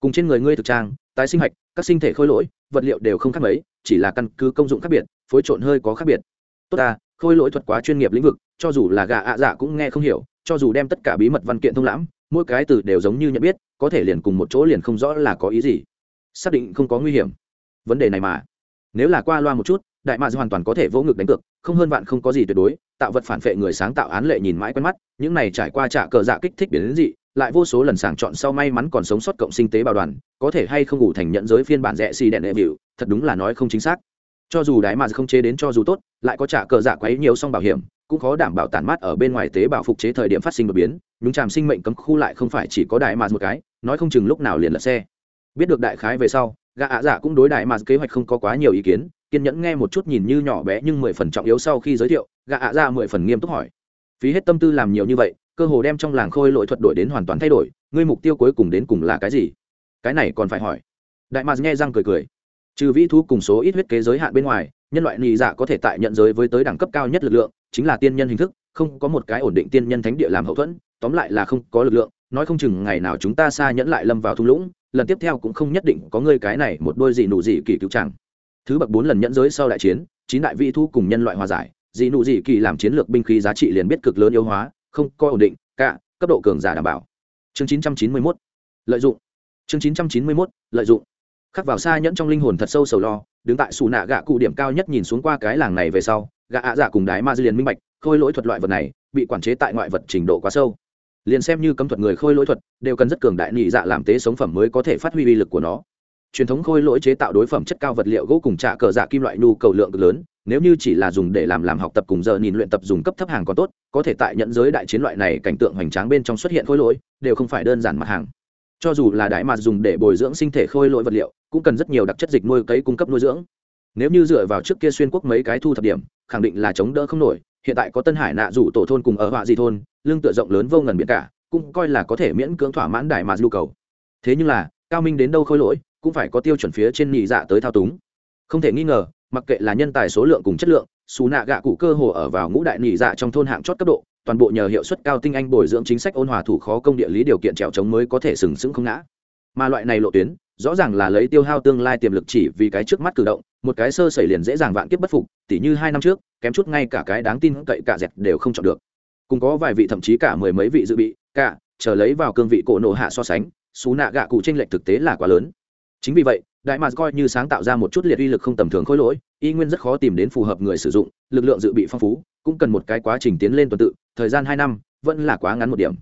cùng trên người ngươi thực trang, tái sinh hạch, các sinh thể khôi lỗi, vật liệu đều không khác mấy, chỉ là căn cứ công dụng khác biệt, phối trộn hơi có khác biệt. Tốt ta, khôi lỗi thuật quá chuyên nghiệp lĩnh vực, cho dù là gà ạ dạ cũng nghe không hiểu, cho dù đem tất cả bí mật văn kiện thông lãm, mỗi cái từ đều giống như nhận biết, có thể liền cùng một chỗ liền không rõ là có ý gì. Xác định không có nguy hiểm. Vấn đề này mà, nếu là qua loa một chút, đại mạc hoàn toàn có thể vỗ ngực đánh cược, không hơn bạn không có gì tuyệt đối tạo vật phản vệ người sáng tạo án lệ nhìn mãi quen mắt, những này trải qua trả cờ dạ kích thích biến dị, lại vô số lần sàng chọn sau may mắn còn sống sót cộng sinh tế bào đoàn, có thể hay không ngủ thành nhận giới phiên bản rẻ xì đèn đệ vịu, thật đúng là nói không chính xác. Cho dù đái mà không chế đến cho dù tốt, lại có trả cờ dạ quấy nhiều song bảo hiểm, cũng khó đảm bảo tản mát ở bên ngoài tế bào phục chế thời điểm phát sinh đột biến, nhúng tràm sinh mệnh cấm khu lại không phải chỉ có đại mà một cái, nói không chừng lúc nào liền lật xe. Biết được đại khái về sau, gã ạ dạ cũng đối đại mà kế hoạch không có quá nhiều ý kiến, kiên nhẫn nghe một chút nhìn như nhỏ bé nhưng mười phần trọng yếu sau khi giới thiệu Gạ ạ ra mười phần nghiêm túc hỏi. Phí hết tâm tư làm nhiều như vậy, cơ hồ đem trong làng khôi lỗi thuật đổi đến hoàn toàn thay đổi, ngươi mục tiêu cuối cùng đến cùng là cái gì? Cái này còn phải hỏi. Đại mạc nghe răng cười cười. Trừ vĩ thú cùng số ít huyết kế giới hạn bên ngoài, nhân loại nị dạ có thể tại nhận giới với tới đẳng cấp cao nhất lực lượng, chính là tiên nhân hình thức, không có một cái ổn định tiên nhân thánh địa làm hậu thuẫn, tóm lại là không có lực lượng, nói không chừng ngày nào chúng ta xa nhẫn lại lâm vào thung lũng, lần tiếp theo cũng không nhất định có ngươi cái này một đôi gì nụ gì kỳ cứu chẳng. Thứ bậc bốn lần nhẫn giới sau đại chiến, chín đại vị thu cùng nhân loại hòa giải dị nụ dị kỳ làm chiến lược binh khí giá trị liền biết cực lớn yếu hóa, không có ổn định, cả, cấp độ cường giả đảm bảo. Chương 991 lợi dụng. Chương 991 lợi dụng. Khắc vào xa nhẫn trong linh hồn thật sâu sầu lo, đứng tại xù nạ gạ cụ điểm cao nhất nhìn xuống qua cái làng này về sau gạ ạ dạ cùng đái ma dư liền minh bạch, khôi lỗi thuật loại vật này, bị quản chế tại ngoại vật trình độ quá sâu. Liền xem như cấm thuật người khôi lỗi thuật, đều cần rất cường đại nhị dạ làm tế sống phẩm mới có thể phát huy uy lực của nó. Truyền thống khôi lỗi chế tạo đối phẩm chất cao vật liệu gỗ cùng trả cờ dạ kim loại nhu cầu lượng cực lớn nếu như chỉ là dùng để làm làm học tập cùng giờ nhìn luyện tập dùng cấp thấp hàng còn tốt, có thể tại nhận giới đại chiến loại này cảnh tượng hoành tráng bên trong xuất hiện khôi lỗi, đều không phải đơn giản mặt hàng. Cho dù là đại mạt dùng để bồi dưỡng sinh thể khôi lỗi vật liệu, cũng cần rất nhiều đặc chất dịch nuôi cấy cung cấp nuôi dưỡng. Nếu như dựa vào trước kia xuyên quốc mấy cái thu thập điểm, khẳng định là chống đỡ không nổi, hiện tại có tân hải nạ rủ tổ thôn cùng ở họa di thôn lương tựa rộng lớn vô ngần biển cả, cũng coi là có thể miễn cưỡng thỏa mãn đại mà nhu cầu. Thế nhưng là, cao minh đến đâu khôi lỗi, cũng phải có tiêu chuẩn phía trên nhị dạ tới thao túng. Không thể nghi ngờ mặc kệ là nhân tài số lượng cùng chất lượng, xù nạ gạ cụ cơ hồ ở vào ngũ đại nhị dạ trong thôn hạng chót cấp độ, toàn bộ nhờ hiệu suất cao tinh anh bồi dưỡng chính sách ôn hòa thủ khó công địa lý điều kiện trèo trống mới có thể sừng sững không ngã. Mà loại này lộ tuyến, rõ ràng là lấy tiêu hao tương lai tiềm lực chỉ vì cái trước mắt cử động, một cái sơ xảy liền dễ dàng vạn kiếp bất phục, tỉ như hai năm trước, kém chút ngay cả cái đáng tin cậy cả dẹt đều không chọn được. Cùng có vài vị thậm chí cả mười mấy vị dự bị, cả, chờ lấy vào cương vị cổ nổ hạ so sánh xú nạ gạ cụ tranh lệch thực tế là quá lớn. Chính vì vậy đại mạc coi như sáng tạo ra một chút liệt uy lực không tầm thường khối lỗi, y nguyên rất khó tìm đến phù hợp người sử dụng, lực lượng dự bị phong phú, cũng cần một cái quá trình tiến lên tuần tự, thời gian hai năm, vẫn là quá ngắn một điểm.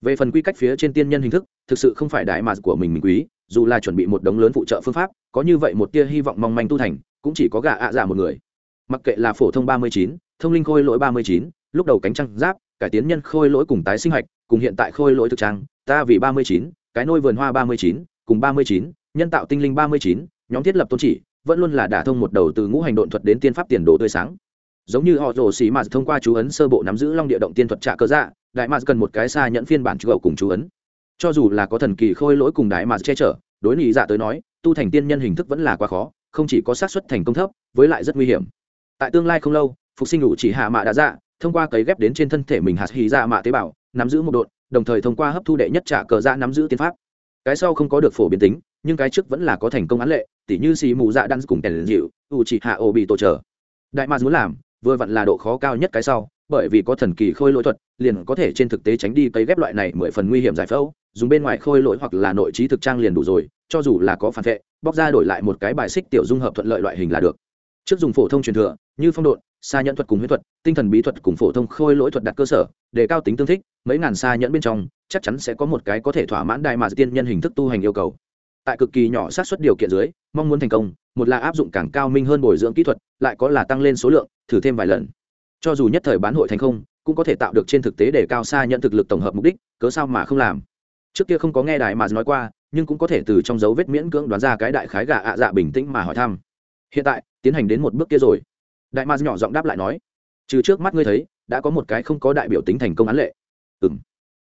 Về phần quy cách phía trên tiên nhân hình thức, thực sự không phải đại mạc của mình mình quý, dù là chuẩn bị một đống lớn phụ trợ phương pháp, có như vậy một tia hy vọng mong manh tu thành, cũng chỉ có gà ạ giả một người. Mặc kệ là phổ thông ba mươi chín, thông linh khôi lỗi ba mươi chín, lúc đầu cánh trăng giáp, cải tiến nhân khôi lỗi cùng tái sinh hoạch, cùng hiện tại khôi lỗi thực trang, ta vì ba mươi chín, cái nôi vườn hoa ba mươi chín, cùng ba mươi chín nhân tạo tinh linh ba mươi chín, nhóm thiết lập tôn chỉ, vẫn luôn là đả thông một đầu từ ngũ hành độn thuật đến tiên pháp tiền đồ tươi sáng. Giống như họ rồ xì mà thông qua chú ấn sơ bộ nắm giữ long địa động tiên thuật trả cơ dạ đại mạc cần một cái xa nhận phiên bản chủ cùng chú ấn. Cho dù là có thần kỳ khôi lỗi cùng đại mạc che chở, đối lý dạ tới nói, tu thành tiên nhân hình thức vẫn là quá khó, không chỉ có xác suất thành công thấp, với lại rất nguy hiểm. Tại tương lai không lâu, phục sinh đủ chỉ hạ mạ đã dạ thông qua cấy ghép đến trên thân thể mình hạt hì dạ mạ tế bào, nắm giữ một độn, đồng thời thông qua hấp thu đệ nhất trả cờ dạ nắm giữ tiên pháp. Cái sau không có được phổ biến tính nhưng cái trước vẫn là có thành công án lệ, tỉ như xì mù dạ đan cùng tèn dịu u chỉ hạ ô bị tổ trở đại ma muốn làm, vừa vặn là độ khó cao nhất cái sau, bởi vì có thần kỳ khôi lỗi thuật, liền có thể trên thực tế tránh đi cây ghép loại này mười phần nguy hiểm giải phẫu, dùng bên ngoài khôi lỗi hoặc là nội trí thực trang liền đủ rồi, cho dù là có phản vệ, bóc ra đổi lại một cái bài xích tiểu dung hợp thuận lợi loại hình là được. Trước dùng phổ thông truyền thừa, như phong độn xa nhẫn thuật cùng huyết thuật, tinh thần bí thuật cùng phổ thông khôi lỗi thuật đặt cơ sở, để cao tính tương thích, mấy ngàn xa nhẫn bên trong, chắc chắn sẽ có một cái có thể thỏa mãn đại mà tiên nhân hình thức tu hành yêu cầu tại cực kỳ nhỏ sát xuất điều kiện dưới, mong muốn thành công, một là áp dụng càng cao minh hơn bồi dưỡng kỹ thuật, lại có là tăng lên số lượng, thử thêm vài lần. Cho dù nhất thời bán hội thành không, cũng có thể tạo được trên thực tế để cao xa nhận thực lực tổng hợp mục đích, cớ sao mà không làm. Trước kia không có nghe đại mà nói qua, nhưng cũng có thể từ trong dấu vết miễn cưỡng đoán ra cái đại khái gà ạ dạ bình tĩnh mà hỏi thăm. Hiện tại, tiến hành đến một bước kia rồi. Đại ma nhỏ giọng đáp lại nói, trừ trước mắt ngươi thấy, đã có một cái không có đại biểu tính thành công án lệ. Ừ m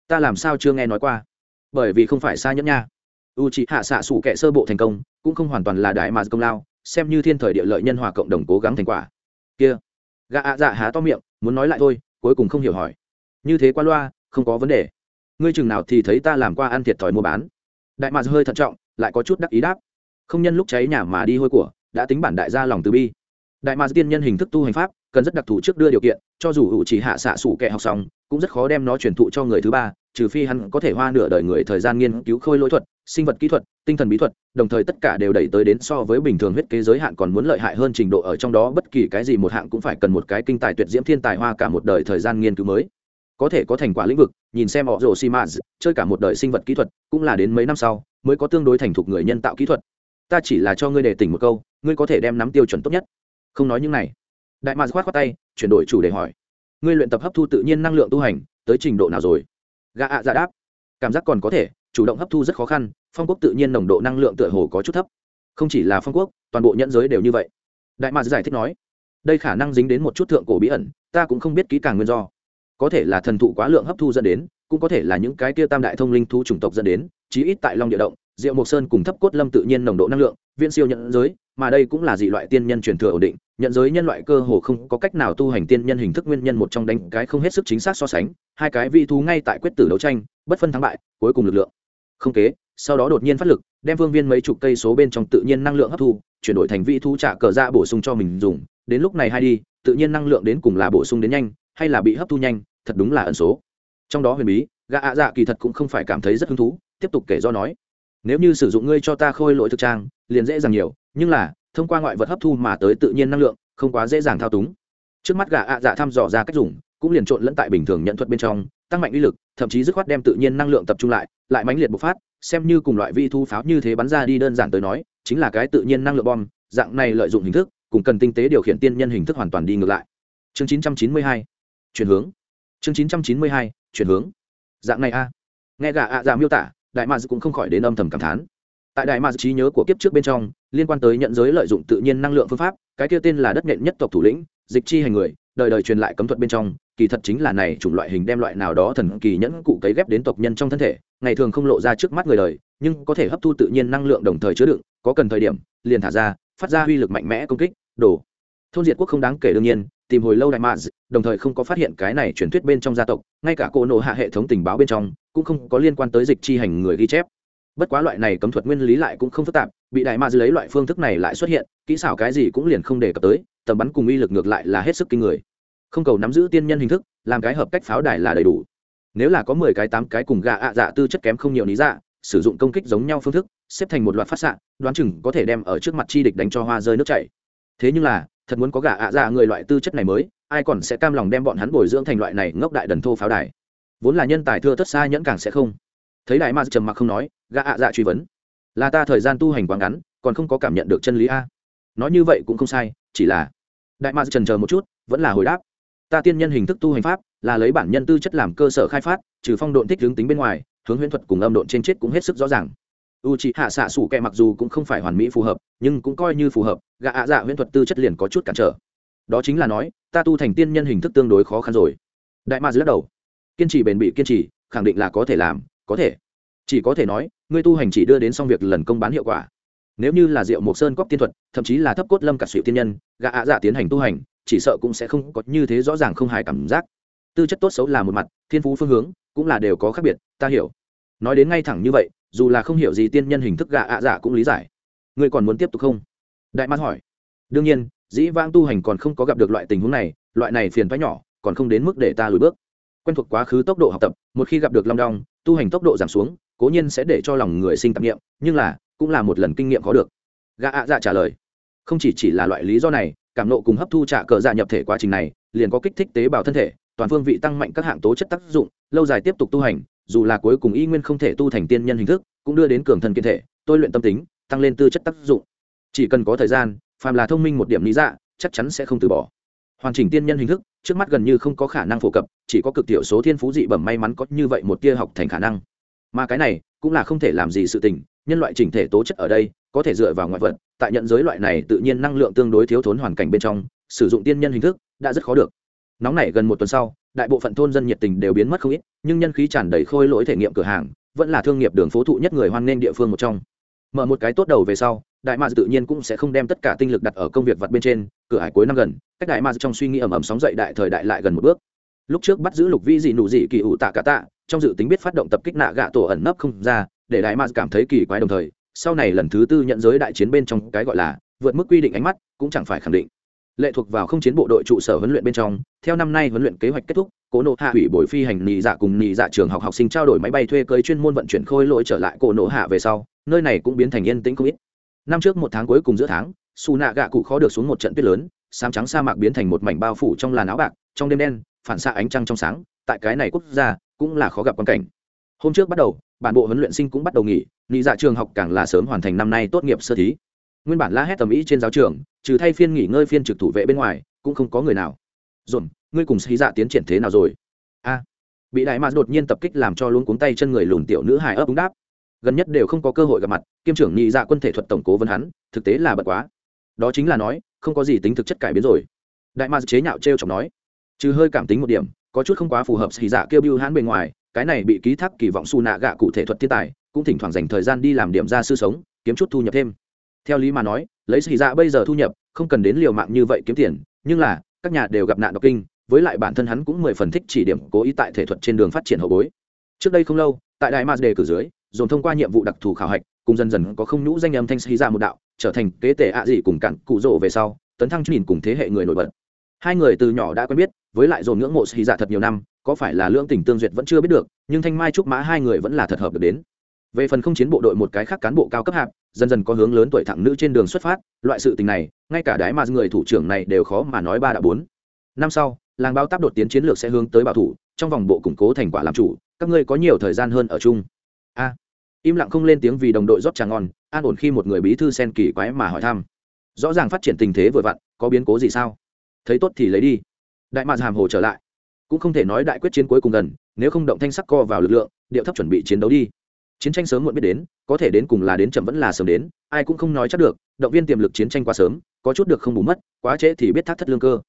ta làm sao chưa nghe nói qua? Bởi vì không phải xa nhẫn nha u c h hạ xạ sủ kệ sơ bộ thành công, cũng không hoàn toàn là đại mà công lao, xem như thiên thời địa lợi nhân hòa cộng đồng cố gắng thành quả. Kia. Gã ạ dạ há to miệng, muốn nói lại thôi, cuối cùng không hiểu hỏi. Như thế qua loa, không có vấn đề. Ngươi chừng nào thì thấy ta làm qua ăn thiệt thòi mua bán. Đại mạc hơi thận trọng, lại có chút đắc ý đáp. Không nhân lúc cháy nhà mà đi hôi của, đã tính bản đại gia lòng từ bi. Đại mạc tiên nhân hình thức tu hành pháp, cần rất đặc thù trước đưa điều kiện, cho dù hữu chỉ hạ xạ sủ kệ học xong, cũng rất khó đem nó truyền thụ cho người thứ ba trừ phi hắn có thể hoa nửa đời người thời gian nghiên cứu khôi lỗi thuật, sinh vật kỹ thuật, tinh thần bí thuật, đồng thời tất cả đều đẩy tới đến so với bình thường huyết kế giới hạn còn muốn lợi hại hơn trình độ ở trong đó, bất kỳ cái gì một hạng cũng phải cần một cái kinh tài tuyệt diễm thiên tài hoa cả một đời thời gian nghiên cứu mới. Có thể có thành quả lĩnh vực, nhìn xem họ rồ simaz chơi cả một đời sinh vật kỹ thuật, cũng là đến mấy năm sau, mới có tương đối thành thục người nhân tạo kỹ thuật. Ta chỉ là cho ngươi để tỉnh một câu, ngươi có thể đem nắm tiêu chuẩn tốt nhất. Không nói những này. Đại maz khoát khoát tay, chuyển đổi chủ đề hỏi. Ngươi luyện tập hấp thu tự nhiên năng lượng tu hành, tới trình độ nào rồi? Gà ạ dạ đáp, cảm giác còn có thể, chủ động hấp thu rất khó khăn, phong quốc tự nhiên nồng độ năng lượng tựa hồ có chút thấp. Không chỉ là phong quốc, toàn bộ nhẫn giới đều như vậy. Đại mạc giải thích nói, đây khả năng dính đến một chút thượng cổ bí ẩn, ta cũng không biết kỹ càng nguyên do. Có thể là thần thụ quá lượng hấp thu dẫn đến, cũng có thể là những cái kia tam đại thông linh thú chủng tộc dẫn đến, chí ít tại long địa động, diệu mộc sơn cùng thấp cốt lâm tự nhiên nồng độ năng lượng viên siêu nhận giới mà đây cũng là dị loại tiên nhân truyền thừa ổn định, nhận giới nhân loại cơ hồ không có cách nào tu hành tiên nhân hình thức nguyên nhân một trong đánh cái không hết sức chính xác so sánh, hai cái vị thú ngay tại quyết tử đấu tranh, bất phân thắng bại, cuối cùng lực lượng không kế, sau đó đột nhiên phát lực, đem vương viên mấy chục cây số bên trong tự nhiên năng lượng hấp thu, chuyển đổi thành vị thú trả cờ ra bổ sung cho mình dùng, đến lúc này hay đi, tự nhiên năng lượng đến cùng là bổ sung đến nhanh, hay là bị hấp thu nhanh, thật đúng là ẩn số. Trong đó huyền bí, gã ạ dạ kỳ thật cũng không phải cảm thấy rất hứng thú, tiếp tục kể do nói nếu như sử dụng ngươi cho ta khôi lỗi thực trang, liền dễ dàng nhiều, nhưng là, thông qua ngoại vật hấp thu mà tới tự nhiên năng lượng, không quá dễ dàng thao túng. Trước mắt gã ạ dạ thăm dò ra cách dùng, cũng liền trộn lẫn tại bình thường nhận thuật bên trong, tăng mạnh uy lực, thậm chí dứt khoát đem tự nhiên năng lượng tập trung lại lại mãnh liệt bộc phát, xem như cùng loại vi thu pháo như thế bắn ra đi đơn giản tới nói, chính là cái tự nhiên năng lượng bom, dạng này lợi dụng hình thức, cùng cần tinh tế điều khiển tiên nhân hình thức hoàn toàn đi ngược lại. Chương 992 chuyển hướng. Chương 992 chuyển hướng. Dạng này a. Nghe gà ạ dạ miêu tả đại mads cũng không khỏi đến âm thầm cảm thán. Tại đại mads trí nhớ của kiếp trước bên trong, liên quan tới nhận giới lợi dụng tự nhiên năng lượng phương pháp, cái kia tên là đất nhện nhất tộc thủ lĩnh, dịch chi hành người, đời đời truyền lại cấm thuật bên trong, kỳ thật chính là này chủng loại hình đem loại nào đó thần kỳ nhẫn cụ cấy ghép đến tộc nhân trong thân thể, ngày thường không lộ ra trước mắt người đời, nhưng có thể hấp thu tự nhiên năng lượng đồng thời chứa đựng, có cần thời điểm, liền thả ra, phát ra uy lực mạnh mẽ công kích đổ thôn diệt quốc không đáng kể đương nhiên, tìm hồi lâu đại mads đồng thời không có phát hiện cái này truyền thuyết bên trong gia tộc, ngay cả cô nộ hạ hệ thống tình báo bên trong cũng không có liên quan tới dịch chi hành người ghi chép. Bất quá loại này cấm thuật nguyên lý lại cũng không phức tạp, bị đại ma dư lấy loại phương thức này lại xuất hiện, kỹ xảo cái gì cũng liền không đề cập tới, tầm bắn cùng uy lực ngược lại là hết sức kinh người. Không cầu nắm giữ tiên nhân hình thức, làm cái hợp cách pháo đài là đầy đủ. Nếu là có mười cái, tám cái cùng gà ạ dạ tư chất kém không nhiều lý dạ sử dụng công kích giống nhau phương thức, xếp thành một loạt phát xạ, đoán chừng có thể đem ở trước mặt chi địch đánh cho hoa rơi nước chảy. Thế nhưng là, thật muốn có gà ạ dạ người loại tư chất này mới, ai còn sẽ cam lòng đem bọn hắn bồi dưỡng thành loại này ngốc đại đần thô pháo đài? Vốn là nhân tài thưa thất xa nhẫn càng sẽ không. Thấy đại ma trầm mặc không nói, gã ạ dạ truy vấn. Là ta thời gian tu hành quá ngắn, còn không có cảm nhận được chân lý a. Nói như vậy cũng không sai, chỉ là đại ma trần chờ một chút, vẫn là hồi đáp. Ta tiên nhân hình thức tu hành pháp, là lấy bản nhân tư chất làm cơ sở khai phát, trừ phong độn thích hướng tính bên ngoài, hướng huyễn thuật cùng âm độn trên chết cũng hết sức rõ ràng. U c hạ xạ sủ kẹ mặc dù cũng không phải hoàn mỹ phù hợp, nhưng cũng coi như phù hợp gạ ạ dạ huyễn thuật tư chất liền có chút cản trở. Đó chính là nói, ta tu thành tiên nhân hình thức tương đối khó khăn rồi. Đại ma lắc đầu kiên trì bền bỉ kiên trì, khẳng định là có thể làm, có thể. Chỉ có thể nói ngươi tu hành chỉ đưa đến xong việc lần công bán hiệu quả. Nếu như là rượu mộc sơn cóc tiên thuật, thậm chí là thấp cốt lâm cả sự tiên nhân gạ ạ dạ tiến hành tu hành, chỉ sợ cũng sẽ không có như thế rõ ràng không hài cảm giác. Tư chất tốt xấu là một mặt, thiên phú phương hướng cũng là đều có khác biệt, ta hiểu. Nói đến ngay thẳng như vậy, dù là không hiểu gì tiên nhân hình thức gạ ạ dạ cũng lý giải. Ngươi còn muốn tiếp tục không? Đại mát hỏi. Đương nhiên, dĩ vãng tu hành còn không có gặp được loại tình huống này, loại này phiền thoái nhỏ, còn không đến mức để ta lùi bước quen thuộc quá khứ tốc độ học tập, một khi gặp được long đong, tu hành tốc độ giảm xuống, cố nhiên sẽ để cho lòng người sinh tạp nghiệm nhưng là, cũng là một lần kinh nghiệm có được. Gạ ạ dạ trả lời, không chỉ chỉ là loại lý do này, cảm nộ cùng hấp thu trả cờ dạ nhập thể quá trình này, liền có kích thích tế bào thân thể, toàn phương vị tăng mạnh các hạng tố chất tác dụng, lâu dài tiếp tục tu hành, dù là cuối cùng y nguyên không thể tu thành tiên nhân hình thức, cũng đưa đến cường thân kiên thể, tôi luyện tâm tính, tăng lên tư chất tác dụng. Chỉ cần có thời gian, phàm là thông minh một điểm lý dạ chắc chắn sẽ không từ bỏ. Hoàn chỉnh tiên nhân hình thức trước mắt gần như không có khả năng phổ cập, chỉ có cực tiểu số thiên phú dị bẩm may mắn có như vậy một tia học thành khả năng. Mà cái này cũng là không thể làm gì sự tình, nhân loại chỉnh thể tố chất ở đây có thể dựa vào ngoại vật, tại nhận giới loại này tự nhiên năng lượng tương đối thiếu thốn hoàn cảnh bên trong, sử dụng tiên nhân hình thức đã rất khó được. Nóng này gần một tuần sau, đại bộ phận thôn dân nhiệt tình đều biến mất không ít, nhưng nhân khí tràn đầy khôi lỗi thể nghiệm cửa hàng, vẫn là thương nghiệp đường phố thụ nhất người hoan nghênh địa phương một trong mở một cái tốt đầu về sau, đại mạc tự nhiên cũng sẽ không đem tất cả tinh lực đặt ở công việc vặt bên trên, cửa hải cuối năm gần, cách đại mạc trong suy nghĩ ẩm ẩm sóng dậy đại thời đại lại gần một bước. Lúc trước bắt giữ lục vĩ dị nụ dị kỳ ủ tạ cả tạ, trong dự tính biết phát động tập kích nạ gạ tổ ẩn nấp không ra, để đại mạc cảm thấy kỳ quái đồng thời, sau này lần thứ tư nhận giới đại chiến bên trong cái gọi là vượt mức quy định ánh mắt, cũng chẳng phải khẳng định lệ thuộc vào không chiến bộ đội trụ sở huấn luyện bên trong. Theo năm nay huấn luyện kế hoạch kết thúc cổ nộ hạ hủy bồi phi hành nị dạ cùng nị dạ trường học học sinh trao đổi máy bay thuê cơi chuyên môn vận chuyển khôi lỗi trở lại cổ nộ hạ về sau, nơi này cũng biến thành yên tĩnh không ít. Năm trước một tháng cuối cùng giữa tháng xù nạ gạ cụ khó được xuống một trận tuyết lớn, sám trắng sa mạc biến thành một mảnh bao phủ trong làn áo bạc, trong đêm đen, phản xạ ánh trăng trong sáng, tại cái này quốc gia cũng là khó gặp quan cảnh. Hôm trước bắt đầu, bản bộ huấn luyện sinh cũng bắt đầu nghỉ nị dạ trường học càng là sớm hoàn thành năm nay tốt nghiệp sơ thí nguyên bản la hét tầm ý trên giáo trường, trừ thay phiên nghỉ ngơi phiên trực thủ vệ bên ngoài, cũng không có người nào. Dồn, ngươi cùng xì dạ tiến triển thế nào rồi? A. Bị đại mạc đột nhiên tập kích làm cho luôn cuống tay chân người lùn tiểu nữ hài ấp đúng đáp. Gần nhất đều không có cơ hội gặp mặt, kiêm trưởng nhị dạ quân thể thuật tổng cố vấn hắn, thực tế là bật quá. Đó chính là nói, không có gì tính thực chất cải biến rồi. Đại ma chế nhạo t chọc nói, trừ hơi cảm tính một điểm, có chút không quá phù hợp xì dạ kêu bưu hãn bề ngoài, cái này bị ký thác kỳ vọng xù nạ gạ cụ thể thuật thiên tài, cũng thỉnh thoảng dành thời gian đi làm điểm ra sư sống, kiếm chút thu nhập thêm theo lý mà nói, lấy xì dạ bây giờ thu nhập, không cần đến liều mạng như vậy kiếm tiền, nhưng là, các nhà đều gặp nạn độc kinh, với lại bản thân hắn cũng mười phần thích chỉ điểm cố ý tại thể thuật trên đường phát triển hậu bối. Trước đây không lâu, tại đại ma đề cử dưới, dồn thông qua nhiệm vụ đặc thù khảo hạch, cùng dần dần có không nhũ danh âm thanh xì dạ một đạo, trở thành kế tể ạ gì cùng cặn cụ rỗ về sau, tấn thăng nhìn cùng thế hệ người nổi bật. Hai người từ nhỏ đã quen biết, với lại dồn ngưỡng mộ xì dạ thật nhiều năm, có phải là lưỡng tình tương duyệt vẫn chưa biết được, nhưng thanh mai trúc mã hai người vẫn là thật hợp được đến về phần không chiến bộ đội một cái khác cán bộ cao cấp hạp, dần dần có hướng lớn tuổi thẳng nữ trên đường xuất phát, loại sự tình này, ngay cả đái mà người thủ trưởng này đều khó mà nói ba đã bốn. Năm sau, làng bao táp đột tiến chiến lược sẽ hướng tới bảo thủ, trong vòng bộ củng cố thành quả làm chủ, các ngươi có nhiều thời gian hơn ở chung. A. Im lặng không lên tiếng vì đồng đội rót trà ngon, an ổn khi một người bí thư sen kỳ quái mà hỏi thăm. Rõ ràng phát triển tình thế vừa vặn, có biến cố gì sao? Thấy tốt thì lấy đi. Đại mạc hàm hồ trở lại. Cũng không thể nói đại quyết chiến cuối cùng gần, nếu không động thanh sắc co vào lực lượng, điệu thấp chuẩn bị chiến đấu đi chiến tranh sớm muộn biết đến, có thể đến cùng là đến chậm vẫn là sớm đến, ai cũng không nói chắc được, động viên tiềm lực chiến tranh quá sớm, có chút được không bù mất, quá trễ thì biết thác thất lương cơ.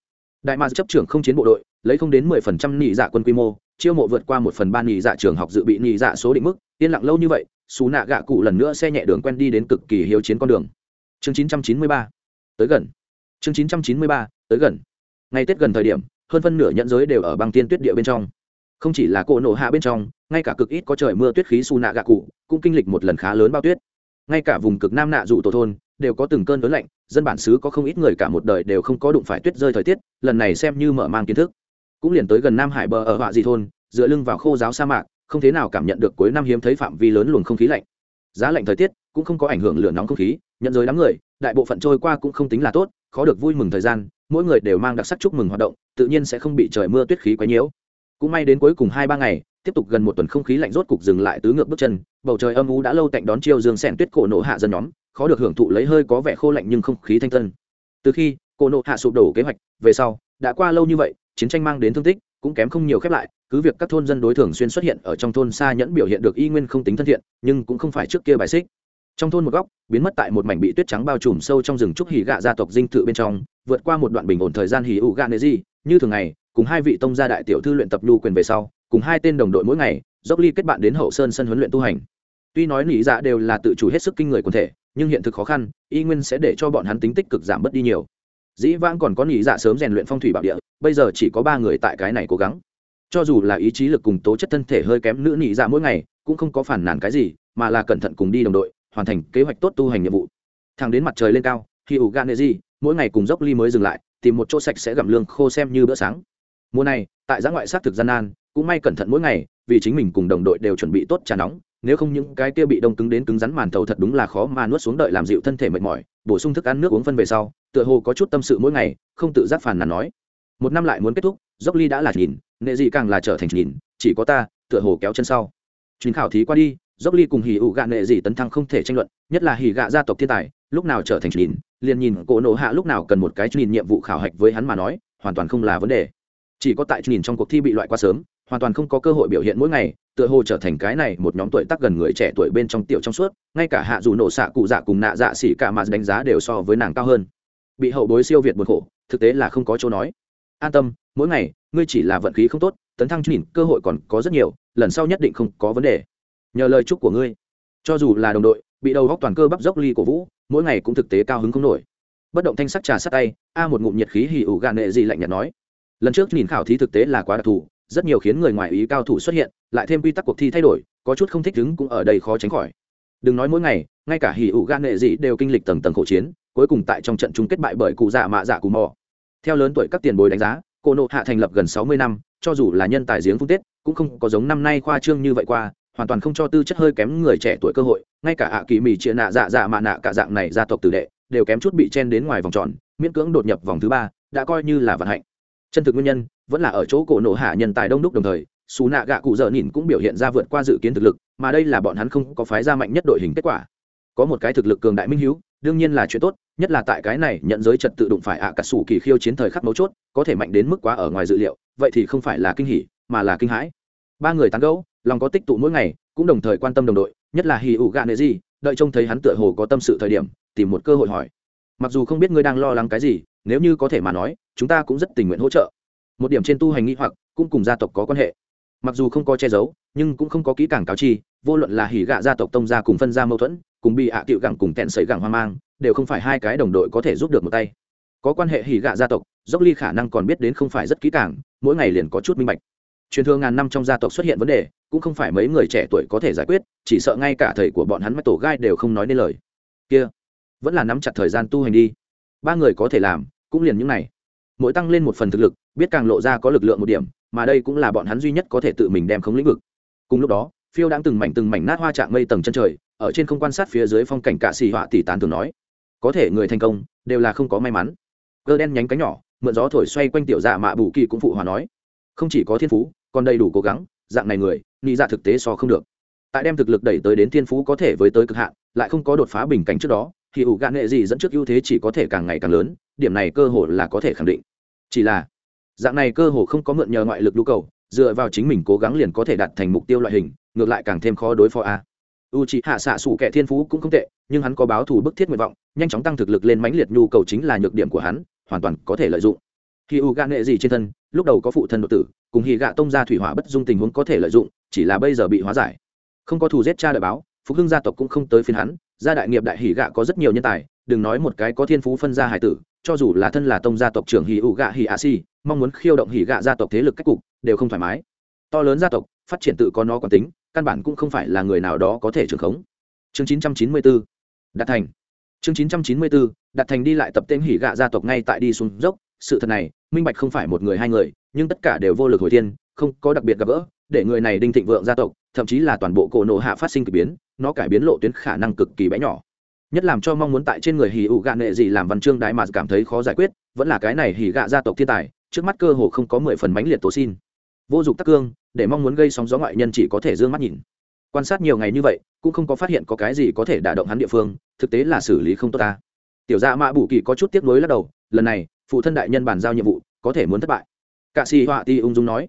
Đại mạc chấp trưởng không chiến bộ đội, lấy không đến mười phần trăm nhị dạ quân quy mô, chiêu mộ vượt qua một phần ba nhị dạ trường học dự bị nhị dạ số định mức, yên lặng lâu như vậy xù nạ gạ cụ lần nữa xe nhẹ đường quen đi đến cực kỳ hiếu chiến con đường. Chương chín trăm chín mươi ba, tới gần. Chương chín trăm chín mươi ba, tới gần. Ngày tết gần thời điểm, hơn phân nửa nhận giới đều ở băng tiên tuyết địa bên trong không chỉ là cỗ nổ hạ bên trong, ngay cả cực ít có trời mưa tuyết khí su nạ gạ cụ cũng kinh lịch một lần khá lớn bao tuyết. Ngay cả vùng cực nam nạ dụ tổ thôn đều có từng cơn lớn lạnh, dân bản xứ có không ít người cả một đời đều không có đụng phải tuyết rơi thời tiết, lần này xem như mở mang kiến thức. Cũng liền tới gần nam hải bờ ở họa dị thôn, dựa lưng vào khô giáo sa mạc, không thế nào cảm nhận được cuối năm hiếm thấy phạm vi lớn luồng không khí lạnh. Giá lạnh thời tiết cũng không có ảnh hưởng lửa nóng không khí, nhận giới đám người, đại bộ phận trôi qua cũng không tính là tốt, khó được vui mừng thời gian, mỗi người đều mang đặc sắc chúc mừng hoạt động, tự nhiên sẽ không bị trời mưa tuyết khí quấy nhiễu cũng may đến cuối cùng hai ba ngày, tiếp tục gần một tuần không khí lạnh rốt cục dừng lại tứ ngược bước chân, bầu trời âm u đã lâu tạnh đón chiêu dương sẻn tuyết cổ nộ hạ dân nhóm, khó được hưởng thụ lấy hơi có vẻ khô lạnh nhưng không khí thanh tân. Từ khi cổ nộ hạ sụp đổ kế hoạch, về sau, đã qua lâu như vậy, chiến tranh mang đến thương tích, cũng kém không nhiều khép lại, cứ việc các thôn dân đối thường xuyên xuất hiện ở trong thôn xa nhẫn biểu hiện được y nguyên không tính thân thiện, nhưng cũng không phải trước kia bài xích. Trong thôn một góc, biến mất tại một mảnh bị tuyết trắng bao trùm sâu trong rừng trúc hỉ gạ gia tộc dinh thự bên trong, vượt qua một đoạn bình ổn thời gian hỉ ủ gạ nệ gì, như thường ngày cùng hai vị tông gia đại tiểu thư luyện tập nhu quyền về sau, cùng hai tên đồng đội mỗi ngày, dốc ly kết bạn đến hậu sơn sân huấn luyện tu hành. Tuy nói nỉ dạ đều là tự chủ hết sức kinh người quần thể, nhưng hiện thực khó khăn, y nguyên sẽ để cho bọn hắn tính tích cực giảm bớt đi nhiều. Dĩ vãng còn có nỉ dạ sớm rèn luyện phong thủy bảo địa, bây giờ chỉ có ba người tại cái này cố gắng. Cho dù là ý chí lực cùng tố chất thân thể hơi kém nữ nỉ dạ mỗi ngày, cũng không có phản nản cái gì, mà là cẩn thận cùng đi đồng đội, hoàn thành kế hoạch tốt tu hành nhiệm vụ. Thang đến mặt trời lên cao khi ủ gan gì mỗi ngày cùng dốc ly mới dừng lại, tìm một chỗ sạch sẽ gặm lương khô xem như bữa sáng mùa này, tại giã ngoại xác thực gian nan, cũng may cẩn thận mỗi ngày, vì chính mình cùng đồng đội đều chuẩn bị tốt trà nóng, nếu không những cái kia bị đông cứng đến cứng rắn màn thầu thật đúng là khó mà nuốt xuống đợi làm dịu thân thể mệt mỏi, bổ sung thức ăn nước uống phân về sau, tựa hồ có chút tâm sự mỗi ngày, không tự giác phản nàn nói. Một năm lại muốn kết thúc, dốc ly đã là nhìn nghệ dị càng là trở thành nhìn, chỉ có ta, tựa hồ kéo chân sau. Chuyến khảo thí qua đi, dốc ly cùng hỉ ủ gạ nghệ dị tấn thăng không thể tranh luận, nhất là hỉ gạ gia tộc thiên tài, lúc nào trở thành nhìn, liền nhìn cổ nổ hạ lúc nào cần một cái nhìn nhiệm vụ khảo hạch với hắn mà nói, hoàn toàn không là vấn đề chỉ có tại nhìn trong cuộc thi bị loại quá sớm, hoàn toàn không có cơ hội biểu hiện mỗi ngày, tựa hồ trở thành cái này một nhóm tuổi tác gần người trẻ tuổi bên trong tiểu trong suốt, ngay cả hạ dù nổ xạ cụ dạ cùng nạ dạ xỉ cả mà đánh giá đều so với nàng cao hơn. Bị hậu bối siêu việt buồn khổ, thực tế là không có chỗ nói. An tâm, mỗi ngày, ngươi chỉ là vận khí không tốt, tấn thăng nhìn, cơ hội còn có rất nhiều, lần sau nhất định không có vấn đề. Nhờ lời chúc của ngươi. Cho dù là đồng đội, bị đầu góc toàn cơ bắp dốc ly cổ vũ, mỗi ngày cũng thực tế cao hứng không nổi. Bất động thanh sắc trà sát tay, a một ngụm nhiệt khí hì ủ gà nệ gì lạnh nhạt nói lần trước nhìn khảo thí thực tế là quá đặc thù, rất nhiều khiến người ngoài ý cao thủ xuất hiện, lại thêm quy tắc cuộc thi thay đổi, có chút không thích ứng cũng ở đây khó tránh khỏi. Đừng nói mỗi ngày, ngay cả hỉ ủ gan nệ dị đều kinh lịch tầng tầng khổ chiến, cuối cùng tại trong trận chung kết bại bởi cụ già mạ dạ cù mò. Theo lớn tuổi các tiền bối đánh giá, cô nộ hạ thành lập gần sáu mươi năm, cho dù là nhân tài giếng phung tết, cũng không có giống năm nay khoa trương như vậy qua, hoàn toàn không cho tư chất hơi kém người trẻ tuổi cơ hội, ngay cả ạ kỳ mì chia nạ dạ dạ mạ nạ cả dạng này gia tộc tử đệ, đều kém chút bị chen đến ngoài vòng tròn, miễn cưỡng đột nhập vòng thứ ba, đã coi như là vận hạnh chân thực nguyên nhân vẫn là ở chỗ cổ nổ hạ nhân tài đông đúc đồng thời, xù nạ gạ cụ dợ nhìn cũng biểu hiện ra vượt qua dự kiến thực lực, mà đây là bọn hắn không có phái ra mạnh nhất đội hình kết quả. Có một cái thực lực cường đại minh hiếu, đương nhiên là chuyện tốt, nhất là tại cái này nhận giới trật tự đụng phải ạ à cà sủ kỳ khiêu chiến thời khắc mấu chốt, có thể mạnh đến mức quá ở ngoài dự liệu, vậy thì không phải là kinh hỉ, mà là kinh hãi. Ba người tán gẫu, lòng có tích tụ mỗi ngày, cũng đồng thời quan tâm đồng đội, nhất là hì ủ gạ nệ gì đợi trông thấy hắn tựa hồ có tâm sự thời điểm, tìm một cơ hội hỏi. Mặc dù không biết ngươi đang lo lắng cái gì, nếu như có thể mà nói chúng ta cũng rất tình nguyện hỗ trợ. Một điểm trên tu hành nghi hoặc, cũng cùng gia tộc có quan hệ. Mặc dù không có che giấu, nhưng cũng không có kỹ càng cáo chi, vô luận là hỉ gạ gia tộc tông gia cùng phân gia mâu thuẫn, cùng bị hạ à tiệu gẳng cùng tẹn sấy gẳng hoang mang, đều không phải hai cái đồng đội có thể giúp được một tay. Có quan hệ hỉ gạ gia tộc, dốc ly khả năng còn biết đến không phải rất kỹ càng, mỗi ngày liền có chút minh bạch. Truyền thừa ngàn năm trong gia tộc xuất hiện vấn đề, cũng không phải mấy người trẻ tuổi có thể giải quyết, chỉ sợ ngay cả thầy của bọn hắn mắt tổ gai đều không nói nên lời. Kia, vẫn là nắm chặt thời gian tu hành đi. Ba người có thể làm, cũng liền những này mỗi tăng lên một phần thực lực, biết càng lộ ra có lực lượng một điểm, mà đây cũng là bọn hắn duy nhất có thể tự mình đem khống lĩnh vực. Cùng lúc đó, phiêu đang từng mảnh từng mảnh nát hoa trạng mây tầng chân trời, ở trên không quan sát phía dưới phong cảnh cạ xì họa tỷ tán thường nói, có thể người thành công, đều là không có may mắn. Cơ đen nhánh cánh nhỏ, mượn gió thổi xoay quanh tiểu dạ mạ bù kỳ cũng phụ hòa nói, không chỉ có thiên phú, còn đầy đủ cố gắng, dạng này người nghĩ dạ thực tế so không được. Tại đem thực lực đẩy tới đến thiên phú có thể với tới cực hạn, lại không có đột phá bình cảnh trước đó, thì ủ gạn nghệ gì dẫn trước ưu thế chỉ có thể càng ngày càng lớn, điểm này cơ hội là có thể khẳng định chỉ là, dạng này cơ hồ không có mượn nhờ ngoại lực nhu cầu, dựa vào chính mình cố gắng liền có thể đạt thành mục tiêu loại hình, ngược lại càng thêm khó đối phó a. U c h ị hạ xạ xủ kẻ thiên phú cũng không tệ, nhưng hắn có báo thù bức thiết nguyện vọng, nhanh chóng tăng thực lực lên mãnh liệt nhu cầu chính là nhược điểm của hắn, hoàn toàn có thể lợi dụng. Khi u gạ nghệ gì trên thân, lúc đầu có phụ thân độ tử, cùng hì gạ tông ra thủy hỏa bất dung tình huống có thể lợi dụng, chỉ là bây giờ bị hóa giải. Không có thù giết cha đợi báo, phục hưng gia tộc cũng không tới phiên hắn, gia đại nghiệp đại hỉ gạ có rất nhiều nhân tài, đừng nói một cái có thiên phú phân gia hải tử cho dù là thân là tông gia tộc trưởng hỉ ủ gạ hỉ a si mong muốn khiêu động hỉ gạ gia tộc thế lực cách cục, đều không thoải mái. To lớn gia tộc, phát triển tự có nó còn tính, căn bản cũng không phải là người nào đó có thể trưởng khống. Chương 994 đạt thành. Chương 994 đạt thành đi lại tập tên hỉ gạ gia tộc ngay tại đi xuống dốc. Sự thật này, minh bạch không phải một người hai người, nhưng tất cả đều vô lực hồi thiên, không có đặc biệt gặp gỡ, để người này đinh thịnh vượng gia tộc, thậm chí là toàn bộ cổ nộ hạ phát sinh kỳ biến, nó cải biến lộ tuyến khả năng cực kỳ bé nhỏ nhất làm cho mong muốn tại trên người hì ụ gạ nệ gì làm văn chương đại mà cảm thấy khó giải quyết, vẫn là cái này hì gạ gia tộc thiên tài, trước mắt cơ hồ không có mười phần bánh liệt tổ xin. Vô dụng tắc cương, để mong muốn gây sóng gió ngoại nhân chỉ có thể d ư ơ n g mắt nhìn. Quan sát nhiều ngày như vậy, cũng không có phát hiện có cái gì có thể đả động hắn địa phương, thực tế là xử lý không tốt ta. Tiểu dạ gia mã bù kỳ có chút tiếp nối lắc đầu, lần này, phụ thân đại nhân bàn giao nhiệm vụ, có thể muốn thất bại. Cạ xì họa ti ung dung nói,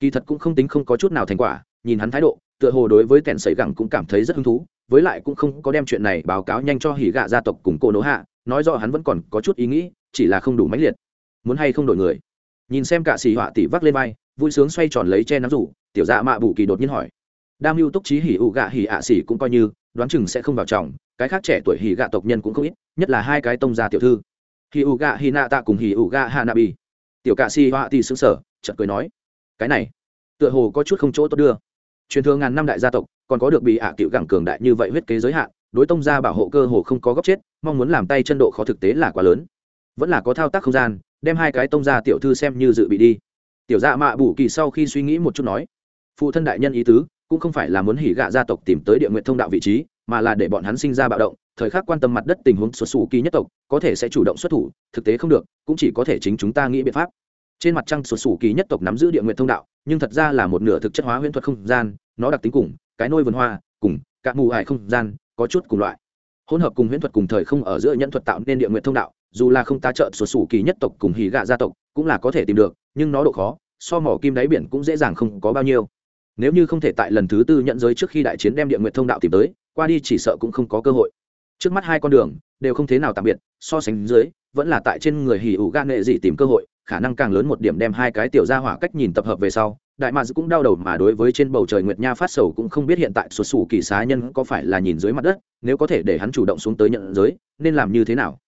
kỳ thật cũng không tính không có chút nào thành quả, nhìn hắn thái độ, tựa hồ đối với kẻn y gẳng cũng cảm thấy rất hứng thú với lại cũng không có đem chuyện này báo cáo nhanh cho hỉ gạ gia tộc cùng cô nỗ hạ, nói rõ hắn vẫn còn có chút ý nghĩ, chỉ là không đủ mãnh liệt. Muốn hay không đổi người? Nhìn xem cả xì họa tỷ vác lên vai, vui sướng xoay tròn lấy che nắm rủ, tiểu dạ mạ bù kỳ đột nhiên hỏi. Đam mưu túc trí hỉ ụ gạ hỉ ạ xỉ cũng coi như, đoán chừng sẽ không vào trọng cái khác trẻ tuổi hỉ gạ tộc nhân cũng không ít, nhất là hai cái tông gia tiểu thư. Hỉ ụ gạ hỉ nạ tạ cùng hỉ ụ gạ hạ nạ bì. Tiểu cạ xì họa tỷ xứng sở chợt cười nói. Cái này, tựa hồ có chút không chỗ tốt đưa truyền thừa ngàn năm đại gia tộc, còn có được bị ạ cựu gẳng cường đại như vậy huyết kế giới hạn, đối tông gia bảo hộ cơ hồ không có góc chết, mong muốn làm tay chân độ khó thực tế là quá lớn. Vẫn là có thao tác không gian, đem hai cái tông gia tiểu thư xem như dự bị đi. Tiểu dạ mạ bù kỳ sau khi suy nghĩ một chút nói, phụ thân đại nhân ý tứ, cũng không phải là muốn hỉ gạ gia tộc tìm tới địa nguyện thông đạo vị trí, mà là để bọn hắn sinh ra bạo động, thời khắc quan tâm mặt đất tình huống xuất xù kỳ nhất tộc, có thể sẽ chủ động xuất thủ, thực tế không được, cũng chỉ có thể chính chúng ta nghĩ biện pháp trên mặt trăng xuất sủ kỳ nhất tộc nắm giữ địa nguyện thông đạo, nhưng thật ra là một nửa thực chất hóa huyễn thuật không gian, nó đặc tính cùng, cái nôi vườn hoa, cùng, cả mù hải không gian, có chút cùng loại. Hỗn hợp cùng huyễn thuật cùng thời không ở giữa nhân thuật tạo nên địa nguyện thông đạo, dù là không tá trợ xuất sủ kỳ nhất tộc cùng hì gạ gia tộc, cũng là có thể tìm được, nhưng nó độ khó, so mỏ kim đáy biển cũng dễ dàng không có bao nhiêu. Nếu như không thể tại lần thứ tư nhận giới trước khi đại chiến đem địa nguyện thông đạo tìm tới, qua đi chỉ sợ cũng không có cơ hội. Trước mắt hai con đường, đều không thế nào tạm biệt, so sánh dưới, vẫn là tại trên người hỉ ủ gan nghệ dị tìm cơ hội khả năng càng lớn một điểm đem hai cái tiểu gia hỏa cách nhìn tập hợp về sau, đại mads cũng đau đầu mà đối với trên bầu trời nguyệt nha phát sầu cũng không biết hiện tại xuất xù kỳ xá nhân có phải là nhìn dưới mặt đất, nếu có thể để hắn chủ động xuống tới nhận giới, nên làm như thế nào?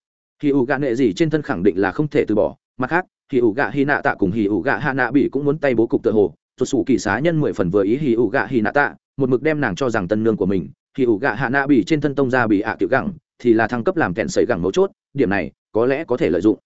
Hì ủ gạ nghệ gì trên thân khẳng định là không thể từ bỏ, mặt khác hì ủ gạ hy nạ tạ cùng hì ủ gạ hạ nạ bị cũng muốn tay bố cục tự hồ, xuất xù kỳ xá nhân mười phần vừa ý hì ủ gạ hy nạ tạ, một mực đem nàng cho rằng tân nương của mình. Hì ủ gạ hạ nạ bị trên thân tông ra bị ạ tiểu gẳng, thì là thăng cấp làm kẹn sấy gẳng mấu chốt, điểm này có lẽ có thể lợi dụng.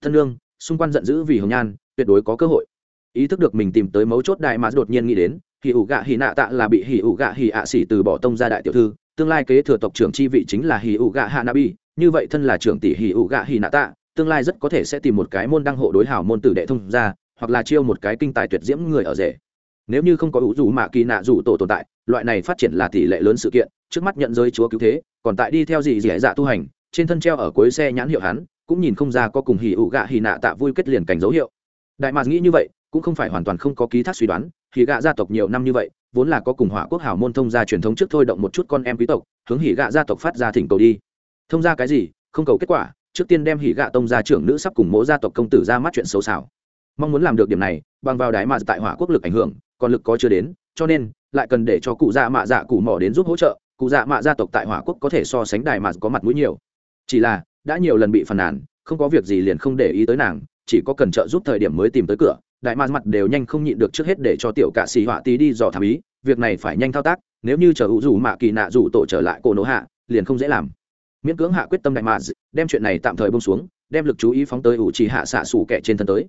Thân nương xung quanh giận dữ vì hồng nhan, tuyệt đối có cơ hội. Ý thức được mình tìm tới mấu chốt đại mà đột nhiên nghĩ đến hì ủ gạ hì nạ tạ là bị hì ủ gạ hì ạ xỉ từ bỏ tông ra đại tiểu thư, tương lai kế thừa tộc trưởng chi vị chính là hì ủ gạ hạ nạ bi như vậy thân là trưởng tỷ hì ủ gạ hì nạ tạ, tương lai rất có thể sẽ tìm một cái môn đăng hộ đối hảo môn tử đệ thông ra hoặc là chiêu một cái kinh tài tuyệt diễm người ở rể. Nếu như không có ủ dù mạ kỳ nạ dù tổ tồn tại, loại này phát triển là tỷ lệ lớn sự kiện, trước mắt nhận giới chúa cứu thế, còn tại đi theo gì dẻ dạ tu hành, trên thân treo ở cuối xe nhãn hiệu hắn cũng nhìn không ra có cùng hỉ ụ gạ hỉ nạ tạ vui kết liền cảnh dấu hiệu. Đại mạc nghĩ như vậy, cũng không phải hoàn toàn không có ký thác suy đoán, hỉ gạ gia tộc nhiều năm như vậy, vốn là có cùng hỏa quốc hảo môn thông gia truyền thống trước thôi động một chút con em quý tộc, hướng hỉ gạ gia tộc phát ra thỉnh cầu đi. Thông gia cái gì? Không cầu kết quả, trước tiên đem hỉ gạ tông gia trưởng nữ sắp cùng mỗ gia tộc công tử ra mắt chuyện xấu xảo. Mong muốn làm được điểm này, bằng vào đại mà tại hỏa quốc lực ảnh hưởng, còn lực có chưa đến, cho nên, lại cần để cho cụ dạ mạ dạ cụ mỏ đến giúp hỗ trợ, cụ dạ mạ gia tộc tại hỏa quốc có thể so sánh đài mà có mặt mũi nhiều. Chỉ là đã nhiều lần bị phàn nàn, không có việc gì liền không để ý tới nàng, chỉ có cần trợ giúp thời điểm mới tìm tới cửa, đại mạc mặt đều nhanh không nhịn được trước hết để cho tiểu cạ xì họa tí đi dò thám ý, việc này phải nhanh thao tác, nếu như chờ hữu dù mạ kỳ nạ dù tổ trở lại cổ nỗ hạ, liền không dễ làm. Miễn cưỡng hạ quyết tâm đại mạc đem chuyện này tạm thời bông xuống, đem lực chú ý phóng tới ủ trì hạ xạ xủ kẻ trên thân tới.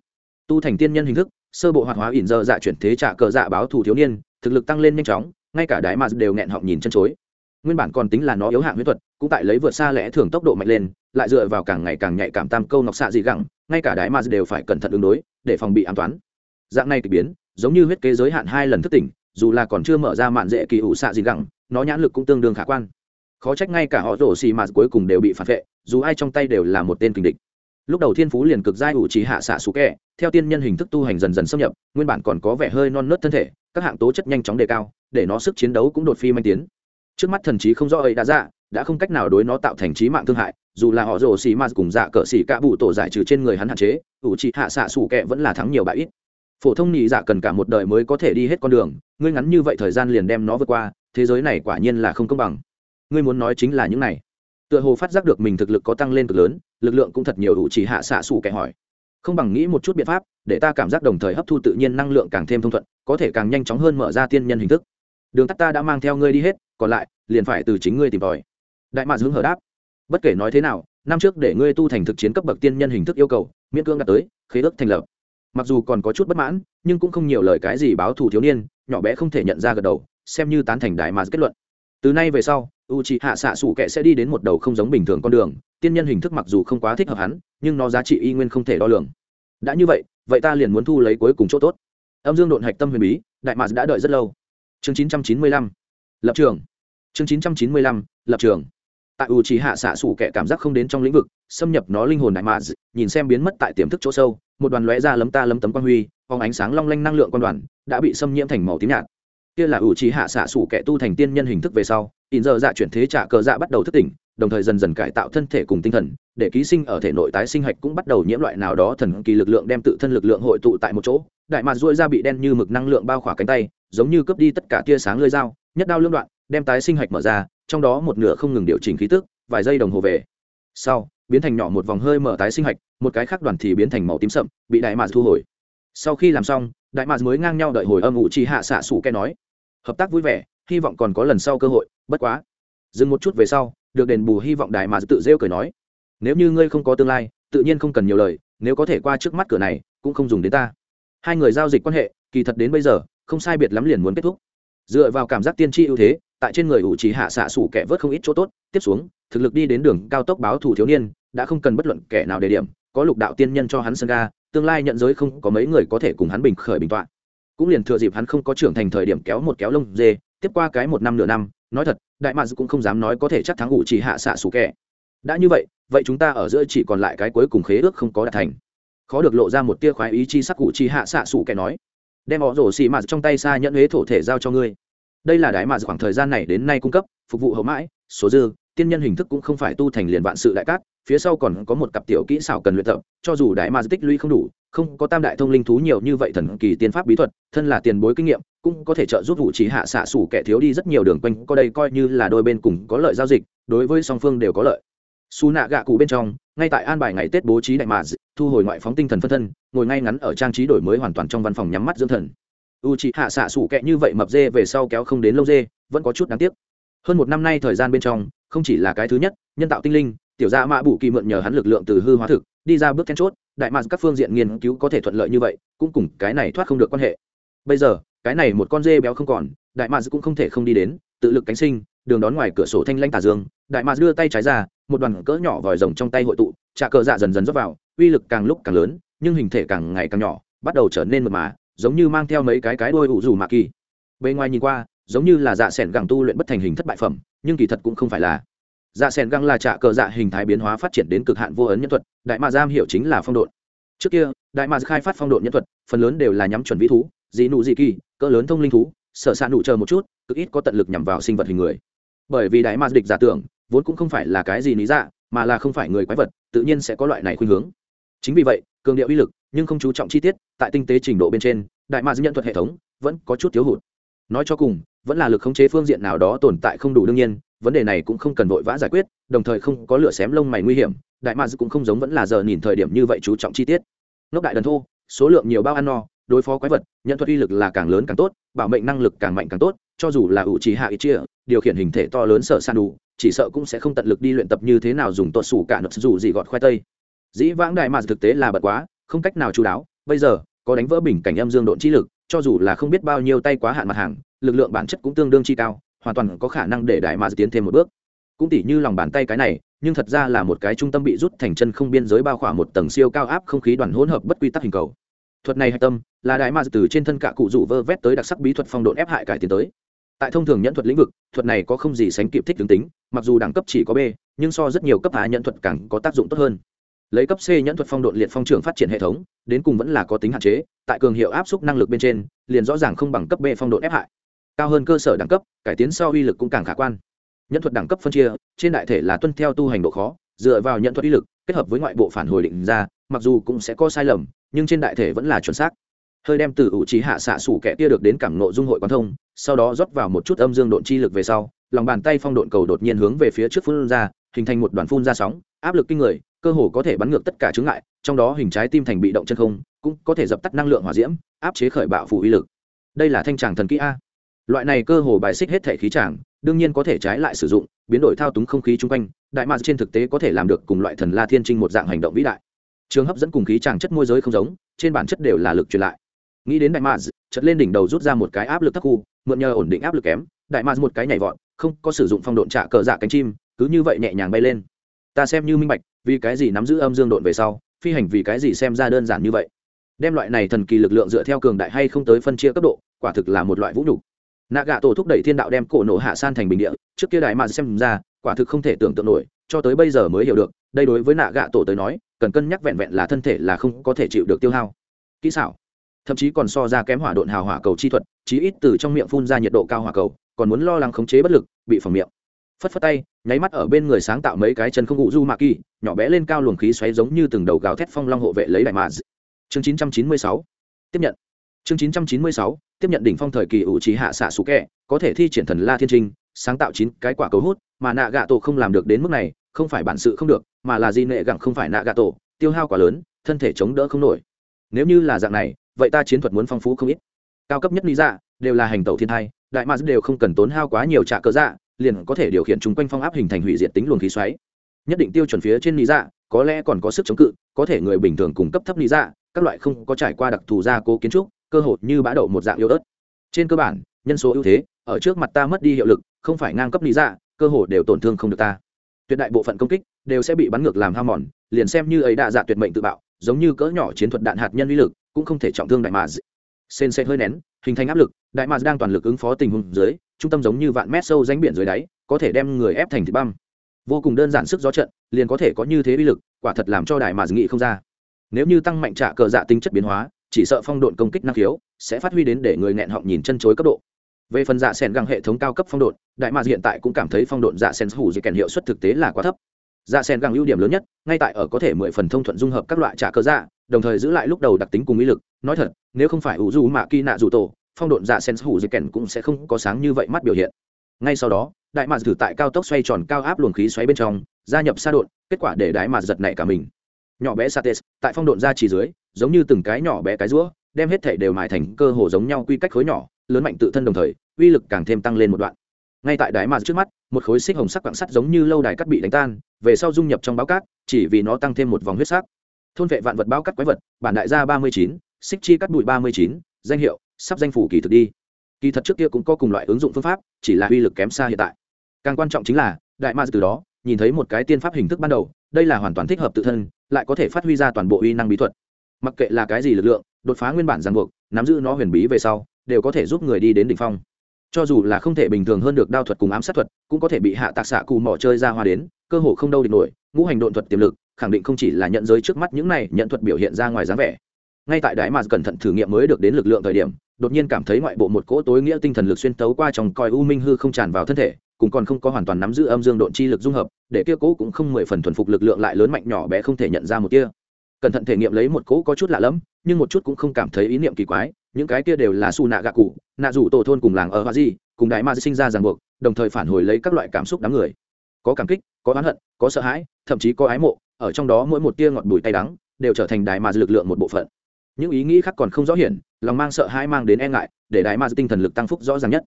Tu thành tiên nhân hình thức, sơ bộ hoạt hóa ỉn dơ dạ chuyển thế trả cờ dạ báo thù thiếu niên, thực lực tăng lên nhanh chóng, ngay cả đại mạc đều nghẹn họng nhìn chân chối nguyên bản còn tính là nó yếu hạng huyết thuật, cũng tại lấy vượt xa lẽ thường tốc độ mạnh lên, lại dựa vào càng ngày càng nhạy cảm tam câu nọc xạ dị gẳng, ngay cả đái ma đều phải cẩn thận ứng đối, để phòng bị an toán. Dạng này k ỳ biến, giống như huyết kế giới hạn hai lần thức tỉnh, dù là còn chưa mở ra mạn dễ kỳ ủ xạ dị gẳng, nó nhãn lực cũng tương đương khả quan. Khó trách ngay cả họ rổ xì mà cuối cùng đều bị phản vệ, dù ai trong tay đều là một tên kình địch. Lúc đầu thiên phú liền cực giai ủ trí hạ xạ xú kẹ, theo tiên nhân hình thức tu hành dần dần xâm nhập, nguyên bản còn có vẻ hơi non nớt thân thể, các hạng tố chất nhanh chóng đề cao, để nó sức chiến đấu cũng đột phi manh tiến trước mắt thần trí không rõ ấy đã ra đã không cách nào đối nó tạo thành trí mạng thương hại, dù là họ rồ xì ma cùng dạ cỡ xì cả bụ tổ giải trừ trên người hắn hạn chế, ủ trị hạ xạ xù kẹ vẫn là thắng nhiều bại ít. Phổ thông nhị dạ cần cả một đời mới có thể đi hết con đường, ngươi ngắn như vậy thời gian liền đem nó vượt qua, thế giới này quả nhiên là không công bằng. Ngươi muốn nói chính là những này. Tựa hồ phát giác được mình thực lực có tăng lên cực lớn, lực lượng cũng thật nhiều, ủ chỉ hạ xạ xù kẻ hỏi. Không bằng nghĩ một chút biện pháp, để ta cảm giác đồng thời hấp thu tự nhiên năng lượng càng thêm thông thuận, có thể càng nhanh chóng hơn mở ra tiên nhân hình thức đường tắt ta đã mang theo ngươi đi hết, còn lại, liền phải từ chính ngươi tìm tòi. Đại mạc hướng hở đáp. Bất kể nói thế nào, năm trước để ngươi tu thành thực chiến cấp bậc tiên nhân hình thức yêu cầu, miễn cương đạt tới, khế ước thành lập. Mặc dù còn có chút bất mãn, nhưng cũng không nhiều lời cái gì báo thù thiếu niên, nhỏ bé không thể nhận ra gật đầu, xem như tán thành đại mạc kết luận. Từ nay về sau u c h ị hạ xạ sủ kệ sẽ đi đến một đầu không giống bình thường con đường, tiên nhân hình thức mặc dù không quá thích hợp hắn, nhưng nó giá trị y nguyên không thể đo lường. Đã như vậy vậy ta liền muốn thu lấy cuối cùng chỗ tốt. Âm dương độn hạch tâm huyền bí, đại mạc đã đợi rất lâu chương chín trăm chín mươi lăm. Lập trường. Chương chín trăm chín mươi lăm, lập trường. Tại u trí hạ xạ xủ kẻ cảm giác không đến trong lĩnh vực, xâm nhập nó linh hồn đại mạc nhìn xem biến mất tại tiềm thức chỗ sâu, một đoàn lóe ra lấm ta lấm tấm quang huy, phóng ánh sáng long lanh năng lượng quan đoàn, đã bị xâm nhiễm thành màu tím nhạt. Kia là u trí hạ xạ xủ kẻ tu thành tiên nhân hình thức về sau in giờ dạ chuyển thế trả cờ dạ bắt đầu thức tỉnh, đồng thời dần dần cải tạo thân thể cùng tinh thần, để ký sinh ở thể nội tái sinh hạch cũng bắt đầu nhiễm loại nào đó thần kỳ lực lượng đem tự thân lực lượng hội tụ tại một chỗ. Đại mạc ruôi ra bị đen như mực năng lượng bao khỏa cánh tay, giống như cướp đi tất cả tia sáng lơi dao, nhất đao lưỡng đoạn, đem tái sinh hạch mở ra, trong đó một nửa không ngừng điều chỉnh khí tức, vài giây đồng hồ về. Sau, biến thành nhỏ một vòng hơi mở tái sinh hạch, một cái khác đoàn thì biến thành màu tím sậm, bị đại mạc thu hồi. Sau khi làm xong, đại mạc mới ngang nhau đợi hồi âm ủ chi hạ xạ sủ kẻ nói, hợp tác vui vẻ hy vọng còn có lần sau cơ hội, bất quá. Dừng một chút về sau, được đền bù hy vọng đại mà tự rêu cười nói. Nếu như ngươi không có tương lai, tự nhiên không cần nhiều lời, nếu có thể qua trước mắt cửa này, cũng không dùng đến ta. Hai người giao dịch quan hệ, kỳ thật đến bây giờ, không sai biệt lắm liền muốn kết thúc. Dựa vào cảm giác tiên tri ưu thế, tại trên người ủ trí hạ xạ sủ kẻ vớt không ít chỗ tốt, tiếp xuống, thực lực đi đến đường cao tốc báo thủ thiếu niên, đã không cần bất luận kẻ nào đề điểm, có lục đạo tiên nhân cho hắn sân ga, tương lai nhận giới không có mấy người có thể cùng hắn bình khởi bình tọa. Cũng liền thừa dịp hắn không có trưởng thành thời điểm kéo một kéo lông dê tiếp qua cái một năm nửa năm, nói thật, đại mads cũng không dám nói có thể chắc thắng ủ chỉ hạ xạ sủ kẻ. Đã như vậy vậy chúng ta ở giữa chỉ còn lại cái cuối cùng khế ước không có đạt thành. Khó được lộ ra một tia khoái ý chi sắc cụ chi hạ xạ sủ kẻ nói. Đem họ rổ xì mạt trong tay xa nhận huế thổ thể giao cho ngươi. Đây là đại mads khoảng thời gian này đến nay cung cấp, phục vụ hậu mãi, số dư, tiên nhân hình thức cũng không phải tu thành liền vạn sự đại cát, phía sau còn có một cặp tiểu kỹ xảo cần luyện tập, cho dù đại mads tích lũy không đủ không có tam đại thông linh thú nhiều như vậy thần kỳ tiên pháp bí thuật, thân là tiền bối kinh nghiệm, cũng có thể trợ giúp vụ trí hạ xạ sủ kẻ thiếu đi rất nhiều đường quanh, có đây coi như là đôi bên cùng có lợi giao dịch, đối với song phương đều có lợi. Xù nạ gạ cụ bên trong, ngay tại an bài ngày tết bố trí đại mà thu hồi ngoại phóng tinh thần phân thân, ngồi ngay ngắn ở trang trí đổi mới hoàn toàn trong văn phòng nhắm mắt dưỡng thần. U chị hạ xạ sủ kẹ như vậy mập dê về sau kéo không đến lâu dê, vẫn có chút đáng tiếc. Hơn một năm nay thời gian bên trong, không chỉ là cái thứ nhất, nhân tạo tinh linh tiểu gia mã bù kỳ mượn nhờ hắn lực lượng từ hư hóa thực, đi ra bước then chốt, đại mạc các phương diện nghiên cứu có thể thuận lợi như vậy, cũng cùng cái này thoát không được quan hệ. Bây giờ, cái này một con dê béo không còn, đại mạc cũng không thể không đi đến, tự lực cánh sinh, đường đón ngoài cửa sổ thanh lanh tà dương, đại mạc đưa tay trái ra, một đoàn cỡ nhỏ vòi rồng trong tay hội tụ, trà cờ dạ dần dần rót vào, uy lực càng lúc càng lớn, nhưng hình thể càng ngày càng nhỏ, bắt đầu trở nên mật mà, giống như mang theo mấy cái cái đôi ủ rủ mạ kỳ. Bên ngoài nhìn qua, giống như là dạ s ẻ n gẳng tu luyện bất thành hình thất bại phẩm, nhưng kỳ thật cũng không phải là dạ sen găng là trạ cờ dạ hình thái biến hóa phát triển đến cực hạn vô ấn nhân thuật, đại ma giam hiểu chính là phong độn. Trước kia, đại ma khai phát phong độn nhân thuật, phần lớn đều là nhắm chuẩn vĩ thú, dị nụ dị kỳ, cỡ lớn thông linh thú, sở s ạ nụ chờ một chút, cực ít có tận lực nhằm vào sinh vật hình người. Bởi vì đại ma địch giả tưởng, vốn cũng không phải là cái gì lý dạ mà là không phải người quái vật, tự nhiên sẽ có loại này khuynh hướng. Chính vì vậy, cường điệu uy lực, nhưng không chú trọng chi tiết, tại tinh tế trình độ bên trên, đại ma nhận thuật hệ thống vẫn có chút thiếu hụt. Nói cho cùng, vẫn là lực khống chế phương diện nào đó tồn tại không đủ đương nhiên vấn đề này cũng không cần vội vã giải quyết, đồng thời không có lửa xém lông mày nguy hiểm, đại ma cũng không giống vẫn là giờ nhìn thời điểm như vậy chú trọng chi tiết. Ngốc đại đần thô, số lượng nhiều bao ăn no, đối phó quái vật, nhận thuật uy lực là càng lớn càng tốt, bảo mệnh năng lực càng mạnh càng tốt, cho dù là ủ trì hạ ít chia, điều khiển hình thể to lớn sợ san đủ, chỉ sợ cũng sẽ không tận lực đi luyện tập như thế nào dùng tuột sủ cả nợ dù gì gọt khoai tây. Dĩ vãng đại mà thực tế là bật quá, không cách nào chú đáo, bây giờ, có đánh vỡ bình cảnh âm dương độn chi lực, cho dù là không biết bao nhiêu tay quá hạn mặt hàng, lực lượng bản chất cũng tương đương chi cao hoàn toàn có khả năng để đại mà tiến thêm một bước. Cũng tỉ như lòng bàn tay cái này, nhưng thật ra là một cái trung tâm bị rút thành chân không biên giới bao khỏa một tầng siêu cao áp không khí đoàn hỗn hợp bất quy tắc hình cầu. Thuật này hạch tâm, là đại mà từ trên thân cả cụ rủ vơ vét tới đặc sắc bí thuật phong độn ép hại cải tiến tới. Tại thông thường nhẫn thuật lĩnh vực, thuật này có không gì sánh kịp thích tướng tính, mặc dù đẳng cấp chỉ có b, nhưng so rất nhiều cấp hạ nhẫn thuật càng có tác dụng tốt hơn. Lấy cấp c nhẫn thuật phong độn liệt phong trưởng phát triển hệ thống, đến cùng vẫn là có tính hạn chế, tại cường hiệu áp suất năng lực bên trên, liền rõ ràng không bằng cấp b phong độn ép hại cao hơn cơ sở đẳng cấp, cải tiến sau uy lực cũng càng khả quan. Nhẫn thuật đẳng cấp phân chia, trên đại thể là tuân theo tu hành độ khó, dựa vào nhận thuật uy lực, kết hợp với ngoại bộ phản hồi định ra, mặc dù cũng sẽ có sai lầm, nhưng trên đại thể vẫn là chuẩn xác. Hơi đem từ ủ trí hạ xạ sủ kẻ kia được đến cảm nộ dung hội quan thông, sau đó rót vào một chút âm dương độn chi lực về sau, lòng bàn tay phong độn cầu đột nhiên hướng về phía trước phun ra, hình thành một đoàn phun ra sóng, áp lực kinh người, cơ hồ có thể bắn ngược tất cả chướng ngại, trong đó hình trái tim thành bị động chân không, cũng có thể dập tắt năng lượng hỏa diễm, áp chế khởi bạo phủ uy lực. Đây là thanh tràng thần kỹ a loại này cơ hồ bài xích hết thể khí tràng, đương nhiên có thể trái lại sử dụng, biến đổi thao túng không khí chung quanh, đại mạc trên thực tế có thể làm được cùng loại thần la thiên trinh một dạng hành động vĩ đại. Trường hấp dẫn cùng khí tràng chất môi giới không giống, trên bản chất đều là lực truyền lại. Nghĩ đến đại mạc chật lên đỉnh đầu rút ra một cái áp lực thấp khu, mượn nhờ ổn định áp lực kém, đại mạc một cái nhảy vọt, không có sử dụng phong độn trả cờ dạ cánh chim, cứ như vậy nhẹ nhàng bay lên. Ta xem như minh bạch, vì cái gì nắm giữ âm dương độn về sau, phi hành vì cái gì xem ra đơn giản như vậy? Đem loại này thần kỳ lực lượng dựa theo cường đại hay không tới phân chia cấp độ, quả thực là một loại vũ nhục nạ gạ tổ thúc đẩy thiên đạo đem cổ nổ hạ san thành bình địa, trước kia đại mà xem ra, quả thực không thể tưởng tượng nổi, cho tới bây giờ mới hiểu được, đây đối với nạ gạ tổ tới nói, cần cân nhắc vẹn vẹn là thân thể là không có thể chịu được tiêu hao. Kỹ xảo. Thậm chí còn so ra kém hỏa độn hào hỏa cầu chi thuật, chí ít từ trong miệng phun ra nhiệt độ cao hỏa cầu, còn muốn lo lắng khống chế bất lực, bị phòng miệng. Phất phất tay, nháy mắt ở bên người sáng tạo mấy cái chân không ngụ du mạ kỳ, nhỏ bé lên cao luồng khí xoáy giống như từng đầu gào thét phong long hộ vệ lấy đại mà chương 996 tiếp nhận chương 996 tiếp nhận đỉnh phong thời kỳ ủ trí hạ xạ sủ kẹ, có thể thi triển thần la thiên trinh, sáng tạo chín cái quả cầu hút, mà nạ gạ tổ không làm được đến mức này, không phải bản sự không được, mà là di nệ gặng không phải nạ gạ tổ, tiêu hao quá lớn, thân thể chống đỡ không nổi. Nếu như là dạng này, vậy ta chiến thuật muốn phong phú không ít. Cao cấp nhất lý dạ đều là hành tẩu thiên thai, đại mars đều không cần tốn hao quá nhiều trạ cơ dạ liền có thể điều khiển chúng quanh phong áp hình thành hủy diệt tính luồng khí xoáy. Nhất định tiêu chuẩn phía trên lý dạ có lẽ còn có sức chống cự, có thể người bình thường cung cấp thấp lý dạ các loại không có trải qua đặc thù gia cố kiến trúc cơ hội như bã đậu một dạng yếu ớt. Trên cơ bản, nhân số ưu thế, ở trước mặt ta mất đi hiệu lực, không phải ngang cấp lý dạ cơ hội đều tổn thương không được ta. Tuyệt đại bộ phận công kích đều sẽ bị bắn ngược làm hao mòn, liền xem như ấy đa dạ tuyệt mệnh tự bạo, giống như cỡ nhỏ chiến thuật đạn hạt nhân uy lực, cũng không thể trọng thương đại mà sen sen hơi nén, hình thành áp lực, đại mà đang toàn lực ứng phó tình huống dưới, trung tâm giống như vạn mét sâu ránh biển dưới đáy, có thể đem người ép thành thịt băm. Vô cùng đơn giản sức gió trận, liền có thể có như thế uy lực, quả thật làm cho đại mà nghĩ không ra. Nếu như tăng mạnh trả cờ dạ tính chất biến hóa chỉ sợ phong độn công kích năng khiếu sẽ phát huy đến để người nghẹn họng nhìn chân chối cấp độ. Về phần dạ sen găng hệ thống cao cấp phong độn, đại mạc hiện tại cũng cảm thấy phong độn dạ sen hủ dị kèn hiệu suất thực tế là quá thấp. Dạ sen găng ưu điểm lớn nhất, ngay tại ở có thể mười phần thông thuận dung hợp các loại trả cơ dạ đồng thời giữ lại lúc đầu đặc tính cùng ý lực. Nói thật, nếu không phải ủ du mạ kỳ nạ dù tổ, phong độn dạ sen hủ dị kèn cũng sẽ không có sáng như vậy mắt biểu hiện. Ngay sau đó, đại mạc thử tại cao tốc xoay tròn cao áp luồng khí xoáy bên trong, gia nhập xa độn kết quả để đại mạc giật nảy cả mình. Nhỏ bé sates, tại phong độn ra chỉ dưới giống như từng cái nhỏ bé cái rũa, đem hết thể đều mài thành cơ hồ giống nhau quy cách khối nhỏ, lớn mạnh tự thân đồng thời, uy lực càng thêm tăng lên một đoạn. Ngay tại đáy mà trước mắt, một khối xích hồng sắc quạng sắt giống như lâu đài cắt bị đánh tan, về sau dung nhập trong báo cát, chỉ vì nó tăng thêm một vòng huyết sắc. Thôn vệ vạn vật báo cắt quái vật, bản đại gia ba mươi chín, xích chi cắt bụi ba mươi chín, danh hiệu, sắp danh phủ kỳ thực đi. Kỳ thật trước kia cũng có cùng loại ứng dụng phương pháp, chỉ là uy lực kém xa hiện tại. Càng quan trọng chính là, đại ma từ đó, nhìn thấy một cái tiên pháp hình thức ban đầu, đây là hoàn toàn thích hợp tự thân, lại có thể phát huy ra toàn bộ uy năng bí thuật mặc kệ là cái gì lực lượng, đột phá nguyên bản ràng buộc, nắm giữ nó huyền bí về sau, đều có thể giúp người đi đến đỉnh phong. Cho dù là không thể bình thường hơn được đao thuật cùng ám sát thuật, cũng có thể bị hạ tạc xạ cù mỏ chơi ra hoa đến, cơ hồ không đâu địch nổi, ngũ hành độn thuật tiềm lực, khẳng định không chỉ là nhận giới trước mắt những này nhận thuật biểu hiện ra ngoài dáng vẻ. Ngay tại đại mà cẩn thận thử nghiệm mới được đến lực lượng thời điểm, đột nhiên cảm thấy ngoại bộ một cỗ tối nghĩa tinh thần lực xuyên tấu qua trong coi u minh hư không tràn vào thân thể, cùng còn không có hoàn toàn nắm giữ âm dương độn chi lực dung hợp, để kia cố cũng không mười phần thuần phục lực lượng lại lớn mạnh nhỏ bé không thể nhận ra một kia cẩn thận thể nghiệm lấy một cỗ có chút lạ lẫm, nhưng một chút cũng không cảm thấy ý niệm kỳ quái, những cái kia đều là su nạ gạ cụ, nạ rủ tổ thôn cùng làng ở hoa di, cùng đại ma sinh ra ràng buộc, đồng thời phản hồi lấy các loại cảm xúc đám người. Có cảm kích, có oán hận, có sợ hãi, thậm chí có ái mộ, ở trong đó mỗi một tia ngọt bùi tay đắng đều trở thành đại ma lực lượng một bộ phận. Những ý nghĩ khác còn không rõ hiển, lòng mang sợ hãi mang đến e ngại, để đại ma tinh thần lực tăng phúc rõ ràng nhất.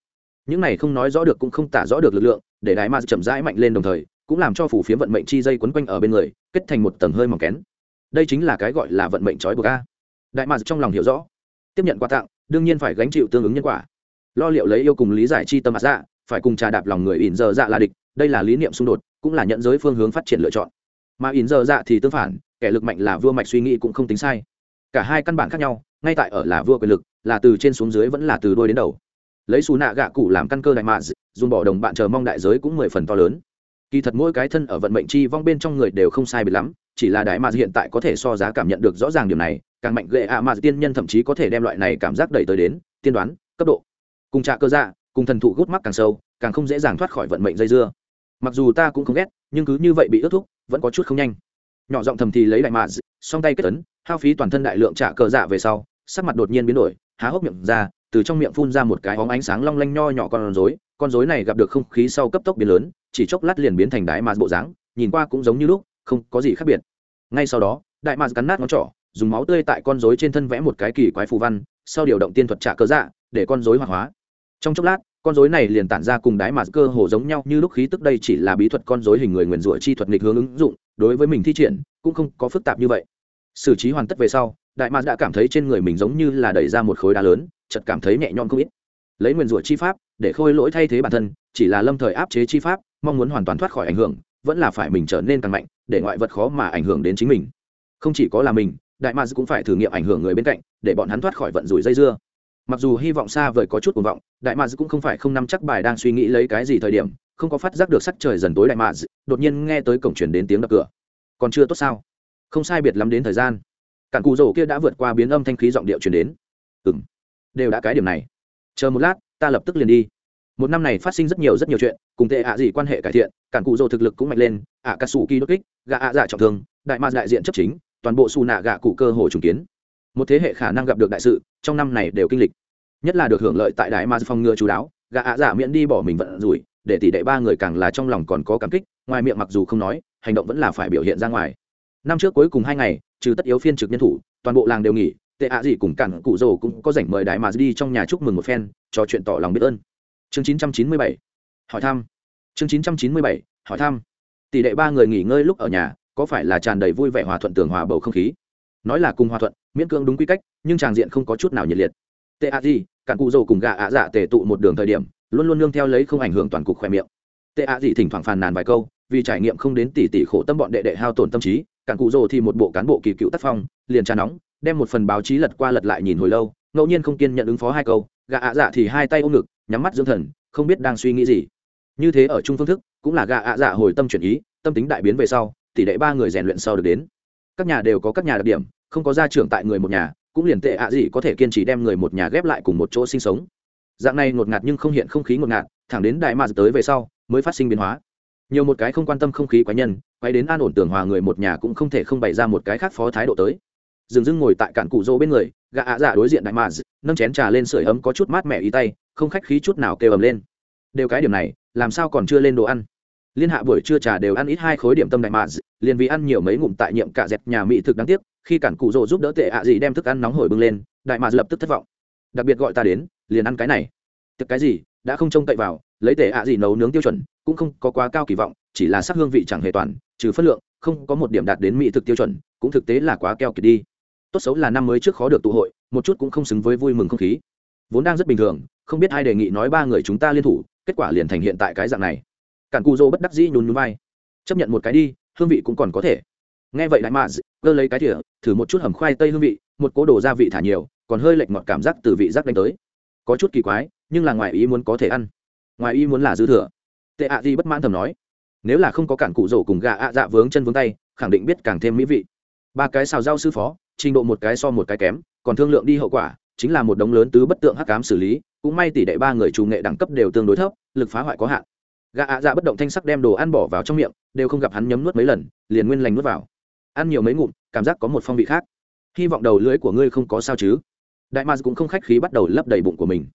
Những này không nói rõ được cũng không tả rõ được lực lượng, để đại ma chậm rãi mạnh lên đồng thời, cũng làm cho phủ phiếm vận mệnh chi dây quấn quanh ở bên người, kết thành một tầng hơi mỏng kén đây chính là cái gọi là vận mệnh trói buộc a. Đại mạc trong lòng hiểu rõ. Tiếp nhận quà tặng, đương nhiên phải gánh chịu tương ứng nhân quả. Lo liệu lấy yêu cùng lý giải chi tâm mặt dạ phải cùng trà đạp lòng người ỉn giờ dạ là địch, đây là lý niệm xung đột, cũng là nhận giới phương hướng phát triển lựa chọn. Mà ỉn giờ dạ thì tương phản, kẻ lực mạnh là vua mạch suy nghĩ cũng không tính sai. Cả hai căn bản khác nhau, ngay tại ở là vua quyền lực, là từ trên xuống dưới vẫn là từ đôi đến đầu. Lấy xù nạ gạ cụ làm căn cơ đại mạ dùng bỏ đồng bạn chờ mong đại giới cũng mười phần to lớn. Kỳ thật mỗi cái thân ở vận mệnh chi vong bên trong người đều không sai biệt lắm chỉ là đại mạ hiện tại có thể so giá cảm nhận được rõ ràng điều này, càng mạnh gệ ạ mà tiên nhân thậm chí có thể đem loại này cảm giác đẩy tới đến, tiên đoán, cấp độ. Cùng trạ cơ dạ cùng thần thụ gút mắc càng sâu, càng không dễ dàng thoát khỏi vận mệnh dây dưa. Mặc dù ta cũng không ghét, nhưng cứ như vậy bị ước thúc, vẫn có chút không nhanh. Nhỏ giọng thầm thì lấy đại mạ song tay kết tấn hao phí toàn thân đại lượng trạ cơ dạ về sau, sắc mặt đột nhiên biến đổi, há hốc miệng ra, từ trong miệng phun ra một cái bóng ánh sáng long lanh nho nhỏ con rối con rối này gặp được không khí sau cấp tốc biến lớn, chỉ chốc lát liền biến thành đái mạ bộ dáng, nhìn qua cũng giống như lúc không có gì khác biệt. Ngay sau đó, đại mạc cắn nát ngón trỏ, dùng máu tươi tại con rối trên thân vẽ một cái kỳ quái phù văn, sau điều động tiên thuật trả cơ dạ để con rối hoạt hóa. Trong chốc lát, con rối này liền tản ra cùng đái mạc cơ hồ giống nhau như lúc khí tức đây chỉ là bí thuật con rối hình người nguyền rủa chi thuật nghịch hướng ứng dụng, đối với mình thi triển, cũng không có phức tạp như vậy. Xử trí hoàn tất về sau, đại mạc đã cảm thấy trên người mình giống như là đẩy ra một khối đá lớn chật cảm thấy nhẹ nhõm không ít. Lấy nguyền rủa chi pháp, để khôi lỗi thay thế bản thân, chỉ là lâm thời áp chế chi pháp, mong muốn hoàn toàn thoát khỏi ảnh hưởng vẫn là phải mình trở nên càng mạnh, để ngoại vật khó mà ảnh hưởng đến chính mình. Không chỉ có là mình, đại mạc cũng phải thử nghiệm ảnh hưởng người bên cạnh, để bọn hắn thoát khỏi vận rủi dây dưa. Mặc dù hy vọng xa vời có chút cuồng vọng, đại mạc cũng không phải không nắm chắc bài đang suy nghĩ lấy cái gì thời điểm, không có phát giác được sắc trời dần tối đại mạc đột nhiên nghe tới cổng truyền đến tiếng đập cửa. Còn chưa tốt sao? Không sai biệt lắm đến thời gian. Cản cù rổ kia đã vượt qua biến âm thanh khí giọng điệu truyền đến. Ừ m đều đã cái điểm này. Chờ một lát, ta lập tức liền đi một năm này phát sinh rất nhiều rất nhiều chuyện, cùng tệ ạ gì quan hệ cải thiện, cản cụ dồ thực lực cũng mạnh lên, ạ cà sủ kỳ đốt kích, gạ ạ dạ trọng thương, đại ma đại diện chấp chính, toàn bộ xù nạ gạ cụ cơ hồ trùng kiến. Một thế hệ khả năng gặp được đại sự, trong năm này đều kinh lịch. Nhất là được hưởng lợi tại đại ma phòng ngừa chú đáo, gạ ạ dạ miễn đi bỏ mình vận rủi, để tỷ đệ ba người càng là trong lòng còn có cảm kích, ngoài miệng mặc dù không nói, hành động vẫn là phải biểu hiện ra ngoài. Năm trước cuối cùng hai ngày, trừ tất yếu phiên trực nhân thủ, toàn bộ làng đều nghỉ, tệ ạ gì cùng cản cụ dồ cũng có rảnh mời đại ma đi trong nhà chúc mừng một phen cho chuyện tỏ lòng biết ơn chương 997 hỏi thăm. Chương 997 hỏi thăm. Tỷ đệ ba người nghỉ ngơi lúc ở nhà, có phải là tràn đầy vui vẻ hòa thuận tường hòa bầu không khí? Nói là cùng hòa thuận, miễn cưỡng đúng quy cách, nhưng tràng diện không có chút nào nhiệt liệt. Tệ ạ gì cản cụ rồ cùng gà ạ dạ tề tụ một đường thời điểm, luôn luôn nương theo lấy không ảnh hưởng toàn cục khoe miệng. Tệ ạ gì thỉnh thoảng phàn nàn vài câu, vì trải nghiệm không đến tỷ tỷ khổ tâm bọn đệ đệ hao tổn tâm trí cản cụ rồ thì một bộ cán bộ kỳ cựu tác phong, liền trà nóng, đem một phần báo chí lật qua lật lại nhìn hồi lâu, ngẫu nhiên không kiên nhận ứng phó hai câu gà ạ dạ thì hai tay ôm ngực nhắm mắt dưỡng thần, không biết đang suy nghĩ gì. Như thế ở chung phương thức, cũng là gạ ạ dạ hồi tâm chuyển ý, tâm tính đại biến về sau, tỷ đệ ba người rèn luyện sau được đến. Các nhà đều có các nhà đặc điểm, không có gia trưởng tại người một nhà, cũng liền tệ ạ gì có thể kiên trì đem người một nhà ghép lại cùng một chỗ sinh sống. Dạng này ngột ngạt nhưng không hiện không khí ngột ngạt, thẳng đến đại ma tới về sau, mới phát sinh biến hóa. Nhiều một cái không quan tâm không khí quái nhân, quay đến an ổn tưởng hòa người một nhà cũng không thể không bày ra một cái khác phó thái độ tới. Dừng dưng ngồi tại cản cụ rỗ bên người, gạ ạ dạ đối diện đại ma nâng chén trà lên sưởi ấm có chút mát mẻ ý tay không khách khí chút nào kêu ầm lên. Đều cái điểm này làm sao còn chưa lên đồ ăn? Liên hạ buổi trưa trà đều ăn ít hai khối điểm tâm đại mạn, liền vì ăn nhiều mấy ngụm tại nhiệm cả dẹp nhà mỹ thực đáng tiếc khi cản cụ rỗ giúp đỡ tệ ạ gì đem thức ăn nóng hổi bưng lên đại mạn lập tức thất vọng. Đặc biệt gọi ta đến liền ăn cái này. Thực cái gì đã không trông cậy vào lấy tệ ạ gì nấu nướng tiêu chuẩn cũng không có quá cao kỳ vọng chỉ là sắc hương vị chẳng hề toàn trừ phất lượng không có một điểm đạt đến mỹ thực tiêu chuẩn cũng thực tế là quá keo kiệt đi. Tốt xấu là năm mới trước khó được tụ hội một chút cũng không xứng với vui mừng không khí. Vốn đang rất bình thường, không biết ai đề nghị nói ba người chúng ta liên thủ, kết quả liền thành hiện tại cái dạng này. Cản cù dô bất đắc dĩ nhún nhún vai. Chấp nhận một cái đi, hương vị cũng còn có thể. Nghe vậy đại mạ cơ lấy cái thìa, thử một chút hầm khoai tây hương vị, một cố đồ gia vị thả nhiều, còn hơi lệch ngọt cảm giác từ vị giác đánh tới. Có chút kỳ quái, nhưng là ngoài ý muốn có thể ăn. Ngoài ý muốn là dư thừa. Tệ ạ gì bất mãn thầm nói. Nếu là không có cản cụ rổ cùng gà ạ dạ vướng chân vướng tay, khẳng định biết càng thêm mỹ vị. Ba cái xào rau sư phó, trình độ một cái so một cái kém còn thương lượng đi hậu quả, chính là một đống lớn tứ bất tượng hắc cám xử lý, cũng may tỷ đệ ba người chủ nghệ đẳng cấp đều tương đối thấp, lực phá hoại có hạn. Gà ạ dạ bất động thanh sắc đem đồ ăn bỏ vào trong miệng, đều không gặp hắn nhấm nuốt mấy lần, liền nguyên lành nuốt vào. Ăn nhiều mấy ngụm, cảm giác có một phong vị khác. Hy vọng đầu lưới của ngươi không có sao chứ. Đại mars cũng không khách khí bắt đầu lấp đầy bụng của mình.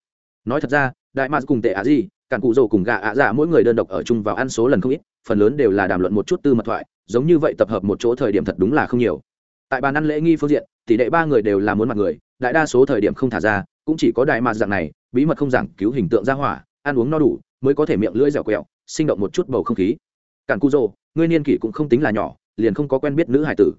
Nói thật ra, đại mars cùng tệ ạ gì, cản cụ rồ cùng gà ạ dạ mỗi người đơn độc ở chung vào ăn số lần không ít, phần lớn đều là đàm luận một chút tư mật thoại, giống như vậy tập hợp một chỗ thời điểm thật đúng là không nhiều. Tại bàn ăn lễ nghi phương diện tỷ đệ ba người đều là muốn mặt người, đại đa số thời điểm không thả ra, cũng chỉ có đại mạt dạng này, bí mật không giảng cứu hình tượng ra hỏa, ăn uống no đủ, mới có thể miệng lưỡi dẻo quẹo, sinh động một chút bầu không khí. Cản cu rồ ngươi niên kỷ cũng không tính là nhỏ, liền không có quen biết nữ hải tử.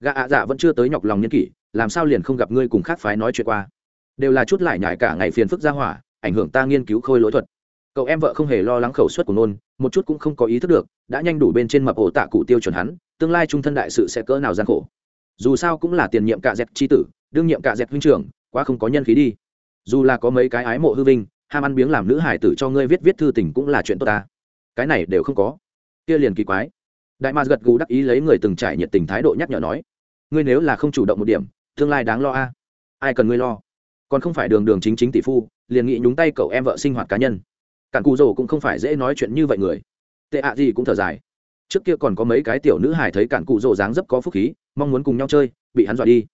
Gã ạ dạ vẫn chưa tới nhọc lòng niên kỷ, làm sao liền không gặp ngươi cùng khác phái nói chuyện qua? Đều là chút lại nhải cả ngày phiền phức ra hỏa, ảnh hưởng ta nghiên cứu khôi lỗi thuật. Cậu em vợ không hề lo lắng khẩu suất của nôn, một chút cũng không có ý thức được, đã nhanh đủ bên trên mập ổ tạ cụ tiêu chuẩn hắn, tương lai trung thân đại sự sẽ cỡ nào gian khổ dù sao cũng là tiền nhiệm cạ dẹp chi tử, đương nhiệm cạ dẹp huynh trưởng, quá không có nhân khí đi. Dù là có mấy cái ái mộ hư vinh, ham ăn biếng làm nữ hải tử cho ngươi viết viết thư tình cũng là chuyện tốt ta. Cái này đều không có. Kia liền kỳ quái. Đại ma gật gù đắc ý lấy người từng trải nhiệt tình thái độ nhắc nhở nói, ngươi nếu là không chủ động một điểm, tương lai đáng lo a. Ai cần ngươi lo? Còn không phải đường đường chính chính tỷ phu, liền nghĩ nhúng tay cậu em vợ sinh hoạt cá nhân. Cản cù rồ cũng không phải dễ nói chuyện như vậy người. Tệ ạ gì cũng thở dài trước kia còn có mấy cái tiểu nữ hài thấy cản cụ rồ dáng dấp có phúc khí, mong muốn cùng nhau chơi, bị hắn dọa đi.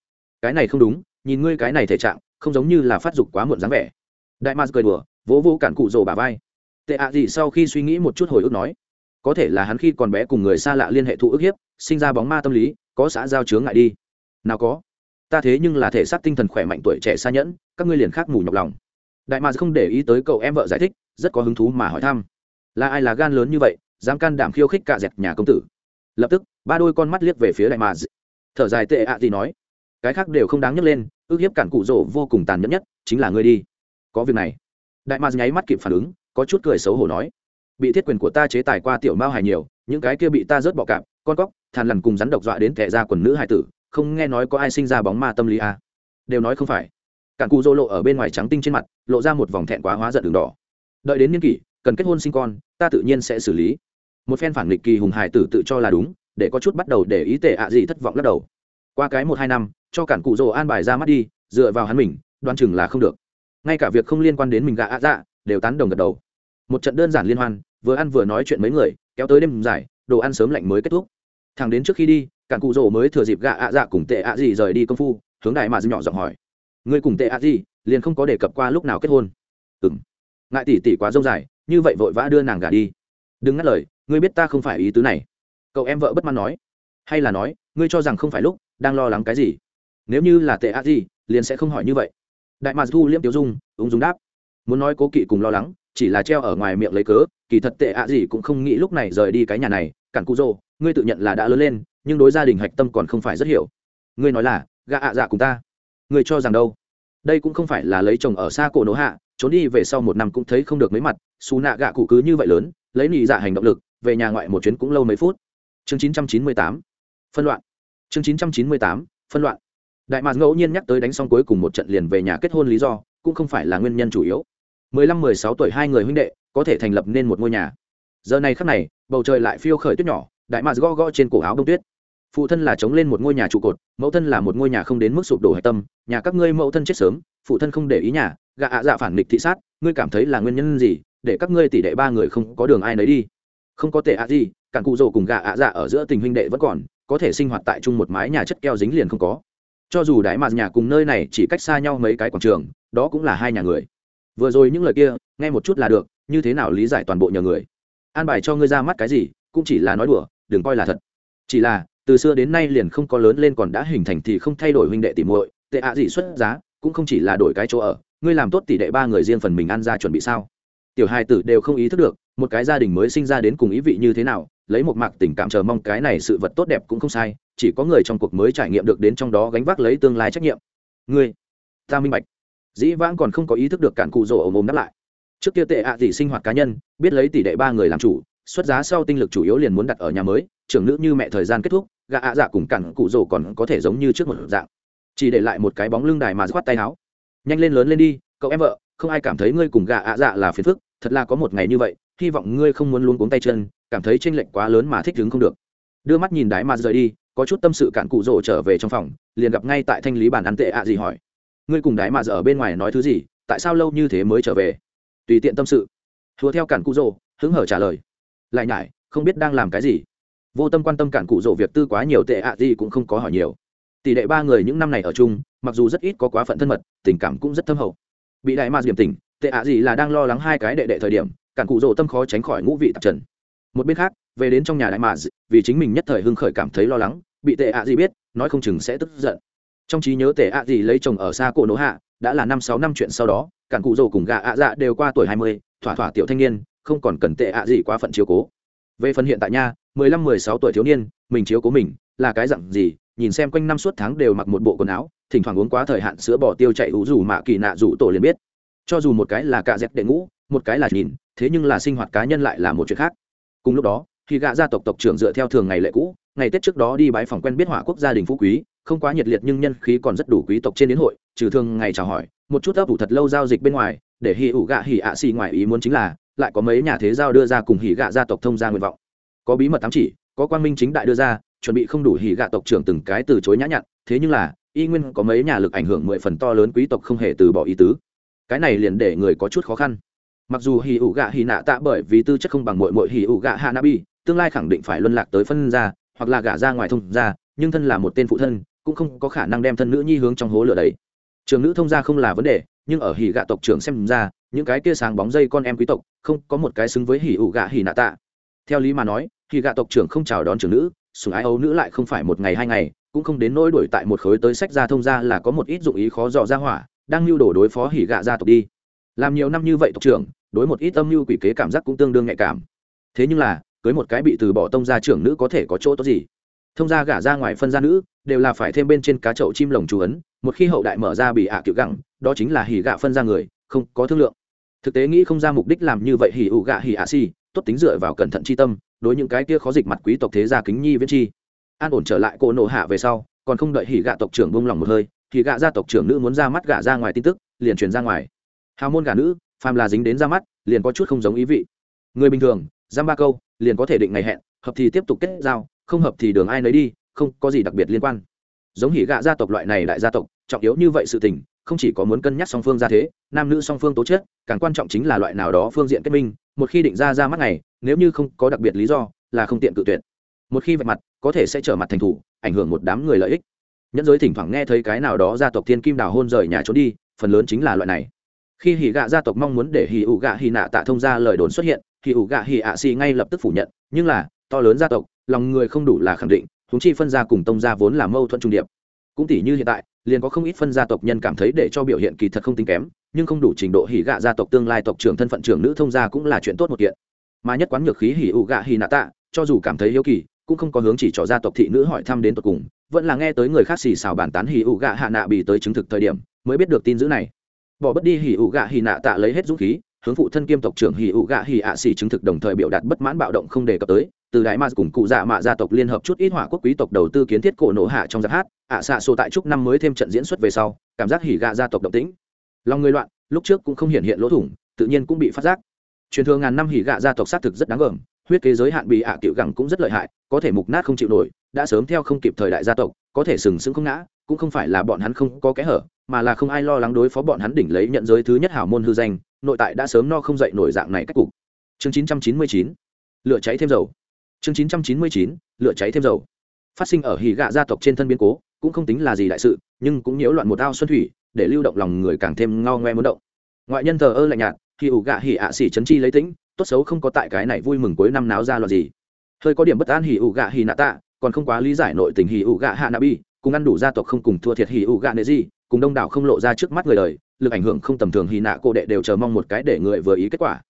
Cái này không đúng, nhìn ngươi cái này thể trạng, không giống như là phát dục quá muộn dáng vẻ. Đại mars cười đùa, vỗ vỗ cản cụ rồ bà vai. Tệ ạ gì sau khi suy nghĩ một chút hồi ức nói, có thể là hắn khi còn bé cùng người xa lạ liên hệ thụ ức hiếp, sinh ra bóng ma tâm lý, có xã giao chướng ngại đi. Nào có, ta thế nhưng là thể xác tinh thần khỏe mạnh tuổi trẻ xa nhẫn, các ngươi liền khác mù nhọc lòng. Đại mars không để ý tới cậu em vợ giải thích, rất có hứng thú mà hỏi thăm. Là ai là gan lớn như vậy dám can đảm khiêu khích cả dẹt nhà công tử. Lập tức, ba đôi con mắt liếc về phía đại mà thở dài tệ ạ à gì nói, cái khác đều không đáng nhắc lên, ước hiếp cản cụ rỗ vô cùng tàn nhẫn nhất, chính là ngươi đi. Có việc này. Đại mà nháy mắt kịp phản ứng, có chút cười xấu hổ nói, bị thiết quyền của ta chế tài qua tiểu mao hài nhiều, những cái kia bị ta rớt bọ cạp, con cóc, thàn lằn cùng rắn độc dọa đến kẻ ra quần nữ hài tử, không nghe nói có ai sinh ra bóng ma tâm lý à. đều nói không phải. Cản cụ rỗ lộ ở bên ngoài trắng tinh trên mặt, lộ ra một vòng thẹn quá hóa giận đường đỏ. Đợi đến niên kỷ, cần kết hôn sinh con, ta tự nhiên sẽ xử lý một phen phản nghịch kỳ hùng hải tử tự cho là đúng, để có chút bắt đầu để ý tệ ạ gì thất vọng lắc đầu. Qua cái một hai năm, cho cản cụ rồ an bài ra mắt đi, dựa vào hắn mình đoan chừng là không được. Ngay cả việc không liên quan đến mình gạ ạ dạ đều tán đồng gật đầu. Một trận đơn giản liên hoan, vừa ăn vừa nói chuyện mấy người, kéo tới đêm dài, đồ ăn sớm lạnh mới kết thúc. Thằng đến trước khi đi, cản cụ rồ mới thừa dịp gạ ạ dạ cùng tệ ạ gì rời đi công phu, hướng đại mà dư nhỏ giọng hỏi. Người cùng tệ ạ gì, liền không có đề cập qua lúc nào kết hôn? Ừng ngại tỷ tỷ quá rông dài, như vậy vội vã đưa nàng gà đi. Đừng ngắt lời ngươi biết ta không phải ý tứ này. Cậu em vợ bất mãn nói. Hay là nói, ngươi cho rằng không phải lúc, đang lo lắng cái gì? Nếu như là tệ ạ gì, liền sẽ không hỏi như vậy. Đại mạc thu liêm tiêu dung, ung dung đáp. Muốn nói cố kỵ cùng lo lắng, chỉ là treo ở ngoài miệng lấy cớ, kỳ thật tệ ạ gì cũng không nghĩ lúc này rời đi cái nhà này. Cản cụ rồ ngươi tự nhận là đã lớn lên, nhưng đối gia đình hạch tâm còn không phải rất hiểu. Ngươi nói là gạ ạ dạ cùng ta. Ngươi cho rằng đâu? Đây cũng không phải là lấy chồng ở xa cổ nỗ hạ, trốn đi về sau một năm cũng thấy không được mấy mặt, xù nạ gạ cụ cứ như vậy lớn, lấy nị dạ hành động lực về nhà ngoại một chuyến cũng lâu mấy phút. Chương 998 phân loạn. Chương 998 phân loạn. Đại mạc ngẫu nhiên nhắc tới đánh xong cuối cùng một trận liền về nhà kết hôn lý do, cũng không phải là nguyên nhân chủ yếu. mười lăm mười sáu tuổi hai người huynh đệ, có thể thành lập nên một ngôi nhà. Giờ này khắc này, bầu trời lại phiêu khởi tuyết nhỏ, đại mạc gõ gõ trên cổ áo đông tuyết. Phụ thân là chống lên một ngôi nhà trụ cột, mẫu thân là một ngôi nhà không đến mức sụp đổ hạch tâm, nhà các ngươi mẫu thân chết sớm, phụ thân không để ý nhà, gạ ạ dạ phản nghịch thị sát, ngươi cảm thấy là nguyên nhân gì, để các ngươi tỷ đệ ba người không có đường ai nấy đi không có tệ ạ gì, cản cụ rồ cùng gạ ạ dạ ở giữa tình huynh đệ vẫn còn, có thể sinh hoạt tại chung một mái nhà chất keo dính liền không có. Cho dù đại mạt nhà cùng nơi này chỉ cách xa nhau mấy cái quảng trường, đó cũng là hai nhà người. Vừa rồi những lời kia, nghe một chút là được, như thế nào lý giải toàn bộ nhờ người? An bài cho ngươi ra mắt cái gì, cũng chỉ là nói đùa, đừng coi là thật. Chỉ là, từ xưa đến nay liền không có lớn lên còn đã hình thành thì không thay đổi huynh đệ tỉ muội, tệ ạ gì xuất giá, cũng không chỉ là đổi cái chỗ ở, ngươi làm tốt tỷ đệ ba người riêng phần mình ăn ra chuẩn bị sao? Tiểu hai tử đều không ý thức được một cái gia đình mới sinh ra đến cùng ý vị như thế nào lấy một mạc tình cảm chờ mong cái này sự vật tốt đẹp cũng không sai chỉ có người trong cuộc mới trải nghiệm được đến trong đó gánh vác lấy tương lai trách nhiệm. Người, ta minh bạch. Dĩ vãng còn không có ý thức được cản cụ rổ ồm ồm đáp lại. Trước kia tệ ạ tỷ sinh hoạt cá nhân biết lấy tỷ đệ ba người làm chủ xuất giá sau tinh lực chủ yếu liền muốn đặt ở nhà mới trưởng nữ như mẹ thời gian kết thúc gạ ạ dạ cùng cản cụ rổ còn có thể giống như trước một dạng. Chỉ để lại một cái bóng lưng đài mà khoát tay áo. Nhanh lên lớn lên đi cậu em vợ, không ai cảm thấy ngươi cùng gà ạ dạ là phiền phức, thật là có một ngày như vậy, hy vọng ngươi không muốn luôn cuống tay chân, cảm thấy tranh lệch quá lớn mà thích đứng không được. Đưa mắt nhìn đái mà rời đi, có chút tâm sự cản cụ rỗ trở về trong phòng, liền gặp ngay tại thanh lý bàn ăn tệ ạ gì hỏi. Ngươi cùng đái mà giờ ở bên ngoài nói thứ gì, tại sao lâu như thế mới trở về? Tùy tiện tâm sự. Thua theo cản cụ rỗ, hứng hở trả lời. Lại nhải, không biết đang làm cái gì. Vô tâm quan tâm cản cụ rỗ việc tư quá nhiều tệ ạ gì cũng không có hỏi nhiều. Tỷ đệ ba người những năm này ở chung, mặc dù rất ít có quá phận thân mật, tình cảm cũng rất thâm hậu bị đại ma diệm tỉnh, tệ ạ gì là đang lo lắng hai cái đệ đệ thời điểm, cản cụ rồ tâm khó tránh khỏi ngũ vị tạp trần. Một bên khác, về đến trong nhà đại mà vì chính mình nhất thời hưng khởi cảm thấy lo lắng, bị tệ ạ gì biết, nói không chừng sẽ tức giận. Trong trí nhớ tệ ạ gì lấy chồng ở xa cổ nỗ hạ, đã là năm sáu năm chuyện sau đó, cản cụ rồ cùng gà ạ dạ đều qua tuổi hai mươi, thỏa thỏa tiểu thanh niên, không còn cần tệ ạ gì quá phận chiếu cố. Về phần hiện tại nha, mười lăm mười sáu tuổi thiếu niên, mình chiếu cố mình, là cái dặn gì nhìn xem quanh năm suốt tháng đều mặc một bộ quần áo, thỉnh thoảng uống quá thời hạn sữa bỏ tiêu chạy ủ rủ mạ kỳ nạ rủ tổ liền biết. Cho dù một cái là cạ dẹp đệ ngũ, một cái là nhìn, thế nhưng là sinh hoạt cá nhân lại là một chuyện khác. Cùng lúc đó, khi gạ gia tộc tộc trưởng dựa theo thường ngày lệ cũ, ngày tết trước đó đi bái phòng quen biết hỏa quốc gia đình phú quý, không quá nhiệt liệt nhưng nhân khí còn rất đủ quý tộc trên đến hội, trừ thường ngày chào hỏi, một chút ấp ủ thật lâu giao dịch bên ngoài, để hì ủ gạ hì ạ xì ngoài ý muốn chính là, lại có mấy nhà thế giao đưa ra cùng hì gạ gia tộc thông gia nguyện vọng. Có bí mật tám chỉ, có quan minh chính đại đưa ra chuẩn bị không đủ hỉ gạ tộc trưởng từng cái từ chối nhã nhặn, thế nhưng là, y nguyên có mấy nhà lực ảnh hưởng mười phần to lớn quý tộc không hề từ bỏ ý tứ. Cái này liền để người có chút khó khăn. Mặc dù hỉ ủ gạ hỉ nạ tạ bởi vì tư chất không bằng mội mội hỉ ủ gạ hạ nabi tương lai khẳng định phải luân lạc tới phân ra hoặc là gả ra ngoài thông ra nhưng thân là một tên phụ thân, cũng không có khả năng đem thân nữ nhi hướng trong hố lửa đấy trường nữ thông gia không là vấn đề, nhưng ở hỉ gạ tộc trưởng xem ra, những cái kia sáng bóng dây con em quý tộc, không có một cái xứng với hỉ ủ gạ hỉ nạ tạ. Theo lý mà nói, hỉ gạ tộc trưởng không chào đón trường nữ sủng ái ấu nữ lại không phải một ngày hai ngày, cũng không đến nỗi đuổi tại một khối tới sách ra thông ra là có một ít dụng ý khó dò ra hỏa, đang lưu đổ đối phó hỉ gạ gia tộc đi. Làm nhiều năm như vậy tộc trưởng, đối một ít âm mưu quỷ kế cảm giác cũng tương đương nhạy cảm. Thế nhưng là, cưới một cái bị từ bỏ tông gia trưởng nữ có thể có chỗ tốt gì? Thông gia gả ra ngoài phân gia nữ, đều là phải thêm bên trên cá chậu chim lồng chú ấn, một khi hậu đại mở ra bị ạ à cựu gẳng, đó chính là hỉ gạ phân ra người, không có thương lượng. Thực tế nghĩ không ra mục đích làm như vậy hỉ ủ gạ hỉ ạ si tốt tính dựa vào cẩn thận chi tâm đối những cái kia khó dịch mặt quý tộc thế gia kính nhi viễn chi. An ổn trở lại cô nộ hạ về sau, còn không đợi hỉ gạ tộc trưởng buông lòng một hơi thì gạ gia tộc trưởng nữ muốn ra mắt gạ ra ngoài tin tức, liền truyền ra ngoài. Hào môn gà nữ, phàm là dính đến ra mắt, liền có chút không giống ý vị. Người bình thường, giam ba câu, liền có thể định ngày hẹn, hợp thì tiếp tục kết giao, không hợp thì đường ai nấy đi, không có gì đặc biệt liên quan. Giống hỉ gạ gia tộc loại này đại gia tộc, trọng yếu như vậy sự tình không chỉ có muốn cân nhắc song phương ra thế, nam nữ song phương tố chất, càng quan trọng chính là loại nào đó phương diện kết minh, một khi định ra ra mắt này nếu như không có đặc biệt lý do, là không tiện cự tuyệt. Một khi vạch mặt, có thể sẽ trở mặt thành thủ, ảnh hưởng một đám người lợi ích. Nhẫn giới thỉnh thoảng nghe thấy cái nào đó gia tộc thiên kim đào hôn rời nhà trốn đi, phần lớn chính là loại này. Khi hỉ gạ gia tộc mong muốn để hỉ ủ gạ hỉ nạ tạ thông ra lời đồn xuất hiện, hỉ ủ gạ hỉ ạ xì ngay lập tức phủ nhận, nhưng là, to lớn gia tộc, lòng người không đủ là khẳng định húng chi phân gia cùng tông gia vốn là mâu thuẫn trung điệp cũng tỷ như hiện tại, liền có không ít phân gia tộc nhân cảm thấy để cho biểu hiện kỳ thật không tính kém, nhưng không đủ trình độ hỉ gạ gia tộc tương lai tộc trưởng thân phận trưởng nữ thông gia cũng là chuyện tốt một kiện. Mà nhất quán nhược khí hỉ ủ gạ hỉ nạ tạ, cho dù cảm thấy yếu kỳ, cũng không có hướng chỉ cho gia tộc thị nữ hỏi thăm đến tột cùng, vẫn là nghe tới người khác xì xào bàn tán hỉ ủ gạ hạ nạ bị tới chứng thực thời điểm, mới biết được tin dữ này. Bỏ bất đi hỉ ủ gạ hỉ nạ tạ lấy hết dũng khí hướng phụ thân kiêm tộc trưởng hỉ ụ gạ hỉ ạ xì chứng thực đồng thời biểu đạt bất mãn bạo động không đề cập tới. Từ đại ma cùng cụ dạ mạ gia tộc liên hợp chút ít hỏa quốc quý tộc đầu tư kiến thiết cổ nổ hạ trong giáp hát. Ạ xạ sổ tại trúc năm mới thêm trận diễn xuất về sau, cảm giác hỉ gạ gia tộc động tĩnh. Lòng người loạn, lúc trước cũng không hiện hiện lỗ thủng, tự nhiên cũng bị phát giác. Truyền thừa ngàn năm hỉ gạ gia tộc xác thực rất đáng gờm, huyết kế giới hạn bị ạ à cựu gẳng cũng rất lợi hại, có thể mục nát không chịu nổi, đã sớm theo không kịp thời đại gia tộc, có thể sừng sững không ngã, cũng không phải là bọn hắn không có kẽ hở, mà là không ai lo lắng đối phó bọn hắn đỉnh lấy nhận giới thứ nhất hảo môn hư danh nội tại đã sớm no không dậy nổi dạng này cách cục. Chương 999 lửa cháy thêm dầu. Chương 999 lửa cháy thêm dầu. Phát sinh ở hỉ gạ gia tộc trên thân biến cố, cũng không tính là gì đại sự, nhưng cũng nhiễu loạn một ao xuân thủy, để lưu động lòng người càng thêm ngao ngoe muốn động. Ngoại nhân thờ ơ lạnh nhạt khi ủ gạ hỉ ạ xỉ chấn chi lấy tĩnh, tốt xấu không có tại cái này vui mừng cuối năm náo ra loạt gì. Hơi có điểm bất an hỉ ủ gạ hỉ nạ tạ, còn không quá lý giải nội tình hỉ ủ gạ hạ nạ bi, cùng ăn đủ gia tộc không cùng thua thiệt hỉ ủ gạ nệ gì cùng đông đảo không lộ ra trước mắt người đời lực ảnh hưởng không tầm thường hỉ nạ cô đệ đều chờ mong một cái để người vừa ý kết quả.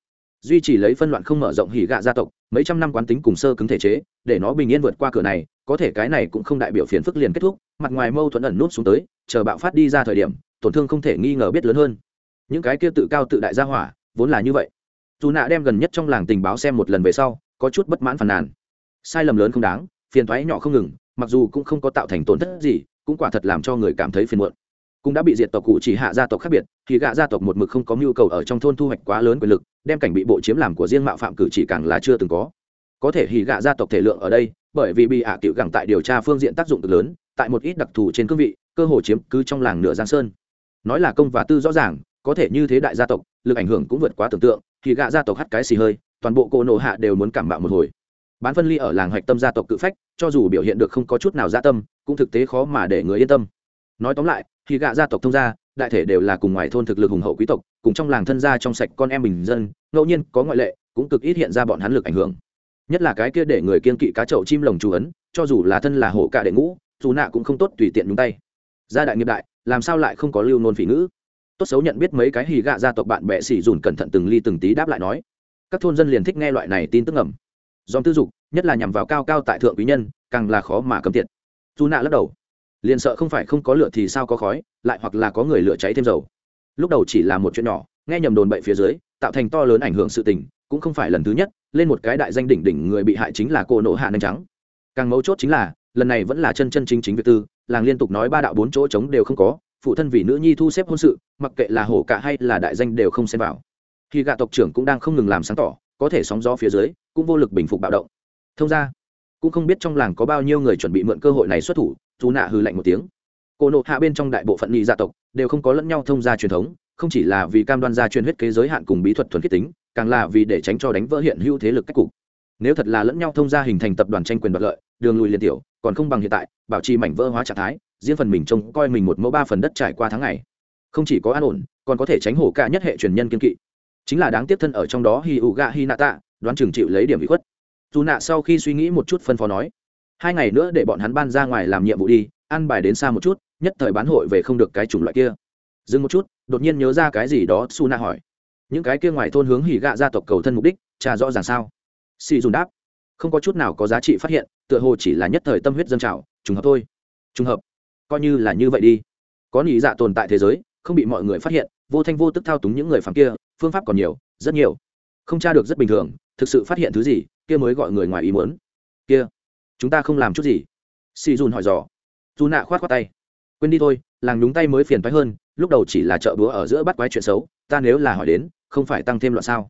Duy trì lấy phân loạn không mở rộng hỉ gạ gia tộc, mấy trăm năm quán tính cùng sơ cứng thể chế, để nó bình yên vượt qua cửa này, có thể cái này cũng không đại biểu phiền phức liền kết thúc, mặt ngoài mâu thuẫn ẩn nút xuống tới, chờ bạo phát đi ra thời điểm, tổn thương không thể nghi ngờ biết lớn hơn. Những cái kia tự cao tự đại gia hỏa, vốn là như vậy. Dù nạ đem gần nhất trong làng tình báo xem một lần về sau, có chút bất mãn phàn nàn. Sai lầm lớn không đáng, phiền thoái nhỏ không ngừng, mặc dù cũng không có tạo thành tổn thất gì, cũng quả thật làm cho người cảm thấy phiền muộn cũng đã bị diệt tộc cụ chỉ hạ gia tộc khác biệt, thì gạ gia tộc một mực không có nhu cầu ở trong thôn thu hoạch quá lớn quyền lực, đem cảnh bị bộ chiếm làm của riêng mạo phạm cử chỉ càng là chưa từng có. Có thể hì gạ gia tộc thể lượng ở đây, bởi vì bị hạ à gẳng tại điều tra phương diện tác dụng cực lớn, tại một ít đặc thù trên cương vị, cơ hồ chiếm cứ trong làng nửa giang sơn. Nói là công và tư rõ ràng, có thể như thế đại gia tộc, lực ảnh hưởng cũng vượt quá tưởng tượng, thì gạ gia tộc hắt cái xì hơi, toàn bộ cô nộ hạ đều muốn cảm bạo một hồi. Bán phân ly ở làng hạch tâm gia tộc cự phách, cho dù biểu hiện được không có chút nào gia tâm, cũng thực tế khó mà để người yên tâm. Nói tóm lại thì gạ gia tộc thông gia, đại thể đều là cùng ngoài thôn thực lực hùng hậu quý tộc, cùng trong làng thân gia trong sạch con em bình dân, ngẫu nhiên có ngoại lệ, cũng cực ít hiện ra bọn hắn lực ảnh hưởng. Nhất là cái kia để người kiên kỵ cá chậu chim lồng chú ấn, cho dù là thân là hổ cả đệ ngũ, dù nạ cũng không tốt tùy tiện nhúng tay. Gia đại nghiệp đại, làm sao lại không có lưu nôn phỉ ngữ? Tốt xấu nhận biết mấy cái hì gạ gia tộc bạn bè xỉ dùn cẩn thận từng ly từng tí đáp lại nói. Các thôn dân liền thích nghe loại này tin tức ngầm. Dòm tư dục, nhất là nhằm vào cao cao tại thượng quý nhân, càng là khó mà cấm tiệt. Dù nạ lắc đầu liền sợ không phải không có lửa thì sao có khói, lại hoặc là có người lửa cháy thêm dầu. Lúc đầu chỉ là một chuyện nhỏ, nghe nhầm đồn bậy phía dưới, tạo thành to lớn ảnh hưởng sự tình, cũng không phải lần thứ nhất, lên một cái đại danh đỉnh đỉnh người bị hại chính là cô nộ hạ nanh trắng. Càng mấu chốt chính là, lần này vẫn là chân chân chính chính việc tư, làng liên tục nói ba đạo bốn chỗ trống đều không có, phụ thân vì nữ nhi thu xếp hôn sự, mặc kệ là hổ cả hay là đại danh đều không xem vào. Khi gạ tộc trưởng cũng đang không ngừng làm sáng tỏ, có thể sóng gió phía dưới, cũng vô lực bình phục bạo động. Thông ra cũng không biết trong làng có bao nhiêu người chuẩn bị mượn cơ hội này xuất thủ, dù nạ hư lạnh một tiếng. Cô nộ hạ bên trong đại bộ phận nghị gia tộc đều không có lẫn nhau thông gia truyền thống, không chỉ là vì cam đoan gia truyền huyết kế giới hạn cùng bí thuật thuần khiết tính, càng là vì để tránh cho đánh vỡ hiện hữu thế lực cách cục. Nếu thật là lẫn nhau thông gia hình thành tập đoàn tranh quyền đoạt lợi, đường lùi liên tiểu, còn không bằng hiện tại, bảo trì mảnh vỡ hóa trạng thái, riêng phần mình trông coi mình một mẫu ba phần đất trải qua tháng ngày. Không chỉ có an ổn, còn có thể tránh hổ cả nhất hệ truyền nhân kiên kỵ. Chính là đáng tiếp thân ở trong đó hi u gạ hi nạ tạ đoán chừng chịu lấy điểm bị khuất dù nạ sau khi suy nghĩ một chút phân phó nói, hai ngày nữa để bọn hắn ban ra ngoài làm nhiệm vụ đi ăn bài đến xa một chút, nhất thời bán hội về không được cái chủng loại kia. Dừng một chút, đột nhiên nhớ ra cái gì đó, su na hỏi. Những cái kia ngoài thôn hướng hỉ gạ gia tộc cầu thân mục đích trà rõ ràng sao? Xì dùn đáp. Không có chút nào có giá trị phát hiện, tựa hồ chỉ là nhất thời tâm huyết dân trào, trùng hợp thôi. Trùng hợp? Coi như là như vậy đi. Có nỉ dạ tồn tại thế giới, không bị mọi người phát hiện, vô thanh vô tức thao túng những người phạm kia, phương pháp còn nhiều, rất nhiều. Không tra được rất bình thường, thực sự phát hiện thứ gì kia mới gọi người ngoài ý muốn. Kia, chúng ta không làm chút gì. Xì dùn hỏi dò. Dù nạ khoát khoát tay. Quên đi thôi, làng nhúng tay mới phiền phái hơn, lúc đầu chỉ là chợ búa ở giữa bắt quái chuyện xấu, ta nếu là hỏi đến, không phải tăng thêm loạn sao?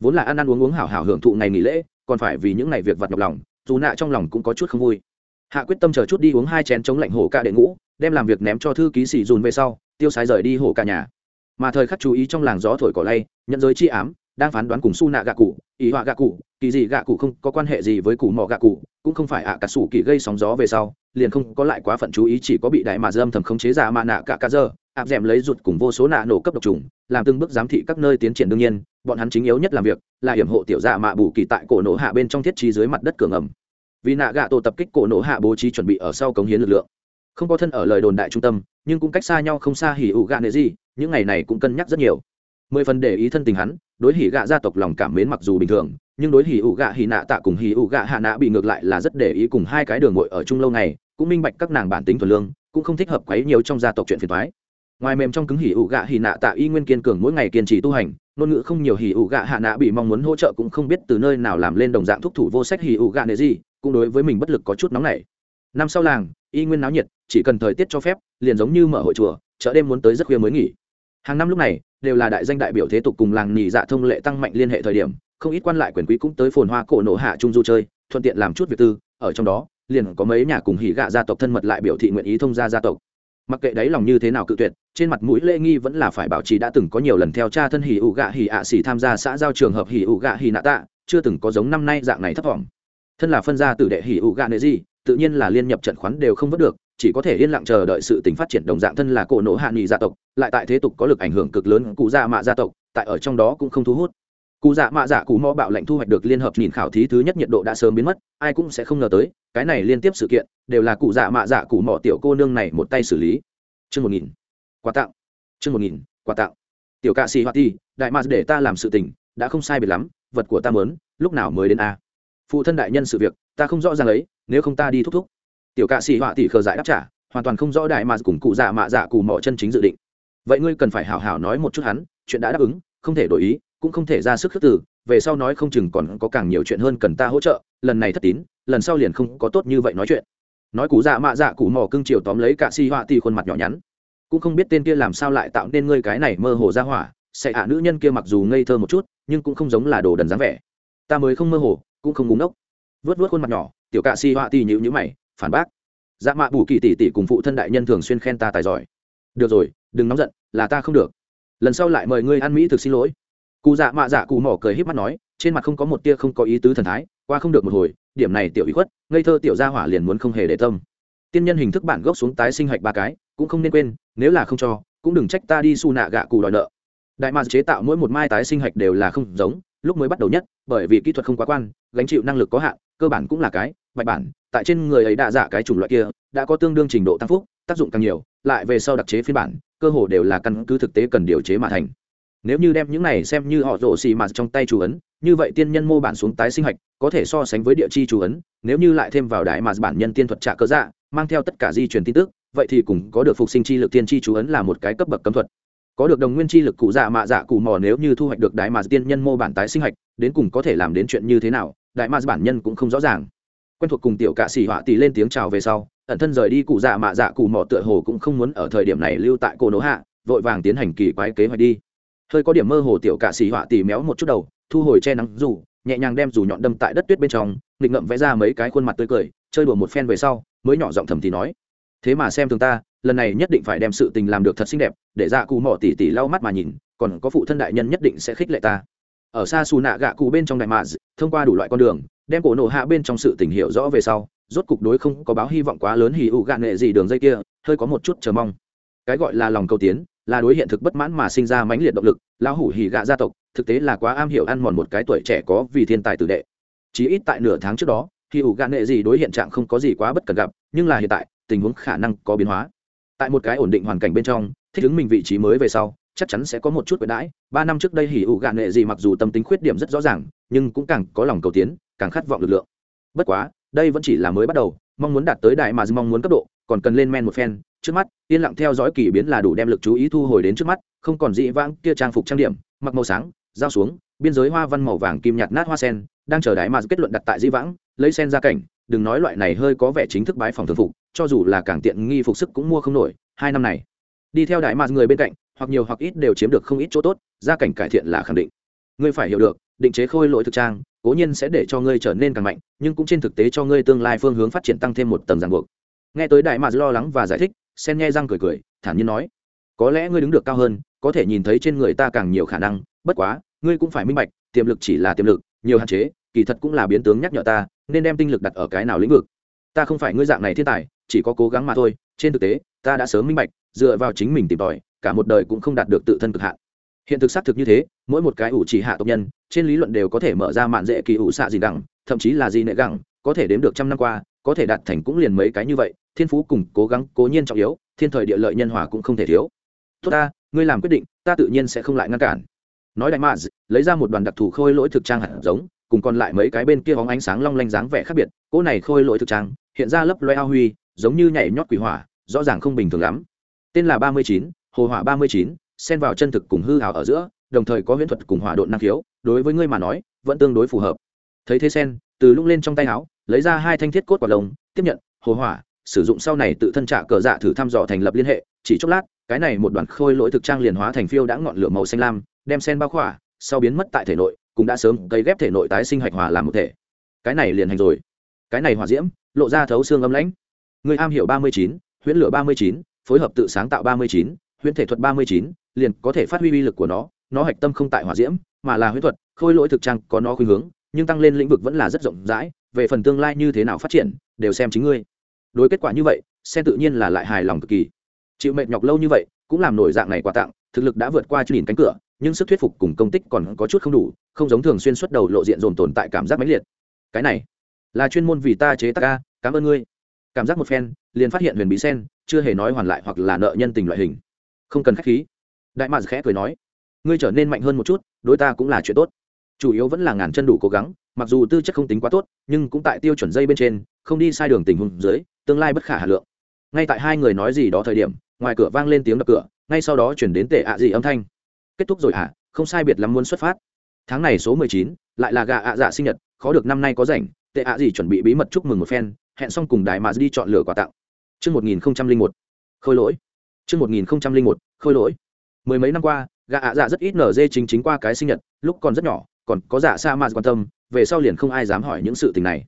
Vốn là ăn ăn uống uống hảo hảo hưởng thụ ngày nghỉ lễ, còn phải vì những ngày việc vặt nhọc lòng, dù nạ trong lòng cũng có chút không vui. Hạ quyết tâm chờ chút đi uống hai chén chống lạnh hổ ca đệ ngũ, đem làm việc ném cho thư ký xì dùn về sau, tiêu sái rời đi hổ ca nhà. Mà thời khắc chú ý trong làng gió thổi cỏ lay, nhận giới chi ám đang phán đoán cùng su nạ gạ cụ ý họa gạ cụ, kỳ gì gạ cụ không có quan hệ gì với cụ mỏ gạ cụ, cũng không phải ạ cả sủ kỳ gây sóng gió về sau, liền không có lại quá phận chú ý chỉ có bị đại mà dâm thầm khống chế giả mà nạ cả cả giờ áp d lấy rụt cùng vô số nạ nổ cấp độc trùng, làm từng bước giám thị các nơi tiến triển đương nhiên, bọn hắn chính yếu nhất làm việc là hiểm hộ tiểu dạ mạ bù kỳ tại cổ nổ hạ bên trong thiết trí dưới mặt đất cường ẩm. Vì nạ gạ tổ tập kích cổ nổ hạ bố trí chuẩn bị ở sau cống hiến lực lượng. Không có thân ở lời đồn đại trung tâm, nhưng cũng cách xa nhau không xa hỉ ủ gạ nệ gì, những ngày này cũng cân nhắc rất nhiều mười phần để ý thân tình hắn, đối hỉ gạ gia tộc lòng cảm mến mặc dù bình thường, nhưng đối hỉ ủ gạ hỉ nạ tạ cùng hỉ ủ gạ hạ nạ bị ngược lại là rất để ý cùng hai cái đường ngội ở chung lâu này, cũng minh bạch các nàng bản tính thuần lương, cũng không thích hợp quấy nhiều trong gia tộc chuyện phiền thoái ngoài mềm trong cứng hỉ ủ gạ hỉ nạ tạ y nguyên kiên cường mỗi ngày kiên trì tu hành, ngôn ngữ không nhiều hỉ ủ gạ hạ nạ bị mong muốn hỗ trợ cũng không biết từ nơi nào làm lên đồng dạng thúc thủ vô sách hỉ ủ gạ nệ gì, cũng đối với mình bất lực có chút nóng nảy. Năm sau làng, y nguyên náo nhiệt, chỉ cần thời tiết cho phép, liền giống như mở hội chùa, chợ đêm muốn tới rất khuya mới nghỉ. Hàng năm lúc này đều là đại danh đại biểu thế tục cùng làng nhì dạ thông lệ tăng mạnh liên hệ thời điểm, không ít quan lại quyền quý cũng tới phồn hoa cổ nổ hạ trung du chơi, thuận tiện làm chút việc tư, ở trong đó, liền có mấy nhà cùng hỉ gạ gia tộc thân mật lại biểu thị nguyện ý thông gia gia tộc. Mặc kệ đáy lòng như thế nào cự tuyệt, trên mặt mũi lễ nghi vẫn là phải bảo trì đã từng có nhiều lần theo cha thân hỉ ủ gạ hỉ ạ xỉ tham gia xã giao trường hợp hỉ ủ gạ hỉ nạ tạ, chưa từng có giống năm nay dạng này thấp vọng. Thân là phân gia tử đệ hỉ ủ gạ nệ gì, tự nhiên là liên nhập trận khoán đều không vớt được chỉ có thể yên lặng chờ đợi sự tình phát triển đồng dạng thân là cổ nổ hạ nghị gia tộc, lại tại thế tục có lực ảnh hưởng cực lớn cụ dạ mạ gia tộc, tại ở trong đó cũng không thu hút. Cụ dạ mạ dạ cụ mò bạo lệnh thu hoạch được liên hợp nhìn khảo thí thứ nhất nhiệt độ đã sớm biến mất, ai cũng sẽ không ngờ tới, cái này liên tiếp sự kiện, đều là cụ dạ mạ dạ cụ mò tiểu cô nương này một tay xử lý. Chương một nghìn. Quà tặng. Chương một nghìn. Quà tặng. Tiểu cạ xì hoa ti, đại mạ để ta làm sự tình, đã không sai biệt lắm, vật của ta mớn lúc nào mới đến a? Phụ thân đại nhân sự việc, ta không rõ ràng ấy, nếu không ta đi thúc thúc tiểu cạ sĩ họa tỷ khờ giải đáp trả, hoàn toàn không rõ đại mà cùng cụ dạ mạ dạ cụ mỏ chân chính dự định. Vậy ngươi cần phải hảo hảo nói một chút hắn, chuyện đã đáp ứng, không thể đổi ý, cũng không thể ra sức khước từ, về sau nói không chừng còn có càng nhiều chuyện hơn cần ta hỗ trợ, lần này thất tín, lần sau liền không có tốt như vậy nói chuyện. Nói cụ dạ mạ dạ cụ mỏ cưng chiều tóm lấy cạ xì họa tỷ khuôn mặt nhỏ nhắn. Cũng không biết tên kia làm sao lại tạo nên ngươi cái này mơ hồ ra hỏa, sẽ hạ nữ nhân kia mặc dù ngây thơ một chút, nhưng cũng không giống là đồ đần dáng vẻ. Ta mới không mơ hồ, cũng không ngúng ốc vớt vớt khuôn mặt nhỏ, tiểu cạ si họa tỷ nhữ nhữ mày phản bác. Dạ mạ bù kỳ tỷ tỷ cùng phụ thân đại nhân thường xuyên khen ta tài giỏi. Được rồi, đừng nóng giận, là ta không được. Lần sau lại mời ngươi ăn mỹ thực xin lỗi. Cụ dạ mạ dạ cụ mỏ cười híp mắt nói, trên mặt không có một tia không có ý tứ thần thái, qua không được một hồi, điểm này tiểu ý khuất, ngây thơ tiểu gia hỏa liền muốn không hề để tâm. Tiên nhân hình thức bản gốc xuống tái sinh hạch ba cái, cũng không nên quên, nếu là không cho, cũng đừng trách ta đi su nạ gạ cụ đòi nợ. Đại mạc chế tạo mỗi một mai tái sinh hạch đều là không giống lúc mới bắt đầu nhất, bởi vì kỹ thuật không quá quan, gánh chịu năng lực có hạn, cơ bản cũng là cái, bạch bản, tại trên người ấy đã giả dạ cái chủng loại kia, đã có tương đương trình độ tăng phúc, tác dụng càng nhiều, lại về sau đặc chế phiên bản, cơ hồ đều là căn cứ thực tế cần điều chế mà thành. Nếu như đem những này xem như họ rổ xì mạt trong tay chủ ấn, như vậy tiên nhân mô bản xuống tái sinh hạch, có thể so sánh với địa chi chủ ấn, nếu như lại thêm vào đại mà bản nhân tiên thuật trả cơ dạ mang theo tất cả di truyền tin tức, vậy thì cùng có được phục sinh chi lực tiên chi chú ấn là một cái cấp bậc cấm thuật có được đồng nguyên chi lực cụ dạ mạ dạ cụ mò nếu như thu hoạch được đại mà tiên nhân mô bản tái sinh hạch, đến cùng có thể làm đến chuyện như thế nào, đại mà bản nhân cũng không rõ ràng. Quen thuộc cùng tiểu cạ xỉ họa tỷ lên tiếng chào về sau, ẩn thân rời đi cụ dạ mạ dạ cụ mò tựa hồ cũng không muốn ở thời điểm này lưu tại cô nỗ hạ, vội vàng tiến hành kỳ quái kế hoạch đi. Hơi có điểm mơ hồ tiểu cạ xỉ họa tỷ méo một chút đầu, thu hồi che nắng dù, nhẹ nhàng đem dù nhọn đâm tại đất tuyết bên trong, nghịch ngậm vẽ ra mấy cái khuôn mặt tươi cười, chơi đùa một phen về sau, mới nhỏ giọng thầm thì nói, thế mà xem thường ta lần này nhất định phải đem sự tình làm được thật xinh đẹp, để dạ cụ mỏ tỉ tỉ lau mắt mà nhìn, còn có phụ thân đại nhân nhất định sẽ khích lệ ta. Ở xa xù nạ gạ cụ bên trong đại mạ thông qua đủ loại con đường, đem cổ nổ hạ bên trong sự tình hiểu rõ về sau, rốt cục đối không có báo hy vọng quá lớn hì ụ gạn nghệ gì đường dây kia, hơi có một chút chờ mong. Cái gọi là lòng cầu tiến, là đối hiện thực bất mãn mà sinh ra mãnh liệt động lực, lão hủ hì gạ gia tộc, thực tế là quá am hiểu ăn mòn một cái tuổi trẻ có vì thiên tài tử đệ. Chỉ ít tại nửa tháng trước đó, hì ụ gạn nghệ gì đối hiện trạng không có gì quá bất cần gặp, nhưng là hiện tại, tình huống khả năng có biến hóa tại một cái ổn định hoàn cảnh bên trong, thích ứng mình vị trí mới về sau, chắc chắn sẽ có một chút quyền đãi. Ba năm trước đây hỉ ủ gạn nghệ gì mặc dù tâm tính khuyết điểm rất rõ ràng, nhưng cũng càng có lòng cầu tiến, càng khát vọng lực lượng. Bất quá, đây vẫn chỉ là mới bắt đầu, mong muốn đạt tới đại mà mong muốn cấp độ, còn cần lên men một phen, trước mắt, yên lặng theo dõi kỳ biến là đủ đem lực chú ý thu hồi đến trước mắt, không còn dị vãng kia trang phục trang điểm, mặc màu sáng, giao xuống, biên giới hoa văn màu vàng kim nhạt nát hoa sen, đang chờ đại mà kết luận đặt tại dĩ vãng, lấy sen ra cảnh đừng nói loại này hơi có vẻ chính thức bái phòng thường phục, cho dù là càng tiện nghi phục sức cũng mua không nổi, hai năm này. Đi theo đại mạt người bên cạnh, hoặc nhiều hoặc ít đều chiếm được không ít chỗ tốt, gia cảnh cải thiện là khẳng định. Ngươi phải hiểu được, định chế khôi lỗi thực trang, cố nhiên sẽ để cho ngươi trở nên càng mạnh, nhưng cũng trên thực tế cho ngươi tương lai phương hướng phát triển tăng thêm một tầng ràng buộc. Nghe tới đại mạt lo lắng và giải thích, sen nghe răng cười cười, thản nhiên nói, có lẽ ngươi đứng được cao hơn, có thể nhìn thấy trên người ta càng nhiều khả năng, bất quá, ngươi cũng phải minh bạch, tiềm lực chỉ là tiềm lực, nhiều hạn chế, kỳ thật cũng là biến tướng nhắc nhở ta nên đem tinh lực đặt ở cái nào lĩnh vực. Ta không phải ngươi dạng này thiên tài, chỉ có cố gắng mà thôi. Trên thực tế, ta đã sớm minh bạch, dựa vào chính mình tìm tòi, cả một đời cũng không đạt được tự thân cực hạn. Hiện thực xác thực như thế, mỗi một cái ủ chỉ hạ tộc nhân, trên lý luận đều có thể mở ra mạn dễ kỳ ủ xạ gì đẳng, thậm chí là gì nệ gẳng có thể đếm được trăm năm qua, có thể đạt thành cũng liền mấy cái như vậy. Thiên phú cùng cố gắng cố nhiên trọng yếu, thiên thời địa lợi nhân hòa cũng không thể thiếu. Tốt ta, ngươi làm quyết định, ta tự nhiên sẽ không lại ngăn cản. Nói đại maz lấy ra một đoàn đặc thù khôi lỗi thực trang hạt giống cùng còn lại mấy cái bên kia bóng ánh sáng long lanh dáng vẻ khác biệt, cỗ này khôi lỗi thực trang, hiện ra lấp loe ao huy, giống như nhảy nhót quỷ hỏa, rõ ràng không bình thường lắm. Tên là ba mươi chín, hồ hỏa ba mươi chín, xen vào chân thực cùng hư hào ở giữa, đồng thời có huyễn thuật cùng hỏa độn năng khiếu, đối với ngươi mà nói, vẫn tương đối phù hợp. Thấy thế sen, từ lúc lên trong tay áo, lấy ra hai thanh thiết cốt quả lồng tiếp nhận, hồ hỏa, sử dụng sau này tự thân trả cờ dạ thử thăm dò thành lập liên hệ, chỉ chốc lát, cái này một đoàn khôi lỗi thực trang liền hóa thành phiêu đã ngọn lửa màu xanh lam, đem sen bao khỏa, sau biến mất tại thể nội cũng đã sớm cấy ghép thể nội tái sinh hạch hòa làm một thể. Cái này liền hành rồi. Cái này hỏa diễm, lộ ra thấu xương âm lãnh. Người am hiểu ba mươi chín, huyễn lửa ba mươi chín, phối hợp tự sáng tạo ba mươi chín, huyễn thể thuật ba mươi chín, liền có thể phát huy uy lực của nó. Nó hạch tâm không tại hỏa diễm, mà là huyễn thuật, khôi lỗi thực trang có nó khuynh hướng, nhưng tăng lên lĩnh vực vẫn là rất rộng rãi. Về phần tương lai như thế nào phát triển, đều xem chính ngươi. Đối kết quả như vậy sen tự nhiên là lại hài lòng cực kỳ. Chịu mệt nhọc lâu như vậy, cũng làm nổi dạng này quà tặng, thực lực đã vượt qua nhìn cánh cửa nhưng sức thuyết phục cùng công tích còn có chút không đủ, không giống thường xuyên xuất đầu lộ diện dồn tồn tại cảm giác mãnh liệt. Cái này là chuyên môn vì ta chế tác ca cảm ơn ngươi. Cảm giác một phen, liền phát hiện huyền bí sen, chưa hề nói hoàn lại hoặc là nợ nhân tình loại hình. Không cần khách khí. Đại mạc khẽ cười nói, ngươi trở nên mạnh hơn một chút, đối ta cũng là chuyện tốt. Chủ yếu vẫn là ngàn chân đủ cố gắng, mặc dù tư chất không tính quá tốt, nhưng cũng tại tiêu chuẩn dây bên trên, không đi sai đường tình huống dưới, tương lai bất khả hà lượng. Ngay tại hai người nói gì đó thời điểm, ngoài cửa vang lên tiếng đập cửa, ngay sau đó chuyển đến tệ ạ gì âm thanh kết thúc rồi à? không sai biệt lắm muốn xuất phát. Tháng này số mười chín, lại là gà ạ dạ sinh nhật, khó được năm nay có rảnh, tệ ạ gì chuẩn bị bí mật chúc mừng một phen, hẹn xong cùng đại mà đi chọn lựa quà tặng. Chương một nghìn không trăm lẻ một, khôi lỗi. Chương một nghìn không trăm lẻ một, khôi lỗi. Mười mấy năm qua, gà ạ dạ rất ít nở dê chính chính qua cái sinh nhật, lúc còn rất nhỏ, còn có dạ sa mà quan tâm, về sau liền không ai dám hỏi những sự tình này.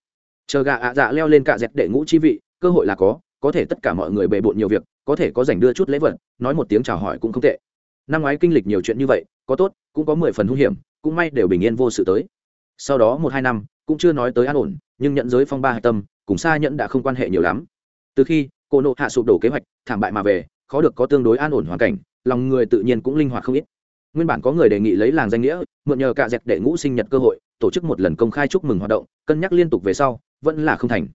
Chờ gà ạ dạ leo lên cạ dẹp đệ ngũ chi vị, cơ hội là có có thể tất cả mọi người bề bộn nhiều việc, có thể có dành đưa chút lễ vật, nói một tiếng chào hỏi cũng không tệ năm ngoái kinh lịch nhiều chuyện như vậy, có tốt, cũng có mười phần hung hiểm, cũng may đều bình yên vô sự tới. Sau đó một hai năm, cũng chưa nói tới an ổn, nhưng nhận giới phong ba hạch tâm, cùng xa nhẫn đã không quan hệ nhiều lắm. Từ khi cô nộ hạ sụp đổ kế hoạch, thảm bại mà về, khó được có tương đối an ổn hoàn cảnh, lòng người tự nhiên cũng linh hoạt không ít. Nguyên bản có người đề nghị lấy làng danh nghĩa, mượn nhờ cạ dẹp để ngũ sinh nhật cơ hội, tổ chức một lần công khai chúc mừng hoạt động, cân nhắc liên tục về sau, vẫn là không thành.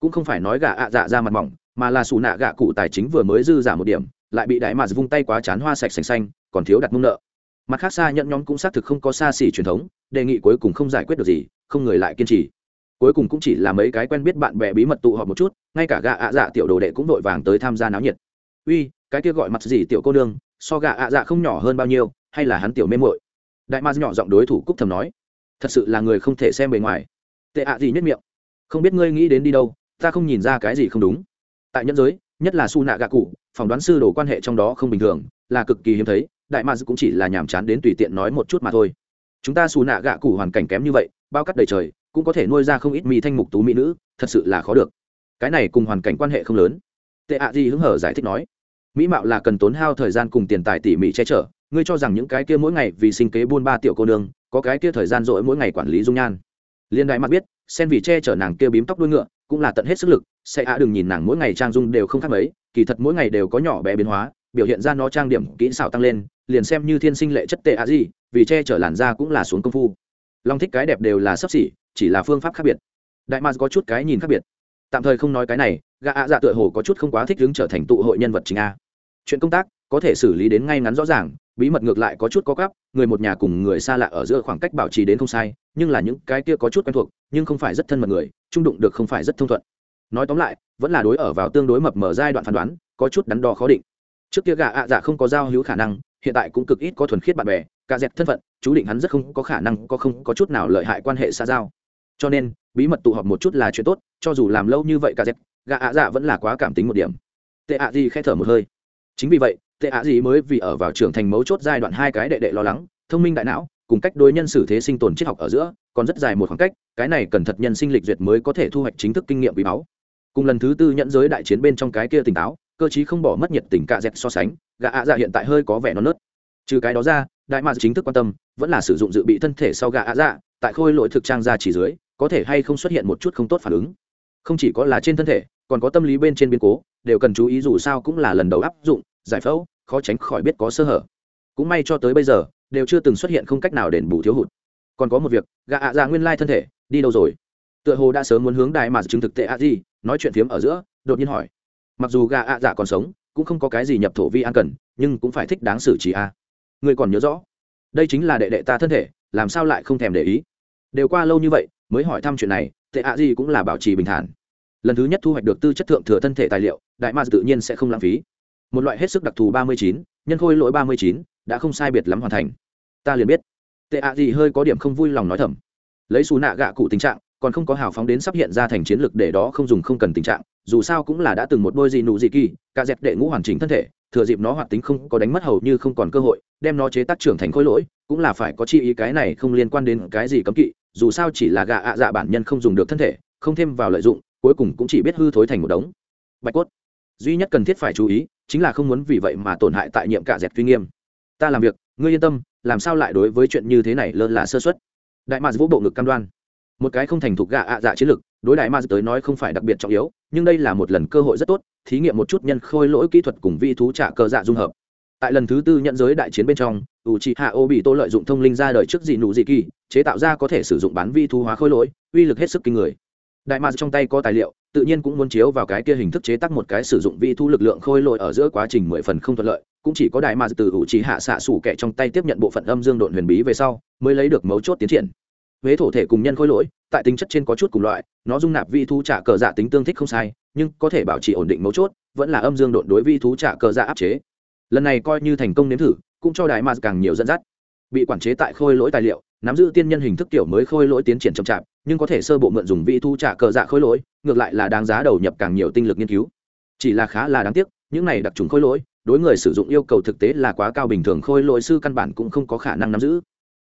Cũng không phải nói gà ạ dạ ra mặt mỏng, mà là xù nạ gạ cụ tài chính vừa mới dư giả một điểm lại bị đại mạt vung tay quá chán hoa sạch xanh xanh, còn thiếu đặt mông nợ. Mặt khác xa nhận nhóm cũng xác thực không có xa xỉ truyền thống, đề nghị cuối cùng không giải quyết được gì, không người lại kiên trì. Cuối cùng cũng chỉ là mấy cái quen biết bạn bè bí mật tụ họp một chút, ngay cả gạ ạ dạ tiểu đồ đệ cũng vội vàng tới tham gia náo nhiệt. Uy, cái kia gọi mặt gì tiểu cô nương, so gạ ạ dạ không nhỏ hơn bao nhiêu, hay là hắn tiểu mê mội đại ma nhỏ giọng đối thủ cúc thầm nói. Thật sự là người không thể xem bề ngoài. Tệ ạ gì nhất miệng. Không biết ngươi nghĩ đến đi đâu, ta không nhìn ra cái gì không đúng. Tại nhân giới nhất là su nạ gạ cụ phỏng đoán sư đồ quan hệ trong đó không bình thường, là cực kỳ hiếm thấy, đại ma cũng chỉ là nhàm chán đến tùy tiện nói một chút mà thôi. Chúng ta su nạ gạ cụ hoàn cảnh kém như vậy, bao cắt đầy trời, cũng có thể nuôi ra không ít mỹ thanh mục tú mỹ nữ, thật sự là khó được. Cái này cùng hoàn cảnh quan hệ không lớn. Tệ ạ gì hứng hở giải thích nói, mỹ mạo là cần tốn hao thời gian cùng tiền tài tỉ mỉ che chở, ngươi cho rằng những cái kia mỗi ngày vì sinh kế buôn ba tiểu cô nương, có cái kia thời gian rỗi mỗi ngày quản lý dung nhan. Liên đại mặt biết, sen vì che chở nàng kia bím tóc đuôi ngựa, cũng là tận hết sức lực sẽ ạ đừng nhìn nàng mỗi ngày trang dung đều không khác mấy, kỳ thật mỗi ngày đều có nhỏ bé biến hóa, biểu hiện ra nó trang điểm kỹ xảo tăng lên, liền xem như thiên sinh lệ chất tệ ạ gì, vì che chở làn da cũng là xuống công phu. Long thích cái đẹp đều là sấp xỉ, chỉ là phương pháp khác biệt. Đại mars có chút cái nhìn khác biệt. Tạm thời không nói cái này, gã ạ dạ tựa hồ có chút không quá thích đứng trở thành tụ hội nhân vật chính a. Chuyện công tác, có thể xử lý đến ngay ngắn rõ ràng, bí mật ngược lại có chút có gấp người một nhà cùng người xa lạ ở giữa khoảng cách bảo trì đến không sai, nhưng là những cái kia có chút quen thuộc, nhưng không phải rất thân mật người, trung đụng được không phải rất thông thuận nói tóm lại, vẫn là đối ở vào tương đối mập mở giai đoạn phán đoán, có chút đắn đo khó định. Trước kia gà ạ dạ không có giao hữu khả năng, hiện tại cũng cực ít có thuần khiết bạn bè cả dẹp thân phận, chú định hắn rất không có khả năng có không có chút nào lợi hại quan hệ xa giao. Cho nên, bí mật tụ họp một chút là chuyện tốt, cho dù làm lâu như vậy cả dẹp gà ạ dạ vẫn là quá cảm tính một điểm. Tệ ạ gì khẽ thở một hơi. Chính vì vậy, tệ ạ gì mới vì ở vào trưởng thành mấu chốt giai đoạn hai cái đệ đệ lo lắng, thông minh đại não, cùng cách đối nhân xử thế sinh tồn triết học ở giữa còn rất dài một khoảng cách, cái này cần thật nhân sinh lịch duyệt mới có thể thu hoạch chính thức kinh nghiệm quý báu. Cùng lần thứ tư nhận giới đại chiến bên trong cái kia tỉnh táo, cơ chí không bỏ mất nhiệt tình cạ dẹt so sánh, gã ạ dạ hiện tại hơi có vẻ non nớt. Trừ cái đó ra, đại ma chính thức quan tâm, vẫn là sử dụng dự bị thân thể sau gã ạ dạ tại khôi lỗi thực trang ra chỉ dưới, có thể hay không xuất hiện một chút không tốt phản ứng. Không chỉ có là trên thân thể, còn có tâm lý bên trên biến cố, đều cần chú ý dù sao cũng là lần đầu áp dụng, giải phẫu, khó tránh khỏi biết có sơ hở. Cũng may cho tới bây giờ, đều chưa từng xuất hiện không cách nào đền bù thiếu hụt còn có một việc gạ ạ dạ nguyên lai thân thể, đi đâu rồi? Tựa hồ đã sớm muốn hướng đại mà chứng thực tệ ạ gì, nói chuyện phiếm ở giữa, đột nhiên hỏi. Mặc dù gạ ạ dạ còn sống, cũng không có cái gì nhập thổ vi an cần, nhưng cũng phải thích đáng xử trí a. À. người còn nhớ rõ, đây chính là đệ đệ ta thân thể, làm sao lại không thèm để ý? Đều qua lâu như vậy, mới hỏi thăm chuyện này, tệ ạ gì cũng là bảo trì bình thản. Lần thứ nhất thu hoạch được tư chất thượng thừa thân thể tài liệu, đại ma tự nhiên sẽ không lãng phí. Một loại hết sức đặc thù ba mươi chín, nhân khôi lỗi ba mươi chín, đã không sai biệt lắm hoàn thành. Ta liền biết tệ ạ gì hơi có điểm không vui lòng nói thầm. Lấy xù nạ gạ cụ tình trạng, còn không có hào phóng đến sắp hiện ra thành chiến lược để đó không dùng không cần tình trạng, dù sao cũng là đã từng một đôi gì nụ gì kỳ, cả dẹp đệ ngũ hoàn chỉnh thân thể, thừa dịp nó hoạt tính không có đánh mất hầu như không còn cơ hội, đem nó chế tác trưởng thành khối lỗi, cũng là phải có chi ý cái này không liên quan đến cái gì cấm kỵ, dù sao chỉ là gạ ạ dạ bản nhân không dùng được thân thể, không thêm vào lợi dụng, cuối cùng cũng chỉ biết hư thối thành một đống. Bạch cốt, duy nhất cần thiết phải chú ý, chính là không muốn vì vậy mà tổn hại tại nhiệm cả dẹp uy nghiêm ta làm việc, ngươi yên tâm làm sao lại đối với chuyện như thế này lơ là sơ xuất đại mads vũ bộ ngực cam đoan. Một cái không thành thục gạ ạ dạ chiến lược đối đại ma tới nói không phải đặc biệt trọng yếu, nhưng đây là một lần cơ hội rất tốt, thí nghiệm một chút nhân khôi lỗi kỹ thuật cùng vi thú trả cơ dạ dung hợp. Tại lần thứ tư nhận giới đại chiến bên trong u c hạ ô bị tô lợi dụng thông linh ra đời trước dị nụ dị kỳ, chế tạo ra có thể sử dụng bán vi thú hóa khôi lỗi, uy lực hết sức kinh người đại ma trong tay có tài liệu, tự nhiên cũng muốn chiếu vào cái kia hình thức chế tác một cái sử dụng vi thu lực lượng khôi lỗi ở giữa quá trình mười phần không thuận lợi, cũng chỉ có đại ma từ ủ trí hạ xạ sủ kẻ trong tay tiếp nhận bộ phận âm dương độn huyền bí về sau, mới lấy được mấu chốt tiến triển. Huế thổ thể cùng nhân khôi lỗi, tại tính chất trên có chút cùng loại, nó dung nạp vi thu trả cờ dạ tính tương thích không sai, nhưng có thể bảo trì ổn định mấu chốt, vẫn là âm dương độn đối vi thú trả cờ dạ áp chế. Lần này coi như thành công nếm thử, cũng cho đại ma càng nhiều dẫn dắt. Bị quản chế tại khôi lỗi tài liệu, nắm giữ tiên nhân hình thức tiểu mới khôi lỗi tiến triển chậm chạp nhưng có thể sơ bộ mượn dùng vị thu trả cờ dạ khối lỗi ngược lại là đáng giá đầu nhập càng nhiều tinh lực nghiên cứu chỉ là khá là đáng tiếc những này đặc trùng khối lỗi đối người sử dụng yêu cầu thực tế là quá cao bình thường khôi lỗi sư căn bản cũng không có khả năng nắm giữ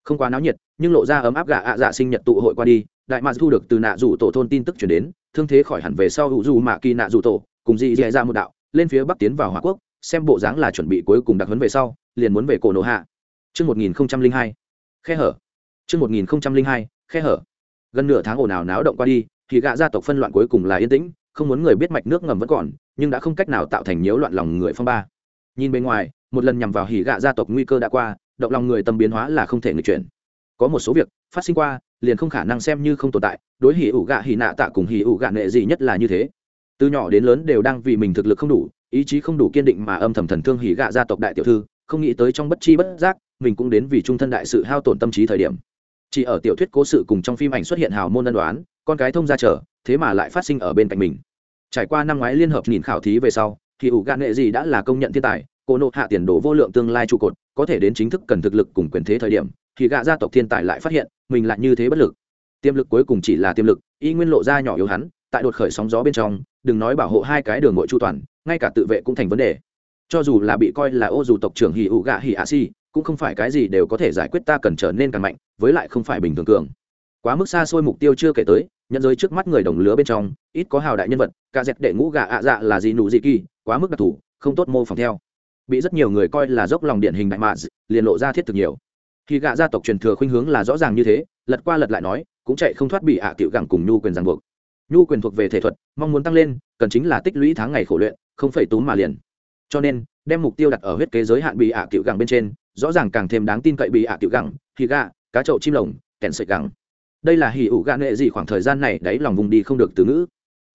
không quá náo nhiệt nhưng lộ ra ấm áp gà ạ dạ sinh nhật tụ hội qua đi đại mạc thu được từ nạ rủ tổ thôn tin tức chuyển đến thương thế khỏi hẳn về sau hữu du mạ kỳ nạ rủ tổ cùng dị dì ra một đạo lên phía bắc tiến vào hòa quốc xem bộ dáng là chuẩn bị cuối cùng đặc huấn về sau liền muốn về cổ nổ hạ Trước 1002, khe hở. Trước 1002, khe hở. Gần nửa tháng ồn ào náo động qua đi, thì gạ gia tộc phân loạn cuối cùng là yên tĩnh, không muốn người biết mạch nước ngầm vẫn còn, nhưng đã không cách nào tạo thành nhiễu loạn lòng người phong ba. Nhìn bên ngoài, một lần nhằm vào hỉ gạ gia tộc nguy cơ đã qua, động lòng người tâm biến hóa là không thể người chuyển. Có một số việc phát sinh qua, liền không khả năng xem như không tồn tại, đối hỉ ủ gạ hỉ nạ tạ cùng hỉ ủ gạ nệ gì nhất là như thế. Từ nhỏ đến lớn đều đang vì mình thực lực không đủ, ý chí không đủ kiên định mà âm thầm thần thương hỉ gạ gia tộc đại tiểu thư, không nghĩ tới trong bất chi bất giác, mình cũng đến vì trung thân đại sự hao tổn tâm trí thời điểm chỉ ở tiểu thuyết cố sự cùng trong phim ảnh xuất hiện hào môn ân đoán, con cái thông ra chờ thế mà lại phát sinh ở bên cạnh mình. Trải qua năm ngoái liên hợp nhìn khảo thí về sau, thì ủ gạn nghệ gì đã là công nhận thiên tài, cô nộ hạ tiền đồ vô lượng tương lai trụ cột, có thể đến chính thức cần thực lực cùng quyền thế thời điểm, thì gạ gia tộc thiên tài lại phát hiện, mình lại như thế bất lực. Tiềm lực cuối cùng chỉ là tiềm lực, y nguyên lộ ra nhỏ yếu hắn, tại đột khởi sóng gió bên trong, đừng nói bảo hộ hai cái đường ngội chu toàn, ngay cả tự vệ cũng thành vấn đề. Cho dù là bị coi là ô dù tộc trưởng hì ủ gạ hì ạ si cũng không phải cái gì đều có thể giải quyết ta cần trở nên càng mạnh, với lại không phải bình thường cường. Quá mức xa xôi mục tiêu chưa kể tới, nhận giới trước mắt người đồng lứa bên trong, ít có hào đại nhân vật, cả dẹp đệ ngũ gà ạ dạ là gì nụ gì kỳ, quá mức đặc thù, không tốt mô phỏng theo. Bị rất nhiều người coi là dốc lòng điển hình đại mạ liền lộ ra thiết thực nhiều. Khi gạ gia tộc truyền thừa khuynh hướng là rõ ràng như thế, lật qua lật lại nói, cũng chạy không thoát bị ạ à tiểu gẳng cùng nhu quyền ràng buộc. Nhu quyền thuộc về thể thuật, mong muốn tăng lên, cần chính là tích lũy tháng ngày khổ luyện, không phải túm mà liền. Cho nên, đem mục tiêu đặt ở huyết kế giới hạn bị ạ à tiểu gẳng bên trên rõ ràng càng thêm đáng tin cậy bị ạ à tiểu gẳng, hì gà, cá trậu chim lồng, kèn sợi gẳng. Đây là hỉ ủ gạ nghệ gì khoảng thời gian này đáy lòng vùng đi không được từ ngữ.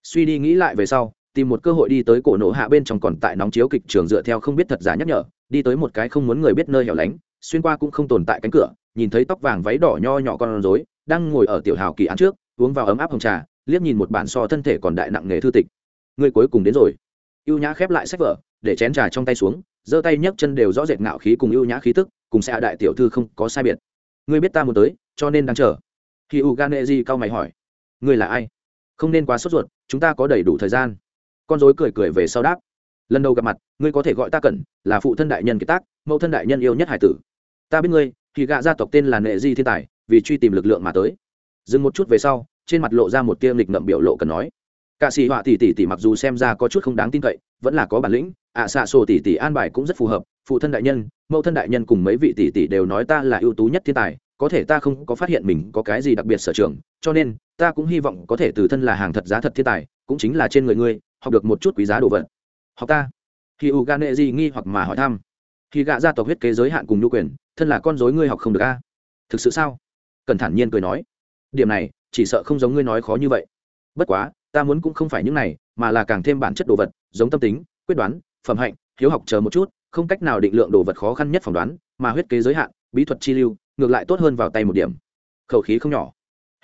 Suy đi nghĩ lại về sau, tìm một cơ hội đi tới cổ nổ hạ bên trong còn tại nóng chiếu kịch trường dựa theo không biết thật giả nhắc nhở, đi tới một cái không muốn người biết nơi hẻo lánh, xuyên qua cũng không tồn tại cánh cửa, nhìn thấy tóc vàng váy đỏ nho nhỏ con rối, đang ngồi ở tiểu hào kỳ án trước, uống vào ấm áp hồng trà, liếc nhìn một bản so thân thể còn đại nặng nghề thư tịch. Người cuối cùng đến rồi. Ưu nhã khép lại sách vở, để chén trà trong tay xuống giơ tay nhấc chân đều rõ rệt ngạo khí cùng ưu nhã khí tức, cùng xe đại tiểu thư không có sai biệt. Ngươi biết ta muốn tới, cho nên đang chờ. Khi u gan e cao mày hỏi, ngươi là ai? Không nên quá sốt ruột, chúng ta có đầy đủ thời gian. Con dối cười cười về sau đáp, lần đầu gặp mặt, ngươi có thể gọi ta cẩn, là phụ thân đại nhân kiệt tác, mẫu thân đại nhân yêu nhất hải tử. Ta biết ngươi thì gạ gia tộc tên là nệ di thiên tài, vì truy tìm lực lượng mà tới. Dừng một chút về sau, trên mặt lộ ra một tiêm lịch ngậm biểu lộ cần nói, cả sĩ họa tỷ tỷ tỷ mặc dù xem ra có chút không đáng tin cậy vẫn là có bản lĩnh, ạ xạ sổ tỷ tỷ an bài cũng rất phù hợp, phụ thân đại nhân, mẫu thân đại nhân cùng mấy vị tỷ tỷ đều nói ta là ưu tú nhất thiên tài, có thể ta không có phát hiện mình có cái gì đặc biệt sở trường, cho nên, ta cũng hy vọng có thể từ thân là hàng thật giá thật thiên tài, cũng chính là trên người ngươi, học được một chút quý giá đồ vật. Học ta. Khi u gan nệ gì nghi hoặc mà hỏi thăm. Khi gạ gia tộc huyết kế giới hạn cùng nhu quyền, thân là con dối ngươi học không được a? Thực sự sao? Cần thản nhiên cười nói. Điểm này, chỉ sợ không giống ngươi nói khó như vậy bất quá, ta muốn cũng không phải những này, mà là càng thêm bản chất đồ vật, giống tâm tính, quyết đoán, phẩm hạnh, hiếu học chờ một chút, không cách nào định lượng đồ vật khó khăn nhất phỏng đoán, mà huyết kế giới hạn, bí thuật chi lưu, ngược lại tốt hơn vào tay một điểm. Khẩu khí không nhỏ.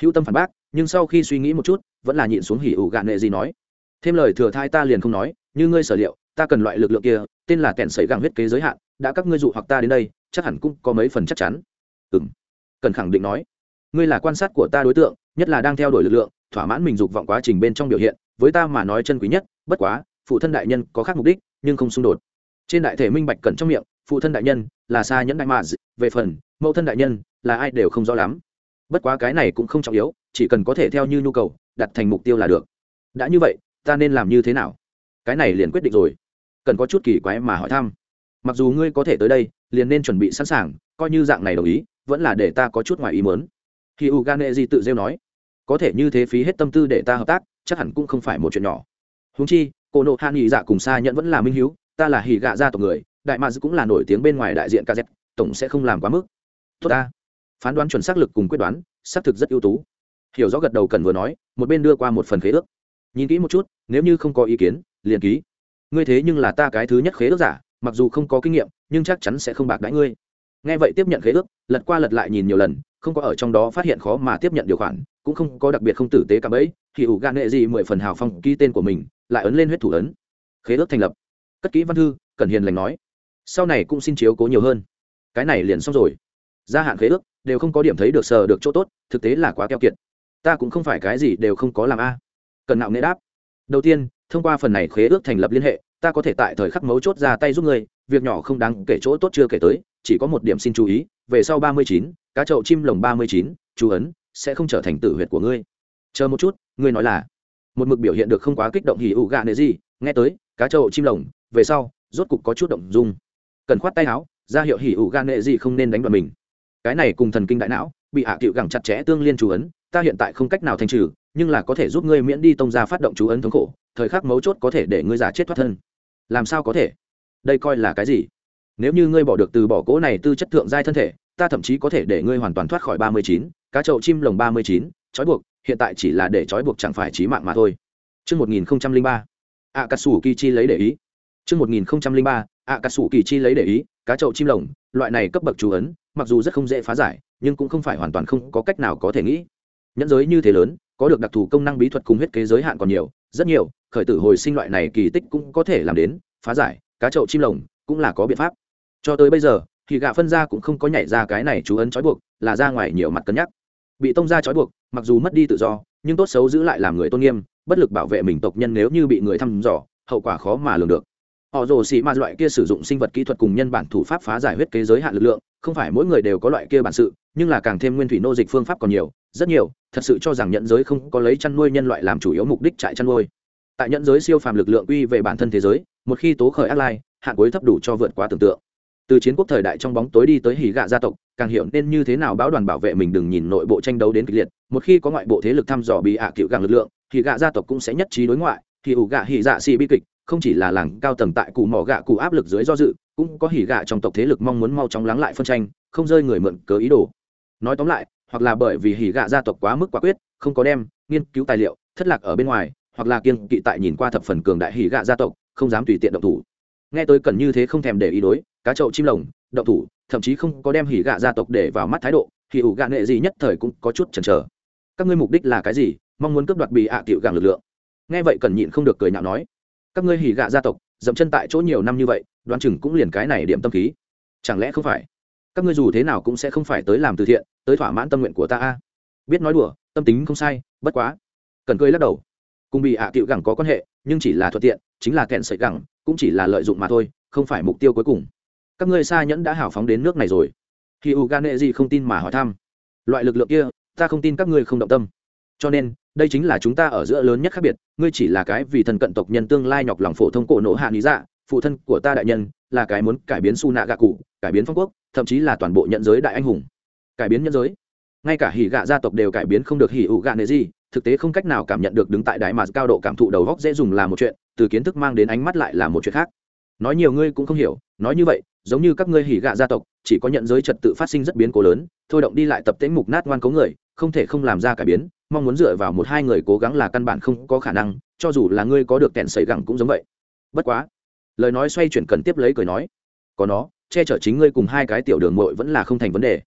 Hữu tâm phản bác, nhưng sau khi suy nghĩ một chút, vẫn là nhịn xuống hỉ ủ gạn nệ gì nói. Thêm lời thừa thai ta liền không nói, như ngươi sở liệu, ta cần loại lực lượng kia, tên là kẻn sấy gàng huyết kế giới hạn, đã các ngươi dụ hoặc ta đến đây, chắc hẳn cũng có mấy phần chắc chắn. Ừ m cần khẳng định nói. Ngươi là quan sát của ta đối tượng, nhất là đang theo đuổi lực lượng thỏa mãn mình dục vọng quá trình bên trong biểu hiện, với ta mà nói chân quý nhất, bất quá, phụ thân đại nhân có khác mục đích, nhưng không xung đột. Trên đại thể minh bạch cẩn trong miệng, phụ thân đại nhân là xa nhẫn đại mạ về phần, mẫu thân đại nhân là ai đều không rõ lắm. Bất quá cái này cũng không trọng yếu, chỉ cần có thể theo như nhu cầu, đặt thành mục tiêu là được. Đã như vậy, ta nên làm như thế nào? Cái này liền quyết định rồi. Cần có chút kỳ quái mà hỏi thăm. Mặc dù ngươi có thể tới đây, liền nên chuẩn bị sẵn sàng, coi như dạng này đồng ý, vẫn là để ta có chút ngoài ý mớn khi u gan di tự rêu nói có thể như thế phí hết tâm tư để ta hợp tác, chắc hẳn cũng không phải một chuyện nhỏ. Húng chi, cô nộ hạ nghị dạ cùng xa nhận vẫn là minh hiếu, ta là hỉ gạ gia tộc người, đại mads cũng là nổi tiếng bên ngoài đại diện kz tổng sẽ không làm quá mức. Tốt ta. Phán đoán chuẩn xác lực cùng quyết đoán, xác thực rất ưu tú. Hiểu rõ gật đầu cần vừa nói, một bên đưa qua một phần khế ước. Nhìn kỹ một chút, nếu như không có ý kiến, liền ký. Ngươi thế nhưng là ta cái thứ nhất khế ước giả, mặc dù không có kinh nghiệm, nhưng chắc chắn sẽ không bạc đãi ngươi. Nghe vậy tiếp nhận khế ước, lật qua lật lại nhìn nhiều lần, không có ở trong đó phát hiện khó mà tiếp nhận điều khoản cũng không có đặc biệt không tử tế cả bấy, thì ủ gan nghệ gì mười phần hào phong ký tên của mình lại ấn lên huyết thủ ấn. Khế ước thành lập. Cất kỹ văn thư cần hiền lành nói. Sau này cũng xin chiếu cố nhiều hơn. Cái này liền xong rồi. Gia hạn khế ước đều không có điểm thấy được sờ được chỗ tốt thực tế là quá keo kiệt. Ta cũng không phải cái gì đều không có làm a. Cần nạo nệ đáp. Đầu tiên thông qua phần này khế ước thành lập liên hệ ta có thể tại thời khắc mấu chốt ra tay giúp ngươi việc nhỏ không đáng kể chỗ tốt chưa kể tới chỉ có một điểm xin chú ý về sau ba mươi chín cá chậu chim lồng ba mươi chín chú ấn sẽ không trở thành tử huyệt của ngươi. Chờ một chút, ngươi nói là, một mực biểu hiện được không quá kích động hỉ ủ gạ nệ gì, nghe tới, cá trâu chim lồng, về sau, rốt cục có chút động dung. Cần khoát tay áo, ra hiệu hỉ ủ gạ nệ gì không nên đánh đoạn mình. Cái này cùng thần kinh đại não, bị hạ cựu gẳng chặt chẽ tương liên chú ấn, ta hiện tại không cách nào thanh trừ, nhưng là có thể giúp ngươi miễn đi tông ra phát động chú ấn thống khổ, thời khắc mấu chốt có thể để ngươi giả chết thoát thân. Làm sao có thể? Đây coi là cái gì? Nếu như ngươi bỏ được từ bỏ cỗ này tư chất thượng giai thân thể, ta thậm chí có thể để ngươi hoàn toàn thoát khỏi ba mươi chín cá chậu chim lồng ba mươi chín trói buộc hiện tại chỉ là để trói buộc chẳng phải trí mạng mà thôi Trước 1003, ạ cà sủ kỳ chi lấy để ý. Trước 1003, ạ cà sủ kỳ chi lấy để ý, cá chậu chim lồng, loại này cấp bậc chú ấn, mặc dù rất không dễ phá giải, nhưng cũng không phải hoàn toàn không có cách nào có thể nghĩ. Nhẫn giới như thế lớn, có được đặc thù công năng bí thuật cùng huyết kế giới hạn còn nhiều, rất nhiều, khởi tử hồi sinh loại này kỳ tích cũng có thể làm đến, phá giải, cá chậu chim lồng cũng là có biện pháp. Cho tới bây giờ, thì gạ phân ra cũng không có nhảy ra cái này chú ấn trói buộc, là ra ngoài nhiều mặt cân nhắc. Bị tông ra trói buộc, mặc dù mất đi tự do, nhưng tốt xấu giữ lại làm người tôn nghiêm, bất lực bảo vệ mình tộc nhân nếu như bị người thăm dò, hậu quả khó mà lường được. Họ rồ xì ma loại kia sử dụng sinh vật kỹ thuật cùng nhân bản thủ pháp phá giải huyết kế giới hạn lực lượng không phải mỗi người đều có loại kia bản sự nhưng là càng thêm nguyên thủy nô dịch phương pháp còn nhiều rất nhiều thật sự cho rằng nhận giới không có lấy chăn nuôi nhân loại làm chủ yếu mục đích trại chăn nuôi. Tại nhận giới siêu phàm lực lượng uy về bản thân thế giới một khi tố khởi ác lai hạn cuối thấp đủ cho vượt quá tưởng tượng từ chiến quốc thời đại trong bóng tối đi tới hỉ gạ gia tộc, càng hiểu nên như thế nào báo đoàn bảo vệ mình đừng nhìn nội bộ tranh đấu đến kịch liệt, một khi có ngoại bộ thế lực thăm dò bị ạ cựu gàng lực lượng thì gạ gia tộc cũng sẽ nhất trí đối ngoại, thì ủ gạ hỉ dạ xì bi kịch, không chỉ là làng cao tầng tại cụ mỏ gạ cụ áp lực dưới do dự, cũng có hỉ gạ trong tộc thế lực mong muốn mau chóng lắng lại phân tranh, không rơi người mượn cớ ý đồ. Nói tóm lại, hoặc là bởi vì hỉ gạ gia tộc quá mức quả quyết, không có đem, nghiên cứu tài liệu, thất lạc ở bên ngoài, hoặc là kiên kỵ tại nhìn qua thập phần cường đại hỉ gạ gia tộc, không dám tùy tiện động thủ nghe tôi cần như thế không thèm để ý đối, cá chậu chim lồng, đậu thủ, thậm chí không có đem hỉ gạ gia tộc để vào mắt thái độ, thì ủ gạ nghệ gì nhất thời cũng có chút chần chờ. Các ngươi mục đích là cái gì? Mong muốn cướp đoạt bị ạ à tiệu gàng lực lượng. Nghe vậy cần nhịn không được cười nhạo nói, các ngươi hỉ gạ gia tộc, dậm chân tại chỗ nhiều năm như vậy, đoán chừng cũng liền cái này điểm tâm khí. Chẳng lẽ không phải? Các ngươi dù thế nào cũng sẽ không phải tới làm từ thiện, tới thỏa mãn tâm nguyện của ta a. Biết nói đùa, tâm tính không sai, bất quá. Cần cười lắc đầu cùng bị ạ à cựu gẳng có quan hệ, nhưng chỉ là thuận tiện, chính là kẹn sợi gẳng, cũng chỉ là lợi dụng mà thôi, không phải mục tiêu cuối cùng. Các ngươi xa nhẫn đã hào phóng đến nước này rồi. Khi u gan nệ gì không tin mà hỏi thăm. Loại lực lượng kia, ta không tin các ngươi không động tâm. Cho nên, đây chính là chúng ta ở giữa lớn nhất khác biệt, ngươi chỉ là cái vì thần cận tộc nhân tương lai nhọc lòng phổ thông cổ nổ hạ lý dạ phụ thân của ta đại nhân, là cái muốn cải biến su nạ gạ cụ, cải biến phong quốc, thậm chí là toàn bộ nhận giới đại anh hùng. Cải biến nhân giới. Ngay cả hỉ gạ gia tộc đều cải biến không được hỉ ủ gạ nệ gì thực tế không cách nào cảm nhận được đứng tại đại mà cao độ cảm thụ đầu góc dễ dùng là một chuyện, từ kiến thức mang đến ánh mắt lại là một chuyện khác. Nói nhiều ngươi cũng không hiểu, nói như vậy, giống như các ngươi hỉ gạ gia tộc, chỉ có nhận giới trật tự phát sinh rất biến cố lớn, thôi động đi lại tập tễnh mục nát ngoan cố người, không thể không làm ra cải biến, mong muốn dựa vào một hai người cố gắng là căn bản không có khả năng, cho dù là ngươi có được kẹn sấy gẳng cũng giống vậy. Bất quá, lời nói xoay chuyển cần tiếp lấy cười nói, có nó, che chở chính ngươi cùng hai cái tiểu đường muội vẫn là không thành vấn đề.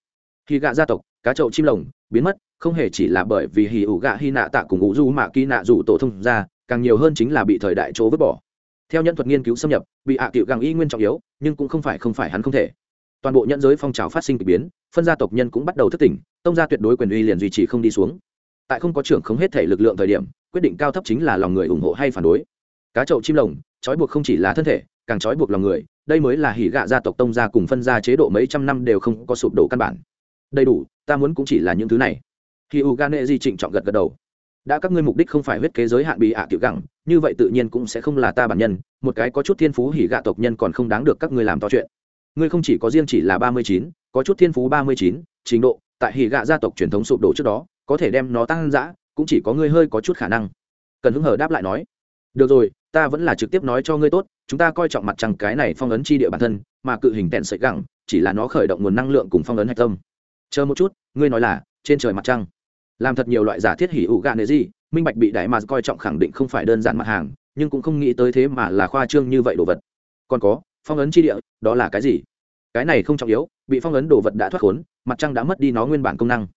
Khi gạ gia tộc cá chậu chim lồng, biến mất, không hề chỉ là bởi vì hì ủ gạ hy nạ tạ cùng ngũ du mạ kỳ nạ dù tổ thông ra, càng nhiều hơn chính là bị thời đại chỗ vứt bỏ. Theo nhân thuật nghiên cứu xâm nhập, bị hạ à cựu càng y nguyên trọng yếu, nhưng cũng không phải không phải hắn không thể. Toàn bộ nhân giới phong trào phát sinh k ỳ biến, phân gia tộc nhân cũng bắt đầu thức tỉnh, tông gia tuyệt đối quyền uy liền duy trì không đi xuống. Tại không có trưởng không hết thể lực lượng thời điểm, quyết định cao thấp chính là lòng người ủng hộ hay phản đối. Cá chậu chim lồng, trói buộc không chỉ là thân thể, càng trói buộc lòng người, đây mới là hỉ gạ gia tộc tông gia cùng phân gia chế độ mấy trăm năm đều không có sụp đổ căn bản đầy đủ, ta muốn cũng chỉ là những thứ này. Khi u gan nệ di trịnh trọng gật gật đầu. Đã các ngươi mục đích không phải huyết kế giới hạn bị ạ tiểu gẳng, như vậy tự nhiên cũng sẽ không là ta bản nhân, một cái có chút thiên phú hỉ gạ tộc nhân còn không đáng được các ngươi làm to chuyện. Ngươi không chỉ có riêng chỉ là ba mươi chín, có chút thiên phú ba mươi chín, trình độ, tại hỉ gạ gia tộc truyền thống sụp đổ trước đó, có thể đem nó tăng dã, cũng chỉ có ngươi hơi có chút khả năng. Cần hứng hở đáp lại nói. Được rồi, ta vẫn là trực tiếp nói cho ngươi tốt, chúng ta coi trọng mặt trăng cái này phong ấn chi địa bản thân, mà cự hình tẹn sợi gẳng, chỉ là nó khởi động nguồn năng lượng cùng phong ấn hạch tâm chờ một chút, ngươi nói là, trên trời mặt trăng. Làm thật nhiều loại giả thiết hỉ ủ gạ nệ gì, minh bạch bị đại mà coi trọng khẳng định không phải đơn giản mặt hàng, nhưng cũng không nghĩ tới thế mà là khoa trương như vậy đồ vật. Còn có, phong ấn chi địa, đó là cái gì? Cái này không trọng yếu, bị phong ấn đồ vật đã thoát khốn, mặt trăng đã mất đi nó nguyên bản công năng.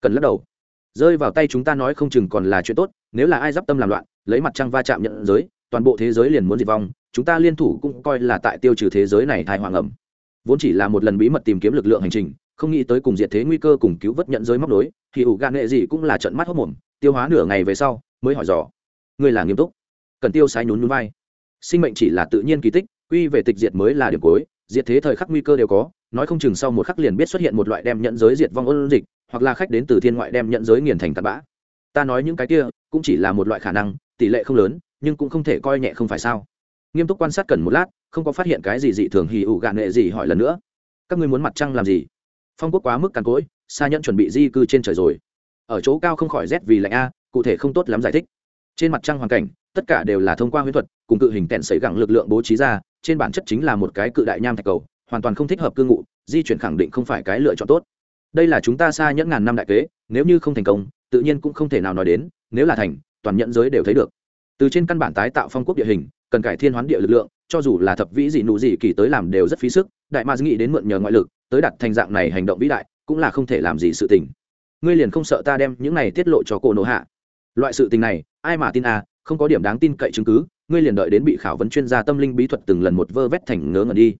Cần lắc đầu. Rơi vào tay chúng ta nói không chừng còn là chuyện tốt, nếu là ai d i p tâm làm loạn, lấy mặt trăng va chạm nhận giới, toàn bộ thế giới liền muốn diệt vong, chúng ta liên thủ cũng coi là tại tiêu trừ thế giới này thai hoàng ẩm. Vốn chỉ là một lần bí mật tìm kiếm lực lượng hành trình không nghĩ tới cùng diệt thế nguy cơ cùng cứu vớt nhận giới móc nối, thì ủ gan nghệ gì cũng là trận mắt hốc mồm, tiêu hóa nửa ngày về sau, mới hỏi dò. Ngươi là nghiêm túc. Cần tiêu sai nhún nhún vai. Sinh mệnh chỉ là tự nhiên kỳ tích, quy về tịch diệt mới là điểm cuối, diệt thế thời khắc nguy cơ đều có, nói không chừng sau một khắc liền biết xuất hiện một loại đem nhận giới diệt vong ôn dịch, hoặc là khách đến từ thiên ngoại đem nhận giới nghiền thành tạt bã. Ta nói những cái kia, cũng chỉ là một loại khả năng, tỷ lệ không lớn, nhưng cũng không thể coi nhẹ không phải sao. Nghiêm túc quan sát cần một lát, không có phát hiện cái gì dị thường hì ủ gạn nghệ gì hỏi lần nữa. Các ngươi muốn mặt trăng làm gì? Phong quốc quá mức càn cỗi xa nhẫn chuẩn bị di cư trên trời rồi. Ở chỗ cao không khỏi rét vì lạnh a, cụ thể không tốt lắm giải thích. Trên mặt trăng hoàn cảnh, tất cả đều là thông qua huyễn thuật, cùng cự hình tẹn xảy gẳng lực lượng bố trí ra, trên bản chất chính là một cái cự đại nham thạch cầu, hoàn toàn không thích hợp cư ngụ, di chuyển khẳng định không phải cái lựa chọn tốt. Đây là chúng ta xa nhẫn ngàn năm đại kế, nếu như không thành công, tự nhiên cũng không thể nào nói đến, nếu là thành, toàn nhẫn giới đều thấy được. Từ trên căn bản tái tạo phong quốc địa hình, cần cải thiên hoán địa lực lượng, cho dù là thập vĩ gì nụ gì kỳ tới làm đều rất phí sức, đại ma nghĩ đến mượn nhờ ngoại lực tới đặt thành dạng này hành động vĩ đại, cũng là không thể làm gì sự tình. Ngươi liền không sợ ta đem những này tiết lộ cho cô nộ hạ? Loại sự tình này, ai mà tin à không có điểm đáng tin cậy chứng cứ, ngươi liền đợi đến bị khảo vấn chuyên gia tâm linh bí thuật từng lần một vơ vét thành ngớ ngẩn đi.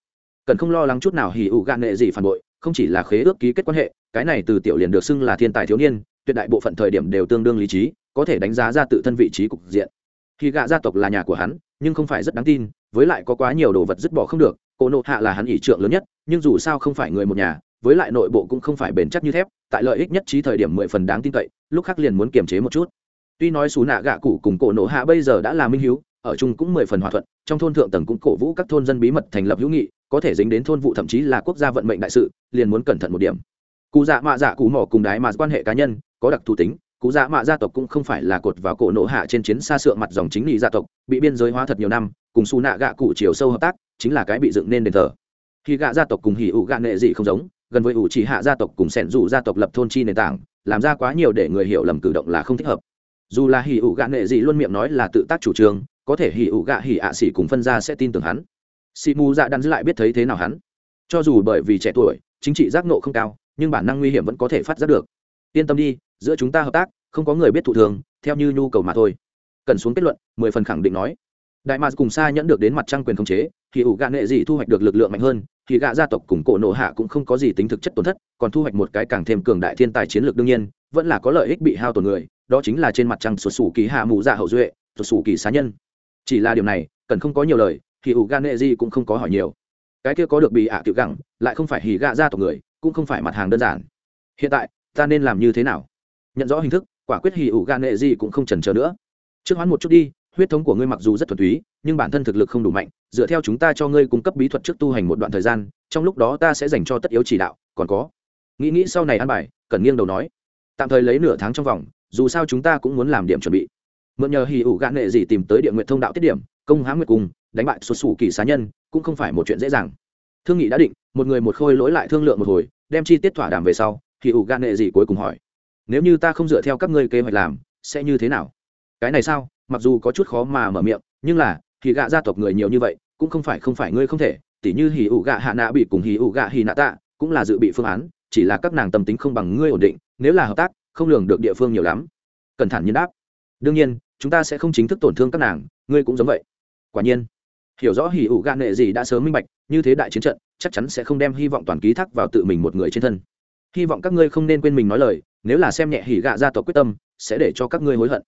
Cần không lo lắng chút nào hỉ ụ gạn nghệ gì phản bội, không chỉ là khế ước ký kết quan hệ, cái này từ tiểu liền được xưng là thiên tài thiếu niên, tuyệt đại bộ phận thời điểm đều tương đương lý trí, có thể đánh giá ra tự thân vị trí cục diện. Khi gạ gia tộc là nhà của hắn, nhưng không phải rất đáng tin, với lại có quá nhiều đồ vật dứt bỏ không được cô nộ hạ là hắn ỷ trượng lớn nhất, nhưng dù sao không phải người một nhà, với lại nội bộ cũng không phải bền chắc như thép, tại lợi ích nhất trí thời điểm mười phần đáng tin cậy, lúc khác liền muốn kiềm chế một chút. Tuy nói xù nạ gạ cụ cùng cổ nộ hạ bây giờ đã là minh hiếu, ở chung cũng mười phần hòa thuận, trong thôn thượng tầng cũng cổ vũ các thôn dân bí mật thành lập hữu nghị, có thể dính đến thôn vụ thậm chí là quốc gia vận mệnh đại sự, liền muốn cẩn thận một điểm. Cụ dạ mạ dạ cụ mỏ cùng đái mà quan hệ cá nhân, có đặc thù tính, cụ dạ mạ gia tộc cũng không phải là cột vào cổ nộ hạ trên chiến xa sượng mặt dòng chính nghị gia tộc, bị biên giới hóa thật nhiều năm, cùng xù nạ gạ cụ chiều sâu hợp tác chính là cái bị dựng nên đền thờ. Khi gạ gia tộc cùng hỉ ủ gạ nghệ dị không giống, gần với ủ chỉ hạ gia tộc cùng sẻn dù gia tộc lập thôn chi nền tảng, làm ra quá nhiều để người hiểu lầm cử động là không thích hợp. Dù là hỉ ủ gạ nghệ dị luôn miệng nói là tự tác chủ trương, có thể hỉ ủ gạ hỉ ạ xỉ cùng phân ra sẽ tin tưởng hắn. Xì mù dạ đắn lại biết thấy thế nào hắn. Cho dù bởi vì trẻ tuổi, chính trị giác nộ không cao, nhưng bản năng nguy hiểm vẫn có thể phát giác được. Yên tâm đi, giữa chúng ta hợp tác, không có người biết thụ thường, theo như nhu cầu mà thôi. Cần xuống kết luận, mười phần khẳng định nói đại mạc cùng xa nhẫn được đến mặt trăng quyền khống chế, thì ủ gạ nệ gì thu hoạch được lực lượng mạnh hơn, thì gạ gia tộc cùng cổ nộ hạ cũng không có gì tính thực chất tổn thất, còn thu hoạch một cái càng thêm cường đại thiên tài chiến lược đương nhiên, vẫn là có lợi ích bị hao tổn người, đó chính là trên mặt trăng sụt sủ kỳ hạ mù dạ hậu duệ sụt sủ kỳ xá nhân. Chỉ là điều này, cần không có nhiều lời, thì ủ gạ nệ gì cũng không có hỏi nhiều. Cái kia có được bị ạ tiểu gẳng, lại không phải hỉ gạ gia tộc người, cũng không phải mặt hàng đơn giản. Hiện tại, ta nên làm như thế nào? Nhận rõ hình thức, quả quyết hỉ ủ gạ nệ gì cũng không chần chờ nữa. Trước hoán một chút đi huyết thống của ngươi mặc dù rất thuần túy, nhưng bản thân thực lực không đủ mạnh, dựa theo chúng ta cho ngươi cung cấp bí thuật trước tu hành một đoạn thời gian, trong lúc đó ta sẽ dành cho tất yếu chỉ đạo, còn có. Nghĩ nghĩ sau này ăn bài cần nghiêng đầu nói. Tạm thời lấy nửa tháng trong vòng, dù sao chúng ta cũng muốn làm điểm chuẩn bị. Mượn nhờ hì ủ gạn nghệ gì tìm tới địa nguyện thông đạo tiết điểm, công hãng nguyệt cung, đánh bại xuất xù kỳ xá nhân, cũng không phải một chuyện dễ dàng. Thương nghị đã định, một người một khôi lỗi lại thương lượng một hồi, đem chi tiết thỏa đàm về sau, hì ủ gạn nghệ gì cuối cùng hỏi. Nếu như ta không dựa theo các ngươi kế hoạch làm, sẽ như thế nào? Cái này sao? Mặc dù có chút khó mà mở miệng, nhưng là hì gạ gia tộc người nhiều như vậy, cũng không phải không phải ngươi không thể, tỉ như hì ủ gạ hạ nạ bị cùng hì ủ gạ hì nạ tạ, cũng là dự bị phương án, chỉ là các nàng tâm tính không bằng ngươi ổn định, nếu là hợp tác, không lường được địa phương nhiều lắm. Cẩn thận nhân đáp. Đương nhiên, chúng ta sẽ không chính thức tổn thương các nàng, ngươi cũng giống vậy. Quả nhiên, hiểu rõ hỉ ủ gạ nệ gì đã sớm minh bạch, như thế đại chiến trận, chắc chắn sẽ không đem hy vọng toàn ký thác vào tự mình một người trên thân. Hy vọng các ngươi không nên quên mình nói lời, nếu là xem nhẹ hỉ gạ gia tộc quyết tâm, sẽ để cho các ngươi hối hận.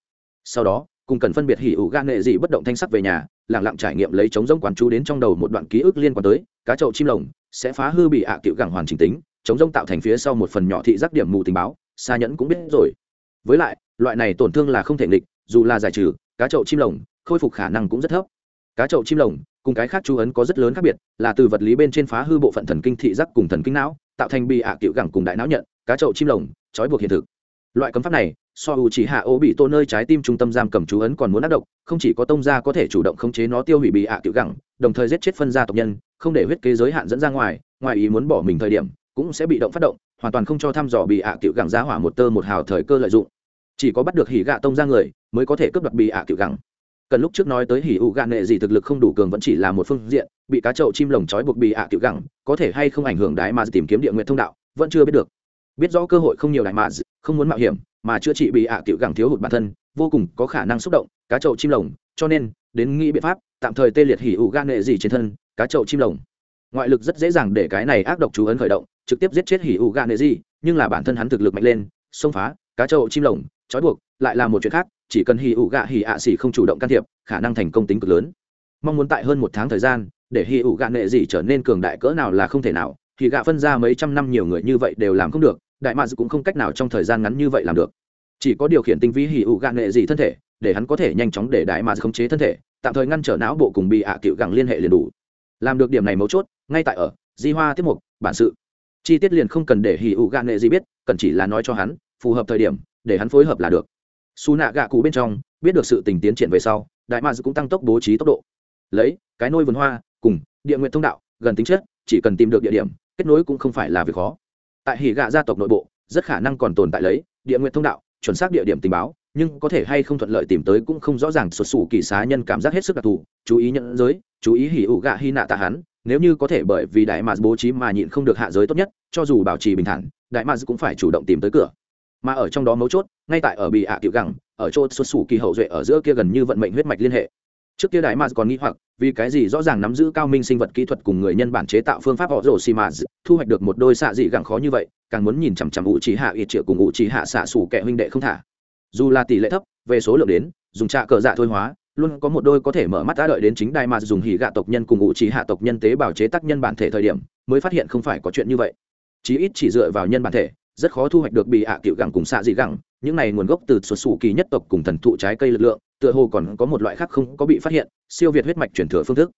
Sau đó cùng cần phân biệt hỉ ủ gan nghệ dị bất động thanh sắc về nhà lẳng lặng trải nghiệm lấy chống giống quán chú đến trong đầu một đoạn ký ức liên quan tới, cá chậu chim lồng sẽ phá hư bị ạ à cựu gẳng hoàn chỉnh tính chống giống tạo thành phía sau một phần nhỏ thị giác điểm mù tình báo xa nhẫn cũng biết rồi. Với lại, loại này tổn thương là không thể nghịch, dù là giải trừ, cá chậu chim lồng khôi phục khả năng cũng rất thấp. Cá chậu chim lồng cùng cái khác chú ấn có rất lớn khác biệt, là từ vật lý bên trên phá hư bộ phận thần kinh thị giác cùng thần kinh não, tạo thành bị ạ à cựu gẳng cùng đại não nhận, cá chậu chim lồng trói buộc hiện thực. Loại cấm pháp này so u chỉ hạ ô bị tô nơi trái tim trung tâm giam cầm chú ấn còn muốn ác độc, không chỉ có tông gia có thể chủ động khống chế nó tiêu hủy bị ạ tiểu gẳng, đồng thời giết chết phân gia tộc nhân, không để huyết kế giới hạn dẫn ra ngoài ngoài ý muốn bỏ mình thời điểm, cũng sẽ bị động phát động, hoàn toàn không cho thăm dò bị ạ tiểu gẳng giá hỏa một tơ một hào thời cơ lợi dụng. Chỉ có bắt được hỉ gạ tông ra người, mới có thể cướp đoạt bị ạ tiểu gẳng. Cần lúc trước nói tới hỉ ụ gạ nệ gì thực lực không đủ cường vẫn chỉ là một phương diện, bị cá chậu chim lồng trói buộc bị ạ tiểu gẳng, có thể hay không ảnh hưởng đái mà tìm kiếm địa nguyện thông đạo, vẫn chưa biết được biết rõ cơ hội không nhiều đại mà không muốn mạo hiểm, mà chữa trị bị ạ tiểu gẳng thiếu hụt bản thân, vô cùng có khả năng xúc động, cá chậu chim lồng, cho nên, đến nghĩ biện pháp, tạm thời tê liệt hỉ ủ gan nệ gì trên thân, cá chậu chim lồng. Ngoại lực rất dễ dàng để cái này ác độc chú ấn khởi động, trực tiếp giết chết hỉ ủ gan nệ gì, nhưng là bản thân hắn thực lực mạnh lên, xông phá, cá chậu chim lồng, trói buộc, lại là một chuyện khác, chỉ cần hỉ ủ gạ hỉ ạ xỉ không chủ động can thiệp, khả năng thành công tính cực lớn. Mong muốn tại hơn một tháng thời gian, để hỉ ủ gạ nệ gì trở nên cường đại cỡ nào là không thể nào thì gạ phân ra mấy trăm năm nhiều người như vậy đều làm không được đại mads cũng không cách nào trong thời gian ngắn như vậy làm được. Chỉ có điều khiển tinh vi hỉ ụ gạn nghệ gì thân thể, để hắn có thể nhanh chóng để đại mads khống chế thân thể, tạm thời ngăn trở não bộ cùng bị ạ à cựu gẳng liên hệ liền đủ. Làm được điểm này mấu chốt, ngay tại ở, di hoa tiết mục, bản sự. Chi tiết liền không cần để hì ụ gạn nghệ gì biết, cần chỉ là nói cho hắn, phù hợp thời điểm, để hắn phối hợp là được. Su nạ gạ cụ bên trong, biết được sự tình tiến triển về sau, đại mads cũng tăng tốc bố trí tốc độ. Lấy, cái nôi vườn hoa, cùng, địa nguyện thông đạo, gần tính chất, chỉ cần tìm được địa điểm, kết nối cũng không phải là việc khó tại hỉ gạ gia tộc nội bộ, rất khả năng còn tồn tại lấy địa nguyện thông đạo, chuẩn xác địa điểm tình báo, nhưng có thể hay không thuận lợi tìm tới cũng không rõ ràng, xuất xù kỳ xá nhân cảm giác hết sức đặc thù, chú ý nhận giới, chú ý hỉ ủ gạ hy nạ tạ hắn, nếu như có thể bởi vì đại mạc bố trí mà nhịn không được hạ giới tốt nhất, cho dù bảo trì bình thản, đại mạc cũng phải chủ động tìm tới cửa. Mà ở trong đó mấu chốt, ngay tại ở bị hạ tiểu gẳng, ở chỗ xuất xù kỳ hậu duệ ở giữa kia gần như vận mệnh huyết mạch liên hệ trước kia đại mạc còn nghĩ hoặc, vì cái gì rõ ràng nắm giữ cao minh sinh vật kỹ thuật cùng người nhân bản chế tạo phương pháp họ rổ xì mà thu hoạch được một đôi xạ dị gẳng khó như vậy, càng muốn nhìn chằm chằm ủ trí hạ ít triệu cùng ủ trí hạ xạ xủ kẻ huynh đệ không thả. Dù là tỷ lệ thấp, về số lượng đến, dùng trạ cờ dạ thôi hóa, luôn có một đôi có thể mở mắt đã đợi đến chính đài mà dùng hỉ gạ tộc nhân cùng ủ trí hạ tộc nhân tế bào chế tác nhân bản thể thời điểm, mới phát hiện không phải có chuyện như vậy. Chí ít chỉ dựa vào nhân bản thể, rất khó thu hoạch được bị hạ à cựu gẳng cùng xạ dị gẳng những này nguồn gốc từ xuất xù kỳ nhất tộc cùng thần thụ trái cây lực lượng, tựa hồ còn có một loại khác không có bị phát hiện, siêu việt huyết mạch truyền thừa phương thức.